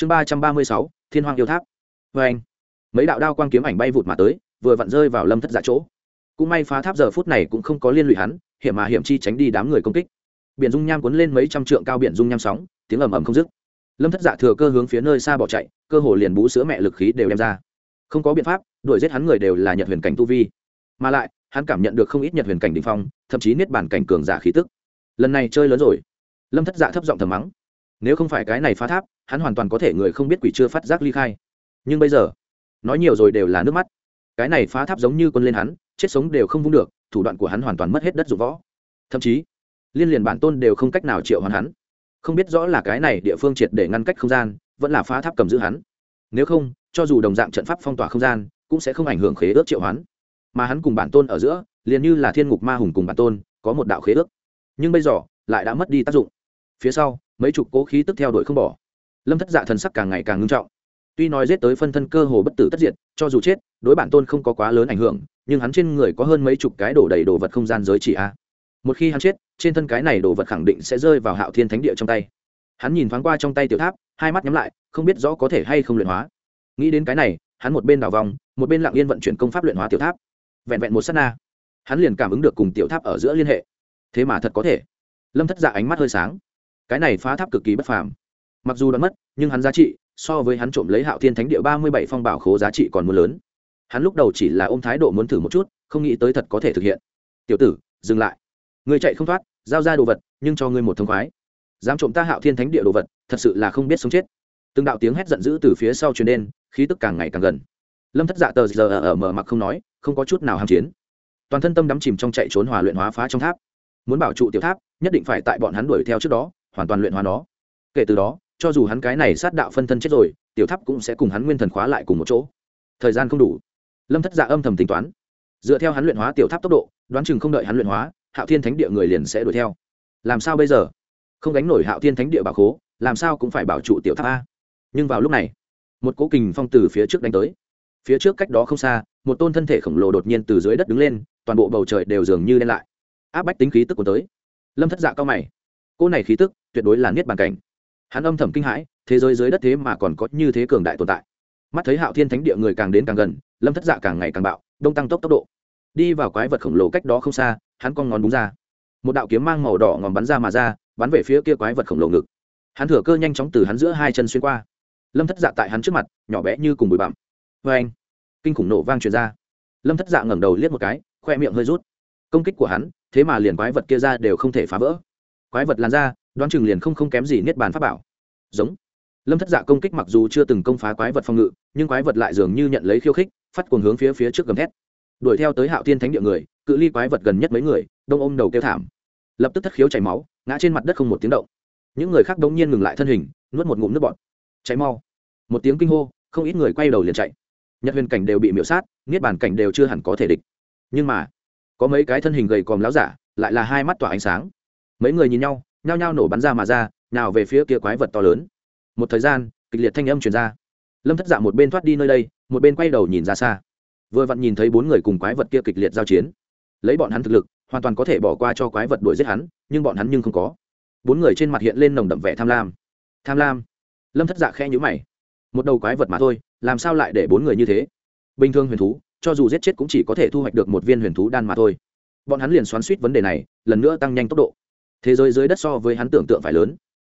chương ba trăm ba mươi sáu, thiên hoàng yêu tháp. Vê anh, mấy đạo đao quang kiếm ảnh bay vụt mà tới, vừa vặn rơi vào lâm thất dạ chỗ. Cũng may phá tháp giờ phút này cũng không có liên lụy hắn, hiểm mà hiểm chi tránh đi đám người công kích. Biển dung nham cuốn lên mấy trăm trượng cao biển dung nham sóng, tiếng ầm ầm không dứt. Lâm thất dạ thừa cơ hướng phía nơi xa bỏ chạy, cơ hồ liền bú sữa mẹ lực khí đều đem ra. Không có biện pháp, đuổi giết hắn người đều là nhật huyền cảnh tu vi. Mà lại, hắn cảm nhận được không ít nhật huyền cảnh đ ỉ n h phong, thậm chí niết bản cảnh cường giả khí tức. Lần này chơi lớn rồi. Lâm thất dạ thấp giọng thầm mắng. Nếu không phải cái này phá tháp hắn hoàn toàn có thể người không biết quỷ chưa phát giác ly khai. Nhưng bây giờ, nói nhiều rồi đều là nước mắt. Cái này phá tháp giống như quân lên hắn, chết sống đều không vung được, thủ đoạn của hắn hoàn toàn mất hết đất dụng võ. Thậm chí, liên liền bản tôn đều không cách nào triệu hoàn hắn. Không biết rõ là cái này địa phương triệt để ngăn cách không gian, vẫn là phá tháp cầm giữ hắn. Nếu không, cho dù đồng dạng trận pháp phong tỏa không gian, cũng sẽ không ảnh hưởng khế ước triệu hoán. Mà hắn cùng bản tôn ở giữa, liền như là thiên ngục ma hùng cùng bản tôn, có một đạo khế ước. Nhưng bây giờ, lại đã mất đi tác dụng. Phía sau, mấy chục cố khí tức theo đuổi không bỏ lâm thất dạ thần sắc càng ngày càng ngưng trọng. Tuy nói giết tới phân thân cơ hồ bất tử tất diệt, cho dù chết, đối bản tôn không có quá lớn ảnh hưởng, nhưng hắn trên người có hơn mấy chục cái đổ đầy đồ vật không gian giới chỉ a. Một khi hắn chết, trên thân cái này đồ vật khẳng định sẽ rơi vào hạo thiên thánh địa trong tay. Hắn nhìn thoáng qua trong tay tiểu tháp, hai mắt nhắm lại, không biết rõ có thể hay không luyện hóa. Nghĩ đến cái này, hắn một bên đảo vòng, một bên lặng yên vận chuyển công pháp luyện hóa tiểu tháp. Vẹn vẹn một s á t na, hắn liền cảm ứng được cùng tiểu tháp ở giữa liên hệ. Thế mà thật có thể. Lâm thất dạ ánh mắt hơi sáng. Cái này phá tháp cực kỳ bất phàm mặc dù đã mất, nhưng hắn giá trị, so với hắn trộm lấy hạo thiên thánh địa ba mươi bảy phong bảo khố giá trị còn mưa lớn. Hắn lúc đầu chỉ là ôm thái độ muốn thử một chút, không nghĩ tới thật có thể thực hiện. Tiểu tử, dừng lại. Người chạy không thoát, giao ra đồ vật, nhưng cho ngươi một thông khoái. Dám trộm ta hạo thiên thánh địa đồ vật, thật sự là không biết sống chết. Từng đạo tiếng hét giận dữ từ phía sau truyền đen khí tức càng ngày càng gần. Lâm thất dạ tờ giờ ở mở mặc không nói, không có chút nào hàm chiến. Toàn thân tâm đắm chìm trong chạy trốn hòa luyện hóa phá trong tháp. Muốn bảo trụ tiểu tháp, nhất định phải tại bọn hắn đuổi theo trước đó, hoàn toàn luyện hóa nó. Kể từ đó cho dù hắn cái này sát đạo phân thân chết rồi, tiểu tháp cũng sẽ cùng hắn nguyên thần khóa lại cùng một chỗ. Thời gian không đủ. Lâm thất dạ âm thầm tính toán. Dựa theo hắn luyện hóa tiểu tháp tốc độ, đoán chừng không đợi hắn luyện hóa, hạo thiên thánh địa người liền sẽ đuổi theo. Làm sao bây giờ? Không đánh nổi hạo thiên thánh địa bảo khố, làm sao cũng phải bảo trụ tiểu tháp a. Nhưng vào lúc này, một cố kình phong từ phía trước đánh tới. Phía trước cách đó không xa, một tôn thân thể khổng lồ đột nhiên từ dưới đất đứng lên, toàn bộ bầu trời đều dường như đen lại. Áp bách tính khí tức của tới. Lâm thất dạ cao mày. Cô này khí tức tuyệt đối là niết bàn cảnh hắn âm thầm kinh hãi, thế giới dưới đất thế mà còn có như thế cường đại tồn tại. Mắt thấy hạo thiên thánh địa người càng đến càng gần, lâm thất dạ càng ngày càng bạo, đông tăng tốc tốc độ. Đi vào quái vật khổng lồ cách đó không xa, hắn con ngón búng ra. Một đạo kiếm mang màu đỏ ngòm bắn ra mà ra, bắn về phía kia quái vật khổng lồ ngực. Hắn thừa cơ nhanh chóng từ hắn giữa hai chân xuyên qua. Lâm thất dạ tại hắn trước mặt, nhỏ bé như cùng bụi bặm. Vê anh, kinh khủng nổ vang truyền ra. Lâm thất dạ ngẩng đầu liếc một cái, khoe miệng hơi rút. Công kích của hắn, thế mà liền quái vật kia ra đều không thể phá vỡ. Quái vật lan ra đoán chừng liền không không kém gì niết bàn pháp bảo. Giống. Lâm thất dạ công kích mặc dù chưa từng công phá quái vật phòng ngự, nhưng quái vật lại dường như nhận lấy khiêu khích, phát cuồng hướng phía phía trước gầm thét. Đuổi theo tới hạo thiên thánh địa người, cự ly quái vật gần nhất mấy người, đông ôm đầu kêu thảm. Lập tức thất khiếu chảy máu, ngã trên mặt đất không một tiếng động. Những người khác đống nhiên ngừng lại thân hình, nuốt một ngụm nước bọt. Cháy mau. Một tiếng kinh hô, không ít người quay đầu liền chạy. Nhật huyền cảnh đều bị miễu sát, niết bàn cảnh đều chưa hẳn có thể địch. Nhưng mà, có mấy cái thân hình gầy còm láo giả, lại là hai mắt tỏa ánh sáng. Mấy người nhìn nhau nhao nhao nổ bắn ra mà ra, nào về phía kia quái vật to lớn. Một thời gian, kịch liệt thanh âm truyền ra. Lâm thất dạ một bên thoát đi nơi đây, một bên quay đầu nhìn ra xa. Vừa vặn nhìn thấy bốn người cùng quái vật kia kịch liệt giao chiến. Lấy bọn hắn thực lực, hoàn toàn có thể bỏ qua cho quái vật đuổi giết hắn, nhưng bọn hắn nhưng không có. Bốn người trên mặt hiện lên nồng đậm vẻ tham lam. Tham lam? Lâm thất dạ khẽ nhữ mày. Một đầu quái vật mà thôi, làm sao lại để bốn người như thế? Bình thường huyền thú, cho dù giết chết cũng chỉ có thể thu hoạch được một viên huyền thú đan mà thôi. Bọn hắn liền xoắn suýt vấn đề này, lần nữa tăng nhanh tốc độ thế giới dưới đất so với hắn tưởng tượng phải lớn.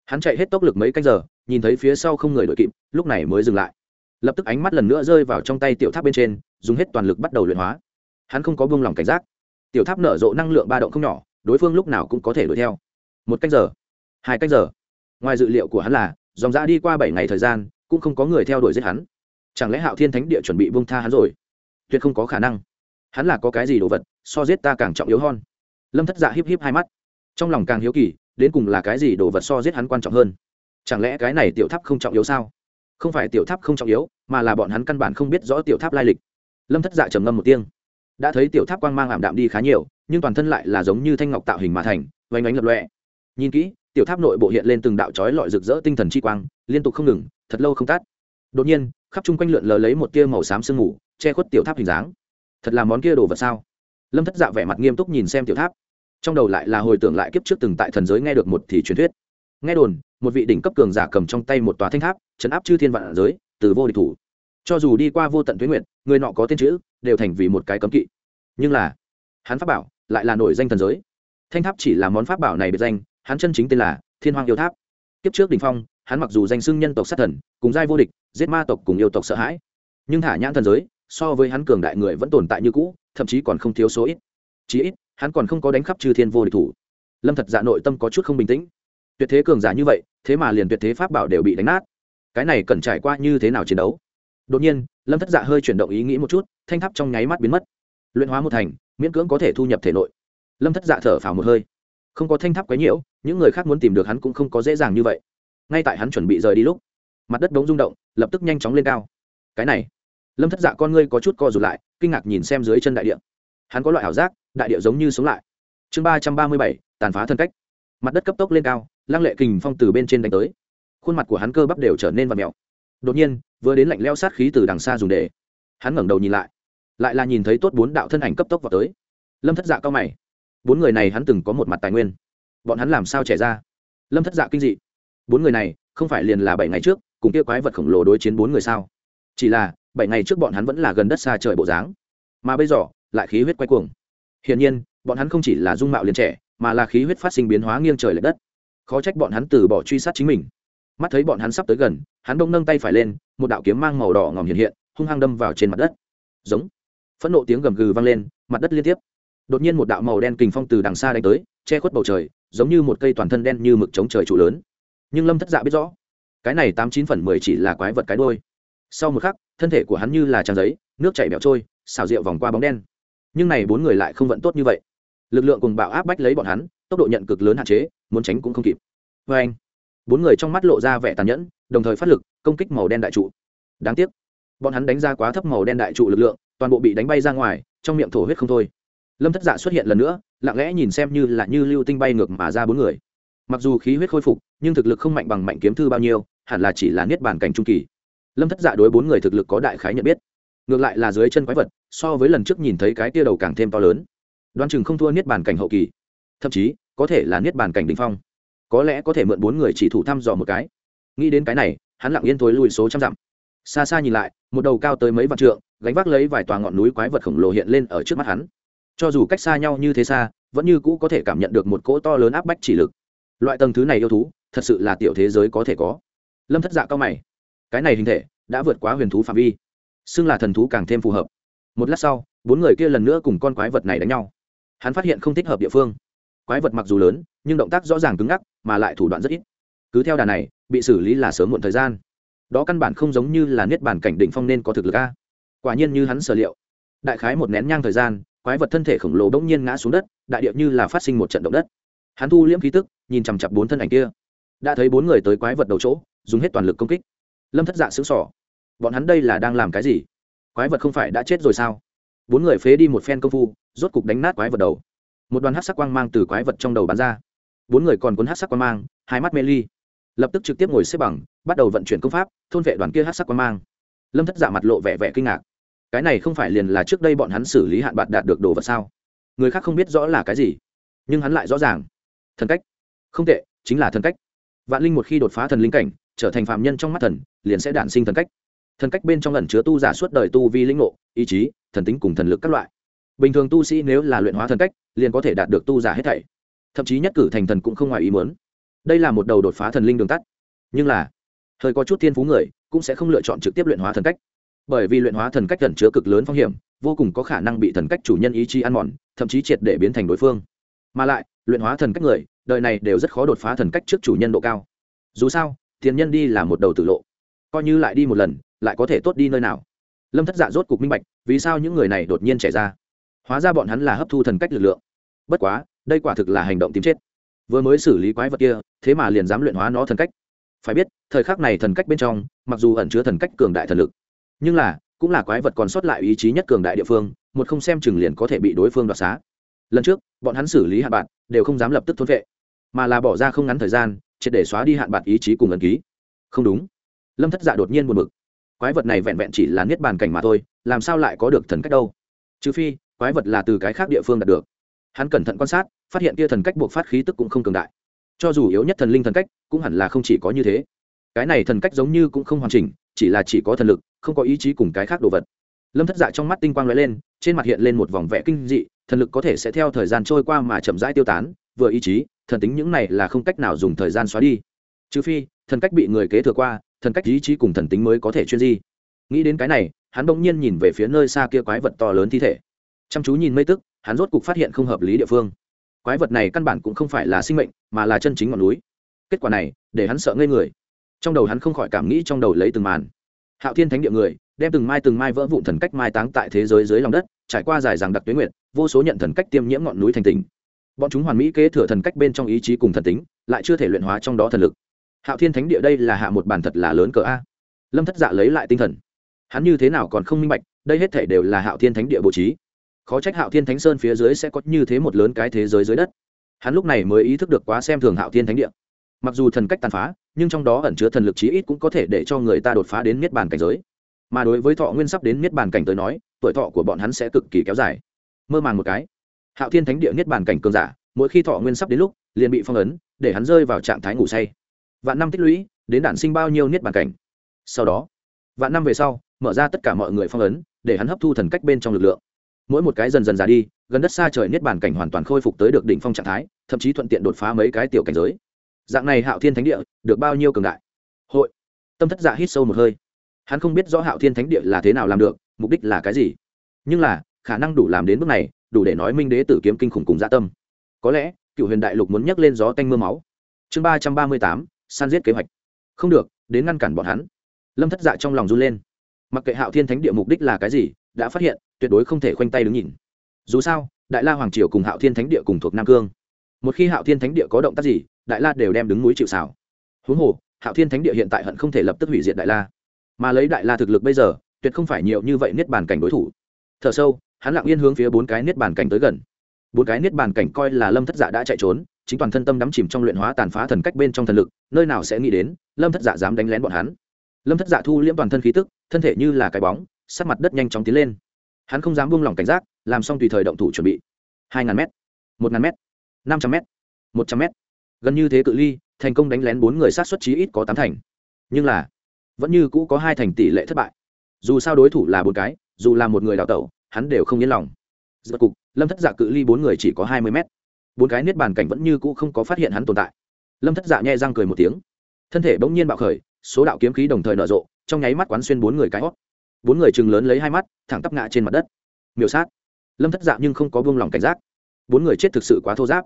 Hắn chạy hết tốc lực mấy canh giờ, nhìn thấy phía sau không người đội kịp, lúc này mới dừng lại. Lập tức ánh mắt lần nữa rơi vào trong tay tiểu tháp bên trên, dùng hết toàn lực bắt đầu luyện hóa. Hắn không có buông lỏng cảnh giác. Tiểu tháp nở rộ năng lượng ba động không nhỏ, đối phương lúc nào cũng có thể đuổi theo. Một canh giờ, hai canh giờ. Ngoài dự liệu của hắn là, dòng dã đi qua bảy ngày thời gian, cũng không có người theo đuổi giết hắn. Chẳng lẽ hạo thiên thánh địa chuẩn bị bông tha hắn rồi? Tuyệt không có khả năng. Hắn là có cái gì đồ vật, so giết ta càng trọng yếu hơn. Lâm thất dạ híp híp hai mắt trong lòng càng hiếu kỳ, đến cùng là cái gì đồ vật so giết hắn quan trọng hơn? Chẳng lẽ cái này tiểu tháp không trọng yếu sao? Không phải tiểu tháp không trọng yếu, mà là bọn hắn căn bản không biết rõ tiểu tháp lai lịch. Lâm thất dạ trầm ngâm một tiếng. Đã thấy tiểu tháp quang mang ảm đạm đi khá nhiều, nhưng toàn thân lại là giống như thanh ngọc tạo hình mà thành vánh ánh lập lọe nhìn kỹ, tiểu tháp nội bộ hiện lên từng đạo trói lọi rực rỡ tinh thần chi quang, liên tục không ngừng, thật lâu không tắt. Đột nhiên, khắp chung quanh lượn lờ lấy một tia màu xám sương mù, che khuất tiểu tháp hình dáng. Thật là món kia đồ vật sao? Lâm thất dạ vẻ mặt nghiêm túc nhìn xem tiểu tháp trong đầu lại là hồi tưởng lại kiếp trước từng tại thần giới nghe được một thì truyền thuyết. Nghe đồn, một vị đỉnh cấp cường giả cầm trong tay một tòa thanh tháp, chấn áp chư thiên vạn giới, từ vô địch thủ. Cho dù đi qua vô tận tuyến nguyện người nọ có tên chữ, đều thành vì một cái cấm kỵ. Nhưng là, hắn pháp bảo lại là nổi danh thần giới. Thanh tháp chỉ là món pháp bảo này biệt danh, hắn chân chính tên là thiên hoàng yêu tháp. Kiếp trước đình phong, hắn mặc dù danh xưng nhân tộc sát thần, cùng giai vô địch, giết ma tộc cùng yêu tộc sợ hãi. Nhưng thả nhãn thần giới, so với hắn cường đại người vẫn tồn tại như cũ, thậm chí còn không thiếu số ít. Chí ít hắn còn không có đánh khắp chư thiên vô địch thủ. Lâm thật dạ nội tâm có chút không bình tĩnh. Tuyệt thế cường giả như vậy, thế mà liền tuyệt thế pháp bảo đều bị đánh nát. Cái này cần trải qua như thế nào chiến đấu? Đột nhiên, lâm thất dạ hơi chuyển động ý nghĩ một chút, thanh tháp trong nháy mắt biến mất. Luyện hóa một thành, miễn cưỡng có thể thu nhập thể nội. Lâm thất dạ thở phào một hơi. Không có thanh tháp quấy nhiễu, những người khác muốn tìm được hắn cũng không có dễ dàng như vậy. Ngay tại hắn chuẩn bị rời đi lúc, mặt đất đống rung động, lập tức nhanh chóng lên cao. Cái này, lâm thất dạ con ngươi có chút co rụt lại, kinh ngạc nhìn xem dưới chân đại địa hắn có loại ảo giác, đại điệu giống như sống lại. Chương ba trăm ba mươi bảy, tàn phá thân cách. Mặt đất cấp tốc lên cao, lăng lệ kình phong từ bên trên đánh tới. Khuôn mặt của hắn cơ bắp đều trở nên và mẹo đột nhiên, vừa đến lạnh leo sát khí từ đằng xa dùng để. Hắn ngẩng đầu nhìn lại. Lại là nhìn thấy tốt bốn đạo thân ảnh cấp tốc vào tới. Lâm thất dạ cao mày. Bốn người này hắn từng có một mặt tài nguyên. Bọn hắn làm sao trẻ ra? Lâm thất dạ kinh dị. Bốn người này, không phải liền là bảy ngày trước, cùng kia quái vật khổng lồ đối chiến bốn người sao? Chỉ là, bảy ngày trước bọn hắn vẫn là gần đất xa trời bộ dáng. Mà bây giờ lại khí huyết quay cuồng. Hiển nhiên, bọn hắn không chỉ là dung mạo liền trẻ, mà là khí huyết phát sinh biến hóa nghiêng trời l ệ đất. Khó trách bọn hắn từ bỏ truy sát chính mình. Mắt thấy bọn hắn sắp tới gần, hắn đông nâng tay phải lên, một đạo kiếm mang màu đỏ ngòm hiện hiện, hung hăng đâm vào trên mặt đất. Giống. Phẫn nộ tiếng gầm gừ vang lên, mặt đất liên tiếp. Đột nhiên một đạo màu đen kình phong từ đằng xa đánh tới, che khuất bầu trời, giống như một cây toàn thân đen như mực chống trời trụ lớn. Nhưng lâm thất dạ biết rõ, cái này tám chín phần mười chỉ là quái vật cái đôi sau một khắc, thân thể của hắn như là trang giấy, nước chảy bẹo trôi, xào rượu vòng qua bóng đen nhưng này bốn người lại không vận tốt như vậy. Lực lượng cùng bạo áp bách lấy bọn hắn, tốc độ nhận cực lớn hạn chế, muốn tránh cũng không kịp. Vê anh, bốn người trong mắt lộ ra vẻ tàn nhẫn, đồng thời phát lực, công kích màu đen đại trụ. Đáng tiếc, bọn hắn đánh ra quá thấp màu đen đại trụ lực lượng, toàn bộ bị đánh bay ra ngoài, trong miệng thổ huyết không thôi. Lâm thất dạ xuất hiện lần nữa, lặng lẽ nhìn xem như là như lưu tinh bay ngược mà ra bốn người. Mặc dù khí huyết khôi phục, nhưng thực lực không mạnh bằng mạnh kiếm thư bao nhiêu, hẳn là chỉ là niết bàn cảnh trung kỳ. Lâm thất dạ đối bốn người thực lực có đại khái nhận biết ngược lại là dưới chân quái vật, so với lần trước nhìn thấy cái tia đầu càng thêm to lớn. Đoan chừng không thua niết bàn cảnh hậu kỳ. Thậm chí, có thể là niết bàn cảnh đình phong. Có lẽ có thể mượn bốn người chỉ thủ thăm dò một cái. Nghĩ đến cái này, hắn lặng yên thối lùi số trăm dặm. Xa xa nhìn lại, một đầu cao tới mấy vạn trượng, gánh vác lấy vài tòa ngọn núi quái vật khổng lồ hiện lên ở trước mắt hắn. Cho dù cách xa nhau như thế xa, vẫn như cũ có thể cảm nhận được một cỗ to lớn áp bách chỉ lực. Loại tầng thứ này yêu thú, thật sự là tiểu thế giới có thể có. Lâm thất dạ cao mày. Cái này hình thể, đã vượt quá huyền thú phạm vi xưng là thần thú càng thêm phù hợp. Một lát sau, bốn người kia lần nữa cùng con quái vật này đánh nhau. Hắn phát hiện không thích hợp địa phương. Quái vật mặc dù lớn, nhưng động tác rõ ràng cứng ngắc, mà lại thủ đoạn rất ít. Cứ theo đà này, bị xử lý là sớm muộn thời gian. Đó căn bản không giống như là niết bàn cảnh đỉnh phong nên có thực lực a. Quả nhiên như hắn sở liệu. Đại khái một nén nhang thời gian, quái vật thân thể khổng lồ bỗng nhiên ngã xuống đất, đại điệu như là phát sinh một trận động đất. Hắn thu liễm khí tức, nhìn chằm chặp bốn thân ảnh kia. Đã thấy bốn người tới quái vật đầu chỗ, dùng hết toàn lực công kích. Lâm thất dạ xứng sỏ bọn hắn đây là đang làm cái gì? Quái vật không phải đã chết rồi sao? Bốn người phế đi một phen công phu, rốt cục đánh nát quái vật đầu. Một đoàn hát sắc quang mang từ quái vật trong đầu bắn ra. Bốn người còn cuốn hát sắc quang mang, hai mắt mê ly. Lập tức trực tiếp ngồi xếp bằng, bắt đầu vận chuyển công pháp, thôn vệ đoàn kia hát sắc quang mang. Lâm thất dạ mặt lộ vẻ vẻ kinh ngạc. Cái này không phải liền là trước đây bọn hắn xử lý hạn bạc đạt được đồ vật sao? Người khác không biết rõ là cái gì, nhưng hắn lại rõ ràng. Thần cách. Không tệ, chính là thần cách. Vạn linh một khi đột phá thần linh cảnh, trở thành phạm nhân trong mắt thần, liền sẽ đản sinh thần cách thần cách bên trong lần chứa tu giả suốt đời tu vi linh ngộ, ý chí, thần tính cùng thần lực các loại. Bình thường tu sĩ nếu là luyện hóa thần cách, liền có thể đạt được tu giả hết thảy. Thậm chí nhất cử thành thần cũng không ngoài ý muốn. Đây là một đầu đột phá thần linh đường tắt. Nhưng là, hơi có chút thiên phú người cũng sẽ không lựa chọn trực tiếp luyện hóa thần cách. Bởi vì luyện hóa thần cách gần chứa cực lớn phong hiểm, vô cùng có khả năng bị thần cách chủ nhân ý chí ăn mòn, thậm chí triệt để biến thành đối phương. Mà lại, luyện hóa thần cách người, đời này đều rất khó đột phá thần cách trước chủ nhân độ cao. Dù sao, tiền nhân đi là một đầu tử lộ. Coi như lại đi một lần lại có thể tốt đi nơi nào? Lâm thất dạ rốt cục minh bạch, vì sao những người này đột nhiên trẻ ra? Hóa ra bọn hắn là hấp thu thần cách lực lượng. Bất quá, đây quả thực là hành động tìm chết. Vừa mới xử lý quái vật kia, thế mà liền dám luyện hóa nó thần cách. Phải biết, thời khắc này thần cách bên trong, mặc dù ẩn chứa thần cách cường đại thần lực, nhưng là, cũng là quái vật còn sót lại ý chí nhất cường đại địa phương, một không xem chừng liền có thể bị đối phương đoạt xá. Lần trước, bọn hắn xử lý hạn bạn đều không dám lập tức thôn vệ, mà là bỏ ra không ngắn thời gian, triệt để xóa đi hạn bạn ý chí cùng ẩn ký. Không đúng. Lâm thất dạ đột nhiên buồn bực quái vật này vẹn vẹn chỉ là niết bàn cảnh mà thôi, làm sao lại có được thần cách đâu? Trừ phi, quái vật là từ cái khác địa phương đạt được. Hắn cẩn thận quan sát, phát hiện kia thần cách buộc phát khí tức cũng không cường đại. Cho dù yếu nhất thần linh thần cách, cũng hẳn là không chỉ có như thế. Cái này thần cách giống như cũng không hoàn chỉnh, chỉ là chỉ có thần lực, không có ý chí cùng cái khác đồ vật. Lâm thất dạ trong mắt tinh quang lóe lên, trên mặt hiện lên một vòng vẽ kinh dị, thần lực có thể sẽ theo thời gian trôi qua mà chậm rãi tiêu tán, vừa ý chí, thần tính những này là không cách nào dùng thời gian xóa đi. Trừ phi, thần cách bị người kế thừa qua thần cách ý chí cùng thần tính mới có thể chuyên di. Nghĩ đến cái này, hắn bỗng nhiên nhìn về phía nơi xa kia quái vật to lớn thi thể. Chăm chú nhìn mây tức, hắn rốt cục phát hiện không hợp lý địa phương. Quái vật này căn bản cũng không phải là sinh mệnh, mà là chân chính ngọn núi. Kết quả này, để hắn sợ ngây người. Trong đầu hắn không khỏi cảm nghĩ trong đầu lấy từng màn. Hạo thiên thánh địa người, đem từng mai từng mai vỡ vụn thần cách mai táng tại thế giới dưới lòng đất, trải qua dài rằng đặc tuyến nguyện vô số nhận thần cách tiêm nhiễm ngọn núi thành tình bọn chúng hoàn mỹ kế thừa thần cách bên trong ý chí cùng thần tính, lại chưa thể luyện hóa trong đó thần lực hạo thiên thánh địa đây là hạ một bàn thật là lớn cỡ a. Lâm thất dạ lấy lại tinh thần. Hắn như thế nào còn không minh bạch, đây hết thể đều là hạo thiên thánh địa bố trí. Khó trách hạo thiên thánh sơn phía dưới sẽ có như thế một lớn cái thế giới dưới đất. Hắn lúc này mới ý thức được quá xem thường hạo thiên thánh địa. Mặc dù thần cách tàn phá, nhưng trong đó ẩn chứa thần lực chí ít cũng có thể để cho người ta đột phá đến miết bàn cảnh giới. Mà đối với thọ nguyên sắp đến miết bàn cảnh tới nói, tuổi thọ của bọn hắn sẽ cực kỳ kéo dài. Mơ màng một cái. Hạo thiên thánh địa niết bàn cảnh cường giả, mỗi khi thọ nguyên sắp đến lúc, liền bị phong ấn, để hắn rơi vào trạng thái ngủ say vạn năm tích lũy, đến đản sinh bao nhiêu niết bàn cảnh. Sau đó, vạn năm về sau, mở ra tất cả mọi người phong ấn, để hắn hấp thu thần cách bên trong lực lượng. Mỗi một cái dần dần già đi, gần đất xa trời niết bàn cảnh hoàn toàn khôi phục tới được đỉnh phong trạng thái, thậm chí thuận tiện đột phá mấy cái tiểu cảnh giới. Dạng này hạo thiên thánh địa được bao nhiêu cường đại? Hội. Tâm thất dạ hít sâu một hơi. Hắn không biết rõ hạo thiên thánh địa là thế nào làm được, mục đích là cái gì. Nhưng là, khả năng đủ làm đến bước này, đủ để nói minh đế tử kiếm kinh khủng cùng dạ tâm. Có lẽ, cựu huyền đại lục muốn nhắc lên gió tanh mưa máu. Chương ba trăm ba mươi tám san giết kế hoạch. Không được, đến ngăn cản bọn hắn. Lâm thất dạ trong lòng run lên. Mặc kệ hạo thiên thánh địa mục đích là cái gì, đã phát hiện, tuyệt đối không thể khoanh tay đứng nhìn. Dù sao, đại la hoàng triều cùng hạo thiên thánh địa cùng thuộc nam cương. Một khi hạo thiên thánh địa có động tác gì, đại la đều đem đứng núi chịu xảo huống hồ, hạo thiên thánh địa hiện tại hận không thể lập tức hủy diệt đại la. Mà lấy đại la thực lực bây giờ, tuyệt không phải nhiều như vậy niết bàn cảnh đối thủ. Thở sâu, hắn lặng yên hướng phía bốn cái niết bàn cảnh tới gần. Bốn cái niết bàn cảnh coi là lâm thất dạ đã chạy trốn chính toàn thân tâm đắm chìm trong luyện hóa tàn phá thần cách bên trong thần lực, nơi nào sẽ nghĩ đến, lâm thất dạ dám đánh lén bọn hắn. Lâm thất dạ thu liễm toàn thân khí tức, thân thể như là cái bóng sát mặt đất nhanh chóng tiến lên. Hắn không dám buông lỏng cảnh giác, làm xong tùy thời động thủ chuẩn bị. Hai ngàn m một ngàn m năm trăm m một trăm m gần như thế cự ly, thành công đánh lén bốn người sát xuất chí ít có tám thành. Nhưng là, vẫn như cũ có hai thành tỷ lệ thất bại. Dù sao đối thủ là bốn cái, dù là một người đào tẩu, hắn đều không yên lòng. Giật cục, lâm thất dạ cự ly bốn người chỉ có hai mươi mét bốn cái niết bàn cảnh vẫn như cũ không có phát hiện hắn tồn tại. Lâm thất dạ nhẹ răng cười một tiếng. Thân thể bỗng nhiên bạo khởi, số đạo kiếm khí đồng thời nở rộ, trong nháy mắt quán xuyên bốn người cái hót. Bốn người chừng lớn lấy hai mắt, thẳng tắp ngã trên mặt đất. Miểu sát. Lâm thất dạ nhưng không có buông lỏng cảnh giác. Bốn người chết thực sự quá thô giáp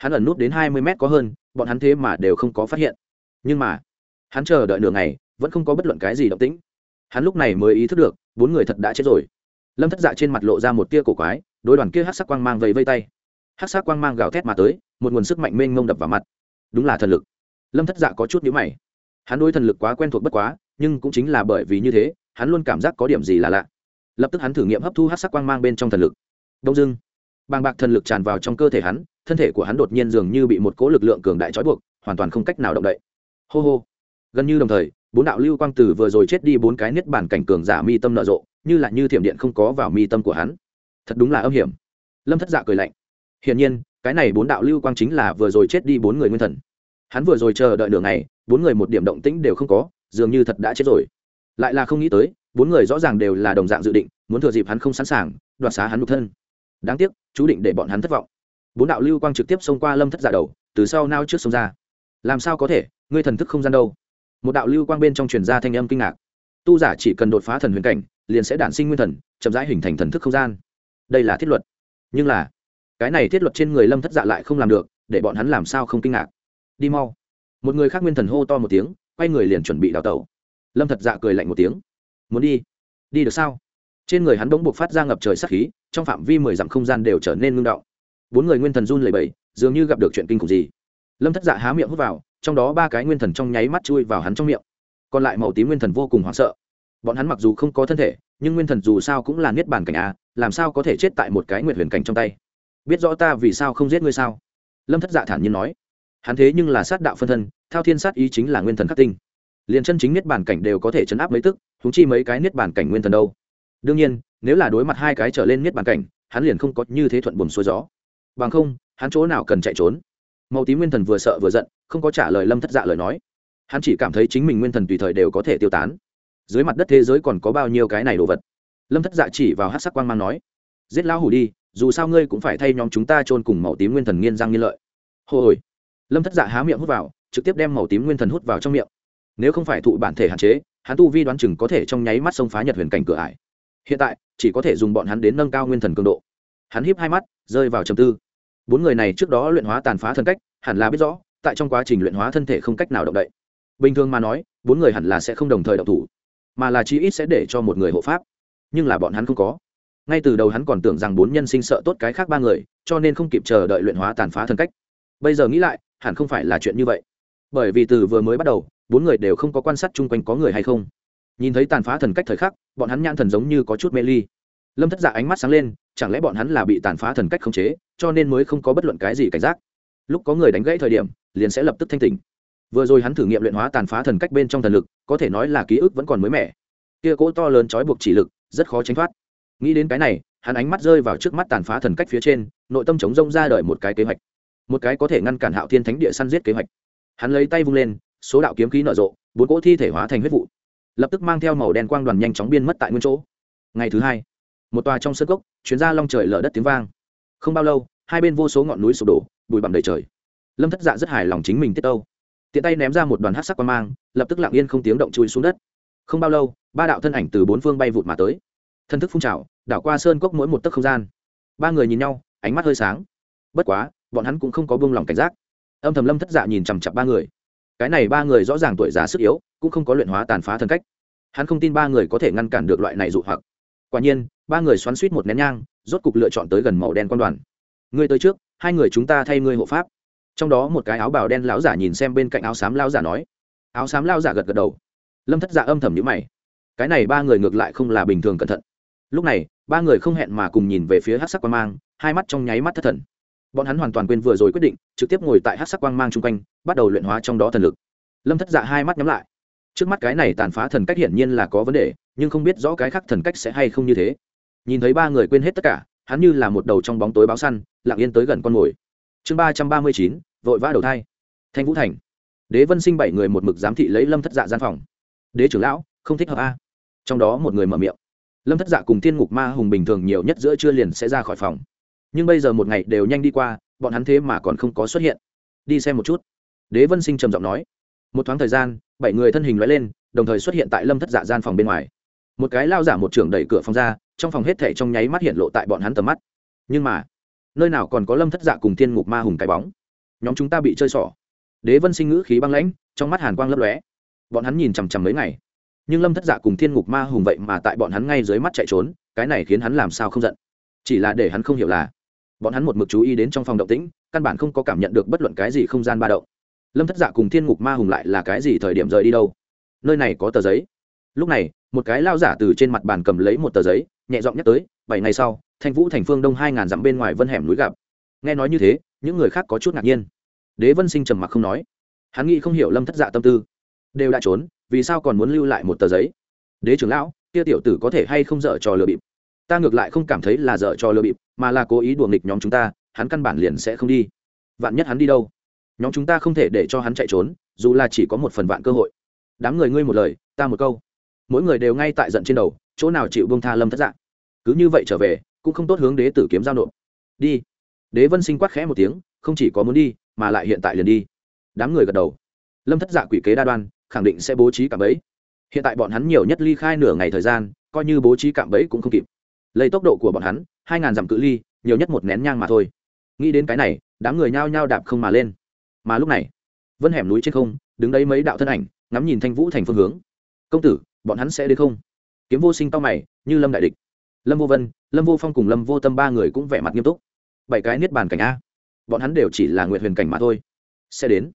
hắn ẩn nút đến hai mươi mét có hơn, bọn hắn thế mà đều không có phát hiện. Nhưng mà, hắn chờ đợi nửa ngày, vẫn không có bất luận cái gì động tĩnh. Hắn lúc này mới ý thức được, bốn người thật đã chết rồi. Lâm thất dạ trên mặt lộ ra một tia cổ quái, đối đoàn kia hát sắc quang mang vầy vây tay hát sắc quang mang gào thét mà tới, một nguồn sức mạnh mênh mông đập vào mặt. Đúng là thần lực. Lâm thất dạ có chút nhữ mày. Hắn đối thần lực quá quen thuộc bất quá, nhưng cũng chính là bởi vì như thế, hắn luôn cảm giác có điểm gì là lạ. Lập tức hắn thử nghiệm hấp thu hát sắc quang mang bên trong thần lực. Đông dưng bàng bạc thần lực tràn vào trong cơ thể hắn, thân thể của hắn đột nhiên dường như bị một cỗ lực lượng cường đại trói buộc, hoàn toàn không cách nào động đậy. Hô hô. Gần như đồng thời, bốn đạo lưu quang tử vừa rồi chết đi bốn cái niết bản cảnh cường giả mi tâm nở rộ, như là như thiểm điện không có vào mi tâm của hắn. Thật đúng là âm hiểm. Lâm thất dạ cười lạnh hiển nhiên, cái này bốn đạo lưu quang chính là vừa rồi chết đi bốn người nguyên thần. Hắn vừa rồi chờ đợi nửa ngày, bốn người một điểm động tĩnh đều không có, dường như thật đã chết rồi. Lại là không nghĩ tới, bốn người rõ ràng đều là đồng dạng dự định, muốn thừa dịp hắn không sẵn sàng, đoạt xá hắn nhục thân. Đáng tiếc, chú định để bọn hắn thất vọng. Bốn đạo lưu quang trực tiếp xông qua lâm thất giả đầu, từ sau nao trước sông ra. Làm sao có thể, ngươi thần thức không gian đâu? Một đạo lưu quang bên trong truyền ra thanh âm kinh ngạc. Tu giả chỉ cần đột phá thần huyền cảnh, liền sẽ đản sinh nguyên thần, chậm rãi hình thành thần thức không gian. Đây là thiết luật. Nhưng là cái này thiết luật trên người lâm thất dạ lại không làm được để bọn hắn làm sao không kinh ngạc đi mau một người khác nguyên thần hô to một tiếng quay người liền chuẩn bị đào tẩu lâm thật dạ cười lạnh một tiếng muốn đi đi được sao trên người hắn bỗng buộc phát ra ngập trời sắc khí trong phạm vi mười dặm không gian đều trở nên ngưng đọng bốn người nguyên thần run lẩy bẩy, dường như gặp được chuyện kinh khủng gì lâm thất dạ há miệng hút vào trong đó ba cái nguyên thần trong nháy mắt chui vào hắn trong miệng còn lại màu tím nguyên thần vô cùng hoảng sợ bọn hắn mặc dù không có thân thể nhưng nguyên thần dù sao cũng là niết bàn cảnh a, làm sao có thể chết tại một cái nguyệt huyền cảnh trong tay? Biết rõ ta vì sao không giết ngươi sao? Lâm thất dạ thản nhiên nói. Hắn thế nhưng là sát đạo phân thân, thao thiên sát ý chính là nguyên thần khắc tinh. Liền chân chính niết bàn cảnh đều có thể chấn áp mấy tức thúng chi mấy cái niết bàn cảnh nguyên thần đâu. Đương nhiên, nếu là đối mặt hai cái trở lên niết bàn cảnh, hắn liền không có như thế thuận buồn xuôi gió. Bằng không, hắn chỗ nào cần chạy trốn? Màu tím nguyên thần vừa sợ vừa giận, không có trả lời lâm thất dạ lời nói. Hắn chỉ cảm thấy chính mình nguyên thần tùy thời đều có thể tiêu tán. Dưới mặt đất thế giới còn có bao nhiêu cái này đồ vật? Lâm thất dạ chỉ vào hát sắc quang mang nói, giết lão hủ đi dù sao ngươi cũng phải thay nhóm chúng ta chôn cùng màu tím nguyên thần nghiên răng nghiên lợi. Hồi lâm thất dạ há miệng hút vào, trực tiếp đem màu tím nguyên thần hút vào trong miệng. Nếu không phải thụ bản thể hạn chế, hắn tu vi đoán chừng có thể trong nháy mắt xông phá nhật huyền cảnh cửa ải. Hiện tại, chỉ có thể dùng bọn hắn đến nâng cao nguyên thần cường độ. Hắn híp hai mắt, rơi vào trầm tư. Bốn người này trước đó luyện hóa tàn phá thân cách, hẳn là biết rõ, tại trong quá trình luyện hóa thân thể không cách nào động đậy. Bình thường mà nói, bốn người hẳn là sẽ không đồng thời động thủ, mà là chí ít sẽ để cho một người hộ pháp. Nhưng là bọn hắn không có ngay từ đầu hắn còn tưởng rằng bốn nhân sinh sợ tốt cái khác ba người, cho nên không kịp chờ đợi luyện hóa tàn phá thần cách. Bây giờ nghĩ lại, hẳn không phải là chuyện như vậy. Bởi vì từ vừa mới bắt đầu, bốn người đều không có quan sát chung quanh có người hay không. Nhìn thấy tàn phá thần cách thời khắc, bọn hắn nhãn thần giống như có chút mê ly. Lâm thất dạ ánh mắt sáng lên, chẳng lẽ bọn hắn là bị tàn phá thần cách khống chế, cho nên mới không có bất luận cái gì cảnh giác? Lúc có người đánh gãy thời điểm, liền sẽ lập tức thanh tỉnh. Vừa rồi hắn thử nghiệm luyện hóa tàn phá thần cách bên trong thần lực, có thể nói là ký ức vẫn còn mới mẻ. Kia cỗ to lớn trói buộc chỉ lực, rất khó tránh thoát nghĩ đến cái này, hắn ánh mắt rơi vào trước mắt tàn phá thần cách phía trên, nội tâm chống rông ra đợi một cái kế hoạch. Một cái có thể ngăn cản hạo thiên thánh địa săn giết kế hoạch. Hắn lấy tay vung lên, số đạo kiếm khí nở rộ, bốn cỗ thi thể hóa thành huyết vụ. Lập tức mang theo màu đen quang đoàn nhanh chóng biên mất tại nguyên chỗ. Ngày thứ hai, một tòa trong sân cốc, chuyến ra long trời lở đất tiếng vang. Không bao lâu, hai bên vô số ngọn núi sụp đổ, bụi bặm đầy trời. Lâm thất dạ rất hài lòng chính mình tiết âu tiện tay ném ra một đoàn hát sắc quang mang, lập tức lặng yên không tiếng động chui xuống đất. Không bao lâu, ba đạo thân ảnh từ bốn phương bay vụt mà tới thân thức phun trào, đảo qua sơn cốc mỗi một tấc không gian. Ba người nhìn nhau, ánh mắt hơi sáng. Bất quá, bọn hắn cũng không có buông lỏng cảnh giác. Âm thầm lâm thất dạ nhìn chằm chặp ba người. Cái này ba người rõ ràng tuổi già sức yếu, cũng không có luyện hóa tàn phá thân cách. Hắn không tin ba người có thể ngăn cản được loại này dụ hoặc. Quả nhiên, ba người xoắn suýt một nén nhang, rốt cục lựa chọn tới gần màu đen quan đoàn. Ngươi tới trước, hai người chúng ta thay ngươi hộ pháp. Trong đó một cái áo bào đen lão giả nhìn xem bên cạnh áo xám lao giả nói. Áo xám lao giả gật gật đầu. Lâm thất dạ âm thầm nhữ mày. Cái này ba người ngược lại không là bình thường cẩn thận lúc này, ba người không hẹn mà cùng nhìn về phía hát sắc quan mang, hai mắt trong nháy mắt thất thần. Bọn hắn hoàn toàn quên vừa rồi quyết định, trực tiếp ngồi tại hát sắc quang mang chung quanh, bắt đầu luyện hóa trong đó thần lực. Lâm thất dạ hai mắt nhắm lại. Trước mắt cái này tàn phá thần cách hiển nhiên là có vấn đề, nhưng không biết rõ cái khác thần cách sẽ hay không như thế. Nhìn thấy ba người quên hết tất cả, hắn như là một đầu trong bóng tối báo săn, lặng yên tới gần con mồi. Chương ba trăm ba mươi chín, vội vã đầu thai. Thanh vũ thành. Đế vân sinh bảy người một mực giám thị lấy lâm thất dạ gian phòng. Đế trưởng lão, không thích hợp a. Trong đó một người mở miệng lâm thất dạ cùng thiên ngục ma hùng bình thường nhiều nhất giữa trưa liền sẽ ra khỏi phòng. Nhưng bây giờ một ngày đều nhanh đi qua, bọn hắn thế mà còn không có xuất hiện. Đi xem một chút. Đế vân sinh trầm giọng nói. Một thoáng thời gian, bảy người thân hình loại lên, đồng thời xuất hiện tại lâm thất dạ gian phòng bên ngoài. Một cái lao giả một trưởng đẩy cửa phòng ra, trong phòng hết thể trong nháy mắt hiện lộ tại bọn hắn tầm mắt. Nhưng mà, nơi nào còn có lâm thất dạ cùng thiên ngục ma hùng cái bóng? Nhóm chúng ta bị chơi xỏ. Đế vân sinh ngữ khí băng lãnh, trong mắt hàn quang lấp lóe. Bọn hắn nhìn chằm chằm mấy ngày nhưng lâm thất dạ cùng thiên ngục ma hùng vậy mà tại bọn hắn ngay dưới mắt chạy trốn, cái này khiến hắn làm sao không giận? Chỉ là để hắn không hiểu là, bọn hắn một mực chú ý đến trong phòng động tĩnh, căn bản không có cảm nhận được bất luận cái gì không gian ba động. Lâm thất dạ cùng thiên ngục ma hùng lại là cái gì thời điểm rời đi đâu? Nơi này có tờ giấy. Lúc này, một cái lao giả từ trên mặt bàn cầm lấy một tờ giấy, nhẹ giọng nhắc tới, bảy ngày sau, thanh vũ thành phương đông hai ngàn dặm bên ngoài vân hẻm núi gặp. Nghe nói như thế, những người khác có chút ngạc nhiên. Đế vân sinh trầm mặc không nói. Hắn nghĩ không hiểu lâm thất dạ tâm tư. Đều đã trốn vì sao còn muốn lưu lại một tờ giấy? Đế trưởng lão, kia tiểu tử có thể hay không dở trò lừa bịp? Ta ngược lại không cảm thấy là dở trò lừa bịp, mà là cố ý đùa nghịch nhóm chúng ta, hắn căn bản liền sẽ không đi. Vạn nhất hắn đi đâu? Nhóm chúng ta không thể để cho hắn chạy trốn, dù là chỉ có một phần vạn cơ hội. Đám người ngươi một lời, ta một câu. Mỗi người đều ngay tại giận trên đầu, chỗ nào chịu bông tha lâm thất dạng? Cứ như vậy trở về, cũng không tốt hướng đế tử kiếm giao nộp. Đi. Đế vân sinh quát khẽ một tiếng, không chỉ có muốn đi, mà lại hiện tại liền đi. Đám người gật đầu. Lâm thất dạ quỷ kế đa đoan khẳng định sẽ bố trí cạm bẫy. Hiện tại bọn hắn nhiều nhất ly khai nửa ngày thời gian, coi như bố trí cạm bẫy cũng không kịp. Lấy tốc độ của bọn hắn, hai ngàn dặm cự ly, nhiều nhất một nén nhang mà thôi. Nghĩ đến cái này, đám người nhao nhao đạp không mà lên. Mà lúc này, vân hẻm núi trên không, đứng đấy mấy đạo thân ảnh, ngắm nhìn thanh vũ thành phương hướng. Công tử, bọn hắn sẽ đến không? Kiếm vô sinh to mày, như lâm đại địch. Lâm vô vân, lâm vô phong cùng lâm vô tâm ba người cũng vẻ mặt nghiêm túc. Bảy cái niết bàn cảnh a, bọn hắn đều chỉ là nguyện huyền cảnh mà thôi, sẽ đến.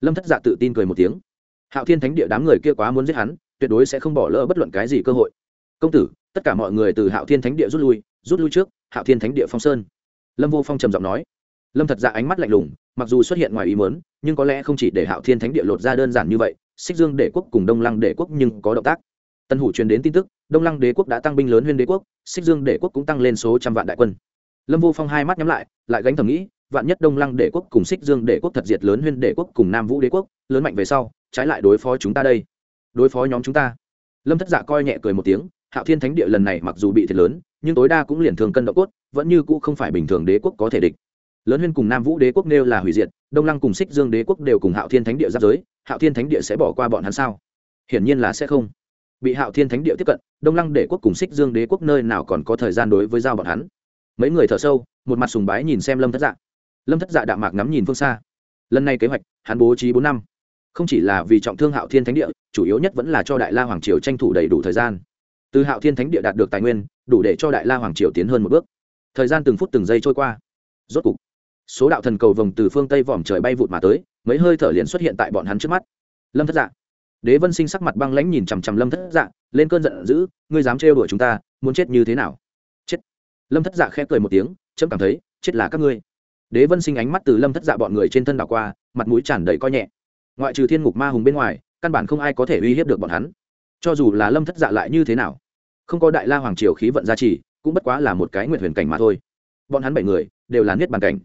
Lâm thất dạ tự tin cười một tiếng hạo thiên thánh địa đám người kia quá muốn giết hắn, tuyệt đối sẽ không bỏ lỡ bất luận cái gì cơ hội. Công tử, tất cả mọi người từ hạo thiên thánh địa rút lui rút lui trước, hạo thiên thánh địa phong sơn. Lâm vô phong trầm giọng nói. Lâm thật ra ánh mắt lạnh lùng, mặc dù xuất hiện ngoài ý mớn nhưng có lẽ không chỉ để hạo thiên thánh địa lột ra đơn giản như vậy, xích dương đế quốc cùng đông lăng đế quốc nhưng có động tác. Tân hủ truyền đến tin tức, đông lăng đế quốc đã tăng binh lớn huyên đế quốc, xích dương đế quốc cũng tăng lên số trăm vạn đại quân. Lâm vô phong hai mắt nhắm lại lại gánh thầm nghĩ, vạn nhất đông lăng đế quốc cùng xích dương đế quốc thật diệt lớn huyên đế quốc cùng nam vũ đế quốc, lớn mạnh về sau trái lại đối phó chúng ta đây. Đối phó nhóm chúng ta. Lâm thất dạ coi nhẹ cười một tiếng, hạo thiên thánh địa lần này mặc dù bị thiệt lớn, nhưng tối đa cũng liền thường cân độ cốt, vẫn như cũ không phải bình thường đế quốc có thể địch. Lớn huyên cùng nam vũ đế quốc nêu là hủy diệt, đông lăng cùng xích dương đế quốc đều cùng hạo thiên thánh địa giáp giới, hạo thiên thánh địa sẽ bỏ qua bọn hắn sao? Hiển nhiên là sẽ không. Bị hạo thiên thánh địa tiếp cận, đông lăng đế quốc cùng xích dương đế quốc nơi nào còn có thời gian đối với giao bọn hắn? Mấy người thở sâu, một mặt sùng bái nhìn xem lâm thất dạ. Lâm thất dạ đạm mạc ngắm nhìn phương xa. Lần này kế hoạch, hắn bố trí bốn năm không chỉ là vì trọng thương hạo thiên thánh địa, chủ yếu nhất vẫn là cho đại la hoàng triều tranh thủ đầy đủ thời gian. Từ hạo thiên thánh địa đạt được tài nguyên, đủ để cho đại la hoàng triều tiến hơn một bước. Thời gian từng phút từng giây trôi qua. Rốt cục, số đạo thần cầu vồng từ phương tây vòm trời bay vụt mà tới, mấy hơi thở liền xuất hiện tại bọn hắn trước mắt. Lâm thất dạ. Đế vân sinh sắc mặt băng lãnh nhìn chằm chằm lâm thất dạ lên cơn giận dữ, ngươi dám trêu đuổi chúng ta, muốn chết như thế nào? Chết. Lâm thất dạ khẽ cười một tiếng, chấm cảm thấy, chết là các ngươi. Đế vân sinh ánh mắt từ lâm thất dạ bọn người trên thân đảo qua, mặt mũi tràn đầy coi nhẹ ngoại trừ thiên ngục ma hùng bên ngoài, căn bản không ai có thể uy hiếp được bọn hắn. Cho dù là lâm thất dạ lại như thế nào, không có đại la hoàng triều khí vận gia trì, cũng bất quá là một cái nguyện huyền cảnh mà thôi. Bọn hắn bảy người đều là niết bàn cảnh.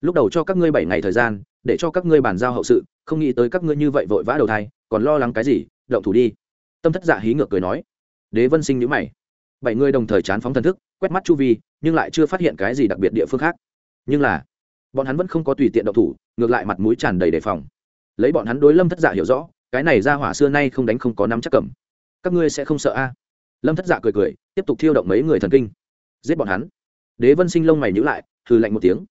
Lúc đầu cho các ngươi bảy ngày thời gian, để cho các ngươi bàn giao hậu sự, không nghĩ tới các ngươi như vậy vội vã đầu thai, còn lo lắng cái gì, động thủ đi. Tâm thất dạ hí ngược cười nói. Đế vân sinh nhữ mày. Bảy người đồng thời chán phóng thần thức, quét mắt chu vi, nhưng lại chưa phát hiện cái gì đặc biệt địa phương khác. Nhưng là, bọn hắn vẫn không có tùy tiện động thủ, ngược lại mặt mũi tràn đầy đề phòng lấy bọn hắn đối lâm thất dạ hiểu rõ, cái này ra hỏa xưa nay không đánh không có nắm chắc cầm. Các ngươi sẽ không sợ a? Lâm thất dạ cười cười, tiếp tục thiêu động mấy người thần kinh. Giết bọn hắn. Đế vân sinh lông mày nhữ lại, hừ lạnh một tiếng.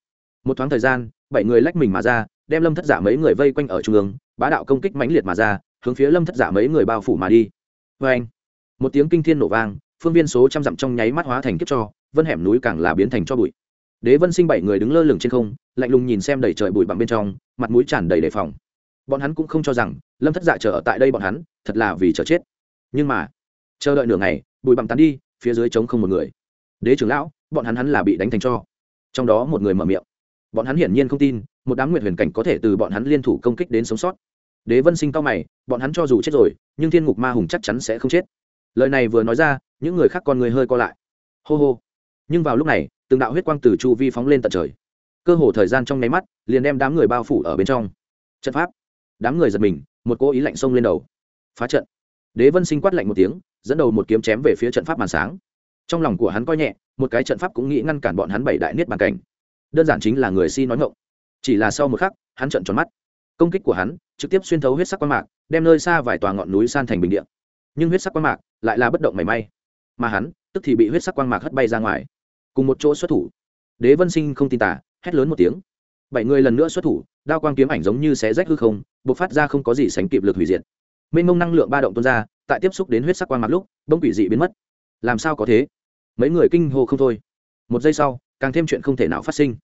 Một thoáng thời gian, bảy người lách mình mà ra, đem lâm thất giả dạ mấy người vây quanh ở trung ương, bá đạo công kích mãnh liệt mà ra, hướng phía lâm thất giả dạ mấy người bao phủ mà đi. Vê anh, một tiếng kinh thiên nổ vang, phương viên số trăm dặm trong nháy mắt hóa thành kiếp cho, vân hẻm núi càng là biến thành cho bụi. Đế vân sinh bảy người đứng lơ lửng trên không, lạnh lùng nhìn xem đầy trời bụi bằng bên trong, mặt mũi tràn đầy đề phòng bọn hắn cũng không cho rằng lâm thất dạ chờ ở tại đây bọn hắn thật là vì chờ chết. Nhưng mà, chờ đợi nửa ngày, bụi bằng tán đi, phía dưới trống không một người. Đế trưởng lão, bọn hắn hắn là bị đánh thành cho. Trong đó một người mở miệng. Bọn hắn hiển nhiên không tin, một đám nguyệt huyền cảnh có thể từ bọn hắn liên thủ công kích đến sống sót. Đế vân sinh cao mày, bọn hắn cho dù chết rồi, nhưng thiên ngục ma hùng chắc chắn sẽ không chết. Lời này vừa nói ra, những người khác con người hơi co lại. Hô hô. Nhưng vào lúc này, từng đạo huyết quang từ chu vi phóng lên tận trời. Cơ hồ thời gian trong nháy mắt, liền đem đám người bao phủ ở bên trong. Trận pháp đám người giật mình, một cố ý lạnh xông lên đầu. Phá trận. Đế vân sinh quát lạnh một tiếng, dẫn đầu một kiếm chém về phía trận pháp màn sáng. Trong lòng của hắn coi nhẹ, một cái trận pháp cũng nghĩ ngăn cản bọn hắn bảy đại niết bàn cảnh. Đơn giản chính là người si nói ngộng. Chỉ là sau một khắc, hắn trận tròn mắt. Công kích của hắn trực tiếp xuyên thấu huyết sắc quan mạc, đem nơi xa vài tòa ngọn núi san thành bình điện nhưng huyết sắc quan mạc lại là bất động mảy may. Mà hắn, tức thì bị huyết sắc quan mạc hất bay ra ngoài. Cùng một chỗ xuất thủ. Đế vân sinh không tin tả hét lớn một tiếng. Bảy người lần nữa xuất thủ, đao quang kiếm ảnh giống như xé rách hư không b ộ c phát ra không có gì sánh kịp lực hủy diệt. Mênh mông năng lượng ba động tuôn ra, tại tiếp xúc đến huyết sắc quang mặt lúc, bông quỷ dị biến mất. Làm sao có thế? Mấy người kinh hô không thôi. Một giây sau, càng thêm chuyện không thể nào phát sinh.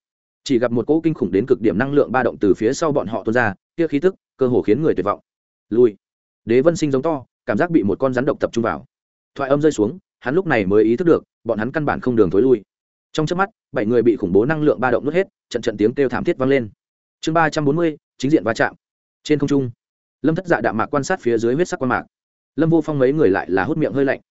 Chỉ gặp một cỗ kinh khủng đến cực điểm năng lượng ba động từ phía sau bọn họ tuôn ra, kia khí tức, cơ hồ khiến người tuyệt vọng. Lùi. đế vân sinh giống to, cảm giác bị một con rắn độc tập trung vào. Thoại âm rơi xuống, hắn lúc này mới ý thức được, bọn hắn căn bản không đường thối lui. Trong trước mắt, bảy người bị khủng bố năng lượng ba động nuốt hết, trận trận tiếng kêu thảm thiết vang lên. Chương ba trăm bốn mươi, chính diện va chạm trên không trung, lâm thất dạ đạm mạc quan sát phía dưới huyết sắc quan mạc. Lâm vô phong mấy người lại là hút miệng hơi lạnh.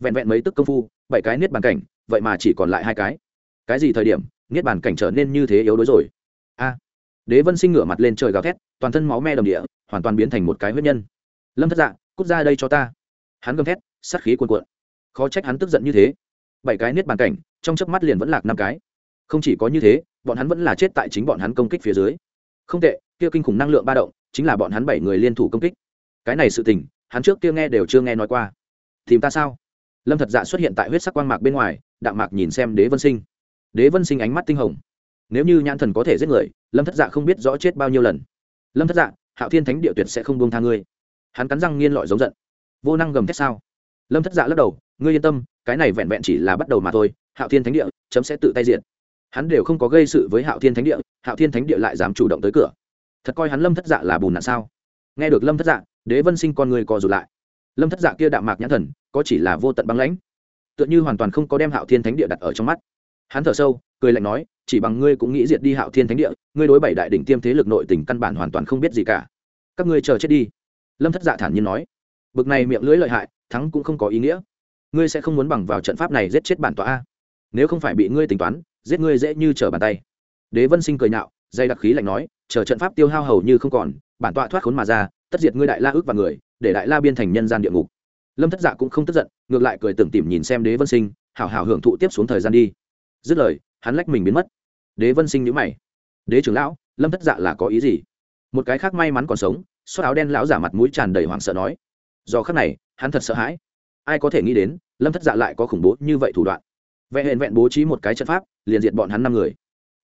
Vẹn vẹn mấy tức công phu, bảy cái niết bàn cảnh, vậy mà chỉ còn lại hai cái. Cái gì thời điểm, niết bàn cảnh trở nên như thế yếu đuối rồi? A! Đế vân sinh ngửa mặt lên trời gào thét, toàn thân máu me đầm địa, hoàn toàn biến thành một cái huyết nhân. Lâm thất dạ cút ra đây cho ta. Hắn gầm thét, sát khí cuồn cuộn. Khó trách hắn tức giận như thế. Bảy cái niết bàn cảnh, trong chớp mắt liền vẫn lạc năm cái. Không chỉ có như thế, bọn hắn vẫn là chết tại chính bọn hắn công kích phía dưới. Không tệ kia kinh khủng năng lượng ba động, chính là bọn hắn bảy người liên thủ công kích. Cái này sự tình, hắn trước kia nghe đều chưa nghe nói qua. Tìm ta sao? Lâm thật dạ xuất hiện tại huyết sắc quang mạc bên ngoài, đạm mạc nhìn xem đế vân sinh. Đế vân sinh ánh mắt tinh hồng. Nếu như nhãn thần có thể giết người, lâm thất dạ không biết rõ chết bao nhiêu lần. Lâm thất dạ hạo thiên thánh địa tuyệt sẽ không buông tha ngươi. Hắn cắn răng nghiên lọi giống giận. Vô năng gầm thét sao? Lâm thất dạ lắc đầu, ngươi yên tâm, cái này vẹn vẹn chỉ là bắt đầu mà thôi, hạo thiên thánh địa chấm sẽ tự tay diện hắn đều không có gây sự với hạo thiên thánh địa, hạo thiên thánh địa lại dám chủ động tới cửa thật coi hắn lâm thất dạ là bùn nạn sao? Nghe được lâm thất dạ đế vân sinh con người co rụt lại. Lâm thất dạ kia đạm mạc nhãn thần, có chỉ là vô tận băng lãnh, tựa như hoàn toàn không có đem hạo thiên thánh địa đặt ở trong mắt. Hắn thở sâu, cười lạnh nói, chỉ bằng ngươi cũng nghĩ diệt đi hạo thiên thánh địa, ngươi đối bảy đại đỉnh tiêm thế lực nội tỉnh căn bản hoàn toàn không biết gì cả. Các ngươi chờ chết đi. Lâm thất dạ thản nhiên nói. Bực này miệng lưỡi lợi hại, thắng cũng không có ý nghĩa. Ngươi sẽ không muốn bằng vào trận pháp này giết chết bản tọa a? Nếu không phải bị ngươi tính toán, giết ngươi dễ như trở bàn tay. Đế vân sinh cười nhạo dây đặc khí lạnh nói chờ trận pháp tiêu hao hầu như không còn, bản tọa thoát khốn mà ra, tất diệt ngươi đại la ước và người, để đại la biên thành nhân gian địa ngục. Lâm thất dạ cũng không tức giận, ngược lại cười tưởng tìm nhìn xem đế vân sinh, hảo hảo hưởng thụ tiếp xuống thời gian đi. Dứt lời, hắn lách mình biến mất. Đế vân sinh nhữ mày. Đế trưởng lão, lâm thất dạ là có ý gì? Một cái khác may mắn còn sống xót áo đen lão giả mặt mũi tràn đầy hoảng sợ nói. Do khắc này, hắn thật sợ hãi. Ai có thể nghĩ đến, lâm thất dạ lại có khủng bố như vậy thủ đoạn. Vẹn hẹn vẹn bố trí một cái trận pháp, liền diệt bọn hắn năm người.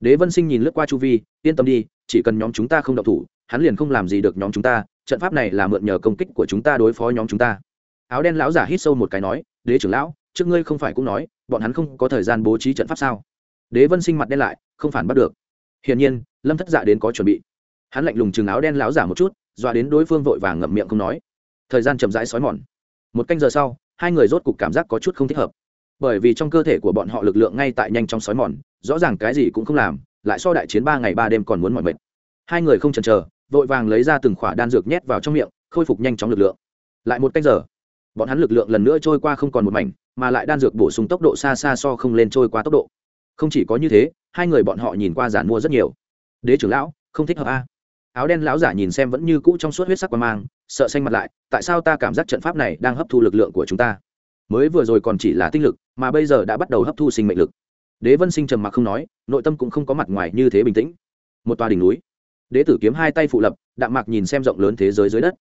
Đế vân sinh nhìn lướt qua chu vi, yên tâm đi chỉ cần nhóm chúng ta không độc thủ, hắn liền không làm gì được nhóm chúng ta, trận pháp này là mượn nhờ công kích của chúng ta đối phó nhóm chúng ta. Áo đen lão giả hít sâu một cái nói, đế trưởng lão, trước ngươi không phải cũng nói, bọn hắn không có thời gian bố trí trận pháp sao? Đế vân sinh mặt đen lại, không phản bắt được. Hiển nhiên, lâm thất dạ đến có chuẩn bị. Hắn lạnh lùng chừng áo đen lão giả một chút, dọa đến đối phương vội vàng ngậm miệng không nói. Thời gian chậm rãi xói mòn. Một canh giờ sau, hai người rốt cục cảm giác có chút không thích hợp. Bởi vì trong cơ thể của bọn họ lực lượng ngay tại nhanh trong xói mòn, rõ ràng cái gì cũng không làm lại so đại chiến ba ngày ba đêm còn muốn mọi mệt. Hai người không chần chờ, vội vàng lấy ra từng khỏa đan dược nhét vào trong miệng, khôi phục nhanh chóng lực lượng. Lại một canh giờ, bọn hắn lực lượng lần nữa trôi qua không còn một mảnh, mà lại đan dược bổ sung tốc độ xa xa so không lên trôi qua tốc độ. Không chỉ có như thế, hai người bọn họ nhìn qua giản mua rất nhiều. Đế trưởng lão, không thích hợp a. Áo đen lão giả nhìn xem vẫn như cũ trong suốt huyết sắc qua mang, sợ xanh mặt lại, tại sao ta cảm giác trận pháp này đang hấp thu lực lượng của chúng ta? Mới vừa rồi còn chỉ là tinh lực, mà bây giờ đã bắt đầu hấp thu sinh mệnh lực đế vân sinh trầm mặc không nói, nội tâm cũng không có mặt ngoài như thế bình tĩnh. Một tòa đỉnh núi. Đế tử kiếm hai tay phụ lập, đạm mạc nhìn xem rộng lớn thế giới dưới đất.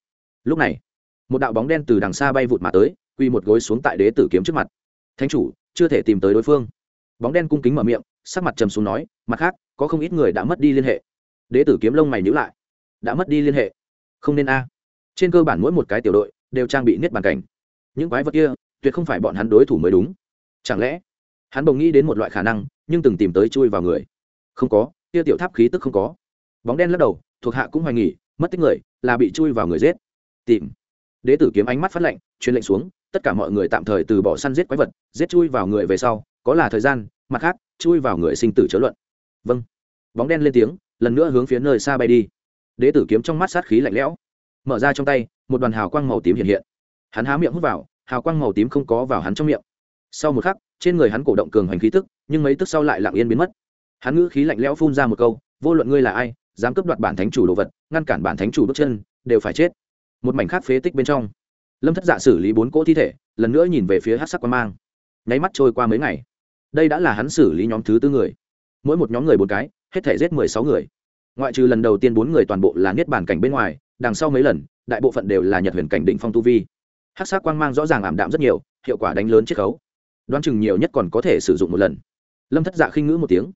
Lúc này, một đạo bóng đen từ đằng xa bay vụt mà tới, quy một gối xuống tại đế tử kiếm trước mặt. Thánh chủ, chưa thể tìm tới đối phương. Bóng đen cung kính mở miệng, sắc mặt trầm xuống nói, mặt khác, có không ít người đã mất đi liên hệ. Đế tử kiếm lông mày nhữ lại. Đã mất đi liên hệ? Không nên a. Trên cơ bản mỗi một cái tiểu đội đều trang bị niết bàn cảnh. Những quái vật kia, tuyệt không phải bọn hắn đối thủ mới đúng. Chẳng lẽ hắn bỗng nghĩ đến một loại khả năng, nhưng từng tìm tới chui vào người. Không có tia tiểu tháp khí tức không có. Bóng đen lắc đầu, thuộc hạ cũng hoài nghỉ mất tích người, là bị chui vào người giết. Tìm. Đế tử kiếm ánh mắt phát lệnh truyền lệnh xuống, tất cả mọi người tạm thời từ bỏ săn giết quái vật, giết chui vào người về sau, có là thời gian, mặt khác, chui vào người sinh tử chớ luận. Vâng. Bóng đen lên tiếng, lần nữa hướng phía nơi xa bay đi. Đế tử kiếm trong mắt sát khí lạnh lẽo. Mở ra trong tay, một đoàn hào quang màu tím hiện hiện. Hắn há miệng hút vào, hào quang màu tím không có vào hắn trong miệng. Sau một khắc trên người hắn cổ động cường hành khí tức, nhưng mấy tức sau lại lặng yên biến mất. Hắn ngữ khí lạnh lẽo phun ra một câu, vô luận ngươi là ai, dám cướp đoạt bản thánh chủ đồ vật, ngăn cản bản thánh chủ bước chân, đều phải chết. Một mảnh khác phế tích bên trong, lâm thất dạ xử lý bốn cỗ thi thể, lần nữa nhìn về phía hát sắc quan mang. Nháy mắt trôi qua mấy ngày, đây đã là hắn xử lý nhóm thứ tư người. Mỗi một nhóm người bốn cái, hết thể giết mười sáu người. Ngoại trừ lần đầu tiên bốn người toàn bộ là niết bản cảnh bên ngoài, đằng sau mấy lần, đại bộ phận đều là nhật huyền cảnh định phong tu vi. Hát sắc quang mang rõ ràng ảm đạm rất nhiều, hiệu quả đánh lớn chiết khấu đoán chừng nhiều nhất còn có thể sử dụng một lần. Lâm thất dạ khinh ngữ một tiếng.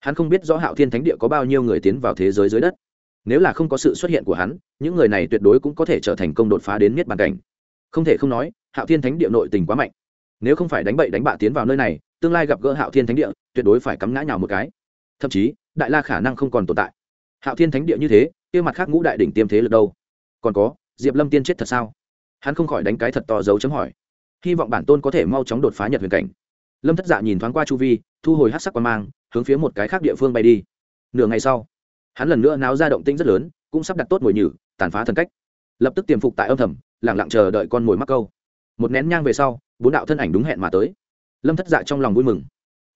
Hắn không biết rõ hạo thiên thánh địa có bao nhiêu người tiến vào thế giới dưới đất. Nếu là không có sự xuất hiện của hắn, những người này tuyệt đối cũng có thể trở thành công đột phá đến miết bàn cảnh. Không thể không nói, hạo thiên thánh địa nội tình quá mạnh. Nếu không phải đánh bậy đánh bạ tiến vào nơi này, tương lai gặp gỡ hạo thiên thánh địa, tuyệt đối phải cắm ngã nhào một cái. Thậm chí, đại la khả năng không còn tồn tại. Hạo thiên thánh địa như thế, kia mặt khác ngũ đại đỉnh tiêm thế lực đâu? Còn có, diệp lâm tiên chết thật sao? Hắn không khỏi đánh cái thật to dấu chấm hỏi hy vọng bản tôn có thể mau chóng đột phá nhật huyền cảnh. Lâm thất dạ nhìn thoáng qua chu vi, thu hồi hát sắc quan mang, hướng phía một cái khác địa phương bay đi. Nửa ngày sau, hắn lần nữa náo ra động tĩnh rất lớn, cũng sắp đặt tốt mồi nhử, tàn phá thần cách. Lập tức tiềm phục tại âm thầm lẳng lặng chờ đợi con mồi mắc câu. Một nén nhang về sau, bốn đạo thân ảnh đúng hẹn mà tới. Lâm thất dạ trong lòng vui mừng.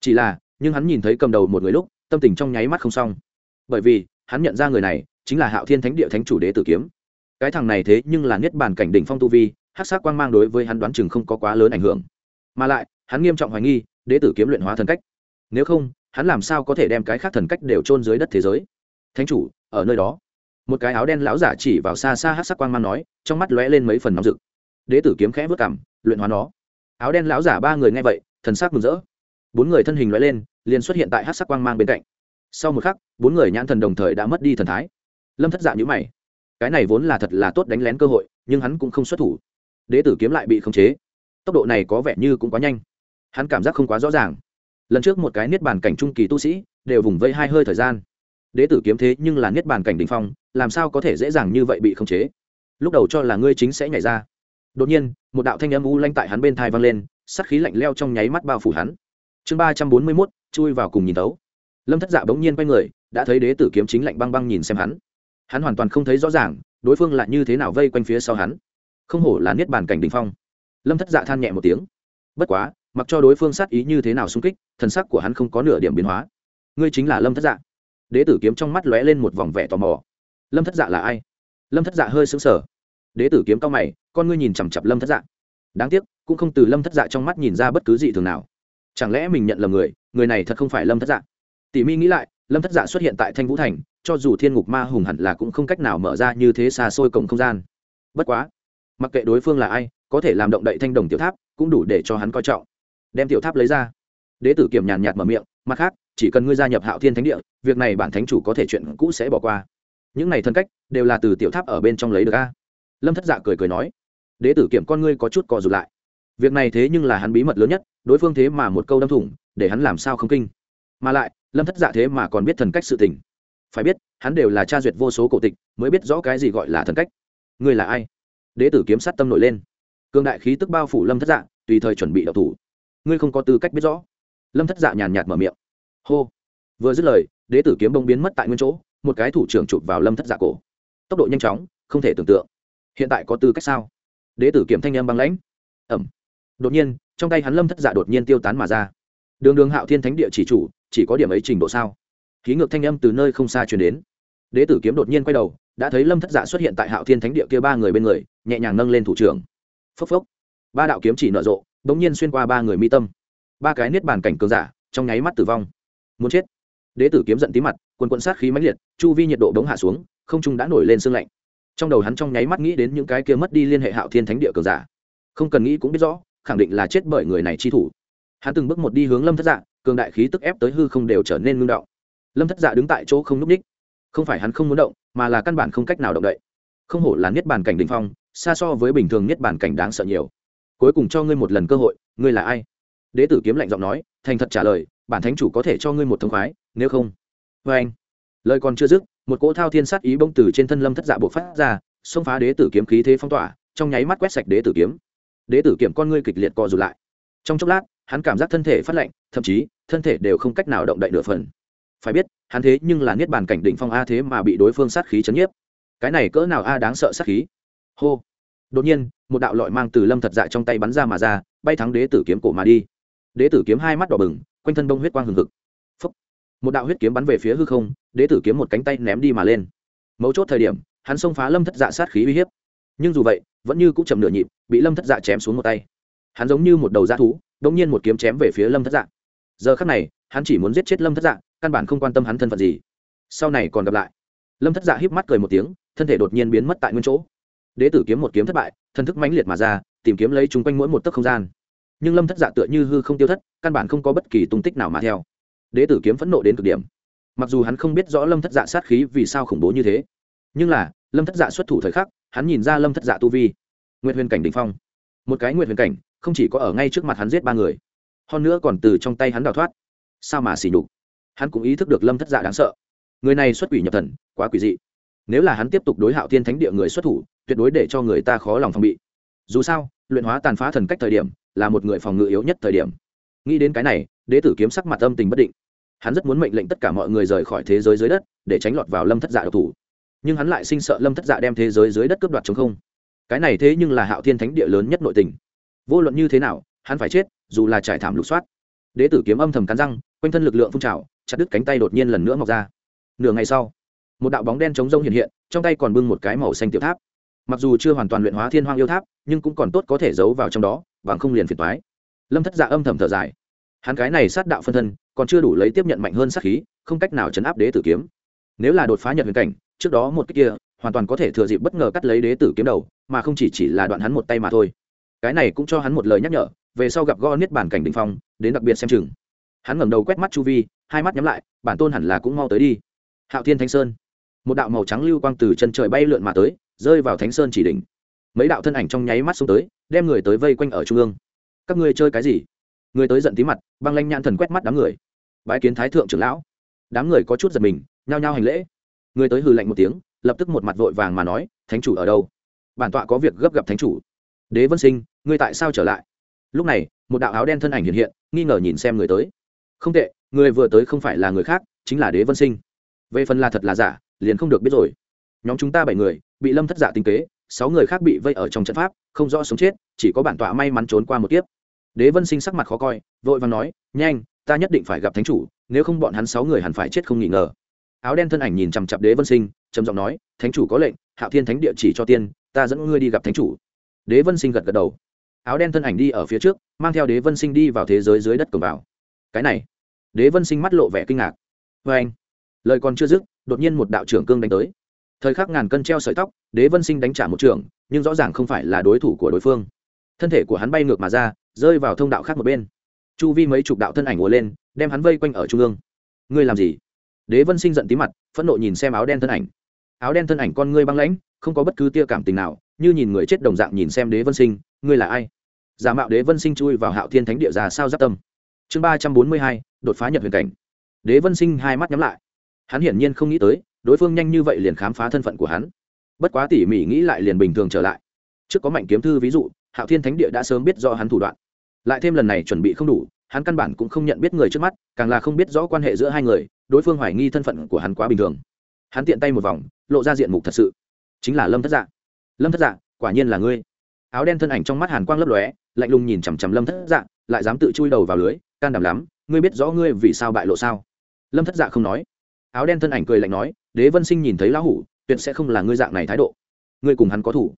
Chỉ là, nhưng hắn nhìn thấy cầm đầu một người lúc, tâm tình trong nháy mắt không xong. Bởi vì, hắn nhận ra người này, chính là hạo thiên thánh địa thánh chủ đế tử kiếm. Cái thằng này thế nhưng là niết bàn cảnh đỉnh phong tu vi hát sắc quang mang đối với hắn đoán chừng không có quá lớn ảnh hưởng. Mà lại, hắn nghiêm trọng hoài nghi đế tử kiếm luyện hóa thần cách. Nếu không, hắn làm sao có thể đem cái khác thần cách đều chôn dưới đất thế giới? Thánh chủ, ở nơi đó. Một cái áo đen lão giả chỉ vào xa xa hát sắc quang mang nói, trong mắt lóe lên mấy phần nóng rực. Đế tử kiếm khẽ vớt cảm luyện hóa nó. Áo đen lão giả ba người nghe vậy, thần sắc mừng rỡ. Bốn người thân hình lóe lên, liền xuất hiện tại hát sắc quang mang bên cạnh. Sau một khắc, bốn người nhãn thần đồng thời đã mất đi thần thái. Lâm thất dạ nhữ mày. Cái này vốn là thật là tốt đánh lén cơ hội, nhưng hắn cũng không xuất thủ đế tử kiếm lại bị khống chế. Tốc độ này có vẻ như cũng quá nhanh. Hắn cảm giác không quá rõ ràng. Lần trước một cái niết bàn cảnh trung kỳ tu sĩ đều vùng vây hai hơi thời gian. Đế tử kiếm thế nhưng là niết bàn cảnh đ ỉ n h phong, làm sao có thể dễ dàng như vậy bị khống chế? Lúc đầu cho là ngươi chính sẽ nhảy ra. Đột nhiên, một đạo thanh âm u lanh tại hắn bên thai vang lên sắt khí lạnh leo trong nháy mắt bao phủ hắn. Chương ba trăm bốn mươi mốt, chui vào cùng nhìn tấu lâm thất dạ bỗng nhiên quay người, đã thấy đế tử kiếm chính lạnh băng băng nhìn xem hắn. Hắn hoàn toàn không thấy rõ ràng, đối phương lại như thế nào vây quanh phía sau hắn không hổ là niết bàn cảnh đình phong. Lâm thất dạ than nhẹ một tiếng. Bất quá, mặc cho đối phương sát ý như thế nào xung kích, thần sắc của hắn không có nửa điểm biến hóa. Ngươi chính là lâm thất dạ. Đế tử kiếm trong mắt lóe lên một vòng vẻ tò mò. Lâm thất dạ là ai? Lâm thất dạ hơi xứng sở đế tử kiếm cao mày, con ngươi nhìn chằm chặp lâm thất dạ. Đáng tiếc, cũng không từ lâm thất dạ trong mắt nhìn ra bất cứ gì thường nào. Chẳng lẽ mình nhận lầm người người này thật không phải lâm thất dạ? Tỷ mi nghĩ lại, lâm thất dạ xuất hiện tại thanh vũ thành, cho dù thiên ngục ma hùng hẳn là cũng không cách nào mở ra như thế xa xôi cổng không gian. Bất quá mặc kệ đối phương là ai, có thể làm động đậy thanh đồng tiểu tháp, cũng đủ để cho hắn coi trọng. Đem tiểu tháp lấy ra. Đế tử kiểm nhàn nhạt mở miệng, mặt khác, chỉ cần ngươi gia nhập hạo thiên thánh địa, việc này bản thánh chủ có thể chuyện cũ sẽ bỏ qua. Những này thân cách, đều là từ tiểu tháp ở bên trong lấy được a. Lâm thất dạ cười cười nói, đế tử kiểm con ngươi có chút cò rụt lại. Việc này thế nhưng là hắn bí mật lớn nhất, đối phương thế mà một câu đâm thủng, để hắn làm sao không kinh. Mà lại, lâm thất dạ thế mà còn biết thần cách sự tình. Phải biết, hắn đều là tra duyệt vô số cổ tịch, mới biết rõ cái gì gọi là thần cách. Ngươi là ai? Đế tử kiếm sát tâm nổi lên. Cương đại khí tức bao phủ lâm thất dạ tùy thời chuẩn bị đậu thủ. Ngươi không có tư cách biết rõ. Lâm thất dạ nhàn nhạt mở miệng. Hô. Vừa dứt lời, đế tử kiếm bông biến mất tại nguyên chỗ, một cái thủ trưởng chụp vào lâm thất dạ cổ. Tốc độ nhanh chóng, không thể tưởng tượng. Hiện tại có tư cách sao? Đế tử kiểm thanh âm băng lãnh. Ẩm. Đột nhiên, trong tay hắn lâm thất dạ đột nhiên tiêu tán mà ra. Đường đường hạo thiên thánh địa chỉ chủ, chỉ có điểm ấy trình độ sao? Khí ngược thanh âm từ nơi không xa truyền đến đế tử kiếm đột nhiên quay đầu, đã thấy lâm thất dạ xuất hiện tại hạo thiên thánh địa kia ba người bên người, nhẹ nhàng nâng lên thủ trưởng. Phốc phốc. Ba đạo kiếm chỉ nở rộ đ ỗ n g nhiên xuyên qua ba người mi tâm. Ba cái niết bàn cảnh cường giả, trong nháy mắt tử vong. Muốn chết. Đế tử kiếm giận tí mặt, quần quận sát khí mãnh liệt, chu vi nhiệt độ bỗng hạ xuống, không trung đã nổi lên sương lạnh. Trong đầu hắn trong nháy mắt nghĩ đến những cái kia mất đi liên hệ hạo thiên thánh địa cường giả. Không cần nghĩ cũng biết rõ, khẳng định là chết bởi người này chi thủ. Hắn từng bước một đi hướng lâm thất dạ cường đại khí tức ép tới hư không đều trở nên ngưng động. Lâm thất dạ đứng tại chỗ không n ú c ních không phải hắn không muốn động, mà là căn bản không cách nào động đậy. Không hổ là niết bàn cảnh đ ỉ n h phong, xa so với bình thường niết bàn cảnh đáng sợ nhiều. Cuối cùng cho ngươi một lần cơ hội, ngươi là ai? Đế tử kiếm lạnh giọng nói, thành thật trả lời, bản thánh chủ có thể cho ngươi một thông khoái, nếu không. Vê anh, lời còn chưa dứt, một cỗ thao thiên sát ý bông từ trên thân lâm thất dạ buộc phát ra, xông phá đế tử kiếm khí thế phong tỏa, trong nháy mắt quét sạch đế tử kiếm. Đế tử kiểm con ngươi kịch liệt co rụt lại. Trong chốc lát, hắn cảm giác thân thể phát lạnh, thậm chí thân thể đều không cách nào động đậy nửa phần phải biết, hắn thế nhưng là niết bàn cảnh định phong a thế mà bị đối phương sát khí chấn nhiếp. Cái này cỡ nào a đáng sợ sát khí? Hô. Đột nhiên, một đạo lọi mang từ lâm thật dại trong tay bắn ra mà ra, bay thắng đế tử kiếm cổ mà đi. Đế tử kiếm hai mắt đỏ bừng, quanh thân đông huyết quang hừng hực. Phúc. một đạo huyết kiếm bắn về phía hư không, đế tử kiếm một cánh tay ném đi mà lên. Mấu chốt thời điểm, hắn xông phá lâm thất dạ sát khí uy hiếp. Nhưng dù vậy, vẫn như cũng chậm nửa nhịp, bị lâm thất dạ chém xuống một tay. Hắn giống như một đầu dã thú đ nhiên một kiếm chém về phía lâm thất dạ giờ khắc này, hắn chỉ muốn giết chết lâm thất dạ căn bản không quan tâm hắn thân phận gì. Sau này còn gặp lại. Lâm thất dạ híp mắt cười một tiếng, thân thể đột nhiên biến mất tại nguyên chỗ. Đế tử kiếm một kiếm thất bại thân thức mãnh liệt mà ra, tìm kiếm lấy chung quanh mỗi một tấc không gian. Nhưng lâm thất dạ tựa như hư không tiêu thất, căn bản không có bất kỳ tung tích nào mà theo. Đế tử kiếm phẫn nộ đến cực điểm. Mặc dù hắn không biết rõ lâm thất dạ sát khí vì sao khủng bố như thế, nhưng là, lâm thất dạ xuất thủ thời khắc, hắn nhìn ra lâm thất dạ tu vi. Nguyện huyền cảnh đình phong. Một cái nguyện huyền cảnh, không chỉ có ở ngay trước mặt hắn giết ba người hơn nữa còn từ trong tay hắn đào thoát. Sao mà xỉ nhục? Hắn cũng ý thức được lâm thất dạ đáng sợ. Người này xuất quỷ nhập thần, quá quỷ dị. Nếu là hắn tiếp tục đối hạo thiên thánh địa người xuất thủ, tuyệt đối để cho người ta khó lòng phòng bị. Dù sao, luyện hóa tàn phá thần cách thời điểm, là một người phòng ngự yếu nhất thời điểm. Nghĩ đến cái này, đế tử kiếm sắc mặt âm tình bất định. Hắn rất muốn mệnh lệnh tất cả mọi người rời khỏi thế giới dưới đất, để tránh lọt vào lâm thất dạ độc thủ. Nhưng hắn lại sinh sợ lâm thất dạ đem thế giới dưới đất cướp đoạt chống không. Cái này thế nhưng là hạo thiên thánh địa lớn nhất nội tình. Vô luận như thế nào, hắn phải chết dù là trải thảm lục soát. Đế tử kiếm âm thầm cắn răng, quanh thân lực lượng phun trào, chặt đứt cánh tay đột nhiên lần nữa mọc ra. Nửa ngày sau, một đạo bóng đen chống rông hiện hiện, trong tay còn bưng một cái màu xanh tiểu tháp. Mặc dù chưa hoàn toàn luyện hóa thiên hoang yêu tháp, nhưng cũng còn tốt có thể giấu vào trong đó và không liền phiền toái. Lâm thất dạ âm thầm thở dài. Hắn cái này sát đạo phân thân, còn chưa đủ lấy tiếp nhận mạnh hơn sát khí, không cách nào chấn áp đế tử kiếm. Nếu là đột phá nhật huyền cảnh, trước đó một cái kia, hoàn toàn có thể thừa dịp bất ngờ cắt lấy đế tử kiếm đầu, mà không chỉ chỉ là đoạn hắn một tay mà thôi. Cái này cũng cho hắn một lời nhắc nhở về sau gặp gõ niết bản cảnh đình phong, đến đặc biệt xem chừng. Hắn ngẩng đầu quét mắt chu vi, hai mắt nhắm lại, bản tôn hẳn là cũng mau tới đi. Hạo thiên thánh sơn. Một đạo màu trắng lưu quang từ chân trời bay lượn mà tới, rơi vào thánh sơn chỉ đỉnh. Mấy đạo thân ảnh trong nháy mắt xuống tới, đem người tới vây quanh ở trung ương. Các ngươi chơi cái gì? Người tới giận tí mặt, băng lanh nhãn thần quét mắt đám người. Bái kiến thái thượng trưởng lão. Đám người có chút giật mình, nhao nhao hành lễ. Người tới hừ lạnh một tiếng, lập tức một mặt vội vàng mà nói, thánh chủ ở đâu? Bản tọa có việc gấp gặp thánh chủ. Đế vân sinh, ngươi tại sao trở lại? Lúc này, một đạo áo đen thân ảnh hiện hiện, nghi ngờ nhìn xem người tới. Không tệ, người vừa tới không phải là người khác, chính là đế vân sinh. Về phần là thật là giả, liền không được biết rồi. Nhóm chúng ta bảy người, bị lâm thất dạ giả tinh kế, sáu người khác bị vây ở trong trận pháp, không rõ sống chết, chỉ có bản tọa may mắn trốn qua một kiếp. Đế vân sinh sắc mặt khó coi, vội và nói, nhanh, ta nhất định phải gặp thánh chủ, nếu không bọn hắn sáu người hẳn phải chết không nghi ngờ. Áo đen thân ảnh nhìn chằm chặp đế vân sinh, trầm giọng nói, thánh chủ có lệnh, hạo thiên thánh địa chỉ cho tiên, ta dẫn ngươi đi gặp thánh chủ. Đế vân sinh gật gật đầu áo đen thân ảnh đi ở phía trước, mang theo đế vân sinh đi vào thế giới dưới đất cổng vào. Cái này, đế vân sinh mắt lộ vẻ kinh ngạc. Vê anh, lời còn chưa dứt, đột nhiên một đạo trưởng cương đánh tới. Thời khắc ngàn cân treo sợi tóc, đế vân sinh đánh trả một trường, nhưng rõ ràng không phải là đối thủ của đối phương. Thân thể của hắn bay ngược mà ra, rơi vào thông đạo khác một bên. Chu vi mấy chục đạo thân ảnh ùa lên, đem hắn vây quanh ở trung ương. Ngươi làm gì? Đế vân sinh giận tí mặt, phẫn nộ nhìn xem áo đen thân ảnh. Áo đen thân ảnh con ngươi băng lãnh, không có bất cứ tia cảm tình nào, như nhìn người chết đồng dạng nhìn xem đế vân sinh ngươi là ai? Giả mạo đế vân sinh chui vào hạo thiên thánh địa già sao giáp tâm. Chương ba trăm bốn mươi hai, đột phá nhật huyền cảnh. Đế vân sinh hai mắt nhắm lại. Hắn hiển nhiên không nghĩ tới, đối phương nhanh như vậy liền khám phá thân phận của hắn. Bất quá tỉ mỉ nghĩ lại liền bình thường trở lại. Trước có mạnh kiếm thư ví dụ, hạo thiên thánh địa đã sớm biết do hắn thủ đoạn. Lại thêm lần này chuẩn bị không đủ, hắn căn bản cũng không nhận biết người trước mắt, càng là không biết rõ quan hệ giữa hai người, đối phương hoài nghi thân phận của hắn quá bình thường. Hắn tiện tay một vòng, lộ ra diện mục thật sự. Chính là lâm thất dạ. Lâm thất dạ quả nhiên là ngươi áo đen thân ảnh trong mắt hàn quang lấp lóe, lạnh lùng nhìn chằm chằm lâm thất dạ lại dám tự chui đầu vào lưới, can đảm lắm, ngươi biết rõ ngươi vì sao bại lộ sao? Lâm thất dạ không nói. Áo đen thân ảnh cười lạnh nói, đế vân sinh nhìn thấy lão hủ, tuyệt sẽ không là ngươi dạng này thái độ. Ngươi cùng hắn có thủ.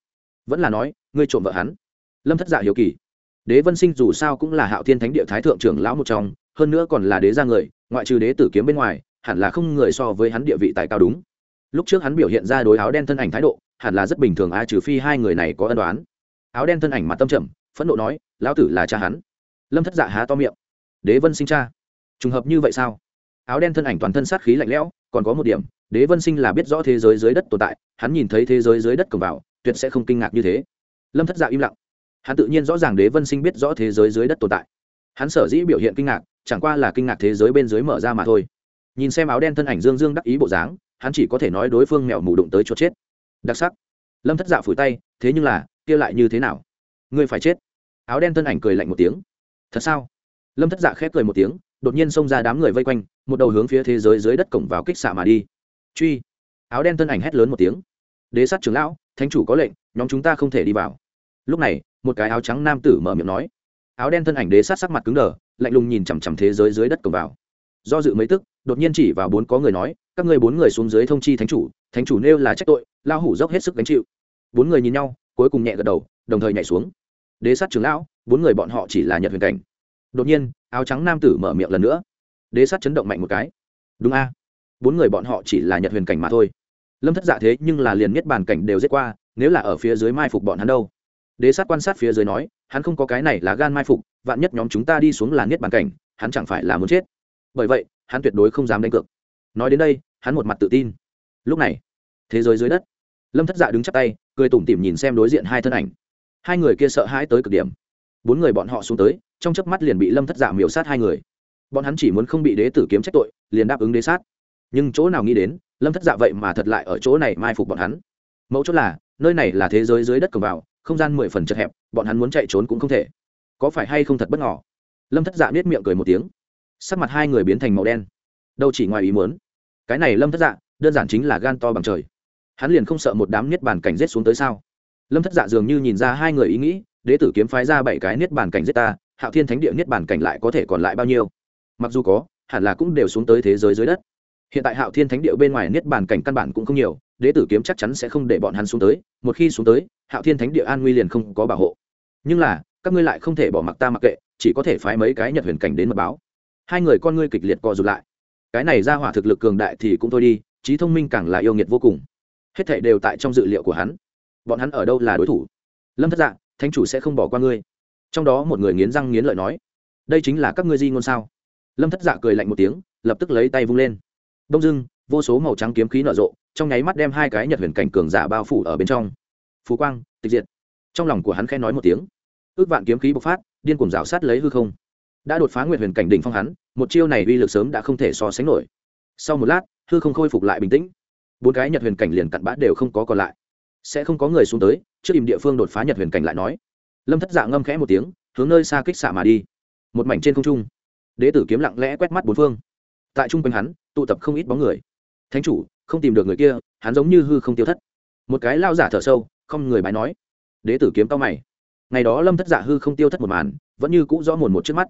Vẫn là nói, ngươi trộm vợ hắn. Lâm thất dạ hiểu kỳ. Đế vân sinh dù sao cũng là hạo thiên thánh địa thái thượng trưởng lão một trong, hơn nữa còn là đế gia người, ngoại trừ đế tử kiếm bên ngoài, hẳn là không người so với hắn địa vị tài cao đúng. Lúc trước hắn biểu hiện ra đối áo đen thân ảnh thái độ, hẳn là rất bình thường a, trừ phi hai người này có ân đoán áo đen thân ảnh mặt tâm trầm, phẫn nộ nói, lão tử là cha hắn. Lâm thất dạ há to miệng. Đế vân sinh cha. Trùng hợp như vậy sao? Áo đen thân ảnh toàn thân sát khí lạnh lẽo, còn có một điểm, đế vân sinh là biết rõ thế giới dưới đất tồn tại, hắn nhìn thấy thế giới dưới đất cầm vào, tuyệt sẽ không kinh ngạc như thế. Lâm thất dạ im lặng. Hắn tự nhiên rõ ràng đế vân sinh biết rõ thế giới dưới đất tồn tại. Hắn sở dĩ biểu hiện kinh ngạc, chẳng qua là kinh ngạc thế giới bên dưới mở ra mà thôi. Nhìn xem áo đen thân ảnh dương dương đắc ý bộ dáng, hắn chỉ có thể nói đối phương mèo mù đụng tới chốt chết. Đặc sắc. Lâm thất dạ phủi tay, thế nhưng là kia lại như thế nào? Ngươi phải chết. Áo đen thân ảnh cười lạnh một tiếng. Thật sao? Lâm thất dạ khép cười một tiếng, đột nhiên xông ra đám người vây quanh, một đầu hướng phía thế giới dưới đất cổng vào kích xạ mà đi. Truy. Áo đen thân ảnh hét lớn một tiếng. Đế sát trưởng lão, thánh chủ có lệnh, nhóm chúng ta không thể đi vào. Lúc này, một cái áo trắng nam tử mở miệng nói. Áo đen thân ảnh đế sát sắc mặt cứng đờ, lạnh lùng nhìn chằm chằm thế giới dưới đất cổng vào. Do dự mấy tức, đột nhiên chỉ vào bốn có người nói, các ngươi bốn người xuống dưới thông chi thánh chủ thánh chủ nêu là trách tội lao hủ dốc hết sức gánh chịu. Bốn người nhìn nhau cuối cùng nhẹ gật đầu, đồng thời nhảy xuống. Đế sát trưởng lão, bốn người bọn họ chỉ là nhật huyền cảnh. Đột nhiên, áo trắng nam tử mở miệng lần nữa. Đế sát chấn động mạnh một cái. Đúng a. Bốn người bọn họ chỉ là nhật huyền cảnh mà thôi. Lâm thất dạ thế nhưng là liền nhất bàn cảnh đều giết qua, nếu là ở phía dưới mai phục bọn hắn đâu? Đế sát quan sát phía dưới nói, hắn không có cái này là gan mai phục, vạn nhất nhóm chúng ta đi xuống là niết bàn cảnh, hắn chẳng phải là muốn chết. Bởi vậy, hắn tuyệt đối không dám đánh cược. Nói đến đây, hắn một mặt tự tin. Lúc này, thế giới dưới đất lâm thất dạ đứng chắp tay, cười tủm tỉm nhìn xem đối diện hai thân ảnh. Hai người kia sợ hãi tới cực điểm. Bốn người bọn họ xuống tới, trong chớp mắt liền bị lâm thất dạ miểu sát hai người. Bọn hắn chỉ muốn không bị đế tử kiếm trách tội, liền đáp ứng đế sát. Nhưng chỗ nào nghĩ đến, lâm thất dạ vậy mà thật lại ở chỗ này mai phục bọn hắn. Mẫu chốt là, nơi này là thế giới dưới đất cầm vào, không gian mười phần chật hẹp, bọn hắn muốn chạy trốn cũng không thể. Có phải hay không thật bất ngỏ lâm thất dạ biết miệng cười một tiếng. Sắc mặt hai người biến thành màu đen. Đâu chỉ ngoài ý muốn. Cái này lâm thất dạ đơn giản chính là gan to bằng trời hắn liền không sợ một đám niết bàn cảnh rết xuống tới sao? Lâm thất dạ dường như nhìn ra hai người ý nghĩ, đế tử kiếm phái ra bảy cái niết bàn cảnh giết ta, hạo thiên thánh địa niết bàn cảnh lại có thể còn lại bao nhiêu? Mặc dù có, hẳn là cũng đều xuống tới thế giới dưới đất. Hiện tại hạo thiên thánh địa bên ngoài niết bàn cảnh căn bản cũng không nhiều, đế tử kiếm chắc chắn sẽ không để bọn hắn xuống tới, một khi xuống tới, hạo thiên thánh địa an nguy liền không có bảo hộ. Nhưng là, các ngươi lại không thể bỏ mặc ta mặc kệ, chỉ có thể phái mấy cái nhật huyền cảnh đến mật báo. Hai người con ngươi kịch liệt co rụt lại. Cái này ra hỏa thực lực cường đại thì cũng thôi đi, trí thông minh càng là yêu nghiệt vô cùng hết thảy đều tại trong dự liệu của hắn. Bọn hắn ở đâu là đối thủ? Lâm thất dạ thánh chủ sẽ không bỏ qua ngươi. Trong đó một người nghiến răng nghiến lợi nói, đây chính là các ngươi di ngôn sao? Lâm thất dạ cười lạnh một tiếng, lập tức lấy tay vung lên. Đông dưng vô số màu trắng kiếm khí nở rộ, trong nháy mắt đem hai cái nhật huyền cảnh cường giả bao phủ ở bên trong. Phú quang, tịch diệt. Trong lòng của hắn khẽ nói một tiếng. Ước vạn kiếm khí bộc phát, điên cuồng rào sát lấy hư không. Đã đột phá nguyệt huyền cảnh đỉnh phong hắn, một chiêu này uy lực sớm đã không thể so sánh nổi. Sau một lát, hư không khôi phục lại bình tĩnh bốn cái nhật huyền cảnh liền cặn bã đều không có còn lại. Sẽ không có người xuống tới, trước im địa phương đột phá nhật huyền cảnh lại nói. Lâm thất dạ ngâm khẽ một tiếng, hướng nơi xa kích xạ mà đi. Một mảnh trên không trung, đế tử kiếm lặng lẽ quét mắt bốn phương. Tại trung quanh hắn, tụ tập không ít bóng người. Thánh chủ, không tìm được người kia, hắn giống như hư không tiêu thất. Một cái lao giả thở sâu, không người bái nói. Đế tử kiếm tao mày. Ngày đó lâm thất dạ hư không tiêu thất một màn, vẫn như cũ rõ mồn một trước mắt.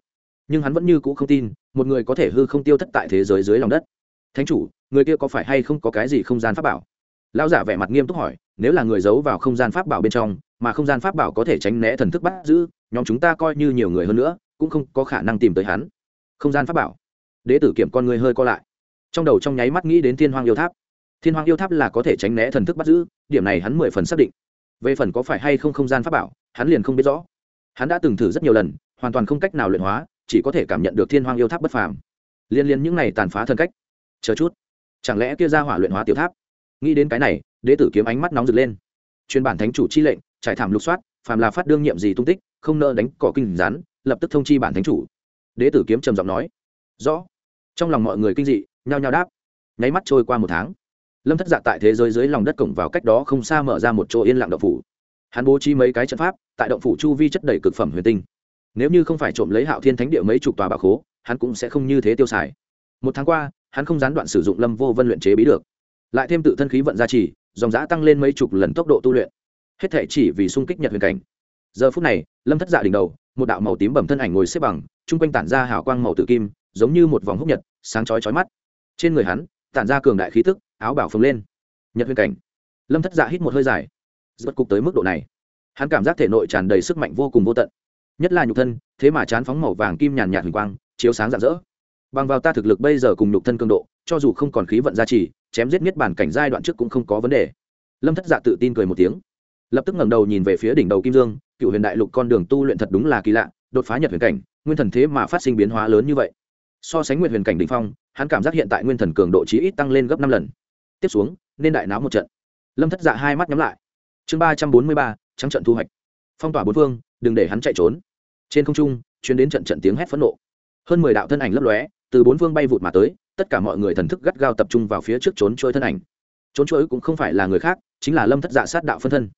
Nhưng hắn vẫn như cũ không tin, một người có thể hư không tiêu thất tại thế giới dưới lòng đất thánh chủ, người kia có phải hay không có cái gì không gian pháp bảo? Lão giả vẻ mặt nghiêm túc hỏi, nếu là người giấu vào không gian pháp bảo bên trong, mà không gian pháp bảo có thể tránh né thần thức bắt giữ, nhóm chúng ta coi như nhiều người hơn nữa, cũng không có khả năng tìm tới hắn. Không gian pháp bảo. Đế tử kiểm con người hơi co lại. Trong đầu trong nháy mắt nghĩ đến thiên hoàng yêu tháp. Thiên hoàng yêu tháp là có thể tránh né thần thức bắt giữ, điểm này hắn mười phần xác định. Về phần có phải hay không không gian pháp bảo, hắn liền không biết rõ. Hắn đã từng thử rất nhiều lần, hoàn toàn không cách nào luyện hóa, chỉ có thể cảm nhận được thiên hoàng yêu tháp bất phàm. Liên liên những này tàn phá thần cách chờ chút. Chẳng lẽ kia ra hỏa luyện hóa tiểu tháp? Nghĩ đến cái này, đế tử kiếm ánh mắt nóng rực lên. Chuyên bản thánh chủ chi lệnh, trải thảm lục soát, phàm là phát đương nhiệm gì tung tích, không nợ đánh cỏ kinh rán lập tức thông chi bản thánh chủ. Đế tử kiếm trầm giọng nói. Rõ. Trong lòng mọi người kinh dị, nhao nhao đáp. Nháy mắt trôi qua một tháng. Lâm thất dạ tại thế giới dưới lòng đất cổng vào cách đó không xa mở ra một chỗ yên lặng động phủ. Hắn bố trí mấy cái trận pháp, tại động phủ chu vi chất đầy cực phẩm huyền tinh. Nếu như không phải trộm lấy hạo thiên thánh địa mấy chục tòa bạc khố, hắn cũng sẽ không như thế tiêu xài. Một tháng qua hắn không gián đoạn sử dụng lâm vô vân luyện chế bí được. Lại thêm tự thân khí vận gia trì, dòng giã tăng lên mấy chục lần tốc độ tu luyện. Hết thể chỉ vì sung kích nhật huyền cảnh. Giờ phút này, lâm thất dạ đỉnh đầu, một đạo màu tím bẩm thân ảnh ngồi xếp bằng, chung quanh tản ra hào quang màu tự kim, giống như một vòng húc nhật, sáng chói chói mắt. Trên người hắn, tản ra cường đại khí tức, áo bảo phồng lên. Nhật huyền cảnh. Lâm thất dạ hít một hơi dài. Rốt cục tới mức độ này, hắn cảm giác thể nội tràn đầy sức mạnh vô cùng vô tận. Nhất là nhục thân, thế mà chán phóng màu vàng kim nhàn nhạt huỳnh quang, chiếu sáng rạng rỡ bằng vào ta thực lực bây giờ cùng nhục thân cường độ, cho dù không còn khí vận gia trì, chém giết miết bản cảnh giai đoạn trước cũng không có vấn đề. Lâm thất dạ tự tin cười một tiếng. Lập tức ngẩng đầu nhìn về phía đỉnh đầu kim dương, cựu huyền đại lục con đường tu luyện thật đúng là kỳ lạ, đột phá nhật huyền cảnh, nguyên thần thế mà phát sinh biến hóa lớn như vậy. So sánh nguyên huyền cảnh đ ỉ n h phong, hắn cảm giác hiện tại nguyên thần cường độ chí ít tăng lên gấp năm lần. Tiếp xuống, nên đại náo một trận. Lâm thất dạ hai mắt nhắm lại. Chương ba trăm bốn mươi ba, trắng trận thu hoạch. Phong tỏa bốn phương, đừng để hắn chạy trốn. Trên không trung chuyến đến trận trận tiếng hét phẫn nộ. Hơn mười đạo thân ảnh lấp lóe từ bốn phương bay vụt mà tới, tất cả mọi người thần thức gắt gao tập trung vào phía trước trốn trôi thân ảnh. Trốn trôi cũng không phải là người khác, chính là lâm thất dạ sát đạo phân thân.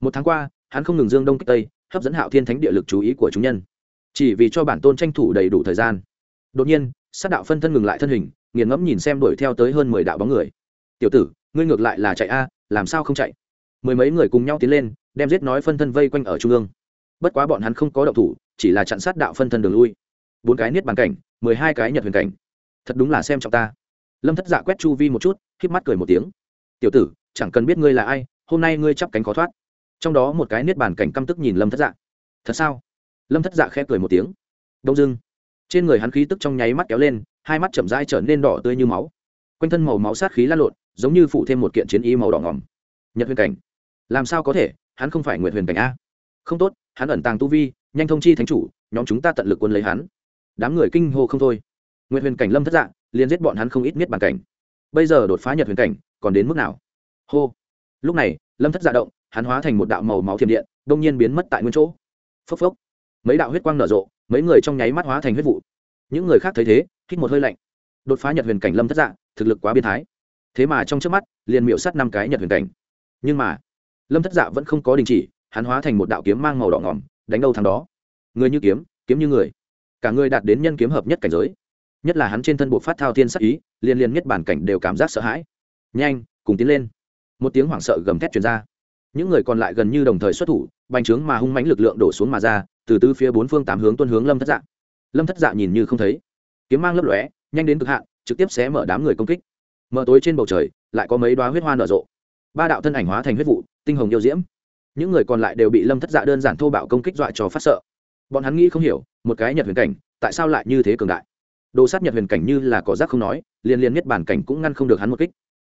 Một tháng qua, hắn không ngừng dương đông kích tây, hấp dẫn hạo thiên thánh địa lực chú ý của chúng nhân. Chỉ vì cho bản tôn tranh thủ đầy đủ thời gian. Đột nhiên, sát đạo phân thân ngừng lại thân hình, nghiền ngẫm nhìn xem đuổi theo tới hơn mười đạo bóng người. Tiểu tử, ngươi ngược lại là chạy a, làm sao không chạy? Mười mấy người cùng nhau tiến lên, đem giết nói phân thân vây quanh ở trung ương. Bất quá bọn hắn không có động thủ, chỉ là chặn sát đạo phân thân đường lui bốn cái niết bàn cảnh, mười hai cái nhật huyền cảnh. Thật đúng là xem trọng ta. Lâm thất dạ quét chu vi một chút k mắt cười một tiếng. Tiểu tử, chẳng cần biết ngươi là ai, hôm nay ngươi chắp cánh khó thoát. Trong đó một cái niết bàn cảnh căm tức nhìn lâm thất dạ. Thật sao? Lâm thất dạ khẽ cười một tiếng. Đông dưng trên người hắn khí tức trong nháy mắt kéo lên, hai mắt chậm rãi trở nên đỏ tươi như máu. Quanh thân màu máu sát khí lan lộn, giống như phụ thêm một kiện chiến y màu đỏ ngỏm. Nhật huyền cảnh. Làm sao có thể? Hắn không phải nguyện huyền cảnh a. Không tốt, hắn ẩn tàng tu vi, nhanh thông chi thánh chủ, nhóm chúng ta tận lực quân lấy hắn đám người kinh hô không thôi. Nguyện huyền cảnh lâm thất dạng liền giết bọn hắn không ít miết bàn cảnh. Bây giờ đột phá nhật huyền cảnh, còn đến mức nào? Hô. Lúc này, lâm thất dạ động, hắn hóa thành một đạo màu máu thiểm điện, đông nhiên biến mất tại nguyên chỗ. Phốc phốc. Mấy đạo huyết quang nở rộ, mấy người trong nháy mắt hóa thành huyết vụ. Những người khác thấy thế, hít một hơi lạnh. Đột phá nhật huyền cảnh lâm thất dạ thực lực quá biến thái. Thế mà trong trước mắt, liền miệu sát năm cái nhật huyền cảnh. Nhưng mà, lâm thất dạ vẫn không có đình chỉ, hắn hóa thành một đạo kiếm mang màu đỏ ngỏm, đánh đâu thằng đó. Người như kiếm kiếm như người cả người đạt đến nhân kiếm hợp nhất cảnh giới. Nhất là hắn trên thân bộ phát thao thiên sắc ý, liên liên nhất bản cảnh đều cảm giác sợ hãi. Nhanh, cùng tiến lên. Một tiếng hoảng sợ gầm thét truyền ra. Những người còn lại gần như đồng thời xuất thủ, bành trướng mà hung mãnh lực lượng đổ xuống mà ra, từ từ phía bốn phương tám hướng tuân hướng lâm thất dạ. Lâm thất dạ nhìn như không thấy. Kiếm mang lấp lóe, nhanh đến cực hạn, trực tiếp xé mở đám người công kích. Mở tối trên bầu trời, lại có mấy đoá huyết hoa nở rộ. Ba đạo thân ảnh hóa thành huyết vụ, tinh hồng yêu diễm. Những người còn lại đều bị lâm thất dạ đơn giản thô bạo công kích dọa cho phát sợ bọn hắn nghĩ không hiểu, một cái nhật huyền cảnh, tại sao lại như thế cường đại? Đồ sát nhật huyền cảnh như là cỏ rác không nói liên liên nhất bản cảnh cũng ngăn không được hắn một kích.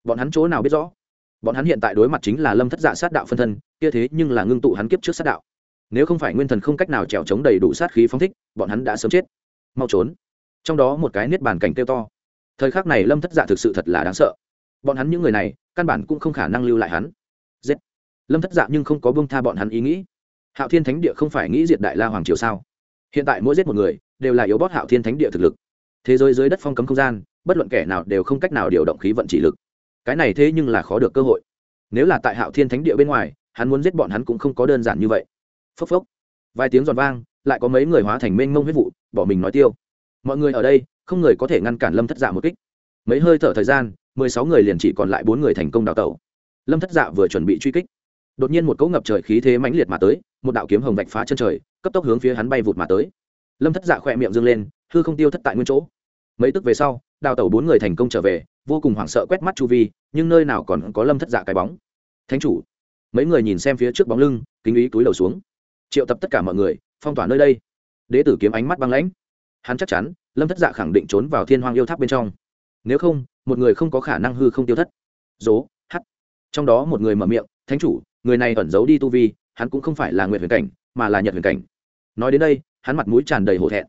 Bọn hắn chỗ nào biết rõ? Bọn hắn hiện tại đối mặt chính là lâm thất dạ sát đạo phân thân, kia thế nhưng là ngưng tụ hắn kiếp trước sát đạo. Nếu không phải nguyên thần không cách nào trèo chống đầy đủ sát khí phóng thích, bọn hắn đã sớm chết. Mau trốn. Trong đó một cái niết bàn cảnh kêu to. Thời khắc này lâm thất dạ thực sự thật là đáng sợ. Bọn hắn những người này, căn bản cũng không khả năng lưu lại hắn. Giết. Lâm thất dạ nhưng không có bông tha bọn hắn ý nghĩ hạo thiên thánh địa không phải nghĩ diệt đại la hoàng triều sao? Hiện tại mỗi giết một người, đều là yếu bót hạo thiên thánh địa thực lực. Thế giới dưới đất phong cấm không gian, bất luận kẻ nào đều không cách nào điều động khí vận chỉ lực. Cái này thế nhưng là khó được cơ hội. Nếu là tại hạo thiên thánh địa bên ngoài, hắn muốn giết bọn hắn cũng không có đơn giản như vậy. Phốc phốc. Vài tiếng giòn vang, lại có mấy người hóa thành mênh mông huyết vụ, bỏ mình nói tiêu. Mọi người ở đây, không người có thể ngăn cản lâm thất dạ một kích. Mấy hơi thở thời gian, mười sáu người liền chỉ còn lại bốn người thành công đào tẩu. Lâm thất dạ vừa chuẩn bị truy kích đột nhiên một cỗ ngập trời khí thế mãnh liệt mà tới, một đạo kiếm hồng vạch phá chân trời, cấp tốc hướng phía hắn bay vụt mà tới. Lâm thất dạ khỏe miệng dâng lên, hư không tiêu thất tại nguyên chỗ. Mấy tức về sau, đào tẩu bốn người thành công trở về, vô cùng hoảng sợ quét mắt chu vi, nhưng nơi nào còn có lâm thất dạ cái bóng. Thánh chủ, mấy người nhìn xem phía trước bóng lưng, kính ý túi đầu xuống. Triệu tập tất cả mọi người, phong tỏa nơi đây. Đế tử kiếm ánh mắt băng lãnh. Hắn chắc chắn, lâm thất dạ khẳng định trốn vào thiên hoang yêu tháp bên trong. Nếu không, một người không có khả năng hư không tiêu thất. Dố, hắt. Trong đó một người mở miệng, thánh chủ người này ẩn giấu đi tu vi, hắn cũng không phải là nguyệt huyền cảnh, mà là nhật huyền cảnh. Nói đến đây, hắn mặt mũi tràn đầy hổ thẹn.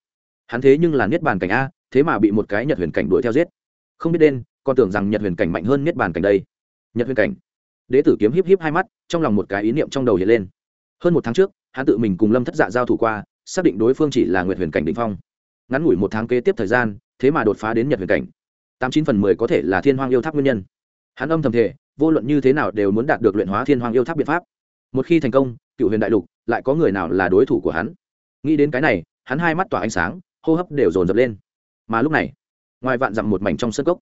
Hắn thế nhưng là niết bàn cảnh a, thế mà bị một cái nhật huyền cảnh đuổi theo giết. Không biết đen, còn tưởng rằng nhật huyền cảnh mạnh hơn niết bàn cảnh đây. Nhật huyền cảnh. Đế tử kiếm híp híp hai mắt, trong lòng một cái ý niệm trong đầu hiện lên. Hơn một tháng trước, hắn tự mình cùng lâm thất dạ giao thủ qua, xác định đối phương chỉ là nguyệt huyền cảnh định phong. Ngắn ngủi một tháng kế tiếp thời gian, thế mà đột phá đến nhật huyền cảnh. Tám chín phần mười có thể là thiên hoang yêu tháp nguyên nhân. Hắn âm thầm thể vô luận như thế nào đều muốn đạt được luyện hóa thiên hoàng yêu tháp biện pháp. Một khi thành công cựu huyền đại lục lại có người nào là đối thủ của hắn? Nghĩ đến cái này, hắn hai mắt tỏa ánh sáng, hô hấp đều dồn dập lên. Mà lúc này, ngoài vạn dặm một mảnh trong sân cốc,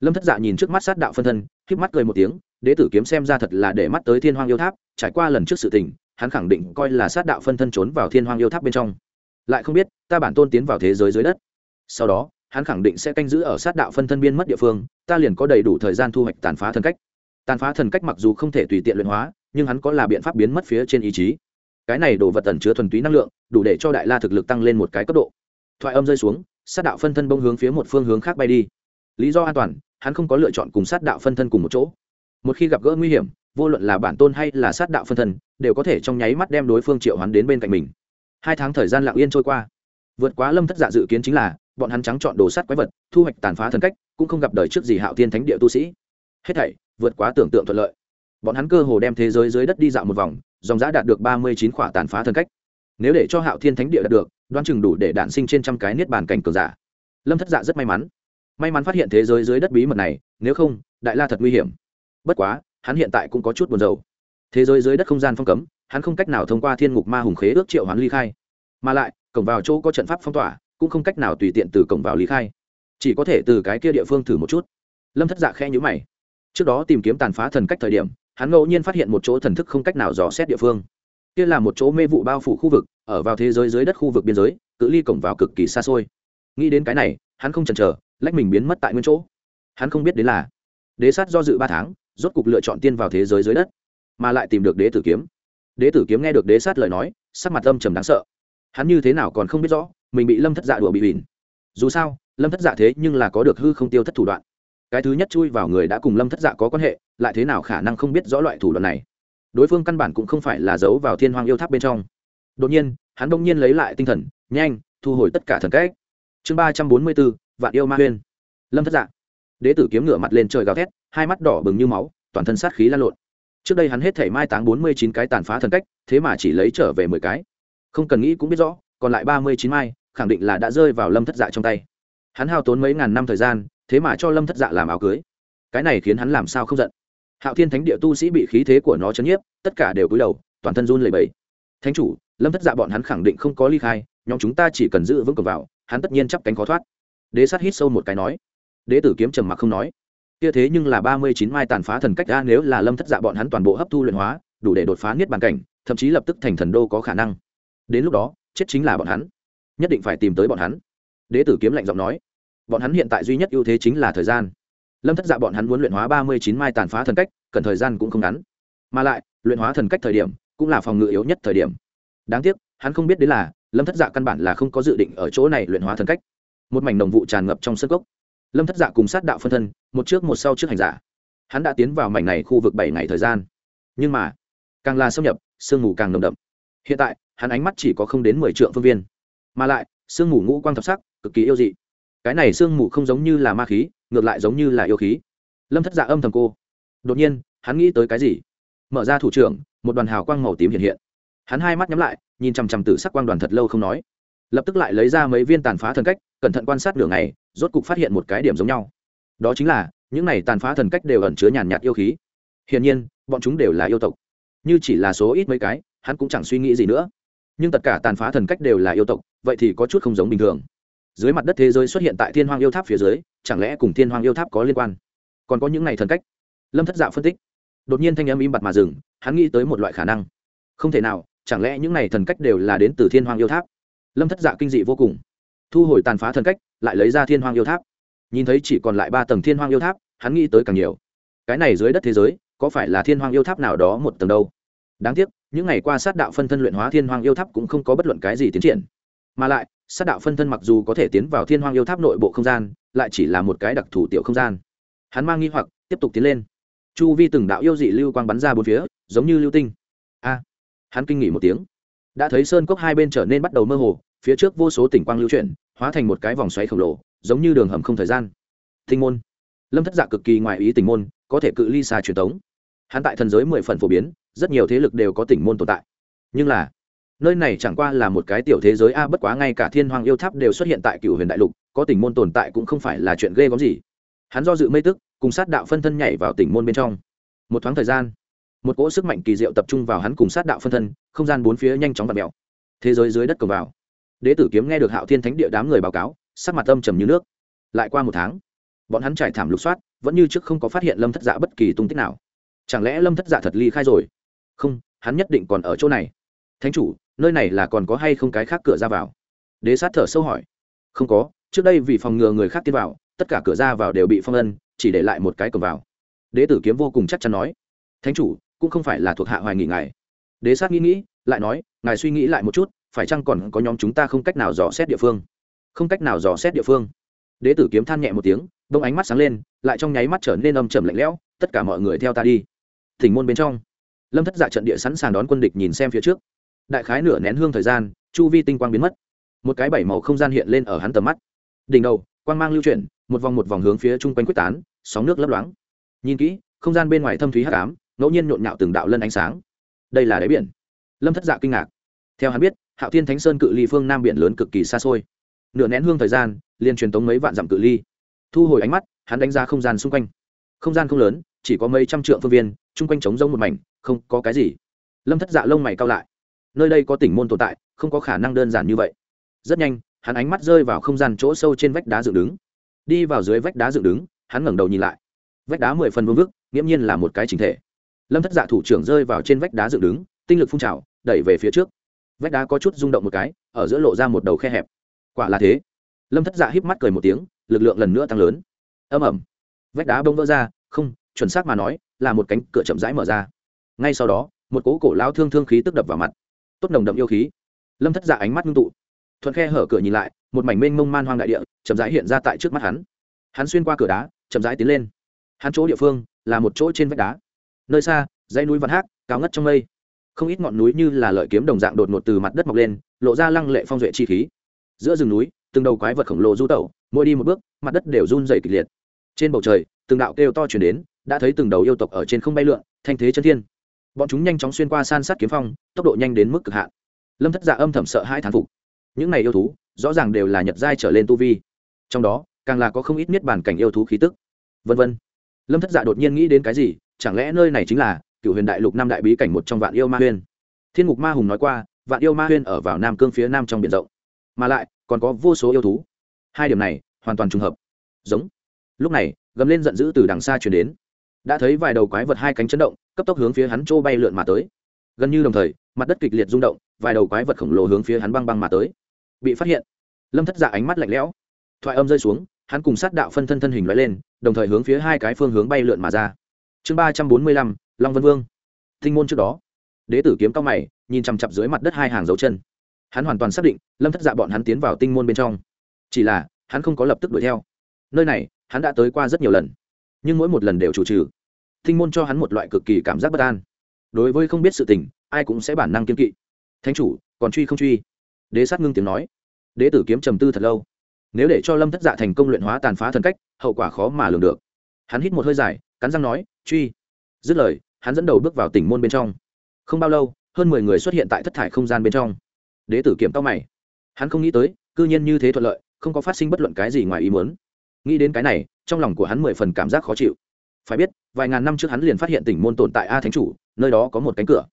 lâm thất dạ nhìn trước mắt sát đạo phân thân k mắt cười một tiếng, đế tử kiếm xem ra thật là để mắt tới thiên hoàng yêu tháp, trải qua lần trước sự tình, hắn khẳng định coi là sát đạo phân thân trốn vào thiên hoàng yêu tháp bên trong. Lại không biết, ta bản tôn tiến vào thế giới dưới đất. Sau đó, hắn khẳng định sẽ canh giữ ở sát đạo phân thân biên mất địa phương, ta liền có đầy đủ thời gian thu hoạch tàn phá thần cách tàn phá thần cách mặc dù không thể tùy tiện luyện hóa, nhưng hắn có là biện pháp biến mất phía trên ý chí. Cái này đồ vật tẩn chứa thuần túy năng lượng, đủ để cho đại la thực lực tăng lên một cái cấp độ. Thoại âm rơi xuống, sát đạo phân thân bông hướng phía một phương hướng khác bay đi. Lý do an toàn, hắn không có lựa chọn cùng sát đạo phân thân cùng một chỗ. Một khi gặp gỡ nguy hiểm, vô luận là bản tôn hay là sát đạo phân thân, đều có thể trong nháy mắt đem đối phương triệu hắn đến bên cạnh mình. Hai tháng thời gian lặng yên trôi qua. Vượt quá lâm thất dạ dự kiến chính là, bọn hắn trắng chọn đồ sát quái vật, thu hoạch tàn phá thần cách, cũng không gặp đời trước gì hạo thiên thánh địa tu sĩ. Hết thảy vượt quá tưởng tượng thuận lợi. Bọn hắn cơ hồ đem thế giới dưới đất đi dạo một vòng, dòng giã đạt được ba mươi chín khỏa tàn phá thần cách. Nếu để cho hạo thiên thánh địa đạt được, đoán chừng đủ để đản sinh trên trăm cái niết bàn cảnh cường giả. Lâm thất dạ rất may mắn. May mắn phát hiện thế giới dưới đất bí mật này, nếu không, đại la thật nguy hiểm. Bất quá, hắn hiện tại cũng có chút buồn rầu. Thế giới dưới đất không gian phong cấm, hắn không cách nào thông qua thiên ngục ma hùng khế ước triệu hoán ly khai. Mà lại, cổng vào chỗ có trận pháp phong tỏa, cũng không cách nào tùy tiện từ cổng vào ly khai. Chỉ có thể từ cái kia địa phương thử một chút. Lâm thất dạ khe nhữ mày trước đó tìm kiếm tàn phá thần cách thời điểm, hắn ngẫu nhiên phát hiện một chỗ thần thức không cách nào dò xét địa phương. Kia là một chỗ mê vụ bao phủ khu vực, ở vào thế giới dưới đất khu vực biên giới, cự ly cổng vào cực kỳ xa xôi. Nghĩ đến cái này, hắn không chần chờ, lách mình biến mất tại nguyên chỗ. Hắn không biết đến là, đế sát do dự ba tháng, rốt cục lựa chọn tiên vào thế giới dưới đất, mà lại tìm được đế tử kiếm. Đế tử kiếm nghe được đế sát lời nói, sắc mặt âm trầm đáng sợ. Hắn như thế nào còn không biết rõ, mình bị lâm thất dạ đùa bị bỉn dù sao, lâm thất dạ thế nhưng là có được hư không tiêu thất thủ đoạn cái thứ nhất chui vào người đã cùng lâm thất dạ có quan hệ lại thế nào khả năng không biết rõ loại thủ đoạn này đối phương căn bản cũng không phải là giấu vào thiên hoàng yêu tháp bên trong đột nhiên hắn đông nhiên lấy lại tinh thần nhanh thu hồi tất cả thần cách chương ba trăm bốn mươi bốn vạn yêu ma huyên lâm thất dạ đế tử kiếm ngựa mặt lên trời gào thét hai mắt đỏ bừng như máu toàn thân sát khí lan lộn trước đây hắn hết thể mai táng bốn mươi chín cái tàn phá thần cách thế mà chỉ lấy trở về mười cái không cần nghĩ cũng biết rõ còn lại ba mươi chín mai khẳng định là đã rơi vào lâm thất dạ trong tay hắn hao tốn mấy ngàn năm thời gian thế mà cho lâm thất dạ làm áo cưới. Cái này khiến hắn làm sao không giận? Hạo thiên thánh địa tu sĩ bị khí thế của nó chấn nhiếp, tất cả đều cúi đầu, toàn thân run lẩy bẩy. Thánh chủ, lâm thất dạ bọn hắn khẳng định không có ly khai, nhóm chúng ta chỉ cần giữ vững cầm vào, hắn tất nhiên chắp cánh khó thoát. Đế sát hít sâu một cái nói. Đế tử kiếm trầm mặc không nói. Kia thế nhưng là ba mươi chín mai tàn phá thần cách ra, nếu là lâm thất dạ bọn hắn toàn bộ hấp thu luyện hóa, đủ để đột phá niết bàn cảnh, thậm chí lập tức thành thần đô có khả năng. Đến lúc đó, chết chính là bọn hắn. Nhất định phải tìm tới bọn hắn. Đế tử kiếm lạnh giọng nói bọn hắn hiện tại duy nhất ưu thế chính là thời gian. Lâm thất dạ bọn hắn muốn luyện hóa ba mươi chín mai tàn phá thần cách, cần thời gian cũng không ngắn. Mà lại, luyện hóa thần cách thời điểm, cũng là phòng ngự yếu nhất thời điểm. Đáng tiếc, hắn không biết đến là, lâm thất dạ căn bản là không có dự định ở chỗ này luyện hóa thần cách. Một mảnh đồng vụ tràn ngập trong sân gốc lâm thất dạ cùng sát đạo phân thân, một trước một sau trước hành giả. Hắn đã tiến vào mảnh này khu vực bảy ngày thời gian. Nhưng mà, càng là xâm nhập, sương mù càng nồng đậm. Hiện tại, hắn ánh mắt chỉ có không đến mười triệu phương viên. Mà lại, sương mù ngũ quang thập sắc, cực kỳ yêu dị cái này sương mù không giống như là ma khí, ngược lại giống như là yêu khí. Lâm thất dạ âm thầm cô. Đột nhiên, hắn nghĩ tới cái gì? Mở ra thủ trưởng, một đoàn hào quang màu tím hiện hiện. Hắn hai mắt nhắm lại, nhìn chằm chằm tử sắc quang đoàn thật lâu không nói. Lập tức lại lấy ra mấy viên tàn phá thần cách, cẩn thận quan sát đường này, rốt cục phát hiện một cái điểm giống nhau. Đó chính là, những này tàn phá thần cách đều ẩn chứa nhàn nhạt yêu khí. Hiển nhiên, bọn chúng đều là yêu tộc. Như chỉ là số ít mấy cái, hắn cũng chẳng suy nghĩ gì nữa. Nhưng tất cả tàn phá thần cách đều là yêu tộc, vậy thì có chút không giống bình thường dưới mặt đất thế giới xuất hiện tại thiên hoàng yêu tháp phía dưới, chẳng lẽ cùng thiên hoàng yêu tháp có liên quan? Còn có những này thần cách. Lâm thất dạo phân tích. Đột nhiên thanh âm im bặt mà dừng, hắn nghĩ tới một loại khả năng. Không thể nào, chẳng lẽ những này thần cách đều là đến từ thiên hoàng yêu tháp? Lâm thất dạ kinh dị vô cùng. Thu hồi tàn phá thần cách, lại lấy ra thiên hoàng yêu tháp. Nhìn thấy chỉ còn lại ba tầng thiên hoàng yêu tháp, hắn nghĩ tới càng nhiều. Cái này dưới đất thế giới, có phải là thiên hoàng yêu tháp nào đó một tầng đâu? Đáng tiếc, những ngày qua sát đạo phân thân luyện hóa thiên hoàng yêu tháp cũng không có bất luận cái gì tiến triển. Mà lại sát đạo phân thân mặc dù có thể tiến vào thiên hoàng yêu tháp nội bộ không gian, lại chỉ là một cái đặc thù tiểu không gian. Hắn mang nghi hoặc, tiếp tục tiến lên. Chu vi từng đạo yêu dị lưu quang bắn ra bốn phía, giống như lưu tinh. A! Hắn kinh nghỉ một tiếng. Đã thấy sơn cốc hai bên trở nên bắt đầu mơ hồ, phía trước vô số tỉnh quang lưu chuyển, hóa thành một cái vòng xoáy khổng lồ, giống như đường hầm không thời gian. Tinh môn. Lâm thất dạ cực kỳ ngoài ý tình môn, có thể cự ly xa truyền thống hắn tại thần giới mười phần phổ biến, rất nhiều thế lực đều có tỉnh môn tồn tại. Nhưng là nơi này chẳng qua là một cái tiểu thế giới a, bất quá ngay cả thiên hoàng yêu tháp đều xuất hiện tại cựu huyền đại lục, có tỉnh môn tồn tại cũng không phải là chuyện ghê gớm gì. Hắn do dự mây tức, cùng sát đạo phân thân nhảy vào tỉnh môn bên trong. Một thoáng thời gian, một cỗ sức mạnh kỳ diệu tập trung vào hắn cùng sát đạo phân thân, không gian bốn phía nhanh chóng và mèo thế giới dưới đất cầu vào. Đế tử kiếm nghe được hạo thiên thánh địa đám người báo cáo, sắc mặt âm trầm như nước. Lại qua một tháng, bọn hắn trải thảm lục soát, vẫn như trước không có phát hiện lâm thất dạ bất kỳ tung tích nào. Chẳng lẽ lâm thất dạ thật ly khai rồi? Không, hắn nhất định còn ở chỗ này. Thánh chủ nơi này là còn có hay không cái khác cửa ra vào? Đế sát thở sâu hỏi. Không có, trước đây vì phòng ngừa người khác tiến vào, tất cả cửa ra vào đều bị phong ân chỉ để lại một cái cổng vào. Đế tử kiếm vô cùng chắc chắn nói. Thánh chủ, cũng không phải là thuộc hạ hoài nghị ngài. Đế sát nghĩ nghĩ, lại nói, ngài suy nghĩ lại một chút, phải chăng còn có nhóm chúng ta không cách nào dò xét địa phương? Không cách nào dò xét địa phương. Đế tử kiếm than nhẹ một tiếng đông ánh mắt sáng lên, lại trong nháy mắt trở nên âm trầm lạnh lẽo, tất cả mọi người theo ta đi. Thỉnh môn bên trong. Lâm thất dạ trận địa sẵn sàng đón quân địch nhìn xem phía trước đại khái nửa nén hương thời gian, chu vi tinh quang biến mất. Một cái bảy màu không gian hiện lên ở hắn tầm mắt. Đỉnh đầu, quang mang lưu chuyển, một vòng một vòng hướng phía chung quanh quyết tán, sóng nước lấp loáng. Nhìn kỹ, không gian bên ngoài thâm thúy hắc ám, ngẫu nhiên nhộn nhạo từng đạo lân ánh sáng. Đây là đáy biển. Lâm thất dạ kinh ngạc. Theo hắn biết, hạo thiên thánh sơn cự ly phương nam biển lớn cực kỳ xa xôi. Nửa nén hương thời gian, liền truyền tống mấy vạn dặm cự ly. Thu hồi ánh mắt, hắn đánh ra không gian xung quanh. Không gian không lớn, chỉ có mấy trăm trượng phương viên, chung quanh trống rông một mảnh, không có cái gì. Lâm thất dạ lông mày cao lại nơi đây có tỉnh môn tồn tại, không có khả năng đơn giản như vậy. Rất nhanh, hắn ánh mắt rơi vào không gian chỗ sâu trên vách đá dựng đứng. Đi vào dưới vách đá dựng đứng, hắn ngẩng đầu nhìn lại. Vách đá mười phần vương vức, nghiễm nhiên là một cái trình thể. Lâm thất dạ thủ trưởng rơi vào trên vách đá dựng đứng, tinh lực phun trào, đẩy về phía trước. Vách đá có chút rung động một cái, ở giữa lộ ra một đầu khe hẹp. Quả là thế. Lâm thất dạ híp mắt cười một tiếng, lực lượng lần nữa tăng lớn. Âm ẩm vách đá bông vỡ ra, không, chuẩn xác mà nói, là một cánh cửa chậm rãi mở ra. Ngay sau đó, một cố cổ lao thương thương khí tức đập vào mặt tốt nồng đậm yêu khí. Lâm thất dạ ánh mắt ngưng tụ. Thuận khe hở cửa nhìn lại, một mảnh mênh mông man hoang đại địa, chậm rãi hiện ra tại trước mắt hắn. Hắn xuyên qua cửa đá, chậm rãi tiến lên. Hắn chỗ địa phương là một chỗ trên vách đá. Nơi xa, dãy núi văn hát cao ngất trong mây. Không ít ngọn núi như là lợi kiếm đồng dạng đột ngột từ mặt đất mọc lên, lộ ra lăng lệ phong duệ chi khí. Giữa rừng núi, từng đầu quái vật khổng lồ du tẩu, mỗi đi một bước, mặt đất đều run dày kịch liệt. Trên bầu trời, từng đạo kêu to chuyển đến, đã thấy từng đầu yêu tộc ở trên không bay lượn, thanh thế chân thiên bọn chúng nhanh chóng xuyên qua san sát kiếm phong, tốc độ nhanh đến mức cực hạn. Lâm thất dạ âm thầm sợ hai thán phục. Những này yêu thú, rõ ràng đều là nhật giai trở lên tu vi. Trong đó, càng là có không ít miết bản cảnh yêu thú khí tức. Vân vân. Lâm thất dạ đột nhiên nghĩ đến cái gì, chẳng lẽ nơi này chính là cựu huyền đại lục năm đại bí cảnh một trong vạn yêu ma huyên? Thiên ngục ma hùng nói qua, vạn yêu ma huyên ở vào nam cương phía nam trong biển rộng. Mà lại, còn có vô số yêu thú. Hai điểm này, hoàn toàn trùng hợp. Giống. Lúc này, gầm lên giận dữ từ đằng xa chuyển đến. Đã thấy vài đầu quái vật hai cánh chấn động cấp tốc hướng phía hắn trô bay lượn mà tới. Gần như đồng thời, mặt đất kịch liệt rung động, vài đầu quái vật khổng lồ hướng phía hắn băng băng mà tới. Bị phát hiện, lâm thất dạ ánh mắt lạnh lẽo. Thoại âm rơi xuống, hắn cùng sát đạo phân thân thân hình loại lên, đồng thời hướng phía hai cái phương hướng bay lượn mà ra. Chương ba trăm bốn mươi lăm, long vân vương. Tinh môn trước đó. Đế tử kiếm cao mày, nhìn chằm chặp dưới mặt đất hai hàng dấu chân. Hắn hoàn toàn xác định, lâm thất dạ bọn hắn tiến vào tinh môn bên trong. Chỉ là, hắn không có lập tức đuổi theo. Nơi này, hắn đã tới qua rất nhiều lần. Nhưng mỗi một lần đều chủ trừ tinh môn cho hắn một loại cực kỳ cảm giác bất an. Đối với không biết sự tình, ai cũng sẽ bản năng kiên kỵ. Thánh chủ, còn truy không truy? Đế sát ngưng tiếng nói. Đế tử kiếm trầm tư thật lâu. Nếu để cho lâm thất dạ thành công luyện hóa tàn phá thần cách, hậu quả khó mà lường được. Hắn hít một hơi dài, cắn răng nói, truy. Dứt lời, hắn dẫn đầu bước vào tỉnh môn bên trong. Không bao lâu, hơn mười người xuất hiện tại thất thải không gian bên trong. Đế tử kiểm tao mày. Hắn không nghĩ tới, cư nhiên như thế thuận lợi, không có phát sinh bất luận cái gì ngoài ý muốn. Nghĩ đến cái này, trong lòng của hắn mười phần cảm giác khó chịu phải biết, vài ngàn năm trước hắn liền phát hiện tỉnh môn tồn tại a thánh chủ, nơi đó có một cánh cửa.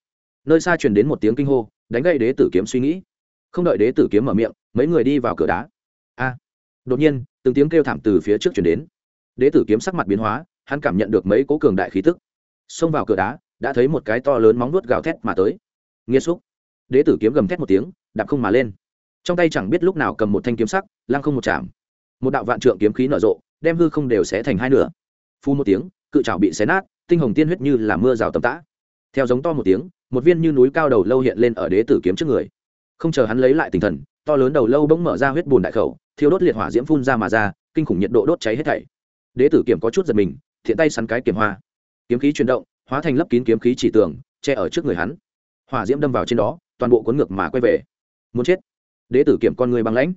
Nơi xa truyền đến một tiếng kinh hô, đánh gây đế tử kiếm suy nghĩ. Không đợi đế tử kiếm mở miệng, mấy người đi vào cửa đá. A! Đột nhiên, từng tiếng kêu thảm từ phía trước chuyển đến. Đế tử kiếm sắc mặt biến hóa, hắn cảm nhận được mấy cố cường đại khí tức. Xông vào cửa đá, đã thấy một cái to lớn móng nuốt gào thét mà tới. Nghiêm xúc. Đế tử kiếm gầm thét một tiếng, đạp không mà lên. Trong tay chẳng biết lúc nào cầm một thanh kiếm sắc, lăng không một chạm. Một đạo vạn trượng kiếm khí nở rộ, đem hư không đều xé thành hai nửa. Phu một tiếng cự trảo bị xé nát, tinh hồng tiên huyết như là mưa rào tầm tã. Theo giống to một tiếng, một viên như núi cao đầu lâu hiện lên ở đế tử kiếm trước người. Không chờ hắn lấy lại tinh thần, to lớn đầu lâu bỗng mở ra huyết bùn đại khẩu, thiêu đốt liệt hỏa diễm phun ra mà ra, kinh khủng nhiệt độ đốt cháy hết thảy. Đế tử kiểm có chút giật mình, thiện tay sắn cái kiểm hoa. Kiếm khí chuyển động, hóa thành lấp kín kiếm khí chỉ tường, che ở trước người hắn. Hỏa diễm đâm vào trên đó, toàn bộ cuốn ngược mà quay về. Muốn chết. Đế tử kiểm con người băng lãnh.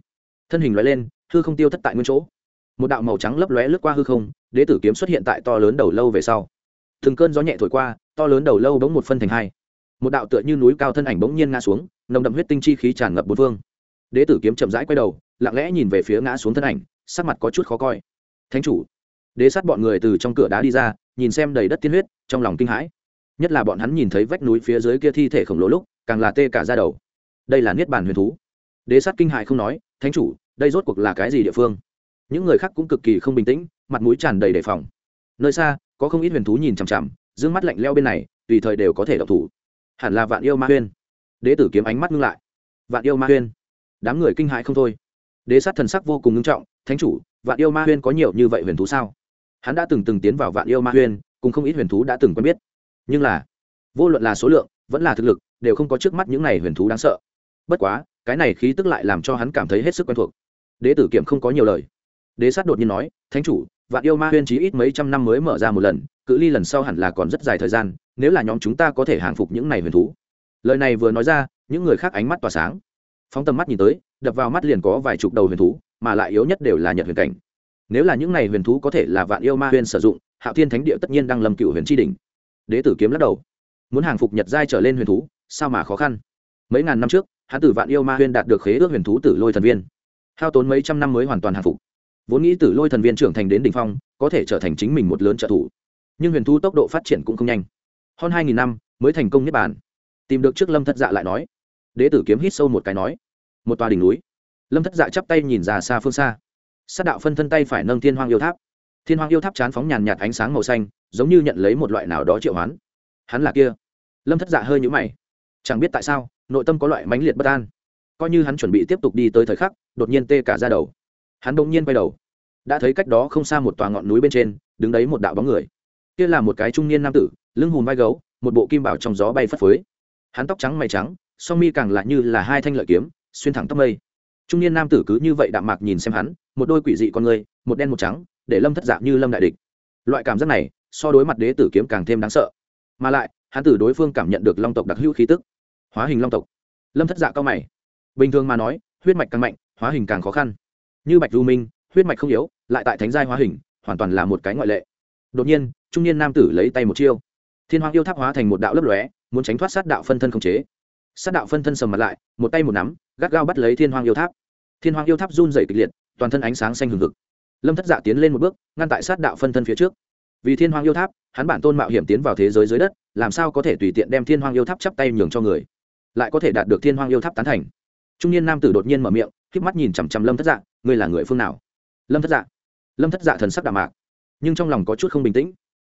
Thân hình lóe lên, hư không tiêu thất tại nguyên chỗ. Một đạo màu trắng lấp lóe lướt qua hư không đế tử kiếm xuất hiện tại to lớn đầu lâu về sau. Từng cơn gió nhẹ thổi qua, to lớn đầu lâu bỗng một phân thành hai. Một đạo tựa như núi cao thân ảnh bỗng nhiên ngã xuống, nồng đậm huyết tinh chi khí tràn ngập bốn phương. Đế tử kiếm chậm rãi quay đầu, lặng lẽ nhìn về phía ngã xuống thân ảnh, sắc mặt có chút khó coi. Thánh chủ. Đế sát bọn người từ trong cửa đá đi ra, nhìn xem đầy đất tiên huyết, trong lòng kinh hãi. Nhất là bọn hắn nhìn thấy vách núi phía dưới kia thi thể khổng lồ lúc, càng là tê cả ra đầu. Đây là niết bàn huyền thú. Đế sát kinh hại không nói, thánh chủ, đây rốt cuộc là cái gì địa phương? Những người khác cũng cực kỳ không bình tĩnh mặt mũi tràn đầy đề phòng. Nơi xa, có không ít huyền thú nhìn chằm chằm d ư ơ n g mắt lạnh leo bên này, tùy thời đều có thể động thủ. Hẳn là vạn yêu ma huyên. Đế tử kiếm ánh mắt ngưng lại. Vạn yêu ma huyên. Đám người kinh hãi không thôi. Đế sát thần sắc vô cùng ngưng trọng, thánh chủ, vạn yêu ma huyên có nhiều như vậy huyền thú sao? Hắn đã từng từng tiến vào vạn yêu ma huyên, cùng không ít huyền thú đã từng quen biết. Nhưng là, vô luận là số lượng, vẫn là thực lực, đều không có trước mắt những này huyền thú đáng sợ. Bất quá, cái này khí tức lại làm cho hắn cảm thấy hết sức quen thuộc. Đế tử kiểm không có nhiều lời. Đế sát đột nhiên nói, thánh chủ vạn yêu ma huyên chí ít mấy trăm năm mới mở ra một lần, cự ly lần sau hẳn là còn rất dài thời gian, nếu là nhóm chúng ta có thể hàng phục những này huyền thú. Lời này vừa nói ra, những người khác ánh mắt tỏa sáng. Phóng tầm mắt nhìn tới, đập vào mắt liền có vài chục đầu huyền thú, mà lại yếu nhất đều là nhật huyền cảnh. Nếu là những này huyền thú có thể là vạn yêu ma huyền sử dụng, hạo thiên thánh địa tất nhiên đang lầm cựu huyền tri đình đế tử kiếm lắc đầu. Muốn hàng phục nhật giai trở lên huyền thú, sao mà khó khăn? Mấy ngàn năm trước, hắn tử vạn yêu ma huyền đạt được khế ước huyền thú tử lôi thần viên. Hao tốn mấy trăm năm mới hoàn toàn hàng phục vốn nghĩ tử lôi thần viên trưởng thành đến đ ỉ n h phong, có thể trở thành chính mình một lớn trợ thủ. Nhưng huyền thu tốc độ phát triển cũng không nhanh. Hơn hai nghìn năm mới thành công niết bàn. Tìm được trước lâm thất dạ lại nói. Đế tử kiếm hít sâu một cái nói. Một tòa đỉnh núi. Lâm thất dạ chắp tay nhìn ra xa phương xa. Sát đạo phân thân tay phải nâng thiên hoang yêu tháp. Thiên hoang yêu tháp chán phóng nhàn nhạt ánh sáng màu xanh, giống như nhận lấy một loại nào đó triệu hoán. Hắn là kia. Lâm thất dạ hơi nhũ mày. Chẳng biết tại sao, nội tâm có loại mãnh liệt bất an. Coi như hắn chuẩn bị tiếp tục đi tới thời khắc, đột nhiên tê cả ra đầu hắn bỗng nhiên quay đầu. Đã thấy cách đó không xa một tòa ngọn núi bên trên, đứng đấy một đạo bóng người. Kia là một cái trung niên nam tử, lưng hùm vai gấu, một bộ kim bảo trong gió bay phất phới. Hắn tóc trắng mày trắng, song mi càng lạ như là hai thanh lợi kiếm, xuyên thẳng tóc mây. Trung niên nam tử cứ như vậy đạm mạc nhìn xem hắn, một đôi quỷ dị con người, một đen một trắng, để lâm thất dạng như lâm đại địch. Loại cảm giác này, so đối mặt đế tử kiếm càng thêm đáng sợ. Mà lại, hắn tử đối phương cảm nhận được long tộc đặc hữu khí tức. Hóa hình long tộc. Lâm thất dạ cao mày. Bình thường mà nói, huyết mạch càng mạnh, hóa hình càng khó khăn như bạch du minh, huyết mạch không yếu, lại tại thánh giai hóa hình, hoàn toàn là một cái ngoại lệ. Đột nhiên, trung niên nam tử lấy tay một chiêu. Thiên hoàng yêu tháp hóa thành một đạo lấp lóe, muốn tránh thoát sát đạo phân thân không chế. Sát đạo phân thân sầm mặt lại, một tay một nắm, gắt gao bắt lấy thiên hoàng yêu tháp. Thiên hoàng yêu tháp run dày kịch liệt, toàn thân ánh sáng xanh hừng hực. Lâm thất dạ tiến lên một bước, ngăn tại sát đạo phân thân phía trước. Vì thiên hoàng yêu tháp, hắn bản tôn mạo hiểm tiến vào thế giới dưới đất, làm sao có thể tùy tiện đem thiên hoàng yêu tháp chắp tay nhường cho người? Lại có thể đạt được thiên hoàng yêu tháp tán thành. Trung niên nam tử đột nhiên mở miệng k mắt nhìn chằm chằm lâm thất dạ ngươi là người phương nào? Lâm thất dạ. Lâm thất dạ thần sắc đạm mạc, nhưng trong lòng có chút không bình tĩnh.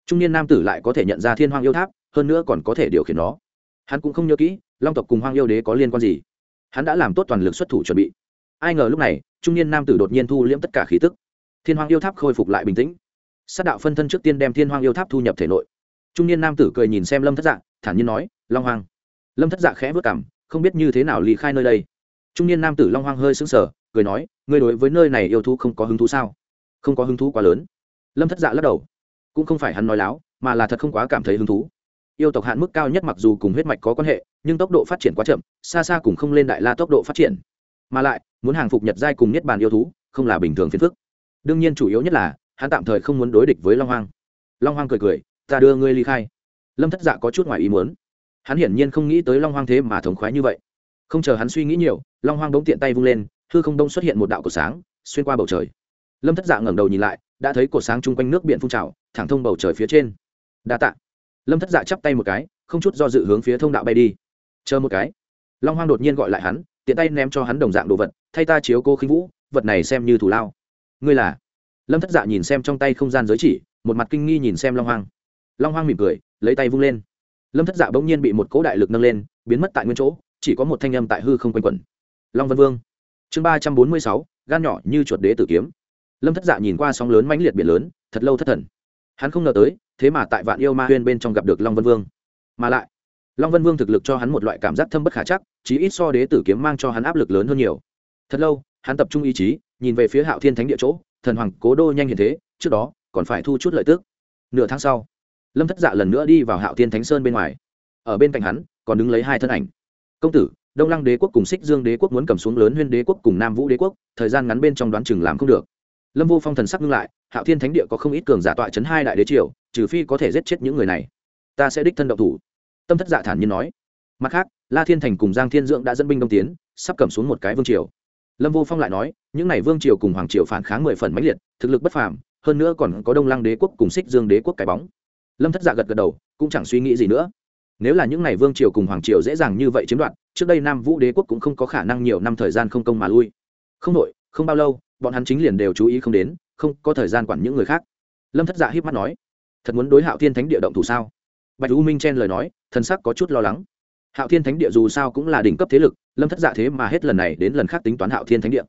Trung niên nam tử lại có thể nhận ra thiên hoàng yêu tháp, hơn nữa còn có thể điều khiển nó. Hắn cũng không nhớ kỹ, long tộc cùng hoàng yêu đế có liên quan gì. Hắn đã làm tốt toàn lực xuất thủ chuẩn bị. Ai ngờ lúc này, trung niên nam tử đột nhiên thu liễm tất cả khí tức. Thiên hoàng yêu tháp khôi phục lại bình tĩnh. Sát đạo phân thân trước tiên đem thiên hoàng yêu tháp thu nhập thể nội. Trung niên nam tử cười nhìn xem lâm thất dạ thản nhiên nói, long hoàng lâm thất dạ khẽ vất cảm không biết như thế nào ly khai nơi đây. Trung niên nam tử long hoang hơi sững sờ cười nói, ngươi đối với nơi này yêu thú không có hứng thú sao? Không có hứng thú quá lớn. Lâm thất dạ lắc đầu. Cũng không phải hắn nói láo, mà là thật không quá cảm thấy hứng thú. Yêu tộc hạn mức cao nhất mặc dù cùng huyết mạch có quan hệ, nhưng tốc độ phát triển quá chậm, xa xa cùng không lên đại la tốc độ phát triển. Mà lại, muốn hàng phục nhật giai cùng nhất bàn yêu thú, không là bình thường phiền phức. Đương nhiên chủ yếu nhất là, hắn tạm thời không muốn đối địch với long hoang. Long hoang cười cười, ta đưa ngươi ly khai. Lâm thất dạ có chút ngoài ý muốn. Hắn hiển nhiên không nghĩ tới long hoang thế mà thống khoái như vậy. Không chờ hắn suy nghĩ nhiều, long hoang bỗng tiện tay vung lên hư không đông xuất hiện một đạo cột sáng, xuyên qua bầu trời. Lâm thất dạ ngẩng đầu nhìn lại, đã thấy cột sáng chung quanh nước biển phun trào, thẳng thông bầu trời phía trên. Đa tạ. Lâm thất dạ chắp tay một cái, không chút do dự hướng phía thông đạo bay đi. Chờ một cái. Long hoang đột nhiên gọi lại hắn, tiện tay ném cho hắn đồng dạng đồ vật, thay ta chiếu cô khinh vũ, vật này xem như thủ lao. Ngươi là? Lâm thất dạ nhìn xem trong tay không gian giới chỉ, một mặt kinh nghi nhìn xem long hoang. Long hoang mỉm cười, lấy tay vung lên. Lâm thất dạ bỗng nhiên bị một cỗ đại lực nâng lên, biến mất tại nguyên chỗ, chỉ có một thanh âm tại hư không quanh quẩn. Long vân vương chương ba trăm bốn mươi sáu, gan nhỏ như chuột đế tử kiếm. Lâm thất dạ nhìn qua sóng lớn mãnh liệt biển lớn, thật lâu thất thần. Hắn không ngờ tới, thế mà tại vạn yêu ma huyên bên trong gặp được long vân vương. Mà lại, long vân vương thực lực cho hắn một loại cảm giác thâm bất khả chắc, chí ít so đế tử kiếm mang cho hắn áp lực lớn hơn nhiều. Thật lâu, hắn tập trung ý chí, nhìn về phía hạo thiên thánh địa chỗ, thần hoàng cố đô nhanh hiện thế, trước đó, còn phải thu chút lợi tức. Nửa tháng sau, lâm thất dạ lần nữa đi vào hạo thiên thánh sơn bên ngoài. Ở bên cạnh hắn, còn đứng lấy hai thân ảnh. Công tử đông lăng đế quốc cùng xích dương đế quốc muốn cầm xuống lớn huyên đế quốc cùng nam vũ đế quốc, thời gian ngắn bên trong đoán chừng làm không được. Lâm vô phong thần sắc ngưng lại, hạo thiên thánh địa có không ít cường giả tọa chấn hai đại đế triều, trừ phi có thể giết chết những người này. Ta sẽ đích thân động thủ. Tâm thất dạ thản nhiên nói. Mặt khác, la thiên thành cùng giang thiên dưỡng đã dẫn binh đông tiến, sắp cầm xuống một cái vương triều. Lâm vô phong lại nói, những n à y vương triều cùng hoàng triều phản kháng mười phần mãnh liệt, thực lực bất phàm, hơn nữa còn có đông lăng đế quốc cùng xích dương đế quốc cái bóng. Lâm thất dạ gật gật đầu, cũng chẳng suy nghĩ gì nữa nếu là những ngày vương triều cùng hoàng triều dễ dàng như vậy chiếm đoạt, trước đây nam vũ đế quốc cũng không có khả năng nhiều năm thời gian không công mà lui. Không nội không bao lâu, bọn hắn chính liền đều chú ý không đến, không có thời gian quản những người khác. Lâm thất dạ hiếp mắt nói, thật muốn đối hạo thiên thánh địa động thủ sao? Bạch u minh chen lời nói, thần sắc có chút lo lắng. Hạo thiên thánh địa dù sao cũng là đỉnh cấp thế lực, lâm thất dạ thế mà hết lần này đến lần khác tính toán hạo thiên thánh địa.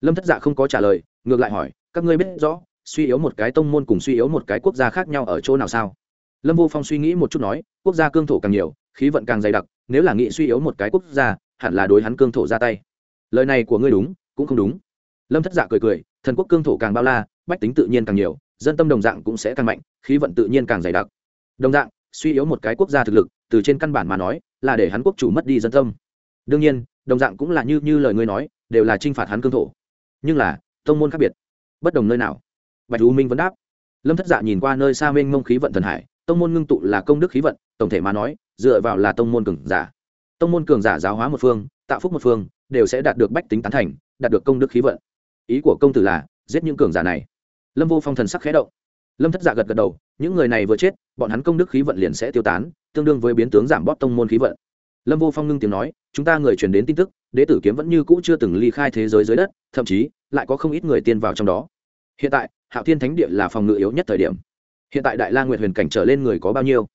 Lâm thất dạ không có trả lời, ngược lại hỏi, các ngươi biết rõ, suy yếu một cái tông môn cùng suy yếu một cái quốc gia khác nhau ở chỗ nào sao? Lâm vô phong suy nghĩ một chút nói, quốc gia cương thổ càng nhiều, khí vận càng dày đặc, nếu là nghị suy yếu một cái quốc gia, hẳn là đối hắn cương thổ ra tay. Lời này của ngươi đúng, cũng không đúng. Lâm thất dạ cười cười, thần quốc cương thổ càng bao la, bách tính tự nhiên càng nhiều, dân tâm đồng dạng cũng sẽ càng mạnh, khí vận tự nhiên càng dày đặc. Đồng dạng, suy yếu một cái quốc gia thực lực, từ trên căn bản mà nói, là để hắn quốc chủ mất đi dân tâm. Đương nhiên, đồng dạng cũng là như như lời ngươi nói, đều là t r i n h phạt hắn cương thổ. Nhưng là, tông môn khác biệt. Bất đồng nơi nào? Bạch u minh vẫn đáp. Lâm thất dạ nhìn qua nơi xa mênh mông khí vận thần hải tông môn ngưng tụ là công đức khí vận, tổng thể mà nói, dựa vào là tông môn cường giả. Tông môn cường giả giáo hóa một phương, tạo phúc một phương, đều sẽ đạt được bách tính tán thành, đạt được công đức khí vận. Ý của công tử là, giết những cường giả này. Lâm vô phong thần sắc khé động. Lâm thất giả gật gật đầu, những người này vừa chết, bọn hắn công đức khí vận liền sẽ tiêu tán, tương đương với biến tướng giảm bóp tông môn khí vận. Lâm vô phong ngưng tiếng nói, chúng ta người truyền đến tin tức đế tử kiếm vẫn như cũ chưa từng ly khai thế giới dưới đất, thậm chí, lại có không ít người tiên vào trong đó. Hiện tại, hạo thiên thánh địa là phòng ngự yếu nhất thời điểm hiện tại đại la nguyệt huyền cảnh trở lên người có bao nhiêu?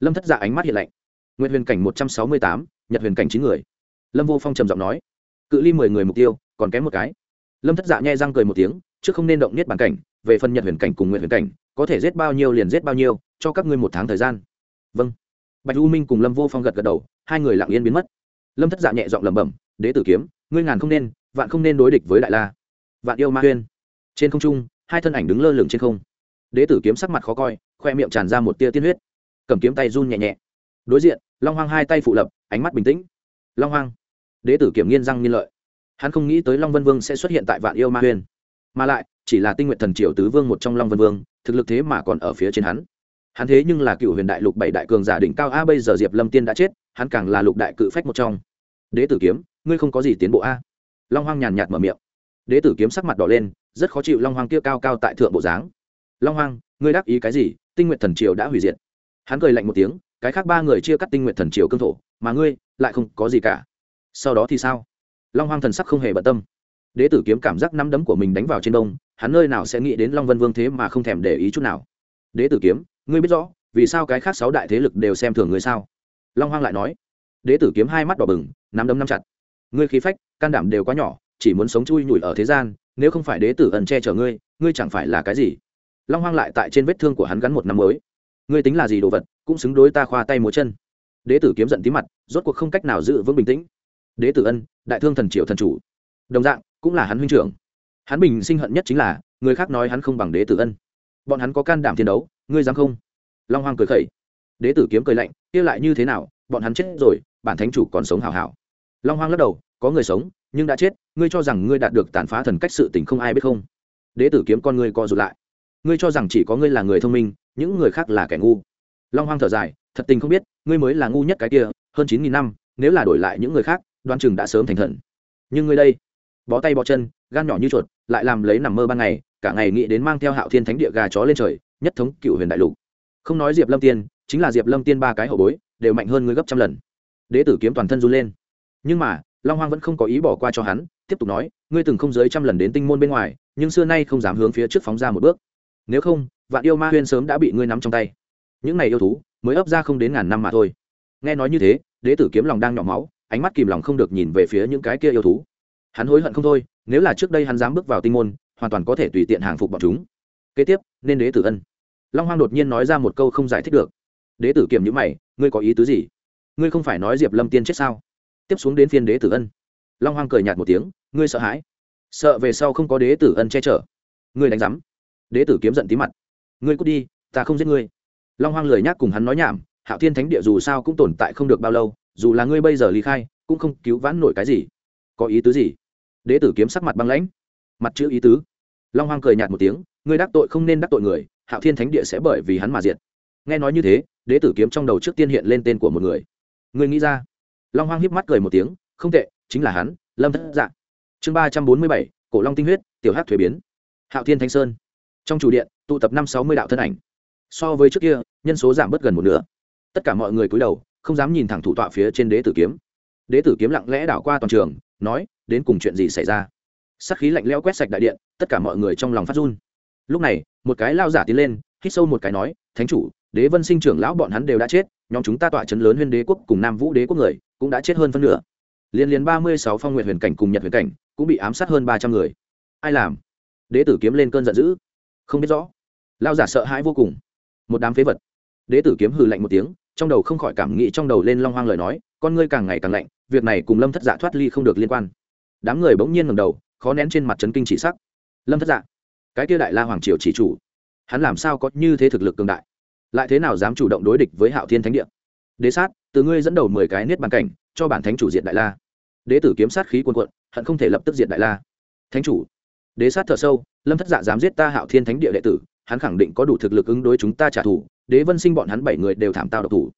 Lâm thất dạ ánh mắt hiện lạnh. Nguyệt huyền cảnh một trăm sáu mươi tám, nhật huyền cảnh chín người. Lâm vô phong trầm giọng nói. Cự ly mười người mục tiêu, còn kém một cái. Lâm thất dạ nhai răng cười một tiếng chứ không nên động niết bản cảnh, về phần nhật huyền cảnh cùng nguyện huyền cảnh, có thể giết bao nhiêu liền giết bao nhiêu, cho các ngươi một tháng thời gian. Vâng. Bạch u minh cùng lâm vô phong gật gật đầu, hai người lặng yên biến mất. Lâm thất dạ nhẹ giọng lẩm bẩm, đế tử kiếm, ngươi ngàn không nên, vạn không nên đối địch với đại la. Vạn yêu ma huyên. Trên không trung, hai thân ảnh đứng lơ lửng trên không đế tử kiếm sắc mặt khó coi khoe miệng tràn ra một tia tiên huyết. Cầm kiếm tay run nhẹ nhẹ. Đối diện long hoang hai tay phụ lập ánh mắt bình tĩnh. Long hoang. Đế tử kiểm nghiên răng nghiên lợi. Hắn không nghĩ tới long vân vương sẽ xuất hiện tại vạn yêu ma huyền, mà lại chỉ là tinh nguyện thần triều tứ vương một trong long vân vương thực lực thế mà còn ở phía trên hắn. Hắn thế nhưng là cựu huyền đại lục bảy đại cường giả đỉnh cao a bây giờ diệp lâm tiên đã chết hắn càng là lục đại cự phách một trong. Đế tử kiếm ngươi không có gì tiến bộ a? Long hoang nhàn nhạt mở miệng. Đế tử kiếm sắc mặt đỏ lên rất khó chịu long hoang kia cao cao tại thượng bộ dáng long hoang, ngươi đáp ý cái gì? Tinh nguyện thần triều đã hủy diệt. Hắn cười lạnh một tiếng, cái khác ba người chia cắt tinh nguyện thần triều cương thổ, mà ngươi lại không có gì cả. Sau đó thì sao? Long hoang thần sắc không hề bận tâm. Đế tử kiếm cảm giác năm đấm của mình đánh vào trên đông hắn nơi nào sẽ nghĩ đến long vân vương thế mà không thèm để ý chút nào. Đế tử kiếm, ngươi biết rõ, vì sao cái khác sáu đại thế lực đều xem thường ngươi sao? Long hoang lại nói. Đế tử kiếm hai mắt đỏ bừng, nắm đấm nắm chặt. Ngươi khí phách, can đảm đều quá nhỏ, chỉ muốn sống chui nhủi ở thế gian, nếu không phải đế tử ẩn che chở ngươi ngươi chẳng phải là cái gì? Long hoang lại tại trên vết thương của hắn gắn một năm mới. Ngươi tính là gì đồ vật, cũng xứng đối ta khoa tay múa chân. Đế tử kiếm giận tí mặt, rốt cuộc không cách nào giữ vững bình tĩnh. Đế tử ân, đại thương thần triệu thần chủ. Đồng dạng, cũng là hắn huynh trưởng. Hắn bình sinh hận nhất chính là, người khác nói hắn không bằng đế tử ân. Bọn hắn có can đảm chiến đấu, ngươi dám không? Long Hoang cười khẩy. Đế tử kiếm cười lạnh, kia lại như thế nào, bọn hắn chết rồi, bản thánh chủ còn sống hào hào. long Hoang lắc đầu, có người sống, nhưng đã chết, ngươi cho rằng ngươi đạt được tàn phá thần cách sự tình không ai biết không? Đế tử kiếm con ngươi co rụt lại ngươi cho rằng chỉ có ngươi là người thông minh, những người khác là kẻ ngu. Long Hoang thở dài, thật tình không biết, ngươi mới là ngu nhất cái kia, hơn chín nghìn năm, nếu là đổi lại những người khác đoan chừng đã sớm thành thần. Nhưng ngươi đây, bó tay bó chân, gan nhỏ như chuột, lại làm lấy nằm mơ ban ngày, cả ngày nghĩ đến mang theo hạo thiên thánh địa gà chó lên trời, nhất thống cựu huyền đại lục. Không nói diệp lâm tiên, chính là diệp lâm tiên ba cái hậu bối, đều mạnh hơn ngươi gấp trăm lần. Đế tử kiếm toàn thân run lên. Nhưng mà, long hoang vẫn không có ý bỏ qua cho hắn, tiếp tục nói, ngươi từng không dưới trăm lần đến tinh môn bên ngoài, nhưng xưa nay không dám hướng phía trước phóng ra một bước nếu không, vạn yêu ma huyên sớm đã bị ngươi nắm trong tay. Những này yêu thú mới ấp ra không đến ngàn năm mà thôi. Nghe nói như thế, đế tử kiếm lòng đang nhỏ máu, ánh mắt kìm lòng không được nhìn về phía những cái kia yêu thú. Hắn hối hận không thôi, nếu là trước đây hắn dám bước vào tinh môn, hoàn toàn có thể tùy tiện hàng phục bọn chúng. Kế tiếp, nên đế tử ân. Long hoang đột nhiên nói ra một câu không giải thích được. Đế tử kiểm nhữ mày, ngươi có ý tứ gì? Ngươi không phải nói diệp lâm tiên chết sao? Tiếp xuống đến phiên đế tử ân. Long hoang cười nhạt một tiếng, ngươi sợ hãi. Sợ về sau không có đế tử ân che chở. Ngươi đánh giám đế tử kiếm giận tí mặt. Ngươi cút đi, ta không giết ngươi. Long hoang lười nhác cùng hắn nói nhảm, hạo thiên thánh địa dù sao cũng tồn tại không được bao lâu, dù là ngươi bây giờ ly khai, cũng không cứu vãn nổi cái gì. Có ý tứ gì? Đế tử kiếm sắc mặt băng lãnh. Mặt chữ ý tứ. Long hoang cười nhạt một tiếng, ngươi đắc tội không nên đắc tội người, hạo thiên thánh địa sẽ bởi vì hắn mà diệt. Nghe nói như thế, đế tử kiếm trong đầu trước tiên hiện lên tên của một người. Ngươi nghĩ ra. Long hoang hiếp mắt cười một tiếng, không tệ, chính là hắn, lâm thất dạ. Chương ba trăm bốn mươi bảy, cổ long tinh huyết, tiểu hát thuế biến. Hạo thiên thanh sơn trong chủ điện, tụ tập năm sáu mươi đạo thân ảnh. So với trước kia, nhân số giảm bớt gần một nửa. Tất cả mọi người cúi đầu, không dám nhìn thẳng thủ tọa phía trên đế tử kiếm. Đế tử kiếm lặng lẽ đảo qua toàn trường, nói, đến cùng chuyện gì xảy ra? Sắc khí lạnh leo quét sạch đại điện, tất cả mọi người trong lòng phát run. Lúc này, một cái lao giả tiến lên, hít sâu một cái nói, thánh chủ, đế vân sinh trưởng lão bọn hắn đều đã chết, nhóm chúng ta tọa chấn lớn huyên đế quốc cùng nam vũ đế quốc người, cũng đã chết hơn phân nửa. Liên liên ba mươi sáu phong nguyện huyền cảnh cùng nhật huyền cảnh, cũng bị ám sát hơn ba trăm người. Ai làm? Đế tử kiếm lên cơn giận dữ không biết rõ. Lao giả sợ hãi vô cùng. Một đám phế vật. Đế tử kiếm hừ lạnh một tiếng, trong đầu không khỏi cảm nghĩ trong đầu lên long hoang lời nói, con ngươi càng ngày càng lạnh, việc này cùng lâm thất dạ thoát ly không được liên quan. Đám người bỗng nhiên ngầm đầu, khó nén trên mặt trấn kinh chỉ sắc. Lâm thất dạ cái kia đại la hoàng triều chỉ chủ, hắn làm sao có như thế thực lực cường đại? Lại thế nào dám chủ động đối địch với hạo thiên thánh địa? Đế sát, từ ngươi dẫn đầu mười cái niết bàn cảnh, cho bản thánh chủ diện đại la. Đế tử kiếm sát khí quân quận hận không thể lập tức diện đại la. Thánh chủ, đế sát thở sâu lâm thất dạ dám giết ta hạo thiên thánh địa đệ tử, hắn khẳng định có đủ thực lực ứng đối chúng ta trả thù, đế vân sinh bọn hắn bảy người đều thảm tao độc thủ.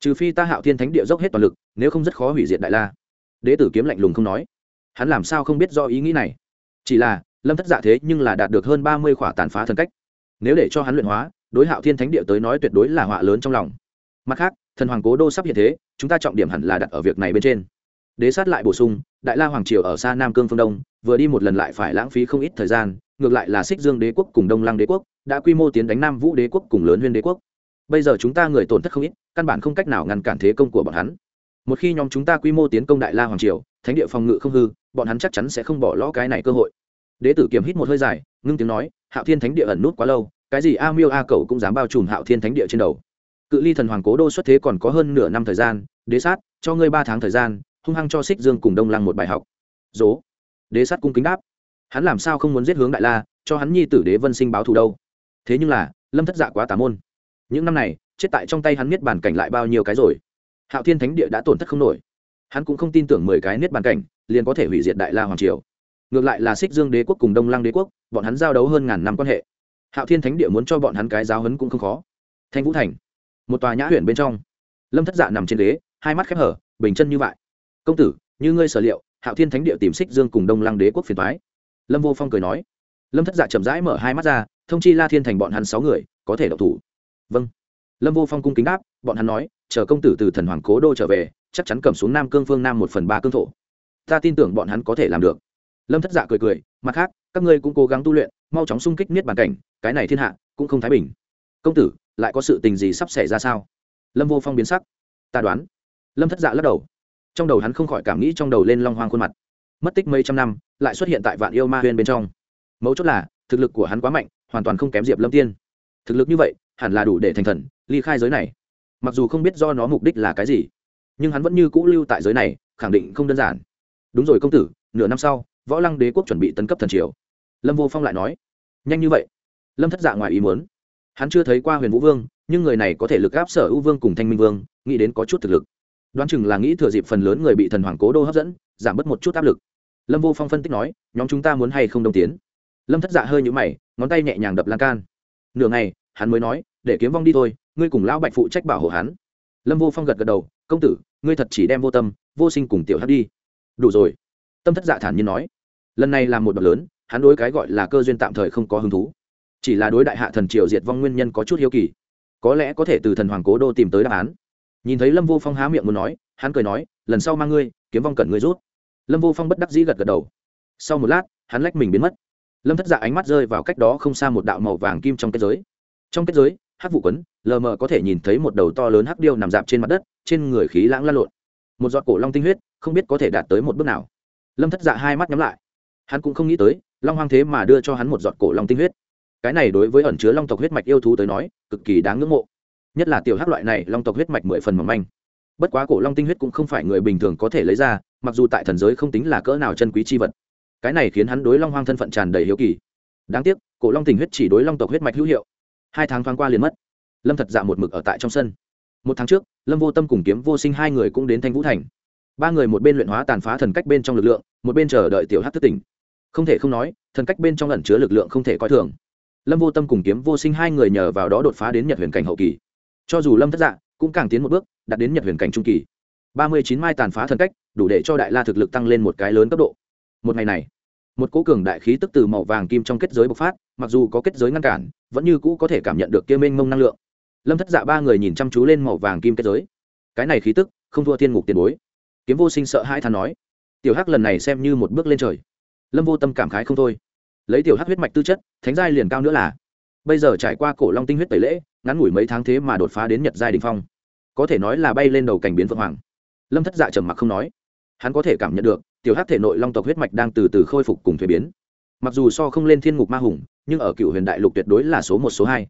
Trừ phi ta hạo thiên thánh địa dốc hết toàn lực, nếu không rất khó hủy diệt đại la. Đế tử kiếm lạnh lùng không nói. Hắn làm sao không biết do ý nghĩ này? Chỉ là, lâm thất dạ thế nhưng là đạt được hơn ba mươi khỏa tàn phá thần cách. Nếu để cho hắn luyện hóa, đối hạo thiên thánh địa tới nói tuyệt đối là họa lớn trong lòng. Mặt khác, thần hoàng cố đô sắp hiện thế, chúng ta trọng điểm hẳn là đặt ở việc này bên trên. Đế sát lại bổ sung, đại la hoàng triều ở xa nam cương phương đông, vừa đi một lần lại phải lãng phí không ít thời gian ngược lại là xích dương đế quốc cùng đông lăng đế quốc, đã quy mô tiến đánh nam vũ đế quốc cùng lớn huyên đế quốc. Bây giờ chúng ta người tổn thất không ít, căn bản không cách nào ngăn cản thế công của bọn hắn. Một khi nhóm chúng ta quy mô tiến công đại la hoàng triều, thánh địa phòng ngự không hư, bọn hắn chắc chắn sẽ không bỏ lõ cái này cơ hội. Đế tử kiềm hít một hơi dài, ngưng tiếng nói, hạo thiên thánh địa ẩn nút quá lâu, cái gì a miêu a cầu cũng dám bao trùm hạo thiên thánh địa trên đầu. Cự ly thần hoàng cố đô xuất thế còn có hơn nửa năm thời gian, đế sát, cho ngươi ba tháng thời gian, hung hăng cho xích dương cùng đông lăng một bài học. Dố. Đế sát cung kính đáp hắn làm sao không muốn giết hướng đại la, cho hắn nhi tử đế vân sinh báo thù đâu? Thế nhưng là, lâm thất dạ quá tà môn. Những năm này, chết tại trong tay hắn niết bàn cảnh lại bao nhiêu cái rồi? Hạo thiên thánh địa đã tổn thất không nổi. Hắn cũng không tin tưởng mười cái niết bàn cảnh, liền có thể hủy diệt đại la hoàng triều. Ngược lại là xích dương đế quốc cùng đông lăng đế quốc, bọn hắn giao đấu hơn ngàn năm quan hệ. Hạo thiên thánh địa muốn cho bọn hắn cái giáo hấn cũng không khó. Thanh vũ thành, một tòa nhã huyện bên trong. Lâm thất dạ nằm trên ghế, hai mắt khép hở, bình chân như vậy. Công tử, như ngươi sở liệu, hạo thiên thánh địa tìm xích dương cùng đông lăng đế quốc phiền thoái lâm vô phong cười nói. Lâm thất dạ chậm rãi mở hai mắt ra, thông chi la thiên thành bọn hắn sáu người, có thể đậu thủ. Vâng. Lâm vô phong cung kính đáp, bọn hắn nói, chờ công tử từ thần hoàng cố đô trở về, chắc chắn cầm xuống nam cương phương nam một phần ba cương thổ. Ta tin tưởng bọn hắn có thể làm được. Lâm thất dạ cười cười, mặt khác, các ngươi cũng cố gắng tu luyện, mau chóng xung kích niết bàn cảnh, cái này thiên hạ cũng không thái bình. Công tử, lại có sự tình gì sắp xảy ra sao? Lâm vô phong biến sắc. Ta đoán. Lâm thất dạ lắc đầu. Trong đầu hắn không khỏi cảm nghĩ trong đầu lên long hoang khuôn mặt. Mất tích mấy trăm năm lại xuất hiện tại vạn yêu ma huyên bên trong. Mấu chốt là, thực lực của hắn quá mạnh, hoàn toàn không kém diệp lâm tiên. Thực lực như vậy, hẳn là đủ để thành thần, ly khai giới này. Mặc dù không biết do nó mục đích là cái gì, nhưng hắn vẫn như cũ lưu tại giới này, khẳng định không đơn giản. Đúng rồi công tử, nửa năm sau, võ lăng đế quốc chuẩn bị tấn cấp thần triều. Lâm vô phong lại nói, nhanh như vậy? Lâm thất dạ ngoài ý muốn. Hắn chưa thấy qua huyền vũ vương, nhưng người này có thể lực áp sở ưu vương cùng thanh minh vương, nghĩ đến có chút thực lực. Đoán chừng là nghĩ thừa dịp phần lớn người bị thần hoàng cố đô hấp dẫn, giảm bớt một chút áp lực lâm vô phong phân tích nói, nhóm chúng ta muốn hay không đồng tiến? Lâm thất dạ hơi nhũ mày, ngón tay nhẹ nhàng đập lan can. Nửa ngày, hắn mới nói, để kiếm vong đi thôi, ngươi cùng lão bạch phụ trách bảo hộ hắn. Lâm vô phong gật gật đầu, công tử, ngươi thật chỉ đem vô tâm, vô sinh cùng tiểu hát đi. Đủ rồi. Tâm thất dạ thản nhiên nói. Lần này là một đợt lớn, hắn đối cái gọi là cơ duyên tạm thời không có hứng thú. Chỉ là đối đại hạ thần triều diệt vong nguyên nhân có chút hiếu kỳ. Có lẽ có thể từ thần hoàng cố đô tìm tới đáp án. Nhìn thấy lâm vô phong há miệng muốn nói, hắn cười nói, lần sau mang ngươi, kiếm vong cần ngươi rút lâm vô phong bất đắc dĩ gật gật đầu. Sau một lát, hắn lách mình biến mất. Lâm thất dạ ánh mắt rơi vào cách đó không xa một đạo màu vàng kim trong kết giới. Trong kết giới hát vụ quấn, lờ mờ có thể nhìn thấy một đầu to lớn hắc điêu nằm dạp trên mặt đất, trên người khí lãng lan lộn. Một giọt cổ long tinh huyết, không biết có thể đạt tới một bước nào. Lâm thất dạ hai mắt nhắm lại. Hắn cũng không nghĩ tới, long hoang thế mà đưa cho hắn một giọt cổ long tinh huyết. Cái này đối với ẩn chứa long tộc huyết mạch yêu thú tới nói, cực kỳ đáng ngưỡng mộ. Nhất là tiểu hắc loại này, long tộc huyết mạch mười phần mỏng manh. Bất quá cổ long tinh huyết cũng không phải người bình thường có thể lấy ra mặc dù tại thần giới không tính là cỡ nào chân quý chi vật. Cái này khiến hắn đối long hoang thân phận tràn đầy hiếu kỳ. Đáng tiếc, cổ long tình huyết chỉ đối long tộc huyết mạch hữu hiệu. Hai tháng thoáng qua liền mất. Lâm thật dạ một mực ở tại trong sân. Một tháng trước, lâm vô tâm cùng kiếm vô sinh hai người cũng đến thanh vũ thành. Ba người một bên luyện hóa tàn phá thần cách bên trong lực lượng, một bên chờ đợi tiểu hát thất tỉnh. Không thể không nói, thần cách bên trong lẩn chứa lực lượng không thể coi thường. Lâm vô tâm cùng kiếm vô sinh hai người nhờ vào đó đột phá đến nhật huyền cảnh hậu kỳ. Cho dù lâm thất dạ cũng càng tiến một bước, đạt đến nhật huyền cảnh trung kỳ ba mươi chín mai tàn phá thần cách, đủ để cho đại la thực lực tăng lên một cái lớn cấp độ. Một ngày này, một cố cường đại khí tức từ màu vàng kim trong kết giới bộc phát, mặc dù có kết giới ngăn cản, vẫn như cũ có thể cảm nhận được kia mênh mông năng lượng. Lâm thất dạ ba người nhìn chăm chú lên màu vàng kim kết giới. Cái này khí tức, không thua thiên ngục tiền bối. Kiếm vô sinh sợ hai than nói. Tiểu hắc lần này xem như một bước lên trời. Lâm vô tâm cảm khái không thôi. Lấy tiểu hắc huyết mạch tư chất, thánh giai liền cao nữa là. Bây giờ trải qua cổ long tinh huyết tẩy lễ, ngắn ngủi mấy tháng thế mà đột phá đến nhật giai đình phong. Có thể nói là bay lên đầu cảnh biến vượng hoàng lâm thất dạ trầm mặc không nói. Hắn có thể cảm nhận được tiểu hắc thể nội long tộc huyết mạch đang từ từ khôi phục cùng thuế biến. Mặc dù so không lên thiên ngục ma hùng nhưng ở cựu huyền đại lục tuyệt đối là số một số hai.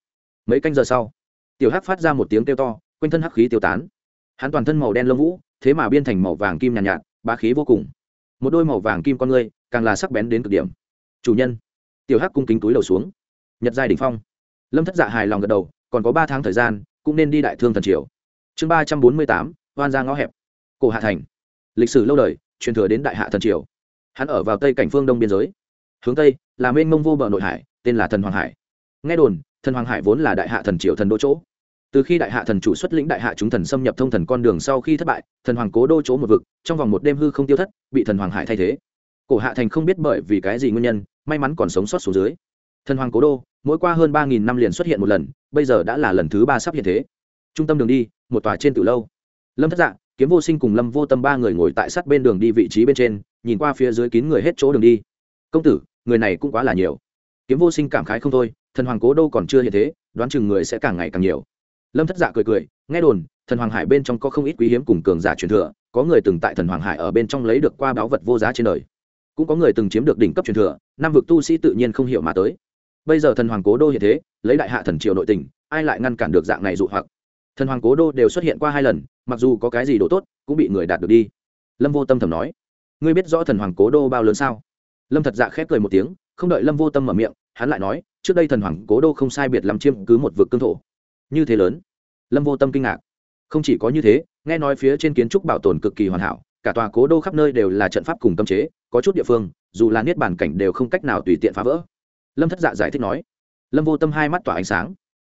Mấy canh giờ sau tiểu hắc phát ra một tiếng kêu to quanh thân hắc khí tiêu tán. Hắn toàn thân màu đen lông vũ thế mà biên thành màu vàng kim nhàn nhạt, nhạt bá khí vô cùng. Một đôi màu vàng kim con ngươi càng là sắc bén đến cực điểm. Chủ nhân. Tiểu hắc cung kính túi đầu xuống. Nhật giai đ ỉ n h phong. Lâm thất dạ hài lòng gật đầu còn có ba tháng thời gian cũng nên đi đại thương thần triều. Chương ba trăm bốn mươi tám oan ra ngõ hẹp cổ hạ thành. Lịch sử lâu đời, truyền thừa đến đại hạ thần triều. Hắn ở vào tây cảnh phương đông biên giới. Hướng tây, là mênh mông vô bờ nội hải, tên là thần hoàng hải. Nghe đồn, thần hoàng hải vốn là đại hạ thần triều thần đô chỗ. Từ khi đại hạ thần chủ xuất lĩnh đại hạ chúng thần xâm nhập thông thần con đường sau khi thất bại, thần hoàng cố đô chỗ một vực, trong vòng một đêm hư không tiêu thất, bị thần hoàng hải thay thế. Cổ hạ thành không biết bởi vì cái gì nguyên nhân, may mắn còn sống sót xuống dưới. Thần hoàng cố đô, mỗi qua hơn ba nghìn năm liền xuất hiện một lần, bây giờ đã là lần thứ ba sắp hiện thế. Trung tâm đường đi, một tòa trên từ lâu. Lâm thất dạ kiếm vô sinh cùng lâm vô tâm ba người ngồi tại sát bên đường đi vị trí bên trên, nhìn qua phía dưới kín người hết chỗ đường đi. Công tử, người này cũng quá là nhiều. Kiếm vô sinh cảm khái không thôi, thần hoàng cố đô còn chưa hiện thế, đoán chừng người sẽ càng ngày càng nhiều. Lâm thất dạ cười cười, nghe đồn, thần hoàng hải bên trong có không ít quý hiếm cùng cường giả truyền thừa, có người từng tại thần hoàng hải ở bên trong lấy được qua báu vật vô giá trên đời. Cũng có người từng chiếm được đỉnh cấp truyền thừa, năm vực tu sĩ tự nhiên không hiểu mà tới. Bây giờ thần hoàng cố đô hiện thế, lấy đại hạ thần triều nội tình, ai lại ngăn cản được dạng này dụ hoặc? Thần hoàng cố đô đều xuất hiện qua hai lần, mặc dù có cái gì đồ tốt, cũng bị người đạt được đi. Lâm vô tâm thầm nói, ngươi biết rõ thần hoàng cố đô bao lớn sao? Lâm thật dạ khép cười một tiếng, không đợi lâm vô tâm mở miệng, hắn lại nói, trước đây thần hoàng cố đô không sai biệt làm chiêm cứ một vực cương thổ. Như thế lớn. Lâm vô tâm kinh ngạc. Không chỉ có như thế, nghe nói phía trên kiến trúc bảo tồn cực kỳ hoàn hảo, cả tòa cố đô khắp nơi đều là trận pháp cùng tâm chế, có chút địa phương, dù là niết bản cảnh đều không cách nào tùy tiện phá vỡ. Lâm thất dạ giải thích nói. Lâm vô tâm hai mắt tỏa ánh sáng.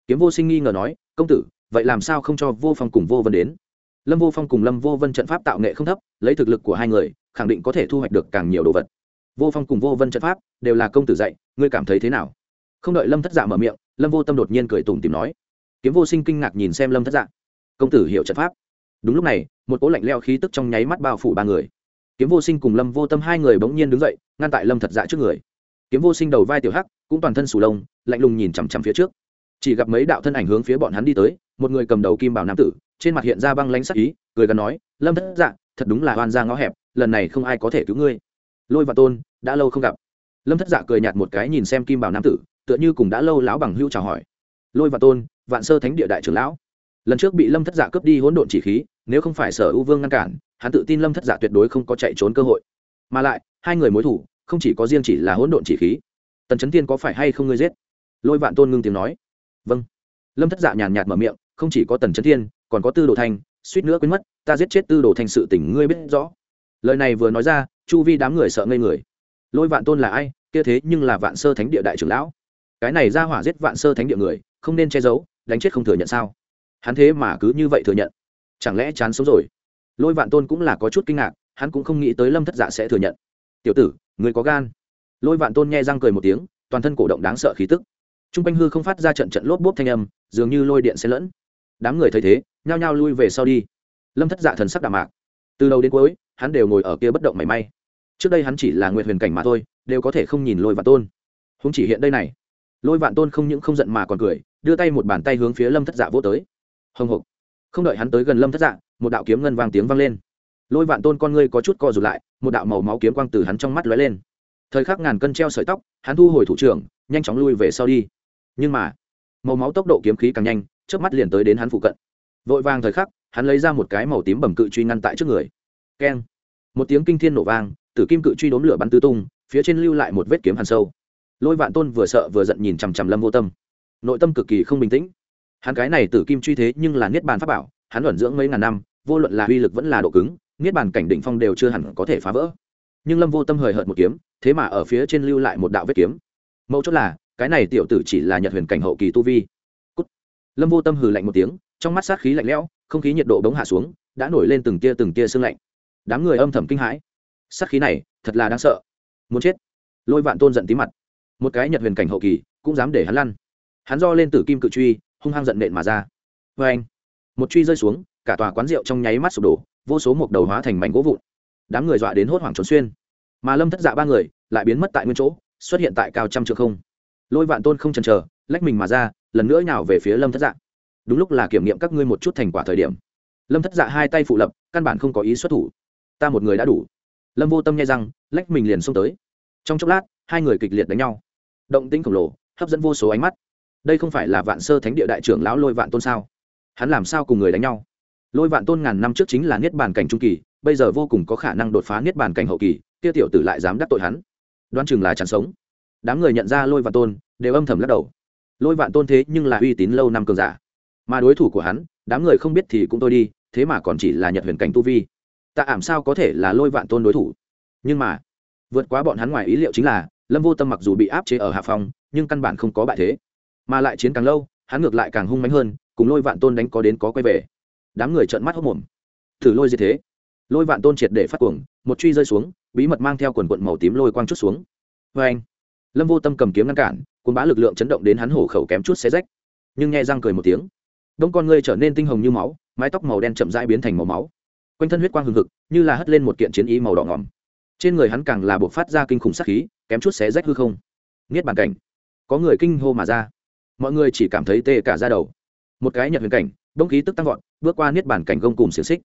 Kiếm vô sinh nghi ngờ nói, công tử vậy làm sao không cho vô phong cùng vô vân đến? Lâm vô phong cùng lâm vô vân trận pháp tạo nghệ không thấp, lấy thực lực của hai người, khẳng định có thể thu hoạch được càng nhiều đồ vật. Vô phong cùng vô vân trận pháp đều là công tử dạy, ngươi cảm thấy thế nào? Không đợi lâm thất dạ mở miệng, lâm vô tâm đột nhiên cười tùng tìm nói, kiếm vô sinh kinh ngạc nhìn xem lâm thất dạ. Công tử hiểu trận pháp. Đúng lúc này, một cỗ lạnh leo khí tức trong nháy mắt bao phủ ba người. Kiếm vô sinh cùng lâm vô tâm hai người bỗng nhiên đứng dậy, ngăn tại lâm thật dạ trước người. Kiếm vô sinh đầu vai tiểu hắc, cũng toàn thân sù lông, lạnh lùng nhìn chằm chằm phía trước. Chỉ gặp mấy đạo thân ảnh hướng phía bọn hắn đi tới một người cầm đầu kim bảo nam tử, trên mặt hiện ra băng lánh sắc ý, cười gần nói, lâm thất dạ thật đúng là oan ra ngõ hẹp, lần này không ai có thể cứu ngươi. Lôi và tôn, đã lâu không gặp. Lâm thất dạ cười nhạt một cái nhìn xem kim bảo nam tử, tựa như cùng đã lâu lão bằng hữu chào hỏi. Lôi và tôn, vạn sơ thánh địa đại trưởng lão. Lần trước bị lâm thất dạ cướp đi hỗn độn chỉ khí, nếu không phải sở ưu vương ngăn cản, hắn tự tin lâm thất dạ tuyệt đối không có chạy trốn cơ hội. Mà lại, hai người mối thủ, không chỉ có riêng chỉ là hỗn độn chỉ khí. Tần trấn tiên có phải hay không ngươi giết? Lôi vạn tôn ngưng tiếng nói. Vâng. Lâm thất dạ nhàn nhạt mở miệng không chỉ có tần trấn thiên, còn có tư đồ thanh, suýt nữa quên mất, ta giết chết tư đồ thanh sự tỉnh ngươi biết rõ. Lời này vừa nói ra, chu vi đám người sợ ngây người. Lôi vạn tôn là ai, kia thế nhưng là vạn sơ thánh địa đại trưởng lão. Cái này ra hỏa giết vạn sơ thánh địa người, không nên che giấu, đánh chết không thừa nhận sao? Hắn thế mà cứ như vậy thừa nhận. Chẳng lẽ chán sống rồi? Lôi vạn tôn cũng là có chút kinh ngạc, hắn cũng không nghĩ tới lâm thất dạ sẽ thừa nhận. Tiểu tử người có gan. Lôi vạn tôn nghe răng cười một tiếng, toàn thân cổ động đáng sợ khí tức. T r u n g quanh hư không phát ra trận trận lốp bốp thanh âm, dường như lôi điện xen lẫn đám người thấy thế, nhao nhao lui về sau đi. Lâm thất dạ thần sắc đạm mạc. Từ đầu đến cuối, hắn đều ngồi ở kia bất động mảy may. Trước đây hắn chỉ là nguyện huyền cảnh mà thôi, đều có thể không nhìn lôi vạn tôn. Húng chỉ hiện đây này, lôi vạn tôn không những không giận mà còn cười, đưa tay một bàn tay hướng phía lâm thất dạ vỗ tới. Hồng hộc. Không đợi hắn tới gần lâm thất dạ một đạo kiếm ngân vang tiếng vang lên. Lôi vạn tôn con ngươi có chút co rụt lại, một đạo màu máu kiếm quang từ hắn trong mắt lóe lên. Thời khắc ngàn cân treo sợi tóc, hắn thu hồi thủ trưởng, nhanh chóng lui về sau đi. Nhưng mà, màu máu tốc độ kiếm khí càng nhanh trước mắt liền tới đến hắn phụ cận. Vội vàng thời khắc, hắn lấy ra một cái màu tím bầm cự truy ngăn tại trước người. Keng. Một tiếng kinh thiên nổ vang, tử kim cự truy đốn lửa bắn tứ tung, phía trên lưu lại một vết kiếm hàn sâu. Lôi vạn tôn vừa sợ vừa giận nhìn chằm chằm lâm vô tâm. Nội tâm cực kỳ không bình tĩnh. Hắn cái này tử kim truy thế nhưng là niết bàn pháp bảo, hắn luẩn dưỡng mấy ngàn năm, vô luận là uy lực vẫn là độ cứng, niết bàn cảnh định phong đều chưa hẳn có thể phá vỡ. Nhưng lâm vô tâm hời hợt một kiếm, thế mà ở phía trên lưu lại một đạo vết kiếm. Mẫu chốt là, cái này tiểu tử chỉ là nhật huyền cảnh hậu kỳ tu vi lâm vô tâm hừ lạnh một tiếng, trong mắt sát khí lạnh lẽo, không khí nhiệt độ bỗng hạ xuống, đã nổi lên từng tia từng tia sương lạnh. Đám người âm thầm kinh hãi. Sát khí này, thật là đáng sợ. Muốn chết. Lôi vạn tôn giận tí mặt. Một cái nhật huyền cảnh hậu kỳ, cũng dám để hắn lăn. Hắn do lên tử kim cự truy, hung hăng giận nện mà ra. Vê anh một truy rơi xuống, cả tòa quán rượu trong nháy mắt sụp đổ, vô số mộc đầu hóa thành mảnh gỗ vụn. Đám người dọa đến hốt hoảng trốn xuyên. Mà lâm thất dạ ba người, lại biến mất tại nguyên chỗ, xuất hiện tại cao trăm trượng không. Lôi vạn tôn không chần chờ, lách mình mà ra lần nữa nhào về phía lâm thất dạ. Đúng lúc là kiểm nghiệm các ngươi một chút thành quả thời điểm. Lâm thất dạ hai tay phụ lập, căn bản không có ý xuất thủ. Ta một người đã đủ. Lâm vô tâm nhai răng, lách mình liền xông tới. Trong chốc lát, hai người kịch liệt đánh nhau. Động tĩnh khổng lồ, hấp dẫn vô số ánh mắt. Đây không phải là vạn sơ thánh địa đại trưởng lão lôi vạn tôn sao? Hắn làm sao cùng người đánh nhau? Lôi vạn tôn ngàn năm trước chính là niết bàn cảnh trung kỳ, bây giờ vô cùng có khả năng đột phá niết bàn cảnh hậu kỳ, kia tiểu tử lại dám đắc tội hắn. Đoan chừng là chẳng sống. Đám người nhận ra lôi vạn tôn, đều âm thầm lắc đầu lôi vạn tôn thế nhưng là uy tín lâu năm cường giả. Mà đối thủ của hắn, đám người không biết thì cũng tôi đi, thế mà còn chỉ là nhật huyền cảnh tu vi. Tạ ảm sao có thể là lôi vạn tôn đối thủ? Nhưng mà, vượt quá bọn hắn ngoài ý liệu chính là, lâm vô tâm mặc dù bị áp chế ở hạ phòng, nhưng căn bản không có bại thế. Mà lại chiến càng lâu, hắn ngược lại càng hung mạnh hơn, cùng lôi vạn tôn đánh có đến có quay về. Đám người trợn mắt hốc mồm. Thử lôi gì thế. Lôi vạn tôn triệt để phát cuồng, một truy rơi xuống, bí mật mang theo quần quận màu tím lôi quang chút xuống. Vê anh lâm vô tâm cầm kiếm ngăn cản cuốn bá lực lượng chấn động đến hắn hổ khẩu kém chút xé rách. Nhưng nghe răng cười một tiếng, đông con ngươi trở nên tinh hồng như máu, mái tóc màu đen chậm rãi biến thành màu máu. Quanh thân huyết quang hừng hực, như là hất lên một kiện chiến ý màu đỏ ngỏm. Trên người hắn càng là buộc phát ra kinh khủng sắc khí, kém chút xé rách hư không. Nghiết bàn cảnh. Có người kinh hô mà ra. Mọi người chỉ cảm thấy tê cả ra đầu. Một cái nhật huyền cảnh, đông khí tức tăng vọt, bước qua niết bàn cảnh gông cùng xiềng xích.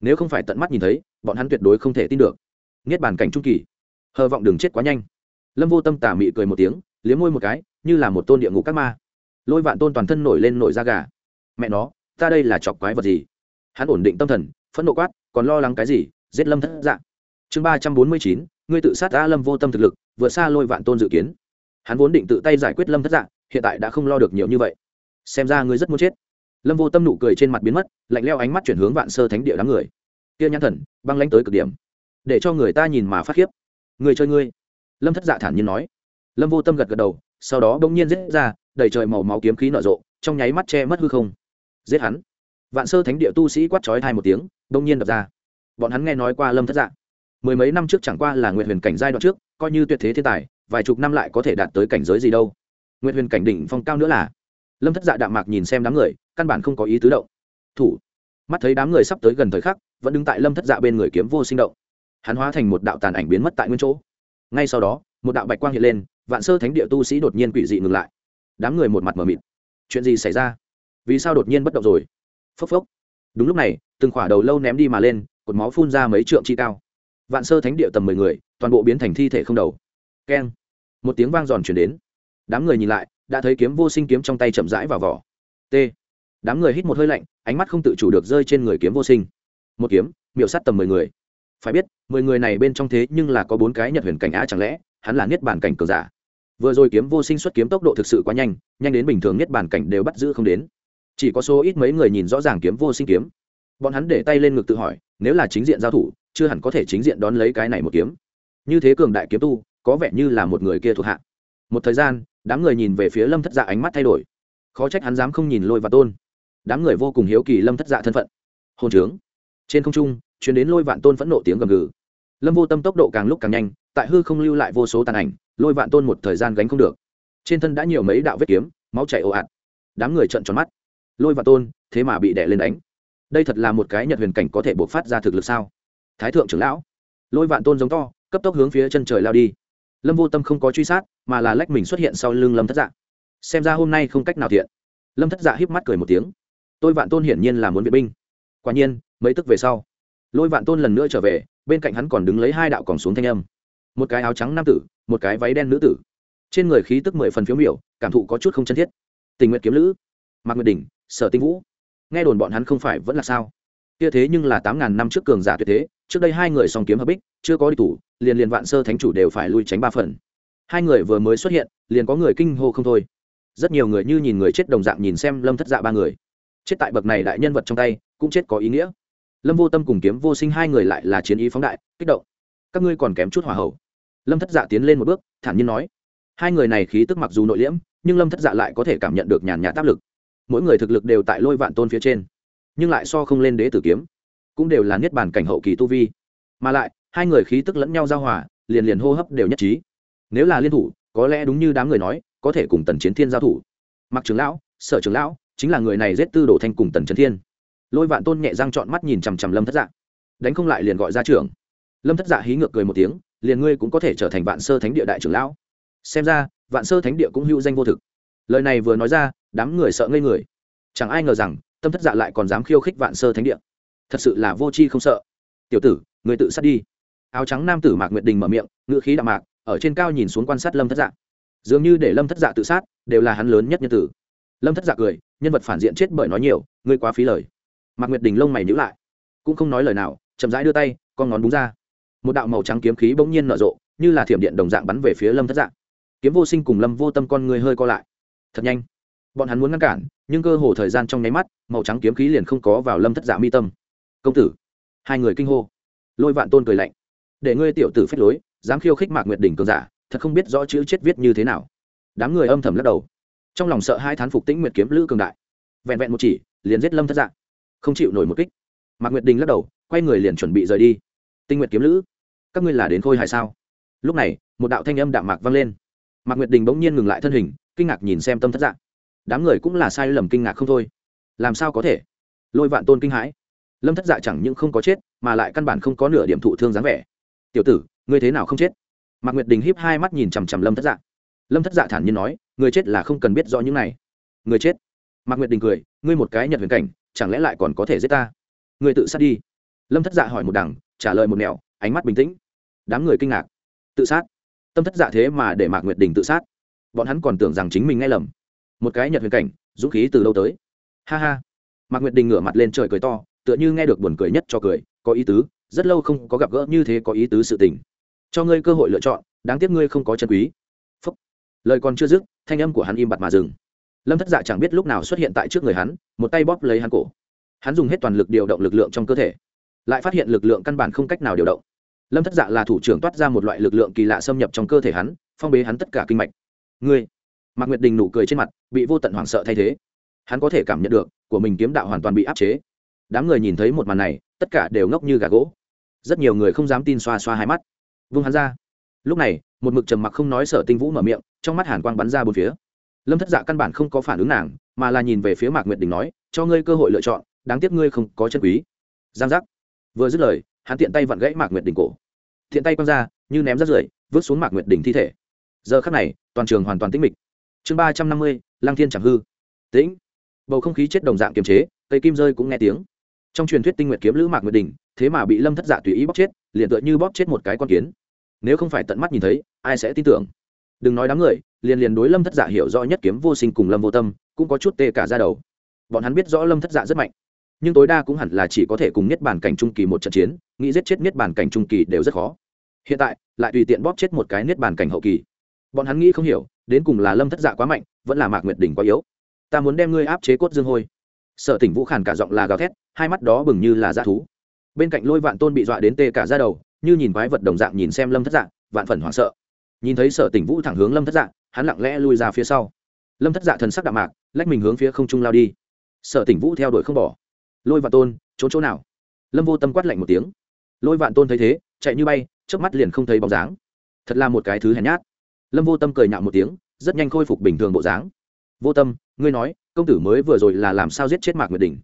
Nếu không phải tận mắt nhìn thấy, bọn hắn tuyệt đối không thể tin được. Niết bàn cảnh trung kỳ. Hờ vọng đường chết quá nhanh. Lâm vô tâm tà mị cười một tiếng liếm môi một cái, như là một tôn địa ngục các ma. Lôi vạn tôn toàn thân nổi lên nổi da gà. Mẹ nó, ta đây là chọc quái vật gì? Hắn ổn định tâm thần, phẫn nộ quát, còn lo lắng cái gì? Giết lâm thất dạng chương ba trăm bốn mươi chín, ngươi tự sát đã lâm vô tâm thực lực, vượt xa lôi vạn tôn dự kiến. Hắn vốn định tự tay giải quyết lâm thất dạng hiện tại đã không lo được nhiều như vậy. Xem ra ngươi rất muốn chết. Lâm vô tâm nụ cười trên mặt biến mất, lạnh leo ánh mắt chuyển hướng vạn sơ thánh địa đám người. Kia nhãn thần, băng lanh tới cực điểm. Để cho người ta nhìn mà phát khiếp. Người chơi ngươi. Lâm thất dạ thản nhiên nói lâm vô tâm gật gật đầu, sau đó đ ỗ n g nhiên giết ra, đầy trời màu máu kiếm khí nở rộ, trong nháy mắt che mất hư không. Giết hắn. Vạn sơ thánh địa tu sĩ quát trói hai một tiếng đông nhiên đập ra. Bọn hắn nghe nói qua lâm thất dạ. Mười mấy năm trước chẳng qua là nguyện huyền cảnh giai đoạn trước, coi như tuyệt thế thiên tài, vài chục năm lại có thể đạt tới cảnh giới gì đâu. Nguyện huyền cảnh đỉnh phong cao nữa là. Lâm thất dạ đạm mạc nhìn xem đám người, căn bản không có ý tứ động. Thủ. Mắt thấy đám người sắp tới gần thời khắc, vẫn đứng tại lâm thất dạ bên người kiếm vô sinh động. Hắn hóa thành một đạo tàn ảnh biến mất tại nguyên chỗ. Ngay sau đó, một đạo bạch quang hiện lên vạn sơ thánh địa tu sĩ đột nhiên quỷ dị ngừng lại. Đám người một mặt mờ mịt. Chuyện gì xảy ra? Vì sao đột nhiên bất động rồi? Phốc phốc. Đúng lúc này, từng khỏa đầu lâu ném đi mà lên, cột máu phun ra mấy trượng chi cao. Vạn sơ thánh địa tầm mười người, toàn bộ biến thành thi thể không đầu. Keng. Một tiếng vang giòn chuyển đến. Đám người nhìn lại, đã thấy kiếm vô sinh kiếm trong tay chậm rãi vào vỏ. T. Đám người hít một hơi lạnh, ánh mắt không tự chủ được rơi trên người kiếm vô sinh. Một kiếm miệu sát tầm mười người. Phải biết, mười người này bên trong thế nhưng là có bốn cái nhật huyền cảnh á chẳng lẽ, hắn là niết bản cảnh cờ giả vừa rồi kiếm vô sinh xuất kiếm tốc độ thực sự quá nhanh nhanh đến bình thường nhất bản cảnh đều bắt giữ không đến. Chỉ có số ít mấy người nhìn rõ ràng kiếm vô sinh kiếm. Bọn hắn để tay lên ngực tự hỏi, nếu là chính diện giao thủ, chưa hẳn có thể chính diện đón lấy cái này một kiếm. Như thế cường đại kiếm tu, có vẻ như là một người kia thuộc hạ. Một thời gian, đám người nhìn về phía lâm thất dạ ánh mắt thay đổi. Khó trách hắn dám không nhìn lôi và tôn. Đám người vô cùng hiếu kỳ lâm thất dạ thân phận. Hôn trướng. Trên không trung chuyến đến lôi vạn tôn phẫn nộ tiếng gầm gừ. Lâm vô tâm tốc độ càng lúc càng nhanh, tại hư không lưu lại vô số tàn ảnh lôi vạn tôn một thời gian gánh không được. Trên thân đã nhiều mấy đạo vết kiếm, máu chảy ồ ạt. Đám người trợn tròn mắt. Lôi vạn tôn, thế mà bị đẻ lên đánh. Đây thật là một cái nhật huyền cảnh có thể buộc phát ra thực lực sao? Thái thượng trưởng lão. Lôi vạn tôn giống to, cấp tốc hướng phía chân trời lao đi. Lâm vô tâm không có truy sát, mà là lách mình xuất hiện sau lưng lâm thất dạ. Xem ra hôm nay không cách nào thiện. Lâm thất dạ híp mắt cười một tiếng. Tôi vạn tôn hiển nhiên là muốn viện binh. Quả nhiên, mấy tức về sau, lôi vạn tôn lần nữa trở về, bên cạnh hắn còn đứng lấy hai đạo còn xuống thanh âm một cái áo trắng nam tử, một cái váy đen nữ tử. Trên người khí tức mười phần phiếu miểu, cảm thụ có chút không chân thiết. Tình nguyện kiếm lữ. Mạc nguyệt đình sở tinh vũ. Nghe đồn bọn hắn không phải vẫn là sao? Kia thế nhưng là tám ngàn năm trước cường giả tuyệt thế, trước đây hai người song kiếm hợp bích, chưa có đi thủ, liền liền vạn sơ thánh chủ đều phải lui tránh ba phần. Hai người vừa mới xuất hiện, liền có người kinh hô không thôi. Rất nhiều người như nhìn người chết đồng dạng nhìn xem lâm thất dạ ba người. Chết tại bậc này đại nhân vật trong tay, cũng chết có ý nghĩa. Lâm vô tâm cùng kiếm vô sinh hai người lại là chiến ý phóng đại, kích động các ngươi còn kém chút hỏa hậu lâm thất dạ tiến lên một bước, thản nhiên nói. Hai người này khí tức mặc dù nội liễm, nhưng lâm thất dạ lại có thể cảm nhận được nhàn nhạt áp lực. Mỗi người thực lực đều tại lôi vạn tôn phía trên, nhưng lại so không lên đế tử kiếm, cũng đều là niết bàn cảnh hậu kỳ tu vi. Mà lại, hai người khí tức lẫn nhau giao hòa, liền liền hô hấp đều nhất trí. Nếu là liên thủ, có lẽ đúng như đám người nói, có thể cùng tần chiến thiên giao thủ. Mặc trưởng lão, sở trưởng lão, chính là người này giết tư đồ thanh cùng tần trấn thiên. Lôi vạn tôn nhẹ răng trọn mắt nhìn chằm chằm lâm thất dạ. Đánh không lại liền gọi ra trưởng lâm thất dạ hí ngược cười một tiếng, liền ngươi cũng có thể trở thành vạn sơ thánh địa đại trưởng lão. Xem ra, vạn sơ thánh địa cũng hữu danh vô thực. Lời này vừa nói ra, đám người sợ ngây người. Chẳng ai ngờ rằng, tâm thất dạ lại còn dám khiêu khích vạn sơ thánh địa. Thật sự là vô tri không sợ. Tiểu tử người tự sát đi. Áo trắng nam tử mạc nguyệt đình mở miệng ngự khí đạm mạc, ở trên cao nhìn xuống quan sát lâm thất dạ. Dường như để lâm thất dạ tự sát, đều là hắn lớn nhất nhân tử. Lâm thất dạ cười, nhân vật phản diện chết bởi nói nhiều, ngươi quá phí lời. Mạc nguyệt đình lông mày nhữ lại, cũng không nói lời nào, chậm rãi đưa tay, con ngón búng ra một đạo màu trắng kiếm khí bỗng nhiên nở rộ như là thiểm điện đồng dạng bắn về phía lâm thất dạng, kiếm vô sinh cùng lâm vô tâm con người hơi co lại. Thật nhanh. Bọn hắn muốn ngăn cản nhưng cơ hồ thời gian trong nháy mắt màu trắng kiếm khí liền không có vào lâm thất dạ mi tâm. Công tử! Hai người kinh hô. Lôi vạn tôn cười lạnh. Để ngươi tiểu tử phép lối dám khiêu khích mạc nguyệt đỉnh cường giả thật không biết rõ chữ chết viết như thế nào. Đám người âm thầm lắc đầu. Trong lòng sợ hai thán phục tĩnh nguyệt kiếm lữ cường đại. Vẹn vẹn một chỉ liền giết lâm thất dạ không chịu nổi một kích. Mạc nguyệt đình lắc đầu quay người liền chuẩn bị rời đi. Tinh nguyệt kiếm lữ các ngươi là đến khôi hài sao? Lúc này, một đạo thanh âm đạm mạc vang lên. Mạc nguyệt đình bỗng nhiên ngừng lại thân hình, kinh ngạc nhìn xem tâm thất dạng. Đám người cũng là sai lầm kinh ngạc không thôi. Làm sao có thể? Lôi vạn tôn kinh hãi. Lâm thất dạ chẳng những không có chết, mà lại căn bản không có nửa điểm thụ thương dáng vẻ. Tiểu tử, ngươi thế nào không chết? Mạc nguyệt đình híp hai mắt nhìn chằm chằm lâm thất dạ. Lâm thất dạ thản nhiên nói, người chết là không cần biết rõ những này. Người chết? Mạc nguyệt đình cười, ngươi một cái nhận huyền cảnh, chẳng lẽ lại còn có thể giết ta? Ngươi tự sát đi. Lâm thất dạ hỏi một đằng, trả lời một mẹo ánh mắt bình tĩnh đám người kinh ngạc. Tự sát. Tâm thất dạ thế mà để mạc nguyệt đình tự sát. Bọn hắn còn tưởng rằng chính mình nghe lầm. Một cái nhật huyền cảnh, dũng khí từ lâu tới? Ha ha. Mạc nguyệt đình ngửa mặt lên trời cười to, tựa như nghe được buồn cười nhất cho cười, có ý tứ, rất lâu không có gặp gỡ như thế có ý tứ sự tình. Cho ngươi cơ hội lựa chọn, đáng tiếc ngươi không có chân quý. Phúc. lời còn chưa dứt, thanh âm của hắn im bặt mà dừng. Lâm thất dạ chẳng biết lúc nào xuất hiện tại trước người hắn, một tay bóp lấy hắn cổ. Hắn dùng hết toàn lực điều động lực lượng trong cơ thể, lại phát hiện lực lượng căn bản không cách nào điều động lâm thất dạ là thủ trưởng toát ra một loại lực lượng kỳ lạ xâm nhập trong cơ thể hắn, phong bế hắn tất cả kinh mạch. Ngươi? Mạc nguyệt đình nụ cười trên mặt, bị vô tận hoảng sợ thay thế. Hắn có thể cảm nhận được, của mình kiếm đạo hoàn toàn bị áp chế. Đám người nhìn thấy một màn này, tất cả đều ngốc như gà gỗ. Rất nhiều người không dám tin xoa xoa hai mắt. Vung hắn ra. Lúc này, một mực trầm mặc không nói sở tinh vũ mở miệng, trong mắt hàn quang bắn ra bốn phía. Lâm thất dạ căn bản không có phản ứng nàng, mà là nhìn về phía mạc nguyệt đình nói, cho ngươi cơ hội lựa chọn, đáng tiếc ngươi không có chân quý. Giang giác. Vừa dứt lời hắn tiện tay vặn gãy mạc nguyệt đình cổ Tiện tay quăng ra như ném rắt rưởi vứt xuống mạc nguyệt đình thi thể giờ khắc này toàn trường hoàn toàn tĩnh mịch chương ba trăm năm mươi lang thiên chẳng hư tĩnh bầu không khí chết đồng dạng kiềm chế cây kim rơi cũng nghe tiếng trong truyền thuyết tinh nguyệt kiếm lữ mạc nguyệt đình thế mà bị lâm thất dạ tùy ý bóp chết liền tựa như bóp chết một cái con kiến nếu không phải tận mắt nhìn thấy ai sẽ tin tưởng đừng nói đám người liền liền đối lâm thất dạ hiểu rõ nhất kiếm vô sinh cùng lâm vô tâm cũng có chút tê cả ra đầu bọn hắn biết rõ lâm thất dạ rất mạnh nhưng tối đa cũng hẳn là chỉ có thể cùng nhất bản cảnh trung kỳ một trận chiến, nghĩ giết chết nhất bản cảnh trung kỳ đều rất khó. Hiện tại, lại tùy tiện bóp chết một cái niết bàn cảnh hậu kỳ. Bọn hắn nghĩ không hiểu, đến cùng là lâm thất dạ quá mạnh, vẫn là mạc nguyệt đỉnh quá yếu. Ta muốn đem ngươi áp chế cốt dương hôi. Sợ tỉnh vũ khàn cả giọng là gào thét, hai mắt đó bừng như là dã thú. Bên cạnh lôi vạn tôn bị dọa đến tê cả ra đầu, như nhìn quái vật đồng dạng nhìn xem lâm thất dạ vạn phần hoảng sợ. Nhìn thấy sở tỉnh vũ thẳng hướng lâm thất dạ hắn lặng lẽ lui ra phía sau. Lâm thất dạ thần sắc đạm mạc, lách mình hướng phía không trung lao đi. Sở tỉnh vũ theo đuổi không bỏ lôi vạn tôn, trốn chỗ nào? Lâm vô tâm quát lạnh một tiếng. Lôi vạn tôn thấy thế, chạy như bay trước mắt liền không thấy bóng dáng. Thật là một cái thứ hèn nhát. Lâm vô tâm cười nhạo một tiếng, rất nhanh khôi phục bình thường bộ dáng. Vô tâm, ngươi nói, công tử mới vừa rồi là làm sao giết chết mạc nguyệt đình?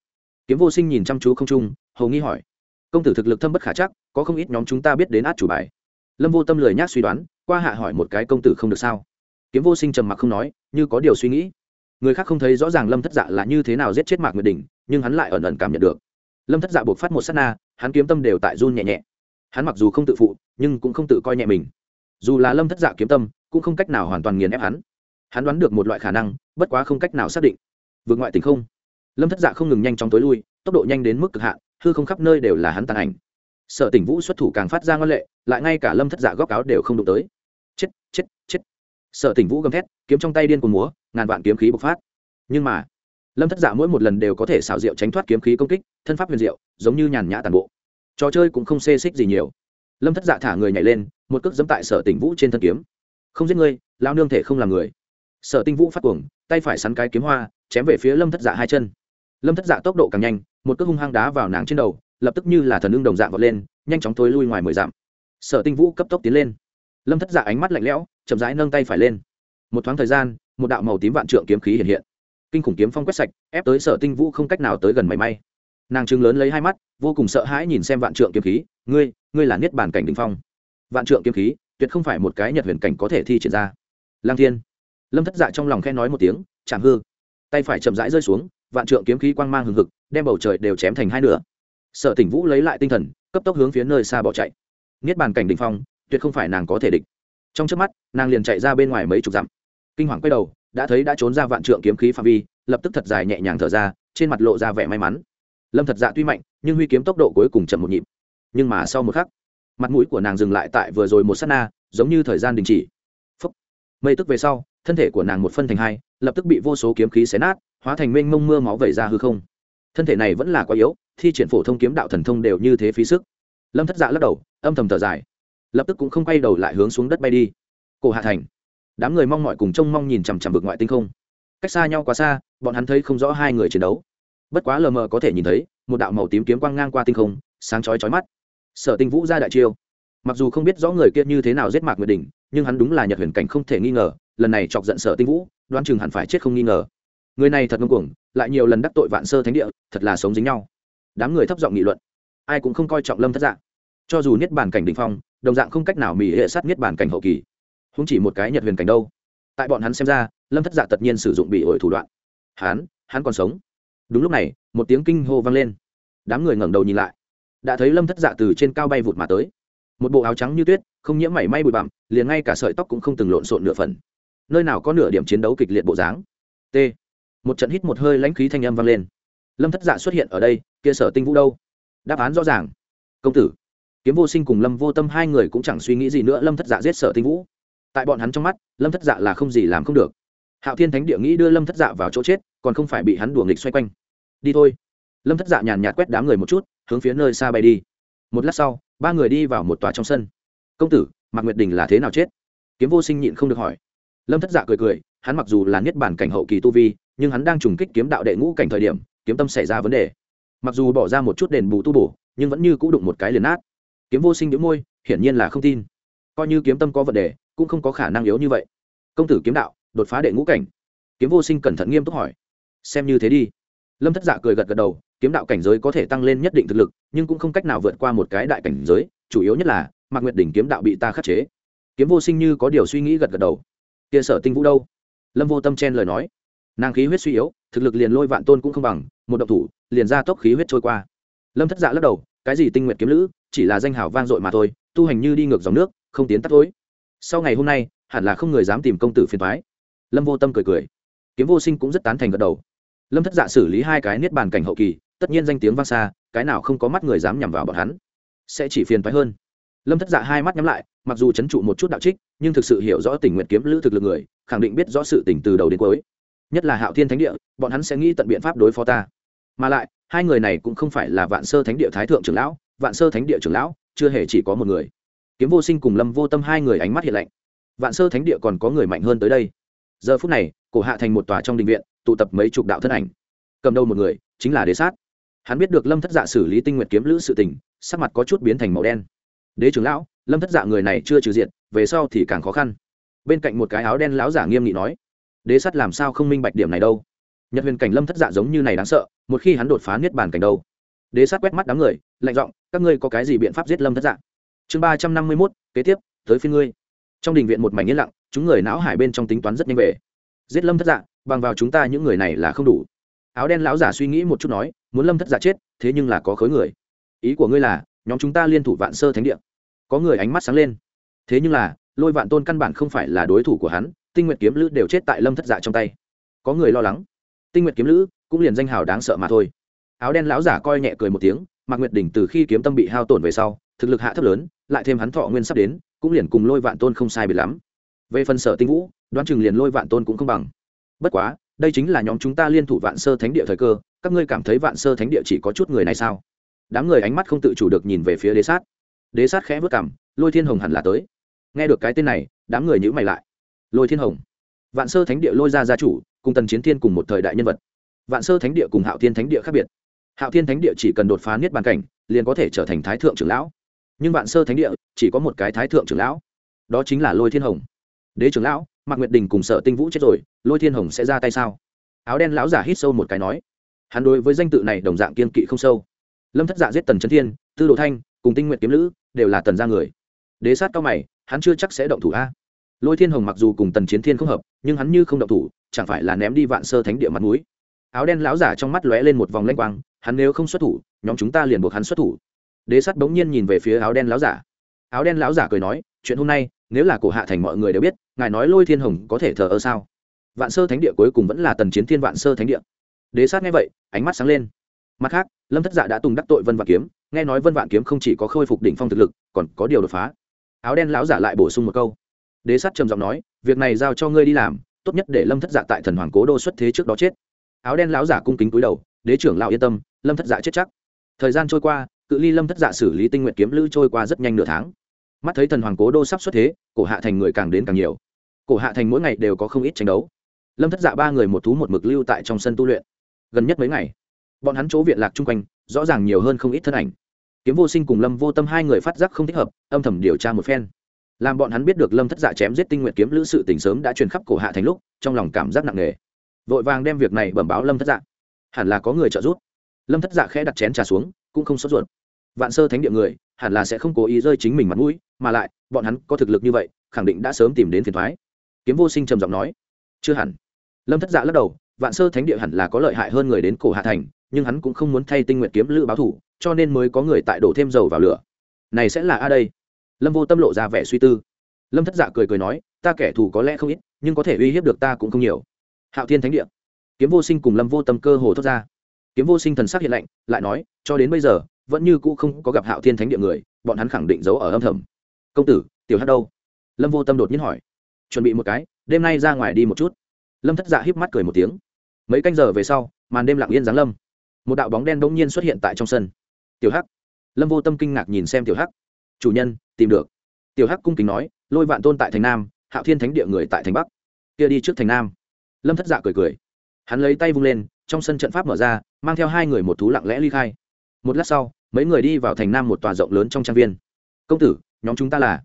Kiếm vô sinh nhìn chăm chú không trung, hầu nghi hỏi. Công tử thực lực thâm bất khả chắc, có không ít nhóm chúng ta biết đến át chủ bài. Lâm vô tâm lười nhác suy đoán, qua hạ hỏi một cái công tử không được sao? Kiếm vô sinh trầm mặc không nói, như có điều suy nghĩ người khác không thấy rõ ràng lâm thất dạ là như thế nào giết chết mạc nguyệt đình, nhưng hắn lại ẩn ẩn cảm nhận được. Lâm thất dạ buộc phát một s á t na, hắn kiếm tâm đều tại run nhẹ nhẹ. Hắn mặc dù không tự phụ, nhưng cũng không tự coi nhẹ mình. Dù là lâm thất dạ kiếm tâm, cũng không cách nào hoàn toàn nghiền ép hắn. Hắn đoán được một loại khả năng, bất quá không cách nào xác định. Vượt ngoại tình không. Lâm thất dạ không ngừng nhanh chóng tối lui, tốc độ nhanh đến mức cực hạn, hư không khắp nơi đều là hắn tàn ảnh. Sở tỉnh vũ xuất thủ càng phát ra ngân lệ, lại ngay cả lâm thất dạ góc áo đều không đụng tới. Chết chết chết. Sở tỉnh vũ gầm thét, kiếm trong tay điên cuồng múa ngàn vạn kiếm khí bộc phát. Nhưng mà, lâm thất dạ mỗi một lần đều có thể xảo diệu tránh thoát kiếm khí công kích, thân pháp huyền diệu, giống như nhàn nhã tàn bộ. Trò chơi cũng không xê xích gì nhiều. Lâm thất dạ thả người nhảy lên, một cước dẫm tại sở tỉnh vũ trên thân kiếm. Không giết ngươi lao nương thể không làm người. Sở tinh vũ phát cuồng, tay phải sắn cái kiếm hoa, chém về phía lâm thất dạ hai chân. Lâm thất dạ tốc độ càng nhanh, một cước hung hăng đá vào nàng trên đầu, lập tức như là thần ưng đồng dạng vọt lên, nhanh chóng thối lui ngoài mười dặm. Sở tinh vũ cấp tốc tiến lên. Lâm thất dạ ánh mắt lạnh lẽo, chậm rãi nâng tay phải lên. Một thoáng thời gian một đạo màu tím vạn trượng kiếm khí hiện hiện. Kinh khủng kiếm phong quét sạch, ép tới sở tinh vũ không cách nào tới gần mảy may. Nàng trừng lớn lấy hai mắt, vô cùng sợ hãi nhìn xem vạn trượng kiếm khí, ngươi ngươi là niết bàn cảnh đình phong. Vạn trượng kiếm khí, tuyệt không phải một cái nhật huyền cảnh có thể thi triển ra. Lang thiên. Lâm thất dạ trong lòng khen nói một tiếng, chạm hư. Tay phải chậm rãi rơi xuống, vạn trượng kiếm khí quang mang hừng hực, đem bầu trời đều chém thành hai nửa. Sở tỉnh vũ lấy lại tinh thần, cấp tốc hướng phía nơi xa bỏ chạy. Niết bàn cảnh đình phong, tuyệt không phải nàng có thể địch. Trong trước mắt, nàng liền chạy ra bên ngoài mấy chục dặm kinh hoàng quay đầu, đã thấy đã trốn ra vạn trượng kiếm khí phạm vi, lập tức thật dài nhẹ nhàng thở ra, trên mặt lộ ra vẻ may mắn. Lâm thật dạ tuy mạnh, nhưng huy kiếm tốc độ cuối cùng chậm một nhịp. Nhưng mà sau một khắc, mặt mũi của nàng dừng lại tại vừa rồi một s á t na, giống như thời gian đình chỉ. Phấp mây tức về sau, thân thể của nàng một phân thành hai, lập tức bị vô số kiếm khí xé nát, hóa thành mênh mông mưa máu vẩy ra hư không. Thân thể này vẫn là quá yếu, thi triển phổ thông kiếm đạo thần thông đều như thế phí sức. Lâm thất dạ lắc đầu, âm thầm thở dài. Lập tức cũng không quay đầu lại hướng xuống đất bay đi. Cổ hạ thành đám người mong mọi cùng trông mong nhìn chằm chằm vực ngoại tinh không. Cách xa nhau quá xa, bọn hắn thấy không rõ hai người chiến đấu. Bất quá lờ mờ có thể nhìn thấy, một đạo màu tím kiếm quang ngang qua tinh không, sáng chói chói mắt. Sở tinh vũ ra đại chiêu. Mặc dù không biết rõ người kia như thế nào giết mạc nguyệt đình, nhưng hắn đúng là nhật huyền cảnh không thể nghi ngờ, lần này chọc giận sở tinh vũ, đoán chừng hẳn phải chết không nghi ngờ. Người này thật ngông cuồng, lại nhiều lần đắc tội vạn sơ thánh địa, thật là sống dính nhau. Đám người thấp giọng nghị luận. Ai cũng không coi trọng lâm thất dạng cho dù niết bàn cảnh đình phong, đồng dạng không cách nào mỹ hệ sát niết bàn cảnh hậu kỳ không chỉ một cái nhật huyền cảnh đâu. Tại bọn hắn xem ra, lâm thất dạ tất nhiên sử dụng bị ổi thủ đoạn. Hắn hắn còn sống. Đúng lúc này, một tiếng kinh hô vang lên. Đám người ngẩng đầu nhìn lại. Đã thấy lâm thất dạ từ trên cao bay vụt mà tới. Một bộ áo trắng như tuyết, không nhiễm mảy may bụi bặm, liền ngay cả sợi tóc cũng không từng lộn xộn nửa phần. Nơi nào có nửa điểm chiến đấu kịch liệt bộ dáng. T. Một trận hít một hơi lãnh khí thanh âm vang lên. Lâm thất dạ xuất hiện ở đây, kia sở tinh vũ đâu? Đáp án rõ ràng. Công tử. Kiếm vô sinh cùng lâm vô tâm hai người cũng chẳng suy nghĩ gì nữa, lâm thất dạ giết sở tinh vũ tại bọn hắn trong mắt, lâm thất dạ là không gì làm không được. Hạo thiên thánh địa nghĩ đưa lâm thất dạ vào chỗ chết, còn không phải bị hắn đùa nghịch xoay quanh. Đi thôi. Lâm thất dạ nhàn nhạt quét đám người một chút, hướng phía nơi xa bay đi. Một lát sau, ba người đi vào một tòa trong sân. Công tử, mạc nguyệt đình là thế nào chết? Kiếm vô sinh nhịn không được hỏi. Lâm thất dạ cười cười, hắn mặc dù là niết bản cảnh hậu kỳ tu vi, nhưng hắn đang trùng kích kiếm đạo đệ ngũ cảnh thời điểm, kiếm tâm xảy ra vấn đề. Mặc dù bỏ ra một chút đền bù tu bổ, nhưng vẫn như cũ đụng một cái liền nát. Kiếm vô sinh đĩu môi, hiển nhiên là không tin. Coi như kiếm tâm có vấn đề cũng không có khả năng yếu như vậy. Công tử kiếm đạo, đột phá đệ ngũ cảnh. Kiếm vô sinh cẩn thận nghiêm túc hỏi. Xem như thế đi. Lâm thất dạ cười gật gật đầu, kiếm đạo cảnh giới có thể tăng lên nhất định thực lực, nhưng cũng không cách nào vượt qua một cái đại cảnh giới, chủ yếu nhất là, mạc nguyệt đỉnh kiếm đạo bị ta khắc chế. Kiếm vô sinh như có điều suy nghĩ gật gật đầu. Kia sở tinh vũ đâu? Lâm vô tâm chen lời nói. Nàng khí huyết suy yếu, thực lực liền lôi vạn tôn cũng không bằng, một động thủ, liền ra tốc khí huyết trôi qua. Lâm thất dạ lắc đầu, cái gì tinh nguyện kiếm lữ, chỉ là danh hào vang dội mà thôi, tu hành như đi ngược dòng nước, không tiến tắt tối sau ngày hôm nay, hẳn là không người dám tìm công tử phiền thoái lâm vô tâm cười cười. Kiếm vô sinh cũng rất tán thành gật đầu. Lâm thất dạ xử lý hai cái niết bàn cảnh hậu kỳ, tất nhiên danh tiếng vang xa, cái nào không có mắt người dám nhằm vào bọn hắn, sẽ chỉ phiền thoái hơn. Lâm thất dạ hai mắt nhắm lại, mặc dù c h ấ n trụ một chút đạo trích, nhưng thực sự hiểu rõ tình nguyện kiếm lữ thực lực người, khẳng định biết rõ sự tỉnh từ đầu đến cuối. Nhất là hạo thiên thánh địa, bọn hắn sẽ nghĩ tận biện pháp đối phó ta. Mà lại, hai người này cũng không phải là vạn sơ thánh địa thái thượng trưởng lão, vạn sơ thánh địa trưởng lão, chưa hề chỉ có một người kiếm vô sinh cùng lâm vô tâm hai người ánh mắt hiện lạnh. Vạn sơ thánh địa còn có người mạnh hơn tới đây. Giờ phút này, cổ hạ thành một tòa trong đình viện, tụ tập mấy chục đạo thân ảnh. Cầm đầu một người, chính là đế sát. Hắn biết được lâm thất dạ xử lý tinh nguyện kiếm lữ sự tình, sắc mặt có chút biến thành màu đen. Đế trưởng lão, lâm thất dạ người này chưa trừ diện, về sau thì càng khó khăn. Bên cạnh một cái áo đen lão giả nghiêm nghị nói, đế sắt làm sao không minh bạch điểm này đâu? Nhật huyền cảnh lâm thất dạ giống như này đáng sợ, một khi hắn đột phá niết bàn cảnh đâu? Đế sắt quét mắt đám người, lạnh giọng, các ngươi có cái gì biện pháp giết lâm thất dạ? Chương ba trăm năm mươi mốt, kế tiếp, tới phiên ngươi. Trong đình viện một mảnh yên lặng, chúng người não hải bên trong tính toán rất nhanh về. Giết lâm thất dạ bằng vào chúng ta những người này là không đủ. Áo đen lão giả suy nghĩ một chút nói, muốn lâm thất dạ chết, thế nhưng là có khối người. Ý của ngươi là, nhóm chúng ta liên thủ vạn sơ thánh địa. Có người ánh mắt sáng lên. Thế nhưng là, lôi vạn tôn căn bản không phải là đối thủ của hắn, tinh nguyện kiếm lữ đều chết tại lâm thất dạ trong tay. Có người lo lắng. Tinh nguyện kiếm lữ, cũng liền danh hào đáng sợ mà thôi. Áo đen lão giả coi nhẹ cười một tiếng, mạc nguyệt đỉnh từ khi kiếm tâm bị hao tổn về sau thực lực hạ thấp lớn, lại thêm hắn thọ nguyên sắp đến, cũng liền cùng lôi vạn tôn không sai biệt lắm. Về phần sở tinh vũ, đoán chừng liền lôi vạn tôn cũng không bằng. Bất quá, đây chính là nhóm chúng ta liên thủ vạn sơ thánh địa thời cơ, các ngươi cảm thấy vạn sơ thánh địa chỉ có chút người này sao? Đám người ánh mắt không tự chủ được nhìn về phía đế sát. Đế sát khẽ vất cảm lôi thiên hồng hẳn là tới. Nghe được cái tên này, đám người nhữ mày lại. Lôi thiên hồng. Vạn sơ thánh địa lôi ra gia chủ, cùng tần chiến thiên cùng một thời đại nhân vật. Vạn sơ thánh địa cùng hạo thiên thánh địa khác biệt. Hạo thiên thánh địa chỉ cần đột phá niết bàn cảnh, liền có thể trở thành thái thượng trưởng lão nhưng vạn sơ thánh địa chỉ có một cái thái thượng trưởng lão, đó chính là lôi thiên hồng. Đế trưởng lão, mạc nguyệt đình cùng sở tinh vũ chết rồi, lôi thiên hồng sẽ ra tay sao? Áo đen lão giả hít sâu một cái nói. Hắn đối với danh tự này đồng dạng kiên kỵ không sâu. Lâm thất dạ giết tần trấn thiên, tư đồ thanh cùng tinh nguyện kiếm lữ đều là tần gia người. Đế sát cao mày, hắn chưa chắc sẽ động thủ a. Lôi thiên hồng mặc dù cùng tần chiến thiên không hợp, nhưng hắn như không động thủ, chẳng phải là ném đi vạn sơ thánh địa mặt núi áo đen lão giả trong mắt lóe lên một vòng lanh quang, hắn nếu không xuất thủ, nhóm chúng ta liền buộc hắn xuất thủ đế sắt bỗng nhiên nhìn về phía áo đen lão giả. Áo đen lão giả cười nói, chuyện hôm nay, nếu là cổ hạ thành mọi người đều biết, ngài nói lôi thiên hồng có thể thờ ơ sao? Vạn sơ thánh địa cuối cùng vẫn là tần chiến thiên vạn sơ thánh địa. Đế sát nghe vậy, ánh mắt sáng lên. Mặt khác, lâm thất dạ đã tùng đắc tội vân vạn kiếm, nghe nói vân vạn kiếm không chỉ có khôi phục đỉnh phong thực lực, còn có điều đột phá. Áo đen lão giả lại bổ sung một câu. Đế sát trầm giọng nói, việc này giao cho ngươi đi làm, tốt nhất để lâm thất dạ tại thần hoàng cố đô xuất thế trước đó chết. Áo đen lão giả cung kính cúi đầu, đế trưởng lão yên tâm, lâm thất dạ chết chắc. Thời gian trôi qua cự ly lâm thất dạ xử lý tinh nguyện kiếm lữ trôi qua rất nhanh nửa tháng. Mắt thấy thần hoàng cố đô sắp xuất thế, cổ hạ thành người càng đến càng nhiều. Cổ hạ thành mỗi ngày đều có không ít tranh đấu. Lâm thất dạ ba người một thú một mực lưu tại trong sân tu luyện. Gần nhất mấy ngày, bọn hắn chỗ viện lạc chung quanh, rõ ràng nhiều hơn không ít thân ảnh. Kiếm vô sinh cùng lâm vô tâm hai người phát giác không thích hợp, âm thầm điều tra một phen. Làm bọn hắn biết được lâm thất dạ chém giết tinh nguyện kiếm lữ sự tình sớm đã truyền khắp cổ hạ thành lúc, trong lòng cảm giác nặng nề. Vội vàng đem việc này bẩm báo lâm thất dạ. Hẳn là có người trợ giúp. Lâm thất dạ khẽ đặt chén trà xuống cũng không sốt ruột. Vạn sơ thánh địa người, hẳn là sẽ không cố ý rơi chính mình mặt mũi, mà lại, bọn hắn có thực lực như vậy, khẳng định đã sớm tìm đến phiền thoái kiếm vô sinh trầm giọng nói, chưa hẳn. Lâm thất dạ lắc đầu, vạn sơ thánh địa hẳn là có lợi hại hơn người đến cổ hạ thành, nhưng hắn cũng không muốn thay tinh nguyện kiếm lữ báo thủ, cho nên mới có người tại đổ thêm dầu vào lửa. Này sẽ là a đây? Lâm vô tâm lộ ra vẻ suy tư. Lâm thất dạ cười cười nói, ta kẻ thù có lẽ không ít, nhưng có thể uy hiếp được ta cũng không nhiều. Hạo thiên thánh địa. Kiếm vô sinh cùng lâm vô tâm cơ hồ thốt ra kiếm vô sinh thần sắc hiện lạnh, lại nói, cho đến bây giờ, vẫn như cũ không có gặp hạo thiên thánh địa người, bọn hắn khẳng định giấu ở âm thầm. Công tử, tiểu hát đâu? Lâm vô tâm đột nhiên hỏi. Chuẩn bị một cái, đêm nay ra ngoài đi một chút. Lâm thất dạ híp mắt cười một tiếng. Mấy canh giờ về sau, màn đêm lặng yên giáng lâm. Một đạo bóng đen bỗng nhiên xuất hiện tại trong sân. Tiểu hắc. Lâm vô tâm kinh ngạc nhìn xem tiểu hắc. Chủ nhân, tìm được. Tiểu hắc cung kính nói, lôi vạn tôn tại thành nam, hạo thiên thánh địa người tại thành bắc. Kia đi trước thành nam. Lâm thất dạ cười cười. Hắn lấy tay vung lên trong sân trận pháp mở ra, mang theo hai người một thú lặng lẽ ly khai. Một lát sau, mấy người đi vào thành nam một tòa rộng lớn trong trang viên. Công tử, nhóm chúng ta là?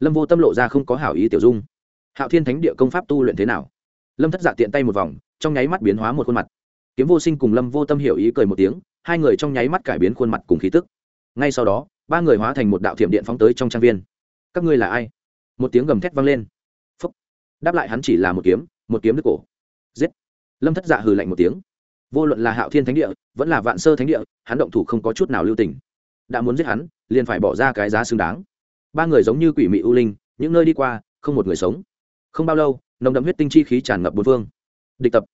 Lâm vô tâm lộ ra không có hảo ý tiểu dung. Hạo thiên thánh địa công pháp tu luyện thế nào? Lâm thất giả tiện tay một vòng, trong nháy mắt biến hóa một khuôn mặt. Kiếm vô sinh cùng lâm vô tâm hiểu ý cười một tiếng, hai người trong nháy mắt cải biến khuôn mặt cùng khí tức. Ngay sau đó, ba người hóa thành một đạo thiểm điện phóng tới trong trang viên. Các ngươi là ai? Một tiếng gầm thét vang lên. Phúc. đáp lại hắn chỉ là một kiếm một kiếm đứt cổ. Giết. Lâm thất dạ hừ lạnh một tiếng vô luận là hạo thiên thánh địa, vẫn là vạn sơ thánh địa, hắn động thủ không có chút nào lưu tình. Đã muốn giết hắn, liền phải bỏ ra cái giá xứng đáng. Ba người giống như quỷ mị u linh, những nơi đi qua, không một người sống. Không bao lâu, nồng đậm huyết tinh chi khí tràn ngập bốn phương. Địch tập.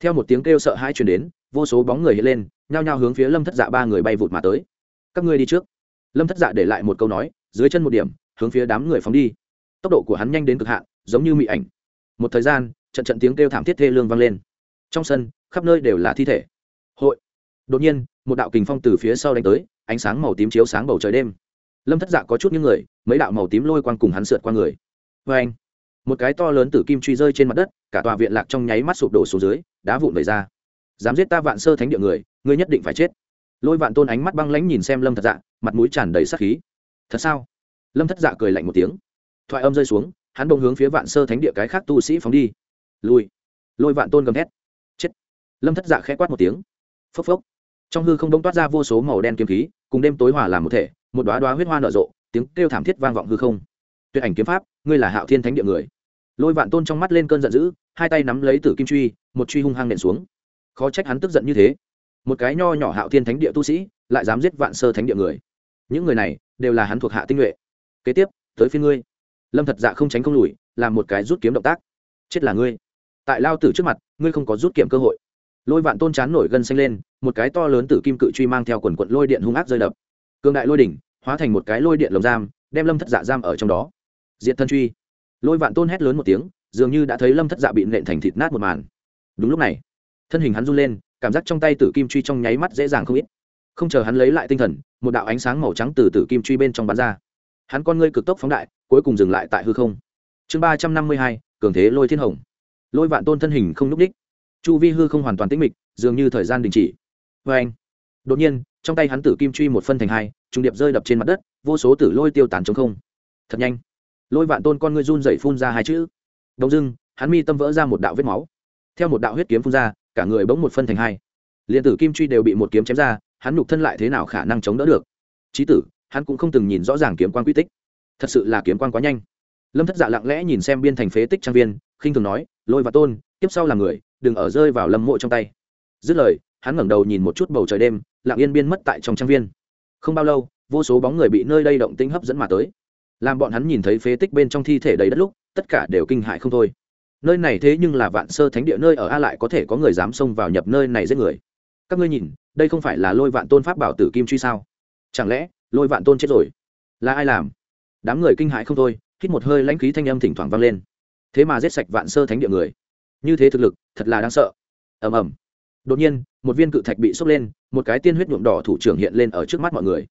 Theo một tiếng kêu sợ hãi chuyển đến, vô số bóng người hiện lên, nhao nhao hướng phía lâm thất dạ ba người bay vụt mà tới. Các ngươi đi trước. Lâm thất dạ để lại một câu nói, dưới chân một điểm, hướng phía đám người phóng đi. Tốc độ của hắn nhanh đến cực hạn, giống như mị ảnh. Một thời gian, trận trận tiếng kêu thảm thiết thê lương vang lên. Trong sân khắp nơi đều là thi thể. Hội. Đột nhiên, một đạo kình phong từ phía sau đánh tới, ánh sáng màu tím chiếu sáng bầu trời đêm. Lâm thất dạ có chút những người, mấy đạo màu tím lôi quang cùng hắn sượt qua người. Vê anh, một cái to lớn tử kim truy rơi trên mặt đất, cả tòa viện lạc trong nháy mắt sụp đổ xuống dưới, đá vụn vẩy ra. Dám giết ta vạn sơ thánh địa người, ngươi nhất định phải chết. Lôi vạn tôn ánh mắt băng lãnh nhìn xem lâm thật dạ mặt mũi tràn đầy sắc khí. Thật sao? Lâm thất dạ cười lạnh một tiếng. Thoại âm rơi xuống, hắn bỗng hướng phía vạn sơ thánh địa cái khác tu sĩ phóng đi. Lùi. lôi vạn tôn gầm thét lâm thất dạ khẽ quát một tiếng. Phốc phốc. Trong hư không đông toát ra vô số màu đen kiếm khí, cùng đêm tối hòa làm một thể, một đoá đoá huyết hoa nở rộ, tiếng kêu thảm thiết vang vọng hư không. Tuyệt ảnh kiếm pháp, ngươi là hạo thiên thánh địa người. Lôi vạn tôn trong mắt lên cơn giận dữ, hai tay nắm lấy tử kim truy, một truy hung hăng nện xuống. Khó trách hắn tức giận như thế. Một cái nho nhỏ hạo thiên thánh địa tu sĩ, lại dám giết vạn sơ thánh địa người. Những người này đều là hắn thuộc hạ tinh nhuệ. Kế tiếp, tới phía ngươi. Lâm thật dạ không tránh không lùi, làm một cái rút kiếm động tác. Chết là ngươi. Tại lao tử trước mặt, ngươi không có rút kiểm cơ hội lôi vạn tôn chán nổi gân xanh lên, một cái to lớn từ kim cự truy mang theo quần quận lôi điện hung ác rơi đập. Cương đại lôi đỉnh, hóa thành một cái lôi điện lồng giam, đem lâm thất dạ giam ở trong đó. Diện thân truy. Lôi vạn tôn hét lớn một tiếng, dường như đã thấy lâm thất dạ bị nện thành thịt nát một màn. Đúng lúc này, thân hình hắn run lên, cảm giác trong tay tử kim truy trong nháy mắt dễ dàng không ít. Không chờ hắn lấy lại tinh thần, một đạo ánh sáng màu trắng từ tử kim truy bên trong bắn ra. Hắn con ngươi cực tốc phóng đại, cuối cùng dừng lại tại hư không. Chương ba trăm năm mươi hai, cường thế lôi thiên hồng. Lôi vạn tôn thân hình không n ú c đích chu vi hư không hoàn toàn tĩnh mịch, dường như thời gian đình chỉ. Vê anh, đột nhiên, trong tay hắn tử kim truy một phân thành hai, trùng điệp rơi đập trên mặt đất, vô số tử lôi tiêu tán chống không. Thật nhanh. Lôi vạn tôn con ngươi run dậy phun ra hai chữ. Đông dưng, hắn mi tâm vỡ ra một đạo vết máu. Theo một đạo huyết kiếm phun ra, cả người bỗng một phân thành hai. Liền tử kim truy đều bị một kiếm chém ra, hắn nhục thân lại thế nào khả năng chống đỡ được? Trí tử, hắn cũng không từng nhìn rõ ràng kiếm quan quy tích. Thật sự là kiếm quan quá nhanh. Lâm thất dạ lặng lẽ nhìn xem biên thành phế tích trang viên, khinh thường nói, lôi và tôn tiếp sau là người đừng ở rơi vào lâm mộ trong tay. Dứt lời, hắn ngẩng đầu nhìn một chút bầu trời đêm, lặng yên biên mất tại trong trang viên. Không bao lâu, vô số bóng người bị nơi đây động tĩnh hấp dẫn mà tới. Làm bọn hắn nhìn thấy phế tích bên trong thi thể đầy đất lúc, tất cả đều kinh hại không thôi. Nơi này thế nhưng là vạn sơ thánh địa nơi ở a lại có thể có người dám xông vào nhập nơi này giết người. Các ngươi nhìn, đây không phải là lôi vạn tôn pháp bảo tử kim truy sao? Chẳng lẽ, lôi vạn tôn chết rồi? Là ai làm? Đám người kinh hãi không thôi, hít một hơi lãnh khí thanh âm thỉnh thoảng vang lên. Thế mà giết sạch vạn sơ thánh địa người như thế thực lực, thật là đáng sợ. Ầm ầm. Đột nhiên, một viên cự thạch bị sốc lên, một cái tiên huyết nhuộm đỏ thủ trưởng hiện lên ở trước mắt mọi người.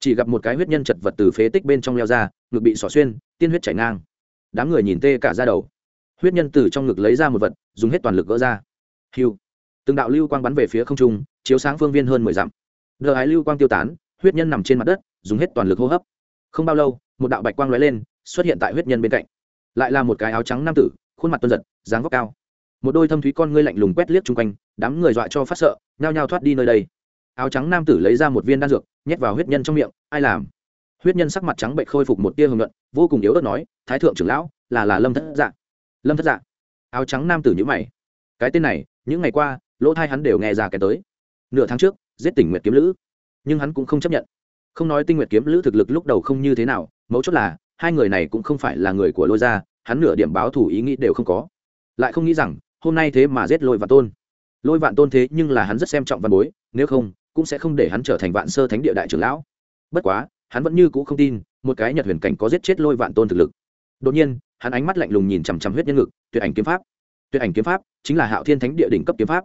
Chỉ gặp một cái huyết nhân chật vật từ phế tích bên trong leo ra, ngực bị xỏ xuyên, tiên huyết chảy ngang. Đám người nhìn tê cả ra đầu. Huyết nhân từ trong ngực lấy ra một vật, dùng hết toàn lực gỡ ra. Hiu. Từng đạo lưu quang bắn về phía không trung, chiếu sáng phương viên hơn mười dặm. Đờ ái lưu quang tiêu tán, huyết nhân nằm trên mặt đất, dùng hết toàn lực hô hấp. Không bao lâu, một đạo bạch quang lóe lên, xuất hiện tại huyết nhân bên cạnh. Lại là một cái áo trắng nam tử, khuôn mặt tuân giật, dáng vóc cao một đôi thâm thúy con ngươi lạnh lùng quét liếc chung quanh, đám người dọa cho phát sợ, nhao nhao thoát đi nơi đây. Áo trắng nam tử lấy ra một viên đan dược, nhét vào huyết nhân trong miệng, ai làm? Huyết nhân sắc mặt trắng bệnh khôi phục một tia hưởng luận vô cùng yếu ớt nói, thái thượng trưởng lão, là là lâm thất dạ. Lâm thất dạ? Áo trắng nam tử nhữ mày. Cái tên này, những ngày qua, lỗ thai hắn đều nghe ra kẻ tới. Nửa tháng trước, giết tỉnh nguyệt kiếm lữ, nhưng hắn cũng không chấp nhận. Không nói tinh nguyệt kiếm lữ thực lực lúc đầu không như thế nào, mấu chốt là, hai người này cũng không phải là người của lôi gia, hắn nửa điểm báo thủ ý nghĩ đều không có. Lại không nghĩ rằng hôm nay thế mà giết lôi vạn tôn. Lôi vạn tôn thế nhưng là hắn rất xem trọng văn bối, nếu không, cũng sẽ không để hắn trở thành vạn sơ thánh địa đại trưởng lão. Bất quá, hắn vẫn như c ũ không tin, một cái nhật huyền cảnh có giết chết lôi vạn tôn thực lực. Đột nhiên, hắn ánh mắt lạnh lùng nhìn chằm chằm huyết nhân ngực, tuyệt ảnh kiếm pháp. Tuyệt ảnh kiếm pháp chính là hạo thiên thánh địa đỉnh cấp kiếm pháp.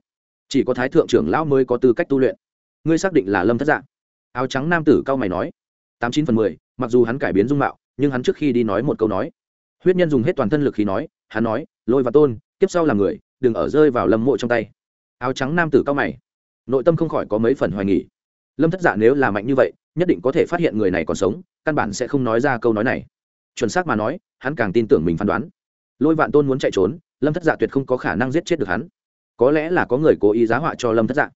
Chỉ có thái thượng trưởng lão mới có tư cách tu luyện. Ngươi xác định là lâm thất dạng? Áo trắng nam tử cao mày nói. Tám chín phần mười, mặc dù hắn cải biến dung mạo, nhưng hắn trước khi đi nói một câu nói. Huyết nhân dùng hết toàn thân lực khi nói, hắn nói, lôi và tôn tiếp sau là người đừng ở rơi vào lâm mộ trong tay. Áo trắng nam tử cao mày. Nội tâm không khỏi có mấy phần hoài nghỉ lâm thất dạ nếu là mạnh như vậy, nhất định có thể phát hiện người này còn sống, căn bản sẽ không nói ra câu nói này. Chuẩn xác mà nói, hắn càng tin tưởng mình phán đoán. Lôi vạn tôn muốn chạy trốn, lâm thất dạ tuyệt không có khả năng giết chết được hắn. Có lẽ là có người cố ý giá họa cho lâm thất dạ.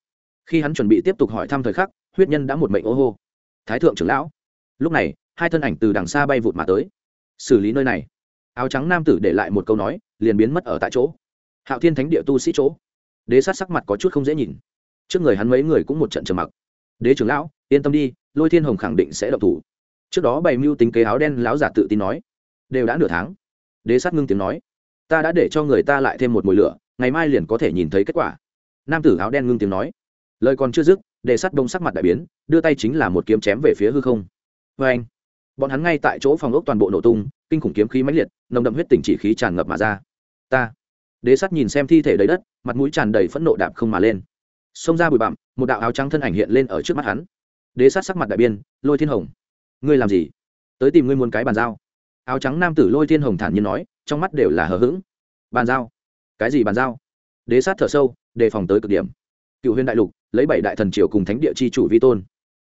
Khi hắn chuẩn bị tiếp tục hỏi thăm thời khắc, huyết nhân đã một mệnh ô hô. Thái thượng trưởng lão. Lúc này, hai thân ảnh từ đằng xa bay vụt mà tới. Xử lý nơi này. Áo trắng nam tử để lại một câu nói, liền biến mất ở tại chỗ hạo thiên thánh địa tu sĩ chỗ. Đế sát sắc mặt có chút không dễ nhìn. Trước người hắn mấy người cũng một trận trầm mặc. Đế trưởng lão, yên tâm đi, lôi thiên hồng khẳng định sẽ độc thủ. Trước đó bày mưu tính kế áo đen lão giả tự tin nói. Đều đã nửa tháng. Đế sát ngưng tiếng nói. Ta đã để cho người ta lại thêm một mùi lửa, ngày mai liền có thể nhìn thấy kết quả. Nam tử áo đen ngưng tiếng nói. Lời còn chưa dứt đề sắt đông sắc mặt đại biến, đưa tay chính là một kiếm chém về phía hư không. Vê anh, bọn hắn ngay tại chỗ phòng ốc toàn bộ nổ tung, kinh khủng kiếm khí mãnh liệt, nồng đậm huyết tỉnh chỉ khí tràn ngập mà ra. Ta đế sắt nhìn xem thi thể đầy đất, mặt mũi tràn đầy phẫn nộ đạp không mà lên. Xông ra bụi bặm, một đạo áo trắng thân ảnh hiện lên ở trước mắt hắn. Đế sát sắc mặt đại biên lôi thiên hồng. Ngươi làm gì? Tới tìm ngươi muốn cái bàn giao. Áo trắng nam tử lôi thiên hồng thản nhiên nói, trong mắt đều là hờ hững. Bàn giao? Cái gì bàn giao? Đế sát thở sâu, đề phòng tới cực điểm. Cựu huyền đại lục, lấy bảy đại thần triều cùng thánh địa chi chủ vi tôn.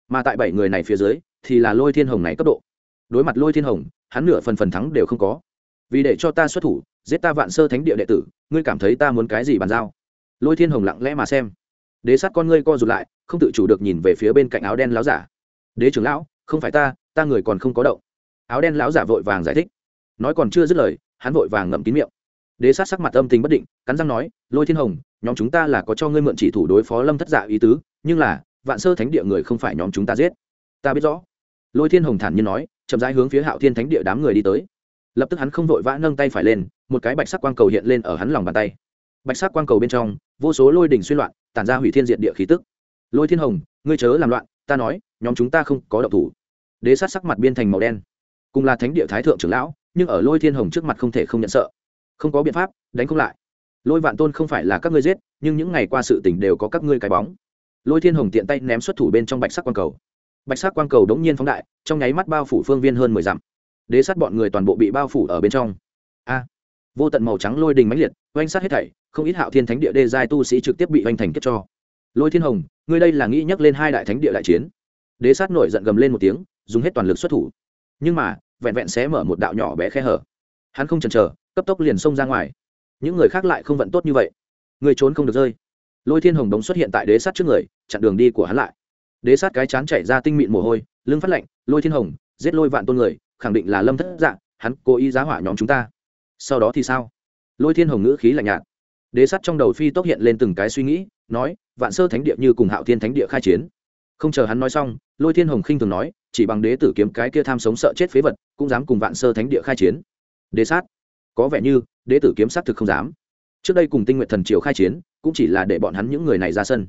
Mà tại bảy người này phía dưới, thì là lôi thiên hồng này cấp độ. Đối mặt lôi thiên hồng, hắn nửa phần phần thắng đều không có vì để cho ta xuất thủ, giết ta vạn sơ thánh địa đệ tử, ngươi cảm thấy ta muốn cái gì bàn giao? Lôi thiên hồng lặng lẽ mà xem. Đế sát con ngươi co rụt lại, không tự chủ được nhìn về phía bên cạnh áo đen láo giả. Đế trưởng lão, không phải ta ta người còn không có động. Áo đen láo giả vội vàng giải thích. Nói còn chưa dứt lời, hắn vội vàng ngậm kín miệng. Đế sát sắc mặt âm tình bất định, cắn răng nói, lôi thiên hồng, nhóm chúng ta là có cho ngươi mượn chỉ thủ đối phó lâm thất dạ ý tứ, nhưng là, vạn sơ thánh địa người không phải nhóm chúng ta giết. Ta biết rõ. Lôi thiên hồng thản nhiên nói, chậm rãi hướng phía hạo thiên thánh địa đám người đi tới lập tức hắn không vội vã nâng tay phải lên, một cái bạch sắc quang cầu hiện lên ở hắn lòng bàn tay. Bạch sắc quang cầu bên trong, vô số lôi đỉnh xuyên loạn, tản ra hủy thiên diệt địa khí tức. Lôi thiên hồng, ngươi chớ làm loạn, ta nói, nhóm chúng ta không có động thủ. Đế sát sắc mặt biên thành màu đen. Cùng là thánh địa thái thượng trưởng lão, nhưng ở lôi thiên hồng trước mặt không thể không nhận sợ. Không có biện pháp, đánh không lại. Lôi vạn tôn không phải là các ngươi giết, nhưng những ngày qua sự tình đều có các ngươi cái bóng. Lôi thiên hồng tiện tay ném xuất thủ bên trong bạch sắc quang cầu. Bạch sắc quang cầu đống nhiên phóng đại, trong nháy mắt bao phủ phương viên hơn mười dặm đế sát bọn người toàn bộ bị bao phủ ở bên trong. A, vô tận màu trắng lôi đình mãnh liệt, oanh sát hết thảy, không ít hạo thiên thánh địa đê giai tu sĩ trực tiếp bị oanh thành kết cho. Lôi thiên hồng, ngươi đây là nghĩ nhắc lên hai đại thánh địa đại chiến. Đế sát nổi giận gầm lên một tiếng, dùng hết toàn lực xuất thủ. Nhưng mà, vẹn vẹn xé mở một đạo nhỏ bé khe hở. Hắn không chần chờ, cấp tốc liền xông ra ngoài. Những người khác lại không vận tốt như vậy. Người trốn không được rơi. Lôi thiên hồng đống xuất hiện tại đế sát trước người, chặn đường đi của hắn lại. Đế sát cái chán chảy ra tinh mịn mồ hôi, lưng phát lạnh, lôi thiên hồng, giết lôi vạn tôn người khẳng định là lâm thất dạng, hắn cố ý giá hỏa nhóm chúng ta. Sau đó thì sao? Lôi thiên hồng ngữ khí lạnh nhạt. Đế sát trong đầu phi tốc hiện lên từng cái suy nghĩ, nói, vạn sơ thánh địa như cùng hạo thiên thánh địa khai chiến. Không chờ hắn nói xong, lôi thiên hồng khinh thường nói, chỉ bằng đế tử kiếm cái kia tham sống sợ chết phế vật, cũng dám cùng vạn sơ thánh địa khai chiến. Đế sát? Có vẻ như, đế tử kiếm sát thực không dám. Trước đây cùng tinh nguyện thần triều khai chiến, cũng chỉ là để bọn hắn những người này ra sân.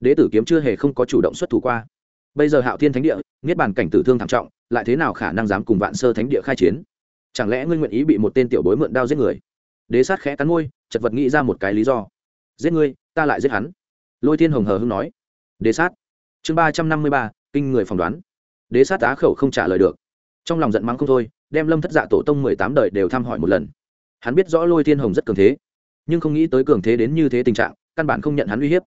Đế tử kiếm chưa hề không có chủ động xuất thủ qua. Bây giờ hạo thiên thánh địa niết bàn cảnh tử thương thảm trọng, lại thế nào khả năng dám cùng vạn sơ thánh địa khai chiến? Chẳng lẽ ngươi nguyện ý bị một tên tiểu bối mượn đao giết người? Đế sát khẽ cắn môi, chật vật nghĩ ra một cái lý do. Giết ngươi, ta lại giết hắn. Lôi thiên hồng hờ hưng nói. Đế sát. Chương ba trăm năm mươi ba, kinh người phỏng đoán. Đế sát á khẩu không trả lời được. Trong lòng giận mắng không thôi, đem lâm thất dạ tổ tông mười tám đời đều thăm hỏi một lần. Hắn biết rõ lôi thiên hồng rất cường thế, nhưng không nghĩ tới cường thế đến như thế tình trạng, căn bản không nhận hắn uy hiếp.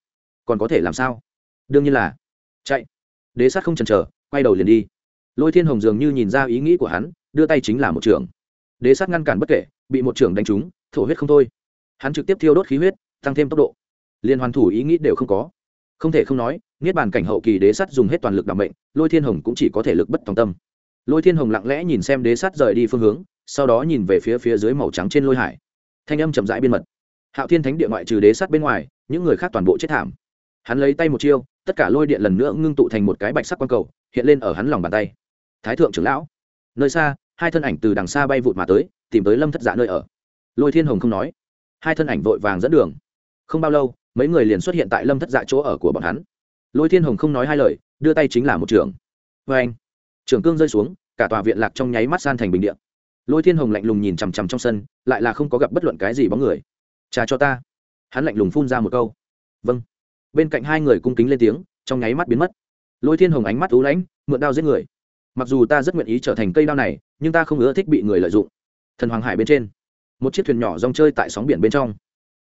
Còn có thể làm sao? Đương nhiên là, chạy. Đế sát không chần chờ quay đầu liền đi. Lôi thiên hồng dường như nhìn ra ý nghĩ của hắn, đưa tay chính là một trưởng đế sát ngăn cản bất kể, bị một trưởng đánh trúng, thổ huyết không thôi. Hắn trực tiếp thiêu đốt khí huyết, tăng thêm tốc độ. Liên hoàn thủ ý nghĩ đều không có. Không thể không nói, niết bàn cảnh hậu kỳ đế sắt dùng hết toàn lực đảm mệnh, lôi thiên hồng cũng chỉ có thể lực bất tòng tâm. Lôi thiên hồng lặng lẽ nhìn xem đế sắt rời đi phương hướng, sau đó nhìn về phía phía dưới màu trắng trên lôi hải. Thanh âm chậm rãi biên mật. Hạo thiên thánh địa ngoại trừ đế sắt bên ngoài, những người khác toàn bộ chết thảm. Hắn lấy tay một chiêu, tất cả lôi điện lần nữa ngưng tụ thành một cái bạch sắc quang cầu hiện lên ở hắn lòng bàn tay. Thái thượng trưởng lão, nơi xa, hai thân ảnh từ đằng xa bay vụt mà tới, tìm tới lâm thất dạ nơi ở. Lôi thiên hồng không nói. Hai thân ảnh vội vàng dẫn đường. Không bao lâu, mấy người liền xuất hiện tại lâm thất dạ chỗ ở của bọn hắn. Lôi thiên hồng không nói hai lời, đưa tay chính là một trường. Vê anh, trường cương rơi xuống, cả tòa viện lạc trong nháy mắt san thành bình điện lôi thiên hồng lạnh lùng nhìn chằm chằm trong sân, lại là không có gặp bất luận cái gì bóng người. Trà cho ta. Hắn lạnh lùng phun ra một câu. Vâng. Bên cạnh hai người cung kính lên tiếng, trong nháy mắt biến mất lôi thiên hồng ánh mắt ú lãnh, mượn đao giết người. Mặc dù ta rất nguyện ý trở thành cây đao này, nhưng ta không ưa thích bị người lợi dụng. Thần hoàng hải bên trên, một chiếc thuyền nhỏ rong chơi tại sóng biển bên trong.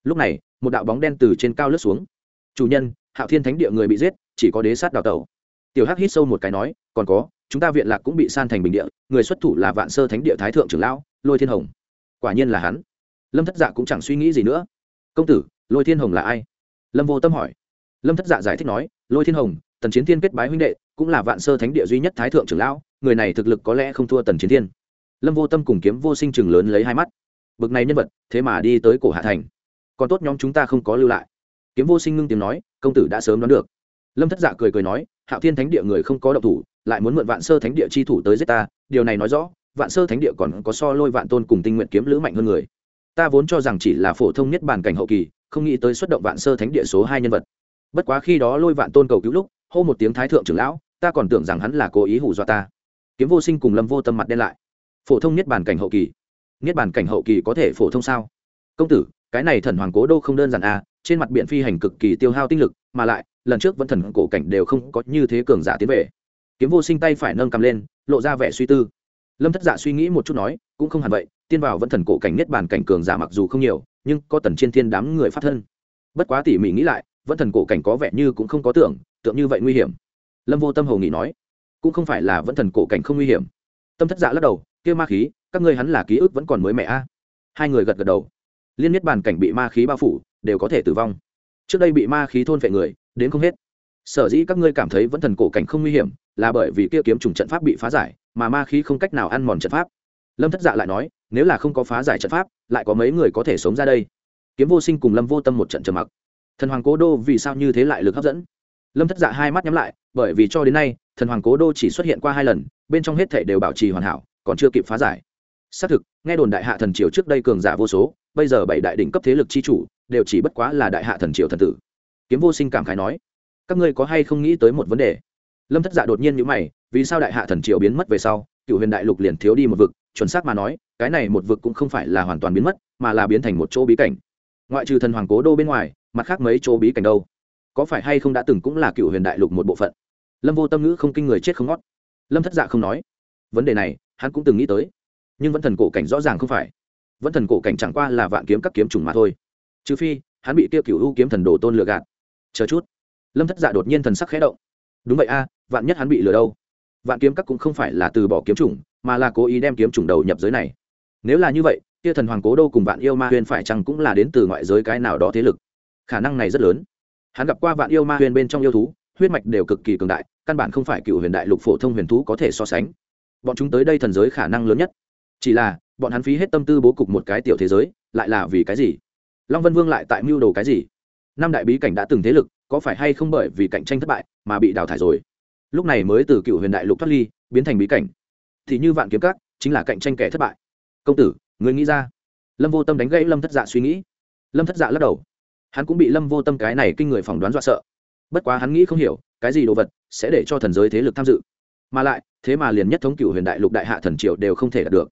Lúc này, một đạo bóng đen từ trên cao lướt xuống. Chủ nhân, hạo thiên thánh địa người bị giết, chỉ có đế sát đào tẩu. Tiểu hắc hít sâu một cái nói, còn có, chúng ta viện lạc cũng bị san thành bình địa, người xuất thủ là vạn sơ thánh địa thái thượng trưởng lão, lôi thiên hồng. Quả nhiên là hắn. Lâm thất dạ cũng chẳng suy nghĩ gì nữa. Công tử, lôi thiên hồng là ai? Lâm vô tâm hỏi lâm thất dạ giải thích nói, lôi thiên hồng, tần chiến thiên kết bái huynh đệ, cũng là vạn sơ thánh địa duy nhất thái thượng trưởng lão, người này thực lực có lẽ không thua tần chiến thiên. Lâm vô tâm cùng kiếm vô sinh chừng lớn lấy hai mắt. Bực này nhân vật, thế mà đi tới cổ hạ thành. Còn tốt nhóm chúng ta không có lưu lại. Kiếm vô sinh ngưng tiếng nói, công tử đã sớm đoán được. Lâm thất dạ cười cười nói, hạo thiên thánh địa người không có động thủ, lại muốn mượn vạn sơ thánh địa chi thủ tới giết ta, điều này nói rõ, vạn sơ thánh địa còn có so lôi vạn tôn cùng tinh nguyện kiếm lữ mạnh hơn người. Ta vốn cho rằng chỉ là phổ thông nhất bản cảnh hậu kỳ, không nghĩ tới xuất động vạn sơ thánh địa số hai nhân vật bất quá khi đó lôi vạn tôn cầu cứu lúc, hô một tiếng thái thượng trưởng lão, ta còn tưởng rằng hắn là cố ý hù dọa ta. Kiếm vô sinh cùng lâm vô tâm mặt đen lại. Phổ thông nhất bản cảnh hậu kỳ. Nhất bản cảnh hậu kỳ có thể phổ thông sao? Công tử, cái này thần hoàng cố đô không đơn giản à trên mặt biện phi hành cực kỳ tiêu hao tinh lực, mà lại, lần trước vẫn thần cổ cảnh đều không có như thế cường giả tiến về. Kiếm vô sinh tay phải nâng cầm lên, lộ ra vẻ suy tư. Lâm thất dạ suy nghĩ một chút nói, cũng không hẳn vậy, tiên vào vẫn thần cổ cảnh nhất bản cảnh cường giả mặc dù không nhiều, nhưng có tần trên thiên đám người phát thân. Bất quá tỉ mỉ nghĩ lại vẫn thần cổ cảnh có vẻ như cũng không có tưởng, tượng như vậy nguy hiểm. Lâm vô tâm hầu nghĩ nói, cũng không phải là vẫn thần cổ cảnh không nguy hiểm. Tâm thất dạ lắc đầu, kia ma khí, các ngươi hắn là ký ức vẫn còn mới mẻ a. Hai người gật gật đầu. Liên miết bàn cảnh bị ma khí bao phủ, đều có thể tử vong. Trước đây bị ma khí thôn vệ người, đến không hết. Sở dĩ các ngươi cảm thấy vẫn thần cổ cảnh không nguy hiểm, là bởi vì kia kiếm trùng trận pháp bị phá giải, mà ma khí không cách nào ăn mòn trận pháp. Lâm thất dạ lại nói, nếu là không có phá giải trận pháp, lại có mấy người có thể sống ra đây? Kiếm vô sinh cùng lâm vô tâm một trận trầm mặc thần hoàng cố đô vì sao như thế lại lực hấp dẫn? Lâm thất dạ hai mắt nhắm lại, bởi vì cho đến nay, thần hoàng cố đô chỉ xuất hiện qua hai lần, bên trong hết thể đều bảo trì hoàn hảo, còn chưa kịp phá giải. Xác thực, nghe đồn đại hạ thần triều trước đây cường giả vô số, bây giờ bảy đại đỉnh cấp thế lực chi chủ, đều chỉ bất quá là đại hạ thần triều thần tử. Kiếm vô sinh cảm khái nói, các ngươi có hay không nghĩ tới một vấn đề? Lâm thất dạ đột nhiên nhữ mày, vì sao đại hạ thần triều biến mất về sau, cựu huyền đại lục liền thiếu đi một vực, chuẩn xác mà nói, cái này một vực cũng không phải là hoàn toàn biến mất, mà là biến thành một chỗ bí cảnh. Ngoại trừ thần hoàng cố đô bên ngoài mặt khác mấy chỗ bí cảnh đâu? Có phải hay không đã từng cũng là cựu huyền đại lục một bộ phận? Lâm vô tâm ngữ không kinh người chết không ngót. Lâm thất dạ không nói. Vấn đề này hắn cũng từng nghĩ tới. Nhưng vẫn thần cổ cảnh rõ ràng không phải. Vẫn thần cổ cảnh chẳng qua là vạn kiếm các kiếm trùng mà thôi. Trừ phi hắn bị kia cựu u kiếm thần đồ tôn lừa gạt. Chờ chút. Lâm thất dạ đột nhiên thần sắc khẽ động. Đúng vậy a vạn nhất hắn bị lừa đâu? Vạn kiếm các cũng không phải là từ bỏ kiếm trùng, mà là cố ý đem kiếm trùng đầu nhập giới này. Nếu là như vậy kia thần hoàng cố đô cùng vạn yêu ma huyên phải chăng cũng là đến từ ngoại giới cái nào đó thế lực? Khả năng này rất lớn. Hắn gặp qua vạn yêu ma huyền bên trong yêu thú, huyết mạch đều cực kỳ cường đại, căn bản không phải cựu huyền đại lục phổ thông huyền thú có thể so sánh. Bọn chúng tới đây thần giới khả năng lớn nhất. Chỉ là, bọn hắn phí hết tâm tư bố cục một cái tiểu thế giới, lại là vì cái gì? Long vân vương lại tại mưu đồ cái gì? Năm đại bí cảnh đã từng thế lực, có phải hay không bởi vì cạnh tranh thất bại mà bị đào thải rồi? Lúc này mới từ cựu huyền đại lục thoát ly, biến thành bí cảnh. Thì như vạn kiếm các, chính là cạnh tranh kẻ thất bại. Công tử người nghĩ ra. Lâm vô tâm đánh gãy lâm thất dạ suy nghĩ. Lâm thất dạ lắc đầu hắn cũng bị lâm vô tâm cái này kinh người phỏng đoán dọa sợ. Bất quá hắn nghĩ không hiểu, cái gì đồ vật sẽ để cho thần giới thế lực tham dự. Mà lại, thế mà liền nhất thống cựu huyền đại lục đại hạ thần triệu đều không thể đạt được.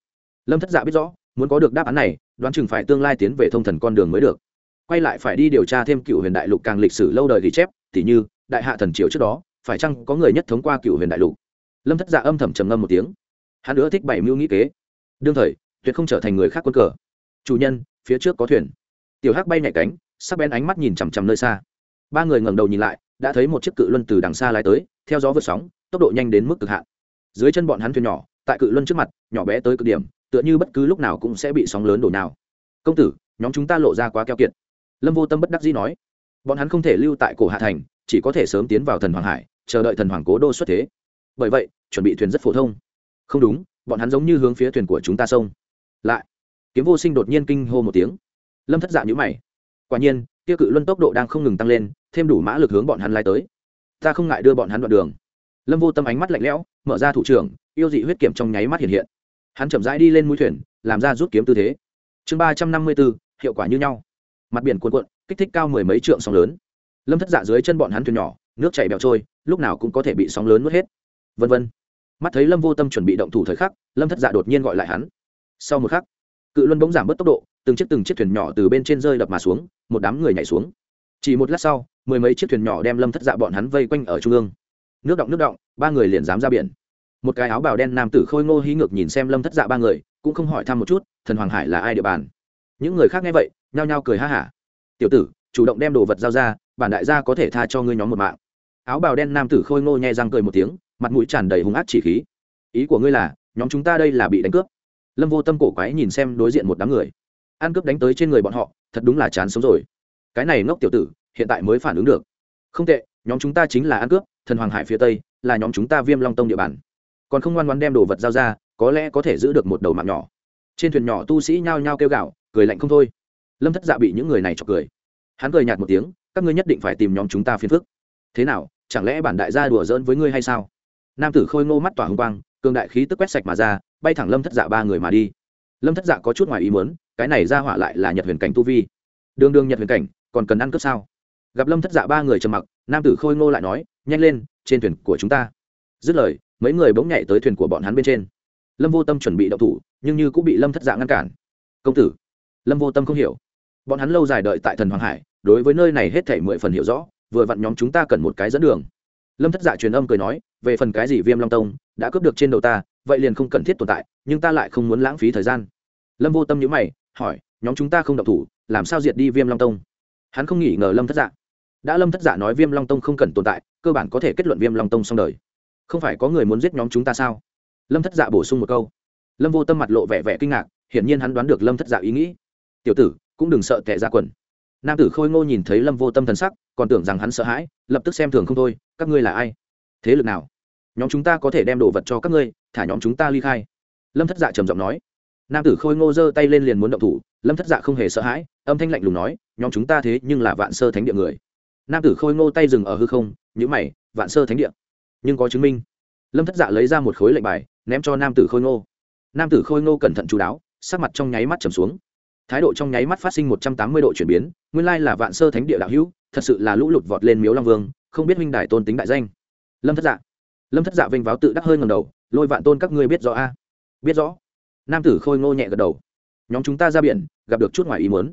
Lâm thất dạ biết rõ, muốn có được đáp án này, đoán chừng phải tương lai tiến về thông thần con đường mới được. Quay lại phải đi điều tra thêm cựu huyền đại lục càng lịch sử lâu đời ghi chép, tỉ như, đại hạ thần triều trước đó, phải chăng có người nhất thống qua cựu huyền đại lục? Lâm thất dạ âm thầm trầm ngâm một tiếng. Hắn nữa thích bảy mưu nghĩ kế. Đương thời, tuyệt không trở thành người khác quân cờ. Chủ nhân, phía trước có thuyền. Tiểu hắc bay nhảy cánh sắc bén ánh mắt nhìn chằm chằm nơi xa. Ba người ngẩng đầu nhìn lại, đã thấy một chiếc cự luân từ đằng xa lái tới, theo gió vượt sóng, tốc độ nhanh đến mức cực hạn. Dưới chân bọn hắn thuyền nhỏ, tại cự luân trước mặt, nhỏ bé tới cực điểm, tựa như bất cứ lúc nào cũng sẽ bị sóng lớn đổ nào công tử, nhóm chúng ta lộ ra quá keo kiệt. Lâm vô tâm bất đắc dĩ nói. Bọn hắn không thể lưu tại cổ hạ thành, chỉ có thể sớm tiến vào thần hoàng hải, chờ đợi thần hoàng cố đô xuất thế. Bởi vậy, chuẩn bị thuyền rất phổ thông. Không đúng, bọn hắn giống như hướng phía thuyền của chúng ta sông lại, kiếm vô sinh đột nhiên kinh hô một tiếng. Lâm thất dạ nhữ mày quả nhiên tiêu cự luân tốc độ đang không ngừng tăng lên, thêm đủ mã lực hướng bọn hắn lai tới. Ta không ngại đưa bọn hắn đoạn đường. Lâm vô tâm ánh mắt lạnh lẽo, mở ra thủ trưởng, yêu dị huyết kiểm trong nháy mắt hiện hiện. Hắn chậm rãi đi lên mũi thuyền, làm ra rút kiếm tư thế. Chương ba trăm năm mươi b ố hiệu quả như nhau. Mặt biển cuồn cuộn, kích thích cao mười mấy trượng sóng lớn. Lâm thất dạ dưới chân bọn hắn thuyền nhỏ, nước chảy bẹo trôi, lúc nào cũng có thể bị sóng lớn nuốt hết. Vân vân. Mắt thấy lâm vô tâm chuẩn bị động thủ thời khắc, lâm thất dạ đột nhiên gọi lại hắn. Sau một khắc, cự luân bỗng giảm bớt tốc độ từng chiếc từng chiếc thuyền nhỏ từ bên trên rơi đập mà xuống, một đám người nhảy xuống. Chỉ một lát sau, mười mấy chiếc thuyền nhỏ đem lâm thất dạ bọn hắn vây quanh ở trung ương. Nước động nước động, ba người liền dám ra biển. Một cái áo bào đen nam tử khôi ngô hí ngược nhìn xem lâm thất dạ ba người, cũng không hỏi thăm một chút, thần hoàng hải là ai địa bàn. Những người khác nghe vậy, nhao nhao cười ha hả. Tiểu tử, chủ động đem đồ vật giao ra, bản đại gia có thể tha cho ngươi nhóm một mạng. Áo bào đen nam tử khôi ngô nhẹ răng cười một tiếng, mặt mũi tràn đầy hung ác chỉ khí. Ý của ngươi là, nhóm chúng ta đây là bị đánh cướp. Lâm vô tâm cổ quái nhìn xem đối diện một đám người ăn cướp đánh tới trên người bọn họ, thật đúng là chán sống rồi. Cái này ngốc tiểu tử, hiện tại mới phản ứng được. Không tệ, nhóm chúng ta chính là ăn cướp, thần hoàng hải phía tây, là nhóm chúng ta viêm long tông địa bàn. Còn không ngoan ngoan đem đồ vật giao ra, có lẽ có thể giữ được một đầu mạng nhỏ. Trên thuyền nhỏ tu sĩ nhao nhao kêu gạo cười lạnh không thôi. Lâm thất dạ bị những người này chọc cười. Hắn cười nhạt một tiếng, các ngươi nhất định phải tìm nhóm chúng ta phiền phức. Thế nào, chẳng lẽ bản đại gia đùa giỡn với ngươi hay sao? Nam tử khôi ngô mắt tỏa hồng quang, cường đại khí tức quét sạch mà ra, bay thẳng lâm thất dạ ba người mà đi. Lâm thất dạ có chút ngoài ý muốn cái này ra hỏa lại là nhật huyền cảnh tu vi. Đường đường nhật huyền cảnh, còn cần ăn cướp sao? Gặp lâm thất dạ ba người trầm mặc, nam tử khôi ngô lại nói, nhanh lên, trên thuyền của chúng ta. Dứt lời, mấy người bỗng nhảy tới thuyền của bọn hắn bên trên. Lâm vô tâm chuẩn bị đậu thủ, nhưng như cũng bị lâm thất dạ ngăn cản. Công tử. Lâm vô tâm không hiểu. Bọn hắn lâu dài đợi tại thần hoàng hải, đối với nơi này hết thể mười phần hiểu rõ, vừa vặn nhóm chúng ta cần một cái dẫn đường. Lâm thất dạ truyền âm cười nói, về phần cái gì viêm long tông, đã cướp được trên đầu ta, vậy liền không cần thiết tồn tại, nhưng ta lại không muốn lãng phí thời gian. Lâm vô tâm nhữ mày hỏi, nhóm chúng ta không động thủ, làm sao diệt đi viêm long tông? Hắn không nghĩ ngờ lâm thất dạ. Đã lâm thất dạ nói viêm long tông không cần tồn tại, cơ bản có thể kết luận viêm long tông xong đời. Không phải có người muốn giết nhóm chúng ta sao? Lâm thất dạ bổ sung một câu. Lâm vô tâm mặt lộ vẻ vẻ kinh ngạc, hiển nhiên hắn đoán được lâm thất dạ ý nghĩ. Tiểu tử, cũng đừng sợ tệ ra quần. Nam tử khôi ngô nhìn thấy lâm vô tâm thần sắc, còn tưởng rằng hắn sợ hãi, lập tức xem thường không thôi, các ngươi là ai? Thế lực nào? Nhóm chúng ta có thể đem đồ vật cho các ngươi, thả nhóm chúng ta ly khai. Lâm thất dạ trầm giọng nói nam tử khôi ngô giơ tay lên liền muốn động thủ, lâm thất dạ không hề sợ hãi, âm thanh lạnh lùng nói, nhóm chúng ta thế nhưng là vạn sơ thánh địa người. Nam tử khôi ngô tay dừng ở hư không nhữ mày, vạn sơ thánh địa? Nhưng có chứng minh. Lâm thất dạ lấy ra một khối lệnh bài, ném cho nam tử khôi ngô. Nam tử khôi ngô cẩn thận chú đáo, sắc mặt trong nháy mắt trầm xuống. Thái độ trong nháy mắt phát sinh một trăm tám mươi độ chuyển biến, nguyên lai là vạn sơ thánh địa đạo hữu, thật sự là lũ lụt vọt lên miếu long vương, không biết huynh đài tôn tính đại danh. Lâm thất dạ. Lâm thất dạ vênh váo tự đắc hơi ngầm đầu, lôi vạn tôn các ngươi biết rõ a? Biết rõ nam tử khôi ngô nhẹ gật đầu. Nhóm chúng ta ra biển, gặp được chút ngoài ý muốn.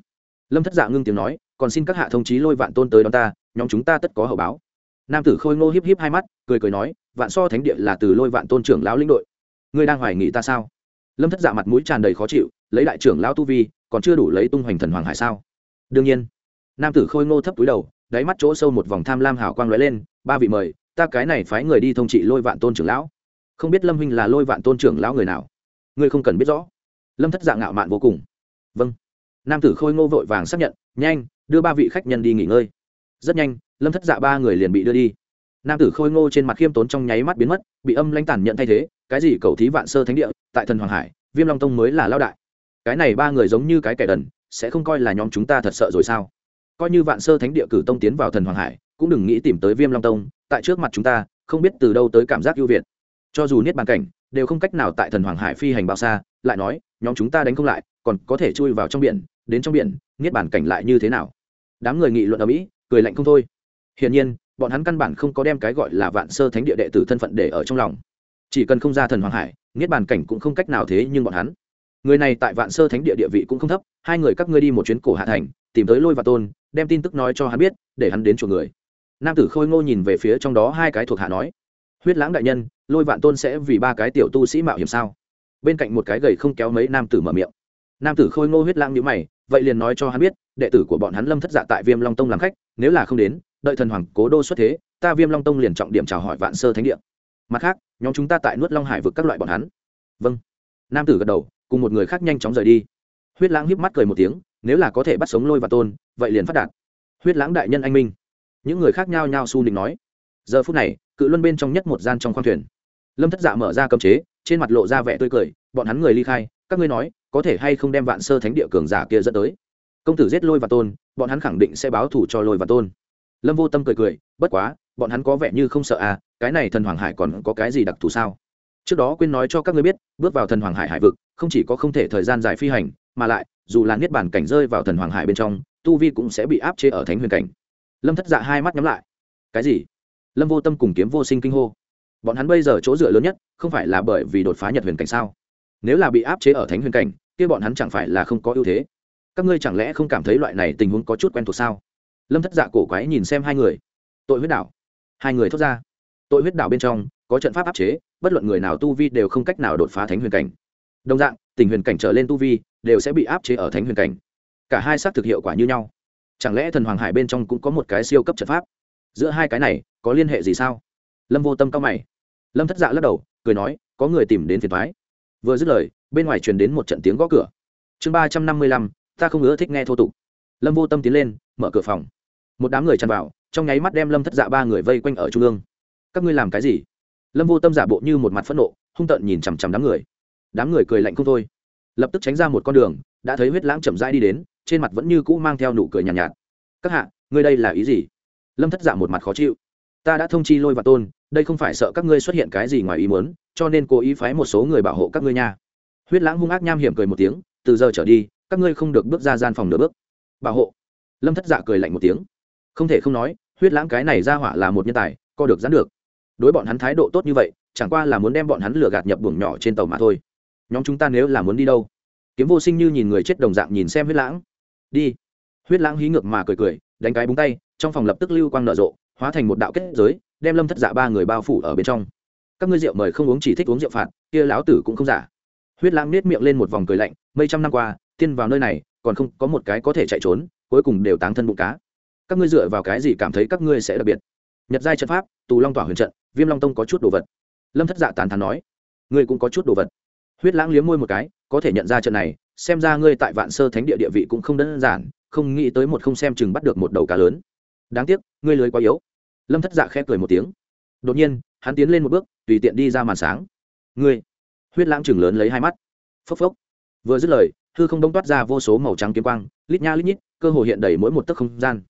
Lâm thất dạ ngưng tiếng nói, còn xin các hạ thông chí lôi vạn tôn tới đón ta, nhóm chúng ta tất có hậu báo. Nam tử khôi ngô híp híp hai mắt, cười cười nói, vạn so thánh địa là từ lôi vạn tôn trưởng lão lĩnh đội. Ngươi đang hoài nghị ta sao? Lâm thất dạ mặt mũi tràn đầy khó chịu, lấy đại trưởng lão tu vi, còn chưa đủ lấy tung hoành thần hoàng hải sao? Đương nhiên. Nam tử khôi ngô thấp túi đầu, đáy mắt chỗ sâu một vòng tham lam hào quang lóe lên, ba vị mời, ta cái này phái người đi thông trị lôi vạn tôn trưởng lão. Không biết lâm huynh là lôi vạn tôn trưởng lão người nào ngươi không cần biết rõ. Lâm thất dạ ngạo mạn vô cùng. Vâng. Nam tử khôi ngô vội vàng xác nhận, nhanh, đưa ba vị khách nhân đi nghỉ ngơi. Rất nhanh, lâm thất dạ ba người liền bị đưa đi. Nam tử khôi ngô trên mặt khiêm tốn trong nháy mắt biến mất, bị âm lãnh tản nhận thay thế, cái gì cầu thí vạn sơ thánh địa, tại thần hoàng hải, viêm long tông mới là lao đại. Cái này ba người giống như cái kẻ đần, sẽ không coi là nhóm chúng ta thật sợ rồi sao? Coi như vạn sơ thánh địa cử tông tiến vào thần hoàng hải, cũng đừng nghĩ tìm tới viêm long tông, tại trước mặt chúng ta, không biết từ đâu tới cảm giác ưu việt. Cho dù niết bàn cảnh đều không cách nào tại thần hoàng hải phi hành bao xa, lại nói, nhóm chúng ta đánh không lại, còn có thể chui vào trong biển, đến trong biển, niết bản cảnh lại như thế nào? Đám người nghị luận ở mỹ, cười lạnh không thôi. Hiển nhiên, bọn hắn căn bản không có đem cái gọi là vạn sơ thánh địa đệ tử thân phận để ở trong lòng. Chỉ cần không ra thần hoàng hải, niết bàn cảnh cũng không cách nào thế nhưng bọn hắn. Người này tại vạn sơ thánh địa địa vị cũng không thấp, hai người các ngươi đi một chuyến cổ hạ thành, tìm tới lôi và tôn, đem tin tức nói cho hắn biết, để hắn đến chuộc người. Nam tử khôi ngô nhìn về phía trong đó hai cái thuộc hạ nói, huyết lãng đại nhân lôi vạn tôn sẽ vì ba cái tiểu tu sĩ mạo hiểm sao? Bên cạnh một cái gầy không kéo mấy nam tử mở miệng. Nam tử khôi ngô huyết lãng nhữ mày, vậy liền nói cho hắn biết, đệ tử của bọn hắn lâm thất dạ tại viêm long tông làm khách, nếu là không đến, đợi thần hoàng cố đô xuất thế, ta viêm long tông liền trọng điểm chào hỏi vạn sơ thánh địa. Mặt khác, nhóm chúng ta tại nuốt long hải vực các loại bọn hắn. Vâng. Nam tử gật đầu, cùng một người khác nhanh chóng rời đi. Huyết lãng hiếp mắt cười một tiếng, nếu là có thể bắt sống lôi và tôn, vậy liền phát đạt. Huyết lãng đại nhân anh minh. Những người khác nhao nhao su nịnh nói. Giờ phút này, cự luân bên trong nhất một gian trong khoang thuyền lâm thất dạ mở ra cấm chế, trên mặt lộ ra vẻ tươi cười, bọn hắn người ly khai, các ngươi nói, có thể hay không đem vạn sơ thánh địa cường giả kia dẫn tới? Công tử giết lôi và tôn, bọn hắn khẳng định sẽ báo thủ cho lôi và tôn. Lâm vô tâm cười cười, bất quá, bọn hắn có vẻ như không sợ à cái này thần hoàng hải còn có cái gì đặc thù sao? Trước đó quên nói cho các ngươi biết, bước vào thần hoàng hải hải vực, không chỉ có không thể thời gian dài phi hành, mà lại, dù là niết bản cảnh rơi vào thần hoàng hải bên trong, tu vi cũng sẽ bị áp chế ở thánh huyền cảnh. Lâm thất dạ hai mắt nhắm lại. Cái gì? Lâm vô tâm cùng kiếm vô sinh kinh hô bọn hắn bây giờ chỗ dựa lớn nhất không phải là bởi vì đột phá nhật huyền cảnh sao? Nếu là bị áp chế ở thánh huyền cảnh, kia bọn hắn chẳng phải là không có ưu thế? Các ngươi chẳng lẽ không cảm thấy loại này tình huống có chút quen thuộc sao? Lâm thất dạ cổ quái nhìn xem hai người. Tội huyết đảo. Hai người thốt ra. Tội huyết đảo bên trong, có trận pháp áp chế, bất luận người nào tu vi đều không cách nào đột phá thánh huyền cảnh. Đồng dạng, tình huyền cảnh trở lên tu vi đều sẽ bị áp chế ở thánh huyền cảnh. Cả hai xác thực hiệu quả như nhau. Chẳng lẽ thần hoàng hải bên trong cũng có một cái siêu cấp trận pháp? Giữa hai cái này, có liên hệ gì sao? Lâm vô tâm cao mày lâm thất dạ lắc đầu cười nói có người tìm đến phiền thoái vừa dứt lời bên ngoài truyền đến một trận tiếng gõ cửa. Chương ba trăm năm mươi lăm ta không ưa thích nghe thô tục. Lâm vô tâm tiến lên mở cửa phòng. Một đám người tràn vào trong nháy mắt đem lâm thất dạ ba người vây quanh ở trung ương. Các ngươi làm cái gì? Lâm vô tâm giả bộ như một mặt phẫn nộ hung tợn nhìn chằm chằm đám người. Đám người cười lạnh không thôi. Lập tức tránh ra một con đường đã thấy huyết lãng chậm rãi đi đến trên mặt vẫn như cũ mang theo nụ cười nhàn nhạt, nhạt. Các hạ ngươi đây là ý gì? Lâm thất dạ một mặt khó chịu. Ta đã thông chi lôi và tôn đây không phải sợ các ngươi xuất hiện cái gì ngoài ý muốn, cho nên cố ý phái một số người bảo hộ các ngươi nha. Huyết lãng hung ác nham hiểm cười một tiếng, từ giờ trở đi, các ngươi không được bước ra gian phòng nửa bước. Bảo hộ? Lâm thất dạ cười lạnh một tiếng. Không thể không nói, huyết lãng cái này ra hỏa là một nhân tài, co được dán được. Đối bọn hắn thái độ tốt như vậy, chẳng qua là muốn đem bọn hắn lừa gạt nhập buồng nhỏ trên tàu mà thôi. Nhóm chúng ta nếu là muốn đi đâu? Kiếm vô sinh như nhìn người chết đồng dạng nhìn xem huyết lãng. Đi. Huyết lãng hí ngược mà cười cười, đánh cái búng tay, trong phòng lập tức lưu quang nở rộ, hóa thành một đạo kết giới đem lâm thất dạ ba người bao phủ ở bên trong. Các ngươi rượu mời không uống chỉ thích uống rượu phạt, kia lão tử cũng không giả. Huyết lãng nết miệng lên một vòng cười lạnh, mấy trăm năm qua, tiên vào nơi này, còn không có một cái có thể chạy trốn, cuối cùng đều táng thân bụng cá. Các ngươi dựa vào cái gì cảm thấy các ngươi sẽ đặc biệt? Nhật giai trận pháp, tù long tỏa huyền trận, viêm long tông có chút đồ vật. Lâm thất dạ tàn thắn nói, ngươi cũng có chút đồ vật. Huyết lãng liếm môi một cái, có thể nhận ra trận này, xem ra ngươi tại vạn sơ thánh địa địa vị cũng không đơn giản, không nghĩ tới một không xem chừng bắt được một đầu cá lớn. Đáng tiếc, ngươi lưới quá yếu lâm thất dạ khẽ cười một tiếng. Đột nhiên, hắn tiến lên một bước, tùy tiện đi ra màn sáng. Ngươi! Huyết lãng chừng lớn lấy hai mắt. Phốc phốc. Vừa dứt lời, hư không đông toát ra vô số màu trắng kiếm quang, lít nha lít nhít, cơ hồ hiện đầy mỗi một tấc không gian.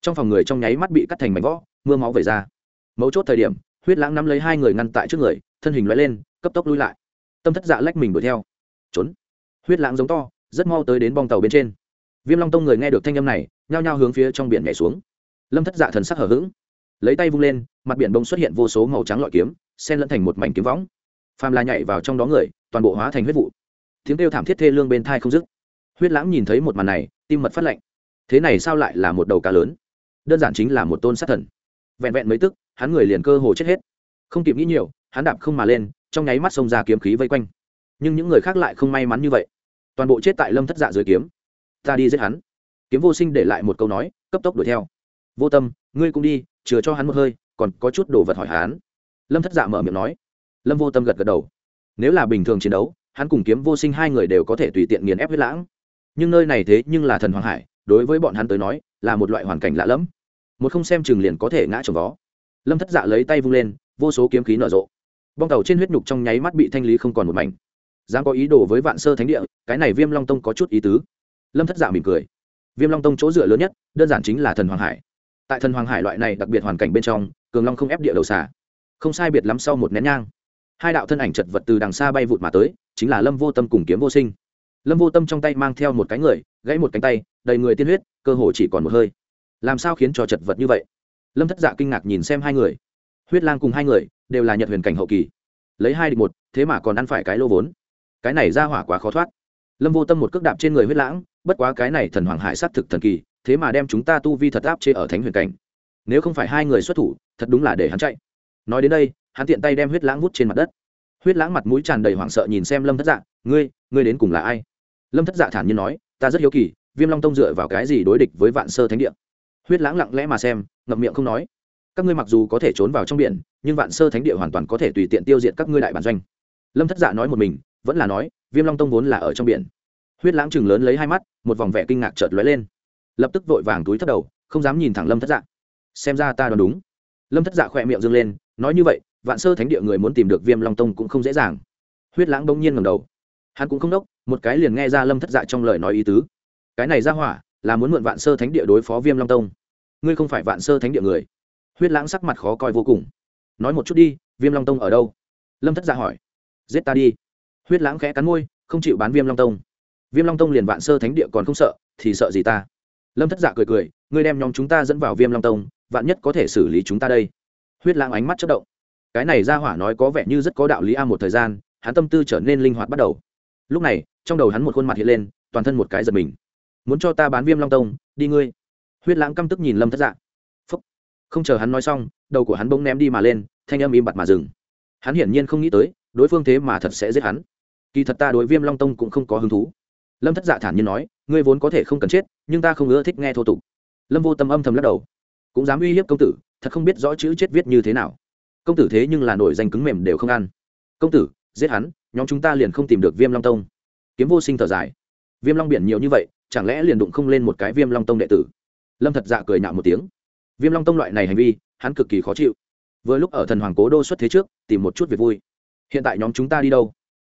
Trong phòng người trong nháy mắt bị cắt thành mảnh võ mưa máu về ra. Mấu chốt thời điểm, huyết lãng nắm lấy hai người ngăn tại trước người, thân hình loại lên, cấp tốc lui lại. Tâm thất dạ lách mình đuổi theo. Trốn. Huyết lãng giống to, rất mau tới đến bong tàu bên trên. Viêm long tông người nghe được thanh âm này, nhao nhao hướng phía trong biển nhảy xuống. Lâm thất dạ thần sắc hở h ữ g lấy tay vung lên, mặt biển bông xuất hiện vô số màu trắng lọi kiếm sen lẫn thành một mảnh kiếm võng. Phàm là nhảy vào trong đó người, toàn bộ hóa thành huyết vụ. Tiếng kêu thảm thiết thê lương bên thai không dứt. Huyết lãng nhìn thấy một màn này, tim mật phát lạnh. Thế này sao lại là một đầu cá lớn? Đơn giản chính là một tôn sát thần. Vẹn vẹn mấy tức, hắn người liền cơ hồ chết hết. Không kịp nghĩ nhiều, hắn đạp không mà lên, trong nháy mắt xông ra kiếm khí vây quanh. Nhưng những người khác lại không may mắn như vậy. Toàn bộ chết tại lâm thất dạ dưới kiếm. Ta đi giết hắn. Kiếm vô sinh để lại một câu nói, cấp tốc đuổi theo. Vô tâm, ngươi cũng đi chừa cho hắn một hơi, còn có chút đồ vật hỏi hắn. Lâm thất dạ mở miệng nói. Lâm vô tâm gật gật đầu. Nếu là bình thường chiến đấu, hắn cùng kiếm vô sinh hai người đều có thể tùy tiện nghiền ép huyết lãng. Nhưng nơi này thế nhưng là thần hoàng hải, đối với bọn hắn tới nói, là một loại hoàn cảnh lạ lẫm. Một không xem chừng liền có thể ngã trồng vó. Lâm thất dạ lấy tay vung lên, vô số kiếm khí nở rộ. Bong tàu trên huyết nhục trong nháy mắt bị thanh lý không còn một mảnh. Dám có ý đồ với vạn sơ thánh địa, cái này viêm long tông có chút ý tứ. Lâm thất dạ mỉm cười. Viêm long tông chỗ dựa lớn nhất, đơn giản chính là thần hoàng hải tại thần hoàng hải loại này đặc biệt hoàn cảnh bên trong, cường long không ép địa đầu xả không sai biệt lắm sau một nén nhang, hai đạo thân ảnh chật vật từ đằng xa bay vụt mà tới, chính là lâm vô tâm cùng kiếm vô sinh. Lâm vô tâm trong tay mang theo một cái người, gãy một cánh tay, đầy người tiên huyết, cơ hồ chỉ còn một hơi. Làm sao khiến cho chật vật như vậy? Lâm thất dạ kinh ngạc nhìn xem hai người. Huyết lang cùng hai người đều là nhật huyền cảnh hậu kỳ. Lấy hai địch một, thế mà còn ăn phải cái lô vốn. Cái này ra hỏa quá khó thoát lâm vô tâm một cước đạp trên người huyết lãng, bất quá cái này thần hoàng hải s á t thực thần kỳ, thế mà đem chúng ta tu vi thật áp chê ở thánh huyền cảnh. Nếu không phải hai người xuất thủ, thật đúng là để hắn chạy. Nói đến đây, hắn tiện tay đem huyết lãng vút trên mặt đất. Huyết lãng mặt mũi tràn đầy hoảng sợ nhìn xem lâm thất dạ ngươi ngươi đến cùng là ai? Lâm thất dạ thản nhiên nói, ta rất hiếu kỳ, viêm long tông dựa vào cái gì đối địch với vạn sơ thánh địa? Huyết lãng lặng lẽ mà xem, ngậm miệng không nói, các ngươi mặc dù có thể trốn vào trong biển, nhưng vạn sơ thánh địa hoàn toàn có thể tùy tiện tiêu diệt các ngươi đại bản doanh. Lâm thất dạ nói một mình vẫn là nói, viêm long tông vốn là ở trong biển. Huyết lãng chừng lớn lấy hai mắt, một vòng vẻ kinh ngạc chợt lóe lên. Lập tức vội vàng túi thất đầu, không dám nhìn thẳng lâm thất dạ. Xem ra ta đoán đúng. Lâm thất dạ khỏe miệng dâng lên, nói như vậy, vạn sơ thánh địa người muốn tìm được viêm long tông cũng không dễ dàng. Huyết lãng bỗng nhiên ngầm đầu. Hắn cũng không đốc, một cái liền nghe ra lâm thất dạ trong lời nói ý tứ. Cái này ra hỏa, là muốn mượn vạn sơ thánh địa đối phó viêm long tông. Ngươi không phải vạn sơ thánh địa người. Huyết lãng sắc mặt khó coi vô cùng. Nói một chút đi, viêm long tông ở đâu? Lâm thất dạ hỏi. Giết ta đi huyết lãng khẽ cắn môi, không chịu bán viêm long tông. Viêm long tông liền vạn sơ thánh địa còn không sợ, thì sợ gì ta? Lâm thất dạ cười cười, ngươi đem nhóm chúng ta dẫn vào viêm long tông, vạn nhất có thể xử lý chúng ta đây. Huyết lãng ánh mắt chất động. Cái này ra hỏa nói có vẻ như rất có đạo lý a, một thời gian, hắn tâm tư trở nên linh hoạt bắt đầu. Lúc này, trong đầu hắn một khuôn mặt hiện lên, toàn thân một cái giật mình. Muốn cho ta bán viêm long tông, đi ngươi. Huyết lãng căm tức nhìn lâm thất dạ. Phúc. không chờ hắn nói xong, đầu của hắn bỗng ném đi mà lên, thanh âm im bặt mà dừng. Hắn hiển nhiên không nghĩ tới, đối phương thế mà thật sẽ giết hắn kỳ thật ta đối viêm long tông cũng không có hứng thú. Lâm thất dạ thản nhiên nói, ngươi vốn có thể không cần chết, nhưng ta không ưa thích nghe thô tục. Lâm vô tâm âm thầm lắc đầu. Cũng dám uy hiếp công tử, thật không biết rõ chữ chết viết như thế nào. Công tử thế nhưng là nổi danh cứng mềm đều không ăn. Công tử, giết hắn, nhóm chúng ta liền không tìm được viêm long tông. Kiếm vô sinh thở dài. Viêm long biển nhiều như vậy, chẳng lẽ liền đụng không lên một cái viêm long tông đệ tử? Lâm thật dạ cười nhạo một tiếng. Viêm long tông loại này hành vi, hắn cực kỳ khó chịu. Vừa lúc ở thần hoàng cố đô xuất thế trước, tìm một chút việc vui. Hiện tại nhóm chúng ta đi đâu?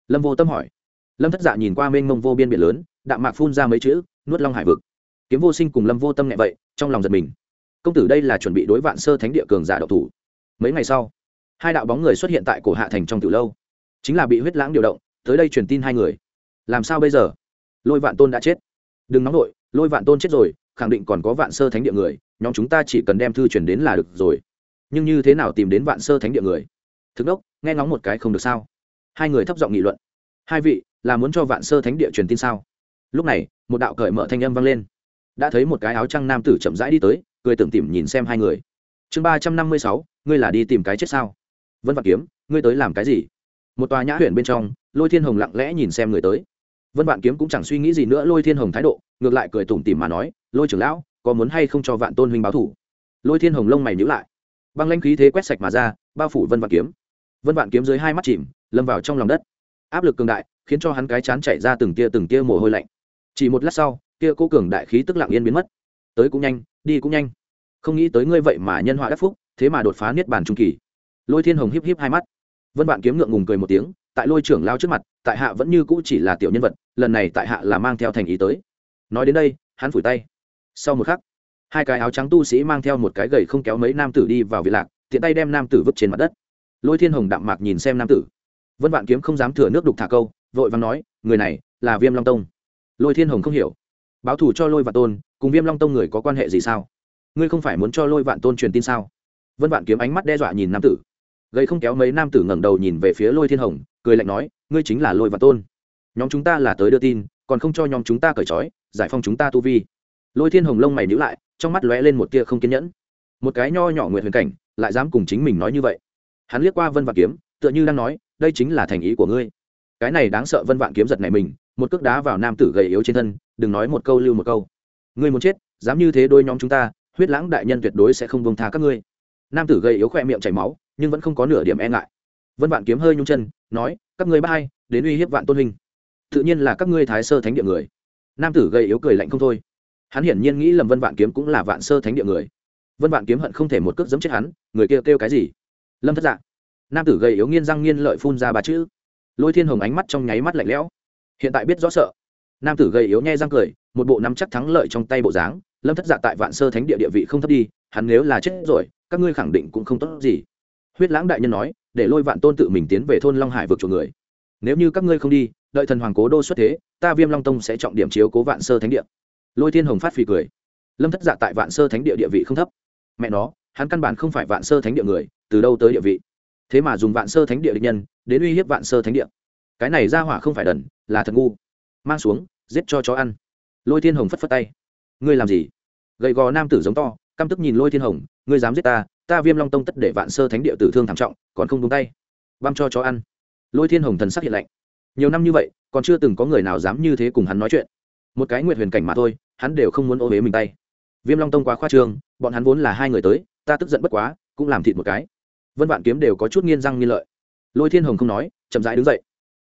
Lâm vô tâm hỏi. Lâm thất dạ nhìn qua mênh mông vô biên biển lớn, đạm mạc phun ra mấy chữ, nuốt long hải vực. Kiếm vô sinh cùng lâm vô tâm nghe vậy, trong lòng giật mình. Công tử đây là chuẩn bị đối vạn sơ thánh địa cường giả độc thủ. Mấy ngày sau, hai đạo bóng người xuất hiện tại cổ hạ thành trong từ lâu. Chính là bị huyết lãng điều động, tới đây truyền tin hai người. Làm sao bây giờ? Lôi vạn tôn đã chết. Đừng nóng nổi lôi vạn tôn chết rồi, khẳng định còn có vạn sơ thánh địa người, nhóm chúng ta chỉ cần đem thư truyền đến là được rồi. Nhưng như thế nào tìm đến vạn sơ thánh địa người? Thực đốc, nghe ngóng một cái không được sao? Hai người thấp giọng nghị luận. Hai vị, là muốn cho vạn sơ thánh địa truyền tin sao? Lúc này, một đạo cởi mở thanh âm vang lên. Đã thấy một cái áo trăng nam tử chậm rãi đi tới, cười tưởng tìm nhìn xem hai người. Chương ba trăm năm mươi sáu, ngươi là đi tìm cái chết sao? Vân vạn kiếm, ngươi tới làm cái gì? Một tòa nhã huyện bên trong, lôi thiên hồng lặng lẽ nhìn xem người tới. Vân vạn kiếm cũng chẳng suy nghĩ gì nữa, lôi thiên hồng thái độ, ngược lại cười tủm tỉm mà nói, lôi trưởng lão, có muốn hay không cho vạn tôn huynh báo thủ? Lôi thiên hồng lông mày nhữ lại. Băng lanh khí thế quét sạch mà ra, bao phủ vân vạn kiếm. Vân vạn kiếm dưới hai mắt chìm lâm vào trong lòng đất. Áp lực cường đại khiến cho hắn cái chán chảy ra từng tia từng tia mồ hôi lạnh. Chỉ một lát sau, kia cố cường đại khí tức lặng yên biến mất. Tới cũng nhanh, đi cũng nhanh. Không nghĩ tới ngươi vậy mà nhân họa đắc phúc, thế mà đột phá niết bàn trung kỳ. Lôi thiên hồng híp híp hai mắt. Vân bạn kiếm ngượng ngùng cười một tiếng, tại lôi trưởng lao trước mặt, tại hạ vẫn như cũ chỉ là tiểu nhân vật, lần này tại hạ là mang theo thành ý tới. Nói đến đây, hắn phủi tay. Sau một khắc, hai cái áo trắng tu sĩ mang theo một cái gầy không kéo mấy nam tử đi vào viện lạc, tiện tay đem nam tử vứt trên mặt đất. Lôi thiên hồng đạm mạc nhìn xem nam tử vân vạn kiếm không dám thừa nước đục thả câu, vội vàng nói, người này là viêm long tông. Lôi thiên hồng không hiểu. Báo thủ cho lôi vạn tôn, cùng viêm long tông người có quan hệ gì sao? Ngươi không phải muốn cho lôi vạn tôn truyền tin sao? Vân vạn kiếm ánh mắt đe dọa nhìn nam tử. Gây không kéo mấy nam tử ngẩng đầu nhìn về phía lôi thiên hồng, cười lạnh nói, ngươi chính là lôi vạn tôn. Nhóm chúng ta là tới đưa tin, còn không cho nhóm chúng ta cởi trói, giải phong chúng ta tu vi. Lôi thiên hồng lông mày nhữ lại, trong mắt lóe lên một tia không kiên nhẫn. Một cái nho nhỏ nguyện huyền cảnh, lại dám cùng chính mình nói như vậy. Hắn liếc qua vân vạn kiếm tựa như đang nói đây chính là thành ý của ngươi. Cái này đáng sợ vân vạn kiếm giật này mình một cước đá vào nam tử gầy yếu trên thân đừng nói một câu lưu một câu. Ngươi muốn chết dám như thế đôi nhóm chúng ta huyết lãng đại nhân tuyệt đối sẽ không bông tha các ngươi. Nam tử gầy yếu khỏe miệng chảy máu nhưng vẫn không có nửa điểm e ngại. Vân vạn kiếm hơi nhung chân nói các ngươi ba ai, đến uy hiếp vạn tôn hình tự nhiên là các ngươi thái sơ thánh địa người. Nam tử gầy yếu cười lạnh không thôi. Hắn hiển nhiên nghĩ lầm vân vạn kiếm cũng là vạn sơ thánh địa người. Vân vạn kiếm hận không thể một cước giấm chết hắn người kia kêu, kêu cái gì? Lâm thất dạ nam tử gầy yếu nghiên răng nghiên lợi phun ra ba chữ. Lôi thiên hồng ánh mắt trong nháy mắt lạnh lẽo. Hiện tại biết rõ sợ. Nam tử gầy yếu nhe răng cười, một bộ nắm chắc thắng lợi trong tay bộ dáng, lâm thất dạ tại vạn sơ thánh địa địa vị không thấp đi, hắn nếu là chết rồi, các ngươi khẳng định cũng không tốt gì. Huyết lãng đại nhân nói, để lôi vạn tôn tự mình tiến về thôn long hải vượt chuộc người. Nếu như các ngươi không đi, đợi thần hoàng cố đô xuất thế, ta viêm long tông sẽ trọng điểm chiếu cố vạn sơ thánh địa. Lôi thiên hồng phát phì cười. Lâm thất dạ tại vạn sơ thánh địa địa vị không thấp. Mẹ nó, hắn căn bản không phải vạn sơ thánh địa người, từ đâu tới địa vị? Thế mà dùng vạn sơ thánh địa địch nhân đến uy hiếp vạn sơ thánh địa. Cái này ra hỏa không phải đần, là thật ngu. Mang xuống, giết cho chó ăn. Lôi thiên hồng phất phất tay. Ngươi làm gì? Gầy gò nam tử giống to, căm tức nhìn lôi thiên hồng. Ngươi dám giết ta ta viêm long tông tất để vạn sơ thánh địa tử thương thảm trọng, còn không đúng tay. Băm cho chó ăn. Lôi thiên hồng thần sắc hiện lạnh. Nhiều năm như vậy, còn chưa từng có người nào dám như thế cùng hắn nói chuyện. Một cái nguyệt huyền cảnh mà thôi, hắn đều không muốn ô huế mình tay. Viêm long tông quá khoa trương, bọn hắn vốn là hai người tới, ta tức giận bất quá, cũng làm thịt một cái vân vạn kiếm đều có chút nghiên răng nghiên lợi lôi thiên hồng không nói chậm rãi đứng dậy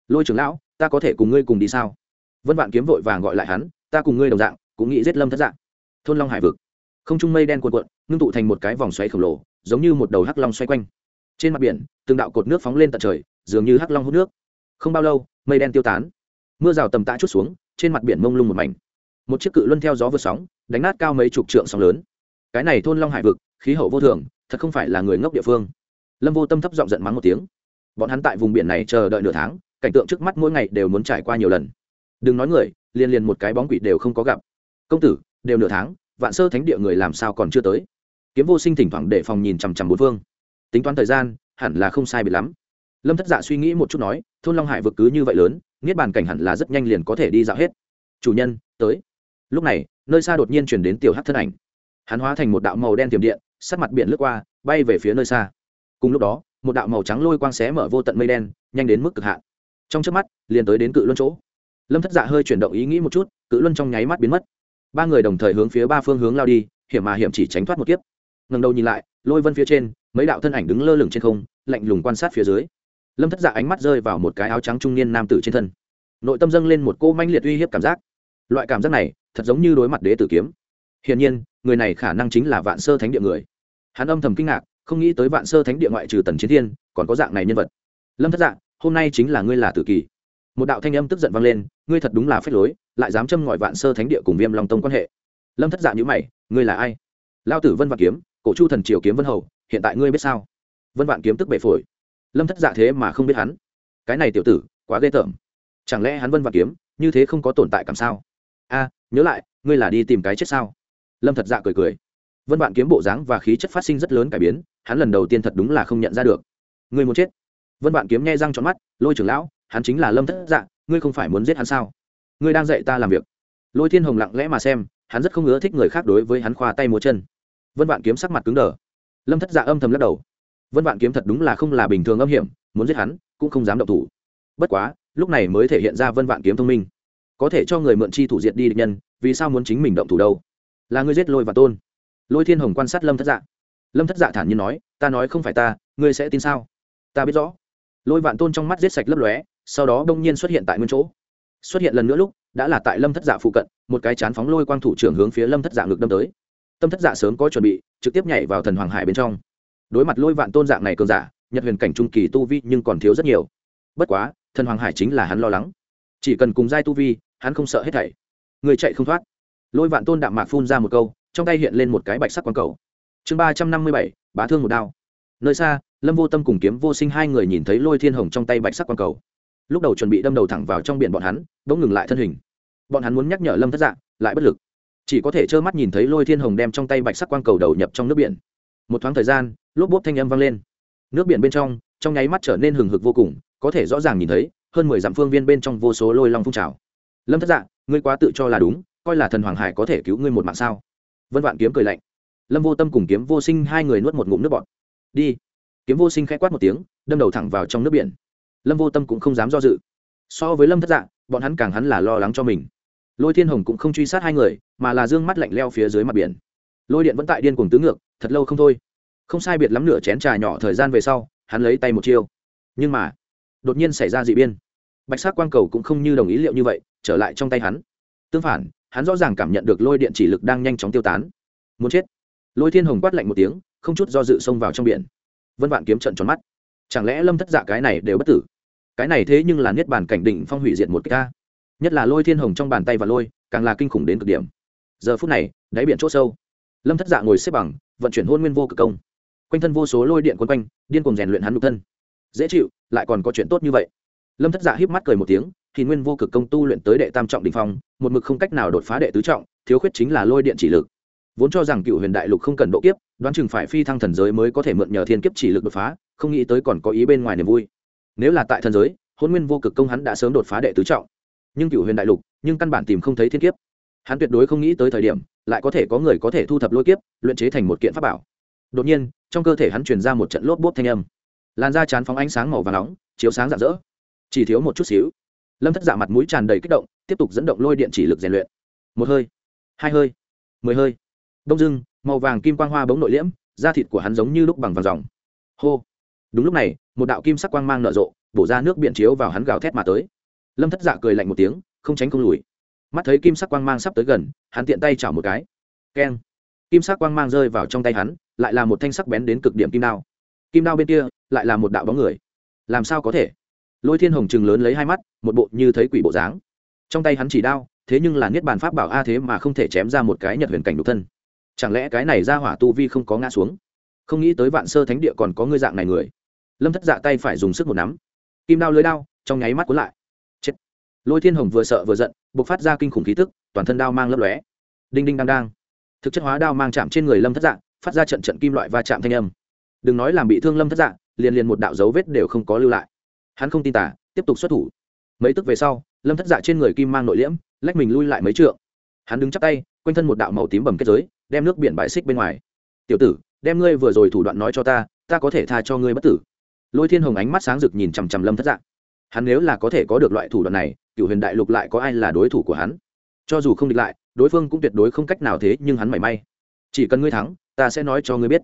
lôi trưởng lão ta có thể cùng ngươi cùng đi sao vân vạn kiếm vội vàng gọi lại hắn ta cùng ngươi đồng dạng cũng nghĩ giết lâm thất dạng thôn long hải vực không trung mây đen cuộn cuộn ngưng tụ thành một cái vòng xoáy khổng lồ giống như một đầu hắc long xoay quanh trên mặt biển từng đạo cột nước phóng lên tận trời dường như hắc long hút nước không bao lâu mây đen tiêu tán mưa rào tầm tã chút xuống trên mặt biển mông lung một mảnh một chiếc cự luân theo gió vượt sóng đánh nát cao mấy chục trượng sóng lớn cái này thôn long hải vực khí hậu vô thường thật không phải là người ngốc địa phương lâm vô tâm thấp giọng giận mắng một tiếng. Bọn hắn tại vùng biển này chờ đợi nửa tháng, cảnh tượng trước mắt mỗi ngày đều muốn trải qua nhiều lần. Đừng nói người liên liên một cái bóng quỷ đều không có gặp. Công tử, đều nửa tháng, vạn sơ thánh địa người làm sao còn chưa tới? Kiếm vô sinh thỉnh thoảng để phòng nhìn chằm chằm bốn phương. Tính toán thời gian, hẳn là không sai bị lắm. Lâm thất dạ suy nghĩ một chút nói, thôn long hải vực cứ như vậy lớn, niết bàn cảnh hẳn là rất nhanh liền có thể đi dạo hết. Chủ nhân, tới. Lúc này, nơi xa đột nhiên chuyển đến tiểu hát thân ảnh. Hắn hóa thành một đạo màu đen tiềm điện sát mặt biển lướt qua, bay về phía nơi xa cùng lúc đó, một đạo màu trắng lôi quang xé mở vô tận mây đen, nhanh đến mức cực hạn. Trong trước mắt, liền tới đến cự luân chỗ. Lâm thất dạ hơi chuyển động ý nghĩ một chút, cự luân trong nháy mắt biến mất. Ba người đồng thời hướng phía ba phương hướng lao đi, hiểm mà hiểm chỉ tránh thoát một kiếp. Ngần đầu nhìn lại, lôi vân phía trên, mấy đạo thân ảnh đứng lơ lửng trên không, lạnh lùng quan sát phía dưới. Lâm thất dạ ánh mắt rơi vào một cái áo trắng trung niên nam tử trên thân. Nội tâm dâng lên một cô manh liệt uy hiếp cảm giác. Loại cảm giác này, thật giống như đối mặt đế tử kiếm. Hiển nhiên, người này khả năng chính là vạn sơ thánh địa người. Hắn âm thầm kinh ngạc không nghĩ tới vạn sơ thánh địa ngoại trừ tần chiến thiên, còn có dạng này nhân vật. Lâm thất dạ hôm nay chính là ngươi là tử kỳ. Một đạo thanh âm tức giận vang lên, ngươi thật đúng là phép lối, lại dám châm ngòi vạn sơ thánh địa cùng viêm long tông quan hệ. Lâm thất dạ nhữ mày, ngươi là ai? Lao tử vân vạn kiếm, cổ chu thần triều kiếm vân hầu, hiện tại ngươi biết sao? Vân vạn kiếm tức bể phổi. Lâm thất dạ thế mà không biết hắn. Cái này tiểu tử, quá ghê tởm. Chẳng lẽ hắn vân vạn kiếm, như thế không có tồn tại cảm sao? A, nhớ lại, ngươi là đi tìm cái chết sao? Lâm thật dạ cười cười vân vạn kiếm bộ dáng và khí chất phát sinh rất lớn cải biến, hắn lần đầu tiên thật đúng là không nhận ra được. Ngươi muốn chết? Vân vạn kiếm nghe răng trọn mắt, lôi trưởng lão, hắn chính là lâm thất dạ ngươi không phải muốn giết hắn sao? Ngươi đang dạy ta làm việc. Lôi thiên hồng lặng lẽ mà xem, hắn rất không ưa thích người khác đối với hắn khoa tay múa chân. Vân vạn kiếm sắc mặt cứng đờ. Lâm thất dạ âm thầm lắc đầu. Vân vạn kiếm thật đúng là không là bình thường âm hiểm, muốn giết hắn, cũng không dám động thủ. Bất quá, lúc này mới thể hiện ra vân vạn kiếm thông minh. Có thể cho người mượn chi thủ diệt đi địch nhân, vì sao muốn chính mình động thủ đâu? Là ngươi giết lôi và tôn lôi thiên hồng quan sát lâm thất dạ. Lâm thất dạ thản nhiên nói, ta nói không phải ta, ngươi sẽ tin sao? Ta biết rõ. Lôi vạn tôn trong mắt giết sạch lấp lóe, sau đó đông nhiên xuất hiện tại nguyên chỗ. Xuất hiện lần nữa lúc, đã là tại lâm thất dạ phụ cận, một cái chán phóng lôi quang thủ trưởng hướng phía lâm thất dạ ngược đâm tới. Tâm thất dạ sớm có chuẩn bị, trực tiếp nhảy vào thần hoàng hải bên trong. Đối mặt lôi vạn tôn dạng này cường giả, nhật huyền cảnh trung kỳ tu vi nhưng còn thiếu rất nhiều. Bất quá, thần hoàng hải chính là hắn lo lắng. Chỉ cần cùng giai tu vi, hắn không sợ hết thảy. Người chạy không thoát. Lôi vạn tôn đạm mạc phun ra một câu trong tay hiện lên một cái bạch sắc quang cầu. Chương ba trăm năm mươi bảy, bá thương một đao. Nơi xa, lâm vô tâm cùng kiếm vô sinh hai người nhìn thấy lôi thiên hồng trong tay bạch sắc quang cầu. Lúc đầu chuẩn bị đâm đầu thẳng vào trong biển bọn hắn, bỗng ngừng lại thân hình. Bọn hắn muốn nhắc nhở lâm thất dạng lại bất lực. Chỉ có thể trơ mắt nhìn thấy lôi thiên hồng đem trong tay bạch sắc quang cầu đầu nhập trong nước biển. Một thoáng thời gian, lốp bốp thanh âm vang lên. Nước biển bên trong trong nháy mắt trở nên hừng hực vô cùng, có thể rõ ràng nhìn thấy, hơn mười dặm phương viên bên trong vô số lôi long phun trào. Lâm thất dạng ngươi quá tự cho là đúng, coi là thần hoàng hải có thể cứu ngươi một mạng sao? Vân vạn kiếm cười lạnh. Lâm vô tâm cùng kiếm vô sinh hai người nuốt một ngụm nước bọt. Đi. Kiếm vô sinh k h ẽ quát một tiếng, đâm đầu thẳng vào trong nước biển. Lâm vô tâm cũng không dám do dự. So với lâm thất dạ bọn hắn càng hắn là lo lắng cho mình. Lôi thiên hồng cũng không truy sát hai người, mà là d ư ơ n g mắt lạnh leo phía dưới mặt biển. Lôi điện vẫn tại điên cuồng tứ ngược, thật lâu không thôi. Không sai biệt lắm nửa chén trà nhỏ thời gian về sau, hắn lấy tay một chiêu. Nhưng mà, đột nhiên xảy ra dị biên bạch sắc quang cầu cũng không như đồng ý liệu như vậy, trở lại trong tay hắn. Tương phản hắn rõ ràng cảm nhận được lôi điện chỉ lực đang nhanh chóng tiêu tán. Muốn chết. Lôi thiên hồng quát lạnh một tiếng, không chút do dự xông vào trong biển. Vân vạn kiếm trận tròn mắt. Chẳng lẽ lâm thất dạ cái này đều bất tử? Cái này thế nhưng là niết bàn cảnh định phong hủy diệt một ca. Nhất là lôi thiên hồng trong bàn tay và lôi, càng là kinh khủng đến cực điểm. Giờ phút này, đáy biển c h ỗ sâu, lâm thất dạ ngồi xếp bằng, vận chuyển hôn nguyên vô cực công. Quanh thân vô số lôi điện quân quanh, điên cùng rèn luyện hắn nhục thân. Dễ chịu, lại còn có chuyện tốt như vậy lâm thất dạ híp mắt cười một tiếng, thì nguyên vô cực công tu luyện tới đệ tam trọng đình phong, một mực không cách nào đột phá đệ tứ trọng, thiếu khuyết chính là lôi điện chỉ lực. Vốn cho rằng cựu huyền đại lục không cần độ kiếp, đoán chừng phải phi thăng thần giới mới có thể mượn nhờ thiên kiếp chỉ lực đột phá, không nghĩ tới còn có ý bên ngoài niềm vui. Nếu là tại thần giới, hôn nguyên vô cực công hắn đã sớm đột phá đệ tứ trọng. Nhưng cựu huyền đại lục, nhưng căn bản tìm không thấy thiên kiếp. Hắn tuyệt đối không nghĩ tới thời điểm, lại có thể có người có thể thu thập lôi kiếp, luyện chế thành một kiện pháp bảo. Đột nhiên, trong cơ thể hắn truyền ra một trận lốp bốp thanh âm. Làn da chán phóng ánh sáng màu và nóng, chiếu sáng rạng rỡ chỉ thiếu một chút xíu. Lâm thất dạ mặt mũi tràn đầy kích động, tiếp tục dẫn động lôi điện chỉ lực rèn luyện. Một hơi, hai hơi, mười hơi. Đông dưng màu vàng kim quang hoa bóng nội liễm, da thịt của hắn giống như lúc bằng vàng dòng. Hô. Đúng lúc này, một đạo kim sắc quang mang nở rộ, bổ ra nước biển chiếu vào hắn gào thét mà tới. Lâm thất dạ cười lạnh một tiếng, không tránh không lùi. Mắt thấy kim sắc quang mang sắp tới gần, hắn tiện tay chảo một cái. Keng. Kim sắc quang mang rơi vào trong tay hắn, lại là một thanh sắc bén đến cực điểm kim đao. Kim đao bên kia, lại là một đạo bóng người. Làm sao có thể? Lôi thiên hồng chừng lớn lấy hai mắt, một bộ như thấy quỷ bộ dáng. Trong tay hắn chỉ đao, thế nhưng là niết bàn pháp bảo a thế mà không thể chém ra một cái nhật huyền cảnh độc thân. Chẳng lẽ cái này ra hỏa tu vi không có ngã xuống? Không nghĩ tới vạn sơ thánh địa còn có ngươi dạng này người. Lâm thất dạ tay phải dùng sức một nắm. Kim đao lưới đao, trong nháy mắt cuốn lại. Chết. Lôi thiên hồng vừa sợ vừa giận buộc phát ra kinh khủng khí tức, toàn thân đao mang lấp lóe. Đinh đinh đang đang thực chất hóa đao mang chạm trên người lâm thất dạ phát ra trận trận kim loại va chạm thanh âm. Đừng nói làm bị thương lâm thất dạ liền liền một đạo dấu vết đều không có lưu lại hắn không tin tả tiếp tục xuất thủ. Mấy tức về sau, lâm thất dạ trên người kim mang nội liễm, lách mình lui lại mấy trượng. Hắn đứng chắp tay, quanh thân một đạo màu tím bầm kết giới, đem nước biển bãi xích bên ngoài. Tiểu tử, đem ngươi vừa rồi thủ đoạn nói cho ta ta có thể tha cho ngươi bất tử. Lôi thiên hồng ánh mắt sáng rực nhìn chằm chằm lâm thất dạng hắn nếu là có thể có được loại thủ đoạn này cựu huyền đại lục lại có ai là đối thủ của hắn? Cho dù không địch lại, đối phương cũng tuyệt đối không cách nào thế, nhưng hắn mảy may. Chỉ cần ngươi thắng, ta sẽ nói cho ngươi biết.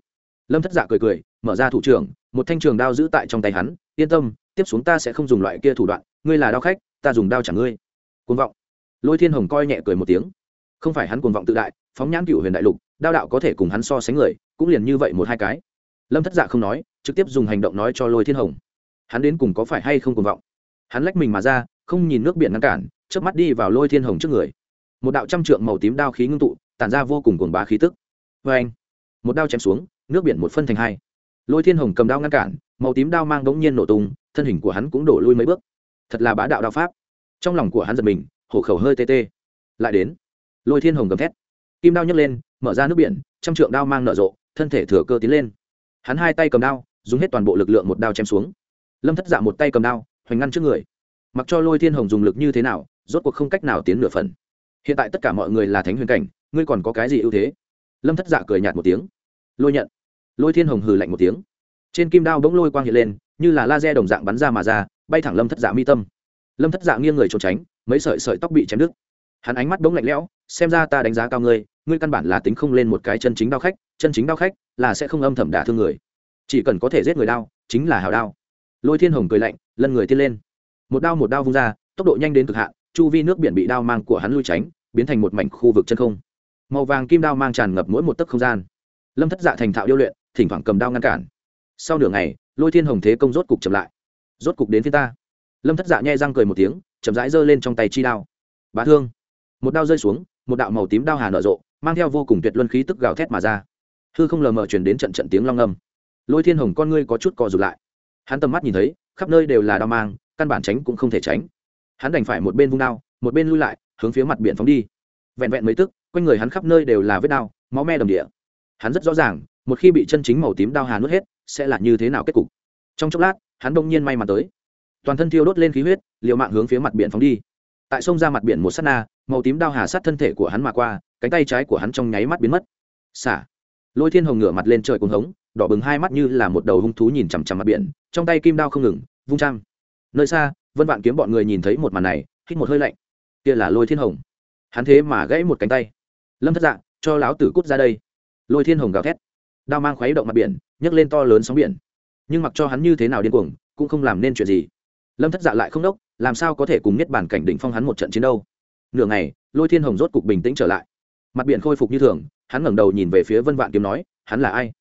Lâm thất dạ cười cười, mở ra thủ trưởng, một thanh trường đao giữ tại trong tay hắn, yên tâm tiếp xuống ta sẽ không dùng loại kia thủ đoạn, ngươi là đao khách, ta dùng đao chẳng ngươi. Cuồng vọng. Lôi thiên hồng coi nhẹ cười một tiếng. Không phải hắn cuồng vọng tự đại, phóng nhãn cựu huyền đại lục, đao đạo có thể cùng hắn so sánh người, cũng liền như vậy một hai cái. Lâm thất dạ không nói, trực tiếp dùng hành động nói cho lôi thiên hồng. Hắn đến cùng có phải hay không cuồng vọng? Hắn lách mình mà ra, không nhìn nước biển ngăn cản trước mắt đi vào lôi thiên hồng trước người. Một đạo trăm trượng màu tím đao khí ngưng tụ, tản ra vô cùng cuồng bá khí tức. Vê anh một đao chém xuống, nước biển một phân thành hai. Lôi thiên hồng cầm đao ngăn cản màu tím đao mang đống nhiên nổ tung, thân hình của hắn cũng đổ lui mấy bước. Thật là bá đạo đao pháp. Trong lòng của hắn giật mình, hổ khẩu hơi tê tê. Lại đến, lôi thiên hồng gầm thét. Kim đao nhấc lên, mở ra nước biển, trăm trượng đao mang nở rộ, thân thể thừa cơ tiến lên. Hắn hai tay cầm đao, dùng hết toàn bộ lực lượng một đao chém xuống. Lâm thất dạ một tay cầm đao, hoành ngăn trước người. Mặc cho lôi thiên hồng dùng lực như thế nào, rốt cuộc không cách nào tiến nửa phần. Hiện tại tất cả mọi người là thánh huyền cảnh, ngươi còn có cái gì ưu thế? Lâm thất dạ cười nhạt một tiếng. Lôi nhận. Lôi thiên hồng hừ lạnh một tiếng trên kim đao bỗng lôi quang hiện lên, như là laser đồng dạng bắn ra mà ra, bay thẳng lâm thất dạ mi tâm. Lâm thất dạ nghiêng người trốn tránh, mấy sợi sợi tóc bị chém đứt. Hắn ánh mắt bỗng lạnh lẽo, xem ra ta đánh giá cao ngươi ngươi căn bản là tính không lên một cái chân chính đao khách, chân chính đao khách là sẽ không âm thầm đả thương người. Chỉ cần có thể giết người đao, chính là hào đao. Lôi thiên hồng cười lạnh lân người tiên lên. Một đao một đao vung ra, tốc độ nhanh đến cực hạn, chu vi nước biển bị đao mang của hắn lui tránh, biến thành một mảnh khu vực chân không. Màu vàng kim đao mang tràn ngập mỗi một tấc không gian. Lâm thất dạ thành thạo điêu luyện, thỉnh thoảng cầm đao ngăn cản sau nửa ngày, lôi thiên hồng thế công rốt cục chậm lại. Rốt cục đến phía ta. Lâm thất dạ nhai răng cười một tiếng, chậm rãi giơ lên trong tay chi đao. Bá thương. Một đao rơi xuống, một đạo màu tím đao hà nở rộ, mang theo vô cùng tuyệt luân khí tức gào thét mà ra. Hư không lờ mờ chuyển đến trận trận tiếng long âm. Lôi thiên hồng con ngươi có chút co rụt lại. Hắn tầm mắt nhìn thấy, khắp nơi đều là đao mang, căn bản tránh cũng không thể tránh. Hắn đành phải một bên vung đao, một bên lui lại, hướng phía mặt biển phóng đi. Vẹn vẹn mấy tức, quanh người hắn khắp nơi đều là vết đao, máu me đầm địa. Hắn rất rõ ràng một khi bị chân chính màu tím đao hà nuốt hết sẽ là như thế nào kết cục? Trong chốc lát hắn đông nhiên may mắn tới. Toàn thân thiêu đốt lên khí huyết liều mạng hướng phía mặt biển phóng đi. Tại sông ra mặt biển một s á t na màu tím đao hà sát thân thể của hắn mà qua cánh tay trái của hắn trong nháy mắt biến mất. Xả! Lôi thiên hồng ngửa mặt lên trời cuồng hống đỏ bừng hai mắt như là một đầu hung thú nhìn chằm chằm mặt biển trong tay kim đao không ngừng vung trăm nơi xa vân vạn kiếm bọn người nhìn thấy một màn này hít một hơi lạnh. Kia là lôi thiên hồng. Hắn thế mà gãy một cánh tay. Lâm thất dạng, cho láo tử cút ra đây. Lôi thiên hồng gào thét đao mang khuấy động mặt biển, nhấc lên to lớn sóng biển. Nhưng mặc cho hắn như thế nào điên cuồng, cũng không làm nên chuyện gì. Lâm thất dạ lại không đốc, làm sao có thể cùng nhất bản cảnh đỉnh phong hắn một trận chiến đâu? Nửa ngày, lôi thiên hồng rốt cục bình tĩnh trở lại. Mặt biển khôi phục như thường, hắn ngẩng đầu nhìn về phía vân vạn kiếm nói, hắn là ai?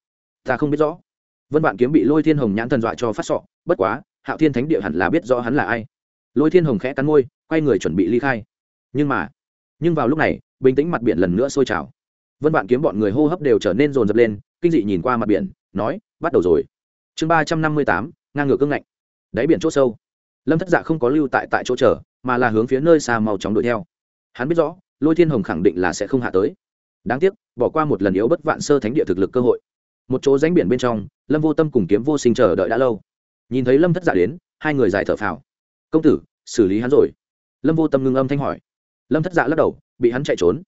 Ta không biết rõ. Vân vạn kiếm bị lôi thiên hồng nhãn thần dọa cho phát sọ, bất quá, hạo thiên thánh địa hẳn là biết rõ hắn là ai. Lôi thiên hồng khẽ cắn môi, quay người chuẩn bị ly khai. Nhưng mà, nhưng vào lúc này, bình tĩnh mặt biển lần nữa sôi trào vân vạn kiếm bọn người hô hấp đều trở nên rồn rập lên, kinh dị nhìn qua mặt biển, nói, bắt đầu rồi. Chương ba trăm năm mươi tám, ngang ngược cưng ngạnh. Đáy biển chỗ sâu. Lâm thất dạ không có lưu tại tại chỗ chờ, mà là hướng phía nơi xa mau chóng đuổi theo. Hắn biết rõ, lôi thiên hồng khẳng định là sẽ không hạ tới. Đáng tiếc, bỏ qua một lần yếu bất vạn sơ thánh địa thực lực cơ hội. Một chỗ ránh biển bên trong, lâm vô tâm cùng kiếm vô sinh chờ đợi đã lâu. Nhìn thấy lâm thất dạ đến, hai người dài thở phào. Công tử, xử lý hắn rồi. Lâm vô tâm ngưng âm thanh hỏi. Lâm thất dạ lắc đầu, bị hắn chạy trốn.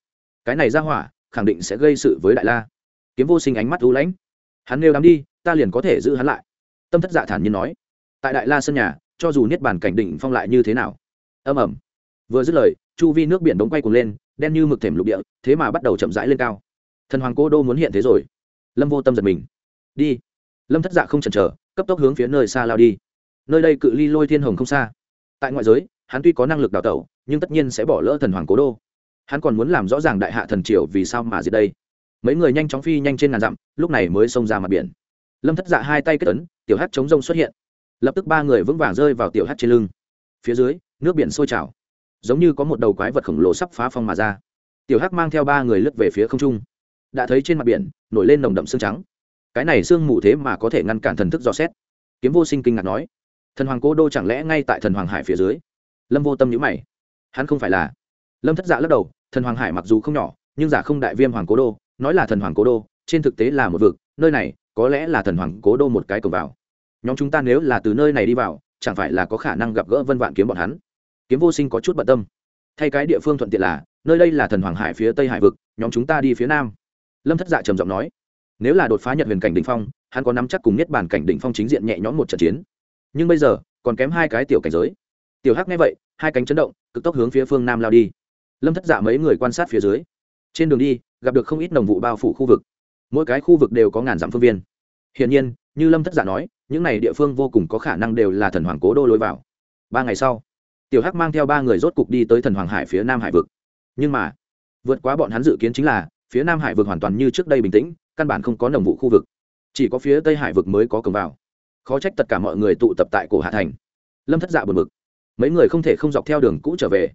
Cái này ra hỏa khẳng định sẽ gây sự với đại la. Kiếm vô sinh ánh mắt u lãnh. Hắn nêu đám đi, ta liền có thể giữ hắn lại. Tâm thất dạ thản nhiên nói. Tại đại la sân nhà, cho dù niết bàn cảnh định phong lại như thế nào. Âm ẩm vừa dứt lời, chu vi nước biển đống quay cuồng lên, đen như mực thềm lục địa, thế mà bắt đầu chậm rãi lên cao. Thần hoàng cô đô muốn hiện thế rồi. Lâm vô tâm giật mình. Đi. Lâm thất dạ không chần chờ, cấp tốc hướng phía nơi xa lao đi. Nơi đây cự ly lôi thiên hồng không xa. Tại ngoại giới, hắn tuy có năng lực đào tẩu, nhưng tất nhiên sẽ bỏ lỡ thần hoàng cố đô hắn còn muốn làm rõ ràng đại hạ thần triều vì sao mà diệt đây. Mấy người nhanh chóng phi nhanh trên ngàn dặm, lúc này mới xông ra mặt biển. Lâm thất dạ hai tay kết ấn, tiểu hát chống rông xuất hiện. Lập tức ba người vững vàng rơi vào tiểu hát trên lưng. Phía dưới, nước biển sôi trào. Giống như có một đầu quái vật khổng lồ sắp phá phong mà ra. Tiểu hắc mang theo ba người lướt về phía không trung. Đã thấy trên mặt biển, nổi lên nồng đậm xương trắng. Cái này xương mù thế mà có thể ngăn cản thần thức dò xét. Kiếm vô sinh kinh ngạc nói. Thần hoàng cố đô chẳng lẽ ngay tại thần hoàng hải phía dưới? Lâm vô tâm nhữ mày. Hắn không phải là lâm thất dạ lắc đầu, thần hoàng hải mặc dù không nhỏ, nhưng giả không đại viêm hoàng cố đô, nói là thần hoàng cố đô, trên thực tế là một vực, nơi này có lẽ là thần hoàng cố đô một cái cổng vào. Nhóm chúng ta nếu là từ nơi này đi vào, chẳng phải là có khả năng gặp gỡ vân vạn kiếm bọn hắn? Kiếm vô sinh có chút bận tâm. Thay cái địa phương thuận tiện là, nơi đây là thần hoàng hải phía tây hải vực, nhóm chúng ta đi phía nam. Lâm thất dạ trầm giọng nói, nếu là đột phá nhật huyền cảnh đ ỉ n h phong, hắn có nắm chắc cùng nhất bản cảnh đ ỉ n h phong chính diện nhẹ nhõm một trận chiến. Nhưng bây giờ, còn kém hai cái tiểu cảnh giới. Tiểu hắc nghe vậy, hai cánh chấn động, cực tốc hướng phía phương nam lao đi lâm thất dạ mấy người quan sát phía dưới trên đường đi gặp được không ít đồng vụ bao phủ khu vực mỗi cái khu vực đều có ngàn dặm phương viên hiển nhiên như lâm thất dạ nói những n à y địa phương vô cùng có khả năng đều là thần hoàng cố đô lối vào ba ngày sau tiểu hắc mang theo ba người rốt cục đi tới thần hoàng hải phía nam hải vực nhưng mà vượt quá bọn hắn dự kiến chính là phía nam hải vực hoàn toàn như trước đây bình tĩnh căn bản không có nồng vụ khu vực chỉ có phía tây hải vực mới có cổng vào khó trách tất cả mọi người tụ tập tại cổ hạ thành lâm thất dạ buồn bực. mấy người không thể không dọc theo đường cũ trở về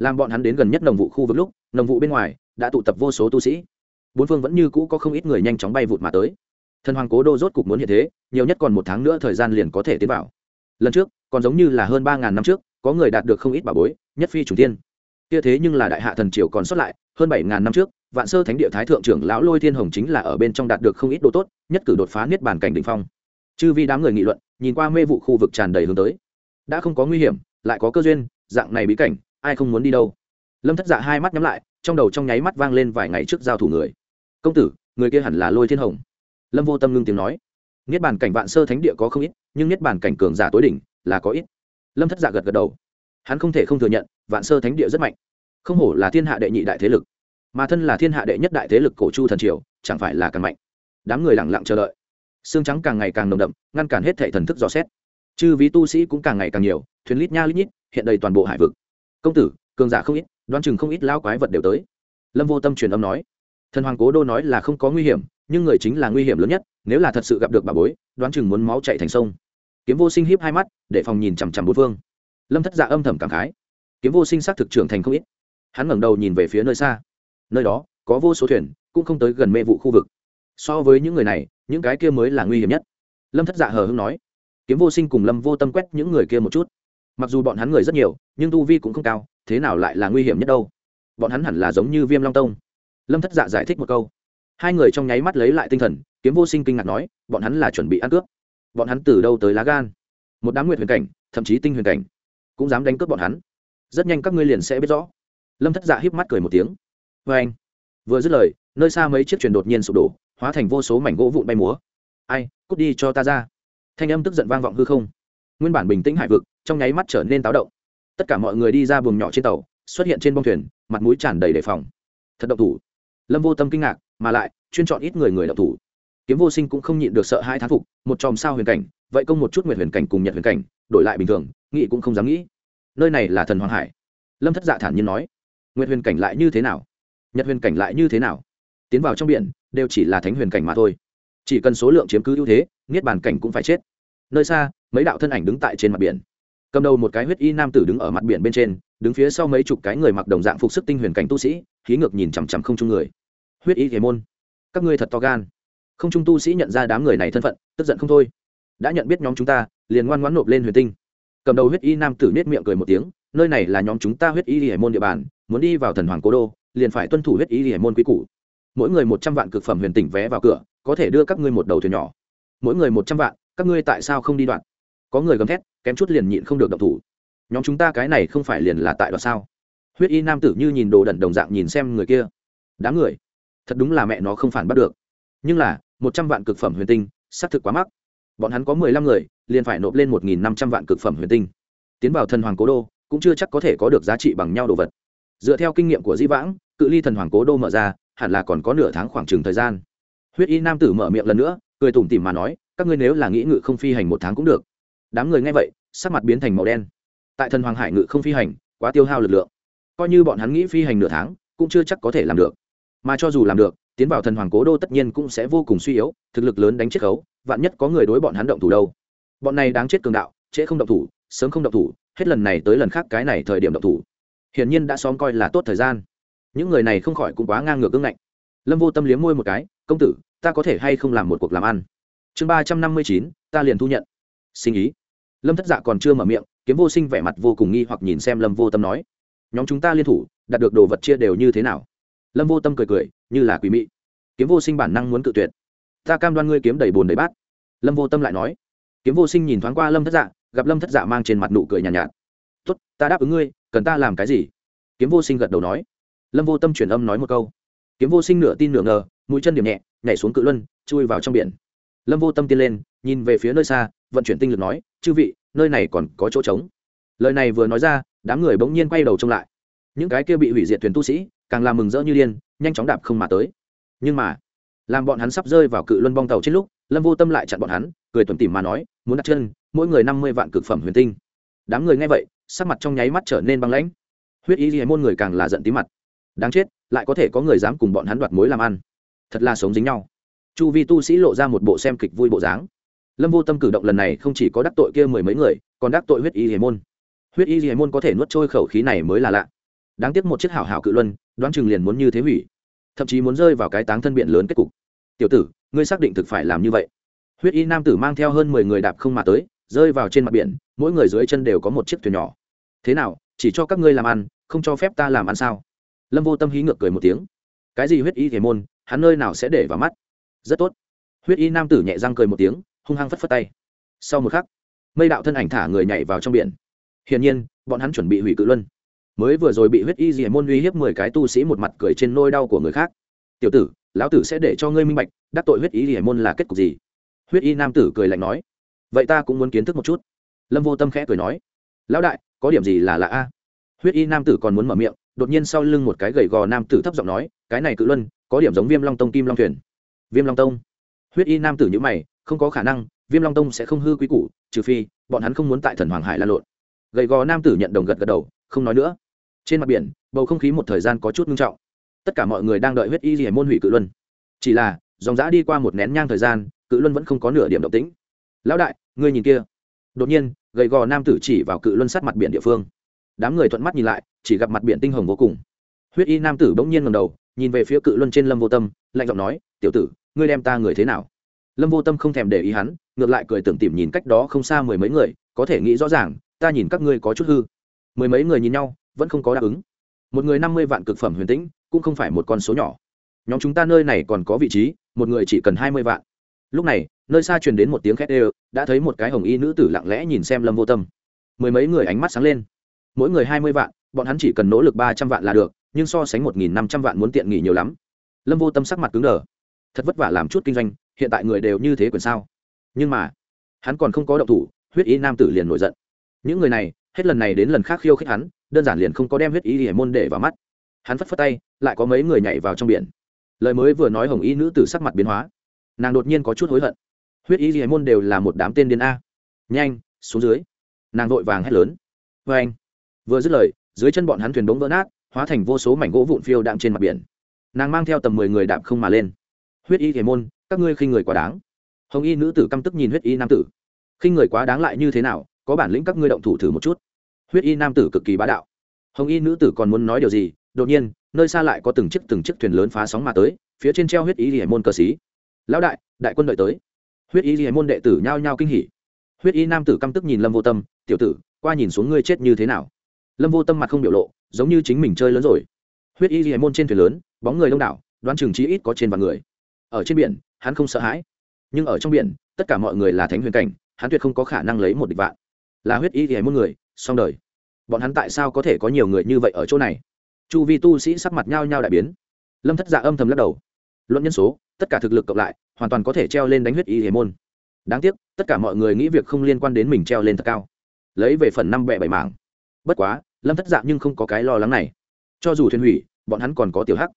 làm bọn hắn đến gần nhất nồng vụ khu vực lúc, nồng vụ bên ngoài, đã tụ tập vô số tu sĩ. Bốn phương vẫn như cũ có không ít người nhanh chóng bay vụt mà tới. Thần hoàng cố đô rốt cục muốn hiện thế, nhiều nhất còn một tháng nữa thời gian liền có thể tiến vào. Lần trước, còn giống như là hơn ba ngàn năm trước, có người đạt được không ít bảo bối, nhất phi chủ tiên kia thế nhưng là đại hạ thần triều còn sót lại, hơn bảy ngàn năm trước, vạn sơ thánh địa thái thượng trưởng lão lôi thiên hồng chính là ở bên trong đạt được không ít đồ tốt, nhất cử đột phá niết bàn cảnh đ ỉ n h phong. Chư vi đám người nghị luận, nhìn qua mê vụ khu vực tràn đầy hướng tới. Đã không có nguy hiểm, lại có cơ duyên, dạng này bí cảnh ai không muốn đi đâu. Lâm thất dạ hai mắt nhắm lại, trong đầu trong nháy mắt vang lên vài ngày trước giao thủ người. Công tử, người kia hẳn là lôi thiên hồng. Lâm vô tâm ngưng tiếng nói. Niết bàn cảnh vạn sơ thánh địa có không ít, nhưng niết bàn cảnh cường giả tối đỉnh là có ít. Lâm thất dạ gật gật đầu. Hắn không thể không thừa nhận, vạn sơ thánh địa rất mạnh. Không hổ là thiên hạ đệ nhị đại thế lực, mà thân là thiên hạ đệ nhất đại thế lực cổ chu thần triều, chẳng phải là càng mạnh. Đám người lẳng lặng chờ đợi. Xương trắng càng ngày càng nồng đậm, ngăn cản hết thệ thần thức dò xét. Chư ví tu sĩ cũng càng ngày càng nhiều, thuyền lít nha lít nhít, hiện đầy toàn bộ hải vực công tử, cường giả không ít, đoán chừng không ít lao quái vật đều tới. Lâm vô tâm truyền âm nói. Thần hoàng cố đô nói là không có nguy hiểm, nhưng người chính là nguy hiểm lớn nhất, nếu là thật sự gặp được bà bối, đoán chừng muốn máu chạy thành sông. Kiếm vô sinh hiếp hai mắt, để phòng nhìn chằm chằm bốn phương. Lâm thất dạ âm thầm cảm khái. Kiếm vô sinh xác thực trưởng thành không ít. Hắn ngẩng đầu nhìn về phía nơi xa. Nơi đó, có vô số thuyền, cũng không tới gần mê vụ khu vực. So với những người này, những cái kia mới là nguy hiểm nhất. Lâm thất dạ hờ hưng nói. Kiếm vô sinh cùng lâm vô tâm quét những người kia một chút mặc dù bọn hắn người rất nhiều, nhưng tu vi cũng không cao, thế nào lại là nguy hiểm nhất đâu? Bọn hắn hẳn là giống như viêm long tông. Lâm thất dạ giải thích một câu. Hai người trong nháy mắt lấy lại tinh thần, kiếm vô sinh kinh ngạc nói, bọn hắn là chuẩn bị ăn cướp. Bọn hắn từ đâu tới lá gan? Một đám nguyệt huyền cảnh, thậm chí tinh huyền cảnh, cũng dám đánh cướp bọn hắn. Rất nhanh các ngươi liền sẽ biết rõ. Lâm thất dạ híp mắt cười một tiếng. Vê anh, vừa dứt lời, nơi xa mấy chiếc thuyền đột nhiên sụp đổ, hóa thành vô số mảnh gỗ vụn bay múa. Ai, cút đi cho ta ra. Thanh âm tức giận vang vọng hư không. Nguyên bản bình tĩnh hải vực trong nháy mắt trở nên táo động. Tất cả mọi người đi ra buồng nhỏ trên tàu, xuất hiện trên bông thuyền, mặt mũi tràn đầy đề phòng. Thật độc thủ. Lâm vô tâm kinh ngạc, mà lại, chuyên chọn ít người người độc thủ. Kiếm vô sinh cũng không nhịn được sợ hai thán phục, một chòm sao huyền cảnh, vậy công một chút nguyệt huyền cảnh cùng nhật huyền cảnh, đổi lại bình thường, nghĩ cũng không dám nghĩ. Nơi này là thần hoàng hải. Lâm thất dạ thản nhiên nói, nguyệt huyền cảnh lại như thế nào? Nhật huyền cảnh lại như thế nào? Tiến vào trong biển, đều chỉ là thánh huyền cảnh mà thôi. Chỉ cần số lượng chiếm cứ ưu thế, niết bàn cảnh cũng phải chết. Nơi xa, mấy đạo thân ảnh đứng tại trên mặt biển cầm đầu một cái huyết y nam tử đứng ở mặt biển bên trên, đứng phía sau mấy chục cái người mặc đồng dạng phục sức tinh huyền cảnh tu sĩ, khí ngược nhìn chằm chằm không chung người. Huyết y thế môn, các ngươi thật to gan. Không trung tu sĩ nhận ra đám người này thân phận, tức giận không thôi. Đã nhận biết nhóm chúng ta, liền ngoan ngoãn nộp lên huyền tinh. Cầm đầu huyết y nam tử nết miệng cười một tiếng, nơi này là nhóm chúng ta huyết y hải môn địa bàn, muốn đi vào thần hoàng cố đô, liền phải tuân thủ huyết y hải môn quý cũ mỗi người một trăm vạn cực phẩm huyền tỉnh vé vào cửa, có thể đưa các ngươi một đầu thuyền nhỏ. Mỗi người một trăm vạn, các ngươi tại sao không đi đoạn? Có người gầm thét, kém chút liền nhịn không được động thủ. Nhóm chúng ta cái này không phải liền là tại đoạt sao? Huyết y nam tử như nhìn đồ đẩn đồng dạng nhìn xem người kia. Đám người, thật đúng là mẹ nó không phản bắt được. Nhưng là, một trăm vạn cực phẩm huyền tinh, xác thực quá mắc. Bọn hắn có mười lăm người, liền phải nộp lên một nghìn năm trăm vạn cực phẩm huyền tinh. Tiến vào thần hoàng cố đô, cũng chưa chắc có thể có được giá trị bằng nhau đồ vật. Dựa theo kinh nghiệm của di vãng, cự ly thần hoàng cố đô mở ra, hẳn là còn có nửa tháng khoảng trừng thời gian. Huyết y nam tử mở miệng lần nữa, cười tủm tỉm mà nói, các ngươi nếu là nghĩ ngự không phi hành một tháng cũng được đám người nghe vậy, sắc mặt biến thành màu đen. Tại thần hoàng hải ngự không phi hành, quá tiêu hao lực lượng. Coi như bọn hắn nghĩ phi hành nửa tháng, cũng chưa chắc có thể làm được. Mà cho dù làm được, tiến vào thần hoàng cố đô tất nhiên cũng sẽ vô cùng suy yếu, thực lực lớn đánh chiết khấu, vạn nhất có người đối bọn hắn động thủ đâu. Bọn này đáng chết cường đạo, trễ không động thủ, sớm không động thủ, hết lần này tới lần khác cái này thời điểm động thủ. Hiển nhiên đã xóm coi là tốt thời gian. Những người này không khỏi cũng quá ngang ngược ưng ngạnh. Lâm vô tâm liếm môi một cái, công tử, ta có thể hay không làm một cuộc làm ăn? Chương ba trăm năm mươi chín, ta liền thu nhận. Sinh ý lâm thất dạ còn chưa mở miệng kiếm vô sinh vẻ mặt vô cùng nghi hoặc nhìn xem lâm vô tâm nói nhóm chúng ta liên thủ đạt được đồ vật chia đều như thế nào? Lâm vô tâm cười cười như là quý mị. Kiếm vô sinh bản năng muốn cự tuyệt. Ta cam đoan ngươi kiếm đầy bồn đầy bát. Lâm vô tâm lại nói kiếm vô sinh nhìn thoáng qua lâm thất dạ gặp lâm thất dạ mang trên mặt nụ cười nhàn nhạt, nhạt. Tốt ta đáp ứng ngươi cần ta làm cái gì? Kiếm vô sinh gật đầu nói. Lâm vô tâm truyền âm nói một câu. Kiếm vô sinh nửa tin nửa ngờ mũi chân điểm nhẹ nhảy xuống cự luân chui vào trong biển. Lâm vô tâm tiên lên nhìn về phía nơi xa vận chuyển tinh lực nói chư vị, nơi này còn có chỗ trống. Lời này vừa nói ra, đám người bỗng nhiên quay đầu trông lại. Những cái kia bị hủy diệt thuyền tu sĩ, càng làm mừng rỡ như điên, nhanh chóng đạp không mà tới. Nhưng mà, làm bọn hắn sắp rơi vào cự luân bong tàu trên lúc, lâm vô tâm lại chặn bọn hắn, cười tuần tìm mà nói, muốn đặt chân, mỗi người năm mươi vạn cực phẩm huyền tinh. Đám người nghe vậy, sắc mặt trong nháy mắt trở nên băng lãnh. Huyết ý gì môn người càng là giận tí mặt. Đáng chết, lại có thể có người dám cùng bọn hắn đoạt mối làm ăn. Thật là sống dính nhau. Chu vi tu sĩ lộ ra một bộ xem kịch vui bộ dáng lâm vô tâm cử động lần này không chỉ có đắc tội kia mười mấy người, còn đắc tội huyết y hề môn. Huyết y hề môn có thể nuốt trôi khẩu khí này mới là lạ. Đáng tiếc một chiếc hảo hảo cự luân, đoán chừng liền muốn như thế hủy. Thậm chí muốn rơi vào cái táng thân biện lớn kết cục. Tiểu tử, ngươi xác định thực phải làm như vậy? Huyết y nam tử mang theo hơn mười người đạp không mà tới, rơi vào trên mặt biển, mỗi người dưới chân đều có một chiếc thuyền nhỏ. Thế nào, chỉ cho các ngươi làm ăn, không cho phép ta làm ăn sao? Lâm vô tâm hí ngược cười một tiếng. Cái gì huyết y thể môn, hắn nơi nào sẽ để vào mắt? Rất tốt. Huyết y nam tử nhẹ răng cười một tiếng hung hăng phất phất tay. Sau một khắc, mây đạo thân ảnh thả người nhảy vào trong biển. Hiển nhiên, bọn hắn chuẩn bị hủy cự luân. Mới vừa rồi bị huyết y dì môn uy hiếp mười cái tu sĩ một mặt cười trên nôi đau của người khác. Tiểu tử, lão tử sẽ để cho ngươi minh bạch, đắc tội huyết y dì môn là kết cục gì? Huyết y nam tử cười lạnh nói. Vậy ta cũng muốn kiến thức một chút. Lâm vô tâm khẽ cười nói. Lão đại, có điểm gì là lạ a? Huyết y nam tử còn muốn mở miệng, đột nhiên sau lưng một cái gầy gò nam tử thấp giọng nói, cái này cự luân, có điểm giống viêm long tông kim long thuyền. Viêm long tông? Huyết y nam tử nhữ mày không có khả năng, viêm long tông sẽ không hư quý củ, trừ phi, bọn hắn không muốn tại thần hoàng hải lan lộn. Gầy gò nam tử nhận đồng gật gật đầu, không nói nữa. Trên mặt biển, bầu không khí một thời gian có chút nghiêm trọng. Tất cả mọi người đang đợi huyết y gì môn hủy cự luân. Chỉ là, dòng giã đi qua một nén nhang thời gian, cự luân vẫn không có nửa điểm động tĩnh. Lão đại, ngươi nhìn kia. Đột nhiên, gầy gò nam tử chỉ vào cự luân sát mặt biển địa phương. Đám người thuận mắt nhìn lại, chỉ gặp mặt biển tinh hồng vô cùng. Huyết y nam tử bỗng nhiên ngầm đầu, nhìn về phía cự luân trên lâm vô tâm, lạnh giọng nói, tiểu tử, ngươi đem ta người thế nào? Lâm vô tâm không thèm để ý hắn, ngược lại cười tưởng tìm nhìn cách đó không xa mười mấy người, có thể nghĩ rõ ràng, ta nhìn các ngươi có chút hư. Mười mấy người nhìn nhau, vẫn không có đáp ứng. Một người năm mươi vạn cực phẩm huyền tĩnh, cũng không phải một con số nhỏ. Nhóm chúng ta nơi này còn có vị trí, một người chỉ cần hai mươi vạn. Lúc này, nơi xa truyền đến một tiếng khét ê, đã thấy một cái hồng y nữ tử lặng lẽ nhìn xem lâm vô tâm. Mười mấy người ánh mắt sáng lên. Mỗi người hai mươi vạn, bọn hắn chỉ cần nỗ lực ba trăm vạn là được, nhưng so sánh một nghìn năm trăm vạn muốn tiện nghỉ nhiều lắm. Lâm vô tâm sắc mặt cứng đờ. Thật vất vả làm chút kinh doanh hiện tại người đều như thế quyền sao? Nhưng mà, hắn còn không có động thủ, huyết y nam tử liền nổi giận. Những người này, hết lần này đến lần khác khiêu khích hắn, đơn giản liền không có đem huyết y hiểm môn để vào mắt. Hắn phất phất tay, lại có mấy người nhảy vào trong biển. Lời mới vừa nói hồng y nữ tử sắc mặt biến hóa. Nàng đột nhiên có chút hối hận. Huyết y hiểm môn đều là một đám tên điên a. Nhanh, xuống dưới. Nàng vội vàng hét lớn. Vê anh. Vừa dứt lời, dưới chân bọn hắn thuyền bỗng vỡ nát, hóa thành vô số mảnh gỗ vụn phiêu đạm trên mặt biển. Nàng mang theo tầm mười người đạp không mà lên. Huyết y hiểm môn các ngươi khinh người quá đáng. Hồng y nữ tử căm tức nhìn huyết y nam tử. Khinh người quá đáng lại như thế nào, có bản lĩnh các ngươi động thủ thử một chút. Huyết y nam tử cực kỳ bá đạo. Hồng y nữ tử còn muốn nói điều gì, đột nhiên, nơi xa lại có từng chiếc từng chiếc thuyền lớn phá sóng mà tới, phía trên treo huyết y hải môn cờ xí. Lão đại đại quân đợi tới. Huyết y hải môn đệ tử nhao nhao kinh hỉ. Huyết y nam tử căm tức nhìn lâm vô tâm, tiểu tử, qua nhìn xuống ngươi chết như thế nào? Lâm vô tâm mặt không biểu lộ, giống như chính mình chơi lớn rồi. Huyết y hải môn trên thuyền lớn, bóng người đông đảo, đoán chừng chí ít có trên vạn người ở trên biển, hắn không sợ hãi. Nhưng ở trong biển, tất cả mọi người là thánh huyền cảnh, hắn tuyệt không có khả năng lấy một địch vạn. Là huyết y hề một người song đời. Bọn hắn tại sao có thể có nhiều người như vậy ở chỗ này? Chu vi tu sĩ sắc mặt nhau nhau đại biến. Lâm thất dạ âm thầm lắc đầu. Luận nhân số, tất cả thực lực cộng lại, hoàn toàn có thể treo lên đánh huyết y hề môn đáng tiếc, tất cả mọi người nghĩ việc không liên quan đến mình treo lên thật cao. Lấy về phần năm bẹ bảy mảng bất quá, lâm thất dạ nhưng không có cái lo lắng này. Cho dù thuyền hủy, bọn hắn còn có tiểu hắc.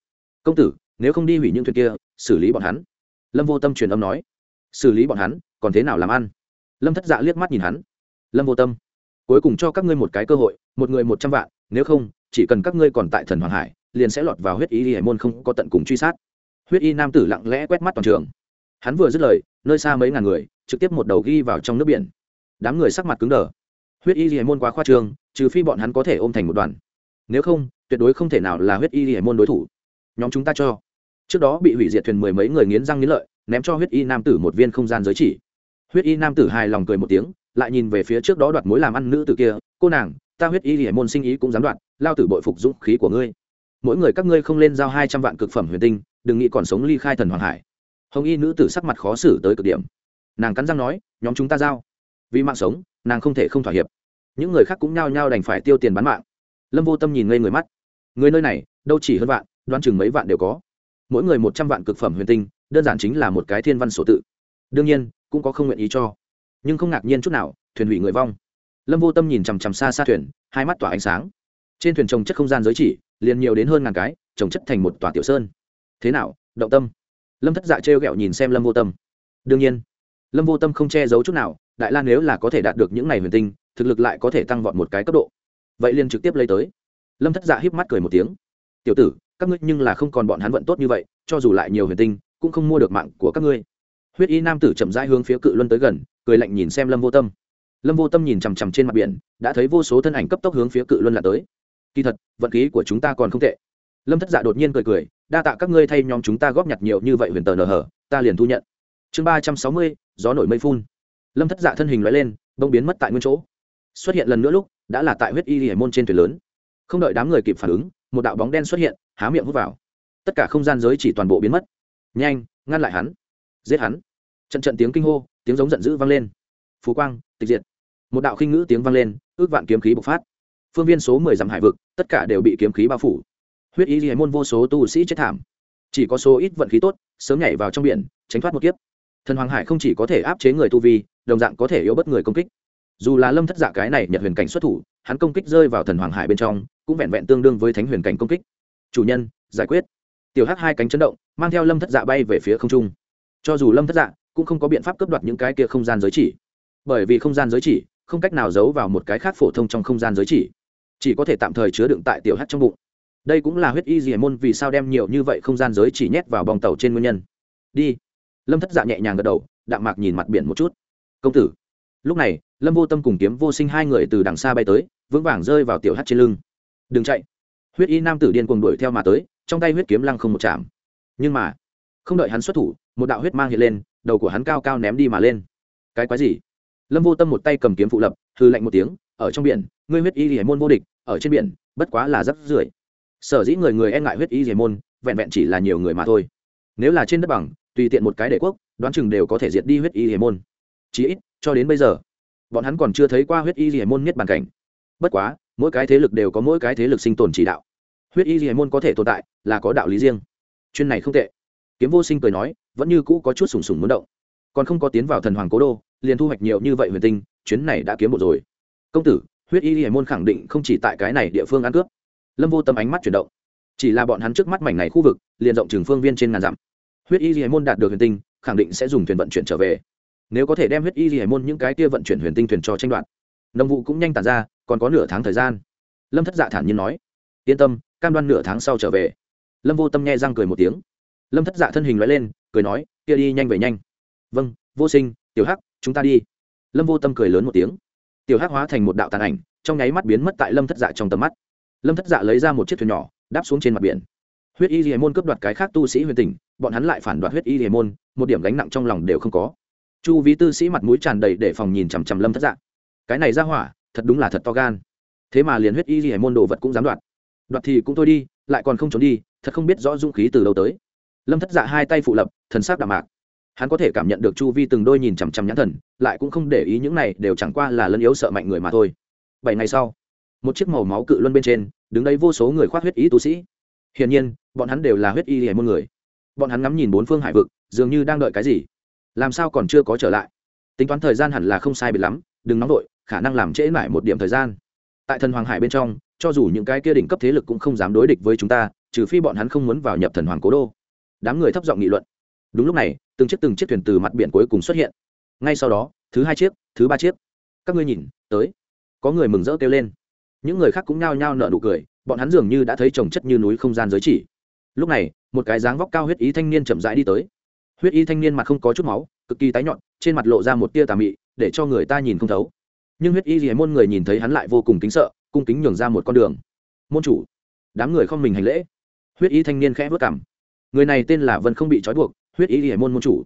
Công tử nếu không đi hủy những thuyền kia, xử lý bọn hắn. Lâm vô tâm truyền âm nói. Xử lý bọn hắn, còn thế nào làm ăn? Lâm thất dạ liếc mắt nhìn hắn. Lâm vô tâm, cuối cùng cho các ngươi một cái cơ hội, một người một trăm vạn, nếu không, chỉ cần các ngươi còn tại thần hoàng hải, liền sẽ lọt vào huyết y hải môn không có tận cùng truy sát. Huyết y nam tử lặng lẽ quét mắt toàn trường. Hắn vừa dứt lời, nơi xa mấy ngàn người, trực tiếp một đầu ghi vào trong nước biển. Đám người sắc mặt cứng đờ. Huyết y hải môn quá khoa trương, trừ phi bọn hắn có thể ôm thành một đoàn. Nếu không, tuyệt đối không thể nào là huyết y hải môn đối thủ nhóm chúng ta cho. Trước đó bị hủy diệt thuyền mười mấy người nghiến răng nghiến lợi, ném cho huyết y nam tử một viên không gian giới chỉ. Huyết y nam tử hài lòng cười một tiếng, lại nhìn về phía trước đó đoạt mối làm ăn nữ tử kia, cô nàng, ta huyết y hải môn sinh ý cũng dám đoạt, lao tử bội phục dũng khí của ngươi. Mỗi người các ngươi không lên giao hai trăm vạn cực phẩm huyền tinh, đừng nghĩ còn sống ly khai thần hoàng hải. Hồng y nữ tử sắc mặt khó xử tới cực điểm. Nàng cắn răng nói, nhóm chúng ta giao. Vì mạng sống, nàng không thể không thỏa hiệp. Những người khác cũng nhao nhao đành phải tiêu tiền bán mạng. Lâm vô tâm nhìn ngây người mắt. Người nơi này, đâu chỉ hơn vạn đoán chừng mấy vạn đều có. Mỗi người một trăm vạn cực phẩm huyền tinh, đơn giản chính là một cái thiên văn sổ tự. Đương nhiên, cũng có không nguyện ý cho. Nhưng không ngạc nhiên chút nào, thuyền hủy người vong. Lâm vô tâm nhìn chằm chằm xa xa thuyền, hai mắt tỏa ánh sáng. Trên thuyền trồng chất không gian giới chỉ, liền nhiều đến hơn ngàn cái, trồng chất thành một tòa tiểu sơn. Thế nào, động tâm? Lâm thất dạ trêu ghẹo nhìn xem lâm vô tâm. Đương nhiên. Lâm vô tâm không che giấu chút nào, đại lan nếu là có thể đạt được những này huyền tinh, thực lực lại có thể tăng vọt một cái cấp độ. Vậy liền trực tiếp lấy tới. Lâm thất dạ híp mắt cười một tiếng. Tiểu tử các ngươi nhưng là không còn bọn hắn vận tốt như vậy, cho dù lại nhiều huyền tinh, cũng không mua được mạng của các ngươi. Huyết y nam tử chậm rãi hướng phía cự luân tới gần, cười lạnh nhìn xem lâm vô tâm. Lâm vô tâm nhìn chằm chằm trên mặt biển, đã thấy vô số thân ảnh cấp tốc hướng phía cự luân là tới. Kỳ thật, vận khí của chúng ta còn không tệ. Lâm thất dạ đột nhiên cười cười, đa tạ các ngươi thay nhóm chúng ta góp nhặt nhiều như vậy huyền tờ nở hở, ta liền thu nhận. Chương ba trăm sáu mươi, gió nổi mây phun. Lâm thất dạ thân hình loại lên bông biến mất tại nguyên chỗ. Xuất hiện lần nữa lúc, đã là tại huyết y hải môn trên thuyền lớn. Không đợi đám người kịp phản ứng một đạo bóng đen xuất hiện, há miệng hút vào. Tất cả không gian giới chỉ toàn bộ biến mất. Nhanh, ngăn lại hắn. Giết hắn. Trận trận tiếng kinh hô, tiếng giống giận dữ vang lên. Phú quang, tịch diệt. Một đạo khinh ngữ tiếng vang lên, ước vạn kiếm khí bộc phát. Phương viên số mười dặm hải vực, tất cả đều bị kiếm khí bao phủ. Huyết ý hải môn vô số tu sĩ chết thảm. Chỉ có số ít vận khí tốt, sớm nhảy vào trong biển, tránh thoát một kiếp. Thần hoàng hải không chỉ có thể áp chế người tu vi, đồng dạng có thể yếu bất người công kích. Dù là lâm thất giả cái này nhận huyền cảnh xuất thủ, hắn công kích rơi vào thần hoàng hải bên trong cũng vẹn vẹn tương đương với thánh huyền cảnh công kích. Chủ nhân, giải quyết. Tiểu hắc hai cánh chấn động, mang theo lâm thất dạ bay về phía không trung. Cho dù lâm thất dạ cũng không có biện pháp cướp đoạt những cái kia không gian giới chỉ. Bởi vì không gian giới chỉ không cách nào giấu vào một cái khác phổ thông trong không gian giới chỉ chỉ có thể tạm thời chứa đựng tại tiểu hắc trong bụng. Đây cũng là huyết y dì môn vì sao đem nhiều như vậy không gian giới chỉ nhét vào bong tàu trên nguyên nhân. Đi. Lâm thất dạ nhẹ nhàng gật đầu, đạm mạc nhìn mặt biển một chút. Công tử. Lúc này, lâm vô tâm cùng kiếm vô sinh hai người từ đằng xa bay tới, vững vàng rơi vào tiểu hắt trên lưng đừng chạy. Huyết y nam tử điên cuồng đuổi theo mà tới, trong tay huyết kiếm lăng không một chạm. Nhưng mà, không đợi hắn xuất thủ, một đạo huyết mang hiện lên, đầu của hắn cao cao ném đi mà lên. Cái quái gì? Lâm vô tâm một tay cầm kiếm phụ lập hư lạnh một tiếng, ở trong biển, ngươi huyết y hải môn vô địch, ở trên biển, bất quá là rắc rưởi. Sở dĩ người người e ngại huyết y hải môn, vẹn vẹn chỉ là nhiều người mà thôi. Nếu là trên đất bằng, tùy tiện một cái đệ quốc, đoán chừng đều có thể diệt đi huyết y hải môn. Chí ít, cho đến bây giờ, bọn hắn còn chưa thấy qua huyết y hải môn nhất bàn cảnh. Bất quá mỗi cái thế lực đều có mỗi cái thế lực sinh tồn chỉ đạo. Huyết y hiểm môn có thể tồn tại, là có đạo lý riêng. Chuyên này không tệ. Kiếm vô sinh cười nói, vẫn như cũ có chút sùng sùng muốn động. Còn không có tiến vào thần hoàng cố đô, liền thu hoạch nhiều như vậy huyền tinh, chuyến này đã kiếm một rồi. Công tử, huyết y hiểm môn khẳng định không chỉ tại cái này địa phương ăn cướp. Lâm vô tâm ánh mắt chuyển động. Chỉ là bọn hắn trước mắt mảnh này khu vực, liền rộng trường phương viên trên ngàn dặm. Huyết y hiểm môn đạt được huyền tinh, khẳng định sẽ dùng thuyền vận chuyển trở về. Nếu có thể đem huyết y hiểm môn những cái kia vận chuyển huyền tinh thuyền cho tranh đoạt, nông vụ cũng nhanh tàn ra còn có nửa tháng thời gian. Lâm thất dạ thản nhiên nói, yên tâm, cam đoan nửa tháng sau trở về. Lâm vô tâm nghe răng cười một tiếng. Lâm thất dạ thân hình loại lên, cười nói, kia đi nhanh về nhanh. Vâng vô sinh, tiểu hắc, chúng ta đi. Lâm vô tâm cười lớn một tiếng. Tiểu hắc hóa thành một đạo tàn ảnh, trong nháy mắt biến mất tại lâm thất dạ trong tầm mắt. Lâm thất dạ lấy ra một chiếc thuyền nhỏ, đáp xuống trên mặt biển. Huyết y hiề môn cướp đoạt cái khác tu sĩ huyền tỉnh, bọn hắn lại phản đoạt huyết y hiề môn, một điểm gánh nặng trong lòng đều không có. Chu ví tư sĩ mặt mũi tràn đầy để phòng nhìn chằm chằm lâm thất dạ. Cái này ra hỏa thật đúng là thật to gan. Thế mà liền huyết y hải môn đồ vật cũng dám đoạt. Đoạt thì cũng thôi đi, lại còn không trốn đi, thật không biết rõ dũng khí từ đâu tới. Lâm thất dạ hai tay phụ lập, thần sắc đạm mạc. Hắn có thể cảm nhận được chu vi từng đôi nhìn chằm chằm nhãn thần, lại cũng không để ý những này, đều chẳng qua là lân yếu sợ mạnh người mà thôi. Bảy ngày sau, một chiếc màu máu cự luân bên trên, đứng đấy vô số người khoác huyết ý tu sĩ. Hiển nhiên, bọn hắn đều là huyết y hải môn người. Bọn hắn ngắm nhìn bốn phương hải vực, dường như đang đợi cái gì. Làm sao còn chưa có trở lại? Tính toán thời gian hẳn là không sai biệt lắm, đừng nóng vội khả năng làm trễ mãi một điểm thời gian. Tại thần hoàng hải bên trong, cho dù những cái kia đỉnh cấp thế lực cũng không dám đối địch với chúng ta, trừ phi bọn hắn không muốn vào nhập thần hoàng cố đô. Đám người thấp giọng nghị luận. Đúng lúc này, từng chiếc từng chiếc thuyền từ mặt biển cuối cùng xuất hiện. Ngay sau đó, thứ hai chiếc, thứ ba chiếc. Các ngươi nhìn, tới. Có người mừng rỡ kêu lên. Những người khác cũng nhao nhao nở nụ cười, bọn hắn dường như đã thấy trồng chất như núi không gian giới chỉ. Lúc này, một cái dáng vóc cao huyết ý thanh niên chậm rãi đi tới. Huyết ý thanh niên mặt không có chút máu, cực kỳ tái nhọn, trên mặt lộ ra một tia tà mị, để cho người ta nhìn không thấu nhưng huyết y gì môn người nhìn thấy hắn lại vô cùng kính sợ, cung kính nhường ra một con đường. Môn chủ, đám người không mình hành lễ. Huyết y thanh niên khẽ vất cảm người này tên là vân không bị trói buộc, huyết y hiểm môn môn chủ.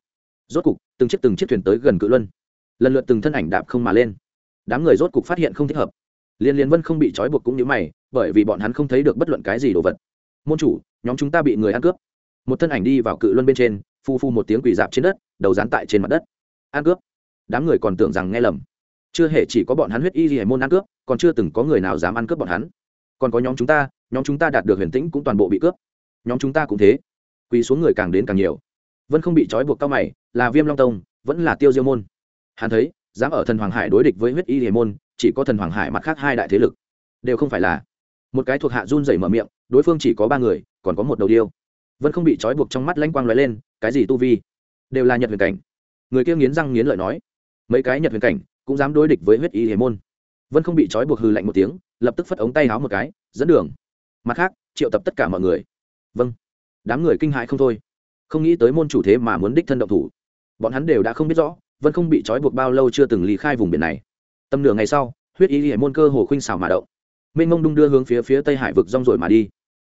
Rốt cục, từng chiếc từng chiếc thuyền tới gần cự luân. Lần lượt từng thân ảnh đạp không mà lên. Đám người rốt cục phát hiện không thích hợp. Liên liên vân không bị trói buộc cũng như mày, bởi vì bọn hắn không thấy được bất luận cái gì đồ vật. Môn chủ, nhóm chúng ta bị người ăn cướp. Một thân ảnh đi vào cự luân bên trên, phu phu một tiếng quỳ dạp trên đất, đầu dán tại trên mặt đất. Ăn cướp. Đám người còn tưởng rằng nghe lầm chưa hề chỉ có bọn hắn huyết y gì môn ăn cướp, còn chưa từng có người nào dám ăn cướp bọn hắn. Còn có nhóm chúng ta, nhóm chúng ta đạt được huyền tĩnh cũng toàn bộ bị cướp. Nhóm chúng ta cũng thế. Quỳ xuống người càng đến càng nhiều. Vẫn không bị trói buộc cao mày, là viêm long tông, vẫn là tiêu diêu môn. Hắn thấy, dám ở thần hoàng hải đối địch với huyết y hiền môn, chỉ có thần hoàng hải mặt khác hai đại thế lực. Đều không phải là. Một cái thuộc hạ run rẩy mở miệng, đối phương chỉ có ba người, còn có một đầu điêu. Vẫn không bị trói buộc trong mắt lanh quang lóe lên, cái gì tu vi? Đều là nhật huyền cảnh. Người kia nghiến răng nghiến lợi nói. Mấy cái nhật huyền cảnh cũng dám đối địch với huyết y hiền môn. Vân không bị trói buộc hư lạnh một tiếng, lập tức phất ống tay háo một cái, dẫn đường. Mặt khác, triệu tập tất cả mọi người. Vâng. Đám người kinh hãi không thôi. Không nghĩ tới môn chủ thế mà muốn đích thân động thủ. Bọn hắn đều đã không biết rõ, vân không bị trói buộc bao lâu chưa từng lý khai vùng biển này. Tầm nửa ngày sau, huyết y hải môn cơ hồ khuynh xào mà động. Mênh mông đung đưa hướng phía phía tây hải vực rong rồi mà đi.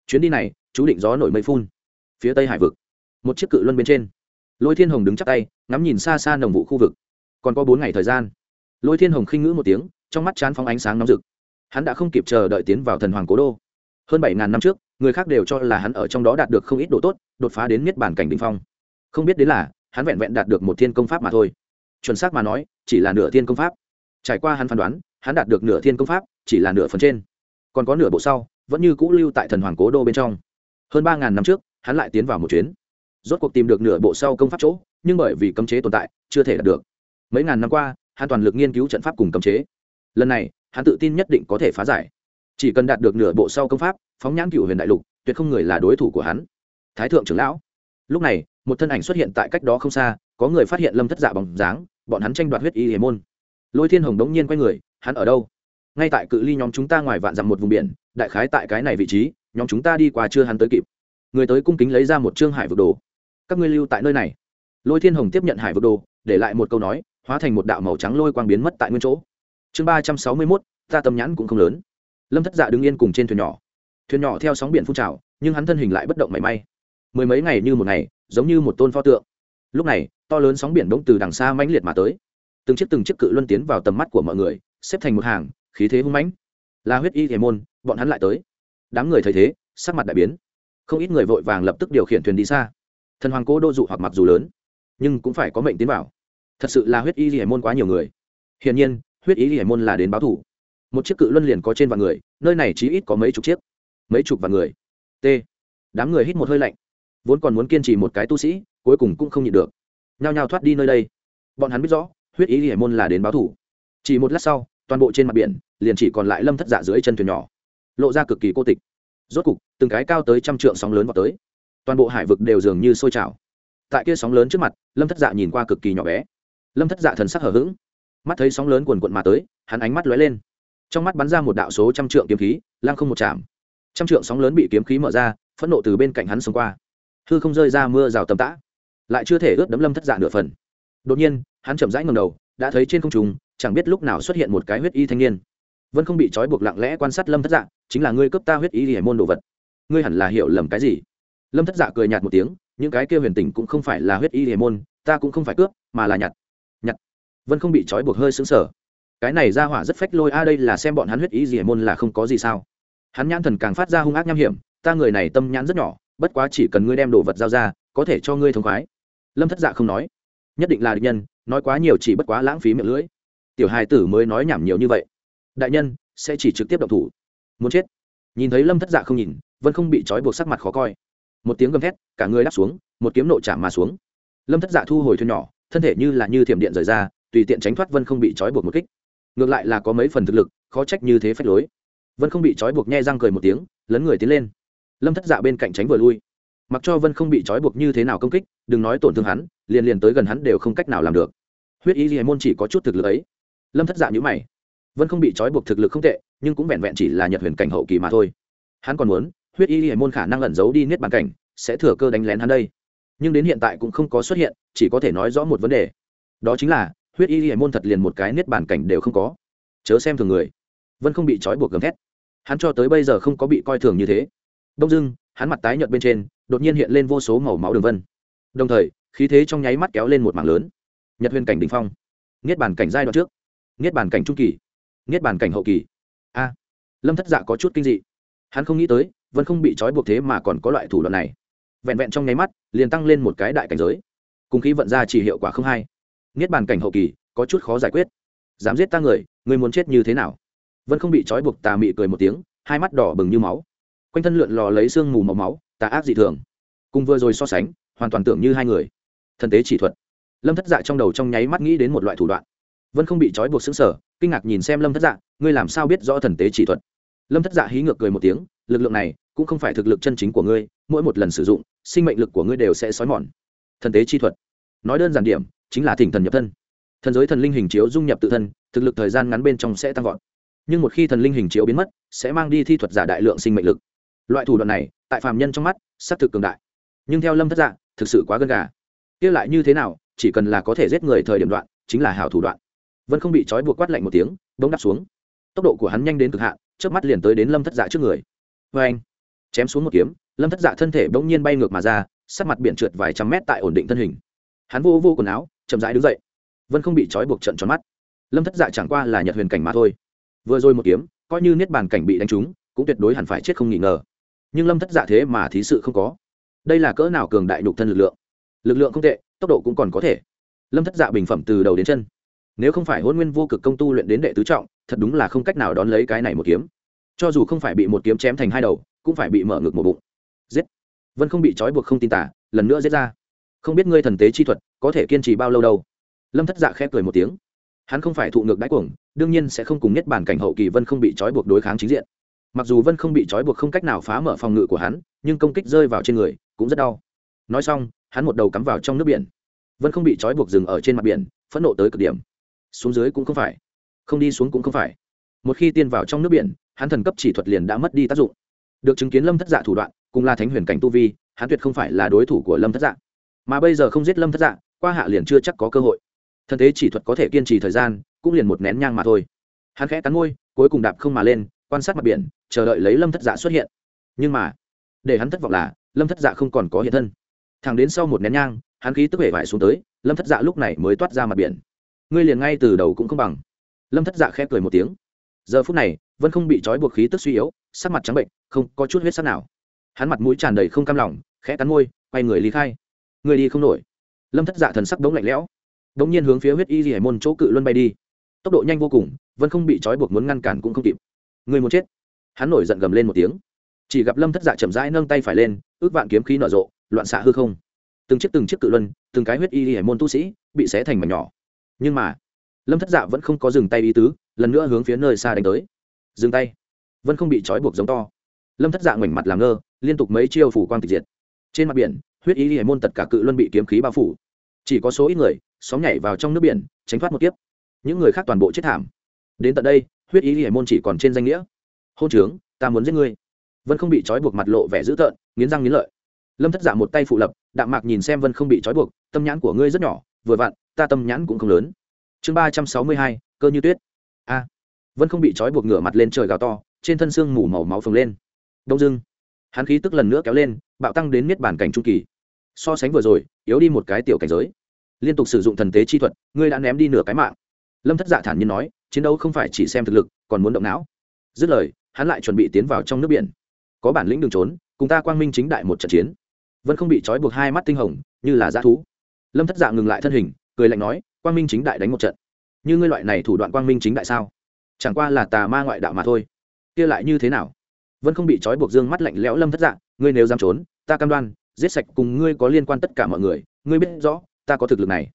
Chuyến đi này, chú định gió nổi mây phun. Phía tây hải vực, một chiếc cự luân bên trên. Lôi thiên hồng đứng chắc tay, ngắm nhìn xa xa nồng vụ khu vực. Còn có bốn ngày thời gian lôi thiên hồng khinh ngữ một tiếng, trong mắt chán phóng ánh sáng nóng rực. Hắn đã không kịp chờ đợi tiến vào thần hoàng cố đô. Hơn bảy ngàn năm trước, người khác đều cho là hắn ở trong đó đạt được không ít độ tốt, đột phá đến miết bản cảnh đình phong. Không biết đến là, hắn vẹn vẹn đạt được một thiên công pháp mà thôi. Chuẩn xác mà nói, chỉ là nửa thiên công pháp. Trải qua hắn phán đoán, hắn đạt được nửa thiên công pháp, chỉ là nửa phần trên. Còn có nửa bộ sau, vẫn như cũ lưu tại thần hoàng cố đô bên trong. Hơn ba ngàn năm trước, hắn lại tiến vào một chuyến. Rốt cuộc tìm được nửa bộ sau công pháp chỗ, nhưng bởi vì cấm chế tồn tại, chưa thể đạt được. Mấy ngàn năm qua hắn toàn lực nghiên cứu trận pháp cùng cấm chế. Lần này, hắn tự tin nhất định có thể phá giải. Chỉ cần đạt được nửa bộ sau công pháp, phóng nhãn cựu huyền đại lục, tuyệt không người là đối thủ của hắn. Thái thượng trưởng lão. Lúc này, một thân ảnh xuất hiện tại cách đó không xa, có người phát hiện lâm thất dạ bằng dáng, bọn hắn tranh đoạt huyết y hề môn. Lôi thiên hồng đống nhiên quay người, hắn ở đâu? Ngay tại cự ly nhóm chúng ta ngoài vạn dặm một vùng biển, đại khái tại cái này vị trí, nhóm chúng ta đi qua chưa hắn tới kịp. Người tới cung kính lấy ra một trương hải vực đồ. Các ngươi lưu tại nơi này. Lôi thiên hồng tiếp nhận hải vực đồ, để lại một câu nói hóa thành một đạo màu trắng lôi quang biến mất tại nguyên chỗ. Chương ba trăm sáu mươi mốt, ta tâm nhãn cũng không lớn. Lâm thất dạ đứng yên cùng trên thuyền nhỏ. Thuyền nhỏ theo sóng biển phun trào, nhưng hắn thân hình lại bất động mảy may. Mười mấy ngày như một ngày, giống như một tôn pho tượng. Lúc này, to lớn sóng biển đ từ đằng xa mãnh liệt mà tới. Từng chiếc từng chiếc cự luân tiến vào tầm mắt của mọi người, xếp thành một hàng, khí thế hung mãnh. Là huyết y thể môn, bọn hắn lại tới. Đám người thấy thế, sắc mặt đại biến. Không ít người vội vàng lập tức điều khiển thuyền đi xa. Thần hoàng cố đô dụ hoặc mặc dù lớn, nhưng cũng phải có mệnh tiến vào thật sự là huyết y hải môn quá nhiều người. Hiển nhiên, huyết y hải môn là đến báo thủ một chiếc cự luân liền có trên vạn người, nơi này chỉ ít có mấy chục chiếc. Mấy chục vạn người. T. Đám người hít một hơi lạnh. Vốn còn muốn kiên trì một cái tu sĩ, cuối cùng cũng không nhịn được. Nhao nhao thoát đi nơi đây. Bọn hắn biết rõ, huyết ý hải môn là đến báo thủ chỉ một lát sau, toàn bộ trên mặt biển, liền chỉ còn lại lâm thất dạ dưới chân thuyền nhỏ. Lộ ra cực kỳ cô tịch. Rốt cục, từng cái cao tới trăm trượng sóng lớn vào tới. Toàn bộ hải vực đều dường như sôi trào. Tại kia sóng lớn trước mặt, lâm thất dạ nhìn qua cực kỳ nhỏ bé lâm thất dạ thần sắc hở h ữ g mắt thấy sóng lớn quần quận mà tới, hắn ánh mắt lóe lên. Trong mắt bắn ra một đạo số trăm trượng kiếm khí lang không một chạm. Trăm trượng sóng lớn bị kiếm khí mở ra, phẫn nộ từ bên cạnh hắn xông qua. Hư không rơi ra mưa rào tầm tã, lại chưa thể ướt đấm lâm thất dạ nửa phần. Đột nhiên, hắn chậm rãi ngầm đầu, đã thấy trên không trùng chẳng biết lúc nào xuất hiện một cái huyết y thanh niên. Vân không bị trói buộc lặng lẽ quan sát lâm thất dạ chính là ngươi cấp ta huyết y hải môn đồ vật. Ngươi hẳn là hiểu lầm cái gì? Lâm thất dạ cười nhạt một tiếng, những cái kia huyền tình cũng không phải là huyết y hải môn, ta cũng không phải cướp, mà là nhặt vân không bị trói buộc hơi xứng sở cái này ra hỏa rất phách lôi, a, đây là xem bọn hắn huyết ý gì, môn là không có gì sao? Hắn nhãn thần càng phát ra hung ác nham hiểm, ta người này tâm nhãn rất nhỏ, bất quá chỉ cần ngươi đem đồ vật giao ra, có thể cho ngươi thông khoái. Lâm thất dạ không nói. Nhất định là địch nhân, nói quá nhiều chỉ bất quá lãng phí miệng lưỡi. Tiểu hài tử mới nói nhảm nhiều như vậy. Đại nhân, sẽ chỉ trực tiếp động thủ. Muốn chết. Nhìn thấy lâm thất dạ không nhìn, vân không bị trói buộc sắc mặt khó coi. Một tiếng gầm thét, cả người đáp xuống, một kiếm nộ chạm mà xuống. Lâm thất dạ thu hồi thuyền nhỏ, thân thể như là như thiểm điện rời ra tùy tiện tránh thoát vân không bị trói buộc một kích. Ngược lại là có mấy phần thực lực, khó trách như thế phách lối. Vân không bị trói buộc nhe răng cười một tiếng, lấn người tiến lên. Lâm thất dạ bên cạnh tránh vừa lui. Mặc cho vân không bị trói buộc như thế nào công kích, đừng nói tổn thương hắn, liền liền tới gần hắn đều không cách nào làm được. Huyết y ghi môn chỉ có chút thực lực ấy. Lâm thất dạ nhữ mày. Vân không bị trói buộc thực lực không tệ, nhưng cũng vẹn vẹn chỉ là nhật huyền cảnh hậu kỳ mà thôi. Hắn còn muốn, huyết y ghi môn khả năng ẩn giấu đi niết bàn cảnh, sẽ thừa cơ đánh lén hắn đây. Nhưng đến hiện tại cũng không có xuất hiện, chỉ có thể nói rõ một vấn đề. Đó chính là huyết y hải môn thật liền một cái niết bàn cảnh đều không có. Chớ xem thường người. Vân không bị trói buộc gầm thét. Hắn cho tới bây giờ không có bị coi thường như thế. Đông dưng hắn mặt tái nhợt bên trên, đột nhiên hiện lên vô số màu máu đường vân. Đồng thời, khí thế trong nháy mắt kéo lên một mảng lớn. Nhật huyền cảnh đ ỉ n h phong. Niết bàn cảnh giai đoạn trước. Niết bàn cảnh trung kỳ. Niết bàn cảnh hậu kỳ. A. Lâm thất dạ có chút kinh dị. Hắn không nghĩ tới vẫn không bị trói buộc thế mà còn có loại thủ đoạn này. Vẹn vẹn trong nháy mắt, liền tăng lên một cái đại cảnh giới. Cùng khí vận ra chỉ hiệu quả không hay niết bàn cảnh hậu kỳ, có chút khó giải quyết. Dám giết ta người người muốn chết như thế nào? Vân không bị trói buộc, tà mị cười một tiếng, hai mắt đỏ bừng như máu. Quanh thân lượn lò lấy sương mù màu máu, tà ác dị thường. Cùng vừa rồi so sánh, hoàn toàn tưởng như hai người. Thần tế chỉ thuật. Lâm thất dạ trong đầu trong nháy mắt nghĩ đến một loại thủ đoạn. Vân không bị trói buộc xứng sở kinh ngạc nhìn xem lâm thất dạ ngươi làm sao biết rõ thần tế chỉ thuật? Lâm thất dạ hí ngược cười một tiếng, lực lượng này cũng không phải thực lực chân chính của ngươi, mỗi một lần sử dụng, sinh mệnh lực của ngươi đều sẽ xói mòn. Thần tế chi thuật. Nói đơn giản điểm chính là thỉnh thần nhập thân. Thần giới thần linh hình chiếu dung nhập tự thân, thực lực thời gian ngắn bên trong sẽ tăng vọt. Nhưng một khi thần linh hình chiếu biến mất, sẽ mang đi thi thuật giả đại lượng sinh mệnh lực. Loại thủ đoạn này, tại phàm nhân trong mắt xác thực cường đại. Nhưng theo lâm thất dạ thực sự quá gần gà. Kia lại như thế nào, chỉ cần là có thể giết người thời điểm đoạn, chính là hảo thủ đoạn. Vẫn không bị trói buộc quát lạnh một tiếng, bỗng đắp xuống. Tốc độ của hắn nhanh đến cực hạn trước mắt liền tới đến lâm thất dạ trước người. Vê anh, chém xuống một kiếm, lâm thất dạ thân thể bỗng nhiên bay ngược mà ra, sắc mặt biển trượt vài trăm mét tại ổn định thân hình. Hắn vô vô quần áo chậm rãi đứng dậy. Vân không bị trói buộc trận tròn mắt. Lâm thất dạ chẳng qua là nhật huyền cảnh mà thôi. Vừa rồi một kiếm, coi như niết bàn cảnh bị đánh trúng, cũng tuyệt đối hẳn phải chết không nghỉ ngờ. Nhưng lâm thất dạ thế mà thí sự không có. Đây là cỡ nào cường đại nhục thân lực lượng? Lực lượng không tệ, tốc độ cũng còn có thể. Lâm thất dạ bình phẩm từ đầu đến chân. Nếu không phải hôn nguyên vô cực công tu luyện đến đệ tứ trọng, thật đúng là không cách nào đón lấy cái này một kiếm. Cho dù không phải bị một kiếm chém thành hai đầu, cũng phải bị mở ngực một bụng. Giết! Vân không bị trói buộc không tin tả, lần nữa giết ra không biết ngươi thần tế chi thuật có thể kiên trì bao lâu đâu. Lâm thất dạ khẽ cười một tiếng. Hắn không phải thụ ngược đáy cuồng, đương nhiên sẽ không cùng nhất bản cảnh hậu kỳ vân không bị trói buộc đối kháng chính diện. Mặc dù vân không bị trói buộc không cách nào phá mở phòng ngự của hắn, nhưng công kích rơi vào trên người cũng rất đau. Nói xong, hắn một đầu cắm vào trong nước biển. Vân không bị trói buộc dừng ở trên mặt biển, phẫn nộ tới cực điểm. Xuống dưới cũng không phải. Không đi xuống cũng không phải. Một khi tiên vào trong nước biển, hắn thần cấp chỉ thuật liền đã mất đi tác dụng. Được chứng kiến lâm thất dạ thủ đoạn, cùng là thánh huyền cảnh tu vi, hắn tuyệt không phải là đối thủ của lâm thất dạ mà bây giờ không giết lâm thất dạ qua hạ liền chưa chắc có cơ hội. Thân thế chỉ thuật có thể kiên trì thời gian, cũng liền một nén nhang mà thôi. Hắn khẽ cắn môi, cuối cùng đạp không mà lên, quan sát mặt biển, chờ đợi lấy lâm thất dạ xuất hiện. Nhưng mà, để hắn thất vọng là, lâm thất dạ không còn có hiện thân. Thẳng đến sau một nén nhang, hắn khí tức hệ vải xuống tới, lâm thất dạ lúc này mới toát ra mặt biển. Ngươi liền ngay từ đầu cũng không bằng. Lâm thất dạ khẽ cười một tiếng. Giờ phút này vân không bị trói buộc khí tức suy yếu, sắc mặt trắng bệnh, không có chút huyết sắc nào. Hắn mặt mũi tràn đầy không cam lòng, khẽ cắn môi, quay người lý khai người đi không nổi. Lâm thất dạ thần sắc đống lạnh lẽo. Đống nhiên hướng phía huyết y hải môn chỗ cự luân bay đi. Tốc độ nhanh vô cùng vân không bị trói buộc muốn ngăn cản cũng không kịp. Người muốn chết. Hắn nổi giận gầm lên một tiếng. Chỉ gặp lâm thất dạ chậm rãi nâng tay phải lên, ước vạn kiếm khí nở rộ, loạn xạ hư không. Từng chiếc từng chiếc cự luân, từng cái huyết y hải môn tu sĩ bị xé thành mảnh nhỏ. Nhưng mà, lâm thất dạ vẫn không có dừng tay ý tứ, lần nữa hướng phía nơi xa đánh tới. Dừng tay. Vân không bị trói buộc giống to. Lâm thất dạ ngoảnh mặt làm ngơ, liên tục mấy chiêu phủ quang tịch diệt. Trên mặt biển huyết y hệ môn tất cả cự luân bị kiếm khí bao phủ. Chỉ có số ít người, sóng nhảy vào trong nước biển, tránh thoát một kiếp. Những người khác toàn bộ chết thảm. Đến tận đây, huyết y hệ môn chỉ còn trên danh nghĩa. Hôn trướng, ta muốn giết ngươi. Vân không bị trói buộc mặt lộ vẻ dữ tợn, nghiến răng nghiến lợi. Lâm thất giả một tay phụ lập, đạm mạc nhìn xem vân không bị trói buộc, tâm nhãn của ngươi rất nhỏ, vừa vặn, ta tâm nhãn cũng không lớn. Chương ba trăm sáu mươi hai, cơ như tuyết. A. Vân không bị trói buộc ngửa mặt lên trời gào to, trên thân xương mù màu máu phồng lên. Đông dưng hắn khí tức lần nữa kéo lên, bạo tăng đến miết bản cảnh trung kỳ so sánh vừa rồi, yếu đi một cái tiểu cảnh giới. Liên tục sử dụng thần tế chi thuật, ngươi đã ném đi nửa cái mạng. Lâm thất dạ thản nhiên nói, chiến đấu không phải chỉ xem thực lực, còn muốn động não. Dứt lời, hắn lại chuẩn bị tiến vào trong nước biển. Có bản lĩnh đường trốn, cùng ta quang minh chính đại một trận chiến. Vân không bị trói buộc hai mắt tinh hồng, như là dã thú. Lâm thất dạ ngừng lại thân hình, cười lạnh nói, quang minh chính đại đánh một trận. Như ngươi loại này thủ đoạn quang minh chính đại sao? Chẳng qua là tà ma ngoại đạo mà thôi. Kia lại như thế nào? Vân không bị trói buộc dương mắt lạnh lẽo lâm thất dạ ngươi nếu dám trốn, ta cam đoan giết sạch cùng ngươi có liên quan tất cả mọi người, ngươi biết rõ, ta có thực lực này.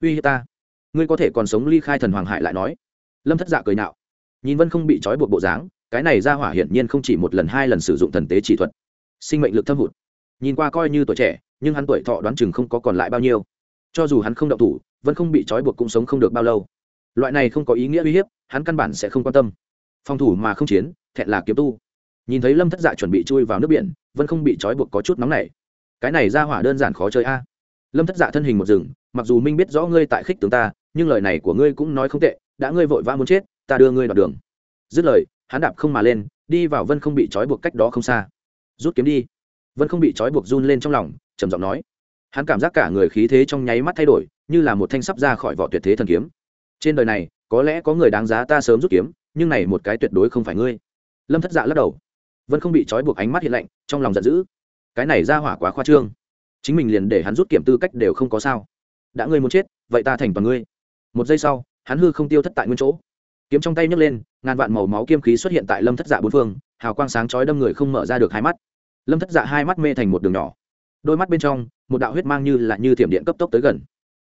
Uy hiếp ta. Ngươi có thể còn sống ly khai thần hoàng hải lại nói. Lâm thất dạ cười nạo. Nhìn vân không bị trói buộc bộ dáng, cái này ra hỏa hiển nhiên không chỉ một lần hai lần sử dụng thần tế chỉ thuật. Sinh mệnh lực thâm hụt. Nhìn qua coi như tuổi trẻ, nhưng hắn tuổi thọ đoán chừng không có còn lại bao nhiêu. Cho dù hắn không động thủ vẫn không bị trói buộc cũng sống không được bao lâu. Loại này không có ý nghĩa uy hiếp, hắn căn bản sẽ không quan tâm. Phòng thủ mà không chiến, thẹn là kiếm tu. Nhìn thấy lâm thất dạ chuẩn bị chui vào nước biển vẫn không bị trói buộc có chút nóng này cái này ra hỏa đơn giản khó chơi a. Lâm thất dạ thân hình một rừng mặc dù minh biết rõ ngươi tại khích tướng ta, nhưng lời này của ngươi cũng nói không tệ, đã ngươi vội vã muốn chết, ta đưa ngươi đoạn đường. Dứt lời, hắn đạp không mà lên, đi vào vân không bị trói buộc cách đó không xa. Rút kiếm đi. Vân không bị trói buộc run lên trong lòng, trầm giọng nói. Hắn cảm giác cả người khí thế trong nháy mắt thay đổi, như là một thanh sắp ra khỏi vỏ tuyệt thế thần kiếm. Trên đời này, có lẽ có người đáng giá ta sớm rút kiếm, nhưng này một cái tuyệt đối không phải ngươi. Lâm thất dạ lắc đầu. Vân không bị trói buộc ánh mắt hiện lạnh, trong lòng giận dữ cái này ra hỏa quá khoa trương. Chính mình liền để hắn rút kiểm tư cách đều không có sao. Đã ngươi muốn chết, vậy ta thành toàn ngươi. Một giây sau, hắn hư không tiêu thất tại nguyên chỗ. Kiếm trong tay nhấc lên, ngàn vạn màu máu kiếm khí xuất hiện tại lâm thất dạ bốn phương, hào quang sáng chói đâm người không mở ra được hai mắt. Lâm thất dạ hai mắt mê thành một đường nhỏ. Đôi mắt bên trong, một đạo huyết mang như là như thiểm điện cấp tốc tới gần.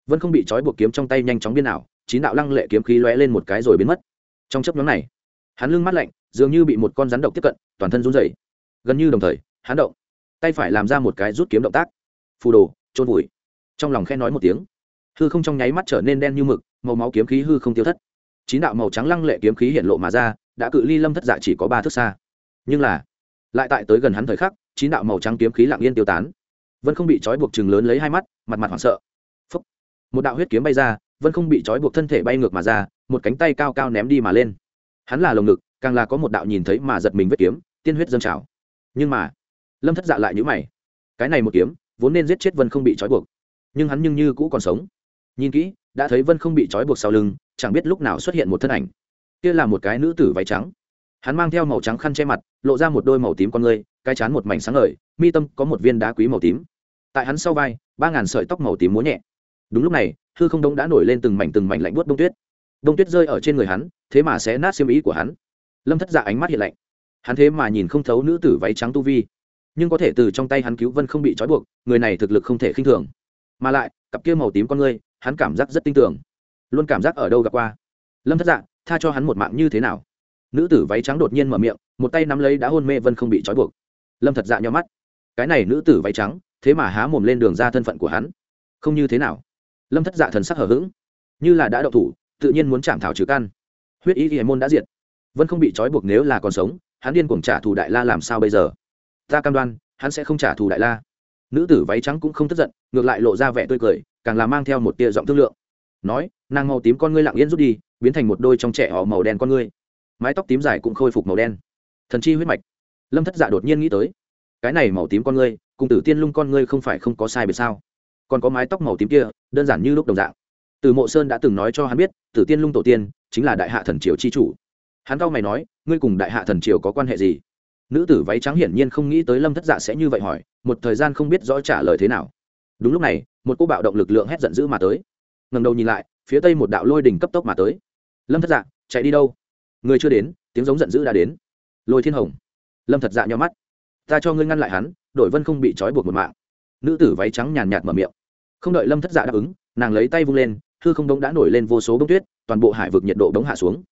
Vân không bị trói buộc kiếm trong tay nhanh chóng biên ảo, chín đạo lăng lệ kiếm khí lóe lên một cái rồi biến mất. Trong chấp nhóm này, hắn lưng mắt lạnh, dường như bị một con rắn độc tiếp cận, toàn thân run rẩy. Gần như đồng thời, hắn động tay phải làm ra một cái rút kiếm động tác. Phù đồ trôn vùi. Trong lòng khen nói một tiếng. Hư không trong nháy mắt trở nên đen như mực, màu máu kiếm khí hư không tiêu thất. Chín đạo màu trắng lăng lệ kiếm khí hiện lộ mà ra, đã cự ly lâm thất dạ chỉ có ba thước xa. Nhưng là, lại tại tới gần hắn thời khắc, chín đạo màu trắng kiếm khí lặng yên tiêu tán. Vân không bị trói buộc chừng lớn lấy hai mắt, mặt mặt hoảng sợ. Phúc. một đạo huyết kiếm bay ra, vân không bị trói buộc thân thể bay ngược mà ra, một cánh tay cao cao ném đi mà lên. Hắn là lồng ngực, càng là có một đạo nhìn thấy mà giật mình vết kiếm, tiên huyết dâng trào. Nhưng mà lâm thất dạ lại nhữ mày. Cái này một kiếm, vốn nên giết chết vân không bị trói buộc. Nhưng hắn nhưng như cũ còn sống. Nhìn kỹ, đã thấy vân không bị trói buộc sau lưng, chẳng biết lúc nào xuất hiện một thân ảnh. Kia là một cái nữ tử váy trắng. Hắn mang theo màu trắng khăn che mặt, lộ ra một đôi màu tím con ngươi, cái chán một mảnh sáng ngời, mi tâm có một viên đá quý màu tím. Tại hắn sau vai, ba ngàn sợi tóc màu tím múa nhẹ. Đúng lúc này, hư không đông đã nổi lên từng mảnh từng mảnh lạnh buốt đông tuyết. Đông tuyết rơi ở trên người hắn, thế mà sẽ nát xiêm ý của hắn. Lâm thất dạ ánh mắt hiện lạnh. Hắn thế mà nhìn không thấu nữ tử váy trắng tu vi nhưng có thể từ trong tay hắn cứu vân không bị trói buộc, người này thực lực không thể khinh thường. Mà lại, cặp kia màu tím con ngươi, hắn cảm giác rất tin tưởng luôn cảm giác ở đâu gặp qua. Lâm thất dạ tha cho hắn một mạng như thế nào? Nữ tử váy trắng đột nhiên mở miệng, một tay nắm lấy đã hôn mê vân không bị trói buộc. Lâm thật dạ nhau mắt. Cái này nữ tử váy trắng, thế mà há mồm lên đường ra thân phận của hắn. Không như thế nào. Lâm thất dạ thần sắc hở h ữ g như là đã đậu thủ, tự nhiên muốn chạm thảo trừ căn. Huyết ý ghi môn đã diệt. Vân không bị trói buộc nếu là còn sống, hắn điên cuồng trả thù đại la làm sao bây giờ? Ta cam đoan, hắn sẽ không trả thù đại la. Nữ tử váy trắng cũng không tức giận, ngược lại lộ ra vẻ tươi cười, càng là mang theo một tia giọng thương lượng. Nói, nàng màu tím con ngươi lặng yên rút đi, biến thành một đôi trong trẻ họ màu đen con ngươi. Mái tóc tím dài cũng khôi phục màu đen. Thần chi huyết mạch. Lâm thất dạ đột nhiên nghĩ tới, cái này màu tím con ngươi, cùng tử tiên lung con ngươi không phải không có sai biệt sao? Còn có mái tóc màu tím kia, đơn giản như lúc đồng dạng. Từ mộ sơn đã từng nói cho hắn biết, tử tiên lung tổ tiên chính là đại hạ thần triều chi chủ. Hắn cao mày nói, ngươi cùng đại hạ thần triều có quan hệ gì? Nữ tử váy trắng hiển nhiên không nghĩ tới lâm thất dạ sẽ như vậy hỏi, một thời gian không biết rõ trả lời thế nào. Đúng lúc này, một cô bạo động lực lượng hét giận dữ mà tới. Ngầm đầu nhìn lại, phía tây một đạo lôi đỉnh cấp tốc mà tới. Lâm thất dạ chạy đi đâu? Người chưa đến, tiếng giống giận dữ đã đến. Lôi thiên hồng. Lâm thật dạ nhau mắt. Ta cho ngươi ngăn lại hắn đội vân không bị trói buộc một mạng. Nữ tử váy trắng nhàn nhạt mở miệng. Không đợi lâm thất dạ đáp ứng, nàng lấy tay vung lên, hư không đống đã nổi lên vô số bông tuyết, toàn bộ hải vực nhiệt độ đống hạ xuống.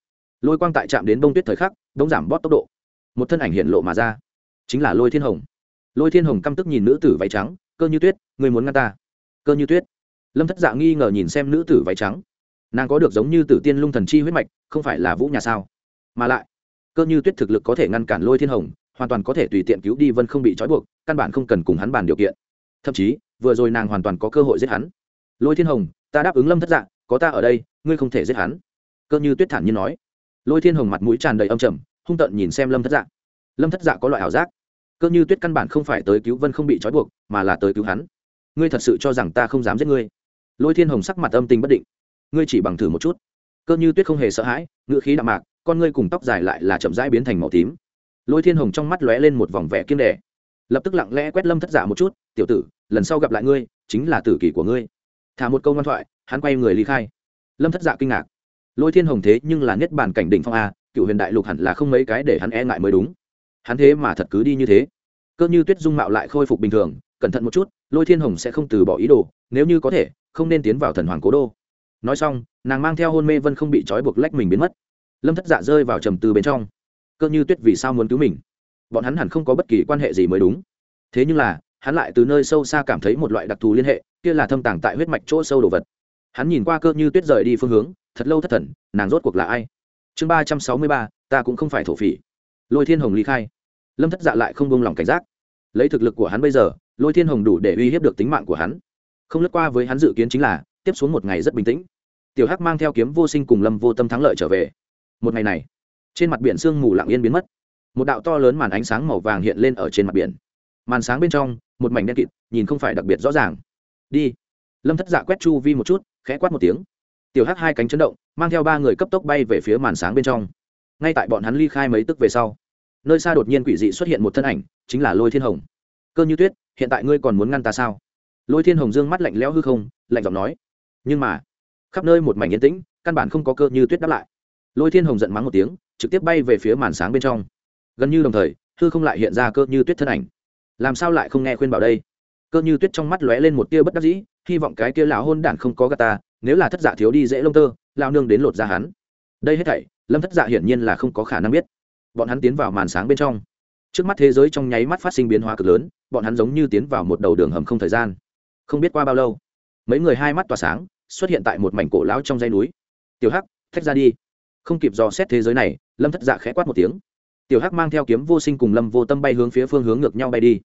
Lôi quang tại chạm đến bông tuyết thời khắc đống giảm bót tốc độ một thân ảnh hiện lộ mà ra. Chính là lôi thiên hồng. Lôi thiên hồng căm tức nhìn nữ tử váy trắng, cơ như tuyết người muốn ngăn ta? Cơ như tuyết. Lâm thất dạ nghi ngờ nhìn xem nữ tử váy trắng. Nàng có được giống như tử tiên lung thần chi huyết mạch, không phải là vũ nhà sao? Mà lại, cơ như tuyết thực lực có thể ngăn cản lôi thiên hồng, hoàn toàn có thể tùy tiện cứu đi vân không bị trói buộc, căn bản không cần cùng hắn bàn điều kiện. Thậm chí, vừa rồi nàng hoàn toàn có cơ hội giết hắn. Lôi thiên hồng, ta đáp ứng lâm thất dạ có ta ở đây, ngươi không thể giết hắn. Cơ như tuyết thản nhiên nói. Lôi thiên hồng mặt mũi tràn đầy âm trầm hung tợn nhìn xem lâm thất dạ lâm thất dạ có loại ảo giác cơ như tuyết căn bản không phải tới cứu vân không bị trói buộc mà là tới cứu hắn ngươi thật sự cho rằng ta không dám giết ngươi lôi thiên hồng sắc mặt âm tình bất định ngươi chỉ bằng thử một chút cơ như tuyết không hề sợ hãi ngựa khí đạm mạc con ngươi cùng tóc dài lại là chậm rãi biến thành màu tím lôi thiên hồng trong mắt lóe lên một vòng vẻ kiên đề lập tức lặng lẽ quét lâm thất giả dạ một chút tiểu tử lần sau gặp lại ngươi chính là tử kỷ của ngươi thả một câu ngoan thoại hắn quay người ly khai lâm thất dạ kinh ngạc lôi thiên hồng thế nhưng là niết bàn cảnh đỉnh phong a cựu huyền đại lục hẳn là không mấy cái để hắn e ngại mới đúng. Hắn thế mà thật cứ đi như thế. Cơ như tuyết dung mạo lại khôi phục bình thường, cẩn thận một chút, lôi thiên hồng sẽ không từ bỏ ý đồ, nếu như có thể, không nên tiến vào thần hoàng cố đô. Nói xong, nàng mang theo hôn mê vân không bị trói buộc lách mình biến mất. Lâm thất dạ rơi vào trầm từ bên trong. Cơ như tuyết vì sao muốn cứu mình? Bọn hắn hẳn không có bất kỳ quan hệ gì mới đúng. Thế nhưng là, hắn lại từ nơi sâu xa cảm thấy một loại đặc thù liên hệ, kia là thâm tàng tại huyết mạch chỗ sâu đồ vật. Hắn nhìn qua cơ như tuyết rời đi phương hướng, thật lâu thất thần, nàng rốt cuộc là ai? Chương ba trăm sáu mươi ba, ta cũng không phải thổ phỉ. Lôi thiên hồng ly khai. Lâm thất dạ lại không buông lòng cảnh giác. Lấy thực lực của hắn bây giờ, lôi thiên hồng đủ để uy hiếp được tính mạng của hắn. Không lướt qua với hắn dự kiến chính là, tiếp xuống một ngày rất bình tĩnh. Tiểu hắc mang theo kiếm vô sinh cùng lâm vô tâm thắng lợi trở về. Một ngày này, trên mặt biển sương mù lặng yên biến mất. Một đạo to lớn màn ánh sáng màu vàng hiện lên ở trên mặt biển. Màn sáng bên trong, một mảnh đen kịt, nhìn không phải đặc biệt rõ ràng. Đi. Lâm thất dạ quét chu vi một chút, khẽ quát một tiếng tiểu hắc hai cánh chấn động, mang theo ba người cấp tốc bay về phía màn sáng bên trong. Ngay tại bọn hắn ly khai mấy tức về sau, nơi xa đột nhiên quỷ dị xuất hiện một thân ảnh, chính là lôi thiên hồng. Cơ như tuyết, hiện tại ngươi còn muốn ngăn ta sao? Lôi thiên hồng dương mắt lạnh lẽo hư không, lạnh giọng nói. Nhưng mà, khắp nơi một mảnh yên tĩnh, căn bản không có cơ như tuyết đáp lại. Lôi thiên hồng giận mắng một tiếng, trực tiếp bay về phía màn sáng bên trong. Gần như đồng thời, hư không lại hiện ra cơ như tuyết thân ảnh. Làm sao lại không nghe khuyên bảo đây? Cơ như tuyết trong mắt lóe lên một tia bất đắc dĩ, hy vọng cái kia lão hôn đản không có gà ta nếu là thất dạ thiếu đi dễ lông tơ lao nương đến lột ra hắn. Đây hết thảy, lâm thất dạ hiển nhiên là không có khả năng biết. Bọn hắn tiến vào màn sáng bên trong. Trước mắt thế giới trong nháy mắt phát sinh biến hóa cực lớn, bọn hắn giống như tiến vào một đầu đường hầm không thời gian. Không biết qua bao lâu, mấy người hai mắt tỏa sáng, xuất hiện tại một mảnh cổ lão trong dây núi. Tiểu hắc, thách ra đi. Không kịp dò xét thế giới này, lâm thất dạ khẽ quát một tiếng. Tiểu hắc mang theo kiếm vô sinh cùng lâm vô tâm bay hướng phía phương hướng ngược nhau bay đi.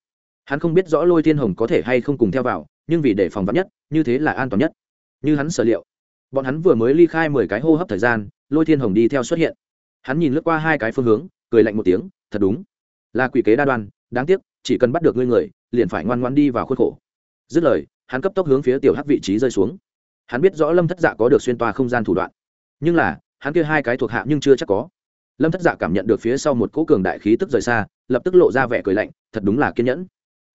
Hắn không biết rõ lôi thiên hồng có thể hay không cùng theo vào, nhưng vì để phòng vắn nhất, như thế là an toàn nhất như hắn sở liệu. Bọn hắn vừa mới ly khai mười cái hô hấp thời gian, lôi thiên hồng đi theo xuất hiện. Hắn nhìn lướt qua hai cái phương hướng, cười lạnh một tiếng, thật đúng. Là quỷ kế đa đoan, đáng tiếc, chỉ cần bắt được ngươi người, liền phải ngoan ngoan đi vào khuôn khổ. Dứt lời, hắn cấp tốc hướng phía tiểu hắc vị trí rơi xuống. Hắn biết rõ lâm thất dạ có được xuyên toa không gian thủ đoạn. Nhưng là, hắn kia hai cái thuộc hạ nhưng chưa chắc có. Lâm thất dạ cảm nhận được phía sau một cỗ cường đại khí tức rời xa, lập tức lộ ra vẻ cười lạnh, thật đúng là kiên nhẫn.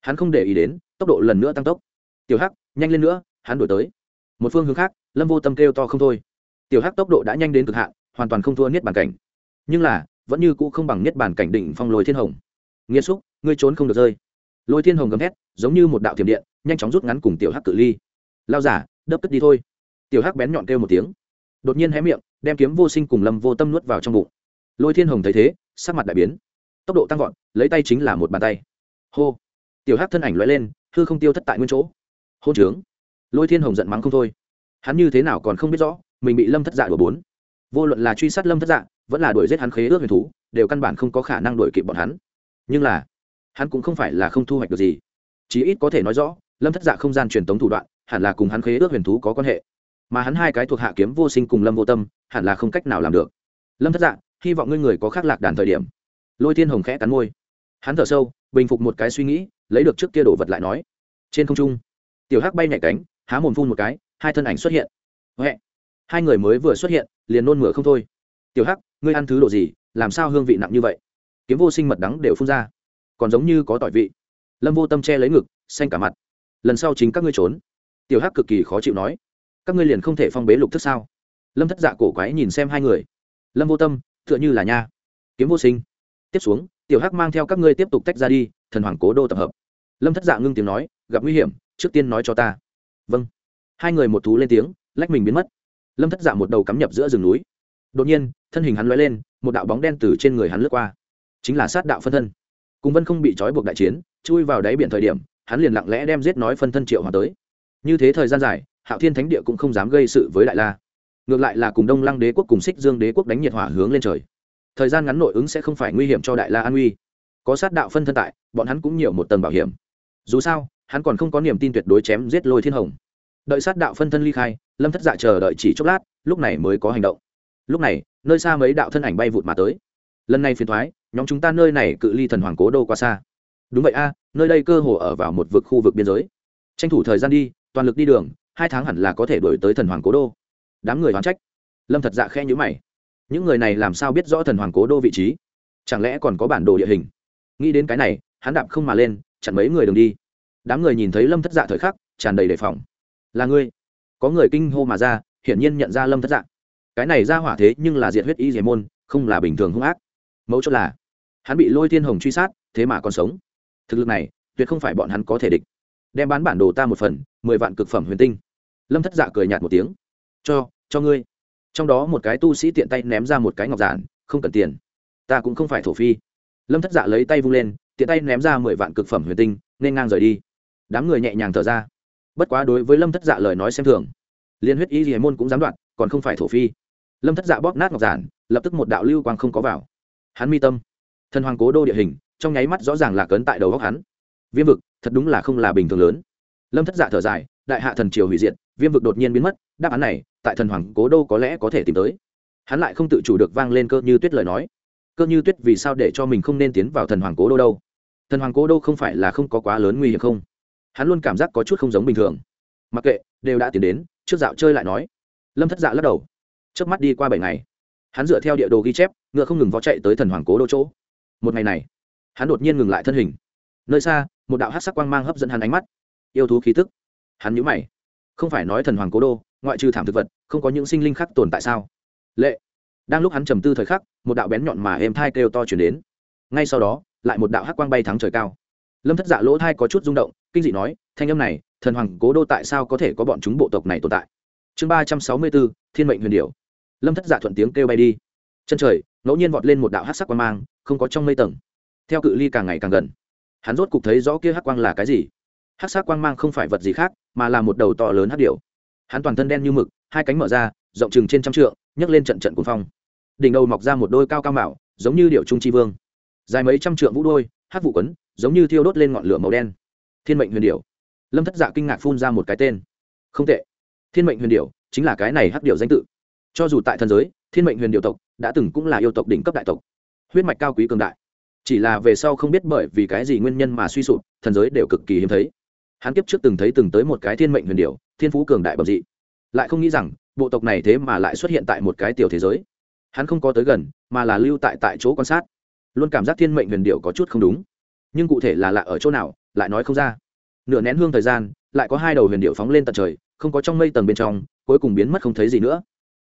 Hắn không để ý đến, tốc độ lần nữa tăng tốc. Tiểu hắc, nhanh lên nữa, hắn đổi tới một phương hướng khác, lâm vô tâm kêu to không thôi. Tiểu hắc tốc độ đã nhanh đến cực hạn, hoàn toàn không thua niết bàn cảnh. Nhưng là, vẫn như cũ không bằng niết bàn cảnh định phong lôi thiên hồng. Nghĩa xúc, ngươi trốn không được rơi. Lôi thiên hồng gầm thét, giống như một đạo thiểm điện, nhanh chóng rút ngắn cùng tiểu hắc cự ly. Lao giả đớp tức đi thôi. Tiểu hắc bén nhọn kêu một tiếng. Đột nhiên hé miệng, đem kiếm vô sinh cùng lâm vô tâm nuốt vào trong bụng. Lôi thiên hồng thấy thế, sắc mặt đại biến. Tốc độ tăng vọt, lấy tay chính là một bàn tay. Hô. Tiểu hắc thân ảnh loại lên, hư không tiêu thất tại nguyên chỗ. Hôn trướng lôi thiên hồng giận mắng không thôi. Hắn như thế nào còn không biết rõ, mình bị lâm thất dạ đuổi bốn. Vô luận là truy sát lâm thất dạ vẫn là đuổi giết hắn khế ước huyền thú, đều căn bản không có khả năng đuổi kịp bọn hắn. Nhưng là, hắn cũng không phải là không thu hoạch được gì. Chí ít có thể nói rõ, lâm thất dạ không gian truyền tống thủ đoạn, hẳn là cùng hắn khế ước huyền thú có quan hệ. Mà hắn hai cái thuộc hạ kiếm vô sinh cùng lâm vô tâm, hẳn là không cách nào làm được. Lâm thất dạ hy vọng ngươi người có khác lạc đàn thời điểm. Lôi thiên hồng khẽ cắn môi. Hắn thở sâu, bình phục một cái suy nghĩ, lấy được trước kia đổ vật lại nói. Trên không trung, tiểu hắc bay nhảy cánh há mồm phun một cái, hai thân ảnh xuất hiện. Huệ. Hai người mới vừa xuất hiện, liền nôn mửa không thôi. Tiểu hắc, ngươi ăn thứ đồ gì? Làm sao hương vị nặng như vậy? Kiếm vô sinh mật đắng đều phun ra. Còn giống như có tỏi vị. Lâm vô tâm che lấy ngực, xanh cả mặt. Lần sau chính các ngươi trốn. Tiểu hắc cực kỳ khó chịu nói. Các ngươi liền không thể phong bế lục thức sao? Lâm thất dạ cổ quái nhìn xem hai người. Lâm vô tâm, tựa như là nha. Kiếm vô sinh. Tiếp xuống, tiểu hắc mang theo các ngươi tiếp tục tách ra đi, thần hoàng cố đô tập hợp. Lâm thất dạ ngưng tiếng nói, gặp nguy hiểm, trước tiên nói cho ta vâng. Hai người một thú lên tiếng, lách mình biến mất. Lâm thất dạ một đầu cắm nhập giữa rừng núi. Đột nhiên, thân hình hắn l lên, một đạo bóng đen từ trên người hắn lướt qua. Chính là sát đạo phân thân. Cùng vân không bị trói buộc đại chiến, chui vào đáy biển thời điểm, hắn liền lặng lẽ đem giết nói phân thân triệu hòa tới. Như thế thời gian dài, hạo thiên thánh địa cũng không dám gây sự với đại la. Ngược lại là cùng đông lăng đế quốc cùng xích dương đế quốc đánh nhiệt hỏa hướng lên trời. Thời gian ngắn nội ứng sẽ không phải nguy hiểm cho đại la an uy. Có sát đạo phân thân tại, bọn hắn cũng nhiều một tầng bảo hiểm. Dù sao hắn còn không có niềm tin tuyệt đối chém giết lôi thiên hồng. Đợi sát đạo phân thân ly khai, lâm thất dạ chờ đợi chỉ chốc lát, lúc này mới có hành động. Lúc này, nơi xa mấy đạo thân ảnh bay vụt mà tới. Lần này phiền thoái nhóm chúng ta nơi này cự ly thần hoàng cố đô quá xa. Đúng vậy a, nơi đây cơ hồ ở vào một vực khu vực biên giới. Tranh thủ thời gian đi, toàn lực đi đường, hai tháng hẳn là có thể đổi tới thần hoàng cố đô. Đám người đoán trách. Lâm thật dạ khe nhữ mày. Những người này làm sao biết rõ thần hoàng cố đô vị trí? Chẳng lẽ còn có bản đồ địa hình? Nghĩ đến cái này, hắn đạp không mà lên, chặn mấy người đường đi đám người nhìn thấy lâm thất dạ thời khắc, tràn đầy đề phòng. Là ngươi? Có người kinh hô mà ra, hiển nhiên nhận ra lâm thất dạ. Cái này ra hỏa thế nhưng là diệt huyết y diệt môn, không là bình thường hung ác. Mẫu chốt là, hắn bị lôi thiên hồng truy sát, thế mà còn sống. Thực lực này, tuyệt không phải bọn hắn có thể địch. Đem bán bản đồ ta một phần, mười vạn cực phẩm huyền tinh. Lâm thất dạ cười nhạt một tiếng. Cho cho ngươi. Trong đó một cái tu sĩ tiện tay ném ra một cái ngọc giản, không cần tiền, ta cũng không phải thổ phi. Lâm thất dạ lấy tay vung lên, tiện tay ném ra mười vạn cực phẩm huyền tinh, nên ngang rời đi đám người nhẹ nhàng thở ra. Bất quá đối với lâm thất dạ lời nói xem thường, liên huyết y hiền môn cũng dám đoạn còn không phải thổ phi. Lâm thất dạ bóp nát ngọc giản, lập tức một đạo lưu quang không có vào. Hắn mi tâm, thần hoàng cố đô địa hình, trong nháy mắt rõ ràng là cấn tại đầu góc hắn. Viêm vực, thật đúng là không là bình thường lớn. Lâm thất dạ thở dài, đại hạ thần triều hủy diệt, viêm vực đột nhiên biến mất, đáp án này, tại thần hoàng cố đô có lẽ có thể tìm tới. Hắn lại không tự chủ được vang lên cơ như tuyết lời nói. Cơ như tuyết vì sao để cho mình không nên tiến vào thần hoàng cố đô đâu? Thần hoàng cố đô không phải là không có quá lớn nguy hiểm không? Hắn luôn cảm giác có chút không giống bình thường. Mặc kệ, đều đã tiến đến, trước dạo chơi lại nói. Lâm thất dạ lắc đầu. Trước mắt đi qua bảy ngày, hắn dựa theo địa đồ ghi chép, ngựa không ngừng vó chạy tới thần hoàng cố đô chỗ. Một ngày này, hắn đột nhiên ngừng lại thân hình. Nơi xa, một đạo hát sắc quang mang hấp dẫn hắn ánh mắt. Yêu thú khí tức. Hắn nhũ mày. Không phải nói thần hoàng cố đô, ngoại trừ thảm thực vật, không có những sinh linh khác tồn tại sao? Lệ. Đang lúc hắn trầm tư thời khắc, một đạo bén nhọn mà êm thai kêu to chuyển đến. Ngay sau đó, lại một đạo hắc quang bay thắng trời cao lâm thất dạ lỗ thai có chút rung động kinh dị nói thanh âm này thần hoàng cố đô tại sao có thể có bọn chúng bộ tộc này tồn tại chương ba trăm sáu mươi bốn thiên mệnh huyền điệu lâm thất dạ thuận tiếng kêu bay đi chân trời ngẫu nhiên vọt lên một đạo hát sắc quang mang không có trong mây tầng theo cự ly càng ngày càng gần hắn rốt cục thấy rõ kia hắc quang là cái gì hắc sắc quang mang không phải vật gì khác mà là một đầu to lớn hát điệu hắn toàn thân đen như mực hai cánh mở ra rộng chừng trên trăm trượng nhấc lên trận trận cuồng phong đỉnh đầu mọc ra một đôi cao cao mạo giống như điệu trung tri vương dài mấy trăm trượng vũ đôi hát vụ quấn giống như thiêu đốt lên ngọn lửa màu đen. Thiên mệnh huyền điệu lâm thất dạ kinh ngạc phun ra một cái tên. Không tệ. Thiên mệnh huyền điệu chính là cái này hắc điệu danh tự. Cho dù tại thần giới, thiên mệnh huyền điệu tộc đã từng cũng là yêu tộc đỉnh cấp đại tộc. Huyết mạch cao quý cường đại. Chỉ là về sau không biết bởi vì cái gì nguyên nhân mà suy sụp, thần giới đều cực kỳ hiếm thấy. Hắn kiếp trước từng thấy từng tới một cái thiên mệnh huyền điệu thiên phú cường đại bẩm dị. Lại không nghĩ rằng, bộ tộc này thế mà lại xuất hiện tại một cái tiểu thế giới. Hắn không có tới gần, mà là lưu tại tại chỗ quan sát. Luôn cảm giác thiên mệnh huyền điệu có chút không đúng nhưng cụ thể là lạ ở chỗ nào, lại nói không ra. Nửa nén hương thời gian, lại có hai đầu huyền điệu phóng lên tận trời, không có trong mây tầng bên trong, cuối cùng biến mất không thấy gì nữa.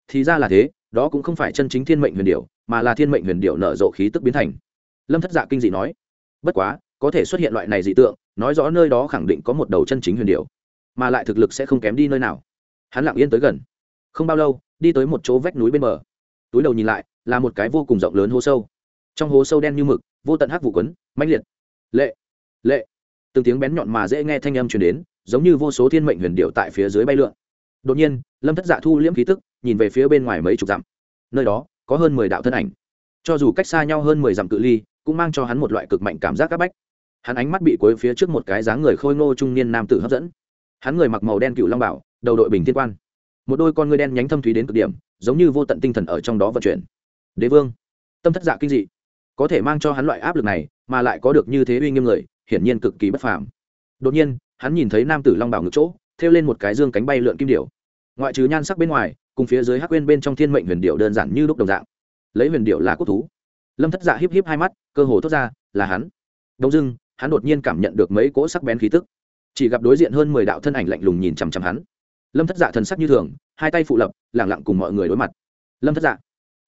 Thì ra là thế, đó cũng không phải chân chính thiên mệnh huyền điệu, mà là thiên mệnh huyền điệu nở rộ khí tức biến thành. Lâm thất dạ kinh dị nói, bất quá, có thể xuất hiện loại này dị tượng, nói rõ nơi đó khẳng định có một đầu chân chính huyền điệu, mà lại thực lực sẽ không kém đi nơi nào. Hắn lặng yên tới gần. Không bao lâu, đi tới một chỗ vách núi bên bờ. Túi đầu nhìn lại, là một cái vô cùng rộng lớn hố sâu. Trong hố sâu đen như mực, vô tận hắc vụ quấn, mãnh liệt lệ lệ. Từng tiếng bén nhọn mà dễ nghe thanh âm truyền đến, giống như vô số thiên mệnh huyền điệu tại phía dưới bay lượn. Đột nhiên, lâm thất dạ thu liễm khí tức, nhìn về phía bên ngoài mấy chục dặm. Nơi đó, có hơn mười đạo thân ảnh. Cho dù cách xa nhau hơn mười dặm cự ly, cũng mang cho hắn một loại cực mạnh cảm giác áp bách. Hắn ánh mắt bị cuối phía trước một cái dáng người khôi ngô trung niên nam tử hấp dẫn. Hắn người mặc màu đen cựu long bảo, đầu đội bình thiên quan. Một đôi con ngươi đen nhánh thâm thúy đến cực điểm, giống như vô tận tinh thần ở trong đó vận chuyển. Đế vương. Tâm thất dạ kinh dị có thể mang cho hắn loại áp lực này, mà lại có được như thế uy nghiêm người, hiển nhiên cực kỳ bất phàm. Đột nhiên, hắn nhìn thấy nam tử long bảo ngực chỗ, thêu lên một cái dương cánh bay lượn kim điểu. Ngoại trừ nhan sắc bên ngoài, cùng phía dưới hắc quên bên trong thiên mệnh huyền điệu đơn giản như lúc đồng dạng. Lấy huyền điệu là cốt thú. Lâm thất dạ híp híp hai mắt, cơ hồ thốt ra, là hắn. Đông dưng hắn đột nhiên cảm nhận được mấy cỗ sắc bén khí tức. Chỉ gặp đối diện hơn mười đạo thân ảnh lạnh lùng nhìn chằm chằm hắn. Lâm thất dạ thần sắc như thường, hai tay phụ lập lẳng lặng cùng mọi người đối mặt. Lâm thất dạ.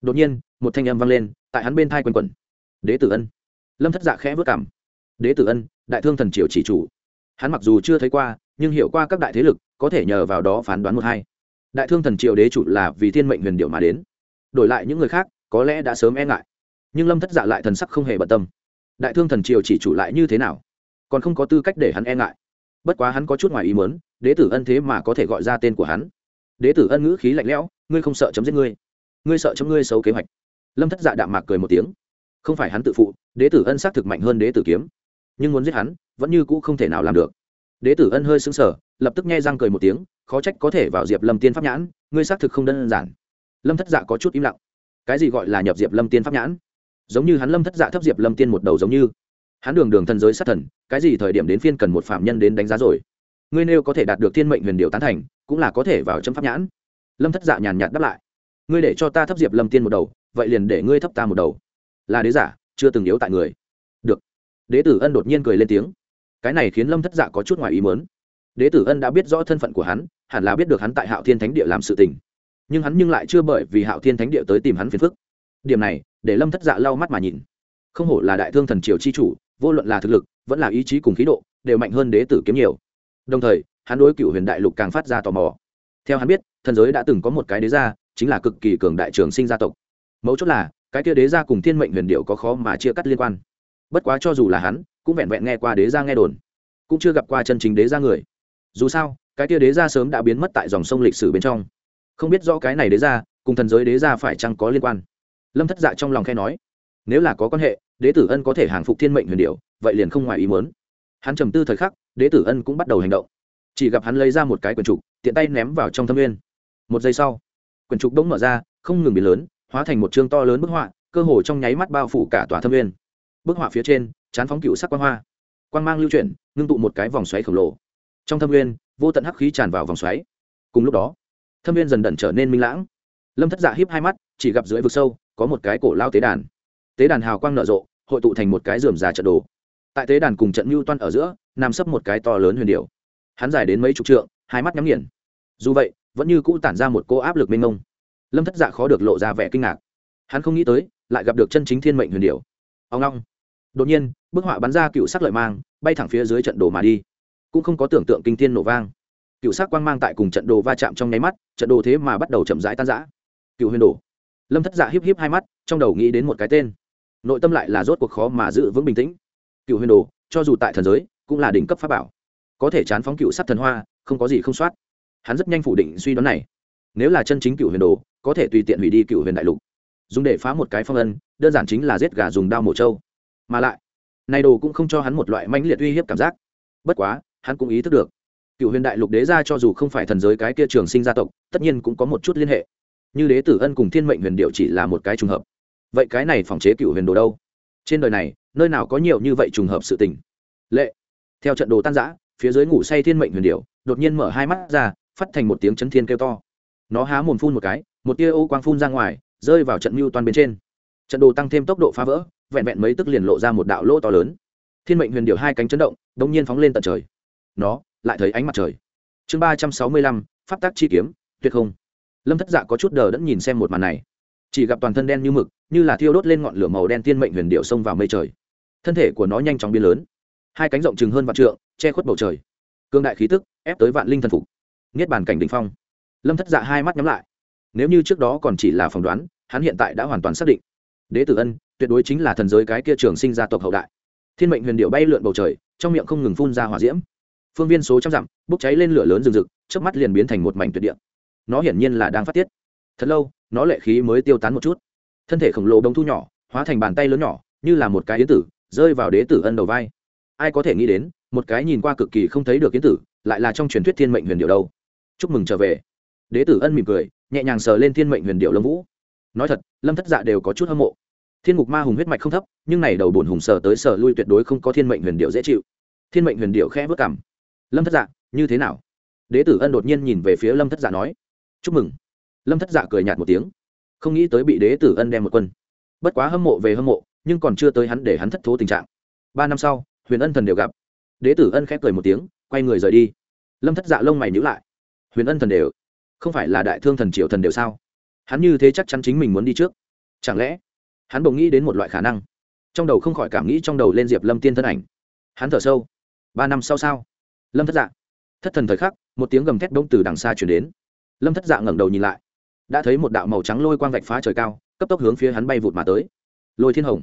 Đột nhiên, một thanh âm vang lên, tại hắn bên thai quanh quẩn đế tử ân. Lâm thất dạ khẽ vất cảm. Đế tử ân, đại thương thần triều chỉ chủ. Hắn mặc dù chưa thấy qua, nhưng hiểu qua các đại thế lực, có thể nhờ vào đó phán đoán một hai. Đại thương thần triều đế chủ là vì thiên mệnh huyền điệu mà đến. Đổi lại những người khác, có lẽ đã sớm e ngại. Nhưng lâm thất dạ lại thần sắc không hề bận tâm. Đại thương thần triều chỉ chủ lại như thế nào? Còn không có tư cách để hắn e ngại. Bất quá hắn có chút ngoài ý muốn, đế tử ân thế mà có thể gọi ra tên của hắn. Đế tử ân ngữ khí lạnh lẽo, ngươi không sợ chấm giết ngươi? Ngươi sợ chấm ngươi xấu kế hoạch? Lâm thất dạ đạm mạc cười một tiếng không phải hắn tự phụ, đế tử ân xác thực mạnh hơn đế tử kiếm. Nhưng muốn giết hắn, vẫn như cũ không thể nào làm được. Đế tử ân hơi xứng sở lập tức nghe răng cười một tiếng, khó trách có thể vào diệp lâm tiên pháp nhãn, ngươi xác thực không đơn giản. Lâm thất dạ có chút im lặng. Cái gì gọi là nhập diệp lâm tiên pháp nhãn? Giống như hắn lâm thất dạ thấp diệp lâm tiên một đầu giống như. Hắn đường đường thần giới sát thần, cái gì thời điểm đến phiên cần một phạm nhân đến đánh giá rồi? Ngươi nêu có thể đạt được thiên mệnh huyền điều tán thành, cũng là có thể vào chấm pháp nhãn. Lâm thất dạ nhàn nhạt đáp lại. Ngươi để cho ta thấp diệp lâm tiên một đầu, vậy liền để ngươi thấp ta một đầu là đế giả, chưa từng yếu tại người. Được. Đế tử ân đột nhiên cười lên tiếng. Cái này khiến lâm thất dạ có chút ngoài ý mớn đế tử ân đã biết rõ thân phận của hắn, hẳn là biết được hắn tại hạo thiên thánh địa làm sự tình. Nhưng hắn nhưng lại chưa bởi vì hạo thiên thánh địa tới tìm hắn phiền phức. Điểm này, để lâm thất dạ lau mắt mà nhìn. Không hổ là đại thương thần triều chi chủ, vô luận là thực lực, vẫn là ý chí cùng khí độ, đều mạnh hơn đế tử kiếm nhiều. Đồng thời, hắn đối cựu huyền đại lục càng phát ra tò mò. Theo hắn biết, thần giới đã từng có một cái đế gia, chính là cực kỳ cường đại trường sinh gia tộc. Mấu chốt là cái kia đế gia cùng thiên mệnh huyền điệu có khó mà chia cắt liên quan. Bất quá cho dù là hắn, cũng vẹn vẹn nghe qua đế gia nghe đồn, cũng chưa gặp qua chân chính đế gia người. Dù sao, cái kia đế gia sớm đã biến mất tại dòng sông lịch sử bên trong. Không biết rõ cái này đế gia, cùng thần giới đế gia phải chăng có liên quan? Lâm thất dạ trong lòng khe nói, nếu là có quan hệ, đế tử ân có thể hàng phục thiên mệnh huyền điệu, vậy liền không ngoài ý muốn. Hắn trầm tư thời khắc, đế tử ân cũng bắt đầu hành động. Chỉ gặp hắn lấy ra một cái quyển trục, tiện tay ném vào trong thâm nguyên một giây sau, quyển trục bỗng mở ra, không ngừng biến lớn hóa thành một chương to lớn bức họa, cơ hồ trong nháy mắt bao phủ cả tòa thâm nguyên. Bức họa phía trên, chán phóng cựu sắc quang hoa. Quang mang lưu chuyển, ngưng tụ một cái vòng xoáy khổng lồ. Trong thâm nguyên, vô tận hắc khí tràn vào vòng xoáy. Cùng lúc đó, thâm nguyên dần đần trở nên minh lãng. Lâm thất dạ hiếp hai mắt, chỉ gặp dưới vực sâu, có một cái cổ lao tế đàn. Tế đàn hào quang nở rộ, hội tụ thành một cái rườm già trận đồ. Tại tế đàn cùng trận mưu toan ở giữa, nằm sấp một cái to lớn huyền điệu hắn dài đến mấy chục trượng, hai mắt nhắm nghiền. Dù vậy, vẫn như cũ tản ra một cô áp lực mênh mông lâm thất dạ khó được lộ ra vẻ kinh ngạc hắn không nghĩ tới lại gặp được chân chính thiên mệnh huyền điệu ông long đột nhiên bức họa bắn ra cựu sắc lợi mang bay thẳng phía dưới trận đồ mà đi cũng không có tưởng tượng kinh thiên nổ vang cựu sắc quang mang tại cùng trận đồ va chạm trong nháy mắt trận đồ thế mà bắt đầu chậm rãi tan rã cựu huyền đồ lâm thất dạ híp híp hai mắt trong đầu nghĩ đến một cái tên nội tâm lại là rốt cuộc khó mà giữ vững bình tĩnh cựu huyền đồ cho dù tại thần giới cũng là đỉnh cấp pháp bảo có thể chán phóng cựu sắc thần hoa không có gì không soát hắn rất nhanh phủ định suy đoán này nếu là chân chính cựu huyền đồ có thể tùy tiện hủy đi cựu huyền đại lục. Dùng để phá một cái phong ân đơn giản chính là giết gà dùng đao mổ trâu. Mà lại, này đồ cũng không cho hắn một loại mãnh liệt uy hiếp cảm giác. Bất quá, hắn cũng ý thức được, cựu huyền đại lục đế gia cho dù không phải thần giới cái kia trường sinh gia tộc, tất nhiên cũng có một chút liên hệ. Như đế tử ân cùng thiên mệnh huyền điệu chỉ là một cái trùng hợp. Vậy cái này phòng chế cựu huyền đồ đâu? Trên đời này, nơi nào có nhiều như vậy trùng hợp sự tình? Lệ. Theo trận đồ tan giã phía dưới ngủ say thiên mệnh huyền điệu, đột nhiên mở hai mắt ra, phát thành một tiếng chấn thiên kêu to. Nó há mồm phun một cái một tia ô quang phun ra ngoài, rơi vào trận mưu toàn bên trên. Trận đồ tăng thêm tốc độ phá vỡ, vẹn vẹn mấy tức liền lộ ra một đạo lỗ to lớn. Thiên mệnh huyền điệu hai cánh chấn động, đống nhiên phóng lên tận trời. Nó lại thấy ánh mặt trời. Chương ba trăm sáu mươi lăm, pháp tác chi kiếm, tuyệt không. Lâm thất dạ có chút đờ đẫn nhìn xem một màn này. Chỉ gặp toàn thân đen như mực, như là thiêu đốt lên ngọn lửa màu đen thiên mệnh huyền điệu xông vào mây trời. Thân thể của nó nhanh chóng biến lớn. Hai cánh rộng chừng hơn vạn trượng, che khuất bầu trời. Cương đại khí tức ép tới vạn linh thần phục. Niết bàn cảnh đ ỉ n h phong. Lâm thất dạ hai mắt nhắm lại nếu như trước đó còn chỉ là phỏng đoán, hắn hiện tại đã hoàn toàn xác định. Đế tử ân, tuyệt đối chính là thần giới cái kia trường sinh gia tộc hậu đại. Thiên mệnh huyền điệu bay lượn bầu trời, trong miệng không ngừng phun ra hỏa diễm. Phương viên số trăm dặm, bốc cháy lên lửa lớn rừng rực trước mắt liền biến thành một mảnh tuyệt điện nó hiển nhiên là đang phát tiết. Thật lâu, nó lệ khí mới tiêu tán một chút. Thân thể khổng lồ đông thu nhỏ, hóa thành bàn tay lớn nhỏ, như là một cái yến tử, rơi vào đế tử ân đầu vai. Ai có thể nghĩ đến, một cái nhìn qua cực kỳ không thấy được yến tử, lại là trong truyền thuyết thiên mệnh huyền điệu đâu. Chúc mừng trở về. Đế tử ân mỉm cười nhẹ nhàng sờ lên thiên mệnh huyền điệu lâm vũ. Nói thật, lâm thất dạ đều có chút hâm mộ. Thiên mục ma hùng huyết mạch không thấp, nhưng này đầu bổn hùng sờ tới sờ lui tuyệt đối không có thiên mệnh huyền điệu dễ chịu. Thiên mệnh huyền điệu khẽ vất cảm lâm thất dạ như thế nào? Đế tử ân đột nhiên nhìn về phía lâm thất dạ nói. Chúc mừng. Lâm thất dạ cười nhạt một tiếng. Không nghĩ tới bị đế tử ân đem một quân. Bất quá hâm mộ về hâm mộ, nhưng còn chưa tới hắn để hắn thất thố tình trạng. Ba năm sau, huyền ân thần đều gặp. Đế tử ân khẽ cười một tiếng, quay người rời đi. Lâm thất dạ lông mày nhữ lại. Huyền ân thần đều không phải là đại thương thần triều thần đều sao? Hắn như thế chắc chắn chính mình muốn đi trước. Chẳng lẽ hắn bỗng nghĩ đến một loại khả năng? Trong đầu không khỏi cảm nghĩ trong đầu lên diệp lâm tiên thân ảnh. Hắn thở sâu. Ba năm sau sao? Lâm thất dạ. Thất thần thời khắc, một tiếng gầm thét đông từ đằng xa chuyển đến. Lâm thất dạ ngẩng đầu nhìn lại. Đã thấy một đạo màu trắng lôi quang vạch phá trời cao, cấp tốc hướng phía hắn bay vụt mà tới. Lôi thiên hồng.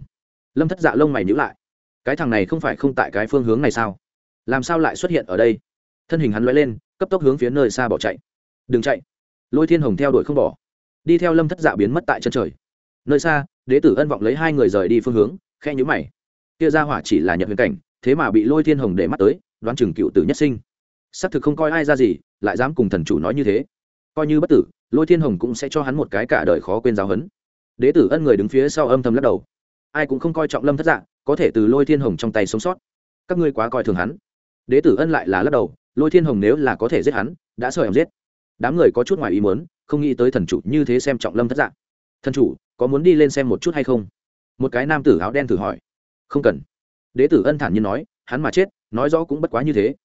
Lâm thất dạ lông mày nhữ lại. Cái thằng này không phải không tại cái phương hướng này sao? Làm sao lại xuất hiện ở đây? Thân hình hắn l lên, cấp tốc hướng phía nơi xa bỏ chạy. Đừng chạy lôi thiên hồng theo đuổi không bỏ, đi theo lâm thất dạ biến mất tại chân trời. Nơi xa, đế tử ân vọng lấy hai người rời đi phương hướng khe nhữ mày. Kia ra hỏa chỉ là nhận huyền cảnh, thế mà bị lôi thiên hồng để mắt tới, đoán chừng cựu tử nhất sinh. Xác thực không coi ai ra gì, lại dám cùng thần chủ nói như thế. Coi như bất tử, lôi thiên hồng cũng sẽ cho hắn một cái cả đời khó quên giáo hấn đế tử ân người đứng phía sau âm thầm lắc đầu. Ai cũng không coi trọng lâm thất dạ có thể từ lôi thiên hồng trong tay sống sót. Các ngươi quá coi thường hắn. Đế tử ân lại là lắc đầu, lôi thiên hồng nếu là có thể giết hắn, đã sợ em giết đám người có chút ngoài ý muốn, không nghĩ tới thần chủ như thế xem trọng lâm thất dạng thần chủ, có muốn đi lên xem một chút hay không? Một cái nam tử áo đen thử hỏi. Không cần. Đế tử ân thản nhiên nói, hắn mà chết, nói rõ cũng bất quá như thế.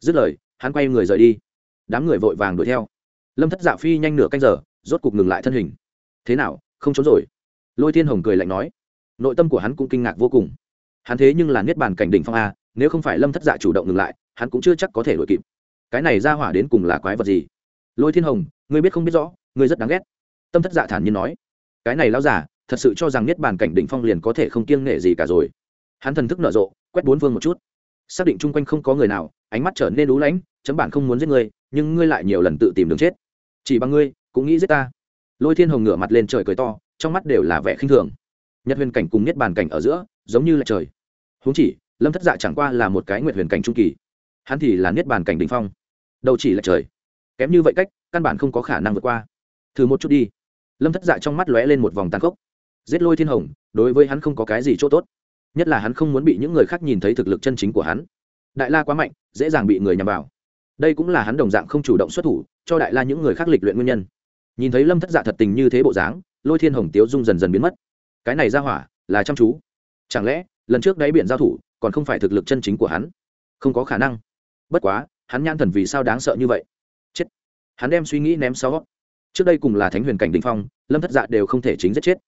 Dứt lời, hắn quay người rời đi. Đám người vội vàng đuổi theo. Lâm thất dạ phi nhanh nửa canh giờ, rốt cục ngừng lại thân hình. Thế nào, không trốn rồi? Lôi thiên hồng cười lạnh nói. Nội tâm của hắn cũng kinh ngạc vô cùng. Hắn thế nhưng là niết bàn cảnh đỉnh phong a, nếu không phải lâm thất dạ chủ động ngừng lại, hắn cũng chưa chắc có thể đuổi kịp. Cái này ra hỏa đến cùng là quái vật gì? Lôi thiên hồng, ngươi biết không biết rõ, ngươi rất đáng ghét. Tâm thất dạ thản nhiên nói, cái này lao giả thật sự cho rằng niết bàn cảnh đỉnh phong liền có thể không kiêng nghệ gì cả rồi. Hắn thần thức nở rộ, quét bốn phương một chút. Xác định chung quanh không có người nào, ánh mắt trở nên lú lãnh chấm bản không muốn giết ngươi, nhưng ngươi lại nhiều lần tự tìm đường chết. Chỉ bằng ngươi, cũng nghĩ giết ta. Lôi thiên hồng ngửa mặt lên trời cười to, trong mắt đều là vẻ khinh thường. Nhật huyền cảnh cùng nhất bàn cảnh ở giữa, giống như là trời. Huống chỉ, lâm thất dạ chẳng qua là một cái nguyệt huyền cảnh trung kỳ. Hắn thì là niết bàn cảnh đỉnh phong. Đâu chỉ là trời kém như vậy cách, căn bản không có khả năng vượt qua. Thử một chút đi. Lâm thất dạ trong mắt lóe lên một vòng tàn khốc. Giết lôi thiên hồng, đối với hắn không có cái gì chỗ tốt. Nhất là hắn không muốn bị những người khác nhìn thấy thực lực chân chính của hắn. Đại la quá mạnh, dễ dàng bị người nhằm vào. Đây cũng là hắn đồng dạng không chủ động xuất thủ, cho đại la những người khác lịch luyện nguyên nhân. Nhìn thấy lâm thất dạ thật tình như thế bộ dáng, lôi thiên hồng tiếu dung dần dần biến mất. Cái này ra hỏa, là chăm chú. Chẳng lẽ, lần trước đáy biển giao thủ, còn không phải thực lực chân chính của hắn? Không có khả năng. Bất quá, hắn nhãn thần vì sao đáng sợ như vậy? Hắn đem suy nghĩ ném sau trước đây cùng là thánh huyền cảnh đình phong, lâm thất dạ đều không thể chính giết chết.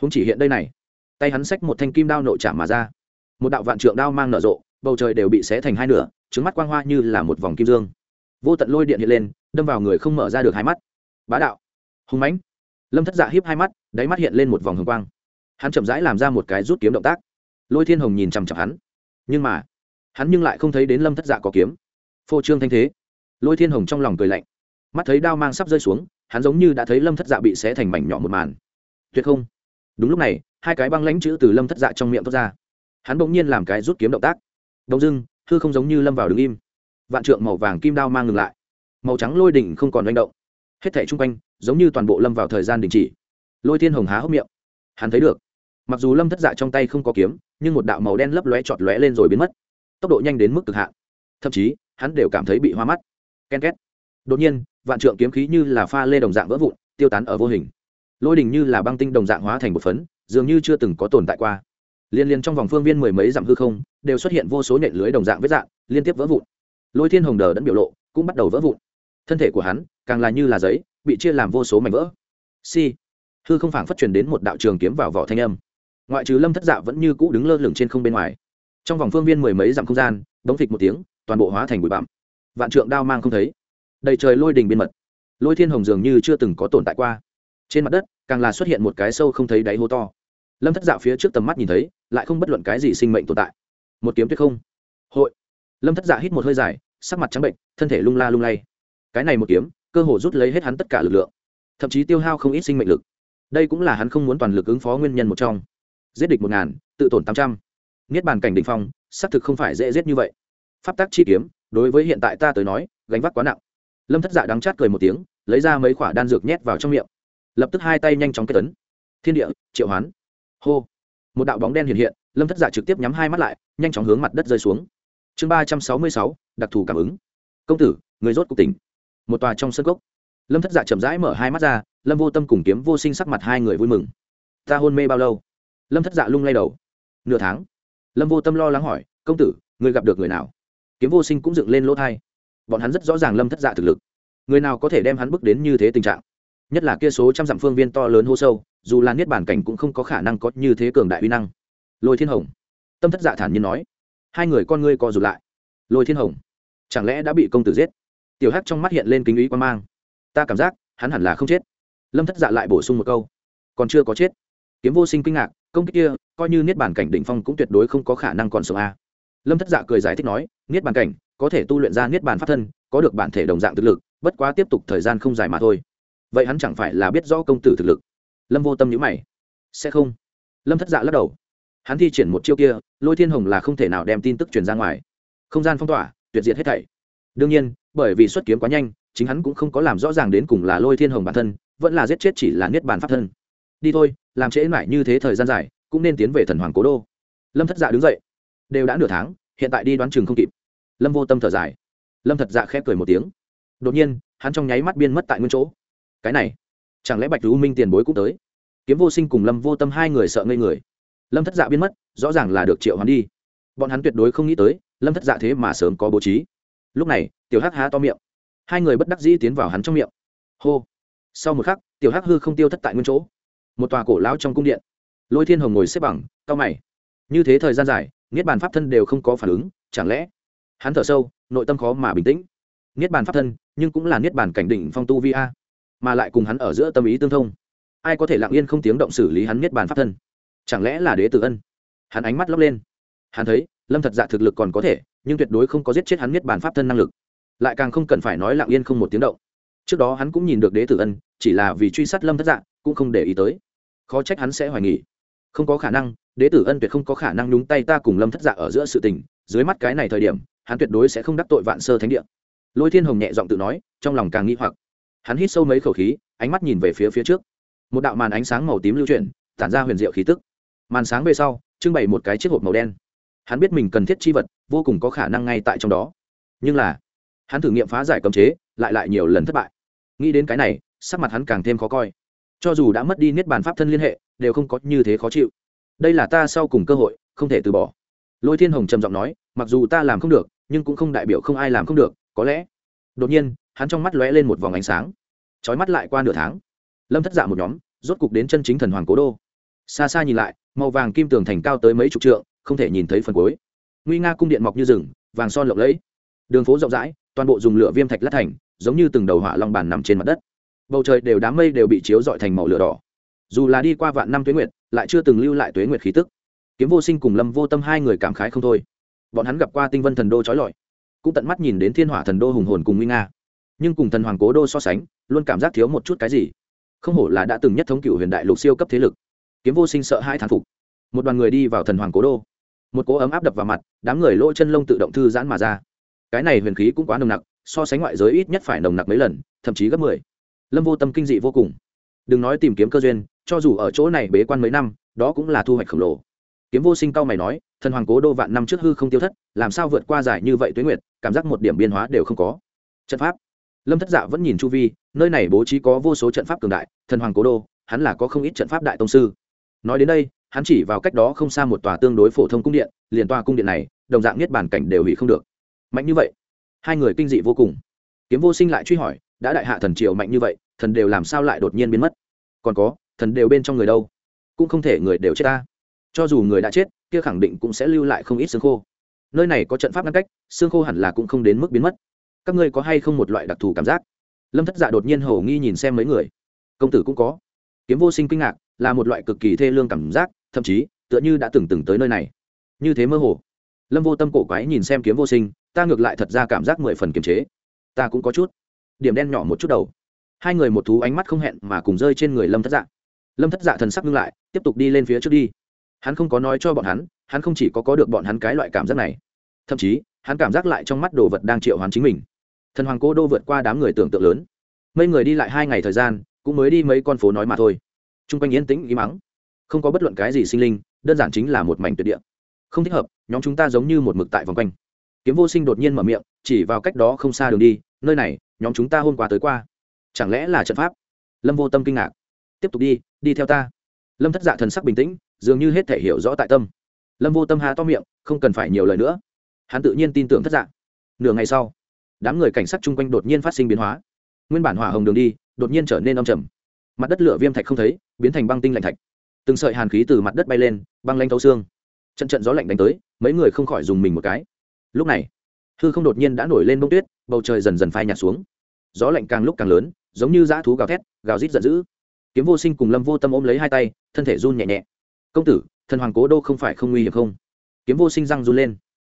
Húng chỉ hiện đây này, tay hắn xách một thanh kim đao nội chạm mà ra. Một đạo vạn trượng đao mang nở rộ, bầu trời đều bị xé thành hai nửa trứng mắt quang hoa như là một vòng kim dương. Vô tận lôi điện hiện lên, đâm vào người không mở ra được hai mắt. Bá đạo hùng mãnh. Lâm thất dạ hiếp hai mắt, đáy mắt hiện lên một vòng hồng quang. Hắn chậm rãi làm ra một cái rút kiếm động tác. Lôi thiên hồng nhìn chằm chặp hắn. Nhưng mà, hắn nhưng lại không thấy đến lâm thất dạ có kiếm. Phô trương thanh thế. Lôi thiên hồng trong lòng cười lạnh mắt thấy đao mang sắp rơi xuống, hắn giống như đã thấy lâm thất dạ bị xé thành mảnh nhỏ một màn. Tuyệt không. Đúng lúc này, hai cái băng lãnh chữ từ lâm thất dạ trong miệng thoát ra. Hắn bỗng nhiên làm cái rút kiếm động tác. Đông dưng hư không giống như lâm vào đứng im. Vạn trượng màu vàng kim đao mang ngừng lại. Màu trắng lôi đỉnh không còn manh động. Hết thảy chung quanh, giống như toàn bộ lâm vào thời gian đình chỉ. Lôi thiên hồng há hốc miệng. Hắn thấy được. Mặc dù lâm thất dạ trong tay không có kiếm, nhưng một đạo màu đen lấp lóe chọt lóe lên rồi biến mất. Tốc độ nhanh đến mức cực hạn. Thậm chí, hắn đều cảm thấy bị hoa mắt. Ken két đột nhiên, vạn trượng kiếm khí như là pha lê đồng dạng vỡ vụn, tiêu tán ở vô hình. Lôi đình như là băng tinh đồng dạng hóa thành một phấn, dường như chưa từng có tồn tại qua. Liên liên trong vòng phương viên mười mấy dặm hư không, đều xuất hiện vô số nhện lưới đồng dạng vết dạng, liên tiếp vỡ vụn. Lôi thiên hồng đờ đẫn biểu lộ, cũng bắt đầu vỡ vụn. Thân thể của hắn, càng là như là giấy, bị chia làm vô số mảnh vỡ. Si hư không phảng phất truyền đến một đạo trường kiếm vào vỏ thanh âm. Ngoại trừ lâm thất dạ vẫn như cũ đứng lơ lửng trên không bên ngoài. Trong vòng phương viên mười mấy dặm không gian đống thịt một tiếng, toàn bộ hóa thành bụi bặm. Vạn trượng đao mang không thấy đầy trời lôi đình biên mật. Lôi thiên hồng dường như chưa từng có tồn tại qua. Trên mặt đất, càng là xuất hiện một cái sâu không thấy đáy hố to. Lâm thất dạo phía trước tầm mắt nhìn thấy, lại không bất luận cái gì sinh mệnh tồn tại. Một kiếm tuyết không. Hội. Lâm thất dạ hít một hơi dài, sắc mặt trắng bệnh, thân thể lung la lung lay. Cái này một kiếm, cơ hồ rút lấy hết hắn tất cả lực lượng. Thậm chí tiêu hao không ít sinh mệnh lực. Đây cũng là hắn không muốn toàn lực ứng phó nguyên nhân một trong. Giết địch một ngàn, tự tổn tám trăm. Niết bàn cảnh đ ỉ n h phong, xác thực không phải dễ giết như vậy. Pháp tắc chi kiếm, đối với hiện tại ta tới nói, gánh vác quá nặng lâm thất dạ đắng chát cười một tiếng lấy ra mấy khoả đan dược nhét vào trong miệng lập tức hai tay nhanh chóng kết tấn thiên địa triệu hoán hô một đạo bóng đen hiện hiện lâm thất dạ trực tiếp nhắm hai mắt lại nhanh chóng hướng mặt đất rơi xuống chương ba trăm sáu mươi sáu đặc thù cảm ứng công tử người rốt cuộc tỉnh một tòa trong sân gốc lâm thất dạ chậm rãi mở hai mắt ra lâm vô tâm cùng kiếm vô sinh sắc mặt hai người vui mừng ta hôn mê bao lâu lâm thất dạ lung lay đầu nửa tháng lâm vô tâm lo lắng hỏi công tử người gặp được người nào kiếm vô sinh cũng dựng lên lỗ thai bọn hắn rất rõ ràng lâm thất dạ thực lực. Người nào có thể đem hắn bước đến như thế tình trạng? Nhất là kia số trăm dặm phương viên to lớn hô sâu, dù là niết bản cảnh cũng không có khả năng có như thế cường đại uy năng. Lôi thiên hồng. Tâm thất dạ thản nhiên nói. Hai người con ngươi co rụt lại. Lôi thiên hồng. Chẳng lẽ đã bị công tử giết? Tiểu hắc trong mắt hiện lên kính ý quan mang. Ta cảm giác, hắn hẳn là không chết. Lâm thất dạ lại bổ sung một câu. Còn chưa có chết. Kiếm vô sinh kinh ngạc, công kích kia, coi như niết bản cảnh đỉnh phong cũng tuyệt đối không có khả năng còn sống a lâm thất dạ cười giải thích nói, niết bàn cảnh, có thể tu luyện ra niết bàn pháp thân, có được bản thể đồng dạng thực lực, bất quá tiếp tục thời gian không dài mà thôi. Vậy hắn chẳng phải là biết rõ công tử thực lực? Lâm vô tâm nhữ mày. Sẽ không. Lâm thất dạ lắc đầu. Hắn thi triển một chiêu kia, lôi thiên hồng là không thể nào đem tin tức truyền ra ngoài. Không gian phong tỏa, tuyệt diệt hết thảy. Đương nhiên, bởi vì xuất kiếm quá nhanh, chính hắn cũng không có làm rõ ràng đến cùng là lôi thiên hồng bản thân, vẫn là giết chết chỉ là niết bàn pháp thân. Đi thôi, làm trễ mãi như thế thời gian dài, cũng nên tiến về thần hoàng cố đô. Lâm thất dạ đứng dậy đều đã nửa tháng, hiện tại đi đoán chừng không kịp. Lâm vô tâm thở dài. Lâm thật dạ khép cười một tiếng. Đột nhiên, hắn trong nháy mắt biên mất tại nguyên chỗ. Cái này, chẳng lẽ bạch lưu minh tiền bối cũng tới? Kiếm vô sinh cùng lâm vô tâm hai người sợ ngây người. Lâm thất dạ biến mất, rõ ràng là được triệu hắn đi. Bọn hắn tuyệt đối không nghĩ tới, lâm thất dạ thế mà sớm có bố trí. Lúc này, tiểu hắc há to miệng. Hai người bất đắc dĩ tiến vào hắn trong miệng. Hô. Sau một khắc, tiểu hắc hư không tiêu thất tại nguyên chỗ. Một tòa cổ lão trong cung điện. Lôi thiên hồng ngồi xếp bằng cao mày. Như thế thời gian dài niết bàn pháp thân đều không có phản ứng, chẳng lẽ hắn thở sâu, nội tâm khó mà bình tĩnh? Niết bàn pháp thân, nhưng cũng là niết bàn cảnh định phong tu vi a, mà lại cùng hắn ở giữa tâm ý tương thông. Ai có thể lặng yên không tiếng động xử lý hắn niết bàn pháp thân? Chẳng lẽ là đế tử ân? Hắn ánh mắt lấp lên. Hắn thấy, lâm thật dạ thực lực còn có thể, nhưng tuyệt đối không có giết chết hắn niết bàn pháp thân năng lực. Lại càng không cần phải nói lặng yên không một tiếng động. Trước đó hắn cũng nhìn được đế tử ân, chỉ là vì truy sát lâm thất dạ cũng không để ý tới. Khó trách hắn sẽ hoài nghỉ không có khả năng đế tử ân tuyệt không có khả năng nhúng tay ta cùng lâm thất dạ ở giữa sự tình, dưới mắt cái này thời điểm, hắn tuyệt đối sẽ không đắc tội vạn sơ thánh địa. Lôi thiên hồng nhẹ giọng tự nói, trong lòng càng nghi hoặc. Hắn hít sâu mấy khẩu khí, ánh mắt nhìn về phía phía trước. Một đạo màn ánh sáng màu tím lưu chuyển, tản ra huyền diệu khí tức. Màn sáng về sau, trưng bày một cái chiếc hộp màu đen. Hắn biết mình cần thiết chi vật, vô cùng có khả năng ngay tại trong đó. Nhưng là, hắn thử nghiệm phá giải cấm chế, lại lại nhiều lần thất bại. Nghĩ đến cái này, sắc mặt hắn càng thêm khó coi. Cho dù đã mất đi niết bàn pháp thân liên hệ, đều không có như thế khó chịu đây là ta sau cùng cơ hội, không thể từ bỏ. Lôi thiên hồng trầm giọng nói, mặc dù ta làm không được, nhưng cũng không đại biểu không ai làm không được, có lẽ. Đột nhiên, hắn trong mắt lóe lên một vòng ánh sáng. Trói mắt lại qua nửa tháng. Lâm thất dạ một nhóm, rốt cục đến chân chính thần hoàng cố đô. Xa xa nhìn lại, màu vàng kim tường thành cao tới mấy chục trượng, không thể nhìn thấy phần cuối. Nguy nga cung điện mọc như rừng, vàng son lộng lẫy. Đường phố rộng rãi, toàn bộ dùng lửa viêm thạch lát thành, giống như từng đầu hỏa long bàn nằm trên mặt đất. Bầu trời đều đám mây đều bị chiếu dọi thành màu lửa đỏ dù là đi qua vạn năm tuế nguyệt, lại chưa từng lưu lại tuế nguyệt khí tức. Kiếm vô sinh cùng lâm vô tâm hai người cảm khái không thôi. Bọn hắn gặp qua tinh vân thần đô trói lọi, cũng tận mắt nhìn đến thiên hỏa thần đô hùng hồn cùng nguy nga. Nhưng cùng thần hoàng cố đô so sánh, luôn cảm giác thiếu một chút cái gì. Không hổ là đã từng nhất thống cựu huyền đại lục siêu cấp thế lực. Kiếm vô sinh sợ hai thán phục. Một đoàn người đi vào thần hoàng cố đô. Một cố ấm áp đập vào mặt, đám người lỗ chân lông tự động thư giãn mà ra. Cái này huyền khí cũng quá nồng nặc, so sánh ngoại giới ít nhất phải nồng nặc mấy lần, thậm chí gấp mười. Lâm vô tâm kinh dị vô cùng. Đừng nói tìm kiếm cơ duyên cho dù ở chỗ này bế quan mấy năm, đó cũng là thu hoạch khổng lồ. Kiếm vô sinh cao mày nói, thần hoàng cố đô vạn năm trước hư không tiêu thất, làm sao vượt qua giải như vậy tuế nguyệt, cảm giác một điểm biên hóa đều không có. Trận pháp. Lâm thất dạ vẫn nhìn chu vi, nơi này bố trí có vô số trận pháp cường đại, thần hoàng cố đô, hắn là có không ít trận pháp đại tông sư. Nói đến đây, hắn chỉ vào cách đó không xa một tòa tương đối phổ thông cung điện, liền tòa cung điện này, đồng dạng nhất bản cảnh đều hủy không được. Mạnh như vậy, hai người kinh dị vô cùng. Kiếm vô sinh lại truy hỏi, đã đại hạ thần triều mạnh như vậy, thần đều làm sao lại đột nhiên biến mất? Còn có thần đều bên trong người đâu, cũng không thể người đều chết ta. Cho dù người đã chết, kia khẳng định cũng sẽ lưu lại không ít xương khô. Nơi này có trận pháp ngăn cách, xương khô hẳn là cũng không đến mức biến mất. Các ngươi có hay không một loại đặc thù cảm giác? Lâm thất dạ đột nhiên hầu nghi nhìn xem mấy người. Công tử cũng có. Kiếm vô sinh kinh ngạc, là một loại cực kỳ thê lương cảm giác, thậm chí, tựa như đã từng từng tới nơi này. Như thế mơ hồ. Lâm vô tâm cổ quái nhìn xem kiếm vô sinh, ta ngược lại thật ra cảm giác mười phần kiềm chế. Ta cũng có chút. Điểm đen nhỏ một chút đầu. Hai người một thú ánh mắt không hẹn mà cùng rơi trên người lâm thất dạ lâm thất dạ thần sắc ngưng lại, tiếp tục đi lên phía trước đi. Hắn không có nói cho bọn hắn hắn không chỉ có có được bọn hắn cái loại cảm giác này, thậm chí, hắn cảm giác lại trong mắt đồ vật đang triệu hoán chính mình. Thần hoàng cô đô vượt qua đám người tưởng tượng lớn. Mấy người đi lại hai ngày thời gian, cũng mới đi mấy con phố nói mà thôi. T r u n g quanh yên tĩnh ý mắng không có bất luận cái gì sinh linh, đơn giản chính là một mảnh tuyệt địa. Không thích hợp, nhóm chúng ta giống như một mực tại vòng quanh. Kiếm vô sinh đột nhiên mở miệng, chỉ vào cách đó không xa đường đi, nơi này, nhóm chúng ta hôm qua tới qua. Chẳng lẽ là trận pháp? Lâm vô tâm kinh ngạc tiếp tục đi đi theo ta. Lâm thất dạ thần sắc bình tĩnh, dường như hết thể hiểu rõ tại tâm. Lâm vô tâm há to miệng, không cần phải nhiều lời nữa. Hắn tự nhiên tin tưởng thất dạ. Nửa ngày sau, đám người cảnh sát chung quanh đột nhiên phát sinh biến hóa. Nguyên bản hỏa hồng đường đi, đột nhiên trở nên âm trầm. Mặt đất lửa viêm thạch không thấy, biến thành băng tinh lạnh thạch. Từng sợi hàn khí từ mặt đất bay lên, băng lanh thấu xương. Trận trận gió lạnh đánh tới, mấy người không khỏi dùng mình một cái. Lúc này, hư không đột nhiên đã nổi lên bông tuyết, bầu trời dần dần phai nhạt xuống. Gió lạnh càng lúc càng lớn, giống như dã thú gào thét, gào rít giận dữ kiếm vô sinh cùng lâm vô tâm ôm lấy hai tay, thân thể run nhẹ nhẹ. Công tử, thần hoàng cố đô không phải không nguy hiểm không? Kiếm vô sinh răng run lên.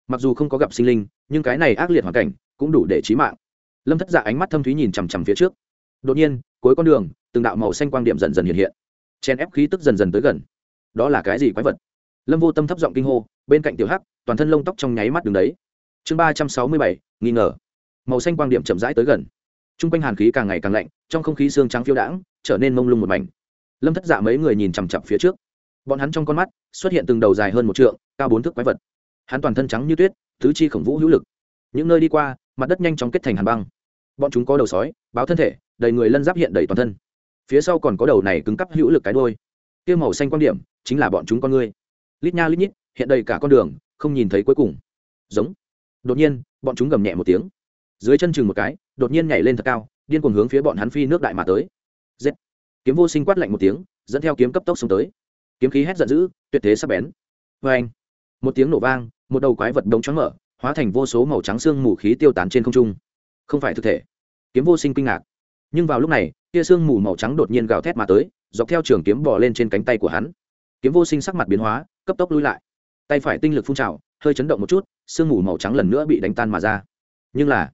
Mặc dù không có gặp sinh linh, nhưng cái này ác liệt hoàn cảnh cũng đủ để trí mạng. Lâm thất dạ ánh mắt thâm thúy nhìn chằm chằm phía trước. Đột nhiên, cuối con đường, từng đạo màu xanh quang điểm dần dần hiện hiện. Chen ép khí tức dần dần tới gần. Đó là cái gì quái vật? Lâm vô tâm thấp giọng kinh hô, bên cạnh tiểu hắc, toàn thân lông tóc trong nháy mắt đường đấy. Chương ba trăm sáu mươi bảy, nghi ngờ. Màu xanh quang điểm chậm rãi tới gần t r u n g quanh hàn khí càng ngày càng lạnh, trong không khí xương trắng phiêu đãng, trở nên mông lung một mảnh. Lâm thất dạ mấy người nhìn chằm chặp phía trước. Bọn hắn trong con mắt xuất hiện từng đầu dài hơn một trượng, cao bốn thước quái vật. Hắn toàn thân trắng như tuyết, tứ chi khổng vũ hữu lực. Những nơi đi qua, mặt đất nhanh chóng kết thành hàn băng. Bọn chúng có đầu sói, báo thân thể, đầy người lân giáp hiện đầy toàn thân. Phía sau còn có đầu này cứng cắp hữu lực cái đôi tiêu màu xanh quan điểm, chính là bọn chúng con ngươi. Lít nha lít nhít, hiện đầy cả con đường, không nhìn thấy cuối cùng. Giống. Đột nhiên, bọn chúng gầm nhẹ một tiếng dưới chân chừng một cái, đột nhiên nhảy lên thật cao, điên cuồng hướng phía bọn hắn phi nước đại mà tới. Giết! Kiếm vô sinh quát lạnh một tiếng, dẫn theo kiếm cấp tốc xông tới. Kiếm khí hét giận dữ, tuyệt thế sắp bén. Vê anh một tiếng nổ vang, một đầu quái vật đống trắng mở, hóa thành vô số màu trắng xương mù khí tiêu tán trên không trung. Không phải thực thể. Kiếm vô sinh kinh ngạc. Nhưng vào lúc này kia xương mù màu trắng đột nhiên gào thét mà tới, dọc theo trường kiếm bò lên trên cánh tay của hắn. Kiếm vô sinh sắc mặt biến hóa, cấp tốc lui lại. Tay phải tinh lực phun trào, hơi chấn động một chút sương mù màu trắng lần nữa bị đánh tan mà ra. Nhưng là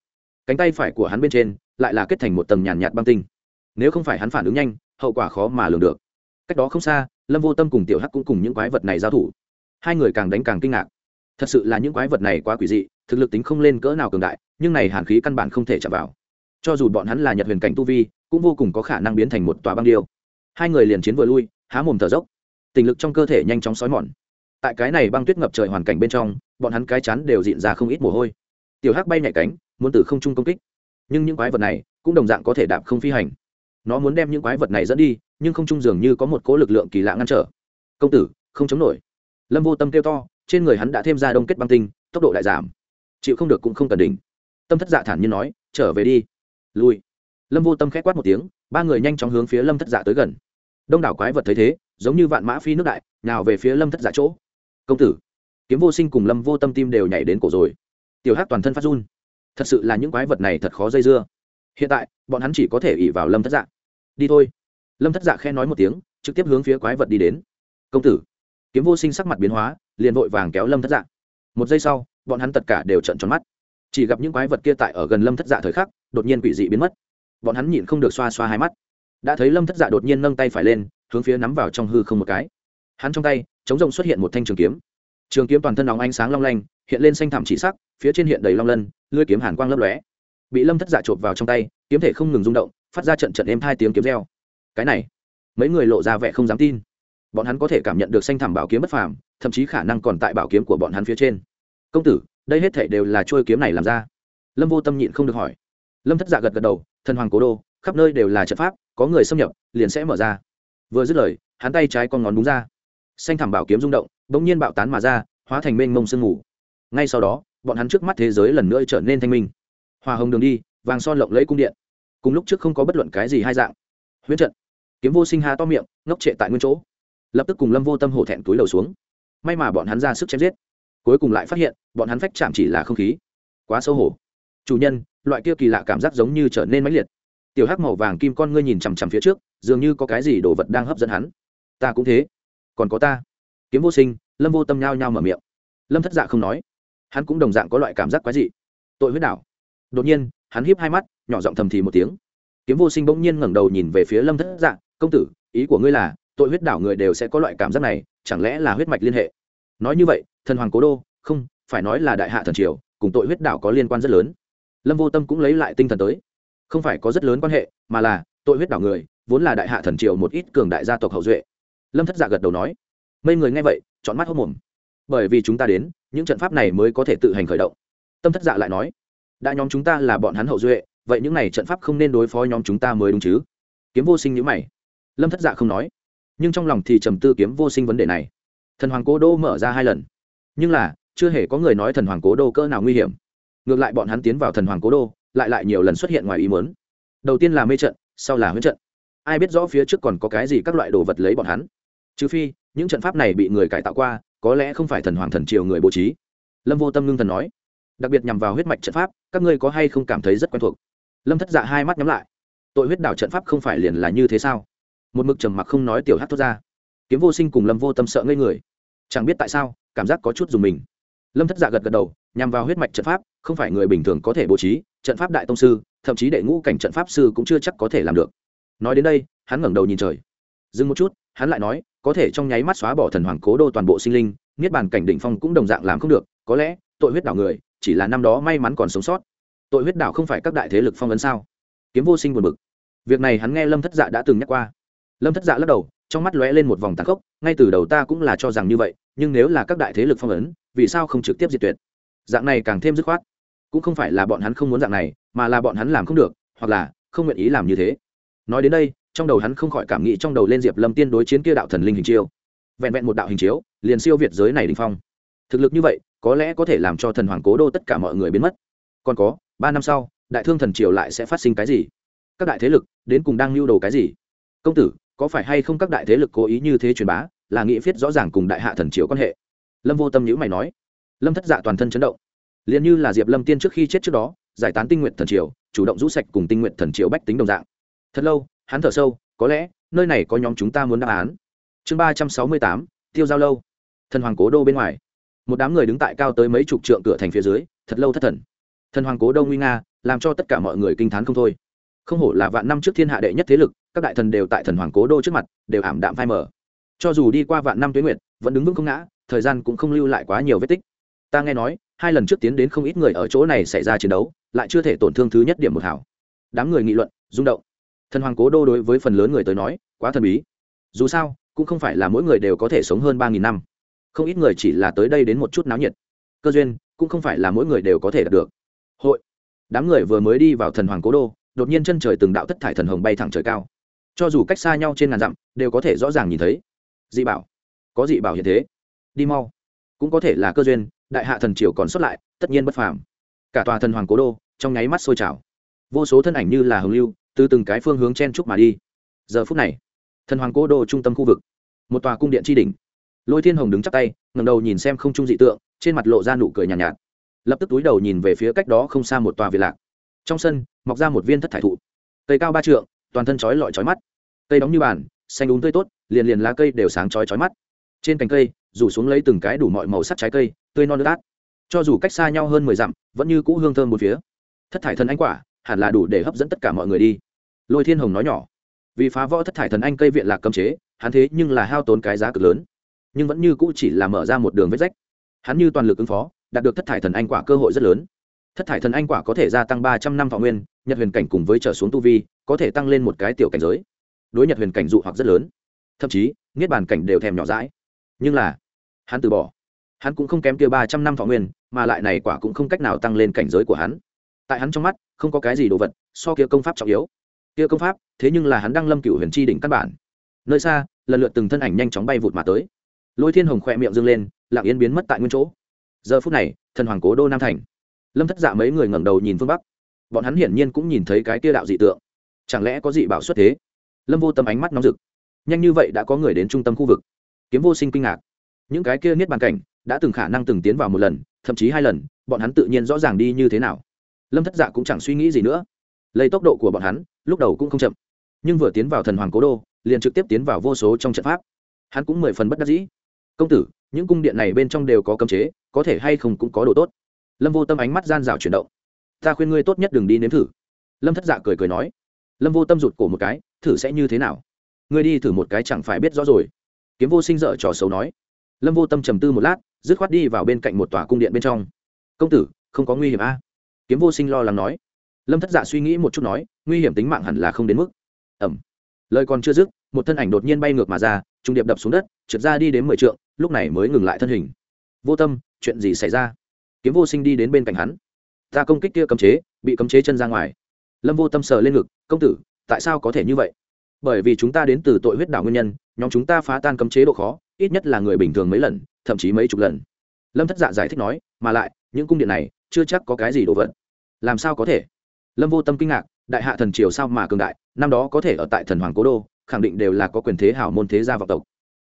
cánh tay phải của hắn bên trên lại là kết thành một tầng nhàn nhạt băng tinh. Nếu không phải hắn phản ứng nhanh, hậu quả khó mà lường được. Cách đó không xa, lâm vô tâm cùng tiểu hắc cũng cùng những quái vật này giao thủ. Hai người càng đánh càng kinh ngạc. Thật sự là những quái vật này quá quỷ dị, thực lực tính không lên cỡ nào cường đại, nhưng này hàn khí căn bản không thể chạm vào. Cho dù bọn hắn là nhật huyền cảnh tu vi, cũng vô cùng có khả năng biến thành một tòa băng điêu. Hai người liền chiến vừa lui, há mồm thở dốc. Tình lực trong cơ thể nhanh chóng xói mòn. Tại cái này băng tuyết ngập trời hoàn cảnh bên trong, bọn hắn cái chắn đều dịn ra không ít mồ hôi. Tiểu hắc bay nhảy cánh muốn từ không trung công kích. Nhưng những quái vật này cũng đồng dạng có thể đạp không phi hành. Nó muốn đem những quái vật này dẫn đi, nhưng không trung dường như có một cỗ lực lượng kỳ lạ ngăn trở. Công tử, không chống nổi. Lâm vô tâm kêu to, trên người hắn đã thêm ra đông kết băng tinh, tốc độ lại giảm. Chịu không được cũng không cần đỉnh. Tâm thất dạ thản nhiên nói, trở về đi. Lui. Lâm vô tâm k h é quát một tiếng, ba người nhanh chóng hướng phía lâm thất dạ tới gần. Đông đảo quái vật thấy thế, giống như vạn mã phi nước đại, nào về phía lâm thất dạ chỗ. Công tử. Kiếm vô sinh cùng lâm vô tâm tim đều nhảy đến cổ rồi. Tiểu hát toàn thân phát run thật sự là những quái vật này thật khó dây dưa. Hiện tại, bọn hắn chỉ có thể ỉ vào lâm thất dạ. Đi thôi. Lâm thất dạ khen nói một tiếng, trực tiếp hướng phía quái vật đi đến. Công tử. Kiếm vô sinh sắc mặt biến hóa, liền vội vàng kéo lâm thất dạ. Một giây sau, bọn hắn tất cả đều trận tròn mắt. Chỉ gặp những quái vật kia tại ở gần lâm thất dạ thời khắc, đột nhiên quỷ dị biến mất. Bọn hắn nhịn không được xoa xoa hai mắt. Đã thấy lâm thất dạ đột nhiên nâng tay phải lên, hướng phía nắm vào trong hư không một cái. Hắn trong tay, chống rộng xuất hiện một thanh trường kiếm trường kiếm toàn thân nóng ánh sáng long lanh, hiện lên xanh thảm chỉ sắc, phía trên hiện đầy long lân lưới kiếm hàn quang lấp lóe. Bị lâm thất dạ chộp vào trong tay, kiếm thể không ngừng rung động, phát ra trận trận êm hai tiếng kiếm reo. Cái này, mấy người lộ ra vẻ không dám tin. Bọn hắn có thể cảm nhận được xanh thảm bảo kiếm bất phàm, thậm chí khả năng còn tại bảo kiếm của bọn hắn phía trên. Công tử, đây hết thể đều là trôi kiếm này làm ra. Lâm vô tâm nhịn không được hỏi. Lâm thất dạ gật gật đầu, thần hoàng cố đô, khắp nơi đều là trận pháp, có người xâm nhập, liền sẽ mở ra. Vừa dứt lời, hắn tay trái con ngón đúng ra xanh thảm bảo kiếm rung động, bỗng nhiên bạo tán mà ra, hóa thành mênh mông sương mù. Ngay sau đó, bọn hắn trước mắt thế giới lần nữa trở nên thanh minh. Hòa hồng đường đi, vàng son lộng lẫy cung điện. Cùng lúc trước không có bất luận cái gì hai dạng. Huyễn trận. Kiếm vô sinh ha to miệng, ngốc trệ tại nguyên chỗ. Lập tức cùng lâm vô tâm hổ thẹn túi đầu xuống. May mà bọn hắn ra sức chém giết. Cuối cùng lại phát hiện, bọn hắn phách chạm chỉ là không khí. Quá xấu hổ. Chủ nhân, loại kia kỳ lạ cảm giác giống như trở nên mãnh liệt. Tiểu hắc màu vàng kim con ngươi nhìn chằm chằm phía trước, dường như có cái gì đồ vật đang hấp dẫn hắn. Ta cũng thế còn có ta. Kiếm vô sinh, lâm vô tâm nhao nhao mở miệng. Lâm thất dạ không nói. Hắn cũng đồng dạng có loại cảm giác quái dị. Tội huyết đảo. Đột nhiên, hắn híp hai mắt, nhỏ giọng thầm thì một tiếng. Kiếm vô sinh bỗng nhiên ngẩng đầu nhìn về phía lâm thất dạ. Công tử, ý của ngươi là, tội huyết đảo người đều sẽ có loại cảm giác này, chẳng lẽ là huyết mạch liên hệ? Nói như vậy, thần hoàng cố đô, không, phải nói là đại hạ thần triều, cùng tội huyết đảo có liên quan rất lớn. Lâm vô tâm cũng lấy lại tinh thần tới. Không phải có rất lớn quan hệ, mà là, tội huyết đảo người, vốn là đại hạ thần triều một ít cường đại gia tộc hậu duệ lâm thất dạ gật đầu nói, mấy người nghe vậy chọn mắt hốc mồm. Bởi vì chúng ta đến, những trận pháp này mới có thể tự hành khởi động. Tâm thất dạ lại nói, đã nhóm chúng ta là bọn hắn hậu duệ, vậy những này trận pháp không nên đối phó nhóm chúng ta mới đúng chứ? Kiếm vô sinh nhữ mày. Lâm thất dạ không nói, nhưng trong lòng thì trầm tư kiếm vô sinh vấn đề này. Thần hoàng cố đô mở ra hai lần. Nhưng là, chưa hề có người nói thần hoàng cố đô cỡ nào nguy hiểm. Ngược lại bọn hắn tiến vào thần hoàng cố đô, lại lại nhiều lần xuất hiện ngoài ý muốn. Đầu tiên là mê trận, sau là huyết trận. Ai biết rõ phía trước còn có cái gì các loại đồ vật lấy bọn hắn trừ phi, những trận pháp này bị người cải tạo qua, có lẽ không phải thần hoàng thần triều người bố trí. Lâm vô tâm ngưng thần nói. Đặc biệt nhằm vào huyết mạch trận pháp, các ngươi có hay không cảm thấy rất quen thuộc? Lâm thất dạ hai mắt nhắm lại. Tội huyết đảo trận pháp không phải liền là như thế sao? Một mực trầm mặc không nói tiểu hát thốt ra. Kiếm vô sinh cùng lâm vô tâm sợ ngây người. Chẳng biết tại sao, cảm giác có chút dùng mình. Lâm thất dạ gật gật đầu, nhằm vào huyết mạch trận pháp, không phải người bình thường có thể bố trí, trận pháp đại tông sư, thậm chí đệ ngũ cảnh trận pháp sư cũng chưa chắc có thể làm được. Nói đến đây, hắn ngẩng đầu nhìn trời dừng một chút, hắn lại nói, có thể trong nháy mắt xóa bỏ thần hoàng cố đô toàn bộ sinh linh, niết bàn cảnh đỉnh phong cũng đồng dạng làm không được, có lẽ, tội huyết đảo người, chỉ là năm đó may mắn còn sống sót. Tội huyết đảo không phải các đại thế lực phong ấn sao? Kiếm vô sinh buồn bực. Việc này hắn nghe lâm thất dạ đã từng nhắc qua. Lâm thất dạ lắc đầu, trong mắt lóe lên một vòng tàn khốc, ngay từ đầu ta cũng là cho rằng như vậy, nhưng nếu là các đại thế lực phong ấn, vì sao không trực tiếp diệt tuyệt? Dạng này càng thêm dứt khoát. Cũng không phải là bọn hắn không muốn dạng này, mà là bọn hắn làm không được, hoặc là không nguyện ý làm như thế. Nói đến đây trong đầu hắn không khỏi cảm nghĩ trong đầu lên diệp lâm tiên đối chiến kia đạo thần linh hình chiêu. Vẹn vẹn một đạo hình chiếu, liền siêu việt giới này đình phong. Thực lực như vậy, có lẽ có thể làm cho thần hoàng cố đô tất cả mọi người biến mất. Còn có, ba năm sau, đại thương thần triều lại sẽ phát sinh cái gì? Các đại thế lực đến cùng đang lưu đồ cái gì? Công tử, có phải hay không các đại thế lực cố ý như thế truyền bá, là nghị viết rõ ràng cùng đại hạ thần triều quan hệ? Lâm vô tâm nhữ mày nói. Lâm thất dạ toàn thân chấn động. Liền như là diệp lâm tiên trước khi chết trước đó, giải tán tinh nguyện thần triều, chủ động rũ sạch cùng tinh nguyện thần triều bách tính đồng dạng. Thật lâu hắn thở sâu, có lẽ, nơi này có nhóm chúng ta muốn đáp án. Chương ba trăm sáu mươi tám, tiêu giao lâu. Thần hoàng cố đô bên ngoài. Một đám người đứng tại cao tới mấy chục trượng cửa thành phía dưới, thật lâu thất thần. Thần hoàng cố đô nguy nga, làm cho tất cả mọi người kinh t h á n không thôi. Không hổ là vạn năm trước thiên hạ đệ nhất thế lực, các đại thần đều tại thần hoàng cố đô trước mặt, đều ảm đạm phai mờ. Cho dù đi qua vạn năm tuyến nguyệt, vẫn đứng vững không ngã, thời gian cũng không lưu lại quá nhiều vết tích. Ta nghe nói, hai lần trước tiến đến không ít người ở chỗ này xảy ra chiến đấu, lại chưa thể tổn thương thứ nhất điểm một hảo. Đám người nghị luận, rung động thần hoàng cố đô đối với phần lớn người tới nói, quá thần bí. Dù sao, cũng không phải là mỗi người đều có thể sống hơn ba nghìn năm. Không ít người chỉ là tới đây đến một chút náo nhiệt. Cơ duyên, cũng không phải là mỗi người đều có thể đạt được. Hội. Đám người vừa mới đi vào thần hoàng cố đô, đột nhiên chân trời từng đạo thất thải thần hồng bay thẳng trời cao. Cho dù cách xa nhau trên ngàn dặm, đều có thể rõ ràng nhìn thấy. Dị bảo. Có dị bảo hiện thế. Đi mau. Cũng có thể là cơ duyên, đại hạ thần triều còn xuất lại, tất nhiên bất phàm. Cả tòa thần hoàng cố đô, trong nháy mắt sôi trào. Vô số thân ảnh như là hồng lưu từ từng cái phương hướng chen trúc mà đi. Giờ phút này thần hoàng cố đô trung tâm khu vực một tòa cung điện tri đình lôi thiên hồng đứng chắp tay ngầm đầu nhìn xem không trung dị tượng trên mặt lộ ra nụ cười nhàn nhạt, nhạt. Lập tức túi đầu nhìn về phía cách đó không xa một tòa viện lạc. Trong sân mọc ra một viên thất thải thụ. Cây cao ba trượng toàn thân chói lọi chói mắt. Cây đóng như bàn xanh đúng tươi tốt liền liền lá cây đều sáng chói chói mắt. Trên cành cây rủ xuống lấy từng cái đủ mọi màu sắc trái cây tươi non nước át. Cho dù cách xa nhau hơn mười dặm vẫn như cũ hương thơm một phía. Thất thải thần anh quả hẳn là đủ để hấp dẫn tất cả mọi người đi lôi thiên hồng nói nhỏ, vì phá võ thất thải thần anh cây viện lạc cấm chế, hắn thế nhưng là hao tốn cái giá cực lớn. Nhưng vẫn như cũ chỉ là mở ra một đường vết rách. Hắn như toàn lực ứng phó, đạt được thất thải thần anh quả cơ hội rất lớn. Thất thải thần anh quả có thể gia tăng ba trăm năm thọ nguyên, nhật huyền cảnh cùng với trở xuống tu vi, có thể tăng lên một cái tiểu cảnh giới. Đối nhật huyền cảnh dụ hoặc rất lớn. Thậm chí, niết bàn cảnh đều thèm nhỏ rãi nhưng là, hắn từ bỏ. Hắn cũng không kém kia ba trăm năm thọ nguyên, mà lại này quả cũng không cách nào tăng lên cảnh giới của hắn. Tại hắn trong mắt, không có cái gì đồ vật so kia công pháp trọng yếu kia công pháp, thế nhưng là hắn đang lâm cựu huyền chi đỉnh căn bản. Nơi xa, lần lượt từng thân ảnh nhanh chóng bay vụt mà tới. Lôi thiên hồng khỏe miệng dâng lên, lặng yên biến mất tại nguyên chỗ. Giờ phút này, thần hoàng cố đô nam thành. Lâm thất dạ mấy người ngẩng đầu nhìn phương bắc. Bọn hắn hiển nhiên cũng nhìn thấy cái tia đạo dị tượng. Chẳng lẽ có dị bảo xuất thế? Lâm vô tâm ánh mắt nóng rực. Nhanh như vậy đã có người đến trung tâm khu vực. Kiếm vô sinh kinh ngạc. Những cái kia niết bàn cảnh đã từng khả năng từng tiến vào một lần, thậm chí hai lần, bọn hắn tự nhiên rõ ràng đi như thế nào. Lâm thất dạ cũng chẳng suy nghĩ gì nữa lấy tốc độ của bọn hắn, lúc đầu cũng không chậm, nhưng vừa tiến vào thần hoàng cố đô, liền trực tiếp tiến vào vô số trong trận pháp. Hắn cũng mười phần bất đắc dĩ. Công tử, những cung điện này bên trong đều có cấm chế, có thể hay không cũng có đồ tốt. Lâm vô tâm ánh mắt gian rào chuyển động. Ta khuyên ngươi tốt nhất đừng đi nếm thử. Lâm thất dạ cười cười nói. Lâm vô tâm rụt cổ một cái, thử sẽ như thế nào? Ngươi đi thử một cái chẳng phải biết rõ rồi. Kiếm vô sinh dở trò xấu nói. Lâm vô tâm trầm tư một lát, dứt khoát đi vào bên cạnh một tòa cung điện bên trong. Công tử, không có nguy hiểm a à? kiếm vô sinh lo lắng nói lâm thất dạ suy nghĩ một chút nói, nguy hiểm tính mạng hẳn là không đến mức. Ẩm. Lời còn chưa dứt, một thân ảnh đột nhiên bay ngược mà ra, trung điệp đập xuống đất, trượt ra đi đến mười trượng, lúc này mới ngừng lại thân hình. Vô tâm, chuyện gì xảy ra? Kiếm vô sinh đi đến bên cạnh hắn. Ta công kích kia cấm chế, bị cấm chế chân ra ngoài. Lâm vô tâm sờ lên ngực, công tử, tại sao có thể như vậy? Bởi vì chúng ta đến từ tội huyết đảo nguyên nhân, nhóm chúng ta phá tan cấm chế độ khó, ít nhất là người bình thường mấy lần, thậm chí mấy chục lần. Lâm thất dạ giải thích nói, mà lại, những cung điện này chưa chắc có cái gì đồ vật. Làm sao có thể? Lâm vô tâm kinh ngạc, đại hạ thần triều sao mà cường đại, năm đó có thể ở tại thần hoàng cố đô, khẳng định đều là có quyền thế hảo môn thế gia vọng tộc.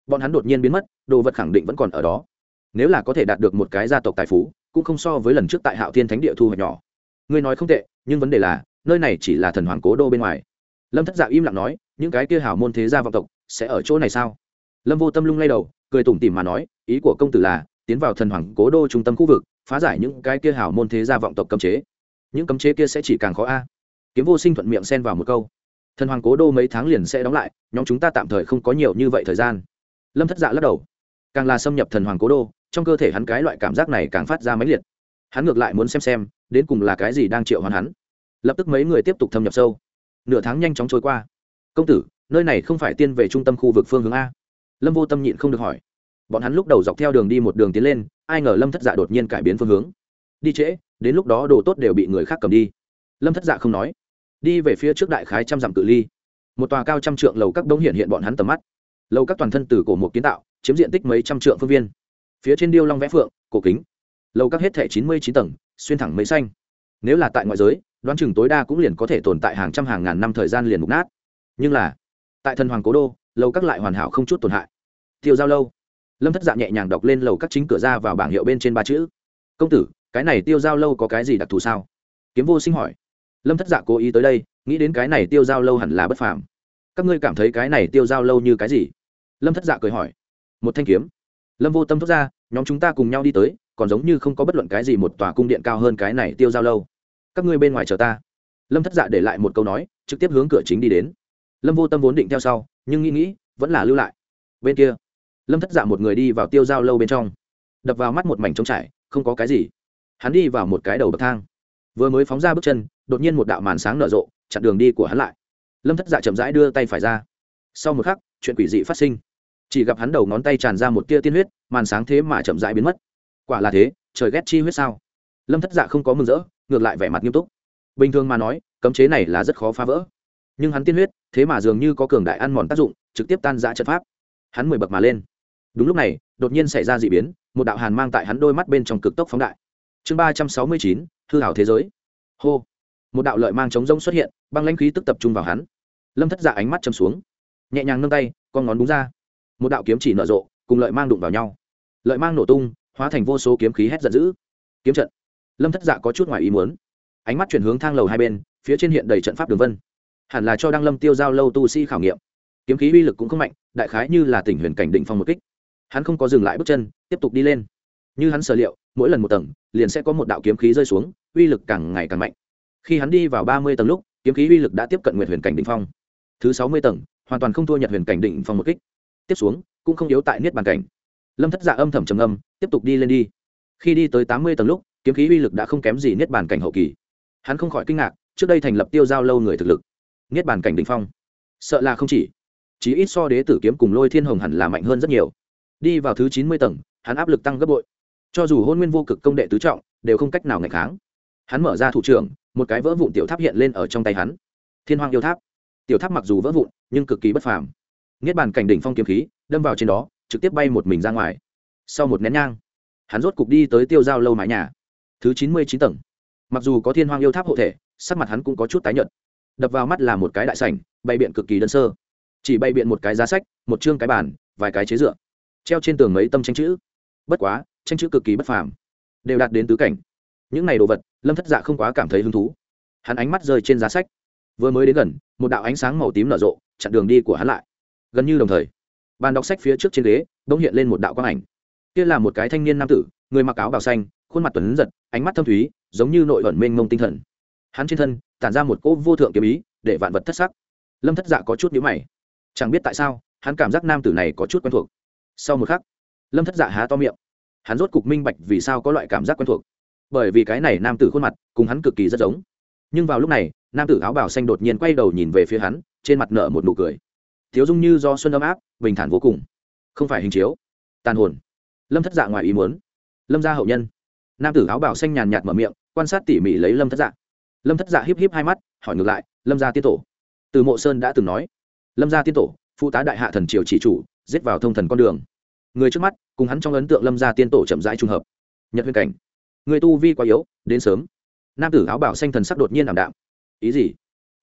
Bọn hắn đột nhiên biến mất, đồ vật khẳng định vẫn còn ở đó. Nếu là có thể đạt được một cái gia tộc tài phú, cũng không so với lần trước tại hạo thiên thánh địa thu hoạch nhỏ. Ngươi nói không tệ, nhưng vấn đề là, nơi này chỉ là thần hoàng cố đô bên ngoài. Lâm thất dạ im lặng nói, những cái kia hảo môn thế gia vọng tộc sẽ ở chỗ này sao? Lâm vô tâm lung lay đầu, cười tủm tỉm mà nói, ý của công tử là, tiến vào thần hoàng cố đô trung tâm khu vực, phá giải những cái kia hảo môn thế gia vọng tộc cấm chế những cấm chế kia sẽ chỉ càng khó a. Kiếm vô sinh thuận miệng xen vào một câu. Thần hoàng cố đô mấy tháng liền sẽ đóng lại, nhóm chúng ta tạm thời không có nhiều như vậy thời gian. Lâm thất dạ lắc đầu. Càng là xâm nhập thần hoàng cố đô, trong cơ thể hắn cái loại cảm giác này càng phát ra mãnh liệt. Hắn ngược lại muốn xem xem, đến cùng là cái gì đang triệu hoán hắn. Lập tức mấy người tiếp tục thâm nhập sâu. Nửa tháng nhanh chóng trôi qua. Công tử, nơi này không phải tiên về trung tâm khu vực phương hướng a? Lâm vô tâm nhịn không được hỏi. Bọn hắn lúc đầu dọc theo đường đi một đường tiến lên, ai ngờ lâm thất dạ đột nhiên cải biến phương hướng. Đi trễ đến lúc đó đồ tốt đều bị người khác cầm đi. Lâm thất dạ không nói. Đi về phía trước đại khái trăm dặm cự ly. Một tòa cao trăm trượng lầu các đông hiện hiện bọn hắn tầm mắt. Lầu các toàn thân từ cổ một kiến tạo, chiếm diện tích mấy trăm trượng phương viên. Phía trên điêu long vẽ phượng, cổ kính. Lầu các hết thể chín mươi chín tầng, xuyên thẳng mấy xanh. Nếu là tại ngoại giới, đoán chừng tối đa cũng liền có thể tồn tại hàng trăm hàng ngàn năm thời gian liền mục nát. Nhưng là, tại thần hoàng cố đô, lầu các lại hoàn hảo không chút tổn hại. Tiêu giao lâu. Lâm thất dạ nhẹ nhàng đọc lên lầu các chính cửa ra vào bảng hiệu bên trên ba chữ. Công tử cái này tiêu giao lâu có cái gì đặc thù sao? Kiếm vô sinh hỏi. Lâm thất dạ cố ý tới đây, nghĩ đến cái này tiêu giao lâu hẳn là bất phàm. Các ngươi cảm thấy cái này tiêu giao lâu như cái gì? Lâm thất dạ cười hỏi. Một thanh kiếm. Lâm vô tâm thốt ra, nhóm chúng ta cùng nhau đi tới, còn giống như không có bất luận cái gì một tòa cung điện cao hơn cái này tiêu giao lâu. Các ngươi bên ngoài chờ ta. Lâm thất dạ để lại một câu nói, trực tiếp hướng cửa chính đi đến. Lâm vô tâm vốn định theo sau, nhưng nghĩ nghĩ, vẫn là lưu lại. Bên kia, lâm thất dạ một người đi vào tiêu giao lâu bên trong. Đập vào mắt một mảnh trống trải, không có cái gì hắn đi vào một cái đầu bậc thang. Vừa mới phóng ra bước chân, đột nhiên một đạo màn sáng nở rộ, chặn đường đi của hắn lại. Lâm thất dạ chậm rãi đưa tay phải ra. Sau một khắc, chuyện quỷ dị phát sinh. Chỉ gặp hắn đầu ngón tay tràn ra một tia tiên huyết, màn sáng thế mà chậm rãi biến mất. Quả là thế, trời ghét chi huyết sao? Lâm thất dạ không có mừng rỡ, ngược lại vẻ mặt nghiêm túc. Bình thường mà nói, cấm chế này là rất khó phá vỡ. Nhưng hắn tiên huyết, thế mà dường như có cường đại ăn mòn tác dụng, trực tiếp tan giã trận pháp. Hắn mười bậc mà lên. Đúng lúc này, đột nhiên xảy ra d ị biến, một đạo hàn mang tại hắn đôi mắt bên trong cực tốc phóng đại chương ba trăm sáu mươi chín, hư hảo thế giới. Hô. Một đạo lợi mang chống rông xuất hiện, băng lãnh khí tức tập trung vào hắn. Lâm thất dạ ánh mắt châm xuống. Nhẹ nhàng nâng tay, con ngón đúng ra. Một đạo kiếm chỉ nở rộ, cùng lợi mang đụng vào nhau. Lợi mang nổ tung, hóa thành vô số kiếm khí hét giận dữ. Kiếm trận. Lâm thất dạ có chút ngoài ý muốn. Ánh mắt chuyển hướng thang lầu hai bên, phía trên hiện đầy trận pháp đường vân. Hẳn là cho đăng lâm tiêu giao lâu tu sĩ khảo nghiệm. Kiếm khí uy lực cũng không mạnh, đại khái như là tỉnh huyền cảnh định phong một kích. Hắn không có dừng lại bước chân, tiếp tục đi lên. Như hắn sở liệu mỗi lần một tầng, liền sẽ có một đạo kiếm khí rơi xuống, uy lực càng ngày càng mạnh. Khi hắn đi vào ba mươi tầng lúc, kiếm khí uy lực đã tiếp cận nguyệt huyền cảnh định phong. Thứ sáu mươi tầng, hoàn toàn không thua nhật huyền cảnh định phong một kích. Tiếp xuống, cũng không yếu tại niết bàn cảnh. Lâm thất dạ âm thầm trầm âm tiếp tục đi lên đi. Khi đi tới tám mươi tầng lúc, kiếm khí uy lực đã không kém gì niết bàn cảnh hậu kỳ. Hắn không khỏi kinh ngạc, trước đây thành lập tiêu giao lâu người thực lực. Niết bàn cảnh đ ỉ n h phong, sợ là không chỉ. Chí ít so đế tử kiếm cùng lôi thiên hồng hẳn là mạnh hơn rất nhiều. Đi vào thứ chín mươi tầng, hắn áp lực tăng gấp bội cho dù hôn nguyên vô cực công đệ tứ trọng, đều không cách nào ngày kháng. Hắn mở ra thủ trưởng, một cái vỡ vụn tiểu tháp hiện lên ở trong tay hắn. Thiên hoàng yêu tháp. Tiểu tháp mặc dù vỡ vụn, nhưng cực kỳ bất phàm. Niết bàn cảnh đỉnh phong kiếm khí, đâm vào trên đó, trực tiếp bay một mình ra ngoài. Sau một nén nhang, hắn rốt cục đi tới tiêu giao lâu mái nhà. Thứ chín mươi chín tầng. Mặc dù có thiên hoàng yêu tháp hộ thể, sắc mặt hắn cũng có chút tái nhợt. Đập vào mắt là một cái đại sảnh, bày biện cực kỳ đơn sơ. Chỉ bày biện một cái giá sách, một chương cái bàn, vài cái chế dựa, treo trên tường mấy tâm tranh chữ. Bất quá tranh chữ cực kỳ bất phàm, đều đạt đến tứ cảnh. Những này đồ vật, lâm thất dạ không quá cảm thấy hứng thú. Hắn ánh mắt rơi trên giá sách. Vừa mới đến gần, một đạo ánh sáng màu tím nở rộ, chặn đường đi của hắn lại. Gần như đồng thời, bàn đọc sách phía trước trên ghế, bỗng hiện lên một đạo quang ảnh. Kia là một cái thanh niên nam tử, người mặc áo bào xanh, khuôn mặt tuấn giật, ánh mắt thâm thúy, giống như nội ẩn mênh mông tinh thần. Hắn trên thân, tản ra một cỗ vô thượng kiếm ý, để vạn vật thất sắc. Lâm thất dạ có chút nhíu mày. Chẳng biết tại sao, hắn cảm giác nam tử này có chút quen thuộc. Sau một khắc, lâm thất dạ há to miệng hắn rốt cục minh bạch vì sao có loại cảm giác quen thuộc. Bởi vì cái này nam tử khuôn mặt cùng hắn cực kỳ rất giống. Nhưng vào lúc này, nam tử áo bào xanh đột nhiên quay đầu nhìn về phía hắn, trên mặt nở một nụ cười. Thiếu dung như do xuân ấm áp, bình thản vô cùng. Không phải hình chiếu. Tàn hồn. Lâm thất dạ ngoài ý muốn. Lâm gia hậu nhân. Nam tử áo bào xanh nhàn nhạt mở miệng, quan sát tỉ mỉ lấy lâm thất dạ. Lâm thất dạ híp híp hai mắt, hỏi ngược lại, lâm gia tiên tổ? Từ mộ sơn đã từng nói, lâm gia tiên tổ, phụ tá đại hạ thần triều chỉ chủ, giết vào thông thần con đường người trước mắt, cùng hắn trong ấn tượng lâm gia tiên tổ chậm rãi trùng hợp. Nhật huyền cảnh, người tu vi quá yếu, đến sớm. Nam tử áo bảo xanh thần sắc đột nhiên ảm đạm. Ý gì?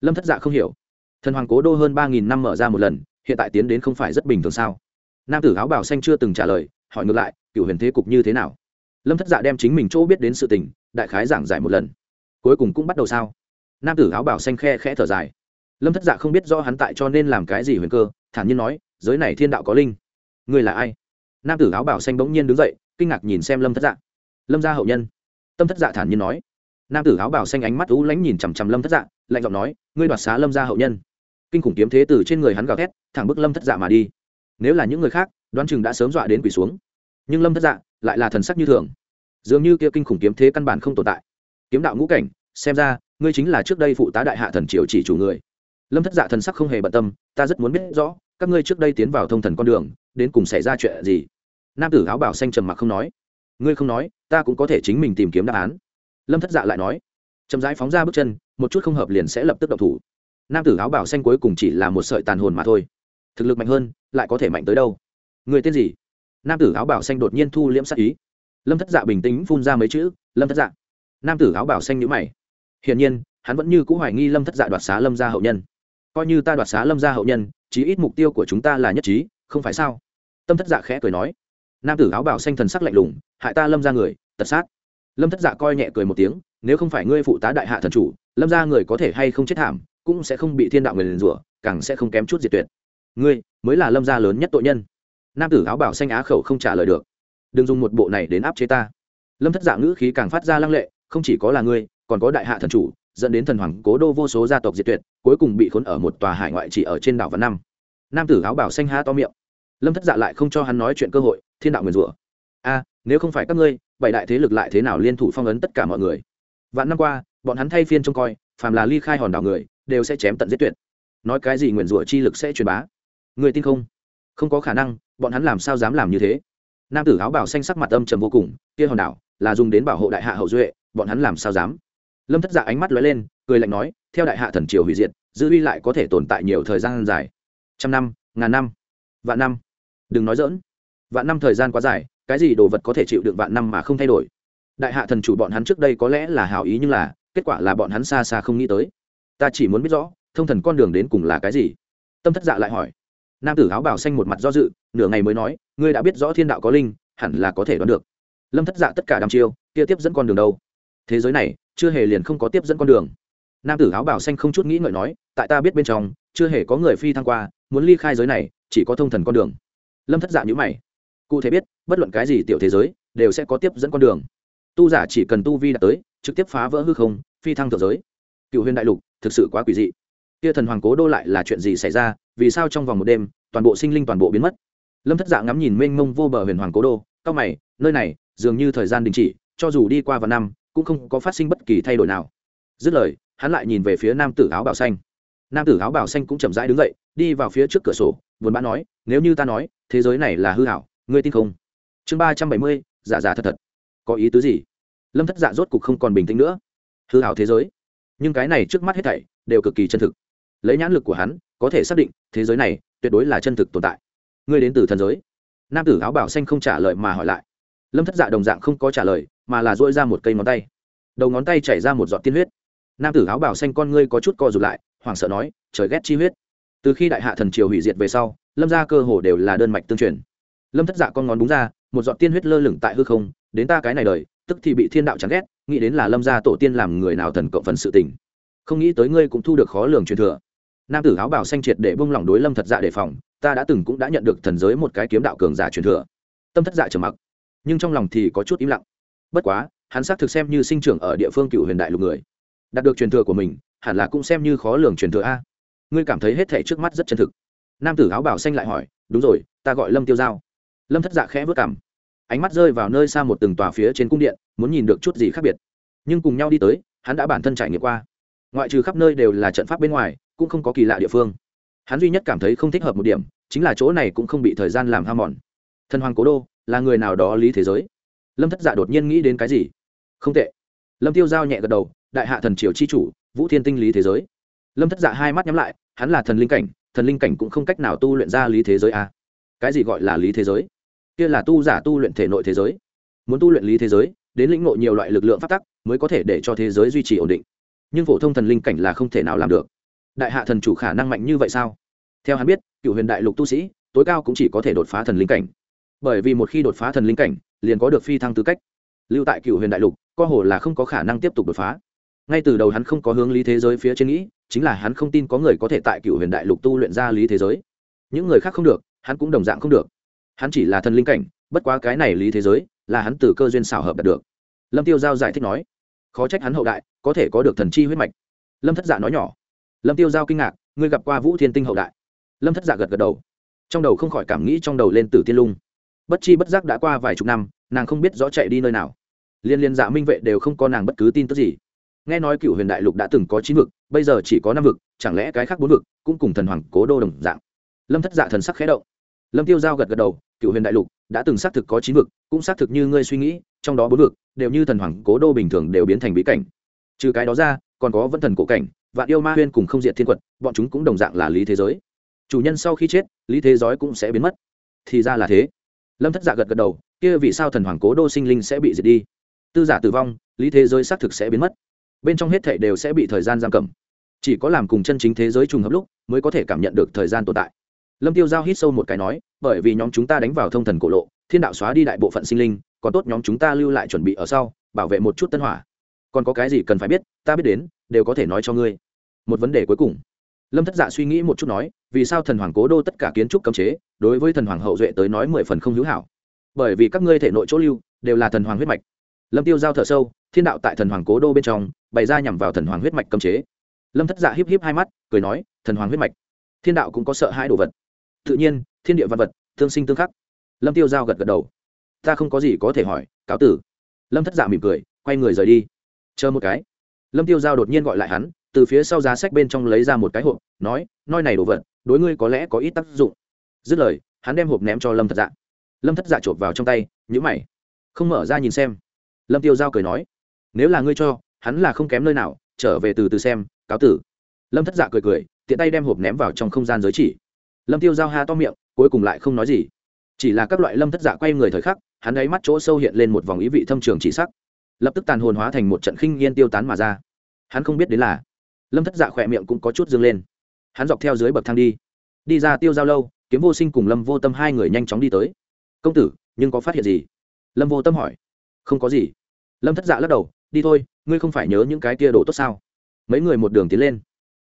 Lâm thất dạ không hiểu. Thần hoàng cố đô hơn ba nghìn năm mở ra một lần, hiện tại tiến đến không phải rất bình thường sao? Nam tử áo bảo xanh chưa từng trả lời, hỏi ngược lại cựu huyền thế cục như thế nào? Lâm thất dạ đem chính mình chỗ biết đến sự tình, đại khái giảng giải một lần. Cuối cùng cũng bắt đầu sao? Nam tử áo bảo xanh khe khẽ thở dài. Lâm thất dạ không biết do hắn tại cho nên làm cái gì huyền cơ, thản nhiên nói, giới này thiên đạo có linh. Người là ai? Nam tử áo bảo xanh bỗng nhiên đứng dậy, kinh ngạc nhìn xem lâm thất dạ. Lâm gia hậu nhân? Tâm thất dạ thản nhiên nói. Nam tử áo bảo xanh ánh mắt ú lánh nhìn chằm chằm lâm thất dạ lạnh giọng nói, ngươi đoạt xá lâm gia hậu nhân. Kinh khủng kiếm thế từ trên người hắn gào thét, thẳng bức lâm thất dạ mà đi. Nếu là những người khác, đoán chừng đã sớm dọa đến quỷ xuống. Nhưng lâm thất dạ lại là thần sắc như thường. Dường như kia kinh khủng kiếm thế căn bản không tồn tại. Kiếm đạo ngũ cảnh, xem ra, ngươi chính là trước đây phụ tá đại hạ thần triều chỉ chủ người lâm thất dạ thần sắc không hề bận tâm, ta rất muốn biết rõ, các ngươi trước đây tiến vào thông thần con đường, đến cùng xảy ra chuyện gì? Nam tử áo bảo xanh trầm mặc không nói. Ngươi không nói, ta cũng có thể chính mình tìm kiếm đáp án. Lâm thất dạ lại nói. Chậm rãi phóng ra bước chân, một chút không hợp liền sẽ lập tức độc thủ. Nam tử áo bảo xanh cuối cùng chỉ là một sợi tàn hồn mà thôi. Thực lực mạnh hơn, lại có thể mạnh tới đâu? Người tên gì? Nam tử áo bảo xanh đột nhiên thu liễm sát ý. Lâm thất dạ bình tĩnh phun ra mấy chữ, lâm thất dạ. Nam tử áo bảo xanh nhữ mày. Hiển nhiên, hắn vẫn như c ũ hoài nghi lâm thất dạ đoạt xá lâm gia hậu nhân coi như ta đoạt xá lâm gia hậu nhân, chí ít mục tiêu của chúng ta là nhất trí, không phải sao? Tâm thất dạ khẽ cười nói. Nam tử áo bảo xanh thần sắc lạnh lùng, hại ta lâm ra người, tật sát. Lâm thất dạ coi nhẹ cười một tiếng, nếu không phải ngươi phụ tá đại hạ thần chủ, lâm ra người có thể hay không chết thảm, cũng sẽ không bị thiên đạo người liền rủa, càng sẽ không kém chút diệt tuyệt. Ngươi mới là lâm gia lớn nhất tội nhân. Nam tử áo bảo xanh á khẩu không trả lời được. Đừng dùng một bộ này đến áp chế ta. Lâm thất dạ ngữ khí càng phát ra lăng lệ, không chỉ có là ngươi, còn có đại hạ thần chủ, dẫn đến thần hoàng cố đô vô số gia tộc diệt tuyệt cuối cùng bị khốn ở một tòa hải ngoại chỉ ở trên đảo văn năm nam tử áo bảo xanh ha to miệng. Lâm thất dạ lại không cho hắn nói chuyện cơ hội, thiên đạo nguyền rủa. A, nếu không phải các ngươi, bảy đại thế lực lại thế nào liên thủ phong ấn tất cả mọi người? Vạn năm qua, bọn hắn thay phiên trông coi, phàm là ly khai hòn đảo người, đều sẽ chém tận giết tuyệt. Nói cái gì nguyền rủa chi lực sẽ truyền bá? Người tin không? Không có khả năng, bọn hắn làm sao dám làm như thế? Nam tử áo bảo xanh sắc mặt âm trầm vô cùng, kia hòn đảo là dùng đến bảo hộ đại hạ hậu duệ, bọn hắn làm sao dám? Lâm thất dạ ánh mắt lóe lên, cười lạnh nói theo đại hạ thần triều hủy diệt, dư uy lại có thể tồn tại nhiều thời gian dài. Trăm năm, ngàn năm, vạn năm. Đừng nói dỡn vạn năm thời gian quá dài, cái gì đồ vật có thể chịu được vạn năm mà không thay đổi? Đại hạ thần chủ bọn hắn trước đây có lẽ là hào ý nhưng là, kết quả là bọn hắn xa xa không nghĩ tới. Ta chỉ muốn biết rõ, thông thần con đường đến cùng là cái gì? Tâm thất dạ lại hỏi. Nam tử áo bảo xanh một mặt do dự, nửa ngày mới nói, ngươi đã biết rõ thiên đạo có linh, hẳn là có thể đoán được. Lâm thất dạ tất cả đăm chiêu, kia tiếp dẫn con đường đâu? Thế giới này, chưa hề liền không có tiếp dẫn con đường nam tử áo bảo xanh không chút nghĩ ngợi nói, tại ta biết bên trong, chưa hề có người phi thăng qua, muốn ly khai giới này, chỉ có thông thần con đường. Lâm thất dạ nhữ mày. Cụ thể biết, bất luận cái gì tiểu thế giới, đều sẽ có tiếp dẫn con đường. Tu giả chỉ cần tu vi đạt tới, trực tiếp phá vỡ hư không, phi thăng thượng giới. Cựu huyền đại lục, thực sự quá quỷ dị. Kia thần hoàng cố đô lại là chuyện gì xảy ra, vì sao trong vòng một đêm, toàn bộ sinh linh toàn bộ biến mất? Lâm thất dạ ngắm nhìn mênh mông vô bờ huyền hoàng cố đô cao mày, nơi này, dường như thời gian đình chỉ, cho dù đi qua vài năm, cũng không có phát sinh bất kỳ thay đổi nào dứt lời, hắn lại nhìn về phía nam tử áo bào xanh. Nam tử áo bào xanh cũng chậm rãi đứng dậy, đi vào phía trước cửa sổ vốn bã nói, nếu như ta nói, thế giới này là hư hảo ngươi tin không? Chương ba trăm bảy mươi, giả giả thật thật. Có ý tứ gì? Lâm thất dạ rốt cục không còn bình tĩnh nữa. Hư hảo thế giới. Nhưng cái này trước mắt hết thảy đều cực kỳ chân thực. Lấy nhãn lực của hắn, có thể xác định, thế giới này tuyệt đối là chân thực tồn tại. Ngươi đến từ thần giới. Nam tử áo bảo xanh không trả lời mà hỏi lại. Lâm thất dạ đồng dạng không có trả lời, mà là dỗi ra một cây ngón tay. Đầu ngón tay chảy ra một giọt tiên huyết nam tử áo bào xanh con ngươi có chút co rụt lại, hoảng sợ nói, trời ghét chi huyết. Từ khi đại hạ thần triều hủy diệt về sau, lâm ra cơ hồ đều là đơn mạch tương truyền. Lâm thất dạ con ngón đúng ra, một giọt tiên huyết lơ lửng tại hư không, đến ta cái này đời, tức thì bị thiên đạo chán ghét, nghĩ đến là lâm gia tổ tiên làm người nào thần cộng phần sự tình. Không nghĩ tới ngươi cũng thu được khó lường truyền thừa. Nam tử áo bào xanh triệt để bông lỏng đối lâm thật dạ đề phòng, ta đã từng cũng đã nhận được thần giới một cái kiếm đạo cường giả truyền thừa. Tâm thất dạ trầm mặc, nhưng trong lòng thì có chút im lặng. Bất quá, hắn xác thực xem như sinh trưởng ở địa phương cựu huyền đại lục người đạt được truyền thừa của mình, hẳn là cũng xem như khó lường truyền thừa a. Ngươi cảm thấy hết thể trước mắt rất chân thực. Nam tử áo bảo xanh lại hỏi, đúng rồi, ta gọi lâm tiêu giao. Lâm thất dạ khẽ vớt cảm ánh mắt rơi vào nơi xa một từng tòa phía trên cung điện, muốn nhìn được chút gì khác biệt. Nhưng cùng nhau đi tới, hắn đã bản thân trải nghiệm qua. Ngoại trừ khắp nơi đều là trận pháp bên ngoài, cũng không có kỳ lạ địa phương. Hắn duy nhất cảm thấy không thích hợp một điểm, chính là chỗ này cũng không bị thời gian làm ham mòn. Thần hoàng cố đô, là người nào đó lý thế giới? Lâm thất dạ đột nhiên nghĩ đến cái gì? Không tệ. Lâm tiêu giao nhẹ gật đầu đại hạ thần triều chi chủ, vũ thiên tinh lý thế giới. Lâm thất dạ hai mắt nhắm lại, hắn là thần linh cảnh, thần linh cảnh cũng không cách nào tu luyện ra lý thế giới a. À. cái gì gọi là lý thế giới? Kia là tu giả tu luyện thể nội thế giới. Muốn tu luyện lý thế giới, đến lĩnh ngộ nhiều loại lực lượng phát tắc, mới có thể để cho thế giới duy trì ổn định. Nhưng phổ thông thần linh cảnh là không thể nào làm được. Đại hạ thần chủ khả năng mạnh như vậy sao? Theo hắn biết, cựu huyền đại lục tu sĩ, tối cao cũng chỉ có thể đột phá thần linh cảnh. Bởi vì một khi đột phá thần linh cảnh, liền có được phi thăng tư cách. Lưu tại cựu huyền đại lục co hồ là không có khả năng tiếp tục đột phá ngay từ đầu hắn không có hướng lý thế giới phía trên nghĩ, chính là hắn không tin có người có thể tại cựu huyền đại lục tu luyện ra lý thế giới. Những người khác không được, hắn cũng đồng dạng không được. Hắn chỉ là thần linh cảnh, bất quá cái này lý thế giới là hắn từ cơ duyên xảo hợp đạt được. Lâm tiêu giao giải thích nói, khó trách hắn hậu đại, có thể có được thần chi huyết mạch. Lâm thất dạ nói nhỏ, lâm tiêu giao kinh ngạc, ngươi gặp qua vũ thiên tinh hậu đại. Lâm thất dạ gật gật đầu. Trong đầu không khỏi cảm nghĩ trong đầu lên tử tiên lung. Bất chi bất giác đã qua vài chục năm, nàng không biết rõ chạy đi nơi nào. Liên liên dạ minh vệ đều không có nàng bất cứ tin tức gì nghe nói cựu huyền đại lục đã từng có chín vực, bây giờ chỉ có năm vực, chẳng lẽ cái khác bốn vực cũng cùng thần hoàng cố đô đồng dạng? Lâm thất dạ thần sắc khẽ động. Lâm tiêu giao gật gật đầu, cựu huyền đại lục đã từng xác thực có chín vực, cũng xác thực như ngươi suy nghĩ, trong đó bốn vực đều như thần hoàng cố đô bình thường đều biến thành bí cảnh. Trừ cái đó ra, còn có vân thần cổ cảnh và yêu ma huyên cùng không diện thiên quật, bọn chúng cũng đồng dạng là lý thế giới. Chủ nhân sau khi chết, lý thế giới cũng sẽ biến mất. Thì ra là thế. Lâm thất dạ gật gật đầu, kia vì sao thần hoàng cố đô sinh linh sẽ bị diệt đi? Tư giả tử vong, lý thế giới xác thực sẽ biến mất bên trong hết thảy đều sẽ bị thời gian giam cầm. Chỉ có làm cùng chân chính thế giới trùng hợp lúc mới có thể cảm nhận được thời gian tồn tại. Lâm tiêu giao hít sâu một cái nói, bởi vì nhóm chúng ta đánh vào thông thần cổ lộ, thiên đạo xóa đi đại bộ phận sinh linh, còn tốt nhóm chúng ta lưu lại chuẩn bị ở sau, bảo vệ một chút tân hỏa. Còn có cái gì cần phải biết, ta biết đến, đều có thể nói cho ngươi. Một vấn đề cuối cùng. Lâm thất dạ suy nghĩ một chút nói, vì sao thần hoàng cố đô tất cả kiến trúc cấm chế, đối với thần hoàng hậu duệ tới nói mười phần không hữu hảo? Bởi vì các ngươi thể nội chỗ lưu đều là thần hoàng huyết mạch lâm tiêu giao thở sâu, thiên đạo tại thần hoàng cố đô bên trong, bày ra nhằm vào thần hoàng huyết mạch cấm chế. Lâm thất dạ híp híp hai mắt, cười nói, thần hoàng huyết mạch, thiên đạo cũng có sợ hai đồ vật. Tự nhiên, thiên địa văn vật, tương sinh tương khắc. Lâm tiêu giao gật gật đầu. Ta không có gì có thể hỏi, cáo tử. Lâm thất dạ mỉm cười, quay người rời đi. Chờ một cái. Lâm tiêu giao đột nhiên gọi lại hắn, từ phía sau giá sách bên trong lấy ra một cái hộp, nói nói này đồ vật, đối ngươi có lẽ có ít tác dụng. Dứt lời, hắn đem hộp ném cho lâm thất dạ. Lâm thất dạ chộp vào trong tay nhữ mày, không mở ra nhìn xem lâm tiêu giao cười nói, nếu là ngươi cho, hắn là không kém nơi nào, trở về từ từ xem, cáo tử. Lâm thất dạ cười cười, tiện tay đem hộp ném vào trong không gian giới chỉ. Lâm tiêu giao ha to miệng, cuối cùng lại không nói gì. Chỉ là các loại lâm thất dạ quay người thời khắc, hắn ấy mắt chỗ sâu hiện lên một vòng ý vị thâm trường chỉ sắc. Lập tức tàn hồn hóa thành một trận khinh yên tiêu tán mà ra. Hắn không biết đến là, lâm thất dạ khỏe miệng cũng có chút dâng lên. Hắn dọc theo dưới bậc thang đi. Đi ra tiêu giao lâu, kiếm vô sinh cùng lâm vô tâm hai người nhanh chóng đi tới. Công tử, nhưng có phát hiện gì? Lâm vô tâm hỏi. Không có gì lâm thất dạ lắc đầu, đi thôi, ngươi không phải nhớ những cái tia đồ tốt sao? Mấy người một đường tiến lên.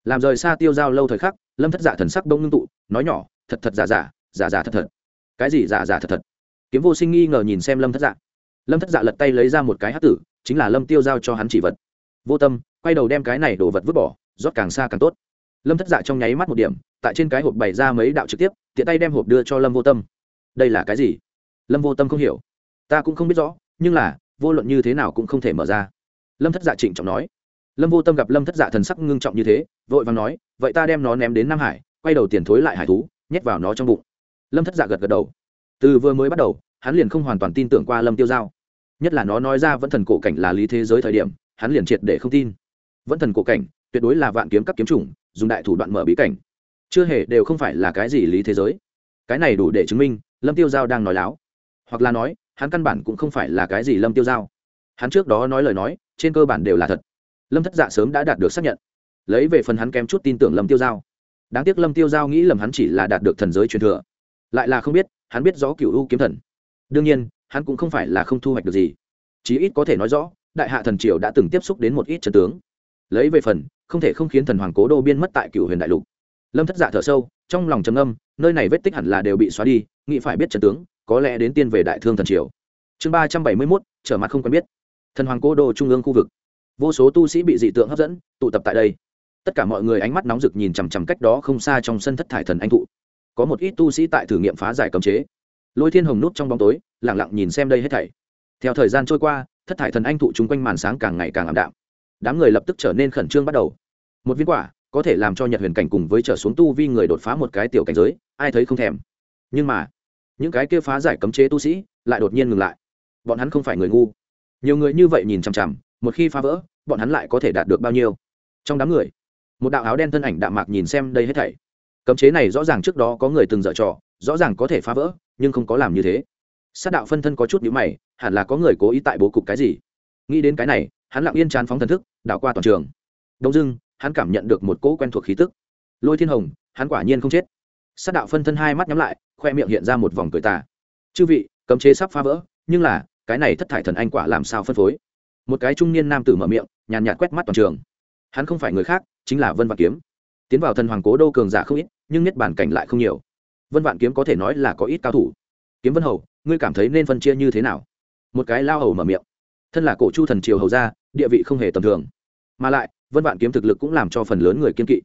Làm rời xa tiêu giao lâu thời khắc, lâm thất dạ thần sắc đông ngưng tụ, nói nhỏ, thật thật giả giả giả giả thật thật. Cái gì giả giả thật thật? Kiếm vô sinh nghi ngờ nhìn xem lâm thất dạ. Lâm thất dạ lật tay lấy ra một cái hát tử, chính là lâm tiêu giao cho hắn chỉ vật. Vô tâm, quay đầu đem cái này đổ vật vứt bỏ, rót càng xa càng tốt. Lâm thất dạ trong nháy mắt một điểm, tại trên cái hộp bày ra mấy đạo trực tiếp, tiện tay đem hộp đưa cho lâm vô tâm. Đây là cái gì? Lâm vô tâm không hiểu. Ta cũng không biết rõ, nhưng là vô luận như thế nào cũng không thể mở ra. Lâm thất dạ trịnh trọng nói. Lâm vô tâm gặp lâm thất dạ thần sắc ngưng trọng như thế, vội vàng nói, vậy ta đem nó ném đến nam hải, quay đầu tiền thối lại hải thú, nhét vào nó trong bụng. Lâm thất dạ gật gật đầu. Từ vừa mới bắt đầu, hắn liền không hoàn toàn tin tưởng qua lâm tiêu giao. Nhất là nó nói ra vẫn thần cổ cảnh là lý thế giới thời điểm, hắn liền triệt để không tin. Vẫn thần cổ cảnh, tuyệt đối là vạn kiếm các kiếm chủng, dùng đại thủ đoạn mở bí cảnh. Chưa hề đều không phải là cái gì lý thế giới. Cái này đủ để chứng minh, lâm tiêu giao đang nói láo. Hoặc là nói hắn căn bản cũng không phải là cái gì lâm tiêu giao. Hắn trước đó nói lời nói, trên cơ bản đều là thật. Lâm thất dạ sớm đã đạt được xác nhận. Lấy về phần hắn kém chút tin tưởng lâm tiêu giao. Đáng tiếc lâm tiêu giao nghĩ lầm hắn chỉ là đạt được thần giới truyền thừa. Lại là không biết, hắn biết rõ cựu u kiếm thần. Đương nhiên, hắn cũng không phải là không thu hoạch được gì. Chí ít có thể nói rõ, đại hạ thần triều đã từng tiếp xúc đến một ít trần tướng. Lấy về phần, không thể không khiến thần hoàng cố đô biên mất tại cựu huyền đại lục. Lâm thất dạ thở sâu, trong lòng trầm âm nơi này vết tích hẳn là đều bị xóa đi, nghĩ phải biết trần tướng có lẽ đến tiên về đại thương thần triều. Chương ba trăm bảy mươi mốt, trở mặt không quen biết. Thần hoàng cố đô trung ương khu vực. Vô số tu sĩ bị dị tượng hấp dẫn, tụ tập tại đây. Tất cả mọi người ánh mắt nóng rực nhìn chằm chằm cách đó không xa trong sân thất thải thần anh thụ. Có một ít tu sĩ tại thử nghiệm phá giải cấm chế. Lôi thiên hồng nút trong bóng tối lẳng lặng nhìn xem đây hết thảy. Theo thời gian trôi qua, thất thải thần anh thụ chung quanh màn sáng càng ngày càng ảm đạm. Đám người lập tức trở nên khẩn trương bắt đầu. Một viên quả, có thể làm cho nhật huyền cảnh cùng với trở xuống tu vi người đột phá một cái tiểu cảnh giới, ai thấy không thèm. Nhưng mà những cái kia phá giải cấm chế tu sĩ lại đột nhiên ngừng lại. Bọn hắn không phải người ngu. Nhiều người như vậy nhìn chằm chằm, một khi phá vỡ, bọn hắn lại có thể đạt được bao nhiêu? Trong đám người, một đạo áo đen thân ảnh đạm mạc nhìn xem đây hết thảy. Cấm chế này rõ ràng trước đó có người từng dở trò, rõ ràng có thể phá vỡ, nhưng không có làm như thế. Sát đạo phân thân có chút nhữ mày, hẳn là có người cố ý tại bố cục cái gì? Nghĩ đến cái này, hắn lặng yên chán phóng thần thức, đảo qua toàn trường. Đông dưng hắn cảm nhận được một cỗ quen thuộc khí tức. Lôi thiên hồng, hắn quả nhiên không chết. Sát đạo phân thân hai mắt nhắm lại khoe miệng hiện ra một vòng cười tà. Chư vị, cấm chế sắp phá vỡ, nhưng là, cái này thất thải thần anh quả làm sao phân phối? Một cái trung niên nam tử mở miệng, nhàn nhạt quét mắt toàn trường. Hắn không phải người khác, chính là vân vạn kiếm. Tiến vào thần hoàng cố đô cường giả không ít, nhưng nhất bản cảnh lại không nhiều. Vân vạn kiếm có thể nói là có ít cao thủ. Kiếm vân hầu, ngươi cảm thấy nên phân chia như thế nào? Một cái lao hầu mở miệng. Thân là cổ chu thần triều hầu gia, địa vị không hề tầm thường. Mà lại, vân vạn kiếm thực lực cũng làm cho phần lớn người kiên kỵ.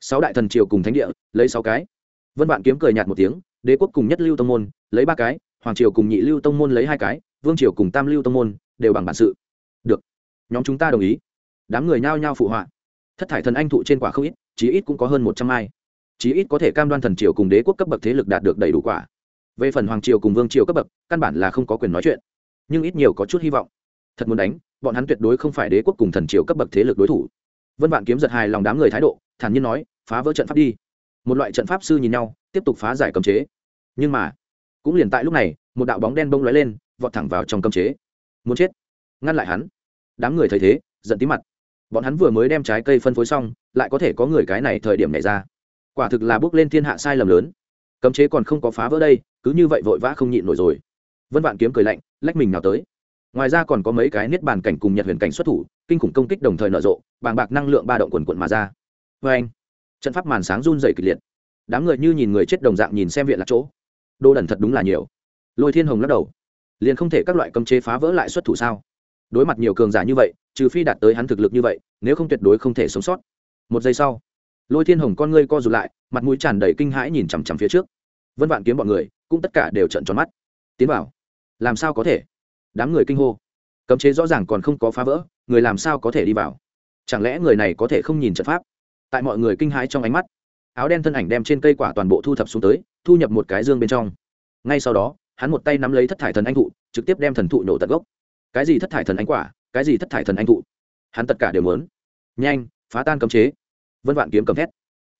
Sáu đại thần triều cùng thánh địa, lấy sáu cái. Vân vạn kiếm cười nhạt một tiếng đế quốc cùng nhất lưu tông môn, lấy ba cái, hoàng triều cùng nhị lưu tông môn lấy hai cái, vương triều cùng tam lưu tông môn đều bằng bản sự. Được. Nhóm chúng ta đồng ý. Đám người nhao nhao phụ họa. Thất thải thần anh thụ trên quả không ít, chí ít cũng có hơn một trăm mai chí ít có thể cam đoan thần triều cùng đế quốc cấp bậc thế lực đạt được đầy đủ quả. Về phần hoàng triều cùng vương triều cấp bậc, căn bản là không có quyền nói chuyện. Nhưng ít nhiều có chút hy vọng. Thật muốn đánh, bọn hắn tuyệt đối không phải đế quốc cùng thần triều cấp bậc thế lực đối thủ. Vân vạn kiếm giật hài lòng đám người thái độ, thản nhiên nói, phá vỡ trận pháp đi một loại trận pháp sư nhìn nhau, tiếp tục phá giải cấm chế. Nhưng mà, cũng liền tại lúc này, một đạo bóng đen bông lóe lên, vọt thẳng vào trong cấm chế. Muốn chết. Ngăn lại hắn. Đám người thấy thế, giận tí mặt. Bọn hắn vừa mới đem trái cây phân phối xong, lại có thể có người cái này thời điểm này ra. Quả thực là bước lên thiên hạ sai lầm lớn. Cấm chế còn không có phá vỡ đây, cứ như vậy vội vã không nhịn nổi rồi. Vân vạn kiếm cười lạnh, lách mình nào tới. Ngoài ra còn có mấy cái niết bàn cảnh cùng nhật huyền cảnh xuất thủ, kinh khủng công kích đồng thời nở rộ, bàng bạc năng lượng ba động quần quận mà ra. Vê anh trận pháp màn sáng run dày kịch liệt. Đám người như nhìn người chết đồng dạng nhìn xem viện là chỗ. Đô đần thật đúng là nhiều. Lôi thiên hồng lắc đầu. Liền không thể các loại cấm chế phá vỡ lại xuất thủ sao? Đối mặt nhiều cường giả như vậy, trừ phi đạt tới hắn thực lực như vậy, nếu không tuyệt đối không thể sống sót. Một giây sau, lôi thiên hồng con ngươi co rụt lại, mặt mũi tràn đầy kinh hãi nhìn chằm chằm phía trước. Vân vạn kiếm bọn người, cũng tất cả đều trận tròn mắt. Tiến vào. Làm sao có thể? Đám người kinh hô. Cấm chế rõ ràng còn không có phá vỡ, người làm sao có thể đi vào? Chẳng lẽ người này có thể không nhìn trận pháp? Tại mọi người kinh hãi trong ánh mắt. Áo đen thân ảnh đem trên cây quả toàn bộ thu thập xuống tới, thu nhập một cái dương bên trong. Ngay sau đó, hắn một tay nắm lấy thất thải thần anh thụ, trực tiếp đem thần thụ nổ tận gốc. Cái gì thất thải thần anh quả? Cái gì thất thải thần anh thụ? Hắn tất cả đều muốn. Nhanh, phá tan cấm chế. Vân vạn kiếm cầm thét.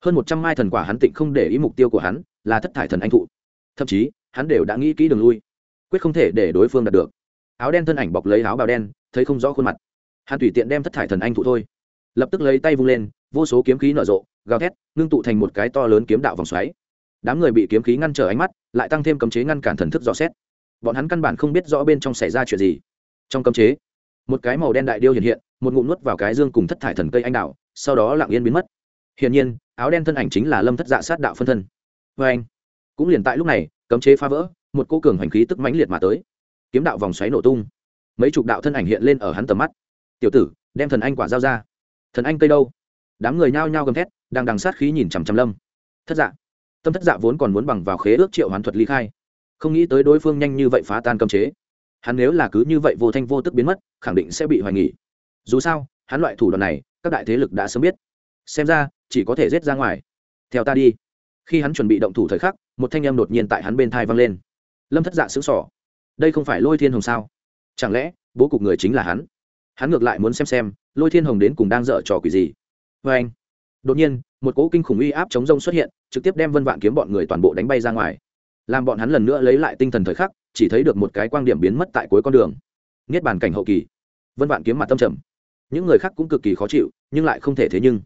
Hơn một trăm mai thần quả hắn tịnh không để ý mục tiêu của hắn, là thất thải thần anh thụ. Thậm chí, hắn đều đã nghĩ kỹ đường lui, quyết không thể để đối phương đạt được. Áo đen thân ảnh bọc lấy áo bào đen, thấy không rõ khuôn mặt. Hắn tùy tiện đem thất thải thần anh thụ thôi. Lập tức lấy tay vung lên vô số kiếm khí nở rộ, gào thét, ngưng tụ thành một cái to lớn kiếm đạo vòng xoáy. Đám người bị kiếm khí ngăn trở ánh mắt, lại tăng thêm cấm chế ngăn cản thần thức dò xét. Bọn hắn căn bản không biết rõ bên trong xảy ra chuyện gì. Trong cấm chế, một cái màu đen đại điêu hiện hiện, một ngụm nuốt vào cái dương cùng thất thải thần cây anh đạo, sau đó lặng yên biến mất. Hiển nhiên, áo đen thân ảnh chính là lâm thất dạ sát đạo phân thân. Vê anh, cũng liền tại lúc này, cấm chế phá vỡ, một cô cường hành khí tức mãnh liệt mà tới. Kiếm đạo vòng xoáy nổ tung. Mấy chục đạo thân ảnh hiện lên ở hắn tầm mắt. Tiểu tử, đem thần anh quả giao ra. Thần anh cây đâu? Đám người nhao nhao gầm thét, đang đằng sát khí nhìn chằm chằm lâm. Thất dạ. Tâm thất dạ vốn còn muốn bằng vào khế ước triệu hoán thuật ly khai. Không nghĩ tới đối phương nhanh như vậy phá tan cấm chế. Hắn nếu là cứ như vậy vô thanh vô tức biến mất, khẳng định sẽ bị hoài nghỉ dù sao, hắn loại thủ đoạn này, các đại thế lực đã sớm biết. Xem ra, chỉ có thể rết ra ngoài. Theo ta đi. Khi hắn chuẩn bị động thủ thời khắc, một thanh em đột nhiên tại hắn bên thai văng lên. Lâm thất dạ xứng sỏ đây không phải lôi thiên hồng sao? Chẳng lẽ, bố cục người chính là hắn? Hắn ngược lại muốn xem xem, lôi thiên hồng đến cùng đang dở trò quỷ gì? Vê anh. Đột nhiên, một cỗ kinh khủng uy áp chống rông xuất hiện, trực tiếp đem vân vạn kiếm bọn người toàn bộ đánh bay ra ngoài. Làm bọn hắn lần nữa lấy lại tinh thần thời khắc, chỉ thấy được một cái quang điểm biến mất tại cuối con đường. Niết bàn cảnh hậu kỳ. Vân vạn kiếm mặt tâm trầm. Những người khác cũng cực kỳ khó chịu, nhưng lại không thể thế nhưng.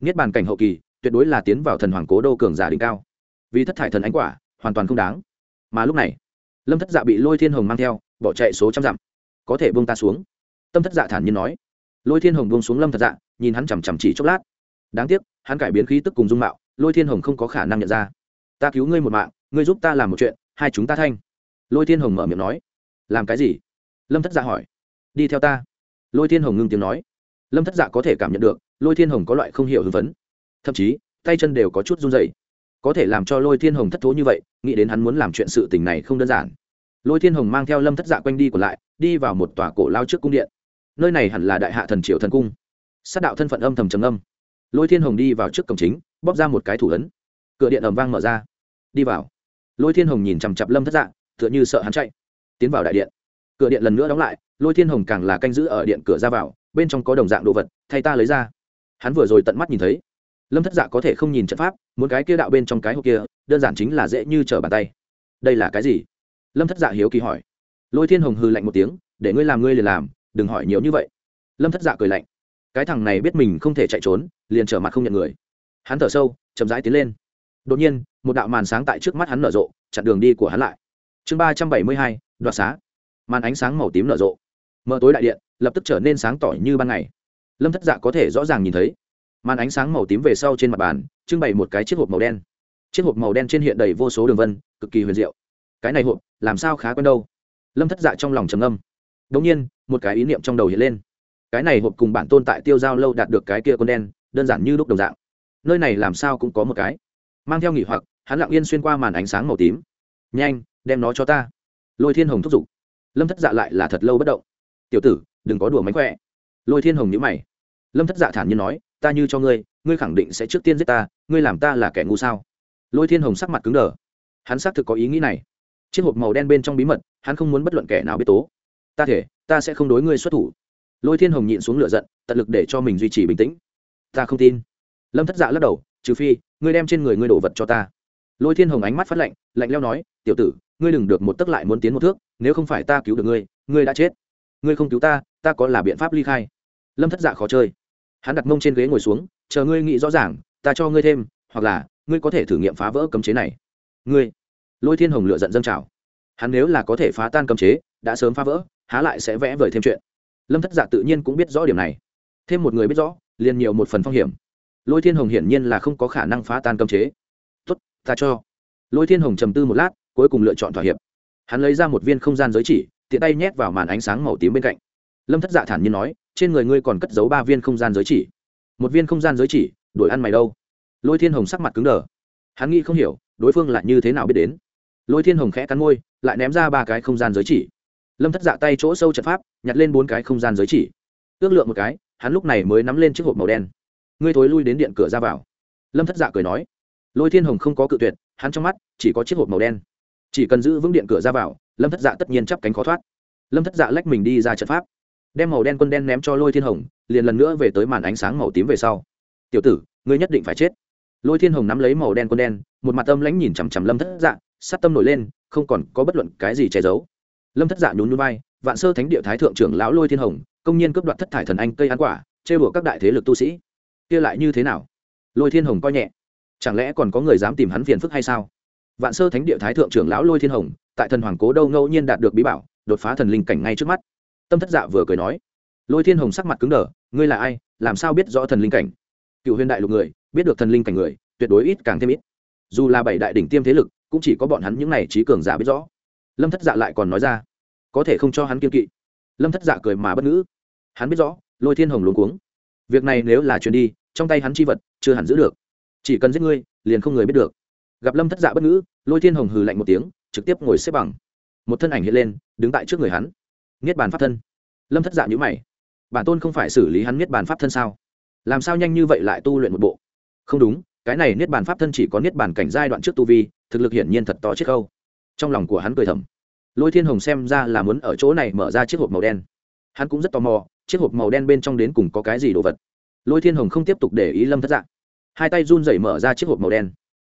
Niết bàn cảnh hậu kỳ, tuyệt đối là tiến vào thần hoàng cố đô cường giả đỉnh cao. Vì thất thải thần ánh quả, hoàn toàn không đáng. Mà lúc này, lâm thất dạ bị lôi thiên hồng mang theo, bỏ chạy số trăm dặm. Có thể buông ta xuống. Tâm thất dạ thản nhiên nói. Lôi thiên hồng buông xuống lâm thất dạ nhìn hắn chằm chằm chỉ chốc lát. Đáng tiếc, hắn cải biến khí tức cùng dung mạo, lôi thiên hồng không có khả năng nhận ra. Ta cứu ngươi một mạng, ngươi giúp ta làm một chuyện, hai chúng ta thanh. Lôi thiên hồng mở miệng nói. Làm cái gì? Lâm thất dạ hỏi. Đi theo ta. Lôi thiên hồng ngưng tiếng nói. Lâm thất dạ có thể cảm nhận được, lôi thiên hồng có loại không hiểu hưng phấn. Thậm chí, tay chân đều có chút run dày có thể làm cho lôi thiên hồng thất thố như vậy, nghĩ đến hắn muốn làm chuyện sự tình này không đơn giản. Lôi thiên hồng mang theo lâm thất dạ quanh đi còn lại, đi vào một tòa cổ lao trước cung điện. Nơi này hẳn là đại hạ thần triệu thần cung sát đạo thân phận âm thầm trầm âm lôi thiên hồng đi vào trước cổng chính, bóp ra một cái thủ ấn. Cửa điện ẩm vang mở ra. Đi vào. Lôi thiên hồng nhìn chằm chặp lâm thất dạ tựa như sợ hắn chạy. Tiến vào đại điện. Cửa điện lần nữa đóng lại, lôi thiên hồng càng là canh giữ ở điện cửa ra vào, bên trong có đồng dạng đồ vật, thay ta lấy ra. Hắn vừa rồi tận mắt nhìn thấy. Lâm thất dạ có thể không nhìn trận pháp, muốn cái kia đạo bên trong cái hộp kia, đơn giản chính là dễ như trở bàn tay. Đây là cái gì? Lâm thất dạ hiếu kỳ hỏi. Lôi thiên hồng hư lạnh một tiếng, để ngươi làm, ngươi liền làm, đừng hỏi nhiều như vậy. Lâm thất dạ cười lạnh cái thằng này biết mình không thể chạy trốn, liền trở mặt không nhận người. Hắn thở sâu, chậm rãi tiến lên. Đột nhiên, một đạo màn sáng tại trước mắt hắn nở rộ, chặn đường đi của hắn lại. Chương ba trăm bảy mươi hai, đoạt xá. Màn ánh sáng màu tím nở rộ. Mở tối đại điện, lập tức trở nên sáng tỏ như ban ngày. Lâm thất dạ có thể rõ ràng nhìn thấy. Màn ánh sáng màu tím về sau trên mặt bàn, trưng bày một cái chiếc hộp màu đen. Chiếc hộp màu đen trên hiện đầy vô số đường vân, cực kỳ huyền diệu. Cái này hộp, làm sao khá quen đâu? Lâm thất dạ trong lòng trầm âm đống nhiên, một cái ý niệm trong đầu hiện lên cái này hộp cùng bản tôn tại tiêu giao lâu đạt được cái kia con đen, đơn giản như lúc đồng dạng. Nơi này làm sao cũng có một cái. Mang theo nghỉ hoặc, hắn lặng yên xuyên qua màn ánh sáng màu tím. Nhanh, đem nó cho ta. Lôi thiên hồng thúc giục. Lâm thất dạ lại là thật lâu bất động. Tiểu tử, đừng có đùa mánh khỏe. Lôi thiên hồng nhữ mày. Lâm thất dạ thản nhiên nói, ta như cho ngươi ngươi khẳng định sẽ trước tiên giết ta, ngươi làm ta là kẻ ngu sao? Lôi thiên hồng sắc mặt cứng đờ. Hắn xác thực có ý nghĩ này. Chiếc hộp màu đen bên trong bí mật, hắn không muốn bất luận kẻ nào biết tố. Ta thể, ta sẽ không đối ngươi xuất thủ lôi thiên hồng nhịn xuống lửa giận, tận lực để cho mình duy trì bình tĩnh. Ta không tin. Lâm thất dạ lắc đầu, trừ phi, ngươi đem trên người ngươi đổ vật cho ta. Lôi thiên hồng ánh mắt phát lạnh lạnh leo nói, tiểu tử, ngươi đừng được một tấc lại muốn tiến một thước, nếu không phải ta cứu được ngươi ngươi đã chết. Ngươi không cứu ta ta có là biện pháp ly khai. Lâm thất dạ khó chơi. Hắn đặt mông trên ghế ngồi xuống, chờ ngươi nghĩ rõ ràng, ta cho ngươi thêm, hoặc là ngươi có thể thử nghiệm phá vỡ cấm chế này. Ngươi? Lôi thiên hồng lựa giận dâng trào. Hắn nếu là có thể phá tan cấm chế, đã sớm phá vỡ, há lại sẽ vẽ vời thêm chuyện lâm thất dạ tự nhiên cũng biết rõ điểm này. Thêm một người biết rõ, liền nhiều một phần phong hiểm. Lôi thiên hồng hiển nhiên là không có khả năng phá tan cơm chế. Tốt, ta cho. Lôi thiên hồng trầm tư một lát, cuối cùng lựa chọn thỏa hiệp. Hắn lấy ra một viên không gian giới chỉ, tiện tay nhét vào màn ánh sáng màu tím bên cạnh. Lâm thất dạ thản nhiên nói, trên người ngươi còn cất giấu ba viên không gian giới chỉ. Một viên không gian giới chỉ, đuổi ăn mày đâu? Lôi thiên hồng sắc mặt cứng đờ. Hắn nghĩ không hiểu, đối phương lại như thế nào biết đến. Lôi thiên hồng khẽ cắn môi, lại ném ra ba cái không gian giới chỉ lâm thất dạ tay chỗ sâu trận pháp, nhặt lên bốn cái không gian giới chỉ. Ước lượng một cái, hắn lúc này mới nắm lên chiếc hộp màu đen. Ngươi thối lui đến điện cửa ra vào. Lâm thất dạ cười nói. Lôi thiên hồng không có cự tuyệt, hắn trong mắt chỉ có chiếc hộp màu đen. Chỉ cần giữ vững điện cửa ra vào, lâm thất dạ tất nhiên chắp cánh khó thoát. Lâm thất dạ lách mình đi ra trận pháp. Đem màu đen quân đen ném cho lôi thiên hồng, liền lần nữa về tới màn ánh sáng màu tím về sau. Tiểu tử, ngươi nhất định phải chết. Lôi thiên hồng nắm lấy màu đen quân đen, một mặt âm lãnh nhìn chằm chằm lâm thất dạ sát tâm nổi lên, không còn có bất luận cái gì che giấu lâm thất dạ nhún núi bay vạn sơ thánh địa thái thượng trưởng lão lôi thiên hồng, công nhiên cướp đoạt thất thải thần anh cây ăn quả chê bửa các đại thế lực tu sĩ. Kia lại như thế nào? Lôi thiên hồng coi nhẹ. Chẳng lẽ còn có người dám tìm hắn phiền phức hay sao? Vạn sơ thánh địa thái thượng trưởng lão lôi thiên hồng, tại thần hoàng cố đâu ngẫu nhiên đạt được bí bảo, đột phá thần linh cảnh ngay trước mắt. Tâm thất dạ vừa cười nói. Lôi thiên hồng sắc mặt cứng đờ, ngươi là ai? Làm sao biết rõ thần linh cảnh? Cựu huyền đại lục người, biết được thần linh cảnh người, tuyệt đối ít càng thêm ít. Dù là bảy đại đỉnh tiêm thế lực, cũng chỉ có bọn hắn những này trí cường giả biết rõ. Lâm thất dạ lại còn nói ra có thể không cho hắn kiên kỵ. Lâm thất dạ cười mà bất ngữ. Hắn biết rõ, lôi thiên hồng luống cuống. Việc này nếu là chuyền đi, trong tay hắn chi vật, chưa hẳn giữ được. Chỉ cần giết ngươi, liền không người biết được. Gặp lâm thất dạ bất ngữ, lôi thiên hồng hừ lạnh một tiếng, trực tiếp ngồi xếp bằng. Một thân ảnh hiện lên, đứng tại trước người hắn. Niết bàn pháp thân. Lâm thất dạ nhữ mày. Bản tôn không phải xử lý hắn niết bàn pháp thân sao? Làm sao nhanh như vậy lại tu luyện một bộ? Không đúng, cái này niết bàn pháp thân chỉ có niết bàn cảnh giai đoạn trước tu vi, thực lực hiển nhiên thật to chiếc khâu. Trong lòng của hắn cười thầm lôi thiên hồng xem ra là muốn ở chỗ này mở ra chiếc hộp màu đen. Hắn cũng rất tò mò, chiếc hộp màu đen bên trong đến cùng có cái gì đồ vật. Lôi thiên hồng không tiếp tục để ý lâm thất dạng hai tay run rẩy mở ra chiếc hộp màu đen.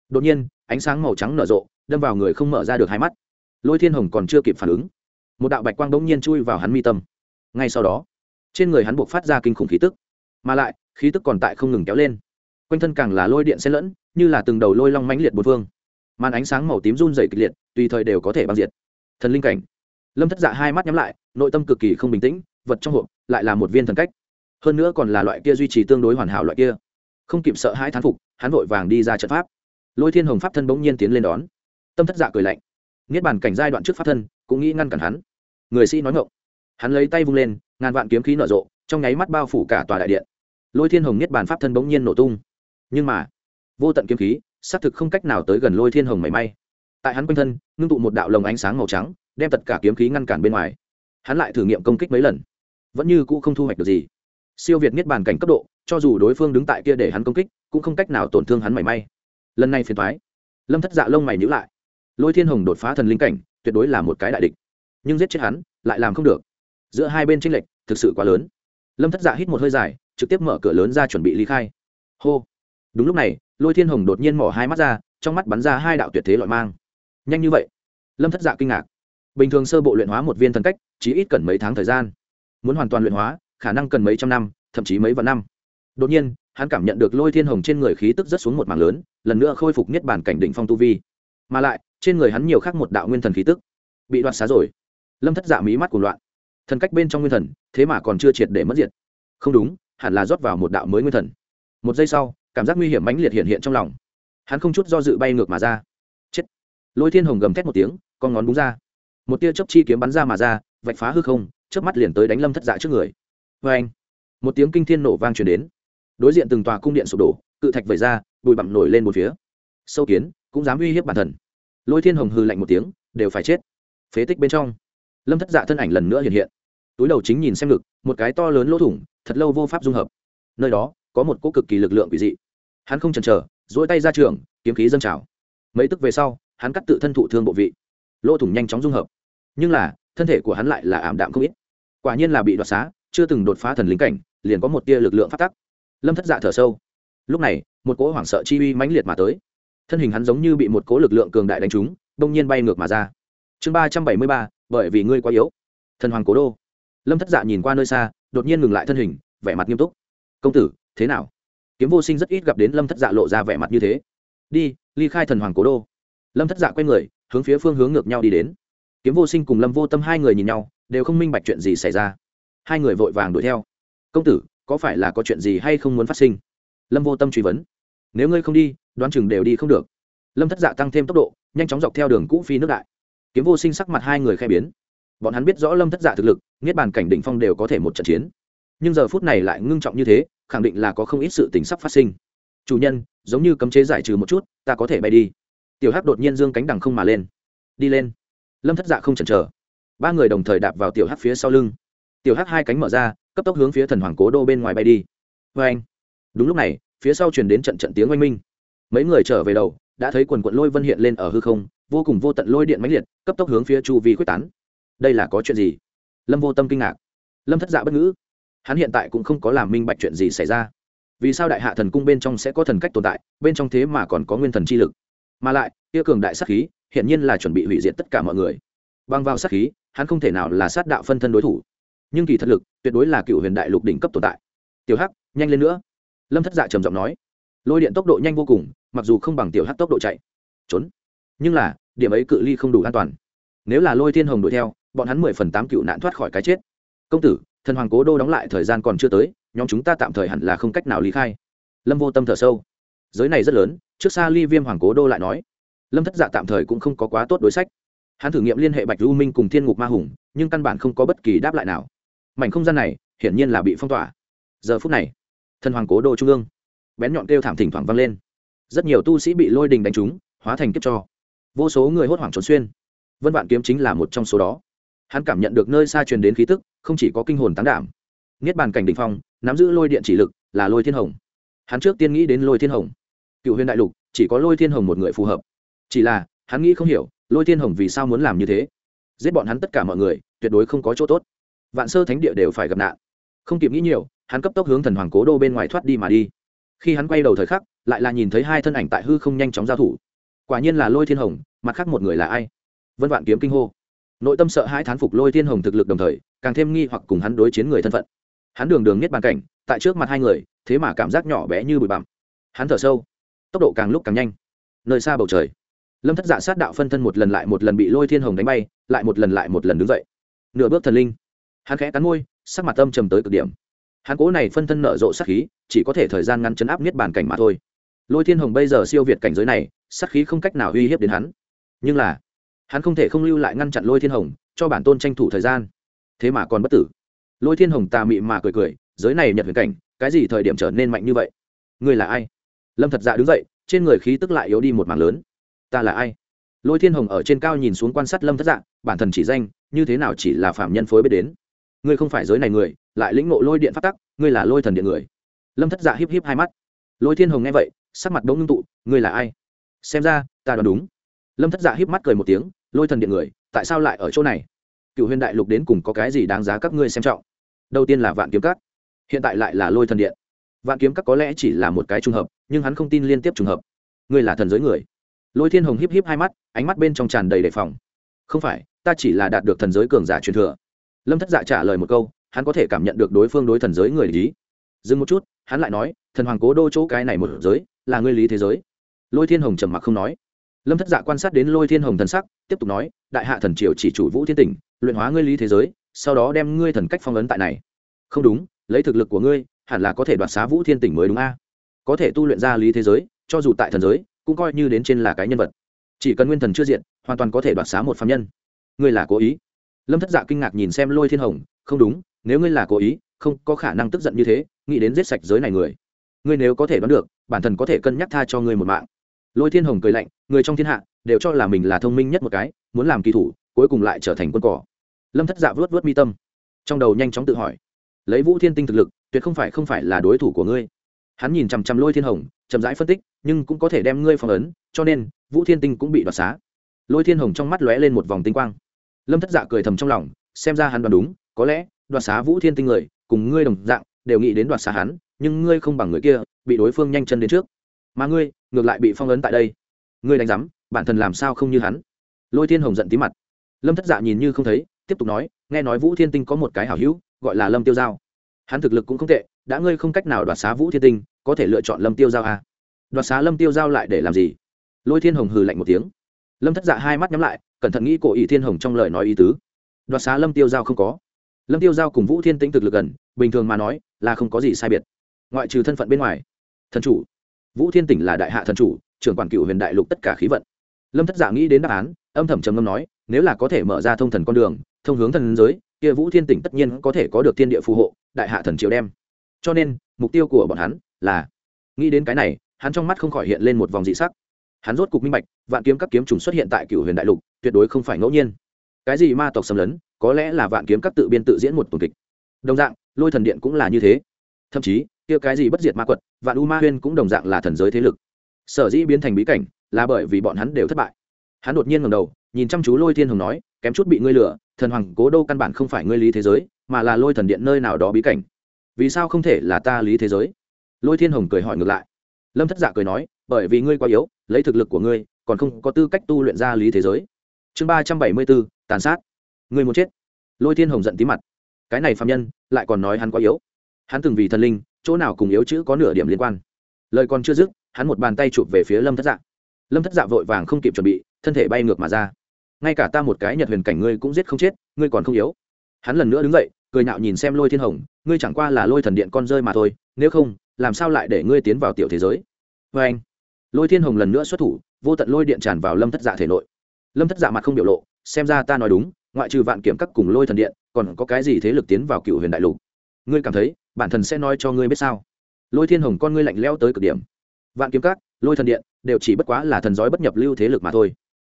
Đột nhiên, ánh sáng màu trắng nở rộ, đâm vào người không mở ra được hai mắt. Lôi thiên hồng còn chưa kịp phản ứng, một đạo bạch quang bỗng nhiên chui vào hắn mi tâm. Ngay sau đó, trên người hắn buộc phát ra kinh khủng khí tức. Mà lại, khí tức còn tại không ngừng kéo lên. Quanh thân càng là lôi điện xen lẫn, như là từng đầu lôi long mãnh liệt bốn phương. Màn ánh sáng màu tím run dày kịch liệt, tùy thời đều có thể băng diệt thần linh cảnh. Lâm thất dạ hai mắt nhắm lại, nội tâm cực kỳ không bình tĩnh, vật trong hộp lại là một viên thần cách. Hơn nữa còn là loại kia duy trì tương đối hoàn hảo loại kia. Không kịp sợ hai thán phục, hắn vội vàng đi ra trận pháp. Lôi thiên hồng pháp thân bỗng nhiên tiến lên đón. Tâm thất dạ cười lạnh. Niết bàn cảnh giai đoạn trước pháp thân, cũng nghĩ ngăn cản hắn. Người sĩ nói ngộng hắn lấy tay vung lên, ngàn vạn kiếm khí nở rộ, trong nháy mắt bao phủ cả tòa đại điện. Lôi thiên hồng niết bàn pháp thân bỗng nhiên nổ tung. Nhưng mà, vô tận kiếm khí, xác thực không cách nào tới gần lôi thiên hồng mảy may tại hắn quanh thân, ngưng tụ một đạo lồng ánh sáng màu trắng, đem tất cả kiếm khí ngăn cản bên ngoài. Hắn lại thử nghiệm công kích mấy lần. Vẫn như cũ không thu hoạch được gì. Siêu việt niết bàn cảnh cấp độ, cho dù đối phương đứng tại kia để hắn công kích, cũng không cách nào tổn thương hắn mảy may. Lần này phiền thoái lâm thất dạ lông mày nhữ lại. Lôi thiên hồng đột phá thần linh cảnh, tuyệt đối là một cái đại địch. Nhưng giết chết hắn, lại làm không được. Giữa hai bên tranh lệch thực sự quá lớn. Lâm thất dạ hít một hơi dài, trực tiếp mở cửa lớn ra chuẩn bị ly khai. Hô. Đúng lúc này, lôi thiên hồng đột nhiên mỏ hai mắt ra, trong mắt bắn ra hai đạo tuyệt thế loại mang nhanh như vậy? Lâm thất dạ kinh ngạc. Bình thường sơ bộ luyện hóa một viên thần cách, chỉ ít cần mấy tháng thời gian. Muốn hoàn toàn luyện hóa, khả năng cần mấy trăm năm, thậm chí mấy vạn năm. Đột nhiên, hắn cảm nhận được lôi thiên hồng trên người khí tức rất xuống một mảng lớn, lần nữa khôi phục niết bản cảnh đỉnh phong tu vi. Mà lại, trên người hắn nhiều khác một đạo nguyên thần khí tức. Bị đoạt xá rồi. Lâm thất dạ mí mắt của loạn. Thần cách bên trong nguyên thần, thế mà còn chưa triệt để mất diệt. Không đúng, hẳn là rót vào một đạo mới nguyên thần. Một giây sau, cảm giác nguy hiểm mãnh liệt hiện hiện trong lòng. Hắn không chút do dự bay ngược mà ra lôi thiên hồng gầm thét một tiếng, con ngón búng ra. Một tia chớp chi kiếm bắn ra mà ra, vạch phá hư không, chớp mắt liền tới đánh lâm thất dạ trước người. Vê anh một tiếng kinh thiên nổ vang truyền đến. Đối diện từng tòa cung điện sụp đổ, cự thạch vẩy ra, bụi bặm nổi lên một phía. Sâu kiến, cũng dám uy hiếp bản thần. Lôi thiên hồng hư lạnh một tiếng, đều phải chết. Phế tích bên trong. Lâm thất dạ thân ảnh lần nữa hiện hiện. Túi đầu chính nhìn xem ngực, một cái to lớn lỗ thủng, thật lâu vô pháp dung hợp. Nơi đó, có một cỗ cực kỳ lực lượng quỷ dị. Hắn không chần chờ dỗi tay ra trường, kiếm khí dâng trào. Mấy tức về sau hắn cắt tự thân thụ thương bộ vị. Lỗ thủng nhanh chóng dung hợp. Nhưng là, thân thể của hắn lại là ảm đạm không ít. Quả nhiên là bị đoạt xá, chưa từng đột phá thần lính cảnh, liền có một tia lực lượng phát tắc lâm thất dạ thở sâu. Lúc này, một cỗ hoảng sợ chi uy mãnh liệt mà tới. Thân hình hắn giống như bị một cỗ lực lượng cường đại đánh trúng, bỗng nhiên bay ngược mà ra. Chương ba trăm bảy mươi ba, bởi vì ngươi quá yếu. Thần hoàng cố đô. Lâm thất dạ nhìn qua nơi xa, đột nhiên ngừng lại thân hình, vẻ mặt nghiêm túc. Công tử, thế nào? Kiếm vô sinh rất ít gặp đến lâm thất dạ lộ ra vẻ mặt như thế. Đi, ly khai thần hoàng cố đô lâm thất dạ quay người, hướng phía phương hướng ngược nhau đi đến. Kiếm vô sinh cùng lâm vô tâm hai người nhìn nhau, đều không minh bạch chuyện gì xảy ra. Hai người vội vàng đuổi theo. Công tử, có phải là có chuyện gì hay không muốn phát sinh? Lâm vô tâm truy vấn. Nếu ngươi không đi, đoán chừng đều đi không được. Lâm thất dạ tăng thêm tốc độ, nhanh chóng dọc theo đường cũ phi nước đại. Kiếm vô sinh sắc mặt hai người khai biến. Bọn hắn biết rõ lâm thất dạ thực lực, niết bàn cảnh định phong đều có thể một trận chiến. Nhưng giờ phút này lại ngưng trọng như thế, khẳng định là có không ít sự tình sắp phát sinh. Chủ nhân, giống như cấm chế giải trừ một chút, ta có thể bay đi tiểu hắc đột nhiên dương cánh đằng không mà lên. Đi lên. Lâm thất dạ không chần chờ. Ba người đồng thời đạp vào tiểu hắc phía sau lưng. Tiểu hắc hai cánh mở ra, cấp tốc hướng phía thần hoàng cố đô bên ngoài bay đi. Vê anh. Đúng lúc này, phía sau truyền đến trận trận tiếng oanh minh. Mấy người trở về đầu, đã thấy quần quận lôi vân hiện lên ở hư không, vô cùng vô tận lôi điện mãnh liệt, cấp tốc hướng phía chu vi quyết tán. Đây là có chuyện gì? Lâm vô tâm kinh ngạc. Lâm thất dạ bất ngữ. Hắn hiện tại cũng không có làm minh bạch chuyện gì xảy ra. Vì sao đại hạ thần cung bên trong sẽ có thần cách tồn tại, bên trong thế mà còn có nguyên thần chi lực? Mà lại tiêu cường đại sát khí hiện nhiên là chuẩn bị hủy diệt tất cả mọi người. Băng vào sát khí, hắn không thể nào là sát đạo phân thân đối thủ. Nhưng kỳ thật lực, tuyệt đối là cựu huyền đại lục đỉnh cấp tồn tại. Tiểu hắc, nhanh lên nữa. Lâm thất dạ trầm giọng nói. Lôi điện tốc độ nhanh vô cùng, mặc dù không bằng tiểu hắc tốc độ chạy. Trốn. Nhưng là, điểm ấy cự ly không đủ an toàn. Nếu là lôi thiên hồng đuổi theo, bọn hắn mười phần tám cựu nạn thoát khỏi cái chết. Công tử, thần hoàng cố đô đóng lại thời gian còn chưa tới, nhóm chúng ta tạm thời hẳn là không cách nào lý khai. Lâm vô tâm thở sâu. Giới này rất lớn trước xa ly viêm hoàng cố đô lại nói, lâm thất dạ tạm thời cũng không có quá tốt đối sách. Hắn thử nghiệm liên hệ bạch lưu minh cùng thiên ngục ma hùng, nhưng căn bản không có bất kỳ đáp lại nào. Mảnh không gian này, hiển nhiên là bị phong tỏa. Giờ phút này, thần hoàng cố đô trung ương, bén nhọn kêu thảm thỉnh thoảng vang lên. Rất nhiều tu sĩ bị lôi đình đánh trúng, hóa thành kiếp cho. Vô số người hốt hoảng trốn xuyên. Vân vạn kiếm chính là một trong số đó. Hắn cảm nhận được nơi xa truyền đến khí tức, không chỉ có kinh hồn tán đảm. Niết bàn cảnh đình phong, nắm giữ lôi điện chỉ lực là lôi thiên hồng. Hắn trước tiên nghĩ đến lôi thiên hồng cựu huyền đại lục, chỉ có lôi thiên hồng một người phù hợp. Chỉ là, hắn nghĩ không hiểu, lôi thiên hồng vì sao muốn làm như thế? Giết bọn hắn tất cả mọi người, tuyệt đối không có chỗ tốt. Vạn sơ thánh địa đều phải gặp nạn. Không kịp nghĩ nhiều, hắn cấp tốc hướng thần hoàng cố đô bên ngoài thoát đi mà đi. Khi hắn quay đầu thời khắc, lại là nhìn thấy hai thân ảnh tại hư không nhanh chóng giao thủ. Quả nhiên là lôi thiên hồng, mặt khác một người là ai? Vân vạn kiếm kinh hô. Nội tâm sợ hai thán phục lôi thiên hồng thực lực đồng thời, càng thêm nghi hoặc cùng hắn đối chiến người thân phận. Hắn đường đường nhất bàn cảnh, tại trước mặt hai người, thế mà cảm giác nhỏ bé như bụi bặm. Hắn thở sâu tốc độ càng lúc càng nhanh. Nơi xa bầu trời, lâm thất dạ sát đạo phân thân một lần lại một lần bị lôi thiên hồng đánh bay, lại một lần lại một lần đứng dậy. Nửa bước thần linh, hắn khẽ cắn môi, sắc mặt âm trầm tới cực điểm. Hắn cố này phân thân nở rộ sát khí, chỉ có thể thời gian ngăn chấn áp niết bàn cảnh mà thôi. Lôi thiên hồng bây giờ siêu việt cảnh giới này, sát khí không cách nào uy hiếp đến hắn. Nhưng là, hắn không thể không lưu lại ngăn chặn lôi thiên hồng, cho bản tôn tranh thủ thời gian. Thế mà còn bất tử. Lôi thiên hồng tà mị mà cười cười, giới này nhật huyền cảnh, cái gì thời điểm trở nên mạnh như vậy? Ngươi là ai? Lâm thật dạ đứng dậy trên người khí tức lại yếu đi một mảng lớn. Ta là ai? Lôi thiên hồng ở trên cao nhìn xuống quan sát lâm thất dạ bản thân chỉ danh như thế nào chỉ là phạm nhân phối biết đến. Ngươi không phải giới này người lại lĩnh ngộ lôi điện phát tắc ngươi là lôi thần điện người. Lâm thất dạ híp híp hai mắt. Lôi thiên hồng nghe vậy sắc mặt bỗng ngưng tụ ngươi là ai? Xem ra ta đoán đúng. Lâm thất dạ híp mắt cười một tiếng lôi thần điện người tại sao lại ở chỗ này? Cựu huyền đại lục đến cùng có cái gì đáng giá các ngươi xem trọng? Đầu tiên là vạn kiếm Cát, hiện tại lại là lôi thần điện vạn kiếm các có lẽ chỉ là một cái trùng hợp, nhưng hắn không tin liên tiếp trùng hợp. Ngươi là thần giới người. Lôi thiên hồng híp híp hai mắt, ánh mắt bên trong tràn đầy đề phòng. Không phải, ta chỉ là đạt được thần giới cường giả truyền thừa. Lâm thất dạ trả lời một câu, hắn có thể cảm nhận được đối phương đối thần giới người lý dừng một chút, hắn lại nói, thần hoàng cố đô chỗ cái này một giới, là ngươi lý thế giới. Lôi thiên hồng trầm mặc không nói. Lâm thất dạ quan sát đến lôi thiên hồng thần sắc, tiếp tục nói, đại hạ thần triều chỉ chủ vũ thiên tỉnh, luyện hóa ngươi lý thế giới, sau đó đem ngươi thần cách phong ấn tại này. Không đúng, lấy thực lực của ngươi hẳn là có thể đoạt xá vũ thiên tỉnh mới đúng a. Có thể tu luyện ra lý thế giới, cho dù tại thần giới, cũng coi như đến trên là cái nhân vật. Chỉ cần nguyên thần chưa diện hoàn toàn có thể đoạt xá một phạm nhân. Ngươi là cố ý? Lâm thất dạ kinh ngạc nhìn xem lôi thiên hồng, không đúng, nếu ngươi là cố ý, không có khả năng tức giận như thế, nghĩ đến giết sạch giới này người. Ngươi nếu có thể đoán được, bản thân có thể cân nhắc tha cho ngươi một mạng. Lôi thiên hồng cười lạnh, người trong thiên hạ, đều cho là mình là thông minh nhất một cái, muốn làm kỳ thủ, cuối cùng lại trở thành quân cỏ. Lâm thất dạ vớt vớt mi tâm, trong đầu nhanh chóng tự hỏi, lấy vũ thiên tinh thực lực tuyệt không phải không phải là đối thủ của ngươi. Hắn nhìn chằm chằm lôi thiên hồng, chậm rãi phân tích, nhưng cũng có thể đem ngươi phong ấn, cho nên, vũ thiên tinh cũng bị đoạt xá. Lôi thiên hồng trong mắt lóe lên một vòng tinh quang. Lâm thất dạ cười thầm trong lòng, xem ra hắn đoán đúng, có lẽ, đoạt xá vũ thiên tinh người, cùng ngươi đồng dạng, đều nghĩ đến đoạt xá hắn, nhưng ngươi không bằng người kia, bị đối phương nhanh chân đến trước. Mà ngươi, ngược lại bị phong ấn tại đây. Ngươi đánh giám, bản thân làm sao không như hắn? Lôi thiên hồng giận tí mặt. Lâm thất dạ nhìn như không thấy, tiếp tục nói, nghe nói vũ thiên tinh có một cái hảo hữu, gọi là lâm tiêu giao hắn thực lực cũng không tệ, đã ngươi không cách nào đoạt xá vũ thiên tinh, có thể lựa chọn lâm tiêu giao à. đoạt xá lâm tiêu giao lại để làm gì? Lôi thiên hồng hừ lạnh một tiếng. Lâm thất dạ hai mắt nhắm lại, cẩn thận nghĩ cổ ý thiên hồng trong lời nói ý tứ. Đoạt xá lâm tiêu giao không có. Lâm tiêu giao cùng vũ thiên tĩnh thực lực gần, bình thường mà nói, là không có gì sai biệt. Ngoại trừ thân phận bên ngoài. Thần chủ. Vũ thiên tỉnh là đại hạ thần chủ, trưởng quản cựu huyền đại lục tất cả khí vận. Lâm thất dạ nghĩ đến đáp án, âm thầm trầm ngâm nói, nếu là có thể mở ra thông thần con đường, thông hướng thần giới kia vũ thiên tỉnh tất nhiên có thể có được thiên địa phù hộ, đại hạ thần triều đem. Cho nên, mục tiêu của bọn hắn là, nghĩ đến cái này, hắn trong mắt không khỏi hiện lên một vòng dị sắc. Hắn rốt cục minh bạch, vạn kiếm các kiếm trùng xuất hiện tại cựu huyền đại lục, tuyệt đối không phải ngẫu nhiên. Cái gì ma tộc xâm lấn, có lẽ là vạn kiếm các tự biên tự diễn một tuần kịch. Đồng dạng, lôi thần điện cũng là như thế. Thậm chí, kia cái gì bất diệt ma quật, vạn u ma huyên cũng đồng dạng là thần giới thế lực. Sở dĩ biến thành bí cảnh, là bởi vì bọn hắn đều thất bại. Hắn đột nhiên ngầm đầu nhìn chăm chú lôi thiên hồng nói, kém chút bị ngươi lừa, thần hoàng cố đô căn bản không phải ngươi lý thế giới, mà là lôi thần điện nơi nào đó bí cảnh. Vì sao không thể là ta lý thế giới? Lôi thiên hồng cười hỏi ngược lại. Lâm thất dạ cười nói, bởi vì ngươi quá yếu, lấy thực lực của ngươi, còn không có tư cách tu luyện ra lý thế giới. Chương ba trăm bảy mươi bốn, tàn sát. Ngươi muốn chết. Lôi thiên hồng giận tí mặt. Cái này phạm nhân, lại còn nói hắn quá yếu. Hắn từng vì thần linh, chỗ nào cùng yếu chữ có nửa điểm liên quan. Lời còn chưa dứt, hắn một bàn tay chụp về phía lâm thất dạ. Lâm thất dạ vội vàng không kịp chuẩn bị, thân thể bay ngược mà ra ngay cả ta một cái nhật huyền cảnh ngươi cũng giết không chết, ngươi còn không yếu. Hắn lần nữa đứng dậy, cười nhạo nhìn xem lôi thiên hồng, ngươi chẳng qua là lôi thần điện con rơi mà thôi, nếu không, làm sao lại để ngươi tiến vào tiểu thế giới? Vê anh. Lôi thiên hồng lần nữa xuất thủ, vô tận lôi điện tràn vào lâm thất dạ thể nội. Lâm thất dạ mặt không biểu lộ, xem ra ta nói đúng, ngoại trừ vạn kiểm các cùng lôi thần điện, còn có cái gì thế lực tiến vào cựu huyền đại lục? Ngươi cảm thấy, bản thân sẽ nói cho ngươi biết sao? Lôi thiên hồng con ngươi lạnh leo tới cực điểm. Vạn kiếm các, lôi thần điện, đều chỉ bất quá là thần giói bất nhập lưu thế lực mà thôi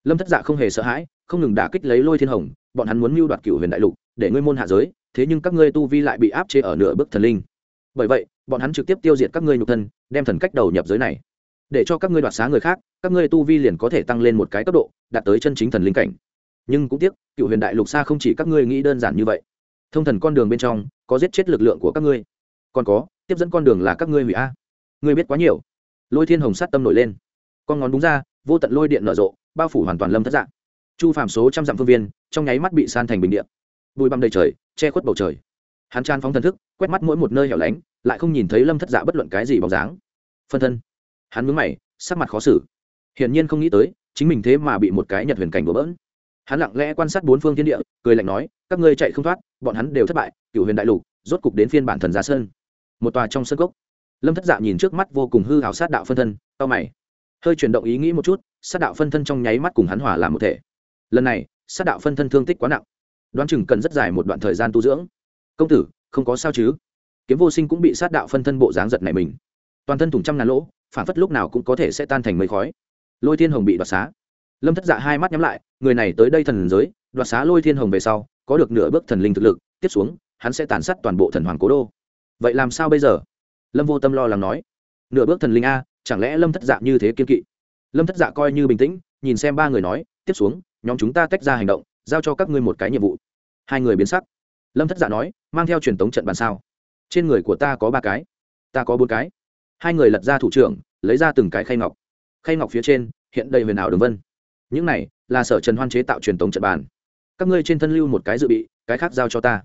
lâm thất dạ không hề sợ hãi, không ngừng đả kích lấy lôi thiên hồng, bọn hắn muốn mưu đoạt cựu huyền đại lục, để ngươi môn hạ giới, thế nhưng các ngươi tu vi lại bị áp chế ở nửa bước thần linh. Bởi vậy, bọn hắn trực tiếp tiêu diệt các ngươi nhục thân, đem thần cách đầu nhập giới này. Để cho các ngươi đoạt xá người khác, các ngươi tu vi liền có thể tăng lên một cái cấp độ, đạt tới chân chính thần linh cảnh. Nhưng cũng tiếc cựu huyền đại lục xa không chỉ các ngươi nghĩ đơn giản như vậy. Thông thần con đường bên trong, có giết chết lực lượng của các ngươi. Còn có, tiếp dẫn con đường là các ngươi hủy a. Ngươi biết quá nhiều. Lôi thiên hồng sát tâm nổi lên. Con ngón đúng ra, vô tận lôi điện nở rộ bao phủ hoàn toàn lâm thất dạng. Chu phàm số trăm dặm phương viên trong nháy mắt bị san thành bình điện bụi băm đầy trời che khuất bầu trời. Hắn tràn phóng thần thức quét mắt mỗi một nơi hẻo lánh lại không nhìn thấy lâm thất dạ bất luận cái gì bóng dáng. Phân thân. Hắn mướn mày sắc mặt khó xử. Hiển nhiên không nghĩ tới chính mình thế mà bị một cái nhật huyền cảnh bừa bỡn. Hắn lặng lẽ quan sát bốn phương thiên địa cười lạnh nói các ngươi chạy không thoát bọn hắn đều thất bại cựu huyền đại lục rốt cục đến phiên bản thần gia sơn. Một tòa trong sân cốc, lâm thất dạ nhìn trước mắt vô cùng hư hào sát đạo phân thân tao mày. Hơi chuyển động ý nghĩ một chút sát đạo phân thân trong nháy mắt cùng hắn hòa làm một thể. Lần này, sát đạo phân thân thương tích quá nặng. Đoán chừng cần rất dài một đoạn thời gian tu dưỡng. Công tử, không có sao chứ? Kiếm vô sinh cũng bị sát đạo phân thân bộ dáng giật này mình. Toàn thân thủng trăm ngàn lỗ, phản phất lúc nào cũng có thể sẽ tan thành mây khói. Lôi thiên hồng bị đoạt xá. Lâm thất dạ hai mắt nhắm lại, người này tới đây thần giới, đoạt xá lôi thiên hồng về sau, có được nửa bước thần linh thực lực, tiếp xuống, hắn sẽ tàn sát toàn bộ thần hoàng cố đô. Vậy làm sao bây giờ? Lâm vô tâm lo lắng nói. Nửa bước thần linh a, chẳng lẽ lâm thất dạ như thế kiên kỵ? Lâm thất dạ coi như bình tĩnh, nhìn xem ba người nói, tiếp xuống, nhóm chúng ta tách ra hành động, giao cho các ngươi một cái nhiệm vụ. Hai người biến sắc. Lâm thất dạ nói, mang theo truyền tống trận bàn sao? Trên người của ta có ba cái, ta có bốn cái. Hai người lật ra thủ trưởng, lấy ra từng cái khay ngọc. Khay ngọc phía trên, hiện đầy huyền ảo đường vân. Những này là sở trần hoan chế tạo truyền tống trận bàn. Các ngươi trên thân lưu một cái dự bị, cái khác giao cho ta.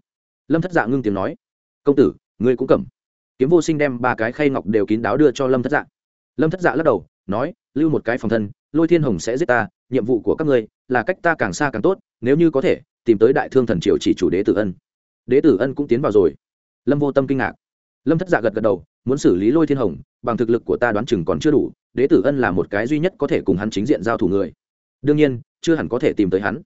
Lâm thất dạ ngưng tiếng nói, công tử, ngươi cũng cầm. Kiếm vô sinh đem ba cái khay ngọc đều kín đáo đưa cho lâm thất dạ. Lâm thất dạ lắc đầu nói, lưu một cái phòng thân, lôi thiên hồng sẽ giết ta, nhiệm vụ của các ngươi là cách ta càng xa càng tốt, nếu như có thể, tìm tới đại thương thần triều chỉ chủ đế tử ân. Đế tử ân cũng tiến vào rồi. Lâm vô tâm kinh ngạc. Lâm thất dạ gật gật đầu, muốn xử lý lôi thiên hồng, bằng thực lực của ta đoán chừng còn chưa đủ, đế tử ân là một cái duy nhất có thể cùng hắn chính diện giao thủ người. Đương nhiên, chưa hẳn có thể tìm tới hắn.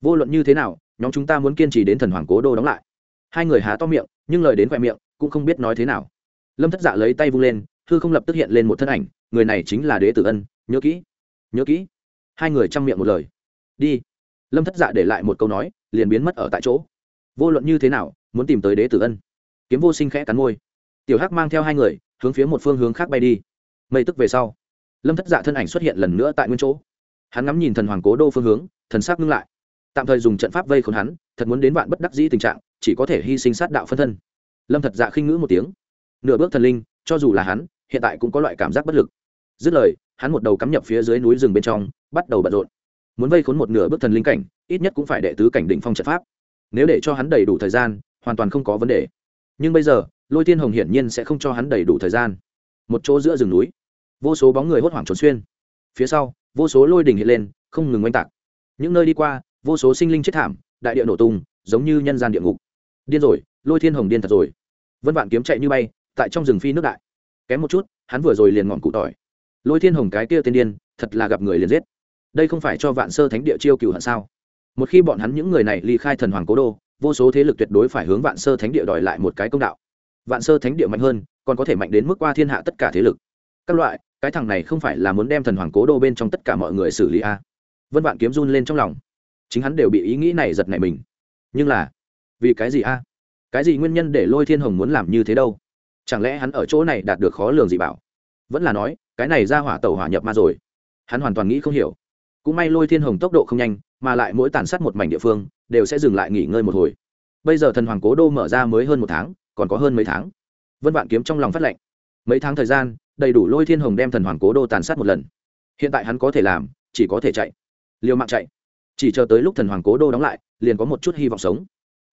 Vô luận như thế nào, nhóm chúng ta muốn kiên trì đến thần hoàng cố đô đóng lại. Hai người há to miệng, nhưng lời đến khoe miệng, cũng không biết nói thế nào. Lâm thất dạ lấy tay vung lên, hư không lập tức hiện lên một thân ảnh người này chính là đế tử ân, nhớ kỹ nhớ kỹ. Hai người chăm miệng một lời. Đi. Lâm thất dạ để lại một câu nói, liền biến mất ở tại chỗ. Vô luận như thế nào, muốn tìm tới đế tử ân. Kiếm vô sinh khẽ cắn môi. Tiểu hắc mang theo hai người, hướng phía một phương hướng khác bay đi. Mây tức về sau, lâm thất dạ thân ảnh xuất hiện lần nữa tại nguyên chỗ. Hắn ngắm nhìn thần hoàng cố đô phương hướng, thần sắc ngưng lại. Tạm thời dùng trận pháp vây khốn hắn, thật muốn đến vạn bất đắc dĩ tình trạng, chỉ có thể hy sinh sát đạo phân thân. Lâm thật dạ khinh ngữ một tiếng. Nửa bước thần linh, cho dù là hắn, hiện tại cũng có loại cảm giác bất lực dứt lời, hắn một đầu cắm nhập phía dưới núi rừng bên trong, bắt đầu bận rộn. Muốn vây khốn một nửa bước thần linh cảnh, ít nhất cũng phải đệ tứ cảnh định phong trận pháp. Nếu để cho hắn đầy đủ thời gian, hoàn toàn không có vấn đề. Nhưng bây giờ, lôi tiên hồng hiển nhiên sẽ không cho hắn đầy đủ thời gian. Một chỗ giữa rừng núi, vô số bóng người hốt hoảng trốn xuyên. Phía sau, vô số lôi đình hiện lên, không ngừng oanh tạc. Những nơi đi qua, vô số sinh linh chết thảm, đại địa nổ tung, giống như nhân gian địa ngục. Điên rồi, lôi thiên hồng điên thật rồi. Vân vạn kiếm chạy như bay, tại trong rừng phi nước đại. Kém một chút, hắn vừa rồi liền ngọn cụ tỏi lôi thiên hồng cái kia tên điên, thật là gặp người liền giết. Đây không phải cho vạn sơ thánh địa chiêu cựu hận sao? Một khi bọn hắn những người này ly khai thần hoàng cố đô, vô số thế lực tuyệt đối phải hướng vạn sơ thánh địa đòi lại một cái công đạo. Vạn sơ thánh địa mạnh hơn, còn có thể mạnh đến mức qua thiên hạ tất cả thế lực. Các loại, cái thằng này không phải là muốn đem thần hoàng cố đô bên trong tất cả mọi người xử lý a à. vân vạn kiếm run lên trong lòng. Chính hắn đều bị ý nghĩ này giật nảy mình. Nhưng là, vì cái gì a cái gì nguyên nhân để lôi thiên hồng muốn làm như thế đâu? Chẳng lẽ hắn ở chỗ này đạt được khó lường gì bảo? Vẫn là nói cái này ra hỏa tẩu hỏa nhập ma rồi. Hắn hoàn toàn nghĩ không hiểu. Cũng may lôi thiên hồng tốc độ không nhanh, mà lại mỗi tàn sát một mảnh địa phương, đều sẽ dừng lại nghỉ ngơi một hồi. Bây giờ thần hoàng cố đô mở ra mới hơn một tháng, còn có hơn mấy tháng. Vân vạn kiếm trong lòng phát lệnh. Mấy tháng thời gian, đầy đủ lôi thiên hồng đem thần hoàng cố đô tàn sát một lần. Hiện tại hắn có thể làm, chỉ có thể chạy. Liều mạng chạy. Chỉ chờ tới lúc thần hoàng cố đô đóng lại, liền có một chút hy vọng sống.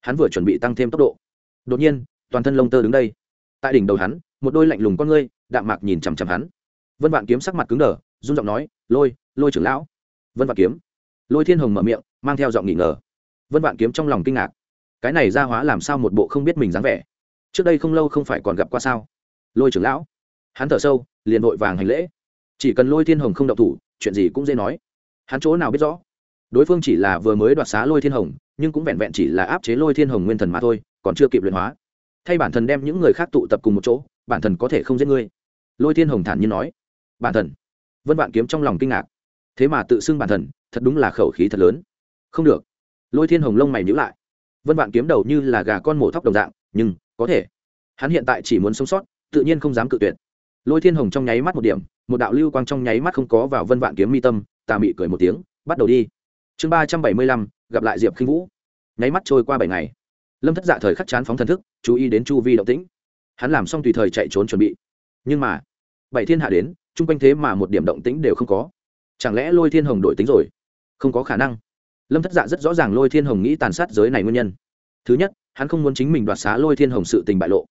Hắn vừa chuẩn bị tăng thêm tốc độ. Đột nhiên, toàn thân lông tơ đứng đây. Tại đỉnh đầu hắn, một đôi lạnh lùng con ngươi, đạm mạc nhìn chằm chằm hắn vân vạn kiếm sắc mặt cứng đờ, run giọng nói, lôi lôi trưởng lão. Vân vạn kiếm. Lôi thiên hồng mở miệng, mang theo giọng nghỉ ngờ. Vân vạn kiếm trong lòng kinh ngạc. Cái này ra hóa làm sao một bộ không biết mình dáng vẻ? Trước đây không lâu không phải còn gặp qua sao? Lôi trưởng lão. Hắn thở sâu, liền vội vàng hành lễ. Chỉ cần lôi thiên hồng không đậu thủ, chuyện gì cũng dễ nói. Hắn chỗ nào biết rõ? Đối phương chỉ là vừa mới đoạt xá lôi thiên hồng, nhưng cũng vẹn vẹn chỉ là áp chế lôi thiên hồng nguyên thần mà thôi, còn chưa kịp luyện hóa. Thay bản thân đem những người khác tụ tập cùng một chỗ, bản thân có thể không giết ngươi. Lôi thiên hồng thản nhiên nói bản thần vân vạn kiếm trong lòng kinh ngạc. Thế mà tự xưng bản thần thật đúng là khẩu khí thật lớn. Không được. Lôi thiên hồng lông mày nhữ lại. Vân vạn kiếm đầu như là gà con mổ thóc đồng dạng, nhưng, có thể. Hắn hiện tại chỉ muốn sống sót, tự nhiên không dám cự tuyệt. Lôi thiên hồng trong nháy mắt một điểm, một đạo lưu quang trong nháy mắt không có vào vân vạn kiếm mi tâm, tà mị cười một tiếng, bắt đầu đi. Chương ba trăm bảy mươi lăm, gặp lại diệp khinh vũ. Nháy mắt trôi qua bảy ngày. Lâm thất dạ thời khắc chán phóng thần thức, chú ý đến chu vi động tĩnh. Hắn làm xong tùy thời chạy trốn chuẩn bị. Nhưng mà, bảy thiên hạ đến chung quanh thế mà một điểm động tĩnh đều không có. Chẳng lẽ lôi thiên hồng đổi tính rồi? Không có khả năng. Lâm thất dạ rất rõ ràng lôi thiên hồng nghĩ tàn sát giới này nguyên nhân. Thứ nhất, hắn không muốn chính mình đoạt xá lôi thiên hồng sự tình bại lộ.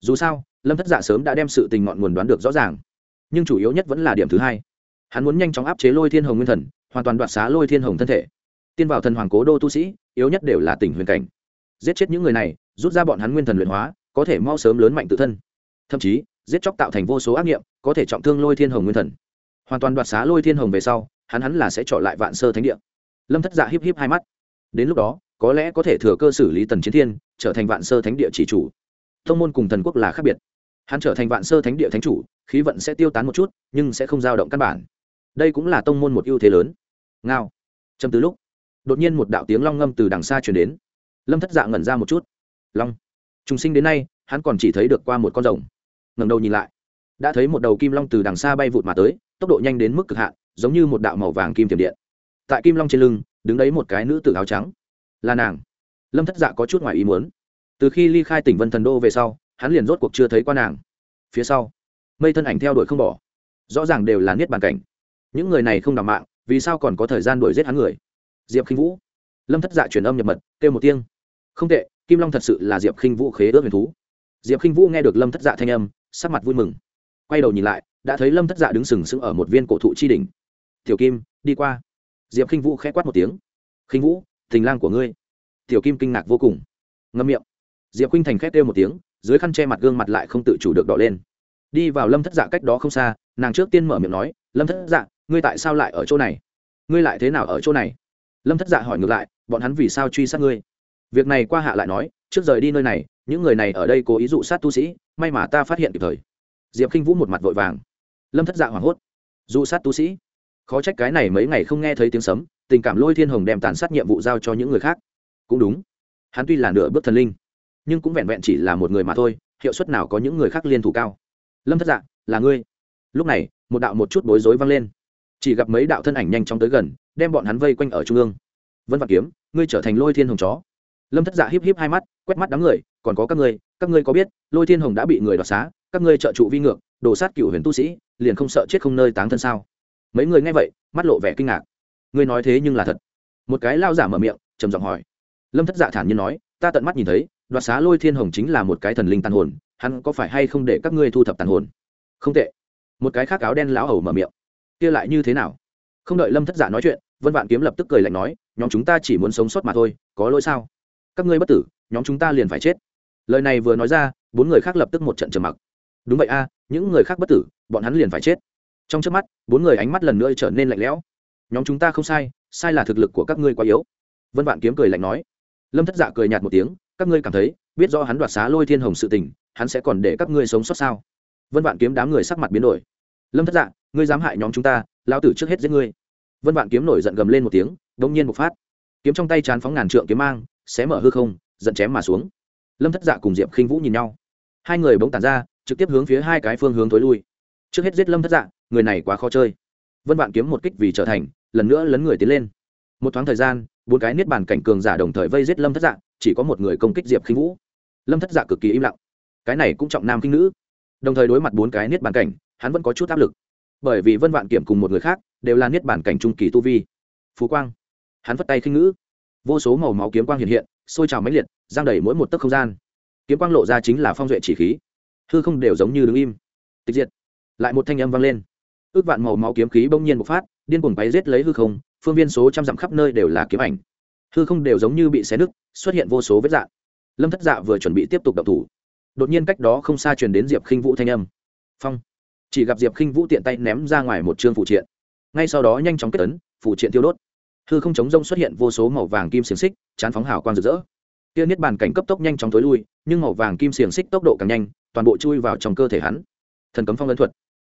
Dù sao, lâm thất dạ sớm đã đem sự tình ngọn nguồn đoán được rõ ràng. Nhưng chủ yếu nhất vẫn là điểm thứ hai. Hắn muốn nhanh chóng áp chế lôi thiên hồng nguyên thần, hoàn toàn đoạt xá lôi thiên hồng thân thể. Tiên vào thần hoàng cố đô tu sĩ, yếu nhất đều là tỉnh huyền cảnh. Giết chết những người này, rút ra bọn hắn nguyên thần luyện hóa, có thể mau sớm lớn mạnh tự thân. Thậm chí, giết chóc tạo thành vô số ác nghiệm có thể trọng thương lôi thiên hồng nguyên thần. Hoàn toàn đoạt xá lôi thiên hồng về sau, hắn hắn là sẽ trọ lại vạn sơ thánh địa. Lâm thất dạ híp híp hai mắt. Đến lúc đó, có lẽ có thể thừa cơ xử lý tần chiến thiên, trở thành vạn sơ thánh địa chỉ chủ. Thông môn cùng thần quốc là khác biệt. Hắn trở thành vạn sơ thánh địa thánh chủ, khí vận sẽ tiêu tán một chút, nhưng sẽ không dao động căn bản. Đây cũng là tông môn một ưu thế lớn. Ngao. Châm từ lúc, đột nhiên một đạo tiếng long ngâm từ đằng xa chuyển đến. Lâm thất dạ ngẩn ra một chút. Long. Trùng sinh đến nay, hắn còn chỉ thấy được qua một con rồng. Ngẩng đầu nhìn lại đã thấy một đầu kim long từ đằng xa bay vụt mà tới, tốc độ nhanh đến mức cực hạn, giống như một đạo màu vàng kim tiềm điện. Tại kim long trên lưng, đứng đấy một cái nữ tử áo trắng. Là nàng. Lâm thất dạ có chút ngoài ý muốn. Từ khi ly khai tỉnh vân thần đô về sau, hắn liền rốt cuộc chưa thấy qua nàng. Phía sau, mây thân ảnh theo đuổi không bỏ. Rõ ràng đều là niết bàn cảnh. Những người này không đảm mạng, vì sao còn có thời gian đuổi giết hắn người? Diệp khinh vũ. Lâm thất dạ truyền âm nhập mật, kêu một tiếng. Không tệ, kim long thật sự là diệp khinh vũ khế ước huyền thú. Diệp khinh vũ nghe được lâm thất dạ thanh âm, sắc mặt vui mừng quay đầu nhìn lại, đã thấy lâm thất dạ đứng sừng sững ở một viên cổ thụ chi đỉnh. Tiểu kim, đi qua. Diệp khinh vũ k h ẽ quát một tiếng. Khinh vũ thình lang của ngươi. Tiểu kim kinh ngạc vô cùng. Ngâm miệng. Diệp khinh thành khét kêu một tiếng, dưới khăn che mặt gương mặt lại không tự chủ được đỏ lên. Đi vào lâm thất dạ cách đó không xa, nàng trước tiên mở miệng nói, lâm thất dạ ngươi tại sao lại ở chỗ này? Ngươi lại thế nào ở chỗ này? Lâm thất dạ hỏi ngược lại, bọn hắn vì sao truy sát ngươi? Việc này qua hạ lại nói, trước rời đi nơi này, những người này ở đây cố ý dụ sát tu sĩ, may mà ta phát hiện kịp thời diệp k i n h vũ một mặt vội vàng. Lâm thất dạ hoảng hốt. Dụ sát tu sĩ, khó trách cái này mấy ngày không nghe thấy tiếng sấm, tình cảm lôi thiên hồng đem tàn sát nhiệm vụ giao cho những người khác. Cũng đúng. Hắn tuy là nửa bước thần linh, nhưng cũng vẹn vẹn chỉ là một người mà thôi, hiệu suất nào có những người khác liên thủ cao. Lâm thất dạ là ngươi. Lúc này, một đạo một chút bối rối vang lên. Chỉ gặp mấy đạo thân ảnh nhanh chóng tới gần, đem bọn hắn vây quanh ở trung ương. Vân vạn kiếm, ngươi trở thành lôi thiên hồng chó. Lâm thất dạ híp híp hai mắt, quét mắt đám người, còn có các ngươi các ngươi có biết, lôi thiên hồng đã bị người đoạt xá các ngươi trợ trụ vi ngược đổ sát cựu huyền tu sĩ, liền không sợ chết không nơi táng thân sao? Mấy người nghe vậy, mắt lộ vẻ kinh ngạc. Ngươi nói thế nhưng là thật. Một cái lao giả mở miệng, trầm giọng hỏi. Lâm thất dạ thản nhiên nói, ta tận mắt nhìn thấy, đoạt xá lôi thiên hồng chính là một cái thần linh tàn hồn, hắn có phải hay không để các ngươi thu thập tàn hồn? Không tệ. Một cái khác áo đen lão hầu mở miệng. Kia lại như thế nào? Không đợi lâm thất dạ nói chuyện, vân vạn kiếm lập tức cười lạnh nói, nhóm chúng ta chỉ muốn sống sót mà thôi, có lỗi sao? Các ngươi bất tử, nhóm chúng ta liền phải chết. Lời này vừa nói ra, bốn người khác lập tức một trận trầm mặc đúng vậy a, những người khác bất tử, bọn hắn liền phải chết. Trong trước mắt, bốn người ánh mắt lần nữa trở nên lạnh lẽo. Nhóm chúng ta không sai sai là thực lực của các ngươi quá yếu. Vân vạn kiếm cười lạnh nói. Lâm thất dạ cười nhạt một tiếng, các ngươi cảm thấy, biết do hắn đoạt xá lôi thiên hồng sự tình, hắn sẽ còn để các ngươi sống sót sao? Vân vạn kiếm đám người sắc mặt biến đổi. Lâm thất dạ ngươi dám hại nhóm chúng ta lao tử trước hết giết ngươi. Vân vạn kiếm nổi giận gầm lên một tiếng đông nhiên một phát. Kiếm trong tay chán phóng ngàn trượng kiếm mang, xé mở hư không, giận chém mà xuống. Lâm thất dạ cùng diệp khinh vũ nhìn nhau. Hai người bỗng tàn ra trực tiếp hướng phía hai cái phương hướng tối lui. Trước hết giết lâm thất dạ người này quá khó chơi. Vân vạn kiếm một kích vì trở thành, lần nữa lấn người tiến lên. Một thoáng thời gian, bốn cái niết bàn cảnh cường giả đồng thời vây giết lâm thất dạ chỉ có một người công kích diệp khinh vũ. Lâm thất dạ cực kỳ im lặng. Cái này cũng trọng nam kinh nữ. Đồng thời đối mặt bốn cái niết bàn cảnh, hắn vẫn có chút áp lực. Bởi vì vân vạn kiểm cùng một người khác, đều là niết bàn cảnh trung kỳ tu vi. Phú quang. Hắn vất tay khinh ngữ vô số màu máu kiếm quang hiện hiện, sôi trào mãnh liệt, giang đầy mỗi một tấc không gian. Kiếm quang lộ ra chính là phong duệ chỉ khí hư không đều giống như đứng im. Tịch diệt. Lại một thanh âm vang lên. Ước vạn màu máu kiếm khí bỗng nhiên bộc phát, điên cuồng bay rết lấy hư không, phương viên số trăm dặm khắp nơi đều là kiếm ảnh. Hư không đều giống như bị xé nứt, xuất hiện vô số vết dạng. Lâm thất dạ vừa chuẩn bị tiếp tục đập thủ. Đột nhiên cách đó không xa truyền đến diệp khinh vũ thanh âm. Phong. Chỉ gặp diệp khinh vũ tiện tay ném ra ngoài một chương phụ triện. Ngay sau đó nhanh chóng kết tấn phụ triện tiêu đốt. Hư không chống rông xuất hiện vô số màu vàng kim xiềng xích, chán phóng hào quang rực rỡ. Kia niết bàn cảnh cấp tốc nhanh chóng tối lui, nhưng màu vàng kim xiềng xích tốc độ càng nhanh toàn bộ chui vào trong cơ thể hắn. Thần cấm phong ấn thuật.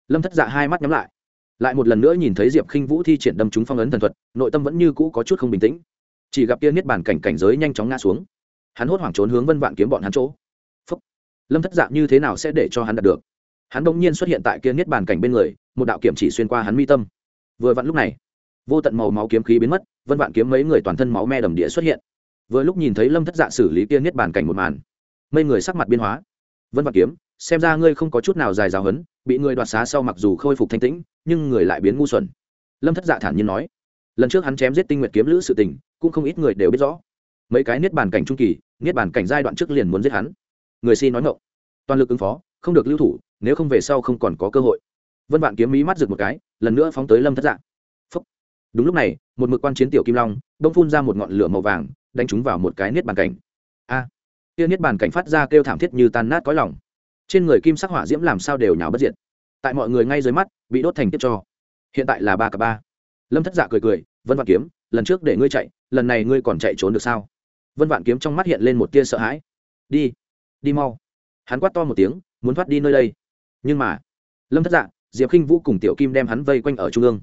Lâm thất dạ hai mắt nhắm lại. Lại một lần nữa nhìn thấy diệp khinh vũ thi triển đâm trúng phong ấn thần thuật, nội tâm vẫn như cũ có chút không bình tĩnh. Chỉ gặp kia niết bàn cảnh cảnh giới nhanh chóng ngã xuống. Hắn hốt hoảng trốn hướng vân vạn kiếm bọn hắn chỗ. Phúc. lâm thất dạ như thế nào sẽ để cho hắn đạt được? Hắn bỗng nhiên xuất hiện tại kia niết bàn cảnh bên người, một đạo kiểm chỉ xuyên qua hắn mi tâm. Vừa vặn lúc này, vô tận màu máu kiếm khí biến mất, vân vạn kiếm mấy người toàn thân máu me đầm địa xuất hiện. Vừa lúc nhìn thấy lâm thất dạ xử lý kia niết bàn cảnh một màn, mấy người sắc mặt biên hóa vân vạn kiếm xem ra ngươi không có chút nào dài giáo hấn bị người đoạt xá sau mặc dù khôi phục thanh tĩnh nhưng người lại biến ngu xuẩn. Lâm thất dạ thản nhiên nói. Lần trước hắn chém giết tinh nguyệt kiếm lữ sự tình cũng không ít người đều biết rõ. Mấy cái niết bàn cảnh trung kỳ niết bàn cảnh giai đoạn trước liền muốn giết hắn. Người xin nói ngộng toàn lực ứng phó không được lưu thủ nếu không về sau không còn có cơ hội. Vân vạn kiếm mí mắt rực một cái lần nữa phóng tới lâm thất dạ. Phúc. đúng lúc này một mực quan chiến tiểu kim long đông phun ra một ngọn lửa màu vàng đánh trúng vào một cái niết bàn cảnh. A. à, kia niết bàn cảnh phát ra kêu thảm thiết như tan nát cõi lòng. Trên người kim sắc hỏa diễm làm sao đều nhào bất diệt. Tại mọi người ngay dưới mắt, bị đốt thành tiếp cho. Hiện tại là ba cả ba. Lâm thất dạ cười cười, vân vạn kiếm, lần trước để ngươi chạy, lần này ngươi còn chạy trốn được sao? Vân vạn kiếm trong mắt hiện lên một tia sợ hãi. Đi đi mau. Hắn quát to một tiếng, muốn thoát đi nơi đây. Nhưng mà, lâm thất dạ diệp khinh vũ cùng tiểu kim đem hắn vây quanh ở trung ương.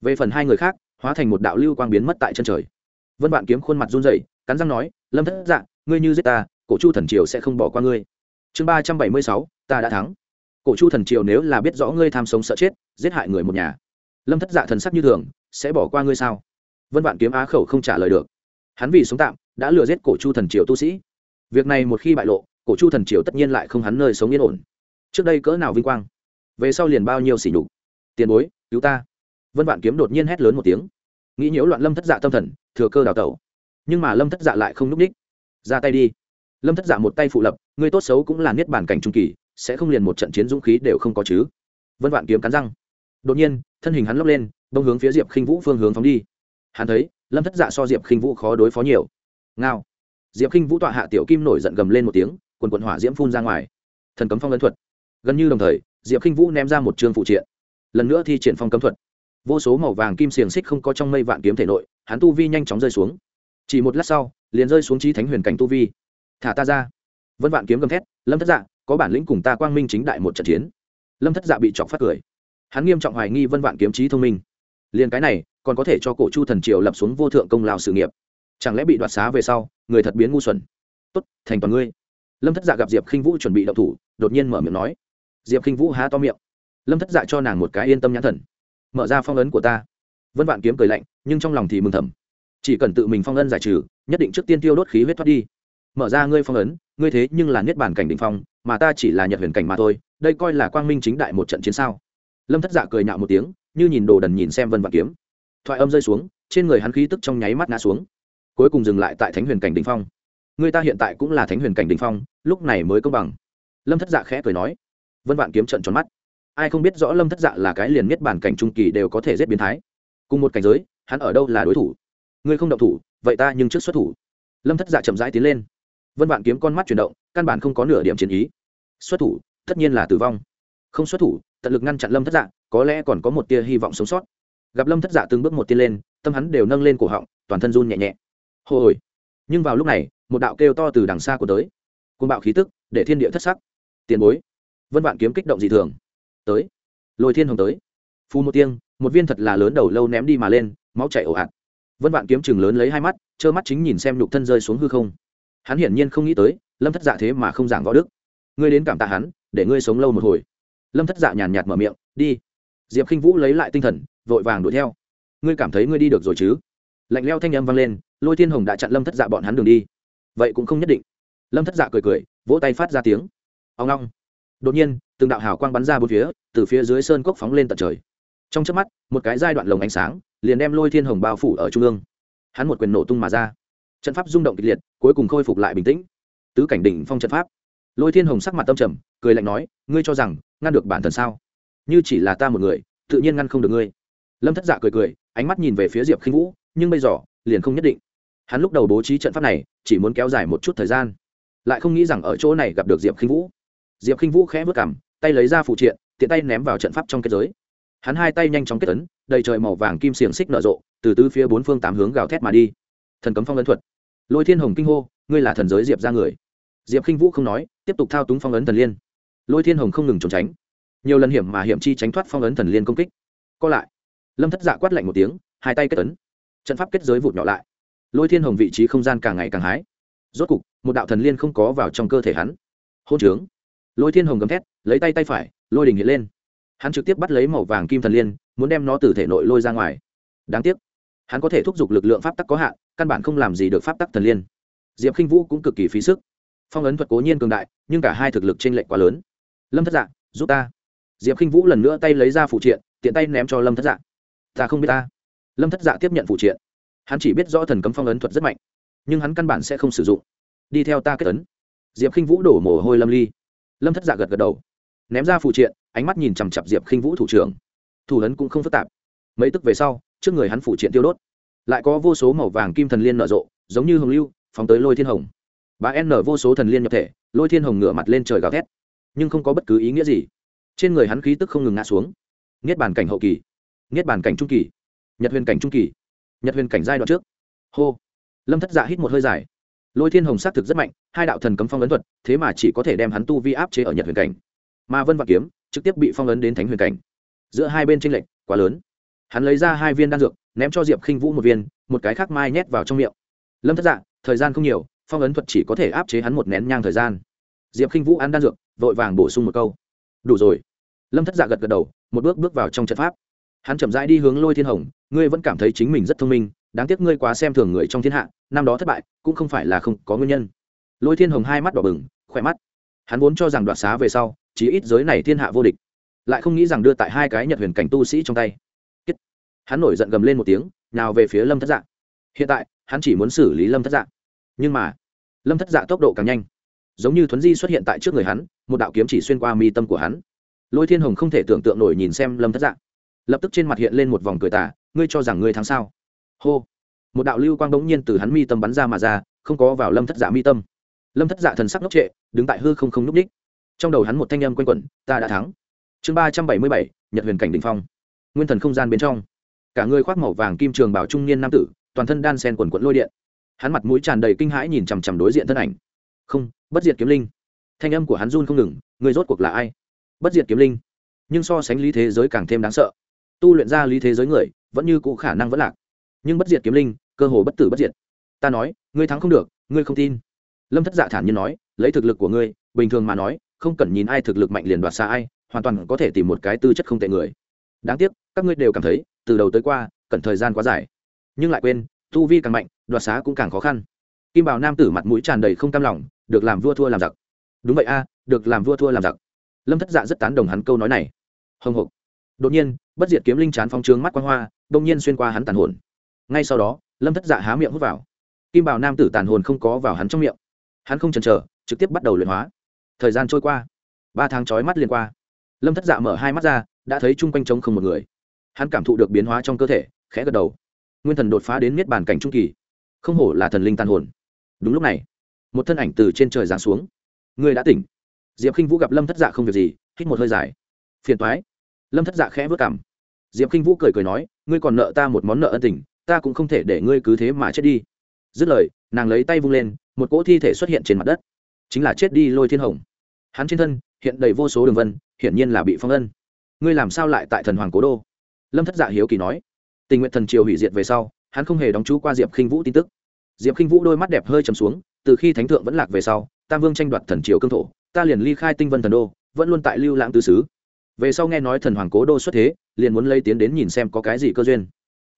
Về phần hai người khác, hóa thành một đạo lưu quang biến mất tại chân trời. Vân vạn kiếm khuôn mặt run dậy cắn răng nói, lâm thất dạ ngươi như giết ta cổ chu thần triều sẽ không bỏ qua ngươi. Chương ba trăm bảy mươi sáu, ta đã thắng. Cổ chu thần triều nếu là biết rõ ngươi tham sống sợ chết, giết hại người một nhà, lâm thất dạ thần sắc như thường, sẽ bỏ qua ngươi sao? Vân vạn kiếm á khẩu không trả lời được. Hắn vì sống tạm, đã lừa giết cổ chu thần triều tu sĩ. Việc này một khi bại lộ, cổ chu thần triều tất nhiên lại không hắn nơi sống yên ổn. Trước đây cỡ nào vinh quang, về sau liền bao nhiêu xỉ nhục. Tiền bối, cứu ta. Vân vạn kiếm đột nhiên hét lớn một tiếng. Nghĩ nhiễu loạn lâm thất dạ tâm thần, thừa cơ đào tẩu. Nhưng mà lâm thất dạ lại không n ú c h ra tay đi lâm thất dạ một tay phụ lập người tốt xấu cũng là niết bản cảnh trung kỳ sẽ không liền một trận chiến dũng khí đều không có chứ vân vạn kiếm cắn răng đột nhiên thân hình hắn lóc lên đông hướng phía diệp khinh vũ phương hướng phóng đi hắn thấy lâm thất dạ so diệp khinh vũ khó đối phó nhiều ngao diệp khinh vũ tọa hạ tiểu kim nổi giận gầm lên một tiếng quần quần hỏa diễm phun ra ngoài thần cấm phong ấn thuật gần như đồng thời diệp khinh vũ ném ra một chương phụ triện lần nữa thi triển phong cấm thuật vô số màu vàng kim xiềng xích không có trong mây vạn kiếm thể nội hắn tu vi nhanh chóng rơi xuống chỉ một lát sau liền rơi xuống trí thánh huyền cảnh tu vi thả ta ra. Vân vạn kiếm gầm thét, lâm thất dạ có bản lĩnh cùng ta quang minh chính đại một trận chiến. Lâm thất dạ bị chọc phát cười. Hắn nghiêm trọng hoài nghi vân vạn kiếm trí thông minh. Liền cái này, còn có thể cho cổ chu thần triều lập xuống vô thượng công lao sự nghiệp. Chẳng lẽ bị đoạt xá về sau, người thật biến ngu xuẩn? Tốt, thành toàn ngươi. Lâm thất dạ gặp diệp khinh vũ chuẩn bị đậu thủ, đột nhiên mở miệng nói. Diệp khinh vũ há to miệng. Lâm thất dạ cho nàng một cái yên tâm nhãn thần. Mở ra phong ấn của ta. Vân vạn kiếm cười lạnh, nhưng trong lòng thì mừng thầm. Chỉ cần tự mình phong ấn giải trừ, nhất định trước tiên tiêu đốt khí huyết thoát đi mở ra ngươi phong ấn, ngươi thế nhưng là niết bản cảnh đỉnh phong, mà ta chỉ là nhật huyền cảnh mà thôi, đây coi là quang minh chính đại một trận chiến sao? Lâm thất dạ cười nhạo một tiếng, như nhìn đồ đần nhìn xem vân vạn kiếm. Thoại âm rơi xuống, trên người hắn khí tức trong nháy mắt ngã xuống. Cuối cùng dừng lại tại thánh huyền cảnh đ ỉ n h phong. Người ta hiện tại cũng là thánh huyền cảnh đ ỉ n h phong, lúc này mới công bằng. Lâm thất dạ khẽ cười nói. Vân vạn kiếm trận tròn mắt. Ai không biết rõ lâm thất dạ là cái liền miết bản cảnh trung kỳ đều có thể giết biến thái. Cùng một cảnh giới, hắn ở đâu là đối thủ? Ngươi không động thủ, vậy ta nhưng trước xuất thủ. Lâm thất dạ chậm rãi tiến lên vân vạn kiếm con mắt chuyển động, căn bản không có nửa điểm chiến ý. Xuất thủ, tất nhiên là tử vong. Không xuất thủ, tận lực ngăn chặn lâm thất dạ có lẽ còn có một tia hy vọng sống sót. Gặp lâm thất dạ từng bước một tiên lên, tâm hắn đều nâng lên cổ họng, toàn thân run nhẹ nhẹ. Hồi nhưng vào lúc này, một đạo kêu to từ đằng xa của tới. Côn bạo khí tức, để thiên địa thất sắc. Tiền bối. Vân vạn kiếm kích động dị thường. Tới. Lôi thiên hồng tới. Phù một tiếng, một viên thật là lớn đầu lâu ném đi mà lên, máu chảy ồ ạt. Vân vạn kiếm chừng lớn lấy hai mắt, trơ mắt chính nhìn xem nhục thân rơi xuống hư không hắn hiển nhiên không nghĩ tới, lâm thất dạ thế mà không giảng võ đức. Ngươi đến cảm tạ hắn, để ngươi sống lâu một hồi. Lâm thất dạ nhàn nhạt mở miệng, đi. Diệp k i n h vũ lấy lại tinh thần, vội vàng đuổi theo. Ngươi cảm thấy ngươi đi được rồi chứ? Lạnh leo thanh âm vang lên, lôi thiên hồng đã chặn lâm thất dạ bọn hắn đường đi. Vậy cũng không nhất định. Lâm thất dạ cười cười, vỗ tay phát ra tiếng. Ông long. Đột nhiên, từng đạo hào quang bắn ra bốn phía, từ phía dưới sơn cốc phóng lên tận trời. Trong trước mắt, một cái giai đoạn lồng ánh sáng, liền đem lôi thiên hồng bao phủ ở trung ương. Hắn một quyền nổ tung mà ra. Trận pháp rung động kịch liệt cuối cùng khôi phục lại bình tĩnh. Tứ cảnh đỉnh phong trận pháp. Lôi thiên hồng sắc mặt tâm trầm, cười lạnh nói, ngươi cho rằng, ngăn được bản thân sao? Như chỉ là ta một người, tự nhiên ngăn không được ngươi. Lâm thất dạ cười cười, ánh mắt nhìn về phía diệp khinh vũ, nhưng bây giờ, liền không nhất định. Hắn lúc đầu bố trí trận pháp này, chỉ muốn kéo dài một chút thời gian. Lại không nghĩ rằng ở chỗ này gặp được diệp khinh vũ. Diệp khinh vũ khẽ vớt cảm tay lấy ra phụ triện, tiện tay ném vào trận pháp trong kết giới. Hắn hai tay nhanh chóng kết ấn, đầy trời màu vàng kim xiềng xích nở rộ, từ tứ phía bốn phương tám hướng gào thét mà đi. Thần cấm phong ấn thuật lôi thiên hồng kinh hô, ngươi là thần giới diệp ra người. Diệp khinh vũ không nói, tiếp tục thao túng phong ấn thần liên. Lôi thiên hồng không ngừng trốn tránh. Nhiều lần hiểm mà hiểm chi tránh thoát phong ấn thần liên công kích. Co lại. Lâm thất dạ quát lạnh một tiếng, hai tay kết ấn. Trận pháp kết giới vụt nhỏ lại. Lôi thiên hồng vị trí không gian càng ngày càng hái. Rốt cục, một đạo thần liên không có vào trong cơ thể hắn. Hôn trướng. Lôi thiên hồng gầm thét, lấy tay tay phải, lôi đình hiện lên. Hắn trực tiếp bắt lấy màu vàng kim thần liên, muốn đem nó từ thể nội lôi ra ngoài. Đáng tiếc, hắn có thể thúc giục lực lượng pháp tắc có hạn căn bản không làm gì được pháp tắc thần liên. Diệp k i n h vũ cũng cực kỳ phí sức. Phong ấn thuật cố nhiên cường đại, nhưng cả hai thực lực t r ê n lệch quá lớn. Lâm thất dạng giúp ta. Diệp k i n h vũ lần nữa tay lấy ra phụ triện, tiện tay ném cho lâm thất dạng ta không biết ta. Lâm thất dạ tiếp nhận phụ triện. Hắn chỉ biết rõ thần cấm phong ấn thuật rất mạnh, nhưng hắn căn bản sẽ không sử dụng. Đi theo ta kết ấn. Diệp khinh vũ đổ mồ hôi lâm ly. Lâm thất dạ gật gật đầu. Ném ra phụ triện, ánh mắt nhìn chằm chặp diệp khinh vũ thủ trưởng. Thủ ấn cũng không phức tạp. Mấy tức về sau, trước người hắn phụ triện tiêu đốt lại có vô số màu vàng kim thần liên nở rộ, giống như hồng lưu, phóng tới lôi thiên hồng. Bà n vô số thần liên nhập thể, lôi thiên hồng ngửa mặt lên trời gào thét. Nhưng không có bất cứ ý nghĩa gì. Trên người hắn khí tức không ngừng ngã xuống. Niết bàn cảnh hậu kỳ, niết bàn cảnh trung kỳ, nhật huyền cảnh trung kỳ, nhật huyền cảnh giai đoạn trước. Hô. Lâm thất dạ hít một hơi dài. Lôi thiên hồng s á c thực rất mạnh, hai đạo thần cấm phong ấn thuật, thế mà chỉ có thể đem hắn tu vi áp chế ở nhật huyền cảnh. Mà vân vạn kiếm trực tiếp bị phong ấn đến thánh huyền cảnh. Giữa hai bên tranh lệch quá lớn hắn lấy ra hai viên đan dược, ném cho diệp khinh vũ một viên, một cái khác mai nhét vào trong miệng. Lâm thất dạ thời gian không nhiều, phong ấn thuật chỉ có thể áp chế hắn một nén nhang thời gian. Diệp khinh vũ ăn đan dược, vội vàng bổ sung một câu. Đủ rồi. Lâm thất dạ gật gật đầu, một bước bước vào trong trận pháp. Hắn chậm rãi đi hướng lôi thiên hồng, ngươi vẫn cảm thấy chính mình rất thông minh, đáng tiếc ngươi quá xem thường người trong thiên hạ, năm đó thất bại, cũng không phải là không có nguyên nhân. Lôi thiên hồng hai mắt đỏ bừng, khỏe mắt. Hắn vốn cho rằng đoạt xá về sau chỉ ít giới này thiên hạ vô địch, lại không nghĩ rằng đưa tại hai cái nhật huyền cảnh tu sĩ trong tay hắn nổi giận gầm lên một tiếng nào về phía lâm thất dạ. Hiện tại, hắn chỉ muốn xử lý lâm thất dạ. Nhưng mà, lâm thất dạ tốc độ càng nhanh. Giống như thuấn di xuất hiện tại trước người hắn, một đạo kiếm chỉ xuyên qua mi tâm của hắn. Lôi thiên hồng không thể tưởng tượng nổi nhìn xem lâm thất dạ. Lập tức trên mặt hiện lên một vòng cười tả ngươi cho rằng ngươi thắng sao? Hô. Một đạo lưu quang bỗng nhiên từ hắn mi tâm bắn ra mà ra, không có vào lâm thất dạ mi tâm. Lâm thất dạ thần sắc ngốc trệ, đứng tại hư không không n ú c ních trong đầu hắn một thanh âm q u n quẩn, ta đã thắng. Chương ba trăm bảy mươi bảy, nhật huyền cảnh đình phong. Nguyên thần không gian bên trong cả người khoác màu vàng kim trường bảo trung niên nam tử, toàn thân đan sen quần quận lôi điện. Hắn mặt mũi tràn đầy kinh hãi nhìn chằm chằm đối diện thân ảnh. Không, bất diệt kiếm linh. Thanh âm của hắn run không ngừng người rốt cuộc là ai? Bất diệt kiếm linh. Nhưng so sánh lý thế giới càng thêm đáng sợ. Tu luyện ra lý thế giới người, vẫn như cụ khả năng vẫn lạc. Nhưng bất diệt kiếm linh, cơ hồ bất tử bất diệt. Ta nói, ngươi thắng không được, ngươi không tin. Lâm thất dạ thản nhiên nói, lấy thực lực của ngươi, bình thường mà nói, không cần nhìn ai thực lực mạnh liền đoạt xa ai, hoàn toàn có thể tìm một cái tư chất không tệ người đáng tiếc, các ngươi đều cảm thấy, từ đầu tới qua, cần thời gian quá dài. Nhưng lại quên, tu vi càng mạnh, đoạt xá cũng càng khó khăn. Kim bảo nam tử mặt mũi tràn đầy không cam lòng, được làm vua thua làm giặc. Đúng vậy a, được làm vua thua làm giặc. Lâm thất dạ rất tán đồng hắn câu nói này. Hồng hộc. Đột nhiên, bất diệt kiếm linh chán phong trướng mắt quan hoa đông nhiên xuyên qua hắn tàn hồn. Ngay sau đó, lâm thất dạ há miệng hút vào. Kim bảo nam tử tàn hồn không có vào hắn trong miệng. Hắn không chần chờ, trực tiếp bắt đầu luyện hóa. Thời gian trôi qua. Ba tháng trói mắt liên qua. Lâm thất dạ mở hai mắt ra đã thấy chung quanh trống không một người. Hắn cảm thụ được biến hóa trong cơ thể, khẽ gật đầu. Nguyên thần đột phá đến miết bàn cảnh trung kỳ. Không hổ là thần linh tàn hồn. Đúng lúc này, một thân ảnh từ trên trời giáng xuống. Người đã tỉnh. Diệp k i n h vũ gặp lâm thất dạ không việc gì, hít một hơi dài. Phiền toái. Lâm thất dạ khẽ vớt cảm diệp k i n h vũ cười cười nói, ngươi còn nợ ta một món nợ ân tình, ta cũng không thể để ngươi cứ thế mà chết đi. Dứt lời, nàng lấy tay vung lên, một cỗ thi thể xuất hiện trên mặt đất. Chính là chết đi lôi thiên hồng. Hắn trên thân hiện đầy vô số đường vân, hiển nhiên là bị phong ân ngươi làm sao lại tại thần hoàng cố đô? Lâm thất dạ hiếu kỳ nói. Tình nguyện thần triều hủy diệt về sau, hắn không hề đóng chú qua diệp khinh vũ tin tức. Diệp khinh vũ đôi mắt đẹp hơi chầm xuống, từ khi thánh thượng vẫn lạc về sau, tam vương tranh đoạt thần triều cương thổ, ta liền ly khai tinh vân thần đô, vẫn luôn tại lưu lãng Tư xứ. Về sau nghe nói thần hoàng cố đô xuất thế, liền muốn lấy tiến đến nhìn xem có cái gì cơ duyên.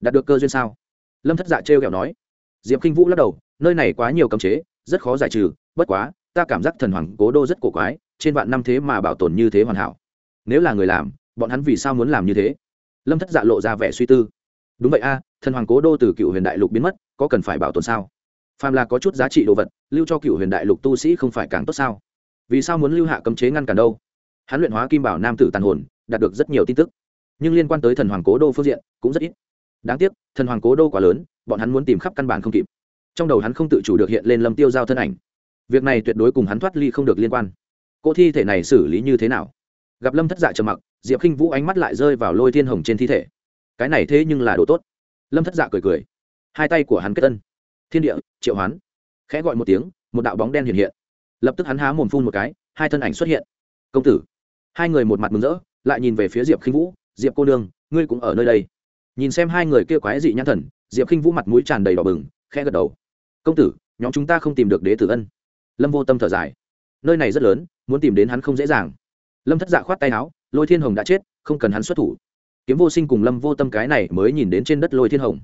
Đạt được cơ duyên sao? Lâm thất dạ trêu kẹo nói. Diệp k i n h vũ lắc đầu, nơi này quá nhiều cấm chế, rất khó giải trừ, bất quá, ta cảm giác thần hoàng cố đô rất cổ quái, trên vạn năm thế mà bảo tồn như thế hoàn hảo. Nếu là người làm bọn hắn vì sao muốn làm như thế? Lâm thất dạ lộ ra vẻ suy tư. Đúng vậy a, thần hoàng cố đô từ cựu huyền đại lục biến mất, có cần phải bảo tồn sao? Phàm là có chút giá trị đồ vật, lưu cho cựu huyền đại lục tu sĩ không phải càng tốt sao? Vì sao muốn lưu hạ cấm chế ngăn cản đâu? Hắn luyện hóa kim bảo nam tử tàn hồn, đạt được rất nhiều tin tức. Nhưng liên quan tới thần hoàng cố đô phương diện, cũng rất ít. Đáng tiếc, thần hoàng cố đô quá lớn, bọn hắn muốn tìm khắp căn bản không kịp. Trong đầu hắn không tự chủ được hiện lên lâm tiêu giao thân ảnh. Việc này tuyệt đối cùng hắn thoát ly không được liên quan. Cô thi thể này xử lý như thế nào? Gặp lâm thất dạ trầm mặc diệp khinh vũ ánh mắt lại rơi vào lôi thiên hồng trên thi thể cái này thế nhưng là đồ tốt lâm thất dạ cười cười hai tay của hắn kết tân thiên địa triệu hoán khẽ gọi một tiếng một đạo bóng đen hiện hiện lập tức hắn há mồm phun một cái hai thân ảnh xuất hiện công tử hai người một mặt mừng rỡ lại nhìn về phía diệp khinh vũ diệp cô nương ngươi cũng ở nơi đây nhìn xem hai người kia quái dị nhãn thần diệp khinh vũ mặt mũi tràn đầy đỏ bừng khẽ gật đầu công tử nhóm chúng ta không tìm được đế tử ân lâm vô tâm thở dài nơi này rất lớn muốn tìm đến hắn không dễ dàng lâm thất dạ khoát tay áo, lôi thiên hồng đã chết, không cần hắn xuất thủ. Kiếm vô sinh cùng lâm vô tâm cái này mới nhìn đến trên đất lôi thiên hồng.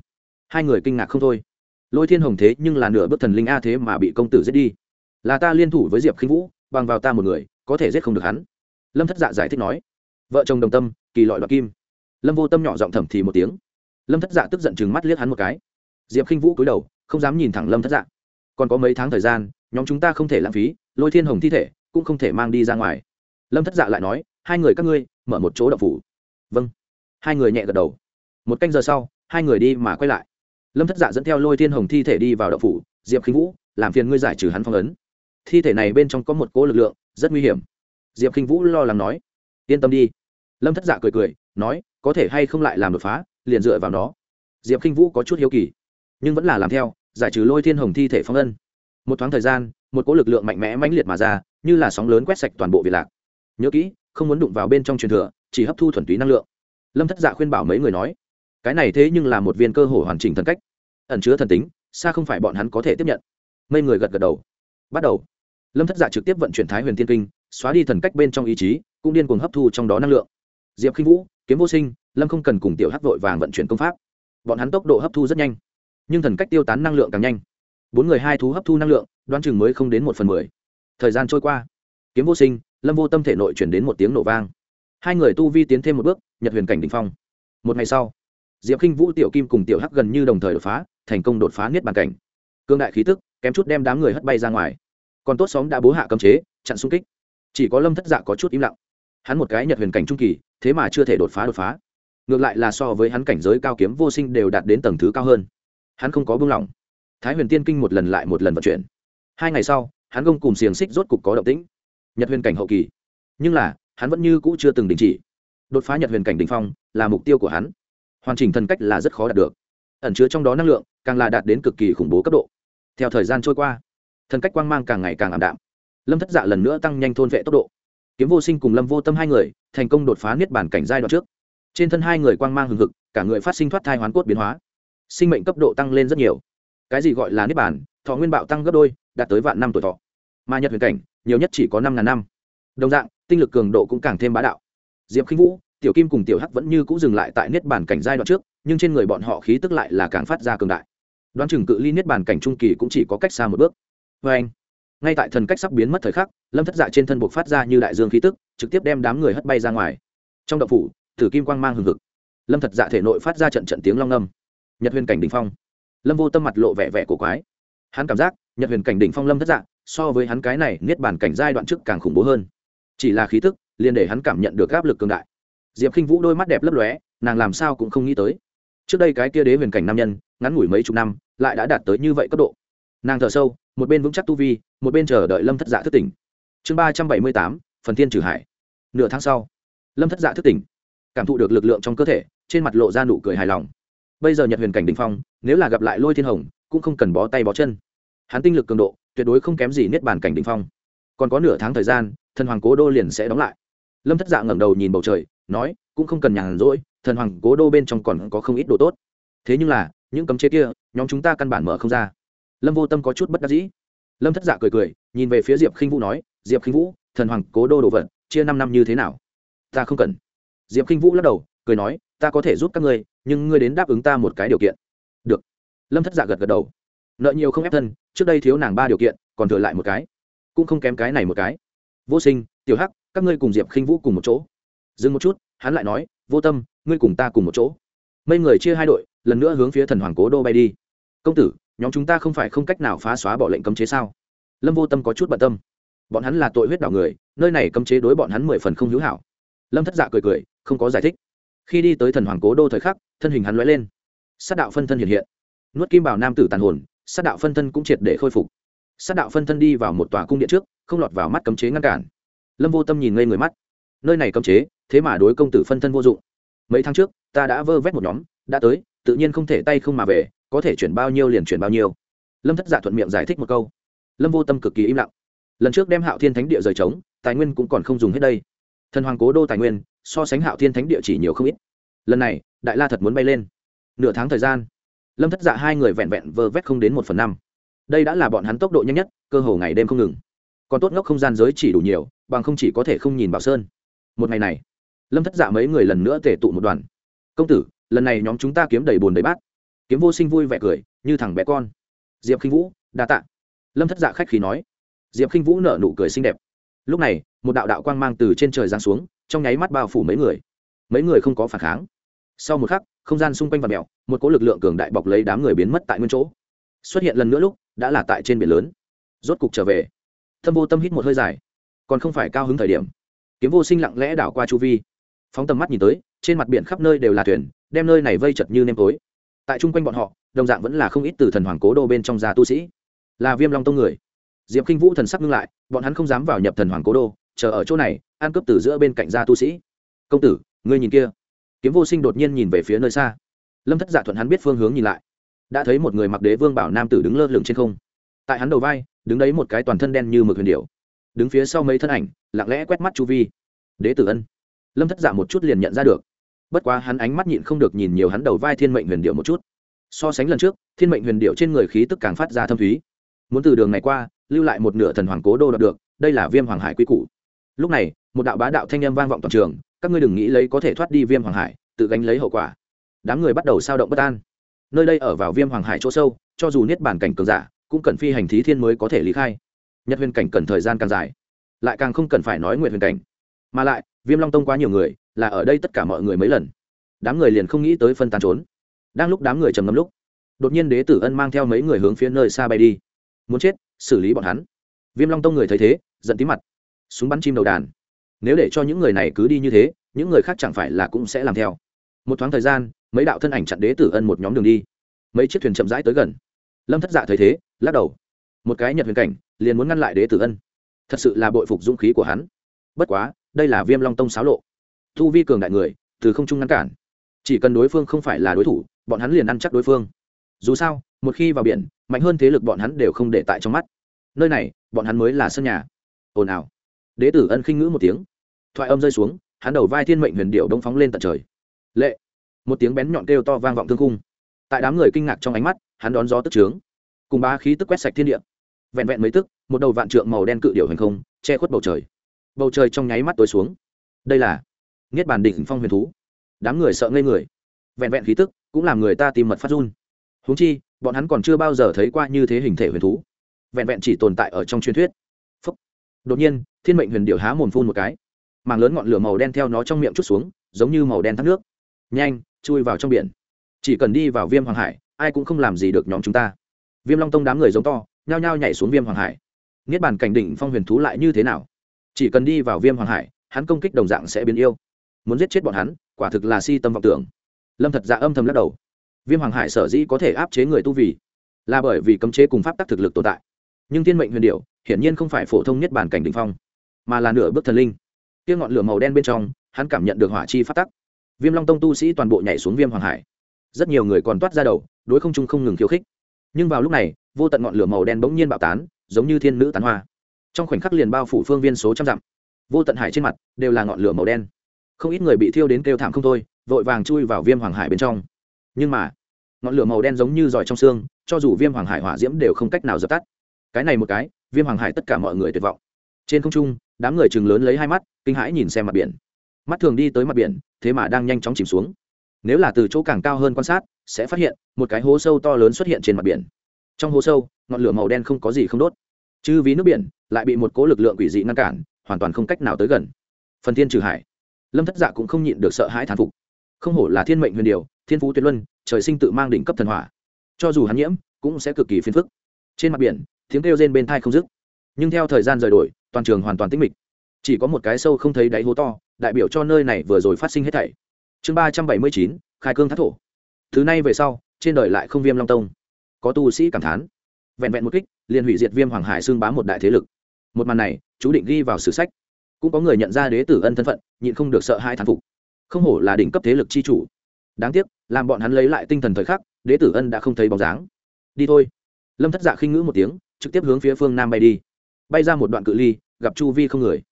Hai người kinh ngạc không thôi. Lôi thiên hồng thế nhưng là nửa bước thần linh a thế mà bị công tử giết đi. Là ta liên thủ với diệp khinh vũ, bằng vào ta một người, có thể giết không được hắn. Lâm thất dạ giải thích nói. Vợ chồng đồng tâm, kỳ lọi đoạt kim. Lâm vô tâm nhỏ giọng thầm thì một tiếng. Lâm thất dạ tức giận chừng mắt liếc hắn một cái. Diệp k i n h vũ cúi đầu, không dám nhìn thẳng lâm thất dạ. Còn có mấy tháng thời gian, nhóm chúng ta không thể lãng phí, lôi thiên hồng thi thể cũng không thể mang đi ra ngoài lâm thất dạ lại nói, hai người các ngươi, mở một chỗ đậu phủ. Vâng. Hai người nhẹ gật đầu. Một canh giờ sau, hai người đi mà quay lại. Lâm thất dạ dẫn theo lôi thiên hồng thi thể đi vào đậu phủ, diệp khinh vũ, làm phiền ngươi giải trừ hắn phong ấn. Thi thể này bên trong có một cỗ lực lượng, rất nguy hiểm. Diệp khinh vũ lo lắng nói, yên tâm đi. Lâm thất dạ cười cười, nói, có thể hay không lại làm đột phá, liền dựa vào nó. Diệp khinh vũ có chút hiếu kỳ, nhưng vẫn là làm theo, giải trừ lôi thiên hồng thi thể phong ân một thoáng thời gian, một cỗ lực lượng mạnh mẽ mãnh liệt mà ra, như là sóng lớn quét sạch toàn bộ việt lạc nhớ kỹ, không muốn đụng vào bên trong truyền thừa, chỉ hấp thu thuần túy năng lượng. Lâm thất dạ khuyên bảo mấy người nói, cái này thế nhưng là một viên cơ hồ hoàn chỉnh thần cách. Ẩn chứa thần tính, xa không phải bọn hắn có thể tiếp nhận. Mấy người gật gật đầu. Bắt đầu. Lâm thất dạ trực tiếp vận chuyển thái huyền tiên kinh, xóa đi thần cách bên trong ý chí, cũng điên cuồng hấp thu trong đó năng lượng. Diệp khinh vũ, kiếm vô sinh, lâm không cần cùng tiểu hắc vội vàng vận chuyển công pháp. Bọn hắn tốc độ hấp thu rất nhanh, nhưng thần cách tiêu tán năng lượng càng nhanh. Bốn người hai thú hấp thu năng lượng, đoán chừng mới không đến một phần mười. Thời gian trôi qua. Kiếm vô sinh lâm vô tâm thể nội chuyển đến một tiếng nổ vang. Hai người tu vi tiến thêm một bước, nhật huyền cảnh đ ỉ n h phong. Một ngày sau, diệp k i n h vũ, tiểu kim cùng tiểu hắc gần như đồng thời đột phá, thành công đột phá niết bàn cảnh. Cương đại khí tức, kém chút đem đám người hất bay ra ngoài. Còn tốt xóm đã bố hạ cấm chế, chặn xung kích. Chỉ có lâm thất dạ có chút im lặng. Hắn một cái nhật huyền cảnh trung kỳ, thế mà chưa thể đột phá đột phá. Ngược lại là so với hắn cảnh giới cao kiếm vô sinh đều đạt đến tầng thứ cao hơn. Hắn không có buông lỏng. Thái huyền tiên kinh một lần lại một lần vận chuyển. Hai ngày sau, hắn gông cùng xiềng xích rốt cục có động tĩnh nhật huyền cảnh hậu kỳ. Nhưng là, hắn vẫn như cũ chưa từng đình chỉ. Đột phá nhật huyền cảnh đ ỉ n h phong là mục tiêu của hắn. Hoàn chỉnh thần cách là rất khó đạt được. Ẩn chứa trong đó năng lượng càng là đạt đến cực kỳ khủng bố cấp độ. Theo thời gian trôi qua, thần cách quang mang càng ngày càng ảm đạm. Lâm thất dạ lần nữa tăng nhanh thôn vệ tốc độ. Kiếm vô sinh cùng lâm vô tâm hai người thành công đột phá niết bản cảnh giai đoạn trước. Trên thân hai người quang mang hừng hực, cả người phát sinh thoát thai hoán cốt biến hóa. Sinh mệnh cấp độ tăng lên rất nhiều. Cái gì gọi là niết bản thọ nguyên bạo tăng gấp đôi, đạt tới vạn năm tuổi thọ mà nhật huyền cảnh, nhiều nhất chỉ có năm ngàn năm. Đồng dạng, tinh lực cường độ cũng càng thêm bá đạo. Diệp khinh vũ, tiểu kim cùng tiểu hắc vẫn như cũng dừng lại tại niết bàn cảnh giai đoạn trước, nhưng trên người bọn họ khí tức lại là càng phát ra cường đại. Đoán chừng cự ly niết bàn cảnh trung kỳ cũng chỉ có cách xa một bước. Vê anh, ngay tại thần cách sắp biến mất thời khắc, lâm thất dạ trên thân buộc phát ra như đại dương khí tức, trực tiếp đem đám người hất bay ra ngoài. Trong đậu phủ thử kim quang mang hừng hực. Lâm thật dạ thể nội phát ra trận trận tiếng long âm. Nhật huyền cảnh đ ỉ n h phong. Lâm vô tâm mặt lộ vẻ vẻ của quái. Hắn cảm giác, nhật huyền cảnh đ ỉ n h phong lâm thất dạ so với hắn cái này niết bàn cảnh giai đoạn trước càng khủng bố hơn. Chỉ là khí tức, liền để hắn cảm nhận được áp lực cường đại. Diệp k i n h vũ đôi mắt đẹp lấp lóe, nàng làm sao cũng không nghĩ tới. Trước đây cái kia đế huyền cảnh nam nhân, ngắn ngủi mấy chục năm, lại đã đạt tới như vậy cấp độ. Nàng thở sâu, một bên vững chắc tu vi, một bên chờ đợi lâm thất dạ thức tỉnh. Chương ba trăm bảy mươi tám, phần thiên trừ hải. Nửa tháng sau, lâm thất dạ thức tỉnh. Cảm thụ được lực lượng trong cơ thể, trên mặt lộ ra nụ cười hài lòng. Bây giờ nhật huyền cảnh đình phong, nếu là gặp lại lôi thiên hồng, cũng không cần bó tay bó chân. Hắn tinh lực cường độ tuyệt đối không kém gì niết bàn cảnh đỉnh phong. Còn có nửa tháng thời gian, thần hoàng cố đô liền sẽ đóng lại. Lâm thất dạ ngẩng đầu nhìn bầu trời, nói, cũng không cần nhàn rỗi, thần hoàng cố đô bên trong còn có không ít đồ tốt. Thế nhưng là, những cấm chế kia, nhóm chúng ta căn bản mở không ra. Lâm vô tâm có chút bất đắc dĩ. Lâm thất dạ cười cười, nhìn về phía diệp khinh vũ nói, diệp khinh vũ, thần hoàng cố đô đồ vật, chia năm năm như thế nào? Ta không cần. Diệp khinh vũ lắc đầu, cười nói, ta có thể giúp các ngươi, nhưng ngươi đến đáp ứng ta một cái điều kiện. Được. Lâm thất dạ gật gật đầu nợ nhiều không ép thân, trước đây thiếu nàng ba điều kiện, còn thừa lại một cái. Cũng không kém cái này một cái. Vô sinh, tiểu hắc, các ngươi cùng diệp khinh vũ cùng một chỗ. Dừng một chút, hắn lại nói, vô tâm, ngươi cùng ta cùng một chỗ. Mấy người chia hai đội, lần nữa hướng phía thần hoàng cố đô bay đi. Công tử, nhóm chúng ta không phải không cách nào phá xóa bỏ lệnh cấm chế sao? Lâm vô tâm có chút bận tâm. Bọn hắn là tội huyết đảo người, nơi này cấm chế đối bọn hắn mười phần không hữu hảo. Lâm thất dạ cười cười, không có giải thích. Khi đi tới thần hoàng cố đô thời khắc, thân hình hắn lóe lên. Sát đạo phân thân hiện hiện. Nuốt kim bảo nam tử tàn hồn sát đạo phân thân cũng triệt để khôi phục. Sát đạo phân thân đi vào một tòa cung điện trước, không lọt vào mắt cấm chế ngăn cản. Lâm vô tâm nhìn ngây người mắt. Nơi này cấm chế, thế mà đối công tử phân thân vô dụng. Mấy tháng trước, ta đã vơ vét một nhóm, đã tới, tự nhiên không thể tay không mà về, có thể chuyển bao nhiêu liền chuyển bao nhiêu. Lâm thất giả thuận miệng giải thích một câu. Lâm vô tâm cực kỳ im lặng. Lần trước đem hạo thiên thánh địa rời trống, tài nguyên cũng còn không dùng hết đây. Thần hoàng cố đô tài nguyên, so sánh hạo thiên thánh địa chỉ nhiều không ít. Lần này, đại la thật muốn bay lên. Nửa tháng thời gian lâm thất dạ hai người vẹn vẹn vơ vét không đến một phần năm. Đây đã là bọn hắn tốc độ nhanh nhất, cơ hồ ngày đêm không ngừng. Còn tốt ngốc không gian giới chỉ đủ nhiều, bằng không chỉ có thể không nhìn bảo sơn. Một ngày này, lâm thất dạ mấy người lần nữa tể tụ một đoàn. Công tử, lần này nhóm chúng ta kiếm đầy bồn đầy bát. Kiếm vô sinh vui vẻ cười, như thằng bé con. Diệp khinh vũ, đa tạ. Lâm thất dạ khách khí nói. Diệp khinh vũ nở nụ cười xinh đẹp. Lúc này, một đạo đạo quang mang từ trên trời giáng xuống, trong nháy mắt bao phủ mấy người. Mấy người không có phản kháng sau một khắc, không gian xung quanh và mèo, một cỗ lực lượng cường đại bọc lấy đám người biến mất tại nguyên chỗ. Xuất hiện lần nữa lúc, đã là tại trên biển lớn. Rốt cục trở về. Thâm vô tâm hít một hơi dài. Còn không phải cao hứng thời điểm. Kiếm vô sinh lặng lẽ đảo qua chu vi. Phóng tầm mắt nhìn tới, trên mặt biển khắp nơi đều là thuyền, đem nơi này vây chật như nêm tối. Tại chung quanh bọn họ, đồng dạng vẫn là không ít từ thần hoàng cố đô bên trong gia tu sĩ. Là viêm long tông người. Diệp k i n h vũ thần sắc ngưng lại, bọn hắn không dám vào nhập thần hoàng cố đô, chờ ở chỗ này, ăn cướp từ giữa bên cạnh gia tu sĩ. Công tử, ngươi nhìn kia kiếm vô sinh đột nhiên nhìn về phía nơi xa. Lâm thất giả thuận hắn biết phương hướng nhìn lại. Đã thấy một người mặc đế vương bảo nam tử đứng lơ lửng trên không. Tại hắn đầu vai, đứng đấy một cái toàn thân đen như mực huyền điệu đứng phía sau mấy thân ảnh, lặng lẽ quét mắt chu vi. Đế tử ân. Lâm thất giả một chút liền nhận ra được. Bất quá hắn ánh mắt nhịn không được nhìn nhiều hắn đầu vai thiên mệnh huyền điệu một chút. So sánh lần trước, thiên mệnh huyền điệu trên người khí tức càng phát ra thâm thúy. Muốn từ đường này qua, lưu lại một nửa thần hoàng cố đô đọc được, đây là viêm hoàng hải quy củ. Lúc này, một đạo bá đạo thanh âm vang vọng toàn trường các ngươi đừng nghĩ lấy có thể thoát đi viêm hoàng hải, tự gánh lấy hậu quả. Đám người bắt đầu sao động bất an. Nơi đây ở vào viêm hoàng hải chỗ sâu, cho dù niết bản cảnh cường giả, cũng cần phi hành thí thiên mới có thể lý khai. Nhật huyền cảnh cần thời gian càng dài, lại càng không cần phải nói nguyện huyền cảnh. Mà lại, viêm long tông quá nhiều người, là ở đây tất cả mọi người mấy lần. Đám người liền không nghĩ tới phân tán trốn. Đang lúc đám người trầm ngâm lúc, đột nhiên đế tử ân mang theo mấy người hướng phía nơi xa bay đi. Muốn chết, xử lý bọn hắn. Viêm long tông người thấy thế, giận tí mặt. Súng bắn chim đầu đàn nếu để cho những người này cứ đi như thế, những người khác chẳng phải là cũng sẽ làm theo. Một thoáng thời gian, mấy đạo thân ảnh chặn đế tử ân một nhóm đường đi. Mấy chiếc thuyền chậm rãi tới gần. Lâm thất dạ thấy thế, lắc đầu. Một cái nhật huyền cảnh, liền muốn ngăn lại đế tử ân. Thật sự là bội phục dũng khí của hắn. Bất quá, đây là viêm long tông xáo lộ. Thu vi cường đại người, từ không trung ngăn cản. Chỉ cần đối phương không phải là đối thủ, bọn hắn liền ăn chắc đối phương. Dù sao, một khi vào biển, mạnh hơn thế lực bọn hắn đều không để tại trong mắt. Nơi này, bọn hắn mới là sân nhà. Ồn ào. Đế tử ân khinh ngữ một tiếng thoại âm rơi xuống, hắn đầu vai thiên mệnh huyền điệu đông phóng lên tận trời. Lệ! Một tiếng bén nhọn kêu to vang vọng thương cung tại đám người kinh ngạc trong ánh mắt, hắn đón gió tức trướng. Cùng ba khí tức quét sạch thiên địa. Vẹn vẹn mấy tức, một đầu vạn trượng màu đen cự điệu hành không, che khuất bầu trời. Bầu trời trong nháy mắt tối xuống. Đây là niết bàn đỉnh phong huyền thú. Đám người sợ ngây người. Vẹn vẹn khí tức cũng làm người ta tìm mật phát run. Húng chi, bọn hắn còn chưa bao giờ thấy qua như thế hình thể huyền thú. Vẹn vẹn chỉ tồn tại ở trong truyền thuyết. Phúc. đột nhiên, thiên mệnh huyền điệu há mồm phun một cái màng lớn ngọn lửa màu đen theo nó trong miệng chút xuống, giống như màu đen thác nước. Nhanh, chui vào trong biển. Chỉ cần đi vào viêm hoàng hải, ai cũng không làm gì được nhóm chúng ta. Viêm long tông đám người giống to, nhao nhao nhảy xuống viêm hoàng hải. Niết bàn cảnh đỉnh phong huyền thú lại như thế nào? Chỉ cần đi vào viêm hoàng hải, hắn công kích đồng dạng sẽ biến yêu. Muốn giết chết bọn hắn, quả thực là si tâm vọng tưởng. Lâm thật dạ âm thầm lắc đầu. Viêm hoàng hải sở dĩ có thể áp chế người tu vì, là bởi vì cấm chế cùng pháp tắc thực lực tồn tại. Nhưng thiên mệnh huyền điệu hiển nhiên không phải phổ thông nhất bản cảnh đ ỉ n h phong, mà là nửa bước thần linh kia ngọn lửa màu đen bên trong, hắn cảm nhận được hỏa chi phát tắc. Viêm long tông tu sĩ toàn bộ nhảy xuống viêm hoàng hải. Rất nhiều người còn toát ra đầu, đối không trung không ngừng khiêu khích. Nhưng vào lúc này, vô tận ngọn lửa màu đen bỗng nhiên bạo tán, giống như thiên nữ tán hoa. Trong khoảnh khắc liền bao phủ phương viên số trăm dặm, vô tận hải trên mặt đều là ngọn lửa màu đen. Không ít người bị thiêu đến kêu thảm không thôi, vội vàng chui vào viêm hoàng hải bên trong. Nhưng mà, ngọn lửa màu đen giống như giỏi trong xương, cho dù viêm hoàng hải hỏa diễm đều không cách nào dập tắt. Cái này một cái, viêm hoàng hải tất cả mọi người tuyệt vọng. Trên không trung đám người chừng lớn lấy hai mắt, kinh hãi nhìn xem mặt biển. Mắt thường đi tới mặt biển, thế mà đang nhanh chóng chìm xuống. Nếu là từ chỗ càng cao hơn quan sát, sẽ phát hiện một cái hố sâu to lớn xuất hiện trên mặt biển. Trong hố sâu, ngọn lửa màu đen không có gì không đốt. Chứ ví nước biển lại bị một cố lực lượng quỷ dị ngăn cản, hoàn toàn không cách nào tới gần. Phần thiên trừ hải. Lâm thất dạ cũng không nhịn được sợ hãi thán phục. Không hổ là thiên mệnh huyền điều, thiên phú tuyệt luân, trời sinh tự mang đỉnh cấp thần hỏa. Cho dù hắn nhiễm, cũng sẽ cực kỳ phiền phức. Trên mặt biển, tiếng kêu rên bên thai không dứt. Nhưng theo thời gian rời đổi toàn trường hoàn toàn tĩnh mịch. Chỉ có một cái sâu không thấy đáy hố to, đại biểu cho nơi này vừa rồi phát sinh hết thảy. Chương ba trăm bảy mươi chín, khai cương thác thổ. Thứ này về sau, trên đời lại không viêm long tông. Có tu sĩ cảm thán. Vẹn vẹn một kích, liền hủy diệt viêm hoàng hải xương bá một đại thế lực. Một màn này, chú định ghi vào sử sách. Cũng có người nhận ra đế tử ân thân phận, nhịn không được sợ hai thán phục. Không hổ là đỉnh cấp thế lực chi chủ. Đáng tiếc, làm bọn hắn lấy lại tinh thần thời khắc, đế tử ân đã không thấy bóng dáng. Đi thôi. Lâm thất dạ khinh ngữ một tiếng, trực tiếp hướng phía phương nam bay đi. Bay ra một đoạn cự ly gặp chu vi không người.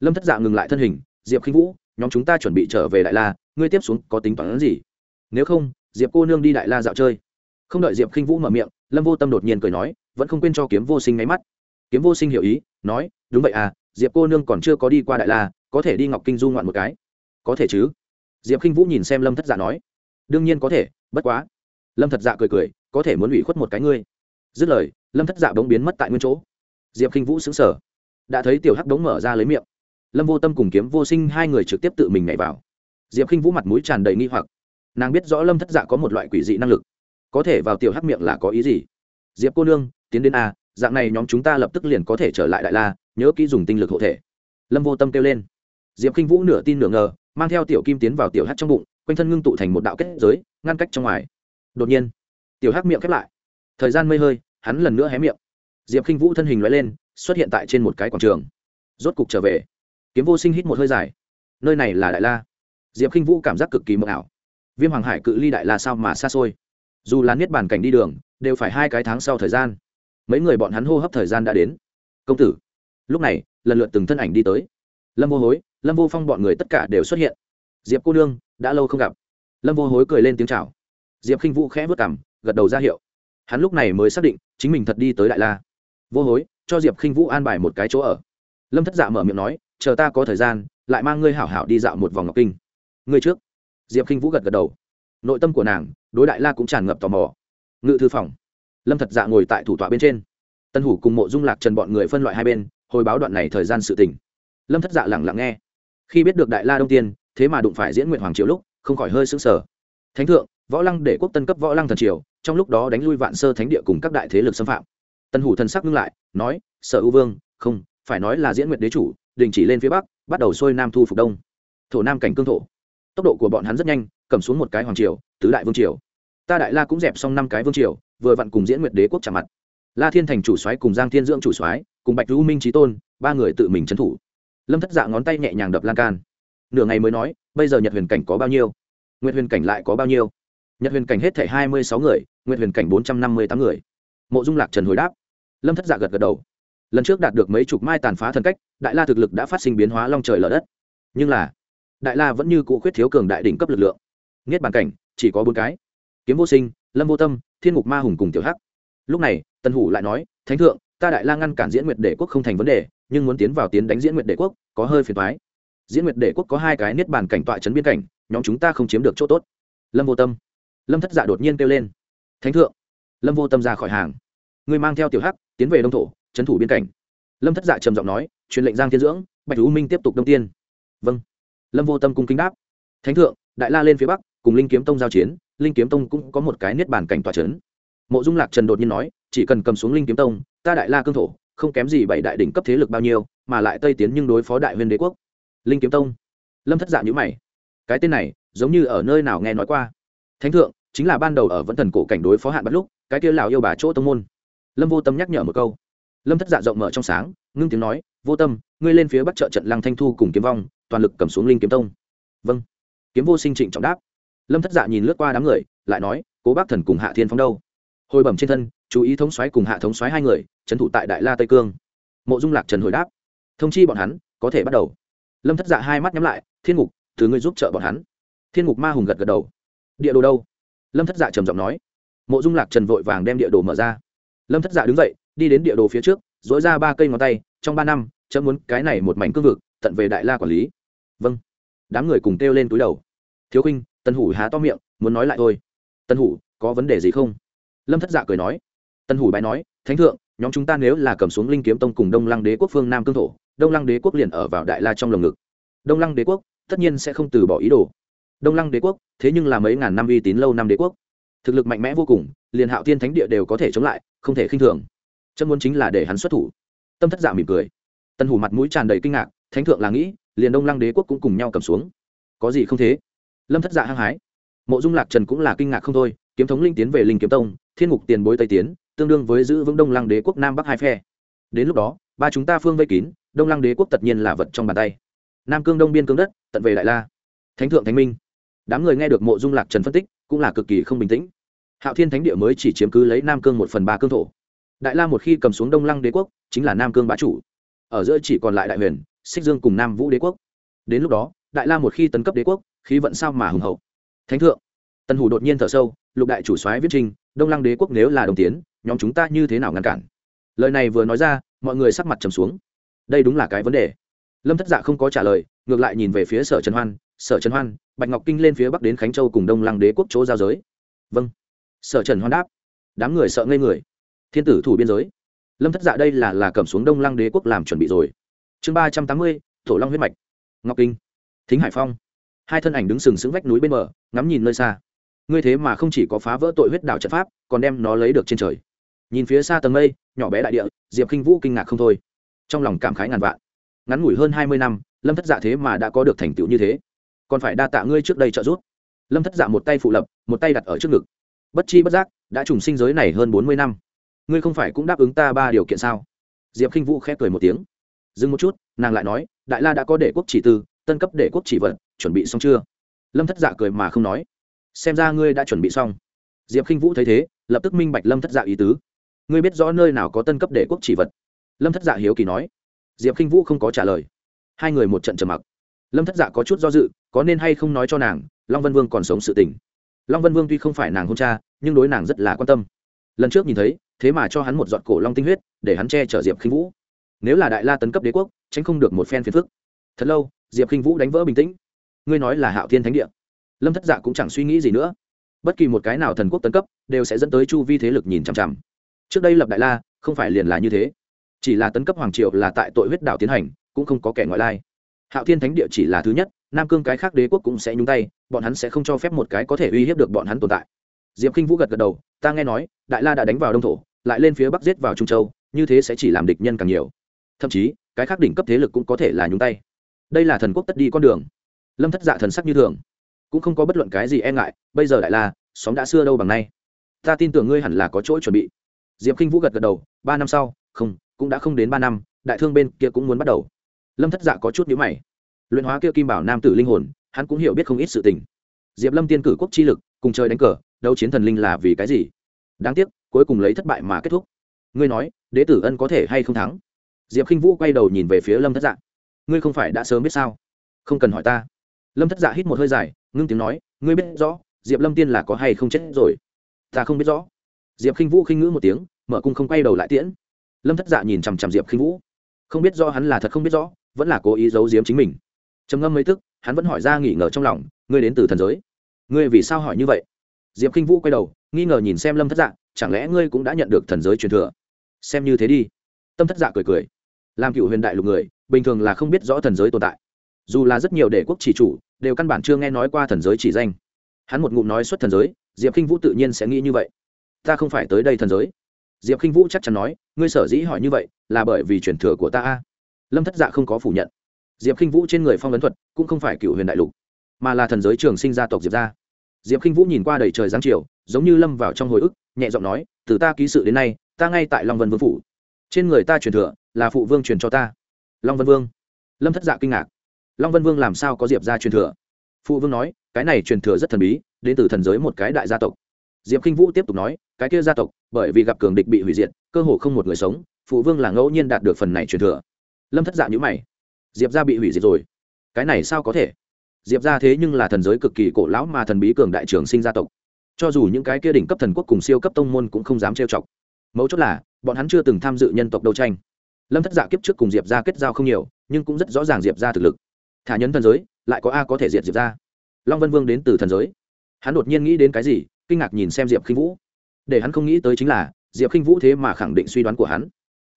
Lâm thất dạ ngừng lại thân hình, diệp khinh vũ, nhóm chúng ta chuẩn bị trở về đại la, ngươi tiếp xuống có tính toán gì? Nếu không, diệp cô nương đi đại la dạo chơi. Không đợi diệp khinh vũ mở miệng, lâm vô tâm đột nhiên cười nói, vẫn không quên cho kiếm vô sinh nháy mắt. Kiếm vô sinh hiểu ý, nói, đúng vậy à diệp cô nương còn chưa có đi qua đại la, có thể đi ngọc kinh du ngoạn một cái. Có thể chứ. Diệp khinh vũ nhìn xem lâm thất dạ nói, đương nhiên có thể, bất quá. Lâm thật dạ cười cười, có thể muốn ủy khuất một cái ngươi. Dứt lời, lâm thất dạ bỗng biến mất tại nguyên chỗ. Diệp khinh vũ xứng sở đã thấy tiểu hắc đống mở ra lấy miệng. Lâm vô tâm cùng kiếm vô sinh hai người trực tiếp tự mình nhảy vào. Diệp khinh vũ mặt mũi tràn đầy nghi hoặc. Nàng biết rõ lâm thất dạ có một loại quỷ dị năng lực. Có thể vào tiểu hắc miệng là có ý gì? Diệp cô nương, tiến đến a, dạng này nhóm chúng ta lập tức liền có thể trở lại đại la, nhớ kỹ dùng tinh lực hộ thể. Lâm vô tâm kêu lên. Diệp khinh vũ nửa tin nửa ngờ, mang theo tiểu kim tiến vào tiểu hắc trong bụng, quanh thân ngưng tụ thành một đạo kết giới, ngăn cách trong ngoài. Đột nhiên, tiểu hắc miệng khép lại. Thời gian mây hơi, hắn lần nữa hé miệng. Diệp khinh vũ thân hình loại lên xuất hiện tại trên một cái quảng trường. Rốt cục trở về. Kiếm vô sinh hít một hơi dài. Nơi này là đại la. Diệp k i n h vũ cảm giác cực kỳ mờ ảo. Viêm hoàng hải cự ly đại la sao mà xa xôi? Dù là niết bàn cảnh đi đường, đều phải hai cái tháng sau thời gian. Mấy người bọn hắn hô hấp thời gian đã đến. Công tử, lúc này, lần lượt từng thân ảnh đi tới. Lâm vô hối, lâm vô phong bọn người tất cả đều xuất hiện. Diệp cô nương, đã lâu không gặp. Lâm vô hối cười lên tiếng c h à o diệp k i n h vũ khẽ vất cảm gật đầu ra hiệu. Hắn lúc này mới xác định, chính mình thật đi tới đại la. Vô hối cho diệp khinh vũ an bài một cái chỗ ở. Lâm thất dạ mở miệng nói, chờ ta có thời gian, lại mang ngươi hảo hảo đi dạo một vòng ngọc kinh. Ngươi trước. Diệp khinh vũ gật gật đầu. Nội tâm của nàng, đối đại la cũng tràn ngập tò mò. Ngự thư phòng. Lâm thật dạ ngồi tại thủ tọa bên trên. Tân hủ cùng mộ dung lạc trần bọn người phân loại hai bên, hồi báo đoạn này thời gian sự tình. Lâm thất dạ lẳng lặng nghe. Khi biết được đại la đông tiên, thế mà đụng phải diễn nguyện hoàng triều lúc, không khỏi hơi sững sờ. Thánh thượng, võ lăng để quốc tân cấp võ lăng thần triều, trong lúc đó đánh lui vạn sơ thánh địa cùng các đại thế lực xâm phạm tân hủ thần sắc ngưng lại, nói, sở ưu vương, không, phải nói là diễn nguyện đế chủ, đình chỉ lên phía bắc, bắt đầu xuôi nam thu phục đông. Thổ nam cảnh cương thổ. Tốc độ của bọn hắn rất nhanh, cầm xuống một cái hoàng triều, tứ đại vương triều. Ta đại la cũng dẹp xong năm cái vương triều, vừa vặn cùng diễn nguyệt đế quốc chạm mặt. La thiên thành chủ soái cùng giang thiên dưỡng chủ soái, cùng bạch lưu minh trí tôn, ba người tự mình trấn thủ. Lâm thất dạ ngón tay nhẹ nhàng đập lan can. Nửa ngày mới nói, bây giờ nhật huyền cảnh có bao nhiêu? Nguyệt huyền cảnh lại có bao nhiêu? Nhật huyền cảnh hết thể hai mươi sáu người, nguyệt huyền cảnh bốn trăm năm mươi tám người. Mộ dung lạc trần hồi đáp lâm thất dạ gật gật đầu. Lần trước đạt được mấy chục mai tàn phá thần cách, đại la thực lực đã phát sinh biến hóa long trời lở đất. Nhưng là, đại la vẫn như cụ khuyết thiếu cường đại đỉnh cấp lực lượng. Nghiết bàn cảnh, chỉ có bốn cái. Kiếm vô sinh, lâm vô tâm, thiên ngục ma hùng cùng tiểu hắc. Lúc này tân hủ lại nói, thánh thượng, ta đại la ngăn cản diễn nguyệt đệ quốc không thành vấn đề, nhưng muốn tiến vào tiến đánh diễn nguyệt đệ quốc, có hơi phiền thoái diễn nguyệt đệ quốc có hai cái niết bàn cảnh tọa trấn biên cảnh, nhóm chúng ta không chiếm được chỗ tốt. Lâm vô tâm. Lâm thất dạ đột nhiên kêu lên, thánh thượng. Lâm vô tâm ra khỏi hàng người mang theo tiểu hắc, tiến về đông thổ, trấn thủ biên cảnh. Lâm thất dạ trầm giọng nói, truyền lệnh giang thiên dưỡng, bạch hữu minh tiếp tục đông tiên. Vâng. Lâm vô tâm cung kính đáp. Thánh thượng, đại la lên phía bắc, cùng linh kiếm tông giao chiến, linh kiếm tông cũng có một cái niết bàn cảnh tòa trấn. Mộ dung lạc trần đột nhiên nói, chỉ cần cầm xuống linh kiếm tông, ta đại la cương thổ, không kém gì bảy đại đỉnh cấp thế lực bao nhiêu, mà lại tây tiến nhưng đối phó đại huyền đế quốc. Linh kiếm tông. Lâm thất dạ nhữ mày. Cái tên này, giống như ở nơi nào nghe nói qua. Thánh thượng, chính là ban đầu ở vẫn thần cổ cảnh đối phó hạn bắt lúc, cái kia lào yêu bà chỗ tông môn lâm vô tâm nhắc nhở một câu. Lâm thất dạ rộng mở trong sáng, ngưng tiếng nói, vô tâm, ngươi lên phía bắc trợ trận lăng thanh thu cùng kiếm vong, toàn lực cầm xuống linh kiếm tông. Vâng. Kiếm vô sinh trịnh trọng đáp. Lâm thất dạ nhìn lướt qua đám người, lại nói, cố bác thần cùng hạ thiên phong đâu? Hồi bẩm trên thân, chú ý thống xoáy cùng hạ thống xoáy hai người, trấn thủ tại đại la tây cương. Mộ dung lạc trần hồi đáp, thông chi bọn hắn, có thể bắt đầu. Lâm thất dạ hai mắt nhắm lại, thiên ngục từ ngươi giúp trợ bọn hắn. Thiên ngục ma hùng gật gật đầu. Địa đồ đâu? Lâm thất dạ trầm giọng nói. Mộ dung lạc trần vội vàng đem địa đồ mở ra lâm thất dạ đứng dậy, đi đến địa đồ phía trước dỗi ra ba cây ngón tay, trong ba năm, chấm muốn cái này một mảnh cương vực, tận về đại la quản lý. Vâng. Đám người cùng kêu lên túi đầu. Thiếu khinh tân hủ há to miệng, muốn nói lại thôi. Tân hủ, có vấn đề gì không? Lâm thất dạ cười nói. Tân hủ bài nói, thánh thượng, nhóm chúng ta nếu là cầm xuống linh kiếm tông cùng đông lăng đế quốc phương nam cương thổ, đông lăng đế quốc liền ở vào đại la trong lồng ngực. Đông lăng đế quốc, tất nhiên sẽ không từ bỏ ý đồ. Đông lăng đế quốc, thế nhưng là mấy ngàn năm uy tín lâu năm đế quốc. Thực lực mạnh mẽ vô cùng, liền hạo tiên thánh địa đều có thể chống lại không thể khinh thường. Chân muốn chính là để hắn xuất thủ. Tâm thất dạ mỉm cười. Tân hủ mặt mũi tràn đầy kinh ngạc, thánh thượng là nghĩ, liền đông lăng đế quốc cũng cùng nhau cầm xuống. Có gì không thế? Lâm thất dạ hăng hái. Mộ dung lạc trần cũng là kinh ngạc không thôi, kiếm thống linh tiến về linh kiếm tông, thiên ngục tiền bối tây tiến, tương đương với giữ vững đông lăng đế quốc nam bắc hai phe. Đến lúc đó, ba chúng ta phương vây kín, đông lăng đế quốc tất nhiên là vật trong bàn tay. Nam cương đông biên cương đất, tận về đại la. Thánh thượng thánh minh. Đám người nghe được mộ dung lạc trần phân tích, cũng là cực kỳ không bình tĩnh hạo thiên thánh địa mới chỉ chiếm cứ lấy nam cương một phần ba cương thổ. Đại la một khi cầm xuống đông lăng đế quốc, chính là nam cương bá chủ. Ở giữa chỉ còn lại đại huyền, xích dương cùng nam vũ đế quốc. Đến lúc đó, đại la một khi tấn cấp đế quốc, khí vận sao mà hùng hậu. Thánh thượng tần hủ đột nhiên thở sâu, lục đại chủ soái viết trinh, đông lăng đế quốc nếu là đồng tiến, nhóm chúng ta như thế nào ngăn cản? Lời này vừa nói ra, mọi người sắc mặt trầm xuống. Đây đúng là cái vấn đề. Lâm thất dạ không có trả lời, ngược lại nhìn về phía sở trần hoan. Sở trần hoan, bạch ngọc kinh lên phía bắc đến khánh châu cùng đông lăng đế quốc chỗ giao giới. Vâng sở trần hoan đáp, đám người sợ ngây người. Thiên tử thủ biên giới. Lâm thất dạ đây là là cầm xuống đông lăng đế quốc làm chuẩn bị rồi. Chương ba trăm tám mươi, thổ long huyết mạch. Ngọc kinh. Thính hải phong. Hai thân ảnh đứng sừng sững vách núi bên bờ, ngắm nhìn nơi xa. Ngươi thế mà không chỉ có phá vỡ tội huyết đạo trận pháp, còn đem nó lấy được trên trời. Nhìn phía xa tầng mây, nhỏ bé đại địa, diệp k i n h vũ kinh ngạc không thôi. Trong lòng cảm khái ngàn vạn. Ngắn ngủi hơn hai mươi năm, lâm thất dạ thế mà đã có được thành tựu như thế. Còn phải đa tạ ngươi trước đây trợ giúp. Lâm thất dạ một tay phụ lập, một tay đặt ở trước ngực bất chi bất giác, đã trùng sinh giới này hơn bốn mươi năm. Ngươi không phải cũng đáp ứng ta ba điều kiện sao? Diệp k i n h vũ khép cười một tiếng. Dừng một chút, nàng lại nói, đại la đã có để quốc chỉ tư, tân cấp để quốc chỉ vật chuẩn bị xong chưa? Lâm thất dạ cười mà không nói. Xem ra ngươi đã chuẩn bị xong. Diệp k i n h vũ thấy thế, lập tức minh bạch lâm thất dạ ý tứ. Ngươi biết rõ nơi nào có tân cấp để quốc chỉ vật lâm thất dạ hiếu kỳ nói. Diệp k i n h vũ không có trả lời. Hai người một trận trầm mặc. Lâm thất dạ có chút do dự, có nên hay không nói cho nàng, long vân vương còn sống sự tình long vân vương tuy không phải nàng hôn cha, nhưng đối nàng rất là quan tâm. Lần trước nhìn thấy, thế mà cho hắn một giọt cổ long tinh huyết, để hắn che chở diệp khinh vũ. Nếu là đại la tấn cấp đế quốc, tránh không được một phen phiền phức. Thật lâu, diệp khinh vũ đánh vỡ bình tĩnh. Ngươi nói là hạo thiên thánh địa. Lâm thất dạ cũng chẳng suy nghĩ gì nữa. Bất kỳ một cái nào thần quốc tấn cấp, đều sẽ dẫn tới chu vi thế lực nhìn chằm chằm. Trước đây lập đại la, không phải liền là như thế. Chỉ là tấn cấp hoàng triệu là tại tội huyết đảo tiến hành, cũng không có kẻ ngoại lai. Hạo thiên thánh địa chỉ là thứ nhất, nam cương cái khác đế quốc cũng sẽ nhúng tay bọn hắn sẽ không cho phép một cái có thể uy hiếp được bọn hắn tồn tại. Diệp Kinh vũ gật gật đầu, ta nghe nói, đại la đã đánh vào đông thổ, lại lên phía bắc giết vào trung châu, như thế sẽ chỉ làm địch nhân càng nhiều. Thậm chí, cái khác đỉnh cấp thế lực cũng có thể là nhúng tay. Đây là thần quốc tất đi con đường. Lâm thất dạ thần sắc như thường, cũng không có bất luận cái gì e ngại, bây giờ đại la, xóm đã xưa đâu bằng nay. Ta tin tưởng ngươi hẳn là có chỗ chuẩn bị. Diệp k i n h vũ gật gật đầu, ba năm sau, không, cũng đã không đến ba năm, đại thương bên kia cũng muốn bắt đầu. Lâm thất dạ có chút nhữ mày. Luyện hóa kia kim bảo nam tử linh hồn hắn cũng hiểu biết không ít sự tình. Diệp lâm tiên cử quốc chi lực, cùng chơi đánh cờ, đấu chiến thần linh là vì cái gì? Đáng tiếc, cuối cùng lấy thất bại mà kết thúc. Ngươi nói, đế tử ân có thể hay không thắng? Diệp khinh vũ quay đầu nhìn về phía lâm thất dạ. Ngươi không phải đã sớm biết sao? Không cần hỏi ta. Lâm thất dạ hít một hơi dài, ngưng tiếng nói, ngươi biết rõ, diệp lâm tiên là có hay không chết rồi? Ta không biết rõ. Diệp khinh vũ khinh ngữ một tiếng, mở cung không quay đầu lại tiễn. Lâm thất dạ nhìn chằm chằm diệp khinh vũ. Không biết rõ hắn là thật không biết rõ, vẫn là cố ý giấu giếm chính mình. Trầm ngâm mấy tức hắn vẫn hỏi ra nghỉ ngờ trong lòng, ngươi đến từ thần giới? Ngươi vì sao hỏi như vậy? Diệp k i n h vũ quay đầu, nghi ngờ nhìn xem lâm thất dạ chẳng lẽ ngươi cũng đã nhận được thần giới truyền thừa? Xem như thế đi. Tâm thất dạ cười cười, làm cựu huyền đại lục người, bình thường là không biết rõ thần giới tồn tại. Dù là rất nhiều đế quốc chỉ chủ, đều căn bản chưa nghe nói qua thần giới chỉ danh. Hắn một ngụm nói xuất thần giới, diệp k i n h vũ tự nhiên sẽ nghĩ như vậy. Ta không phải tới đây thần giới. Diệp k i n h vũ chắc chắn nói, ngươi sở dĩ hỏi như vậy là bởi vì truyền thừa của ta a. Lâm thất dạ không có phủ nhận diệp k i n h vũ trên người phong ấn thuật cũng không phải cựu huyền đại lục, mà là thần giới trường sinh gia tộc diệp gia. Diệp k i n h vũ nhìn qua đầy trời giáng chiều, giống như lâm vào trong hồi ức, nhẹ giọng nói, từ ta ký sự đến nay, ta ngay tại long vân vương phủ. Trên người ta truyền thừa là phụ vương truyền cho ta. Long vân vương. Lâm thất dạ kinh ngạc. Long vân vương làm sao có diệp ra truyền thừa? Phụ vương nói, cái này truyền thừa rất thần bí, đến từ thần giới một cái đại gia tộc. Diệp k i n h vũ tiếp tục nói, cái kia gia tộc, bởi vì gặp cường địch bị hủy diệt, cơ hồ không một người sống, phụ vương là ngẫu nhiên đạt được phần này truyền thừa. Lâm thất dạ nhữ mày diệp ra bị hủy diệt rồi. Cái này sao có thể? Diệp ra thế nhưng là thần giới cực kỳ cổ lão mà thần bí cường đại trường sinh gia tộc. Cho dù những cái kia đỉnh cấp thần quốc cùng siêu cấp tông môn cũng không dám trêu chọc. Mấu chốt là, bọn hắn chưa từng tham dự nhân tộc đấu tranh. Lâm thất dạ kiếp trước cùng diệp ra kết giao không nhiều, nhưng cũng rất rõ ràng diệp ra thực lực. Thả nhấn thần giới, lại có a có thể diệt diệp ra long vân vương đến từ thần giới. Hắn đột nhiên nghĩ đến cái gì, kinh ngạc nhìn xem diệp k i n h vũ. Để hắn không nghĩ tới chính là, diệp k i n h vũ thế mà khẳng định suy đoán của hắn.